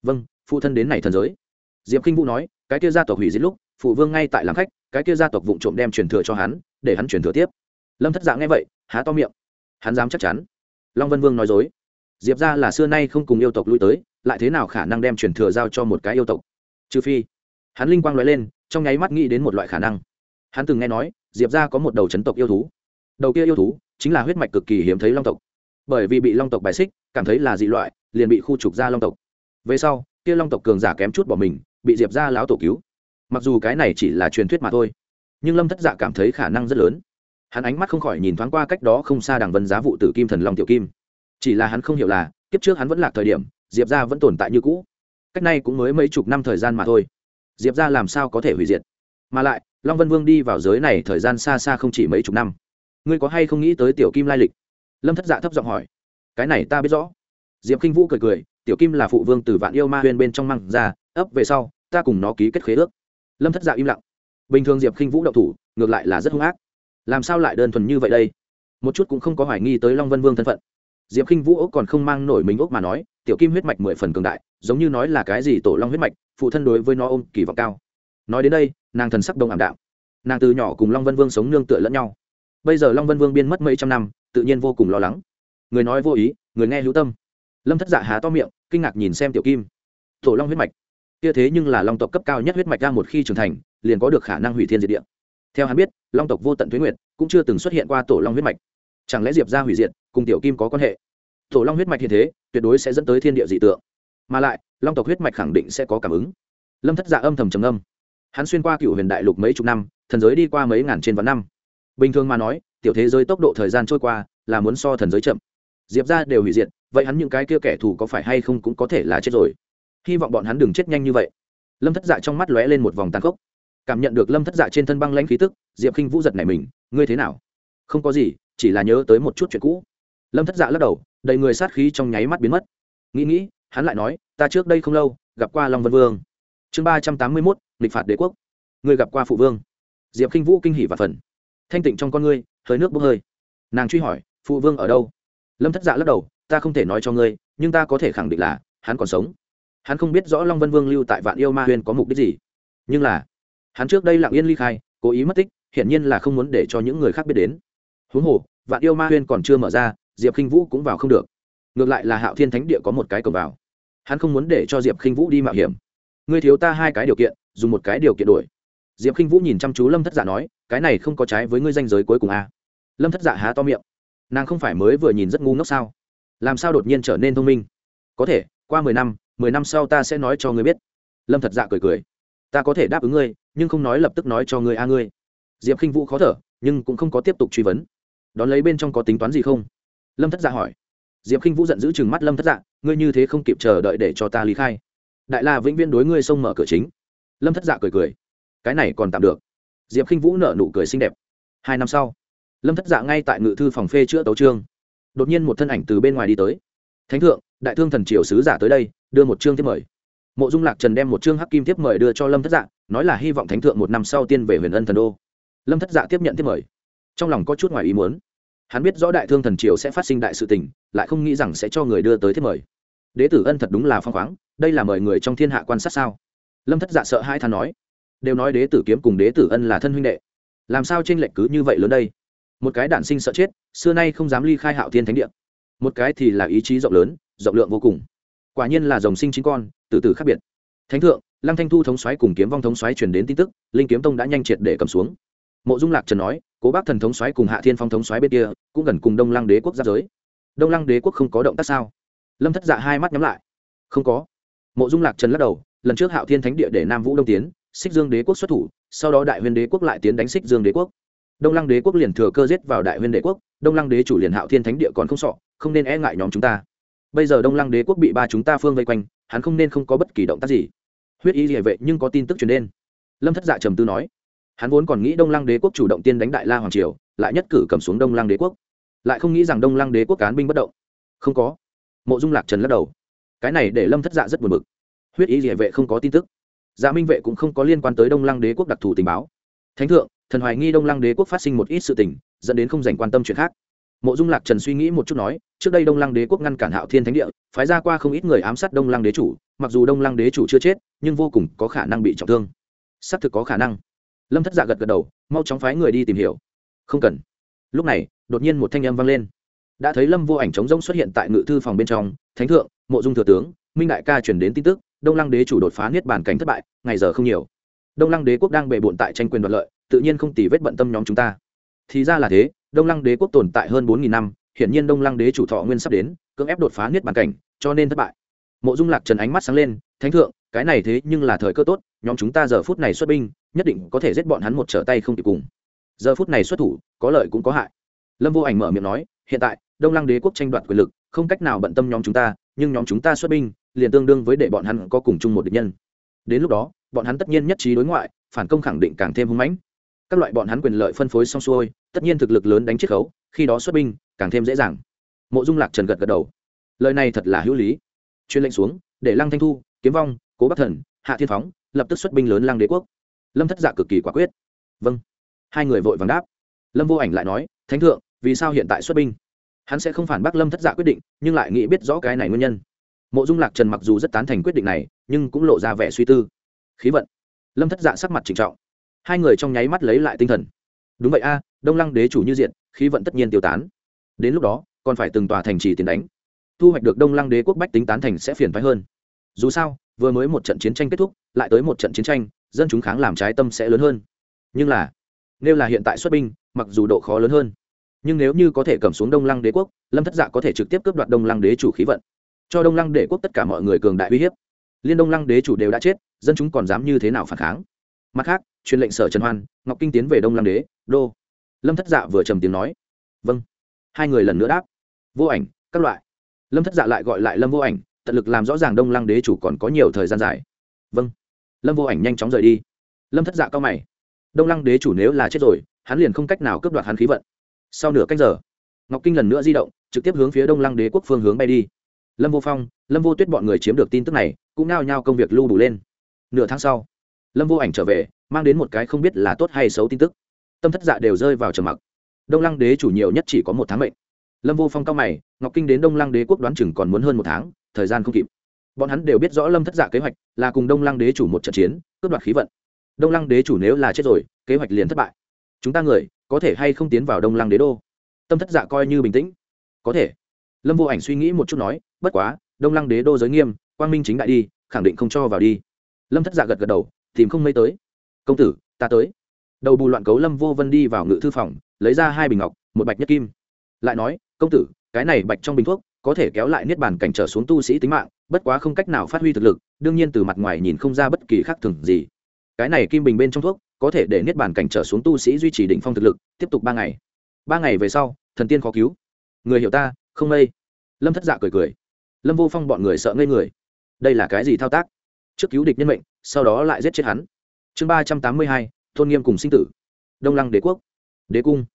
Vâng phụ thân đến này thần giới diệp k i n h vũ nói, cái kia gia tộc hủy diệt lúc, phụ vương ngay tại làm khách, cái kia gia tộc vụng trộm đem truyền thừa cho hắn, để hắn truyền thừa tiếp. Lâm thất dạ nghe vậy, há to miệng. Hắn dám chắc chắn. Long vân vương nói dối. Diệp ra là xưa nay không cùng yêu tộc lui tới, lại thế nào khả năng đem truyền thừa giao cho một cái yêu tộc? Trừ phi, hắn linh quang nói lên, trong nháy mắt nghĩ đến một loại khả năng. Hắn từng nghe nói, diệp ra có một đầu chấn tộc yêu thú. Đầu kia yêu thú chính là huyết mạch cực kỳ hiếm thấy long tộc. Bởi vì bị long tộc bài xích, cảm thấy là dị loại, liền bị khu trục ra long tộc. Về sau, kia long tộc cường giả kém chút bỏ mình bị diệp ra láo tổ cứu. Mặc dù cái này chỉ là truyền thuyết mà thôi, nhưng lâm thất dạ cảm thấy khả năng rất lớn. Hắn ánh mắt không khỏi nhìn thoáng qua cách đó không xa đằng vân giá vụ tử kim thần long tiểu kim. Chỉ là hắn không hiểu là, kiếp trước hắn vẫn lạc thời điểm, diệp ra vẫn tồn tại như cũ. Cách này cũng mới mấy chục năm thời gian mà thôi. Diệp ra làm sao có thể hủy diệt? Mà lại, long vân vương đi vào giới này thời gian xa xa không chỉ mấy chục năm. Ngươi có hay không nghĩ tới tiểu kim lai lịch? Lâm thất dạ thấp giọng hỏi. Cái này ta biết rõ. Diệp k i n h vũ cười cười, tiểu kim là phụ vương từ vạn yêu ma huyên bên trong măng ra, ấp về sau ta cùng nó ký kết khế ước. Lâm thất dạ im lặng. Bình thường diệp khinh vũ đậu thủ, ngược lại là rất hung ác. Làm sao lại đơn thuần như vậy đây? Một chút cũng không có hoài nghi tới long vân vương thân phận. Diệp khinh vũ ốc còn không mang nổi mình ốc mà nói, tiểu kim huyết mạch mười phần cường đại, giống như nói là cái gì tổ long huyết mạch, phụ thân đối với nó ôm kỳ vọng cao. Nói đến đây, nàng thần sắc đông ảm đạm. Nàng từ nhỏ cùng long vân vương sống nương tựa lẫn nhau. Bây giờ long vân vương biên mất mấy trăm năm, tự nhiên vô cùng lo lắng. Người nói vô ý, người nghe hữu tâm. Lâm thất dạ há to miệng, kinh ngạc nhìn xem tiểu kim. Tổ long huyết mạch kia thế nhưng là long tộc cấp cao nhất huyết mạch ra một khi trưởng thành, liền có được khả năng hủy thiên diệt địa. Theo hắn biết, long tộc vô tận thuế nguyệt cũng chưa từng xuất hiện qua tổ long huyết mạch. Chẳng lẽ diệp ra hủy diệt, cùng tiểu kim có quan hệ? Tổ long huyết mạch hiện thế, tuyệt đối sẽ dẫn tới thiên địa dị tượng. Mà lại, long tộc huyết mạch khẳng định sẽ có cảm ứng. Lâm thất dạ âm thầm trầm âm hắn xuyên qua cựu huyền đại lục mấy chục năm, thần giới đi qua mấy ngàn trên vạn năm. Bình thường mà nói, tiểu thế giới tốc độ thời gian trôi qua là muốn so thần giới chậm. Diệp ra đều hủy diệt, vậy hắn những cái kia kẻ thù có phải hay không cũng có thể là chết rồi hy vọng bọn hắn đừng chết nhanh như vậy. Lâm thất dạ trong mắt lóe lên một vòng tàn khốc. Cảm nhận được lâm thất dạ trên thân băng lãnh khí tức, diệp k i n h vũ giật này mình, ngươi thế nào? Không có gì, chỉ là nhớ tới một chút chuyện cũ. Lâm thất dạ lắc đầu, đầy người sát khí trong nháy mắt biến mất. Nghĩ nghĩ, hắn lại nói, ta trước đây không lâu gặp qua long vân vương. Chương ba trăm tám mươi mốt, lịch phạt đế quốc. Ngươi gặp qua phụ vương. Diệp k i n h vũ kinh hỉ và phần. Thanh tịnh trong con ngươi, hơi nước bốc hơi. Nàng truy hỏi, phụ vương ở đâu? Lâm thất dạ lắc đầu, ta không thể nói cho ngươi, nhưng ta có thể khẳng định là, hắn còn sống hắn không biết rõ long vân vương lưu tại vạn yêu ma huyên có mục đích gì. Nhưng là, hắn trước đây lặng yên ly khai, cố ý mất tích, hiển nhiên là không muốn để cho những người khác biết đến. Huống hồ, vạn yêu ma huyên còn chưa mở ra, diệp k i n h vũ cũng vào không được. Ngược lại là hạo thiên thánh địa có một cái cổng vào. Hắn không muốn để cho diệp k i n h vũ đi mạo hiểm. Ngươi thiếu ta hai cái điều kiện, dùng một cái điều kiện đổi. Diệp k i n h vũ nhìn chăm chú lâm thất giả nói, cái này không có trái với ngươi danh giới cuối cùng à. lâm thất giả há to miệng. Nàng không phải mới vừa nhìn rất ngu ngốc sao? Làm sao đột nhiên trở nên thông minh? Có thể, qua mười năm mười năm sau ta sẽ nói cho ngươi biết. Lâm thật dạ cười cười. Ta có thể đáp ứng ngươi, nhưng không nói lập tức nói cho ngươi a ngươi. Diệp khinh vũ khó thở, nhưng cũng không có tiếp tục truy vấn. Đón lấy bên trong có tính toán gì không? Lâm thất dạ hỏi. Diệp khinh vũ giận giữ chừng mắt lâm thất dạ ngươi như thế không kịp chờ đợi để cho ta lý khai. Đại la vĩnh Viễn đối ngươi xông mở cửa chính. Lâm thất dạ cười cười. Cái này còn tạm được. Diệp khinh vũ nở nụ cười xinh đẹp. Hai năm sau, lâm thất dạ ngay tại ngự thư phòng phê chữa tấu trương đột nhiên một thân ảnh từ bên ngoài đi tới. Thánh thượng, đại thương thần triều sứ giả tới đây đưa một chương tiếp mời. Mộ dung lạc trần đem một chương hắc kim tiếp mời đưa cho lâm thất dạ nói là hy vọng thánh thượng một năm sau tiên về huyền ân thần đô. Lâm thất dạ tiếp nhận tiếp mời. Trong lòng có chút ngoài ý muốn. Hắn biết rõ đại thương thần triều sẽ phát sinh đại sự tình, lại không nghĩ rằng sẽ cho người đưa tới tiếp mời. Đế tử ân thật đúng là phong khoáng, đây là mời người trong thiên hạ quan sát sao? Lâm thất dạ sợ hai than nói. Đều nói đế tử kiếm cùng đế tử ân là thân huynh đệ. Làm sao tranh lệch cứ như vậy lớn đây? Một cái đản sinh sợ chết, xưa nay không dám ly khai hạo thiên thánh địa. Một cái thì là ý chí rộng lớn, rộng lượng vô cùng quả nhiên là dòng sinh chính con, từ từ khác biệt. Thánh thượng, lăng thanh thu thống xoáy cùng kiếm vong thống xoáy truyền đến tin tức, linh kiếm tông đã nhanh triệt để cầm xuống. Mộ dung lạc trần nói, cố bác thần thống xoáy cùng hạ thiên phong thống xoáy bên kia, cũng gần cùng đông lăng đế quốc giáp giới. Đông lăng đế quốc không có động tác sao? Lâm thất dạ hai mắt nhắm lại. Không có. Mộ dung lạc trần lắc đầu, lần trước hạo thiên thánh địa để nam vũ đông tiến, xích dương đế quốc xuất thủ, sau đó đại huyền đế quốc lại tiến đánh xích dương đế quốc. Đông lăng đế quốc liền thừa cơ giết vào đại huyền đế quốc, đông lăng đế chủ liền hạo thiên thánh địa còn không sọ không nên e ngại nhóm chúng ta bây giờ đông lăng đế quốc bị ba chúng ta phương vây quanh, hắn không nên không có bất kỳ động tác gì. Huyết y địa vệ nhưng có tin tức truyền đến. Lâm thất dạ trầm tư nói, hắn vốn còn nghĩ đông lăng đế quốc chủ động tiên đánh đại la hoàng triều, lại nhất cử cầm xuống đông lăng đế quốc. Lại không nghĩ rằng đông lăng đế quốc cán binh bất động. Không có. Mộ dung lạc trần lắc đầu. Cái này để lâm thất dạ rất buồn bực. Huyết y địa vệ không có tin tức. Dạ minh vệ cũng không có liên quan tới đông lăng đế quốc đặc thù tình báo. Thánh thượng, thần hoài nghi đông lăng đế quốc phát sinh một ít sự tình, dẫn đến không dành quan tâm chuyện khác mộ dung lạc trần suy nghĩ một chút nói, trước đây đông lăng đế quốc ngăn cản hạo thiên thánh địa, phái ra qua không ít người ám sát đông lăng đế chủ, mặc dù đông lăng đế chủ chưa chết, nhưng vô cùng có khả năng bị trọng thương. Xác thực có khả năng. Lâm thất dạ gật gật đầu, mau chóng phái người đi tìm hiểu. Không cần. Lúc này, đột nhiên một thanh âm vang lên. Đã thấy lâm vô ảnh trống rỗng xuất hiện tại ngự thư phòng bên trong, thánh thượng, mộ dung thừa tướng, minh đại ca chuyển đến tin tức, đông lăng đế chủ đột phá niết bàn cảnh thất bại, ngày giờ không nhiều. Đông lăng đế quốc đang bề bộn tại tranh quyền đoạt lợi, tự nhiên không tỉ vết bận tâm nhóm chúng ta thì ra là thế, đông lăng đế quốc tồn tại hơn bốn nghìn năm, hiển nhiên đông lăng đế chủ thọ nguyên sắp đến, cưỡng ép đột phá niết bàn cảnh, cho nên thất bại. Mộ dung lạc trần ánh mắt sáng lên, thánh thượng, cái này thế nhưng là thời cơ tốt, nhóm chúng ta giờ phút này xuất binh, nhất định có thể giết bọn hắn một trở tay không kịp cùng. Giờ phút này xuất thủ, có lợi cũng có hại. Lâm vô ảnh mở miệng nói, hiện tại, đông lăng đế quốc tranh đoạt quyền lực, không cách nào bận tâm nhóm chúng ta, nhưng nhóm chúng ta xuất binh, liền tương đương với để bọn hắn có cùng chung một địch nhân. Đến lúc đó, bọn hắn tất nhiên nhất trí đối ngoại, phản công khẳng định càng thêm hung mãnh các loại bọn hắn quyền lợi phân phối xong xuôi, tất nhiên thực lực lớn đánh chiết khấu, khi đó xuất binh, càng thêm dễ dàng. Mộ dung lạc trần gật gật đầu. Lời này thật là hữu lý. Chuyên lệnh xuống, để lăng thanh thu, kiếm vong, cố bắc thần, hạ thiên phóng lập tức xuất binh lớn lăng đế quốc. Lâm thất dạ cực kỳ quả quyết. Vâng. Hai người vội vàng đáp. Lâm vô ảnh lại nói, thánh thượng, vì sao hiện tại xuất binh? Hắn sẽ không phản bác lâm thất dạ quyết định, nhưng lại nghĩ biết rõ cái này nguyên nhân. Mộ dung lạc trần mặc dù rất tán thành quyết định này, nhưng cũng lộ ra vẻ suy tư. Khí vận. Lâm thất dạ sắc mặt trịnh trọng hai người trong nháy mắt lấy lại tinh thần. Đúng vậy a, đông lăng đế chủ như diện, khí vận tất nhiên tiêu tán. Đến lúc đó, còn phải từng tòa thành trì tiền đánh. Thu hoạch được đông lăng đế quốc bách tính tán thành sẽ phiền phái hơn. Dù sao, vừa mới một trận chiến tranh kết thúc, lại tới một trận chiến tranh, dân chúng kháng làm trái tâm sẽ lớn hơn. Nhưng là, nếu là hiện tại xuất binh, mặc dù độ khó lớn hơn, nhưng nếu như có thể cầm xuống đông lăng đế quốc, lâm thất dạ có thể trực tiếp cướp đoạt đông lăng đế chủ khí vận. Cho đông lăng đế quốc tất cả mọi người cường đại uy hiếp. Liên đông lăng đế chủ đều đã chết, dân chúng còn dám như thế nào phản kháng? Mặt khác, truyền lệnh sở trần hoan, ngọc kinh tiến về đông lăng đế, đô. Lâm thất dạ vừa trầm tiếng nói. Vâng. Hai người lần nữa đáp. Vô ảnh, các loại. Lâm thất dạ lại gọi lại lâm vô ảnh, tận lực làm rõ ràng đông lăng đế chủ còn có nhiều thời gian dài. Vâng. Lâm vô ảnh nhanh chóng rời đi. Lâm thất dạ cao mày. Đông lăng đế chủ nếu là chết rồi, hắn liền không cách nào cướp đoạt hắn khí vận. Sau nửa cách giờ, ngọc kinh lần nữa di động, trực tiếp hướng phía đông lăng đế quốc phương hướng bay đi. Lâm vô phong, lâm vô tuyết bọn người chiếm được tin tức này, cũng nao nhao công việc lưu đủ lên. Nửa tháng sau lâm vô ảnh trở về, mang đến một cái không biết là tốt hay xấu tin tức. Tâm thất dạ đều rơi vào trầm mặc. Đông lăng đế chủ nhiều nhất chỉ có một tháng mệnh. Lâm vô phong cao mày, ngọc kinh đến đông lăng đế quốc đoán chừng còn muốn hơn một tháng, thời gian không kịp. Bọn hắn đều biết rõ lâm thất dạ kế hoạch là cùng đông lăng đế chủ một trận chiến, cướp đoạt khí vận. Đông lăng đế chủ nếu là chết rồi, kế hoạch liền thất bại. Chúng ta người, có thể hay không tiến vào đông lăng đế đô? Tâm thất dạ coi như bình tĩnh. Có thể. Lâm vô ảnh suy nghĩ một chút nói, bất quá, đông lăng đế đô giới nghiêm, quang minh chính đại đi, khẳng định không cho vào đi. Lâm thất dạ gật gật đầu tìm không mấy tới. Công tử, ta tới. Đầu bù loạn cấu lâm vô vân đi vào ngự thư phòng, lấy ra hai bình ngọc, một bạch nhất kim. Lại nói, công tử, cái này bạch trong bình thuốc có thể kéo lại niết bàn cảnh trở xuống tu sĩ tính mạng, bất quá không cách nào phát huy thực lực, đương nhiên từ mặt ngoài nhìn không ra bất kỳ khác thường gì. Cái này kim bình bên trong thuốc có thể để niết bàn cảnh trở xuống tu sĩ duy trì đỉnh phong thực lực, tiếp tục ba ngày. Ba ngày về sau, thần tiên khó cứu. Người hiểu ta, không mây. Lâm thất dạ cười cười. Lâm vô phong bọn người sợ ngây người. Đây là cái gì thao tác? Trước cứu địch nhân mệnh sau đó lại giết chết hắn. Chương ba trăm tám mươi hai thôn nghiêm cùng sinh tử. Đông lăng đế quốc. Đế cung.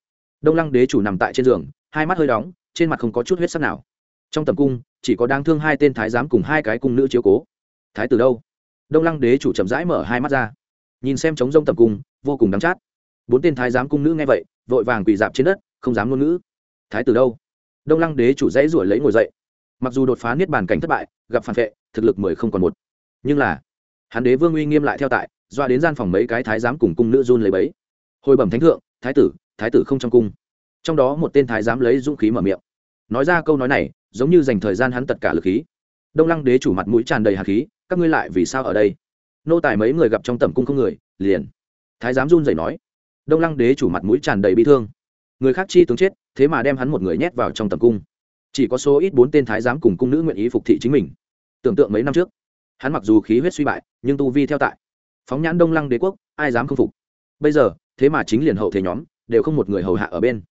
Đông lăng đế chủ nằm tại trên giường, hai mắt hơi đóng, trên mặt không có chút huyết sắc nào. Trong tầm cung, chỉ có đáng thương hai tên thái giám cùng hai cái cung nữ chiếu cố. Thái từ đâu? Đông lăng đế chủ chậm rãi mở hai mắt ra. Nhìn xem trống rông tầm cung, vô cùng đắng chát. Bốn tên thái giám cung nữ nghe vậy, vội vàng quỳ dạp trên đất, không dám ngôn ngữ. Thái từ đâu? Đông lăng đế chủ dãy ruổi lấy ngồi dậy. Mặc dù đột phá niết bàn cảnh thất bại, gặp phản vệ, thực lực mười không còn một. Nhưng là hắn đế vương uy nghiêm lại theo tại, doa đến gian phòng mấy cái thái giám cùng cung nữ run lấy bấy hồi bẩm thánh thượng, thái tử thái tử không trong cung. Trong đó một tên thái giám lấy dũng khí mở miệng. Nói ra câu nói này, giống như dành thời gian hắn tất cả lực khí. Đông lăng đế chủ mặt mũi tràn đầy hạt khí, các ngươi lại vì sao ở đây? Nô tài mấy người gặp trong tầm cung không người, liền. Thái giám run rẩy nói. Đông lăng đế chủ mặt mũi tràn đầy bi thương. Người khác chi tướng chết, thế mà đem hắn một người nhét vào trong tầm cung. Chỉ có số ít bốn tên thái giám cùng cung nữ nguyện ý phục thị chính mình. Tưởng tượng mấy năm trước hắn mặc dù khí huyết suy bại, nhưng tu vi theo tại. Phóng nhãn đông lăng đế quốc, ai dám không phục? Bây giờ, thế mà chính liền hậu thế nhóm, đều không một người hầu hạ ở bên.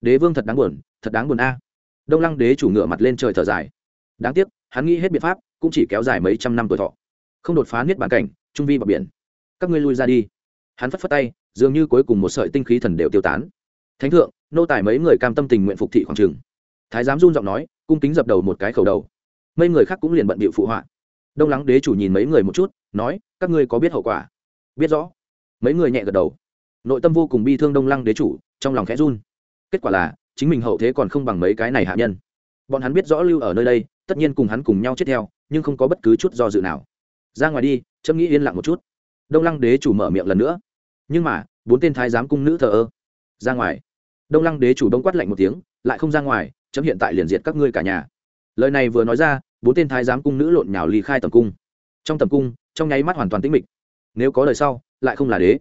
Đế vương thật đáng buồn, thật đáng buồn a. Đông lăng đế chủ ngựa mặt lên trời thở dài. Đáng tiếc, hắn nghĩ hết biện pháp, cũng chỉ kéo dài mấy trăm năm tuổi thọ. Không đột phá niết bàn cảnh, trung vi bờ biển. Các ngươi lui ra đi. Hắn phất phất tay, dường như cuối cùng một sợi tinh khí thần đều tiêu tán. Thánh thượng, nô tài mấy người cam tâm tình nguyện phục thị khoảng trường. Thái giám run giọng nói, cung kính dập đầu một cái khẩu đầu. Mấy người khác cũng liền bận bịu phụ họa đông lắng đế chủ nhìn mấy người một chút, nói, các ngươi có biết hậu quả? Biết rõ. Mấy người nhẹ gật đầu. Nội tâm vô cùng bi thương đông lăng đế chủ, trong lòng khẽ run. Kết quả là, chính mình hậu thế còn không bằng mấy cái này hạ nhân. Bọn hắn biết rõ lưu ở nơi đây, tất nhiên cùng hắn cùng nhau chết theo, nhưng không có bất cứ chút do dự nào. Ra ngoài đi, chấm nghĩ yên lặng một chút. Đông lăng đế chủ mở miệng lần nữa. Nhưng mà, bốn tên thái giám cung nữ thờ ơ. Ra ngoài. Đông lăng đế chủ đông quát lạnh một tiếng, lại không ra ngoài, chấm hiện tại liền diệt các ngươi cả nhà. Lời này vừa nói ra bốn tên thái giám cung nữ lộn nhào ly khai tầm cung. Trong tầm cung, trong nháy mắt hoàn toàn tĩnh mịch. Nếu có đời sau, lại không là đế.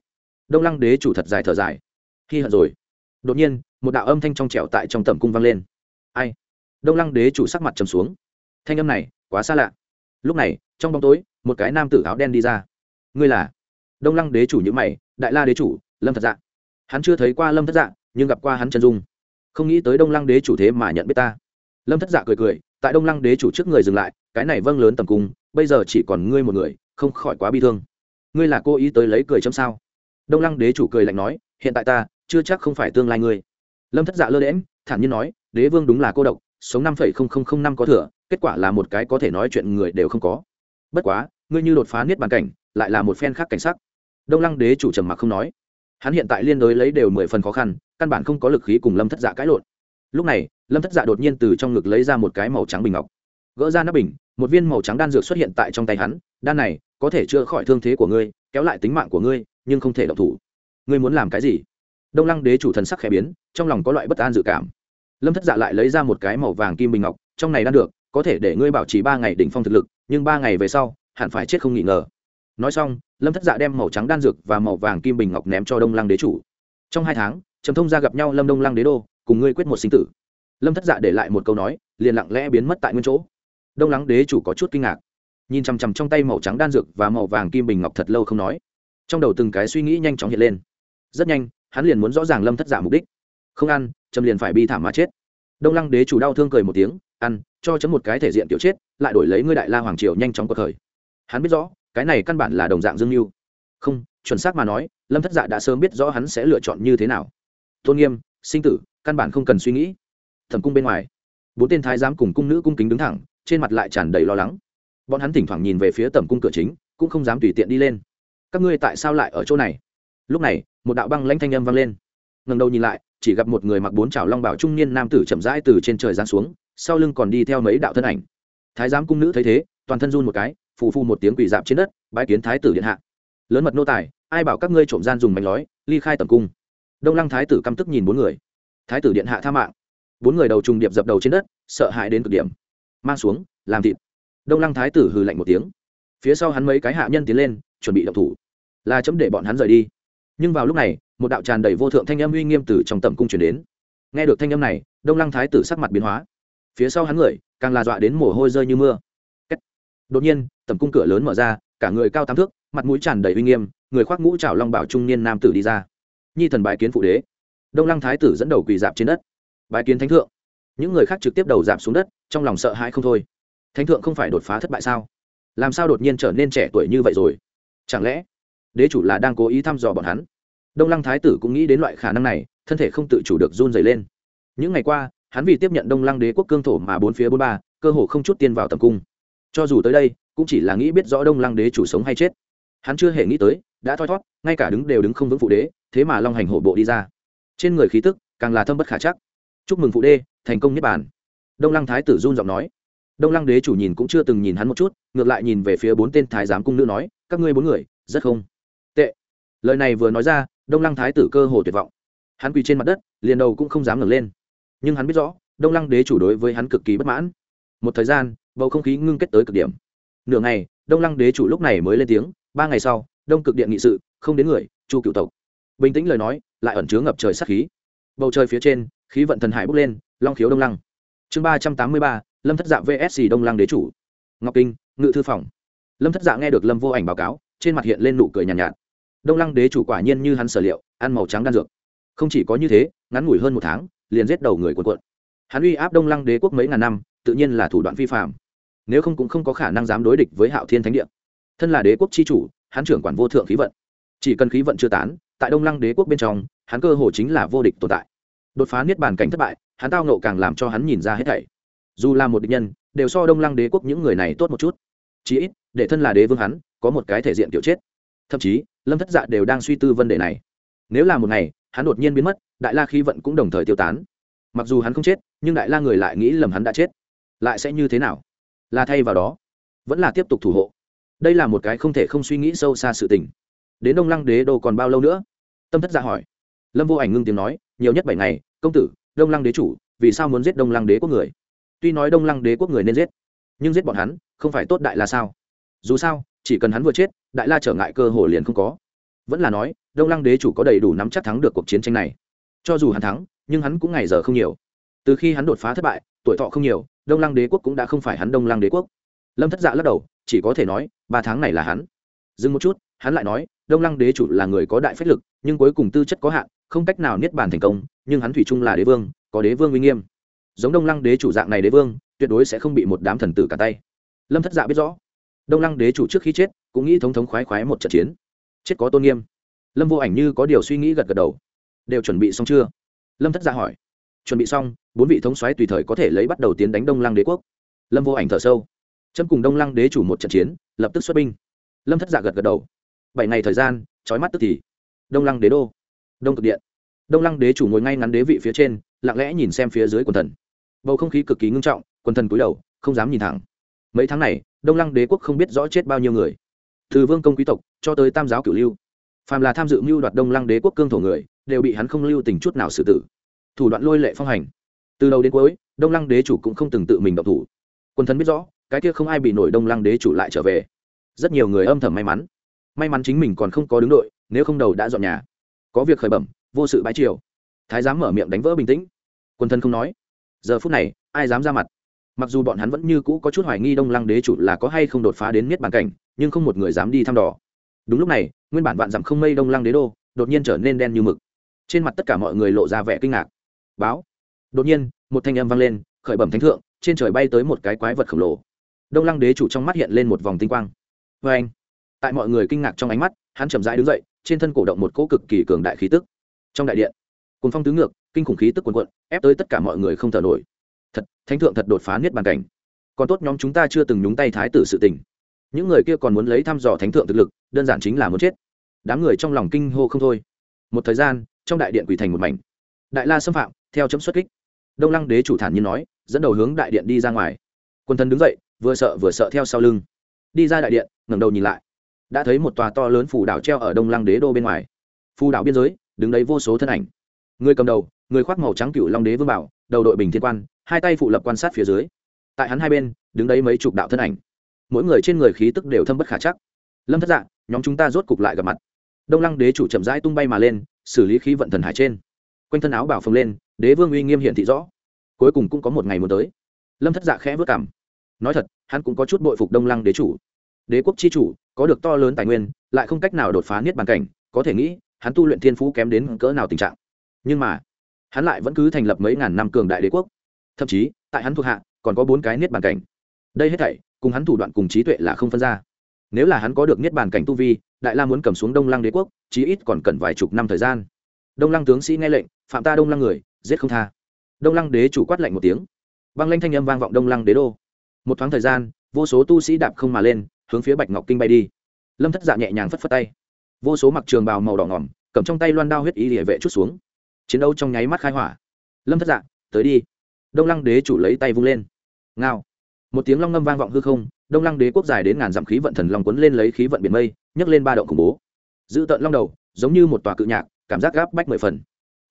Đông lăng đế chủ thật dài thở dài. Khi hận rồi. Đột nhiên, một đạo âm thanh trong trẻo tại trong tầm cung vang lên. Ai? Đông lăng đế chủ sắc mặt trầm xuống. Thanh âm này, quá xa lạ. Lúc này, trong bóng tối, một cái nam tử áo đen đi ra. Ngươi là? Đông lăng đế chủ nhữ mày. Đại la đế chủ, lâm thật dạ. Hắn chưa thấy qua lâm thất dạ nhưng gặp qua hắn chân dung. Không nghĩ tới đông lăng đế chủ thế mà nhận biết ta lâm thất dạ cười cười, tại đông lăng đế chủ trước người dừng lại, cái này vâng lớn tầm cung, bây giờ chỉ còn ngươi một người, không khỏi quá bi thương. Ngươi là cô ý tới lấy cười chấm sao? Đông lăng đế chủ cười lạnh nói, hiện tại ta, chưa chắc không phải tương lai ngươi. Lâm thất dạ lơ đễm thản nhiên nói, đế vương đúng là cô độc, sống năm phẩy không không không năm có thừa, kết quả là một cái có thể nói chuyện người đều không có. Bất quá, ngươi như đột phá niết bàn cảnh, lại là một phen khác cảnh sắc. Đông lăng đế chủ trầm mặc không nói. Hắn hiện tại liên đối lấy đều mười phần khó khăn, căn bản không có lực khí cùng lâm thất dạ cãi lộn lúc này, lâm thất dạ đột nhiên từ trong ngực lấy ra một cái màu trắng bình ngọc. Gỡ ra nắp bình, một viên màu trắng đan dược xuất hiện tại trong tay hắn. Đan này, có thể chữa khỏi thương thế của ngươi, kéo lại tính mạng của ngươi, nhưng không thể độc thủ. Ngươi muốn làm cái gì? Đông lăng đế chủ thần sắc khẽ biến, trong lòng có loại bất an dự cảm. Lâm thất dạ lại lấy ra một cái màu vàng kim bình ngọc, trong này đan được, có thể để ngươi bảo trì ba ngày đỉnh phong thực lực, nhưng ba ngày về sau, hẳn phải chết không nghỉ ngờ. Nói xong, lâm thất dạ đem màu trắng đan dược và màu vàng kim bình ngọc ném cho đông lăng đế chủ. Trong hai tháng, trầm thông ra gặp nhau lâm đông lăng đế đô cùng ngươi quyết một sinh tử. Lâm thất dạ để lại một câu nói, liền lặng lẽ biến mất tại nguyên chỗ. Đông lăng đế chủ có chút kinh ngạc. Nhìn chằm chằm trong tay màu trắng đan dược và màu vàng kim bình ngọc thật lâu không nói. Trong đầu từng cái suy nghĩ nhanh chóng hiện lên. Rất nhanh, hắn liền muốn rõ ràng lâm thất dạ mục đích. Không ăn trầm liền phải bi thảm mà chết. Đông lăng đế chủ đau thương cười một tiếng, ăn, cho chấm một cái thể diện tiểu chết, lại đổi lấy ngươi đại la hoàng triều nhanh chóng cuộc thời hắn biết rõ, cái này căn bản là đồng dạng dương mưu không, chuẩn xác mà nói, lâm thất dạ đã sớm biết rõ hắn sẽ lựa chọn như thế nào. Tôn nghiêm, sinh tử căn bản không cần suy nghĩ. Thẩm cung bên ngoài, bốn tên thái giám cùng cung nữ cung kính đứng thẳng, trên mặt lại tràn đầy lo lắng. Bọn hắn thỉnh thoảng nhìn về phía tầm cung cửa chính, cũng không dám tùy tiện đi lên. Các ngươi tại sao lại ở chỗ này? Lúc này, một đạo băng lanh thanh âm vang lên. Ngần đầu nhìn lại, chỉ gặp một người mặc bốn trào long bảo trung niên nam tử chậm rãi từ trên trời giáng xuống, sau lưng còn đi theo mấy đạo thân ảnh. Thái giám cung nữ thấy thế, toàn thân run một cái, phù phu một tiếng quỳ dạp trên đất bãi kiến thái tử điện hạ. Lớn mật nô tài, ai bảo các ngươi trộm gian dùng mảnh lói, ly khai tầm cung. Đông lăng thái tử căm tức nhìn bốn người thái tử điện hạ tha mạng. Bốn người đầu trùng điệp dập đầu trên đất, sợ hãi đến cực điểm. Mang xuống, làm thịt. Đông lăng thái tử hừ lạnh một tiếng. Phía sau hắn mấy cái hạ nhân tiến lên, chuẩn bị động thủ. Là chấm để bọn hắn rời đi. Nhưng vào lúc này, một đạo tràn đầy vô thượng thanh âm uy nghiêm từ trong tầm cung chuyển đến. Nghe được thanh âm này, đông lăng thái tử sắc mặt biến hóa. Phía sau hắn người, càng là dọa đến mồ hôi rơi như mưa. Đột nhiên, tầm cung cửa lớn mở ra, cả người cao tám thước, mặt mũi tràn đầy uy nghiêm, người khoác mũ trào long bảo trung niên nam tử đi ra. Nhi thần bài kiến phụ đế đông lăng thái tử dẫn đầu quỳ dạp trên đất. Bài kiến thánh thượng. Những người khác trực tiếp đầu dạp xuống đất, trong lòng sợ hãi không thôi. Thánh thượng không phải đột phá thất bại sao? Làm sao đột nhiên trở nên trẻ tuổi như vậy rồi? Chẳng lẽ đế chủ là đang cố ý thăm dò bọn hắn? Đông lăng thái tử cũng nghĩ đến loại khả năng này, thân thể không tự chủ được run dày lên. Những ngày qua, hắn vì tiếp nhận đông lăng đế quốc cương thổ mà bốn phía bốn ba, cơ hồ không chút tiên vào tầm cung. Cho dù tới đây, cũng chỉ là nghĩ biết rõ đông lăng đế chủ sống hay chết. Hắn chưa hề nghĩ tới, đã thoi thót, ngay cả đứng đều đứng không vững phụ đế, thế mà long hành hổ bộ đi ra trên người khí tức, càng là thâm bất khả chắc. Chúc mừng phụ đê, thành công niết bàn. Đông lăng thái tử run giọng nói. Đông lăng đế chủ nhìn cũng chưa từng nhìn hắn một chút, ngược lại nhìn về phía bốn tên thái giám cung nữ nói, các ngươi bốn người, rất không tệ. Lời này vừa nói ra, đông lăng thái tử cơ hồ tuyệt vọng. Hắn quỳ trên mặt đất, liền đầu cũng không dám ngẩng lên. Nhưng hắn biết rõ, đông lăng đế chủ đối với hắn cực kỳ bất mãn. Một thời gian, bầu không khí ngưng kết tới cực điểm. Nửa ngày, đông lăng đế chủ lúc này mới lên tiếng, ba ngày sau, đông cực điện nghị sự, không đến người, chu cựu tộc. Bình tĩnh lời nói lại ẩn chứa ngập trời sát khí. Bầu trời phía trên khí vận thần hải bốc lên long khiếu đông lăng. Chương ba trăm tám mươi ba lâm thất dạ vsc đông lăng đế chủ. Ngọc kinh ngự thư phòng. Lâm thất dạ nghe được lâm vô ảnh báo cáo trên mặt hiện lên nụ cười nhàn nhạt, nhạt. Đông lăng đế chủ quả nhiên như hắn sở liệu ăn màu trắng đan dược. Không chỉ có như thế ngắn ngủi hơn một tháng liền giết đầu người quần quận hắn uy áp đông lăng đế quốc mấy ngàn năm tự nhiên là thủ đoạn vi phạm nếu không cũng không có khả năng dám đối địch với hạo thiên thánh địa. Thân là đế quốc chi chủ hắn trưởng quản vô thượng khí vận chỉ cần khí vận chưa tán, tại đông lăng đế quốc bên trong, hắn cơ hồ chính là vô địch tồn tại. Đột phá niết bàn cảnh thất bại, hắn tao nộ càng làm cho hắn nhìn ra hết thảy. Dù là một địch nhân, đều so đông lăng đế quốc những người này tốt một chút. Chí ít, để thân là đế vương hắn, có một cái thể diện kiểu chết. Thậm chí, lâm thất dạ đều đang suy tư vấn đề này. Nếu là một ngày, hắn đột nhiên biến mất, đại la khí vận cũng đồng thời tiêu tán. Mặc dù hắn không chết, nhưng đại la người lại nghĩ lầm hắn đã chết. Lại sẽ như thế nào? Là thay vào đó, vẫn là tiếp tục thủ hộ. Đây là một cái không thể không suy nghĩ sâu xa sự tình đến đông lăng đế đô còn bao lâu nữa? Tâm thất dạ hỏi. Lâm vô ảnh ngưng tiếng nói, nhiều nhất bảy ngày, công tử, đông lăng đế chủ, vì sao muốn giết đông lăng đế quốc người? Tuy nói đông lăng đế quốc người nên giết, nhưng giết bọn hắn, không phải tốt đại la sao? Dù sao, chỉ cần hắn vừa chết, đại la trở ngại cơ hồ liền không có. Vẫn là nói, đông lăng đế chủ có đầy đủ nắm chắc thắng được cuộc chiến tranh này. Cho dù hắn thắng, nhưng hắn cũng ngày giờ không nhiều. Từ khi hắn đột phá thất bại, tuổi thọ không nhiều, đông lăng đế quốc cũng đã không phải hắn đông lăng đế quốc. Lâm thất dạ lắc đầu, chỉ có thể nói, ba tháng này là hắn. Dừng một chút, hắn lại nói đông lăng đế chủ là người có đại phách lực, nhưng cuối cùng tư chất có hạn, không cách nào niết bàn thành công, nhưng hắn thủy chung là đế vương, có đế vương uy nghiêm. Giống đông lăng đế chủ dạng này đế vương, tuyệt đối sẽ không bị một đám thần tử cả tay. Lâm thất dạ biết rõ. Đông lăng đế chủ trước khi chết, cũng nghĩ thống thống khoái khoái một trận chiến. Chết có tôn nghiêm. Lâm vô ảnh như có điều suy nghĩ gật gật đầu. Đều chuẩn bị xong chưa? Lâm thất dạ hỏi. Chuẩn bị xong, bốn vị thống soái tùy thời có thể lấy bắt đầu tiến đánh đông lăng đế quốc. Lâm vô ảnh thở sâu. Chấm cùng đông lăng đế chủ một trận chiến, lập tức xuất binh. Lâm thất dạ gật gật đầu bảy ngày thời gian trói mắt tức thì. Đông lăng đế đô. Đông cực điện. Đông lăng đế chủ ngồi ngay ngắn đế vị phía trên, lặng lẽ nhìn xem phía dưới quần thần. Bầu không khí cực kỳ ngưng trọng, quần thần cúi đầu, không dám nhìn thẳng. Mấy tháng này, đông lăng đế quốc không biết rõ chết bao nhiêu người. Từ vương công quý tộc cho tới tam giáo cửu lưu, phàm là tham dự mưu đoạt đông lăng đế quốc cương thổ người, đều bị hắn không lưu tình chút nào xử tử. Thủ đoạn lôi lệ phong hành. Từ đầu đến cuối, đông lăng đế chủ cũng không từng tự mình động thủ. Quân thần biết rõ, cái kia không ai bị nổi đông lăng đế chủ lại trở về. Rất nhiều người âm thầm may mắn may mắn chính mình còn không có đứng đội, nếu không đầu đã dọn nhà. Có việc khởi bẩm, vô sự bãi triều. Thái giám mở miệng đánh vỡ bình tĩnh. Quân thân không nói. Giờ phút này, ai dám ra mặt? Mặc dù bọn hắn vẫn như cũ có chút hoài nghi đông lăng đế chủ là có hay không đột phá đến miết bàn cảnh, nhưng không một người dám đi thăm dò. Đúng lúc này, nguyên bản vạn dặm không mây đông lăng đế đô, đột nhiên trở nên đen như mực. Trên mặt tất cả mọi người lộ ra vẻ kinh ngạc. Báo. Đột nhiên, một thanh âm vang lên, khởi bẩm thánh thượng, trên trời bay tới một cái quái vật khổng lồ. Đông lăng đế chủ trong mắt hiện lên một vòng tinh quang. Vê anh tại mọi người kinh ngạc trong ánh mắt, hắn chậm rãi đứng dậy, trên thân cổ động một cỗ cực kỳ cường đại khí tức. Trong đại điện cùng phong tứ ngược, kinh khủng khí tức quần quận ép tới tất cả mọi người không thở nổi. Thật, thánh thượng thật đột phá niết bàn cảnh. Còn tốt nhóm chúng ta chưa từng nhúng tay thái tử sự tình. Những người kia còn muốn lấy thăm dò thánh thượng thực lực, đơn giản chính là muốn chết. Đám người trong lòng kinh hô không thôi. Một thời gian, trong đại điện quỳ thành một mảnh. Đại la xâm phạm, theo chấm xuất kích. Đông lăng đế chủ thản nhiên nói, dẫn đầu hướng đại điện đi ra ngoài. Quân thân đứng dậy, vừa sợ vừa sợ theo sau lưng. Đi ra đại điện, ngẩng đầu nhìn lại đã thấy một tòa to lớn phù đảo treo ở đông lăng đế đô bên ngoài. Phù đảo biên giới, đứng đấy vô số thân ảnh. Người cầm đầu, người khoác màu trắng cựu long đế vương bảo, đầu đội bình thiên quan, hai tay phụ lập quan sát phía dưới. Tại hắn hai bên, đứng đấy mấy chục đạo thân ảnh. Mỗi người trên người khí tức đều thâm bất khả chắc. Lâm thất dạ nhóm chúng ta rốt cục lại gặp mặt. Đông lăng đế chủ chậm rãi tung bay mà lên, xử lý khí vận thần hải trên. Quanh thân áo bảo phồng lên, đế vương uy nghiêm hiện thị rõ. Cuối cùng cũng có một ngày muốn tới. Lâm thất dạ khẽ vất cảm. Nói thật, hắn cũng có chút bội phục đông lăng đế chủ đế quốc chi chủ, có được to lớn tài nguyên, lại không cách nào đột phá niết bàn cảnh, có thể nghĩ, hắn tu luyện thiên phú kém đến cỡ nào tình trạng. Nhưng mà, hắn lại vẫn cứ thành lập mấy ngàn năm cường đại đế quốc. Thậm chí, tại hắn thuộc hạ, còn có bốn cái niết bàn cảnh. Đây hết thảy, cùng hắn thủ đoạn cùng trí tuệ là không phân ra. Nếu là hắn có được niết bàn cảnh tu vi, đại la muốn cầm xuống đông lăng đế quốc, chí ít còn cần vài chục năm thời gian. Đông lăng tướng sĩ nghe lệnh, phạm ta đông lăng người, giết không tha. Đông lăng đế chủ quát lệnh một tiếng. Băng lanh thanh âm vang vọng đông lăng đế đô. Một thoáng thời gian, vô số tu sĩ đạp không mà lên hướng phía bạch ngọc kinh bay đi. Lâm thất dạ nhẹ nhàng phất phất tay. Vô số mặc trường bào màu đỏ ngỏm, cầm trong tay loan đao huyết ý địa vệ chút xuống. Chiến đấu trong nháy mắt khai hỏa. Lâm thất dạ tới đi. Đông lăng đế chủ lấy tay vung lên. Ngao. Một tiếng long ngâm vang vọng hư không, đông lăng đế quốc dài đến ngàn dặm khí vận thần long quấn lên lấy khí vận biển mây, nhấc lên ba động khủng bố. Giữ tận long đầu, giống như một tòa cự nhạc, cảm giác gáp bách mười phần.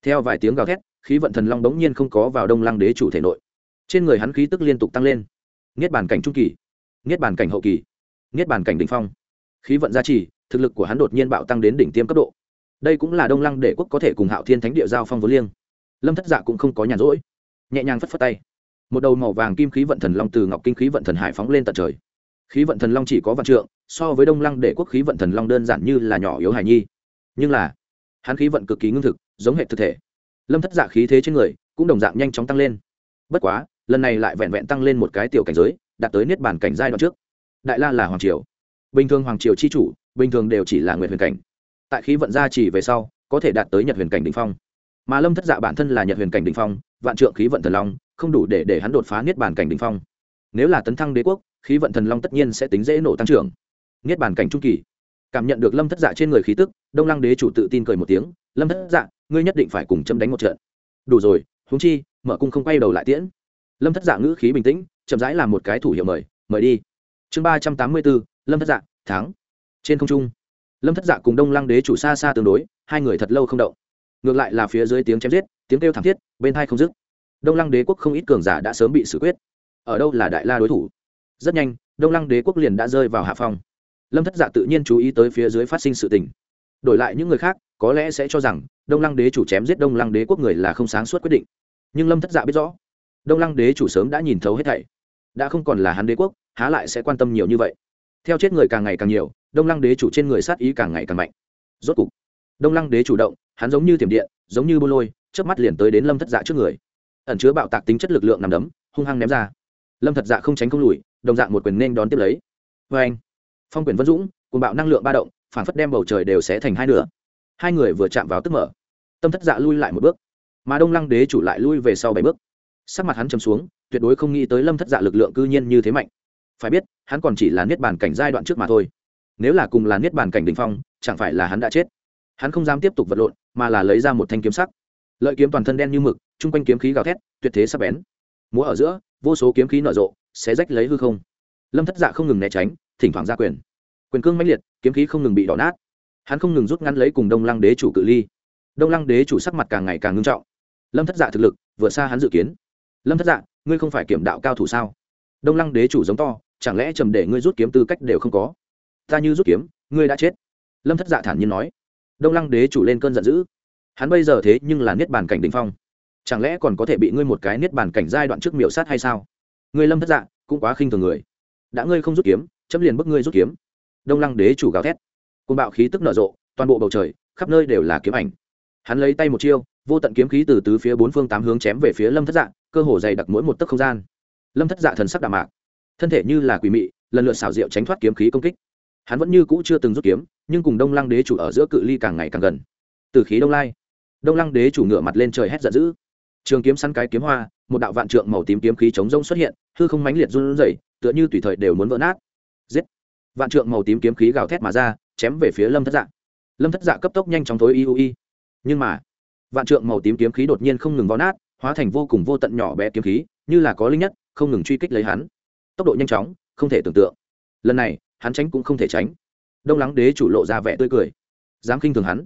Theo vài tiếng gào thét, khí vận thần long bỗng nhiên không có vào đông lăng đế chủ thể nội. Trên người hắn khí tức liên tục tăng lên. Niết bàn cảnh trung kỳ, niết bàn cảnh hậu kỳ niết bàn cảnh đ ỉ n h phong. Khí vận gia trì, thực lực của hắn đột nhiên bạo tăng đến đỉnh tiêm cấp độ. Đây cũng là đông lăng đệ quốc có thể cùng hạo thiên thánh địa giao phong vô liêng. Lâm thất dạ cũng không có nhàn rỗi. Nhẹ nhàng phất phất tay. Một đầu màu vàng kim khí vận thần long từ ngọc kinh khí vận thần hải phóng lên tận trời. Khí vận thần long chỉ có vạn trượng, so với đông lăng đệ quốc khí vận thần long đơn giản như là nhỏ yếu hải nhi. Nhưng là, hắn khí vận cực kỳ ngưng thực, giống hệ thực thể. Lâm thất dạ khí thế trên người cũng đồng dạng nhanh chóng tăng lên. Bất quá, lần này lại vẹn vẹn tăng lên một cái tiểu cảnh giới, đạt tới niết bàn cảnh giai đoạn trước đại la là hoàng triều. Bình thường hoàng triều chi chủ, bình thường đều chỉ là nguyện huyền cảnh. Tại khí vận gia chỉ về sau, có thể đạt tới nhật huyền cảnh đ ỉ n h phong. Mà lâm thất dạ bản thân là nhật huyền cảnh đ ỉ n h phong, vạn trượng khí vận thần long, không đủ để để hắn đột phá niết bàn cảnh đ ỉ n h phong. Nếu là tấn thăng đế quốc, khí vận thần long tất nhiên sẽ tính dễ nổ tăng trưởng. Niết bàn cảnh trung kỳ. Cảm nhận được lâm thất dạ trên người khí tức, đông lăng đế chủ tự tin cười một tiếng, lâm thất dạ ngươi nhất định phải cùng châm đánh một trận. Đủ rồi húng chi, mở cung không quay đầu lại tiễn. Lâm thất dạ ngữ khí bình tĩnh, chậm rãi làm một cái thủ hiệu mời mời đi chương ba trăm tám mươi bốn lâm thất dạ tháng trên không trung, lâm thất dạ cùng đông lăng đế chủ xa xa tương đối, hai người thật lâu không động. Ngược lại là phía dưới tiếng chém giết, tiếng kêu thảm thiết, bên hai không dứt. Đông lăng đế quốc không ít cường giả đã sớm bị xử quyết. Ở đâu là đại la đối thủ? Rất nhanh, đông lăng đế quốc liền đã rơi vào hạ phong. Lâm thất dạ tự nhiên chú ý tới phía dưới phát sinh sự tình. Đổi lại những người khác, có lẽ sẽ cho rằng đông lăng đế chủ chém giết đông lăng đế quốc người là không sáng suốt quyết định. Nhưng lâm thất dạ biết rõ, đông lăng đế chủ sớm đã nhìn thấu hết thảy. Đã không còn là hắn đế quốc há lại sẽ quan tâm nhiều như vậy. Theo chết người càng ngày càng nhiều, đông lăng đế chủ trên người sát ý càng ngày càng mạnh. Rốt cục, đông lăng đế chủ động, hắn giống như tiềm điện, giống như bô lôi, chớp mắt liền tới đến lâm thất dạ trước người. Ẩn chứa bạo tạc tính chất lực lượng nằm đấm, hung hăng ném ra. Lâm thật dạ không tránh không lùi, đồng dạng một quyền nên đón tiếp lấy. Vê anh, phong quyền vân dũng cùng bạo năng lượng ba động, phản phất đem bầu trời đều sẽ thành hai nửa. Hai người vừa chạm vào tức mở, tâm thất dạ lui lại một bước, mà đông lăng đế chủ lại lui về sau bảy bước. Sắc mặt hắn chầm xuống, tuyệt đối không nghĩ tới lâm thất dạ lực lượng cư nhiên như thế mạnh phải biết, hắn còn chỉ là niết bàn cảnh giai đoạn trước mà thôi. Nếu là cùng là niết bàn cảnh đình phong, chẳng phải là hắn đã chết. Hắn không dám tiếp tục vật lộn, mà là lấy ra một thanh kiếm sắc. Lợi kiếm toàn thân đen như mực, chung quanh kiếm khí gào thét, tuyệt thế sắp bén. Múa ở giữa, vô số kiếm khí nở rộ sẽ rách lấy hư không. Lâm thất dạ không ngừng né tránh, thỉnh thoảng ra quyền. Quyền cương mãnh liệt, kiếm khí không ngừng bị đỏ nát. Hắn không ngừng rút ngắn lấy cùng đông lăng đế chủ cự ly. Đông lăng đế chủ sắc mặt càng ngày càng ngưng trọng. Lâm thất dạ thực lực, vượt xa hắn dự kiến. Lâm thất dạ ngươi không phải kiểm đạo cao thủ sao? Đông lăng đế chủ giống to chẳng lẽ trầm để ngươi rút kiếm tư cách đều không có? Ta như rút kiếm, ngươi đã chết. Lâm thất dạ thản nhiên nói. Đông lăng đế chủ lên cơn giận dữ. Hắn bây giờ thế nhưng là niết bàn cảnh đ ỉ n h phong. Chẳng lẽ còn có thể bị ngươi một cái niết bàn cảnh giai đoạn trước miểu sát hay sao? Ngươi lâm thất dạ cũng quá khinh thường người. Đã ngươi không rút kiếm, chấm liền bức ngươi rút kiếm. Đông lăng đế chủ gào thét. Côn bạo khí tức nở rộ, toàn bộ bầu trời, khắp nơi đều là kiếm ảnh. Hắn lấy tay một chiêu, vô tận kiếm khí từ tứ phía bốn phương tám hướng chém về phía lâm thất dạ cơ hồ dày đặc mỗi một tấc không gian. Lâm thất dạ thần sắc đạm mạc thân thể như là quỷ mị, lần lượt xảo diệu tránh thoát kiếm khí công kích. Hắn vẫn như cũ chưa từng rút kiếm, nhưng cùng đông lăng đế chủ ở giữa cự ly càng ngày càng gần. Từ khí đông lai, đông lăng đế chủ ngựa mặt lên trời hét giận dữ. Trường kiếm săn cái kiếm hoa, một đạo vạn trượng màu tím kiếm khí chống rông xuất hiện, hư không mãnh liệt run rẩy, tựa như tùy thời đều muốn vỡ nát. Giết! Vạn trượng màu tím kiếm khí gào thét mà ra, chém về phía lâm thất dạ. Lâm thất dạ cấp tốc nhanh chóng thối y y nhưng mà, vạn trượng màu tím kiếm khí đột nhiên không ngừng vỡ nát, hóa thành vô cùng vô tận nhỏ bé kiếm khí, như là có linh nhất, không ngừng truy kích lấy hắn tốc độ nhanh chóng, không thể tưởng tượng. Lần này, hắn tránh cũng không thể tránh. Đông lắng đế chủ lộ ra vẻ tươi cười. Dám khinh thường hắn.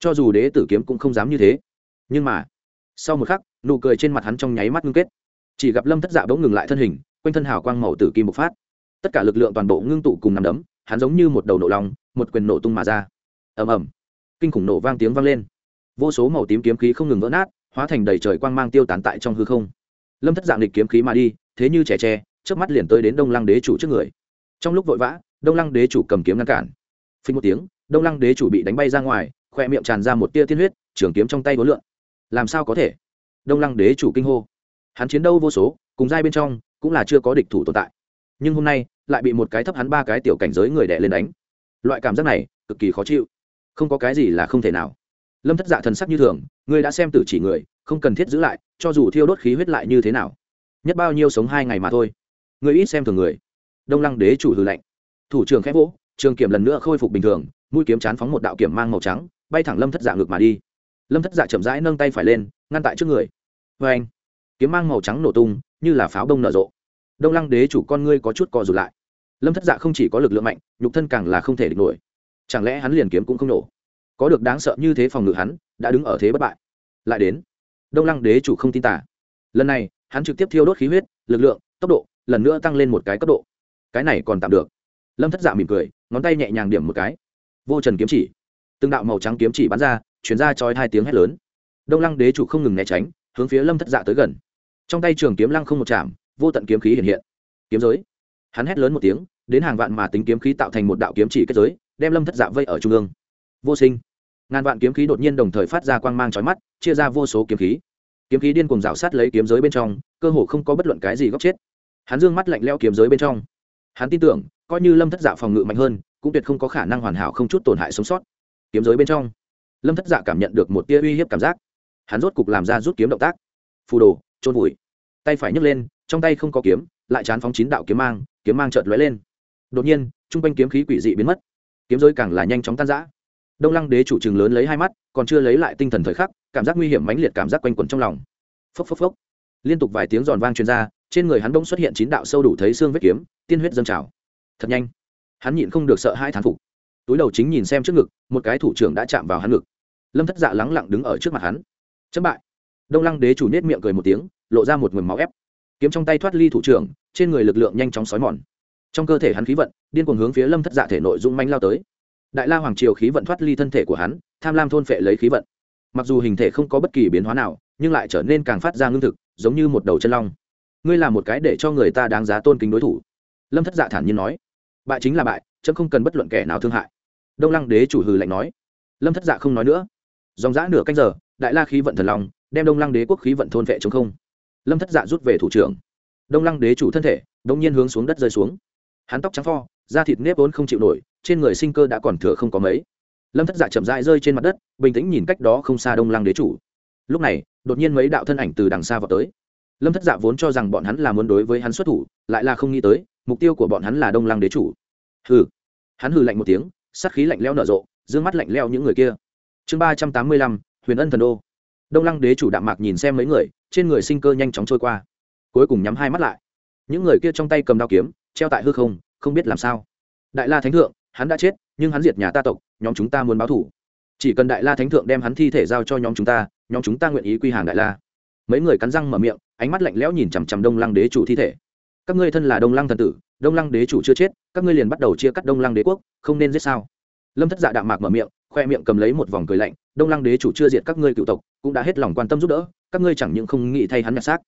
Cho dù đế tử kiếm cũng không dám như thế. Nhưng mà, sau một khắc, nụ cười trên mặt hắn trong nháy mắt ngưng kết. Chỉ gặp lâm thất dạ bỗng ngừng lại thân hình, quanh thân hào quang màu tử kim bộc phát. Tất cả lực lượng toàn bộ ngưng tụ cùng nằm đấm, hắn giống như một đầu nổ lòng, một quyền nổ tung mà ra. Ầm ầm. Kinh khủng nổ vang tiếng vang lên. Vô số màu tím kiếm khí không ngừng vỡ nát, hóa thành đầy trời quang mang tiêu tán tại trong hư không. Lâm thất dạng địch kiếm khí mà đi, thế như trẻ tre trước mắt liền tới đến đông lăng đế chủ trước người. Trong lúc vội vã, đông lăng đế chủ cầm kiếm ngăn cản. Phình một tiếng, đông lăng đế chủ bị đánh bay ra ngoài, khoe miệng tràn ra một tia tiên huyết, trường kiếm trong tay vốn lượn. Làm sao có thể? Đông lăng đế chủ kinh hô. Hắn chiến đấu vô số, cùng giai bên trong, cũng là chưa có địch thủ tồn tại. Nhưng hôm nay, lại bị một cái thấp hắn ba cái tiểu cảnh giới người đẻ lên đánh. Loại cảm giác này, cực kỳ khó chịu. Không có cái gì là không thể nào. Lâm thất dạ thần sắc như thường, ngươi đã xem tử chỉ người, không cần thiết giữ lại, cho dù thiêu đốt khí huyết lại như thế nào. Nhất bao nhiêu sống hai ngày mà thôi ngươi ít xem thường người. Đông lăng đế chủ hư lệnh thủ trưởng khép vỗ, trường kiểm lần nữa khôi phục bình thường, mũi kiếm chán phóng một đạo kiểm mang màu trắng, bay thẳng lâm thất dạ ngược mà đi. Lâm thất dạ chậm rãi nâng tay phải lên, ngăn tại trước người. Vê anh, kiếm mang màu trắng nổ tung, như là pháo đông nở rộ. Đông lăng đế chủ con ngươi có chút co rụt lại. Lâm thất dạ không chỉ có lực lượng mạnh, nhục thân càng là không thể địch nổi. Chẳng lẽ hắn liền kiếm cũng không nổ? Có được đáng sợ như thế phòng ngự hắn, đã đứng ở thế bất bại. Lại đến. Đông lăng đế chủ không tin tả lần này, hắn trực tiếp thiêu đốt khí huyết, lực lượng, tốc độ lần nữa tăng lên một cái cấp độ. Cái này còn tạm được. Lâm thất dạ mỉm cười, ngón tay nhẹ nhàng điểm một cái. Vô trần kiếm chỉ. Từng đạo màu trắng kiếm chỉ bắn ra chuyển ra chói hai tiếng hét lớn. Đông lăng đế chủ không ngừng né tránh, hướng phía lâm thất dạ tới gần. Trong tay trường kiếm lăng không một chạm, vô tận kiếm khí hiện hiện. Kiếm giới. Hắn hét lớn một tiếng, đến hàng vạn mà tính kiếm khí tạo thành một đạo kiếm chỉ kết giới, đem lâm thất dạ vây ở trung ương. Vô sinh. Ngàn vạn kiếm khí đột nhiên đồng thời phát ra quang mang trói mắt, chia ra vô số kiếm khí. Kiếm khí điên cùng rào sát lấy kiếm giới bên trong, cơ hồ không có bất luận cái gì góc chết hắn dương mắt lạnh leo kiếm giới bên trong. Hắn tin tưởng, coi như lâm thất dạ phòng ngự mạnh hơn, cũng tuyệt không có khả năng hoàn hảo không chút tổn hại sống sót. Kiếm giới bên trong, lâm thất dạ cảm nhận được một tia uy hiếp cảm giác. Hắn rốt cục làm ra rút kiếm động tác. Phù đồ trôn vùi. Tay phải nhấc lên, trong tay không có kiếm, lại chán phóng chín đạo kiếm mang kiếm mang trợt lóe lên. Đột nhiên t r u n g quanh kiếm khí quỷ dị biến mất. Kiếm giới càng là nhanh chóng tan giã đông lăng đế chủ trừng lớn lấy hai mắt, còn chưa lấy lại tinh thần thời khắc, cảm giác nguy hiểm mãnh liệt cảm giác quanh quẩn trong lòng. Phốc phốc phốc. Liên tục vài tiếng giòn vang truyền ra trên người hắn bỗng xuất hiện chín đạo sâu đủ thấy xương vết kiếm, tiên huyết dâng trào. Thật nhanh. Hắn nhịn không được sợ hai thán phục. Túi đầu chính nhìn xem trước ngực, một cái thủ trưởng đã chạm vào hắn ngực. Lâm thất dạ lắng lặng đứng ở trước mặt hắn. Chấm bại. Đông lăng đế chủ nết miệng cười một tiếng, lộ ra một mầm máu ép. Kiếm trong tay thoát ly thủ trưởng, trên người lực lượng nhanh chóng xói mòn. Trong cơ thể hắn khí vận, điên cuồng hướng phía lâm thất dạ thể nội dung manh lao tới. Đại la hoàng triều khí vận thoát ly thân thể của hắn, tham lam thôn phệ lấy khí vận. Mặc dù hình thể không có bất kỳ biến hóa nào, nhưng lại trở nên càng phát ra ngưng thực, giống như một đầu chân long ngươi là một cái để cho người ta đáng giá tôn kính đối thủ. Lâm thất dạ thản nhiên nói. Bại chính là bại, chấm không cần bất luận kẻ nào thương hại. Đông lăng đế chủ hừ lạnh nói. Lâm thất dạ không nói nữa. Dòng dã nửa canh giờ, đại la khí vận thần long đem đông lăng đế quốc khí vận thôn vệ chống không. Lâm thất dạ rút về thủ trưởng. Đông lăng đế chủ thân thể đông nhiên hướng xuống đất rơi xuống. Hắn tóc trắng pho, da thịt nếp ốn không chịu nổi, trên người sinh cơ đã còn thừa không có mấy. Lâm thất dạ chậm rãi rơi trên mặt đất, bình tĩnh nhìn cách đó không xa đông lăng đế chủ. Lúc này, đột nhiên mấy đạo thân ảnh từ đằng xa vào tới lâm thất dạ vốn cho rằng bọn hắn là muốn đối với hắn xuất thủ, lại là không nghĩ tới, mục tiêu của bọn hắn là đông lăng đế chủ. Hừ. Hắn hừ lạnh một tiếng, sát khí lạnh leo nở rộ d ư ơ n g mắt lạnh leo những người kia. Chương ba trăm tám mươi lăm, huyền ân thần đô đông lăng đế chủ đạm mạc nhìn xem mấy người, trên người sinh cơ nhanh chóng trôi qua. Cuối cùng nhắm hai mắt lại. Những người kia trong tay cầm đao kiếm, treo tại hư không không biết làm sao. Đại la thánh thượng, hắn đã chết, nhưng hắn diệt nhà ta tộc, nhóm chúng ta muốn báo thủ. Chỉ cần đại la thánh thượng đem hắn thi thể giao cho nhóm chúng ta, nhóm chúng ta nguyện ý quy hàng đại la. Mấy người cắn răng mở miệng ánh mắt lạnh lẽo nhìn chằm chằm đông lăng đế chủ thi thể. Các ngươi thân là đông lăng thần tử, đông lăng đế chủ chưa chết, các ngươi liền bắt đầu chia cắt đông lăng đế quốc, không nên giết sao? Lâm thất dạ đạm mạc mở miệng, khoe miệng cầm lấy một vòng cười lạnh, đông lăng đế chủ chưa diệt các ngươi cựu tộc, cũng đã hết lòng quan tâm giúp đỡ, các ngươi chẳng những không nghĩ thay hắn nhặt xác,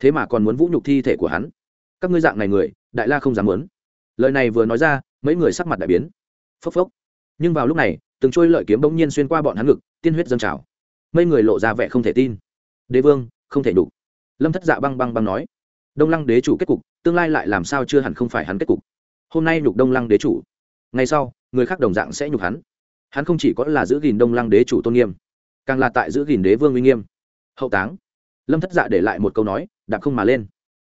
thế mà còn muốn vũ nhục thi thể của hắn. Các ngươi dạng này người, đại la không dám muốn. Lời này vừa nói ra, mấy người sắc mặt đại biến. Phốc phốc. Nhưng vào lúc này, từng trôi lợi kiếm bỗng nhiên xuyên qua bọn hắn ngực, tiên huyết dâng trào. Mấy người lộ ra vẻ không thể tin. Đế vương, không thể đủ lâm thất dạ băng băng băng nói, đông lăng đế chủ kết cục, tương lai lại làm sao chưa hẳn không phải hắn kết cục. hôm nay nhục đông lăng đế chủ, ngày sau, người khác đồng dạng sẽ nhục hắn. hắn không chỉ có là giữ gìn đông lăng đế chủ tôn nghiêm, càng là tại giữ gìn đế vương uy nghiêm. hậu táng, lâm thất dạ để lại một câu nói, đạp không mà lên.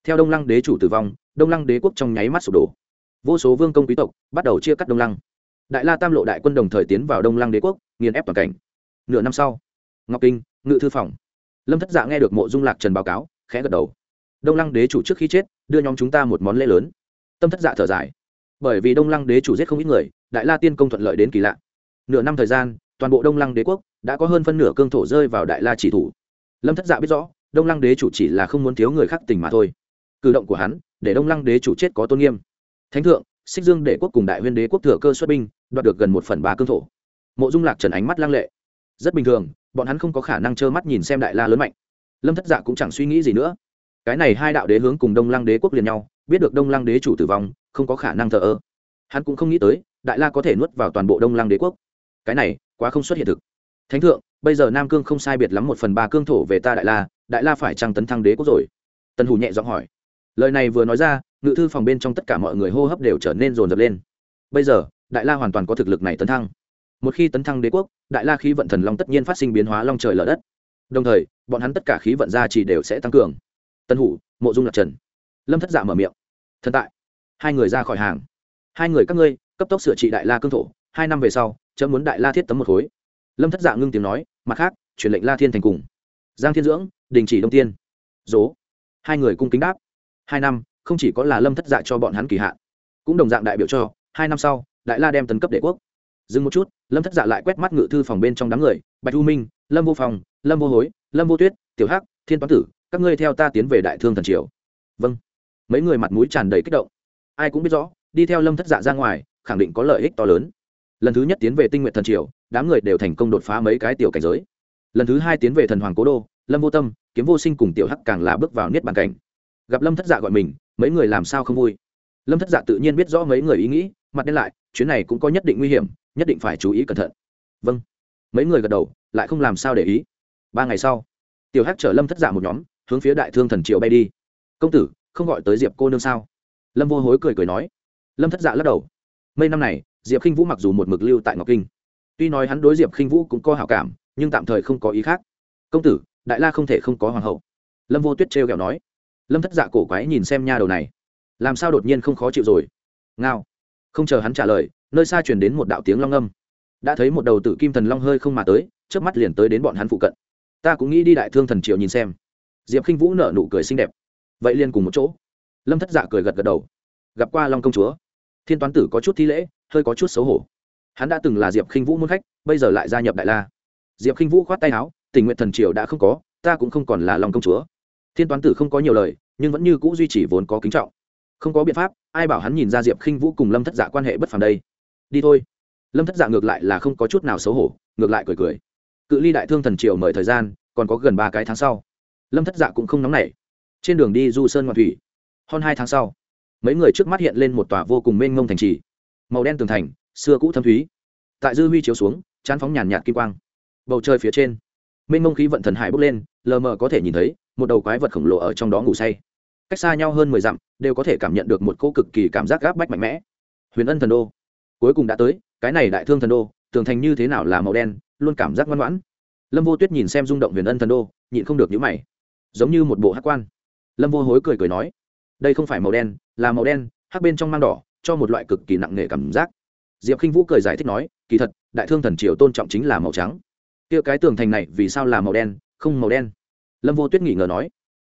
theo đông lăng đế chủ tử vong, đông lăng đế quốc trong nháy mắt sụp đổ. vô số vương công quý tộc bắt đầu chia cắt đông lăng. đại la tam lộ đại quân đồng thời tiến vào đông lăng đế quốc, nghiền ép toàn cảnh. nửa năm sau, ngọc kinh, ngự thư phòng, lâm thất dạ nghe được mộ dung lạc trần báo cáo khẽ gật đầu. Đông lăng đế chủ trước khi chết, đưa nhóm chúng ta một món lễ lớn. Tâm thất dạ thở dài. Bởi vì đông lăng đế chủ giết không ít người, đại la tiên công thuận lợi đến kỳ lạ. Nửa năm thời gian, toàn bộ đông lăng đế quốc đã có hơn phân nửa cương thổ rơi vào đại la chỉ thủ. Lâm thất dạ biết rõ, đông lăng đế chủ chỉ là không muốn thiếu người khác tình mà thôi. Cử động của hắn, để đông lăng đế chủ chết có tôn nghiêm. Thánh thượng, xích dương đệ quốc cùng đại huyên đế quốc thừa cơ xuất binh, đoạt được gần một phần ba cương thổ. Mộ dung lạc trần ánh mắt lăng lệ. Rất bình thường, bọn hắn không có khả năng trơ mắt nhìn xem đại la lớn mạnh lâm thất dạ cũng chẳng suy nghĩ gì nữa cái này hai đạo đế hướng cùng đông lăng đế quốc liền nhau biết được đông lăng đế chủ tử vong không có khả năng thờ ơ hắn cũng không nghĩ tới đại la có thể nuốt vào toàn bộ đông lăng đế quốc cái này quá không xuất hiện thực thánh thượng bây giờ nam cương không sai biệt lắm một phần ba cương thổ về ta đại la đại la phải trăng tấn thăng đế quốc rồi tần hủ nhẹ giọng hỏi lời này vừa nói ra ngự thư phòng bên trong tất cả mọi người hô hấp đều trở nên rồn rập lên bây giờ đại la hoàn toàn có thực lực này tấn thăng một khi tấn thăng đế quốc đại la khí vận thần long tất nhiên phát sinh biến hóa long trời lở đất đồng thời, bọn hắn tất cả khí vận gia chỉ đều sẽ tăng cường. Tân hủ, mộ dung lạc trần. Lâm thất dạ mở miệng. Thần tại. Hai người ra khỏi hàng. Hai người các ngươi, cấp tốc sửa trị đại la cương thổ. Hai năm về sau, chấm muốn đại la thiết tấm một khối. Lâm thất dạ ngưng tiếng nói, mặt khác, truyền lệnh la thiên thành cùng. Giang thiên dưỡng, đình chỉ đông tiên. Dố hai người cung kính đáp. Hai năm, không chỉ có là lâm thất dạ cho bọn hắn kỳ hạn, cũng đồng dạng đại biểu cho, hai năm sau, đại la đem tấn cấp đệ quốc dừng một chút, lâm thất dạ lại quét mắt ngự thư phòng bên trong đám người, bạch u minh, lâm vô phòng lâm vô hối, lâm vô tuyết, tiểu hắc, thiên toán tử, các ngươi theo ta tiến về đại thương thần triều. Vâng. Mấy người mặt mũi tràn đầy kích động. Ai cũng biết rõ, đi theo lâm thất dạ ra ngoài, khẳng định có lợi ích to lớn. Lần thứ nhất tiến về tinh nguyện thần triều, đám người đều thành công đột phá mấy cái tiểu cảnh giới. Lần thứ hai tiến về thần hoàng cố đô, lâm vô tâm, kiếm vô sinh cùng tiểu hắc càng là bước vào niết bàn cảnh. Gặp lâm thất dạ gọi mình, mấy người làm sao không vui? Lâm thất dạ tự nhiên biết rõ mấy người ý nghĩ mặt đen lại, chuyến này cũng có nhất định nguy hiểm, nhất định phải chú ý cẩn thận. Vâng. Mấy người gật đầu, lại không làm sao để ý. Ba ngày sau, tiểu hắc chở lâm thất giả một nhóm, hướng phía đại thương thần triều bay đi. Công tử, không gọi tới diệp cô nương sao? Lâm vô hối cười cười nói. Lâm thất dạ lắc đầu. Mấy năm này, diệp khinh vũ mặc dù một mực lưu tại ngọc kinh, tuy nói hắn đối diệp khinh vũ cũng có hảo cảm, nhưng tạm thời không có ý khác. Công tử, đại la không thể không có hoàng hậu. Lâm vô tuyết trêu kẹo nói. Lâm thất dạ cổ quái nhìn xem nha đầu này. Làm sao đột nhiên không khó chịu rồi? Ngao không chờ hắn trả lời, nơi xa truyền đến một đạo tiếng long âm. Đã thấy một đầu tử kim thần long hơi không mà tới trước mắt liền tới đến bọn hắn phụ cận. Ta cũng nghĩ đi đại thương thần triều nhìn xem. Diệp k i n h vũ nở nụ cười xinh đẹp. Vậy liền cùng một chỗ. Lâm thất dạ cười gật gật đầu. Gặp qua long công chúa. Thiên toán tử có chút thi lễ, hơi có chút xấu hổ. Hắn đã từng là diệp k i n h vũ muốn khách, bây giờ lại gia nhập đại la. Diệp k i n h vũ khoát tay áo, tình nguyện thần triều đã không có, ta cũng không còn là long công chúa. Thiên toán tử không có nhiều lời, nhưng vẫn như c ũ duy trì vốn có kính trọng. Không có biện pháp ai bảo hắn nhìn ra diệp khinh vũ cùng lâm thất dạ quan hệ bất phàm đây? Đi thôi. Lâm thất dạ ngược lại là không có chút nào xấu hổ, ngược lại cười cười. Cự ly đại thương thần triều mời thời gian, còn có gần ba cái tháng sau. Lâm thất dạ cũng không nóng nảy. Trên đường đi du sơn ngoạn thủy. Hơn hai tháng sau, mấy người trước mắt hiện lên một tòa vô cùng mênh mông thành trì. Màu đen tường thành, xưa cũ thâm thúy. Tại dư huy chiếu xuống, chán phóng nhàn nhạt kim quang. Bầu trời phía trên, mênh mông khí vận thần hải bốc lên, lờ mờ có thể nhìn thấy một đầu quái vật khổng lồ ở trong đó ngủ say cách xa nhau hơn mười dặm, đều có thể cảm nhận được một cô cực kỳ cảm giác gáp bách mạnh mẽ. Huyền ân thần đô, cuối cùng đã tới, cái này đại thương thần đô tường thành như thế nào là màu đen, luôn cảm giác ngoan ngoãn. Lâm vô tuyết nhìn xem rung động huyền ân thần đô, nhịn không được nhữ mày. Giống như một bộ hát quan. Lâm vô hối cười cười nói, đây không phải màu đen, là màu đen, hắc bên trong mang đỏ, cho một loại cực kỳ nặng nề cảm giác. Diệp k i n h vũ cười giải thích nói, kỳ thật, đại thương thần triều tôn trọng chính là màu trắng. Kia cái tường thành này vì sao là màu đen, không màu đen? Lâm vô tuyết nghỉ ngờ nói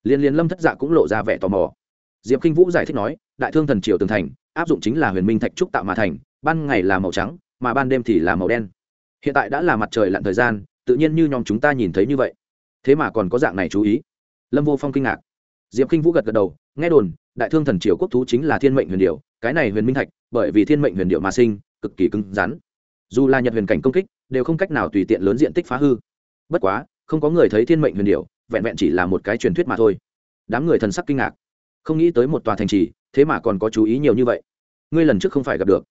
liên liên lâm thất dạ cũng lộ ra vẻ tò mò. Diệp k i n h vũ giải thích nói, đại thương thần triều tường thành, áp dụng chính là huyền minh thạch trúc tạo mà thành, ban ngày là màu trắng, mà ban đêm thì là màu đen. Hiện tại đã là mặt trời lặn thời gian, tự nhiên như nhóm chúng ta nhìn thấy như vậy. Thế mà còn có dạng này chú ý. Lâm vô phong kinh ngạc. Diệp k i n h vũ gật gật đầu, nghe đồn, đại thương thần triều quốc thú chính là thiên mệnh huyền điệu cái này huyền minh thạch, bởi vì thiên mệnh huyền điệu mà sinh, cực kỳ cứng rắn. Dù là nhật huyền cảnh công kích, đều không cách nào tùy tiện lớn diện tích phá hư. Bất quá, không có người thấy thiên mệnh huyền điệu vẹn vẹn chỉ là một cái truyền thuyết mà thôi. Đám người thần sắc kinh ngạc. Không nghĩ tới một tòa thành trì, thế mà còn có chú ý nhiều như vậy. Ngươi lần trước không phải gặp được.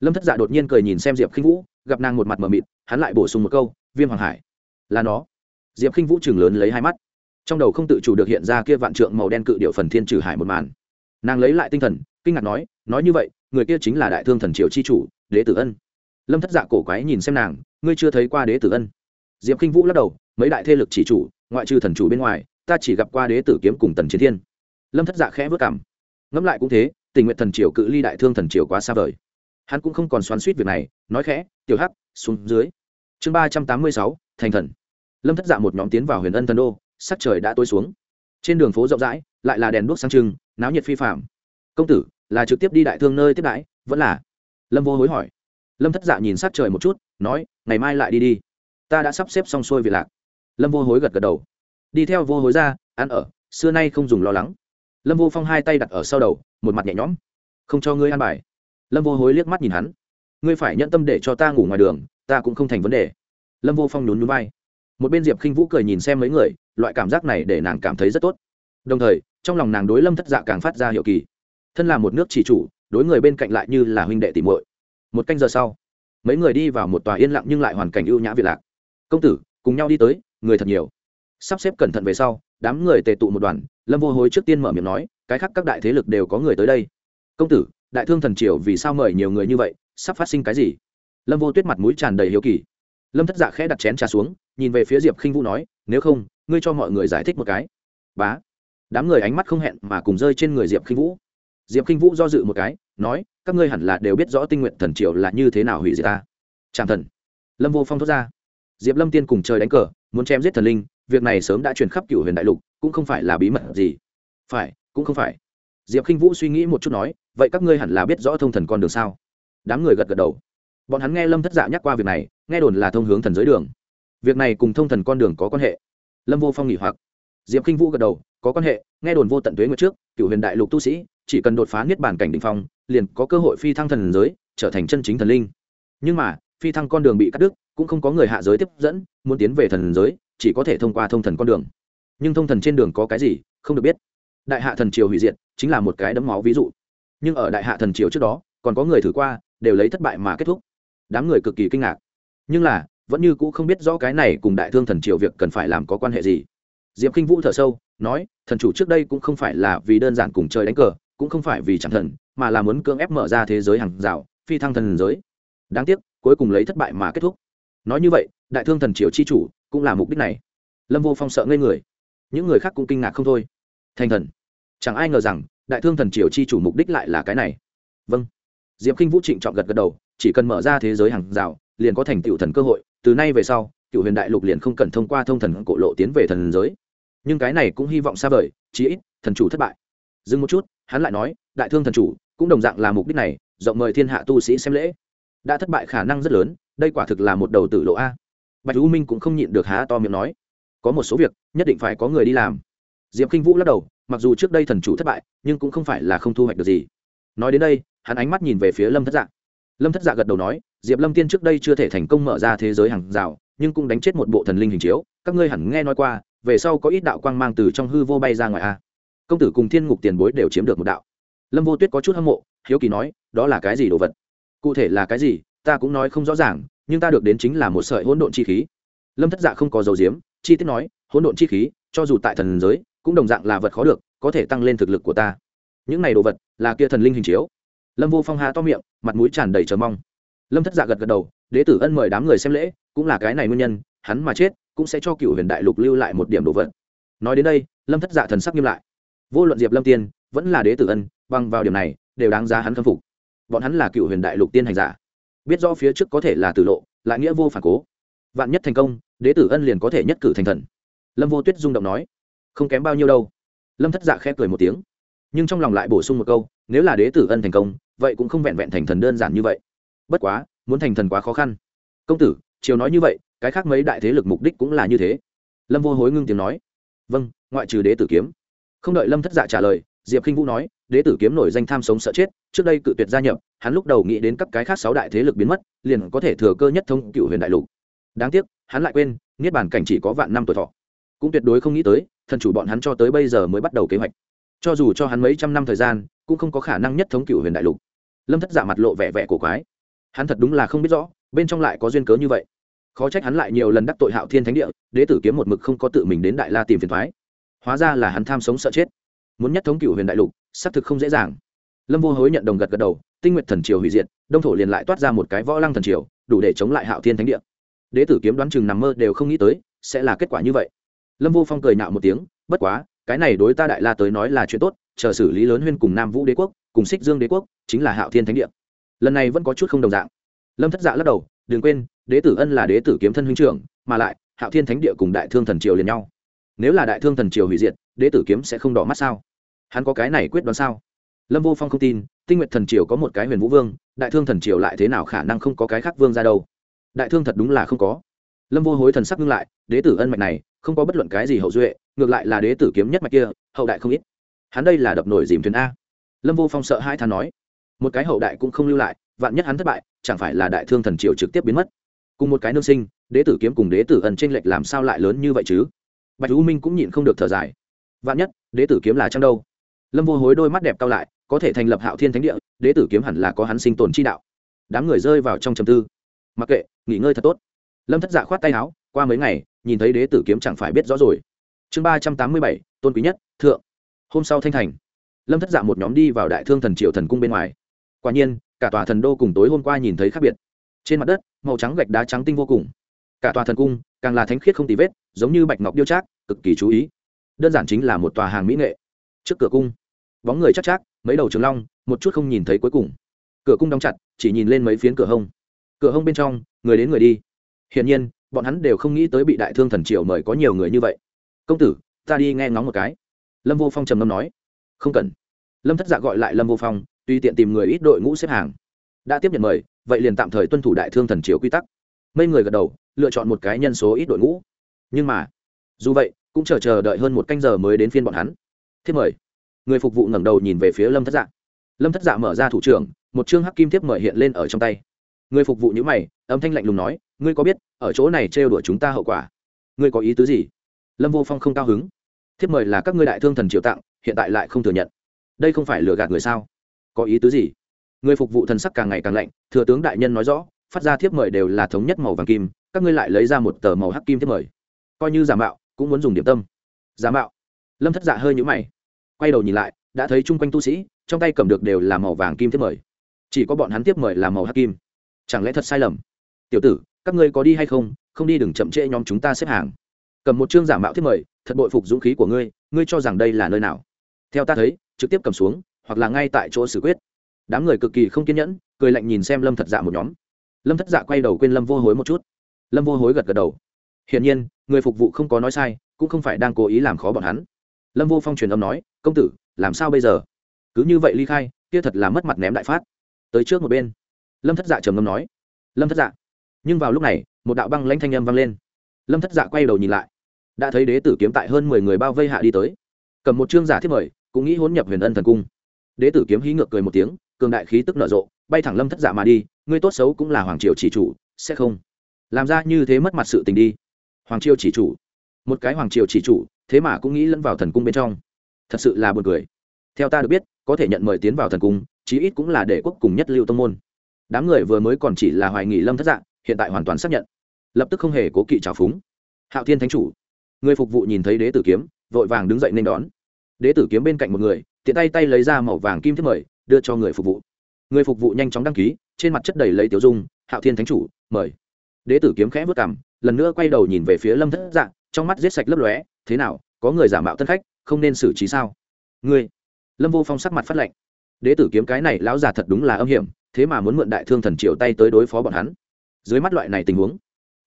Lâm thất dạ đột nhiên cười nhìn xem diệp khinh vũ, gặp nàng một mặt mờ mịt, hắn lại bổ sung một câu, viêm hoàng hải. Là nó. Diệp khinh vũ chừng lớn lấy hai mắt. Trong đầu không tự chủ được hiện ra kia vạn trượng màu đen cự điệu phần thiên trừ hải một màn. Nàng lấy lại tinh thần, kinh ngạc nói nói như vậy, người kia chính là đại thương thần triều chi chủ, đế tử ân. Lâm thất dạ cổ quái nhìn xem nàng, ngươi chưa thấy qua đế tử ân? Diệp khinh vũ lắc đầu, mấy đại thế lực chỉ chủ ngoại trừ thần chủ bên ngoài, ta chỉ gặp qua đế tử kiếm cùng tần chiến thiên. Lâm thất dạ khẽ vất cảm. Ngẫm lại cũng thế, tình nguyện thần triều cự ly đại thương thần triều quá xa vời. Hắn cũng không còn xoắn suýt việc này, nói khẽ, tiểu hắc, xuống dưới. Chương ba trăm tám mươi sáu, thành thần. Lâm thất dạ một nhóm tiến vào huyền ân thần đô, sắc trời đã tối xuống. Trên đường phố rộng rãi, lại là đèn đuốc sang trưng, náo nhiệt phi phạm công tử, là trực tiếp đi đại thương nơi tiếp đãi, vẫn là? Lâm vô hối hỏi. Lâm thất dạ nhìn sắc trời một chút, nói, ngày mai lại đi đi. Ta đã sắp xếp xong xuôi việc lạc lâm vô hối gật gật đầu. Đi theo vô hối ra, ăn ở, xưa nay không dùng lo lắng. Lâm vô phong hai tay đặt ở sau đầu, một mặt nhẹ nhõm. Không cho ngươi ăn bài. Lâm vô hối liếc mắt nhìn hắn. Ngươi phải nhận tâm để cho ta ngủ ngoài đường, ta cũng không thành vấn đề. Lâm vô phong nhún nhún vai. Một bên diệp khinh vũ cười nhìn xem mấy người, loại cảm giác này để nàng cảm thấy rất tốt. Đồng thời, trong lòng nàng đối lâm thất dạ càng phát ra hiệu kỳ. Thân là một nước chỉ chủ, đối người bên cạnh lại như là huynh đệ tìm muội. Một canh giờ sau, mấy người đi vào một tòa yên lặng nhưng lại hoàn cảnh ưu nhã việt lạc. Công tử, cùng nhau đi tới người thật nhiều. Sắp xếp cẩn thận về sau, đám người tề tụ một đoàn, lâm vô hối trước tiên mở miệng nói, cái khác các đại thế lực đều có người tới đây. Công tử, đại thương thần triều vì sao mời nhiều người như vậy, sắp phát sinh cái gì? Lâm vô tuyết mặt mũi tràn đầy hiếu kỳ. Lâm thất dạ khẽ đặt chén trà xuống, nhìn về phía diệp khinh vũ nói, nếu không, ngươi cho mọi người giải thích một cái. Bá. Đám người ánh mắt không hẹn mà cùng rơi trên người diệp khinh vũ. Diệp khinh vũ do dự một cái, nói, các ngươi hẳn là đều biết rõ tinh nguyện thần triều là như thế nào hủy diệt ta. Tràng thần. Lâm vô phong thốt ra. Diệp lâm tiên cùng trời đánh cờ muốn chém giết thần linh, việc này sớm đã truyền khắp cựu huyền đại lục, cũng không phải là bí mật gì. Phải, cũng không phải. Diệp k i n h vũ suy nghĩ một chút nói, vậy các ngươi hẳn là biết rõ thông thần con đường sao? Đám người gật gật đầu. Bọn hắn nghe lâm thất dạ nhắc qua việc này, nghe đồn là thông hướng thần giới đường. Việc này cùng thông thần con đường có quan hệ. Lâm vô phong nghỉ hoặc. Diệp k i n h vũ gật đầu, có quan hệ, nghe đồn vô tận tuế ngược trước cựu huyền đại lục tu sĩ, chỉ cần đột phá niết bản cảnh định phong, liền có cơ hội phi thăng thần giới, trở thành chân chính thần linh. Nhưng mà, phi thăng con đường bị cắt đứt cũng không có người hạ giới tiếp dẫn, muốn tiến về thần giới, chỉ có thể thông qua thông thần con đường. Nhưng thông thần trên đường có cái gì, không được biết. Đại hạ thần triều hủy diệt, chính là một cái đấm máu ví dụ. Nhưng ở đại hạ thần triều trước đó, còn có người thử qua, đều lấy thất bại mà kết thúc. Đám người cực kỳ kinh ngạc. Nhưng là, vẫn như cũ không biết rõ cái này cùng đại thương thần triều việc cần phải làm có quan hệ gì. Diệp k i n h vũ thở sâu, nói, thần chủ trước đây cũng không phải là vì đơn giản cùng chơi đánh cờ, cũng không phải vì chẳng thần, mà là muốn cưỡng ép mở ra thế giới hàng rào, phi thăng thần giới. Đáng tiếc, cuối cùng lấy thất bại mà kết thúc nói như vậy, đại thương thần triều chi chủ cũng là mục đích này. Lâm vô phong sợ ngây người. Những người khác cũng kinh ngạc không thôi. Thành thần. Chẳng ai ngờ rằng, đại thương thần triều chi chủ mục đích lại là cái này. Vâng. Diệp k i n h vũ trịnh chọn gật gật đầu, chỉ cần mở ra thế giới hàng rào, liền có thành tựu thần cơ hội. Từ nay về sau, cựu huyền đại lục liền không cần thông qua thông thần cổ lộ tiến về thần giới. Nhưng cái này cũng hy vọng xa vời, chí ít, thần chủ thất bại. Dừng một chút, hắn lại nói, đại thương thần chủ cũng đồng dạng là mục đích này, rộng mời thiên hạ tu sĩ xem lễ. Đã thất bại khả năng rất lớn đây quả thực là một đầu tử lộ a. Bạch u minh cũng không nhịn được há to miệng nói. Có một số việc, nhất định phải có người đi làm. Diệp k i n h vũ lắc đầu, mặc dù trước đây thần chủ thất bại, nhưng cũng không phải là không thu hoạch được gì. Nói đến đây, hắn ánh mắt nhìn về phía lâm thất dạ. Lâm thất dạ gật đầu nói, diệp lâm tiên trước đây chưa thể thành công mở ra thế giới hàng rào, nhưng cũng đánh chết một bộ thần linh hình chiếu, các ngươi hẳn nghe nói qua, về sau có ít đạo quang mang từ trong hư vô bay ra ngoài a. Công tử cùng thiên ngục tiền bối đều chiếm được một đạo. Lâm vô tuyết có chút hâm mộ, hiếu kỳ nói, đó là cái gì đồ vật? Cụ thể là cái gì? Ta cũng nói không rõ ràng, nhưng ta được đến chính là một sợi hỗn độn chi khí. Lâm thất dạ không có dầu diếm chi tiết nói, hỗn độn chi khí, cho dù tại thần giới, cũng đồng dạng là vật khó được, có thể tăng lên thực lực của ta. Những này đồ vật, là kia thần linh hình chiếu. Lâm vô phong hà to miệng, mặt mũi tràn đầy chờ mong. Lâm thất dạ gật gật đầu, đế tử ân mời đám người xem lễ, cũng là cái này nguyên nhân, hắn mà chết, cũng sẽ cho cựu huyền đại lục lưu lại một điểm đồ vật. Nói đến đây, lâm thất dạ thần sắc nghiêm lại. Vô luận diệp lâm tiên, vẫn là đế tử ân, bằng vào điểm này, đều đáng giá hắn khâm phục. Bọn hắn là cựu huyền đại lục tiên hành giả biết rõ phía trước có thể là tử lộ, lại nghĩa vô phản cố. Vạn nhất thành công, đế tử ân liền có thể nhất cử thành thần. Lâm vô tuyết rung động nói, không kém bao nhiêu đâu. Lâm thất dạ khẽ cười một tiếng, nhưng trong lòng lại bổ sung một câu, nếu là đế tử ân thành công, vậy cũng không vẹn vẹn thành thần đơn giản như vậy. Bất quá, muốn thành thần quá khó khăn. Công tử chiều nói như vậy, cái khác mấy đại thế lực mục đích cũng là như thế. Lâm vô hối ngưng tiếng nói vâng ngoại trừ đế tử kiếm. Không đợi lâm thất dạ trả lời diệp khinh vũ nói, đế tử kiếm nổi danh tham sống sợ chết, trước đây cự tuyệt gia nhập, hắn lúc đầu nghĩ đến các cái khác sáu đại thế lực biến mất, liền có thể thừa cơ nhất thông cựu huyền đại lục. Đáng tiếc, hắn lại quên, niết bàn cảnh chỉ có vạn năm tuổi thọ. Cũng tuyệt đối không nghĩ tới, thần chủ bọn hắn cho tới bây giờ mới bắt đầu kế hoạch. Cho dù cho hắn mấy trăm năm thời gian, cũng không có khả năng nhất thống cựu huyền đại lục. Lâm thất dạ mặt lộ vẻ vẻ cổ quái. Hắn thật đúng là không biết rõ, bên trong lại có duyên cớ như vậy. Khó trách hắn lại nhiều lần đắc tội hạo thiên thánh địa, đế tử kiếm một mực không có tự mình đến đại la tìm phiền thoái. Hóa ra là hắn tham sống sợ chết muốn nhất thống cựu huyền đại lục, xác thực không dễ dàng. Lâm vô hối nhận đồng gật gật đầu, tinh nguyện thần triều hủy diệt, đông thổ liền lại toát ra một cái võ lăng thần triều, đủ để chống lại hạo thiên thánh địa. Đế tử kiếm đoán chừng nằm mơ đều không nghĩ tới, sẽ là kết quả như vậy. Lâm vô phong cười nhạo một tiếng, bất quá, cái này đối ta đại la tới nói là chuyện tốt, chờ xử lý lớn huyên cùng nam vũ đế quốc, cùng xích dương đế quốc, chính là hạo thiên thánh địa. Lần này vẫn có chút không đồng dạng. Lâm thất dạ lắc đầu, đừng quên, đế tử ân là đế tử kiếm thân huynh trưởng, mà lại, hạo thiên thánh địa cùng đại thương thần triều liền nhau. Nếu là đại thương thần triều hủy diệt, đế tử kiếm sẽ không đỏ mắt sao? Hắn có cái này quyết đoán sao? Lâm vô phong không tin, tinh nguyện thần triều có một cái huyền vũ vương, đại thương thần triều lại thế nào khả năng không có cái khác vương ra đâu? Đại thương thật đúng là không có. Lâm vô hối thần sắc ngưng lại, đế tử ân mạch này, không có bất luận cái gì hậu duệ, ngược lại là đế tử kiếm nhất mạch kia, hậu đại không ít. Hắn đây là đập nổi dìm thuyền a. Lâm vô phong sợ hai thằng nói. Một cái hậu đại cũng không lưu lại, vạn nhất hắn thất bại, chẳng phải là đại thương thần triều trực tiếp biến mất? Cùng một cái nương sinh, đế tử kiếm cùng đế tử ẩn tranh lệch làm sao lại lớn như vậy chứ? Bạch u minh cũng nhịn không được thở dài. Vạn nhất, đế tử kiếm là chăng đâu? Lâm vô hối đôi mắt đẹp cao lại, có thể thành lập hạo thiên thánh địa, đế tử kiếm hẳn là có hắn sinh tồn chi đạo. Đám người rơi vào trong trầm tư. Mặc kệ, nghỉ ngơi thật tốt. Lâm thất dạ khoát tay áo, qua mấy ngày, nhìn thấy đế tử kiếm chẳng phải biết rõ rồi. Chương ba trăm tám mươi bảy, tôn quý nhất, thượng. Hôm sau thanh thành, lâm thất dạ một nhóm đi vào đại thương thần triều thần cung bên ngoài. Quả nhiên, cả tòa thần đô cùng tối hôm qua nhìn thấy khác biệt. Trên mặt đất, màu trắng gạch đá trắng tinh vô cùng. Cả tòa thần cung, càng là thánh khiết không tì vết, giống như bạch ngọc điêu trác, cực kỳ chú ý. Đơn giản chính là một tòa hàng mỹ nghệ trước cửa cung. Bóng người chắc chắc, mấy đầu trường long, một chút không nhìn thấy cuối cùng. Cửa cung đóng chặt, chỉ nhìn lên mấy phiến cửa hông. Cửa hông bên trong, người đến người đi. Hiển nhiên, bọn hắn đều không nghĩ tới bị đại thương thần triều mời có nhiều người như vậy. Công tử, ta đi nghe ngóng một cái. Lâm vô phong trầm ngâm nói. Không cần. Lâm thất dạ gọi lại lâm vô phong, tùy tiện tìm người ít đội ngũ xếp hàng. Đã tiếp nhận mời, vậy liền tạm thời tuân thủ đại thương thần triều quy tắc. Mấy người gật đầu, lựa chọn một cái nhân số ít đội ngũ. Nhưng mà, dù vậy, cũng chờ chờ đợi hơn một canh giờ mới đến phiên bọn hắn thiếp mời. Người phục vụ ngẩng đầu nhìn về phía lâm thất dạ. Lâm thất dạ mở ra thủ trưởng, một chương hắc kim thiếp mời hiện lên ở trong tay. Người phục vụ nhữ mày, âm thanh lạnh lùng nói, ngươi có biết, ở chỗ này trêu đuổi chúng ta hậu quả? Ngươi có ý tứ gì? Lâm vô phong không cao hứng. Thiếp mời là các ngươi đại thương thần triều tặng, hiện tại lại không thừa nhận. Đây không phải lừa gạt người sao? Có ý tứ gì? Người phục vụ thần sắc càng ngày càng lạnh, thừa tướng đại nhân nói rõ, phát ra thiếp mời đều là thống nhất màu vàng kim, các ngươi lại lấy ra một tờ màu hắc kim thiếp mời. Coi như giả mạo, cũng muốn dùng điểm tâm. Giả mạo. Lâm thất dạ hơi nhũ mày quay đầu nhìn lại, đã thấy chung quanh tu sĩ, trong tay cầm được đều là màu vàng kim tiếp mời. Chỉ có bọn hắn tiếp mời là màu hắc kim. Chẳng lẽ thật sai lầm? Tiểu tử, các ngươi có đi hay không? Không đi đừng chậm trễ nhóm chúng ta xếp hàng. Cầm một chương giả mạo tiếp mời, thật bội phục dũng khí của ngươi ngươi cho rằng đây là nơi nào? Theo ta thấy, trực tiếp cầm xuống, hoặc là ngay tại chỗ xử quyết. Đám người cực kỳ không kiên nhẫn, cười lạnh nhìn xem lâm thật dạ một nhóm. Lâm thất dạ quay đầu quên lâm vô hối một chút. Lâm vô hối gật gật đầu. Hiển nhiên, người phục vụ không có nói sai, cũng không phải đang cố ý làm khó bọn hắn lâm vô phong truyền âm nói, công tử, làm sao bây giờ? Cứ như vậy ly khai, kia thật là mất mặt ném đại phát. Tới trước một bên, lâm thất dạ trầm ngâm nói, lâm thất dạ. Nhưng vào lúc này, một đạo băng lanh thanh âm vang lên. Lâm thất dạ quay đầu nhìn lại, đã thấy đế tử kiếm tại hơn mười người bao vây hạ đi tới. Cầm một chương giả thiết mời, cũng nghĩ hôn nhập huyền ân thần cung. Đế tử kiếm hí ngược cười một tiếng, cường đại khí tức nở rộ, bay thẳng lâm thất dạ mà đi, ngươi tốt xấu cũng là hoàng triều chỉ chủ, sẽ không? Làm ra như thế mất mặt sự tình đi. Hoàng triều chỉ chủ? Một cái hoàng triều chỉ chủ thế mà cũng nghĩ lẫn vào thần cung bên trong. Thật sự là buồn cười. Theo ta được biết, có thể nhận mời tiến vào thần cung, chí ít cũng là để quốc cùng nhất lưu tông môn. Đám người vừa mới còn chỉ là hoài nghị lâm thất dạng hiện tại hoàn toàn xác nhận. Lập tức không hề cố kỵ trào phúng. Hạo thiên thánh chủ, người phục vụ nhìn thấy đế tử kiếm, vội vàng đứng dậy nên đón. Đế tử kiếm bên cạnh một người, tiện tay tay lấy ra màu vàng kim thiết mời, đưa cho người phục vụ. Người phục vụ nhanh chóng đăng ký, trên mặt chất đầy lấy tiểu dung, hạo thiên thánh chủ, mời. Đế tử kiếm khẽ vất cảm lần nữa quay đầu nhìn về phía lâm thất dạng trong mắt giết sạch lấp lóe thế nào, có người giả mạo tân khách, không nên xử trí sao? Ngươi, lâm vô phong sắc mặt phát lệnh đế tử kiếm cái này lão già thật đúng là âm hiểm, thế mà muốn mượn đại thương thần triều tay tới đối phó bọn hắn. Dưới mắt loại này tình huống,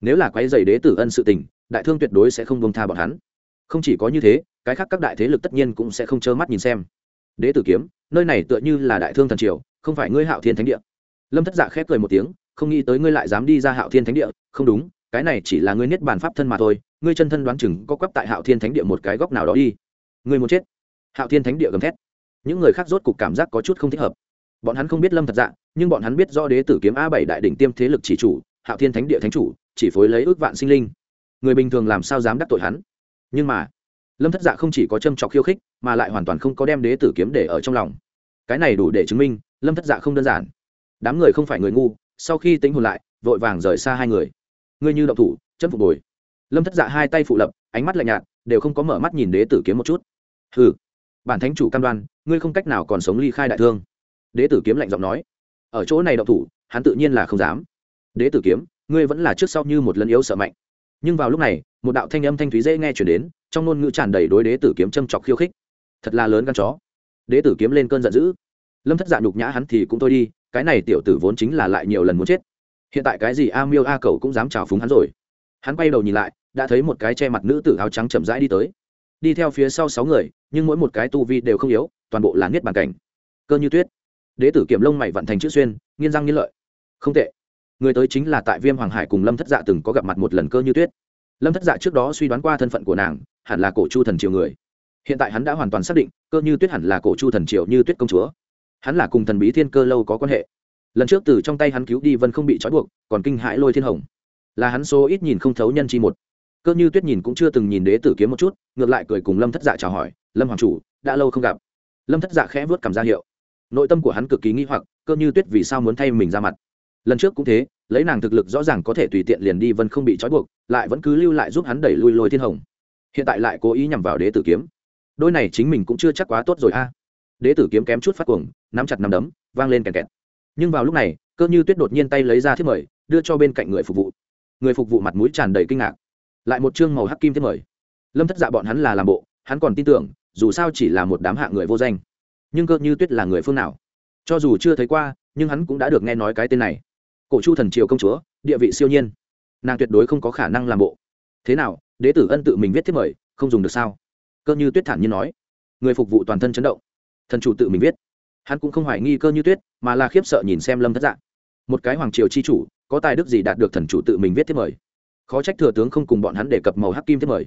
nếu là quái dày đế tử ân sự tình, đại thương tuyệt đối sẽ không bông tha bọn hắn. Không chỉ có như thế, cái khác các đại thế lực tất nhiên cũng sẽ không trơ mắt nhìn xem. Đế tử kiếm, nơi này tựa như là đại thương thần triều, không phải ngươi hạo thiên thánh địa. Lâm thất giả khép cười một tiếng, không nghĩ tới ngươi lại dám đi ra hạo thiên thánh địa, không đúng cái này chỉ là ngươi niết bàn pháp thân mà thôi, ngươi chân thân đoán chừng có quắp tại hạo thiên thánh địa một cái góc nào đó đi. Ngươi muốn chết. Hạo thiên thánh địa gầm thét. Những người khác rốt cục cảm giác có chút không thích hợp. Bọn hắn không biết lâm thật dạ nhưng bọn hắn biết do đế tử kiếm a bảy đại đỉnh tiêm thế lực chỉ chủ, hạo thiên thánh địa thánh chủ, chỉ phối lấy ước vạn sinh linh. Người bình thường làm sao dám đắc tội hắn? Nhưng mà, lâm thất dạ không chỉ có châm trọc khiêu khích, mà lại hoàn toàn không có đem đế tử kiếm để ở trong lòng. Cái này đủ để chứng minh, lâm thất dạ không đơn giản. Đám người không phải người ngu, sau khi tính hồn lại, vội vàng rời xa hai người ngươi như động thủ chân phục bồi. Lâm thất dạ hai tay phụ lập, ánh mắt lạnh nhạt, đều không có mở mắt nhìn đế tử kiếm một chút. Hừ, bản thánh chủ cam đoan, ngươi không cách nào còn sống ly khai đại thương. Đế tử kiếm lạnh giọng nói. Ở chỗ này động thủ, hắn tự nhiên là không dám. Đế tử kiếm, ngươi vẫn là trước sau như một lần yếu sợ mạnh. Nhưng vào lúc này, một đạo thanh âm thanh thúy dễ nghe chuyển đến, trong ngôn ngữ tràn đầy đối đế tử kiếm châm chọc khiêu khích. Thật là lớn gan chó. Đế tử kiếm lên cơn giận dữ. Lâm thất dạ nhục nhã hắn thì cũng thôi đi, cái này tiểu tử vốn chính là lại nhiều lần muốn chết hiện tại cái gì a miêu a cầu cũng dám trào phúng hắn rồi. Hắn quay đầu nhìn lại, đã thấy một cái che mặt nữ tử áo trắng chậm rãi đi tới. Đi theo phía sau sáu người, nhưng mỗi một cái tu vi đều không yếu, toàn bộ là nghiết bàn cảnh. Cơ như tuyết. Đế tử kiểm lông mày vận thành chữ xuyên, nghiên răng nghiên lợi. Không tệ. Người tới chính là tại viêm hoàng hải cùng lâm thất dạ từng có gặp mặt một lần cơ như tuyết. Lâm thất dạ trước đó suy đoán qua thân phận của nàng, hẳn là cổ chu thần triều người. Hiện tại hắn đã hoàn toàn xác định, cơ như tuyết hẳn là cổ chu thần triều như tuyết công chúa. Hắn là cùng thần bí thiên cơ lâu có quan hệ lần trước từ trong tay hắn cứu đi vân không bị trói buộc, còn kinh hãi lôi thiên hồng. Là hắn số ít nhìn không thấu nhân chi một. Cơ như tuyết nhìn cũng chưa từng nhìn đế tử kiếm một chút, ngược lại cười cùng lâm thất dạ chào hỏi, lâm hoàng chủ, đã lâu không gặp. Lâm thất dạ khẽ vớt cảm ra hiệu. Nội tâm của hắn cực kỳ nghi hoặc, cơ như tuyết vì sao muốn thay mình ra mặt? Lần trước cũng thế, lấy nàng thực lực rõ ràng có thể tùy tiện liền đi vân không bị trói buộc, lại vẫn cứ lưu lại giúp hắn đẩy lui lôi thiên hồng. Hiện tại lại cố ý nhằm vào đế tử kiếm. Đôi này chính mình cũng chưa chắc quá tốt rồi a. Đế tử kiếm kém chút phát cuồng, nắm chặt nắm đấm, vang lên kèn kẹt nhưng vào lúc này, cơ như tuyết đột nhiên tay lấy ra thiết mời, đưa cho bên cạnh người phục vụ. Người phục vụ mặt mũi tràn đầy kinh ngạc. Lại một chương màu hắc kim thiết mời. Lâm thất dạ bọn hắn là làm bộ, hắn còn tin tưởng, dù sao chỉ là một đám hạ người vô danh. Nhưng cơ như tuyết là người phương nào? Cho dù chưa thấy qua, nhưng hắn cũng đã được nghe nói cái tên này. Cổ chu thần triều công chúa, địa vị siêu nhiên. Nàng tuyệt đối không có khả năng làm bộ. Thế nào, đế tử ân tự mình viết thiết mời, không dùng được sao? Cơ như tuyết thản nhiên nói. Người phục vụ toàn thân chấn động. Thần chủ tự mình viết hắn cũng không hoài nghi cơ như tuyết, mà là khiếp sợ nhìn xem lâm thất dạng một cái hoàng triều chi chủ, có tài đức gì đạt được thần chủ tự mình viết thiết mời? Khó trách thừa tướng không cùng bọn hắn đề cập màu hắc kim thiết mời.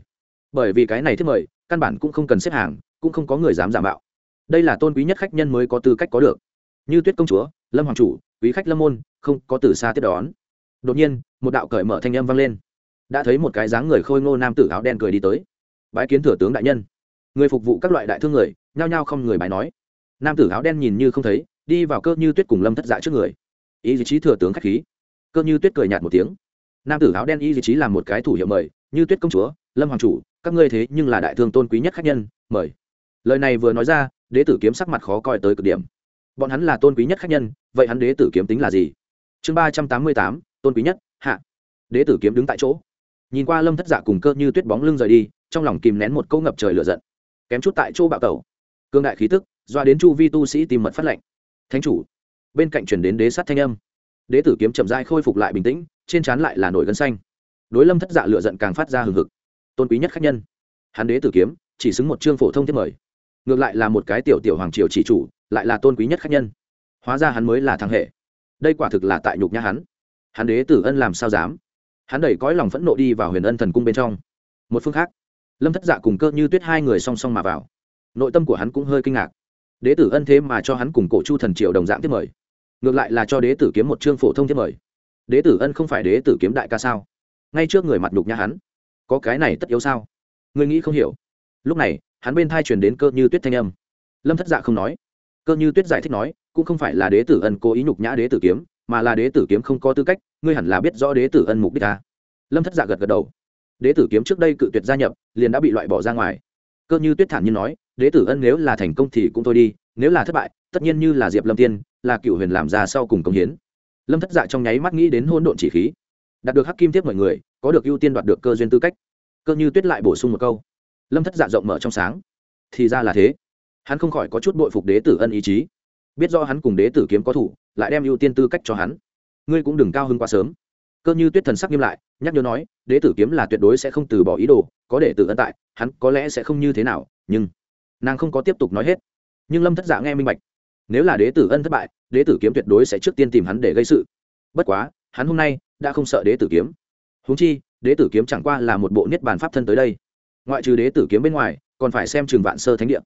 Bởi vì cái này thiết mời, căn bản cũng không cần xếp hàng, cũng không có người dám giả mạo. Đây là tôn quý nhất khách nhân mới có tư cách có được. Như tuyết công chúa, lâm hoàng chủ, quý khách lâm môn, không có từ xa tiếp đón. Đột nhiên, một đạo cởi mở thanh âm vang lên. Đã thấy một cái dáng người khôi ngô nam tử áo đen cười đi tới. Bái kiến thừa tướng đại nhân. Người phục vụ các loại đại thương người, nhao nhao không người bái nói nam tử áo đen nhìn như không thấy, đi vào cơ như tuyết cùng lâm thất dạ trước người. Ý chí thừa tướng k h á c h khí. Cơ như tuyết cười nhạt một tiếng. Nam tử áo đen ý y chí làm một cái thủ hiệu mời, như tuyết công chúa, lâm hoàng chủ, các ngươi thế nhưng là đại thương tôn quý nhất khách nhân, mời. Lời này vừa nói ra, đế tử kiếm sắc mặt khó coi tới cực điểm. Bọn hắn là tôn quý nhất khách nhân, vậy hắn đế tử kiếm tính là gì? Chương ba trăm tám mươi tám, tôn quý nhất, hạ. Đế tử kiếm đứng tại chỗ. Nhìn qua lâm thất dạ cùng cơ như tuyết bóng lưng rời đi, trong lòng kìm nén một câu ngập trời lửa giận. Kém chút tại chỗ bạo tẩu. Cương đại khí tức doa đến chu vi tu sĩ tìm mật phát lệnh. Thánh chủ. Bên cạnh chuyển đến đế sát thanh âm. Đế tử kiếm chậm dai khôi phục lại bình tĩnh, trên trán lại là nổi gân xanh. Đối lâm thất dạ lựa giận càng phát ra hừng hực. Tôn quý nhất khách nhân. Hắn đế tử kiếm, chỉ xứng một chương phổ thông thiết mời. Ngược lại là một cái tiểu tiểu hoàng triều chỉ chủ, lại là tôn quý nhất khách nhân. Hóa ra hắn mới là thằng hệ. Đây quả thực là tại nhục nhã hắn. Hắn đế tử ân làm sao dám? Hắn đẩy cõi lòng phẫn nộ đi vào huyền ân thần cung bên trong. Một phương khác, lâm thất dạ cùng cơ như tuyết hai người song song mà vào. Nội tâm của hắn cũng hơi kinh ngạc đế tử ân thế mà cho hắn cùng cổ chu thần triều đồng dạng tiếp mời. Ngược lại là cho đế tử kiếm một chương phổ thông tiếp mời. Đế tử ân không phải đế tử kiếm đại ca sao? Ngay trước người mặt đục nhã hắn. Có cái này tất yếu sao? Người nghĩ không hiểu. Lúc này, hắn bên thai truyền đến cơ như tuyết thanh âm. Lâm thất dạ không nói. Cơ như tuyết giải thích nói, cũng không phải là đế tử ân cố ý nhục nhã đế tử kiếm, mà là đế tử kiếm không có tư cách, ngươi hẳn là biết rõ đế tử ân mục đích ta. Lâm thất dạ gật gật đầu. Đế tử kiếm trước đây cự tuyệt gia nhập, liền đã bị loại bỏ ra ngoài cơ như tuyết thản nhiên nói, đế tử ân nếu là thành công thì cũng thôi đi, nếu là thất bại, tất nhiên như là diệp lâm tiên, là cựu huyền làm ra sau cùng công hiến. Lâm thất dạ trong nháy mắt nghĩ đến hôn độn chỉ khí. Đạt được hắc kim tiếp mọi người, có được ưu tiên đoạt được cơ duyên tư cách. Cơ như tuyết lại bổ sung một câu. Lâm thất dạ rộng mở trong sáng. Thì ra là thế. Hắn không khỏi có chút bội phục đế tử ân ý chí. Biết do hắn cùng đế tử kiếm có thủ, lại đem ưu tiên tư cách cho hắn. Ngươi cũng đừng cao hơn quá sớm cơ như tuyết thần sắc nghiêm lại, nhắc nhớ nói, đế tử kiếm là tuyệt đối sẽ không từ bỏ ý đồ, có để tử ân tại, hắn có lẽ sẽ không như thế nào, nhưng nàng không có tiếp tục nói hết. Nhưng lâm thất dạ nghe minh bạch. Nếu là đế tử ân thất bại, đế tử kiếm tuyệt đối sẽ trước tiên tìm hắn để gây sự. Bất quá, hắn hôm nay đã không sợ đế tử kiếm. Húng chi, đế tử kiếm chẳng qua là một bộ niết bàn pháp thân tới đây. Ngoại trừ đế tử kiếm bên ngoài, còn phải xem trường vạn sơ thánh địa.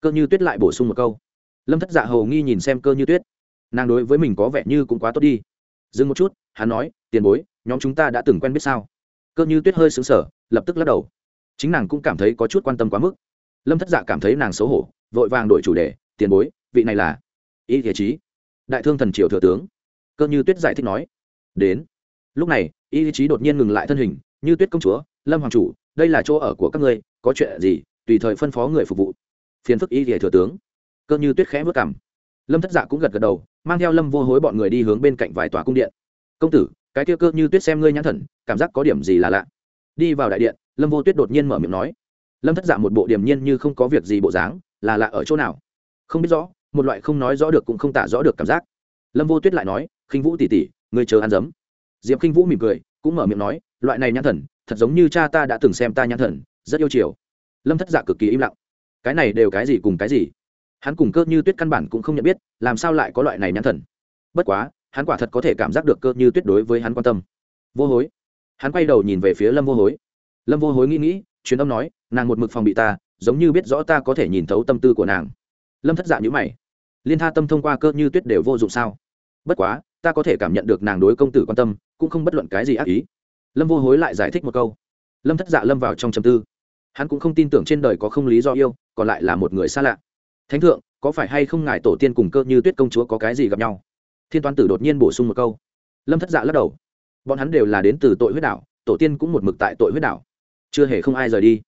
Cơ như tuyết lại bổ sung một câu. Lâm thất dạ hầu nghi nhìn xem cơ như tuyết. Nàng đối với mình có vẻ như cũng quá tốt đi dừng một chút, hắn nói, tiền bối, nhóm chúng ta đã từng quen biết sao? Cơ như tuyết hơi xứng sở lập tức lắc đầu. Chính nàng cũng cảm thấy có chút quan tâm quá mức. Lâm thất dạ cảm thấy nàng xấu hổ, vội vàng đổi chủ đề, tiền bối, vị này là? Y thiệt trí đại thương thần triều thừa tướng. Cơ như tuyết giải thích nói. Đến. Lúc này, y lý trí đột nhiên ngừng lại thân hình, như tuyết công chúa, lâm hoàng chủ, đây là chỗ ở của các ngươi, có chuyện gì, tùy thời phân phó người phục vụ. Phiền phức y thì thừa tướng. Cơ như tuyết khẽ vất cảm lâm thất dạ cũng gật gật đầu mang theo lâm vô hối bọn người đi hướng bên cạnh vài tòa cung điện. Công tử, cái kia cơ như tuyết xem ngươi nhãn thần, cảm giác có điểm gì là lạ? Đi vào đại điện, lâm vô tuyết đột nhiên mở miệng nói. Lâm thất dạ một bộ điềm nhiên như không có việc gì bộ dáng, là lạ ở chỗ nào? Không biết rõ, một loại không nói rõ được cũng không tả rõ được cảm giác. Lâm vô tuyết lại nói, khinh vũ tỉ tỉ ngươi chờ ăn dấm. Diệp khinh vũ mỉm cười, cũng mở miệng nói, loại này nhãn thần, thật giống như cha ta đã từng xem ta nhãn thần, rất yêu chiều. Lâm thất dạ cực kỳ im lặng. Cái này đều cái gì cùng cái gì? Hắn cùng cơ như tuyết căn bản cũng không nhận biết, làm sao lại có loại này nhãn thần. Bất quá, hắn quả thật có thể cảm giác được cơ như tuyết đối với hắn quan tâm. Vô hối. Hắn quay đầu nhìn về phía lâm vô hối. Lâm vô hối nghĩ nghĩ chuyến âm nói, nàng một mực phòng bị ta, giống như biết rõ ta có thể nhìn thấu tâm tư của nàng. Lâm thất dạ nhữ mày. Liên tha tâm thông qua cơ như tuyết đều vô dụng sao? Bất quá, ta có thể cảm nhận được nàng đối công tử quan tâm, cũng không bất luận cái gì ác ý. Lâm vô hối lại giải thích một câu. Lâm thất dạ lâm vào trong trầm tư. Hắn cũng không tin tưởng trên đời có không lý do yêu, còn lại là một người xa lạ thánh thượng, có phải hay không ngài tổ tiên cùng cơ như tuyết công chúa có cái gì gặp nhau? Thiên toán tử đột nhiên bổ sung một câu. Lâm thất dạ lắc đầu. Bọn hắn đều là đến từ tội huyết đảo, tổ tiên cũng một mực tại tội huyết đảo. Chưa hề không ai rời đi.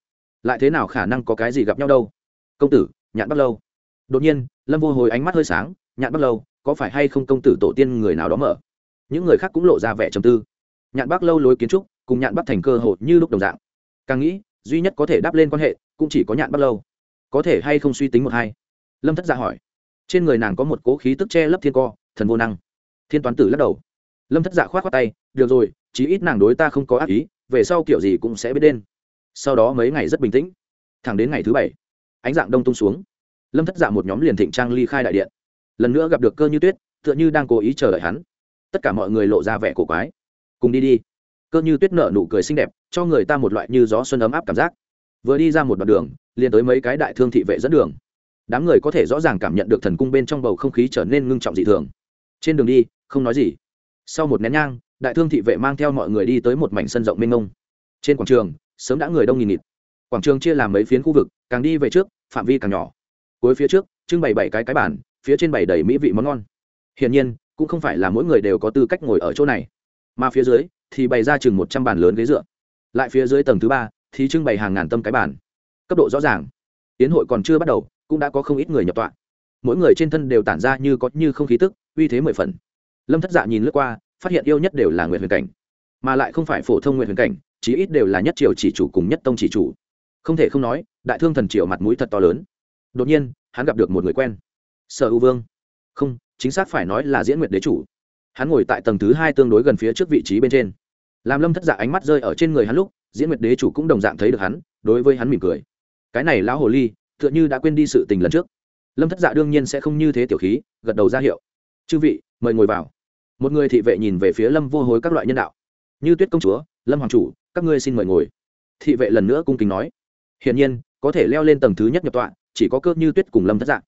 Lại thế nào khả năng có cái gì gặp nhau đâu? Công tử, nhạn bắt lâu. Đột nhiên, lâm vô hồi ánh mắt hơi sáng, nhạn bắt lâu, có phải hay không công tử tổ tiên người nào đó mở? Những người khác cũng lộ ra vẻ trầm tư. Nhạn bắc lâu lối kiến trúc, cùng nhạn bắc thành cơ hội như lúc đồng dạng. Càng nghĩ, duy nhất có thể đáp lên quan hệ, cũng chỉ có nhạn bắc lâu. Có thể hay không suy tính một hai lâm thất dạ hỏi. Trên người nàng có một cố khí tức che lấp thiên co, thần vô năng. Thiên toán tử lắc đầu. Lâm thất dạ k h o á t khoác tay, được rồi, chí ít nàng đối ta không có ác ý, về sau kiểu gì cũng sẽ biết đen sau đó mấy ngày rất bình tĩnh. Thẳng đến ngày thứ bảy, ánh dạng đông tung xuống. Lâm thất dạ một nhóm liền thịnh trang ly khai đại điện. Lần nữa gặp được cơ như tuyết, tựa như đang cố ý chờ đợi hắn. Tất cả mọi người lộ ra vẻ cổ quái. Cùng đi đi. Cơ như tuyết nở nụ cười xinh đẹp, cho người ta một loại như gió xuân ấm áp cảm giác. Vừa đi ra một đoạn đường, liền tới mấy cái đại thương thị vệ dẫn đường đám người có thể rõ ràng cảm nhận được thần cung bên trong bầu không khí trở nên ngưng trọng dị thường. Trên đường đi, không nói gì. Sau một nén nhang, đại thương thị vệ mang theo mọi người đi tới một mảnh sân rộng mênh mông. Trên quảng trường, sớm đã người đông nghìn nghịt. Quảng trường chia làm mấy phiến khu vực, càng đi về trước, phạm vi càng nhỏ. Cuối phía trước, trưng bày bảy cái cái bản phía trên bày đầy mỹ vị món ngon. Hiển nhiên, cũng không phải là mỗi người đều có tư cách ngồi ở chỗ này. Mà phía dưới, thì bày ra chừng một trăm bàn lớn ghế dựa. Lại phía dưới tầng thứ ba, thì trưng bày hàng ngàn tâm cái bàn. Cấp độ rõ ràng. Tiến hội còn chưa bắt đầu cũng đã có không ít người nhập tọa. Mỗi người trên thân đều tản ra như có như không khí tức, uy thế mười phần. Lâm thất dạ nhìn lướt qua, phát hiện yêu nhất đều là nguyện huyền cảnh, mà lại không phải phổ thông nguyện huyền cảnh, chí ít đều là nhất triều chỉ chủ cùng nhất tông chỉ chủ. Không thể không nói, đại thương thần triều mặt mũi thật to lớn. Đột nhiên, hắn gặp được một người quen. Sở u vương. Không, chính xác phải nói là diễn nguyệt đế chủ. Hắn ngồi tại tầng thứ hai tương đối gần phía trước vị trí bên trên. Làm lâm thất dạ ánh mắt rơi ở trên người hắn lúc, diễn nguyệt đế chủ cũng đồng dạng thấy được hắn, đối với hắn mỉm cười. Cái này lão hồ ly tựa như đã quên đi sự tình lần trước. Lâm thất dạ đương nhiên sẽ không như thế tiểu khí, gật đầu ra hiệu. Chư vị, mời ngồi vào. Một người thị vệ nhìn về phía lâm vô hối các loại nhân đạo. Như tuyết công chúa, lâm hoàng chủ, các ngươi xin mời ngồi. Thị vệ lần nữa cung kính nói. Hiển nhiên, có thể leo lên tầng thứ nhất nhập tọa, chỉ có cơ như tuyết cùng lâm thất dạ.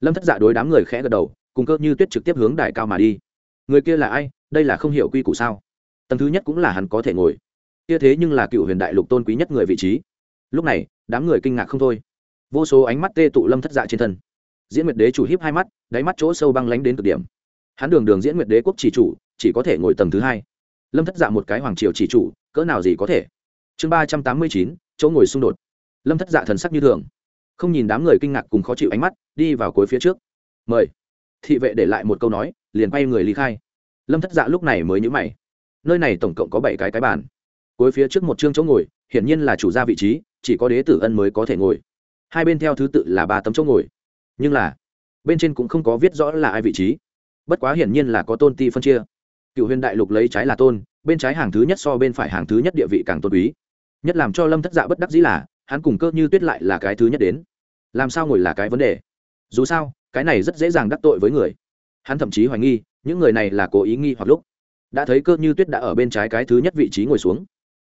Lâm thất dạ đối đám người khẽ gật đầu, cùng cơ như tuyết trực tiếp hướng đài cao mà đi. Người kia là ai? Đây là không hiểu quy củ sao? Tầng thứ nhất cũng là hắn có thể ngồi. Kia thế nhưng là cựu huyền đại lục tôn quý nhất người vị trí. Lúc này, đám người kinh ngạc không thôi vô số ánh mắt tê tụ lâm thất dạ trên thân. Diễn nguyệt đế chủ hiếp hai mắt, đáy mắt chỗ sâu băng lánh đến cực điểm. Hắn đường đường diễn nguyệt đế quốc chỉ chủ, chỉ có thể ngồi tầng thứ hai. Lâm thất dạ một cái hoàng triều chỉ chủ, cỡ nào gì có thể? Chương ba trăm tám mươi chín, chỗ ngồi xung đột. Lâm thất dạ thần sắc như thường. Không nhìn đám người kinh ngạc cùng khó chịu ánh mắt, đi vào cuối phía trước. Mời. Thị vệ để lại một câu nói, liền quay người ly khai. Lâm thất dạ lúc này mới nhữ mày. Nơi này tổng cộng có bảy cái cái bàn. Cuối phía trước một chương chỗ ngồi, hiển nhiên là chủ gia vị trí, chỉ có đế tử ân mới có thể ngồi hai bên theo thứ tự là ba tấm chỗ ngồi. Nhưng là, bên trên cũng không có viết rõ là ai vị trí. Bất quá hiển nhiên là có tôn ti phân chia. Cựu huyền đại lục lấy trái là tôn, bên trái hàng thứ nhất so bên phải hàng thứ nhất địa vị càng tôn quý. Nhất làm cho lâm thất dạ bất đắc dĩ là, hắn cùng cơ như tuyết lại là cái thứ nhất đến. Làm sao ngồi là cái vấn đề? Dù sao, cái này rất dễ dàng đắc tội với người. Hắn thậm chí hoài nghi, những người này là cố ý nghi hoặc lúc. Đã thấy cơ như tuyết đã ở bên trái cái thứ nhất vị trí ngồi xuống.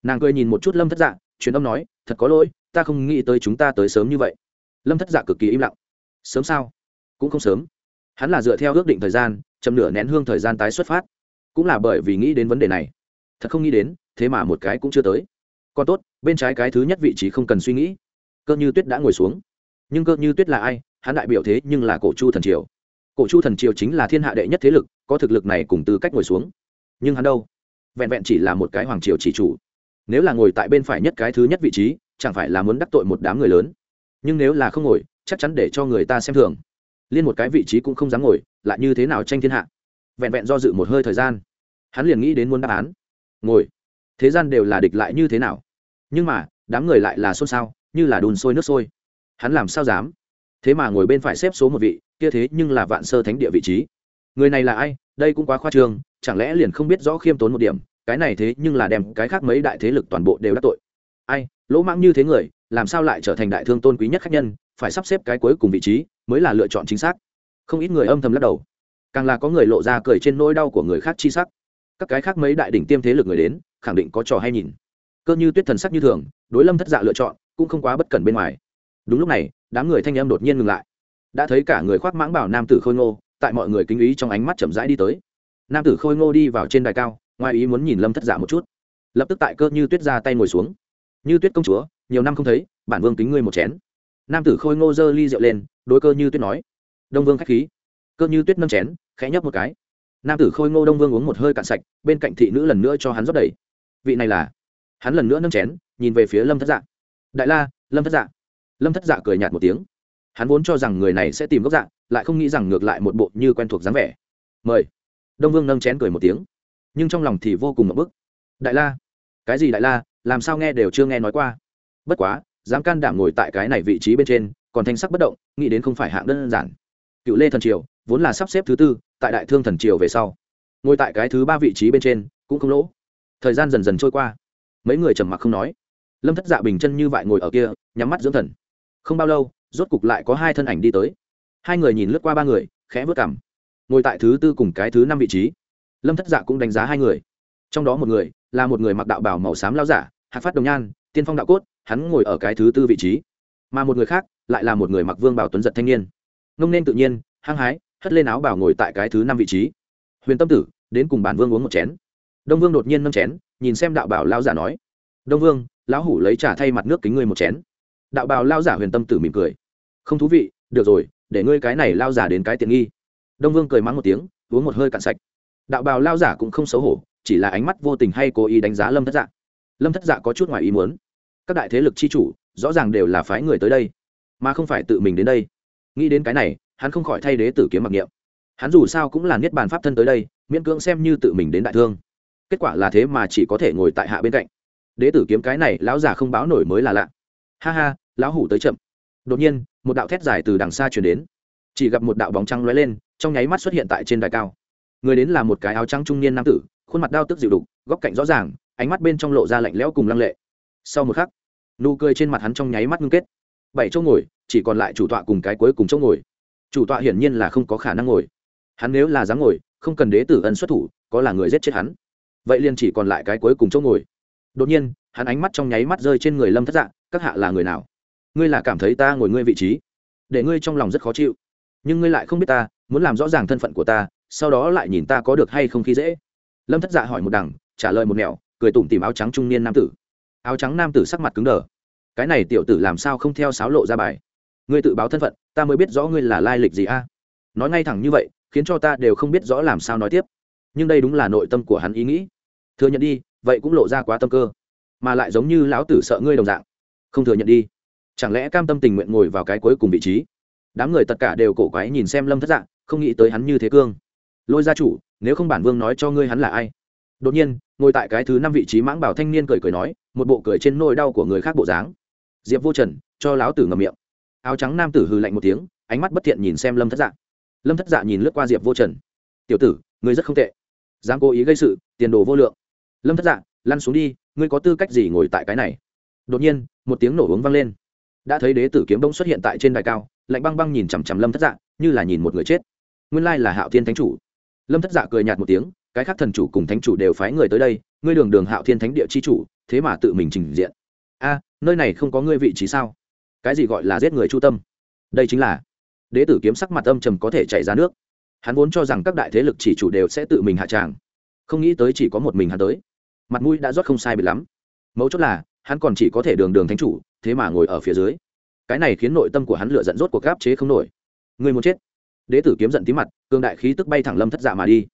Nàng cười nhìn một chút lâm thất dạ truyền âm nói, thật có lỗi ta không nghĩ tới chúng ta tới sớm như vậy. Lâm thất dạ cực kỳ im lặng. Sớm sao? Cũng không sớm. Hắn là dựa theo ước định thời gian, chậm nửa nén hương thời gian tái xuất phát. Cũng là bởi vì nghĩ đến vấn đề này. Thật không nghĩ đến, thế mà một cái cũng chưa tới. Còn tốt, bên trái cái thứ nhất vị trí không cần suy nghĩ. Cơ như tuyết đã ngồi xuống. Nhưng cơ như tuyết là ai? Hắn đại biểu thế nhưng là cổ chu thần triều. Cổ chu thần triều chính là thiên hạ đệ nhất thế lực, có thực lực này cùng tư cách ngồi xuống. Nhưng hắn đâu? Vẹn vẹn chỉ là một cái hoàng triều chỉ chủ. Nếu là ngồi tại bên phải nhất cái thứ nhất vị trí chẳng phải là muốn đắc tội một đám người lớn. Nhưng nếu là không ngồi, chắc chắn để cho người ta xem thường. Liên một cái vị trí cũng không dám ngồi, lại như thế nào tranh thiên hạ? Vẹn vẹn do dự một hơi thời gian, hắn liền nghĩ đến muốn đáp án. Ngồi. Thế gian đều là địch lại như thế nào? Nhưng mà, đám người lại là xôn xao, như là đùn sôi nước sôi. Hắn làm sao dám? Thế mà ngồi bên phải xếp số một vị, kia thế nhưng là vạn sơ thánh địa vị trí. Người này là ai? Đây cũng quá khoa trương, chẳng lẽ liền không biết rõ khiêm tốn một điểm? Cái này thế nhưng là đem cái khác mấy đại thế lực toàn bộ đều đắc tội ai, lỗ mãng như thế người, làm sao lại trở thành đại thương tôn quý nhất khách nhân, phải sắp xếp cái cuối cùng vị trí, mới là lựa chọn chính xác. Không ít người âm thầm lắc đầu. Càng là có người lộ ra cười trên nỗi đau của người khác chi sắc. Các cái khác mấy đại đỉnh tiêm thế lực người đến, khẳng định có trò hay nhìn. Cơ như tuyết thần sắc như thường, đối lâm thất dạ lựa chọn, cũng không quá bất cẩn bên ngoài. Đúng lúc này, đám người thanh em đột nhiên ngừng lại. Đã thấy cả người khoác mãng bảo nam tử khôi ngô, tại mọi người kính ý trong ánh mắt chậm rãi đi tới. Nam tử khôi ngô đi vào trên đài cao, ngoài ý muốn nhìn lâm thất dạ một chút. Lập tức tại cơ như tuyết ra tay ngồi xuống như tuyết công chúa, nhiều năm không thấy, bản vương kính ngươi một chén. Nam tử khôi ngô dơ ly rượu lên, đối cơ như tuyết nói. Đông vương k h á c h khí. Cơ như tuyết nâng chén, khẽ nhấp một cái. Nam tử khôi ngô đông vương uống một hơi cạn sạch, bên cạnh thị nữ lần nữa cho hắn rót đầy. Vị này là? Hắn lần nữa nâng chén, nhìn về phía lâm thất dạ. Đại la, lâm thất dạ. Lâm thất dạ cười nhạt một tiếng. Hắn vốn cho rằng người này sẽ tìm gốc dạ lại không nghĩ rằng ngược lại một bộ như quen thuộc dáng vẻ. Mời. Đông vương nâng chén cười một tiếng. Nhưng trong lòng thì vô cùng ngập bức. Đại la. Cái gì đại la? Làm sao nghe đều chưa nghe nói qua. Bất quá, dám can đảm ngồi tại cái này vị trí bên trên, còn thanh sắc bất động, nghĩ đến không phải hạng đơn giản. Cựu lê thần triều, vốn là sắp xếp thứ tư, tại đại thương thần triều về sau, ngồi tại cái thứ ba vị trí bên trên, cũng không lỗ. Thời gian dần dần trôi qua. Mấy người trầm mặc không nói. Lâm thất dạ bình chân như vậy ngồi ở kia, nhắm mắt dưỡng thần. Không bao lâu, rốt cục lại có hai thân ảnh đi tới. Hai người nhìn lướt qua ba người, khẽ vớt cảm ngồi tại thứ tư cùng cái thứ năm vị trí. Lâm thất dạ cũng đánh giá hai người. Trong đó một người là một người mặc đạo bảo màu xám lao giả, hạc phát đồng nhan, tiên phong đạo cốt, hắn ngồi ở cái thứ tư vị trí. Mà một người khác lại là một người mặc vương bảo tuấn giật thanh niên. Ngông nên tự nhiên, hăng hái, hất lên áo bảo ngồi tại cái thứ năm vị trí. Huyền tâm tử, đến cùng bản vương uống một chén. Đông vương đột nhiên nâng chén, nhìn xem đạo bảo lao giả nói. Đông vương, lão hủ lấy trả thay mặt nước kính ngươi một chén. Đạo bảo lao giả huyền tâm tử mỉm cười. Không thú vị, được rồi, để ngươi cái này lao giả đến cái tiện nghi. Đông vương cười mắng một tiếng, uống một hơi cạn sạch. Đạo bào lao giả cũng không xấu hổ chỉ là ánh mắt vô tình hay cố ý đánh giá lâm thất dạ. Lâm thất dạ có chút ngoài ý muốn. Các đại thế lực c h i chủ, rõ ràng đều là phái người tới đây, mà không phải tự mình đến đây. Nghĩ đến cái này, hắn không khỏi thay đế tử kiếm mặc niệm. Hắn dù sao cũng là niết bàn pháp thân tới đây, miễn cưỡng xem như tự mình đến đại thương. Kết quả là thế mà chỉ có thể ngồi tại hạ bên cạnh. Đế tử kiếm cái này, lão già không báo nổi mới là lạ. Ha ha, lão hủ tới chậm. Đột nhiên, một đạo thét dài từ đằng xa chuyển đến. Chỉ gặp một đạo bóng trắng lóe lên, trong nháy mắt xuất hiện tại trên đài cao. Người đến là một cái áo trắng trung niên nam tử khuôn mặt đao tức dịu đục, góc cạnh rõ ràng, ánh mắt bên trong lộ ra lạnh lẽo cùng lăng lệ. Sau một khắc, nụ cười trên mặt hắn trong nháy mắt ngưng kết. Bảy chỗ ngồi, chỉ còn lại chủ tọa cùng cái cuối cùng chỗ ngồi. Chủ tọa hiển nhiên là không có khả năng ngồi. Hắn nếu là dám ngồi, không cần đế tử ân xuất thủ, có là người giết chết hắn. Vậy liền chỉ còn lại cái cuối cùng chỗ ngồi. Đột nhiên, hắn ánh mắt trong nháy mắt rơi trên người lâm thất dạ các hạ là người nào? Ngươi là cảm thấy ta ngồi ngươi vị trí, để ngươi trong lòng rất khó chịu. Nhưng ngươi lại không biết ta, muốn làm rõ ràng thân phận của ta, sau đó lại nhìn ta có được hay không khi dễ lâm thất dạ hỏi một đằng, trả lời một mẹo cười tủm tìm áo trắng trung niên nam tử. Áo trắng nam tử sắc mặt cứng đờ. Cái này tiểu tử làm sao không theo sáo lộ ra bài? Ngươi tự báo thân phận, ta mới biết rõ ngươi là lai lịch gì a. Nói ngay thẳng như vậy, khiến cho ta đều không biết rõ làm sao nói tiếp. Nhưng đây đúng là nội tâm của hắn ý nghĩ. Thừa nhận đi, vậy cũng lộ ra quá tâm cơ. Mà lại giống như lão tử sợ ngươi đồng dạng. Không thừa nhận đi. Chẳng lẽ cam tâm tình nguyện ngồi vào cái cuối cùng vị trí? Đám người tất cả đều cổ quái nhìn xem lâm thất dạng không nghĩ tới hắn như thế cương lôi gia chủ, nếu không bản vương nói cho ngươi hắn là ai. Đột nhiên, ngồi tại cái thứ năm vị trí mãng bảo thanh niên cười cười nói, một bộ cười trên nôi đau của người khác bộ dáng. Diệp vô trần, cho lão tử ngầm miệng. Áo trắng nam tử hừ lạnh một tiếng, ánh mắt bất thiện nhìn xem lâm thất dạ. Lâm thất dạ nhìn lướt qua diệp vô trần. Tiểu tử, ngươi rất không tệ. Dám cố ý gây sự, tiền đồ vô lượng. Lâm thất dạ lăn xuống đi, ngươi có tư cách gì ngồi tại cái này? Đột nhiên, một tiếng nổ uống vang lên. Đã thấy đế tử kiếm bông xuất hiện tại trên đài cao, lạnh băng băng nhìn chằm chằm lâm thất dạ như là nhìn một người chết. Nguyên lai là hạo thiên thánh chủ lâm thất dạ cười nhạt một tiếng, cái khác thần chủ cùng thánh chủ đều phái người tới đây, ngươi đường đường hạo thiên thánh địa chi chủ, thế mà tự mình trình diện. A, nơi này không có ngươi vị trí sao? Cái gì gọi là giết người chu tâm? Đây chính là đế tử kiếm sắc mặt âm trầm có thể chạy ra nước. Hắn vốn cho rằng các đại thế lực chỉ chủ đều sẽ tự mình hạ tràng, không nghĩ tới chỉ có một mình hắn tới. Mặt mũi đã rót không sai biệt lắm. Mấu chốt là, hắn còn chỉ có thể đường đường thánh chủ, thế mà ngồi ở phía dưới. Cái này khiến nội tâm của hắn lựa giận rốt cuộc gáp chế không nổi. Người muốn chết? Đế tử kiếm giận tí mặt, cường đại khí tức bay thẳng lâm thất dạ mà đi.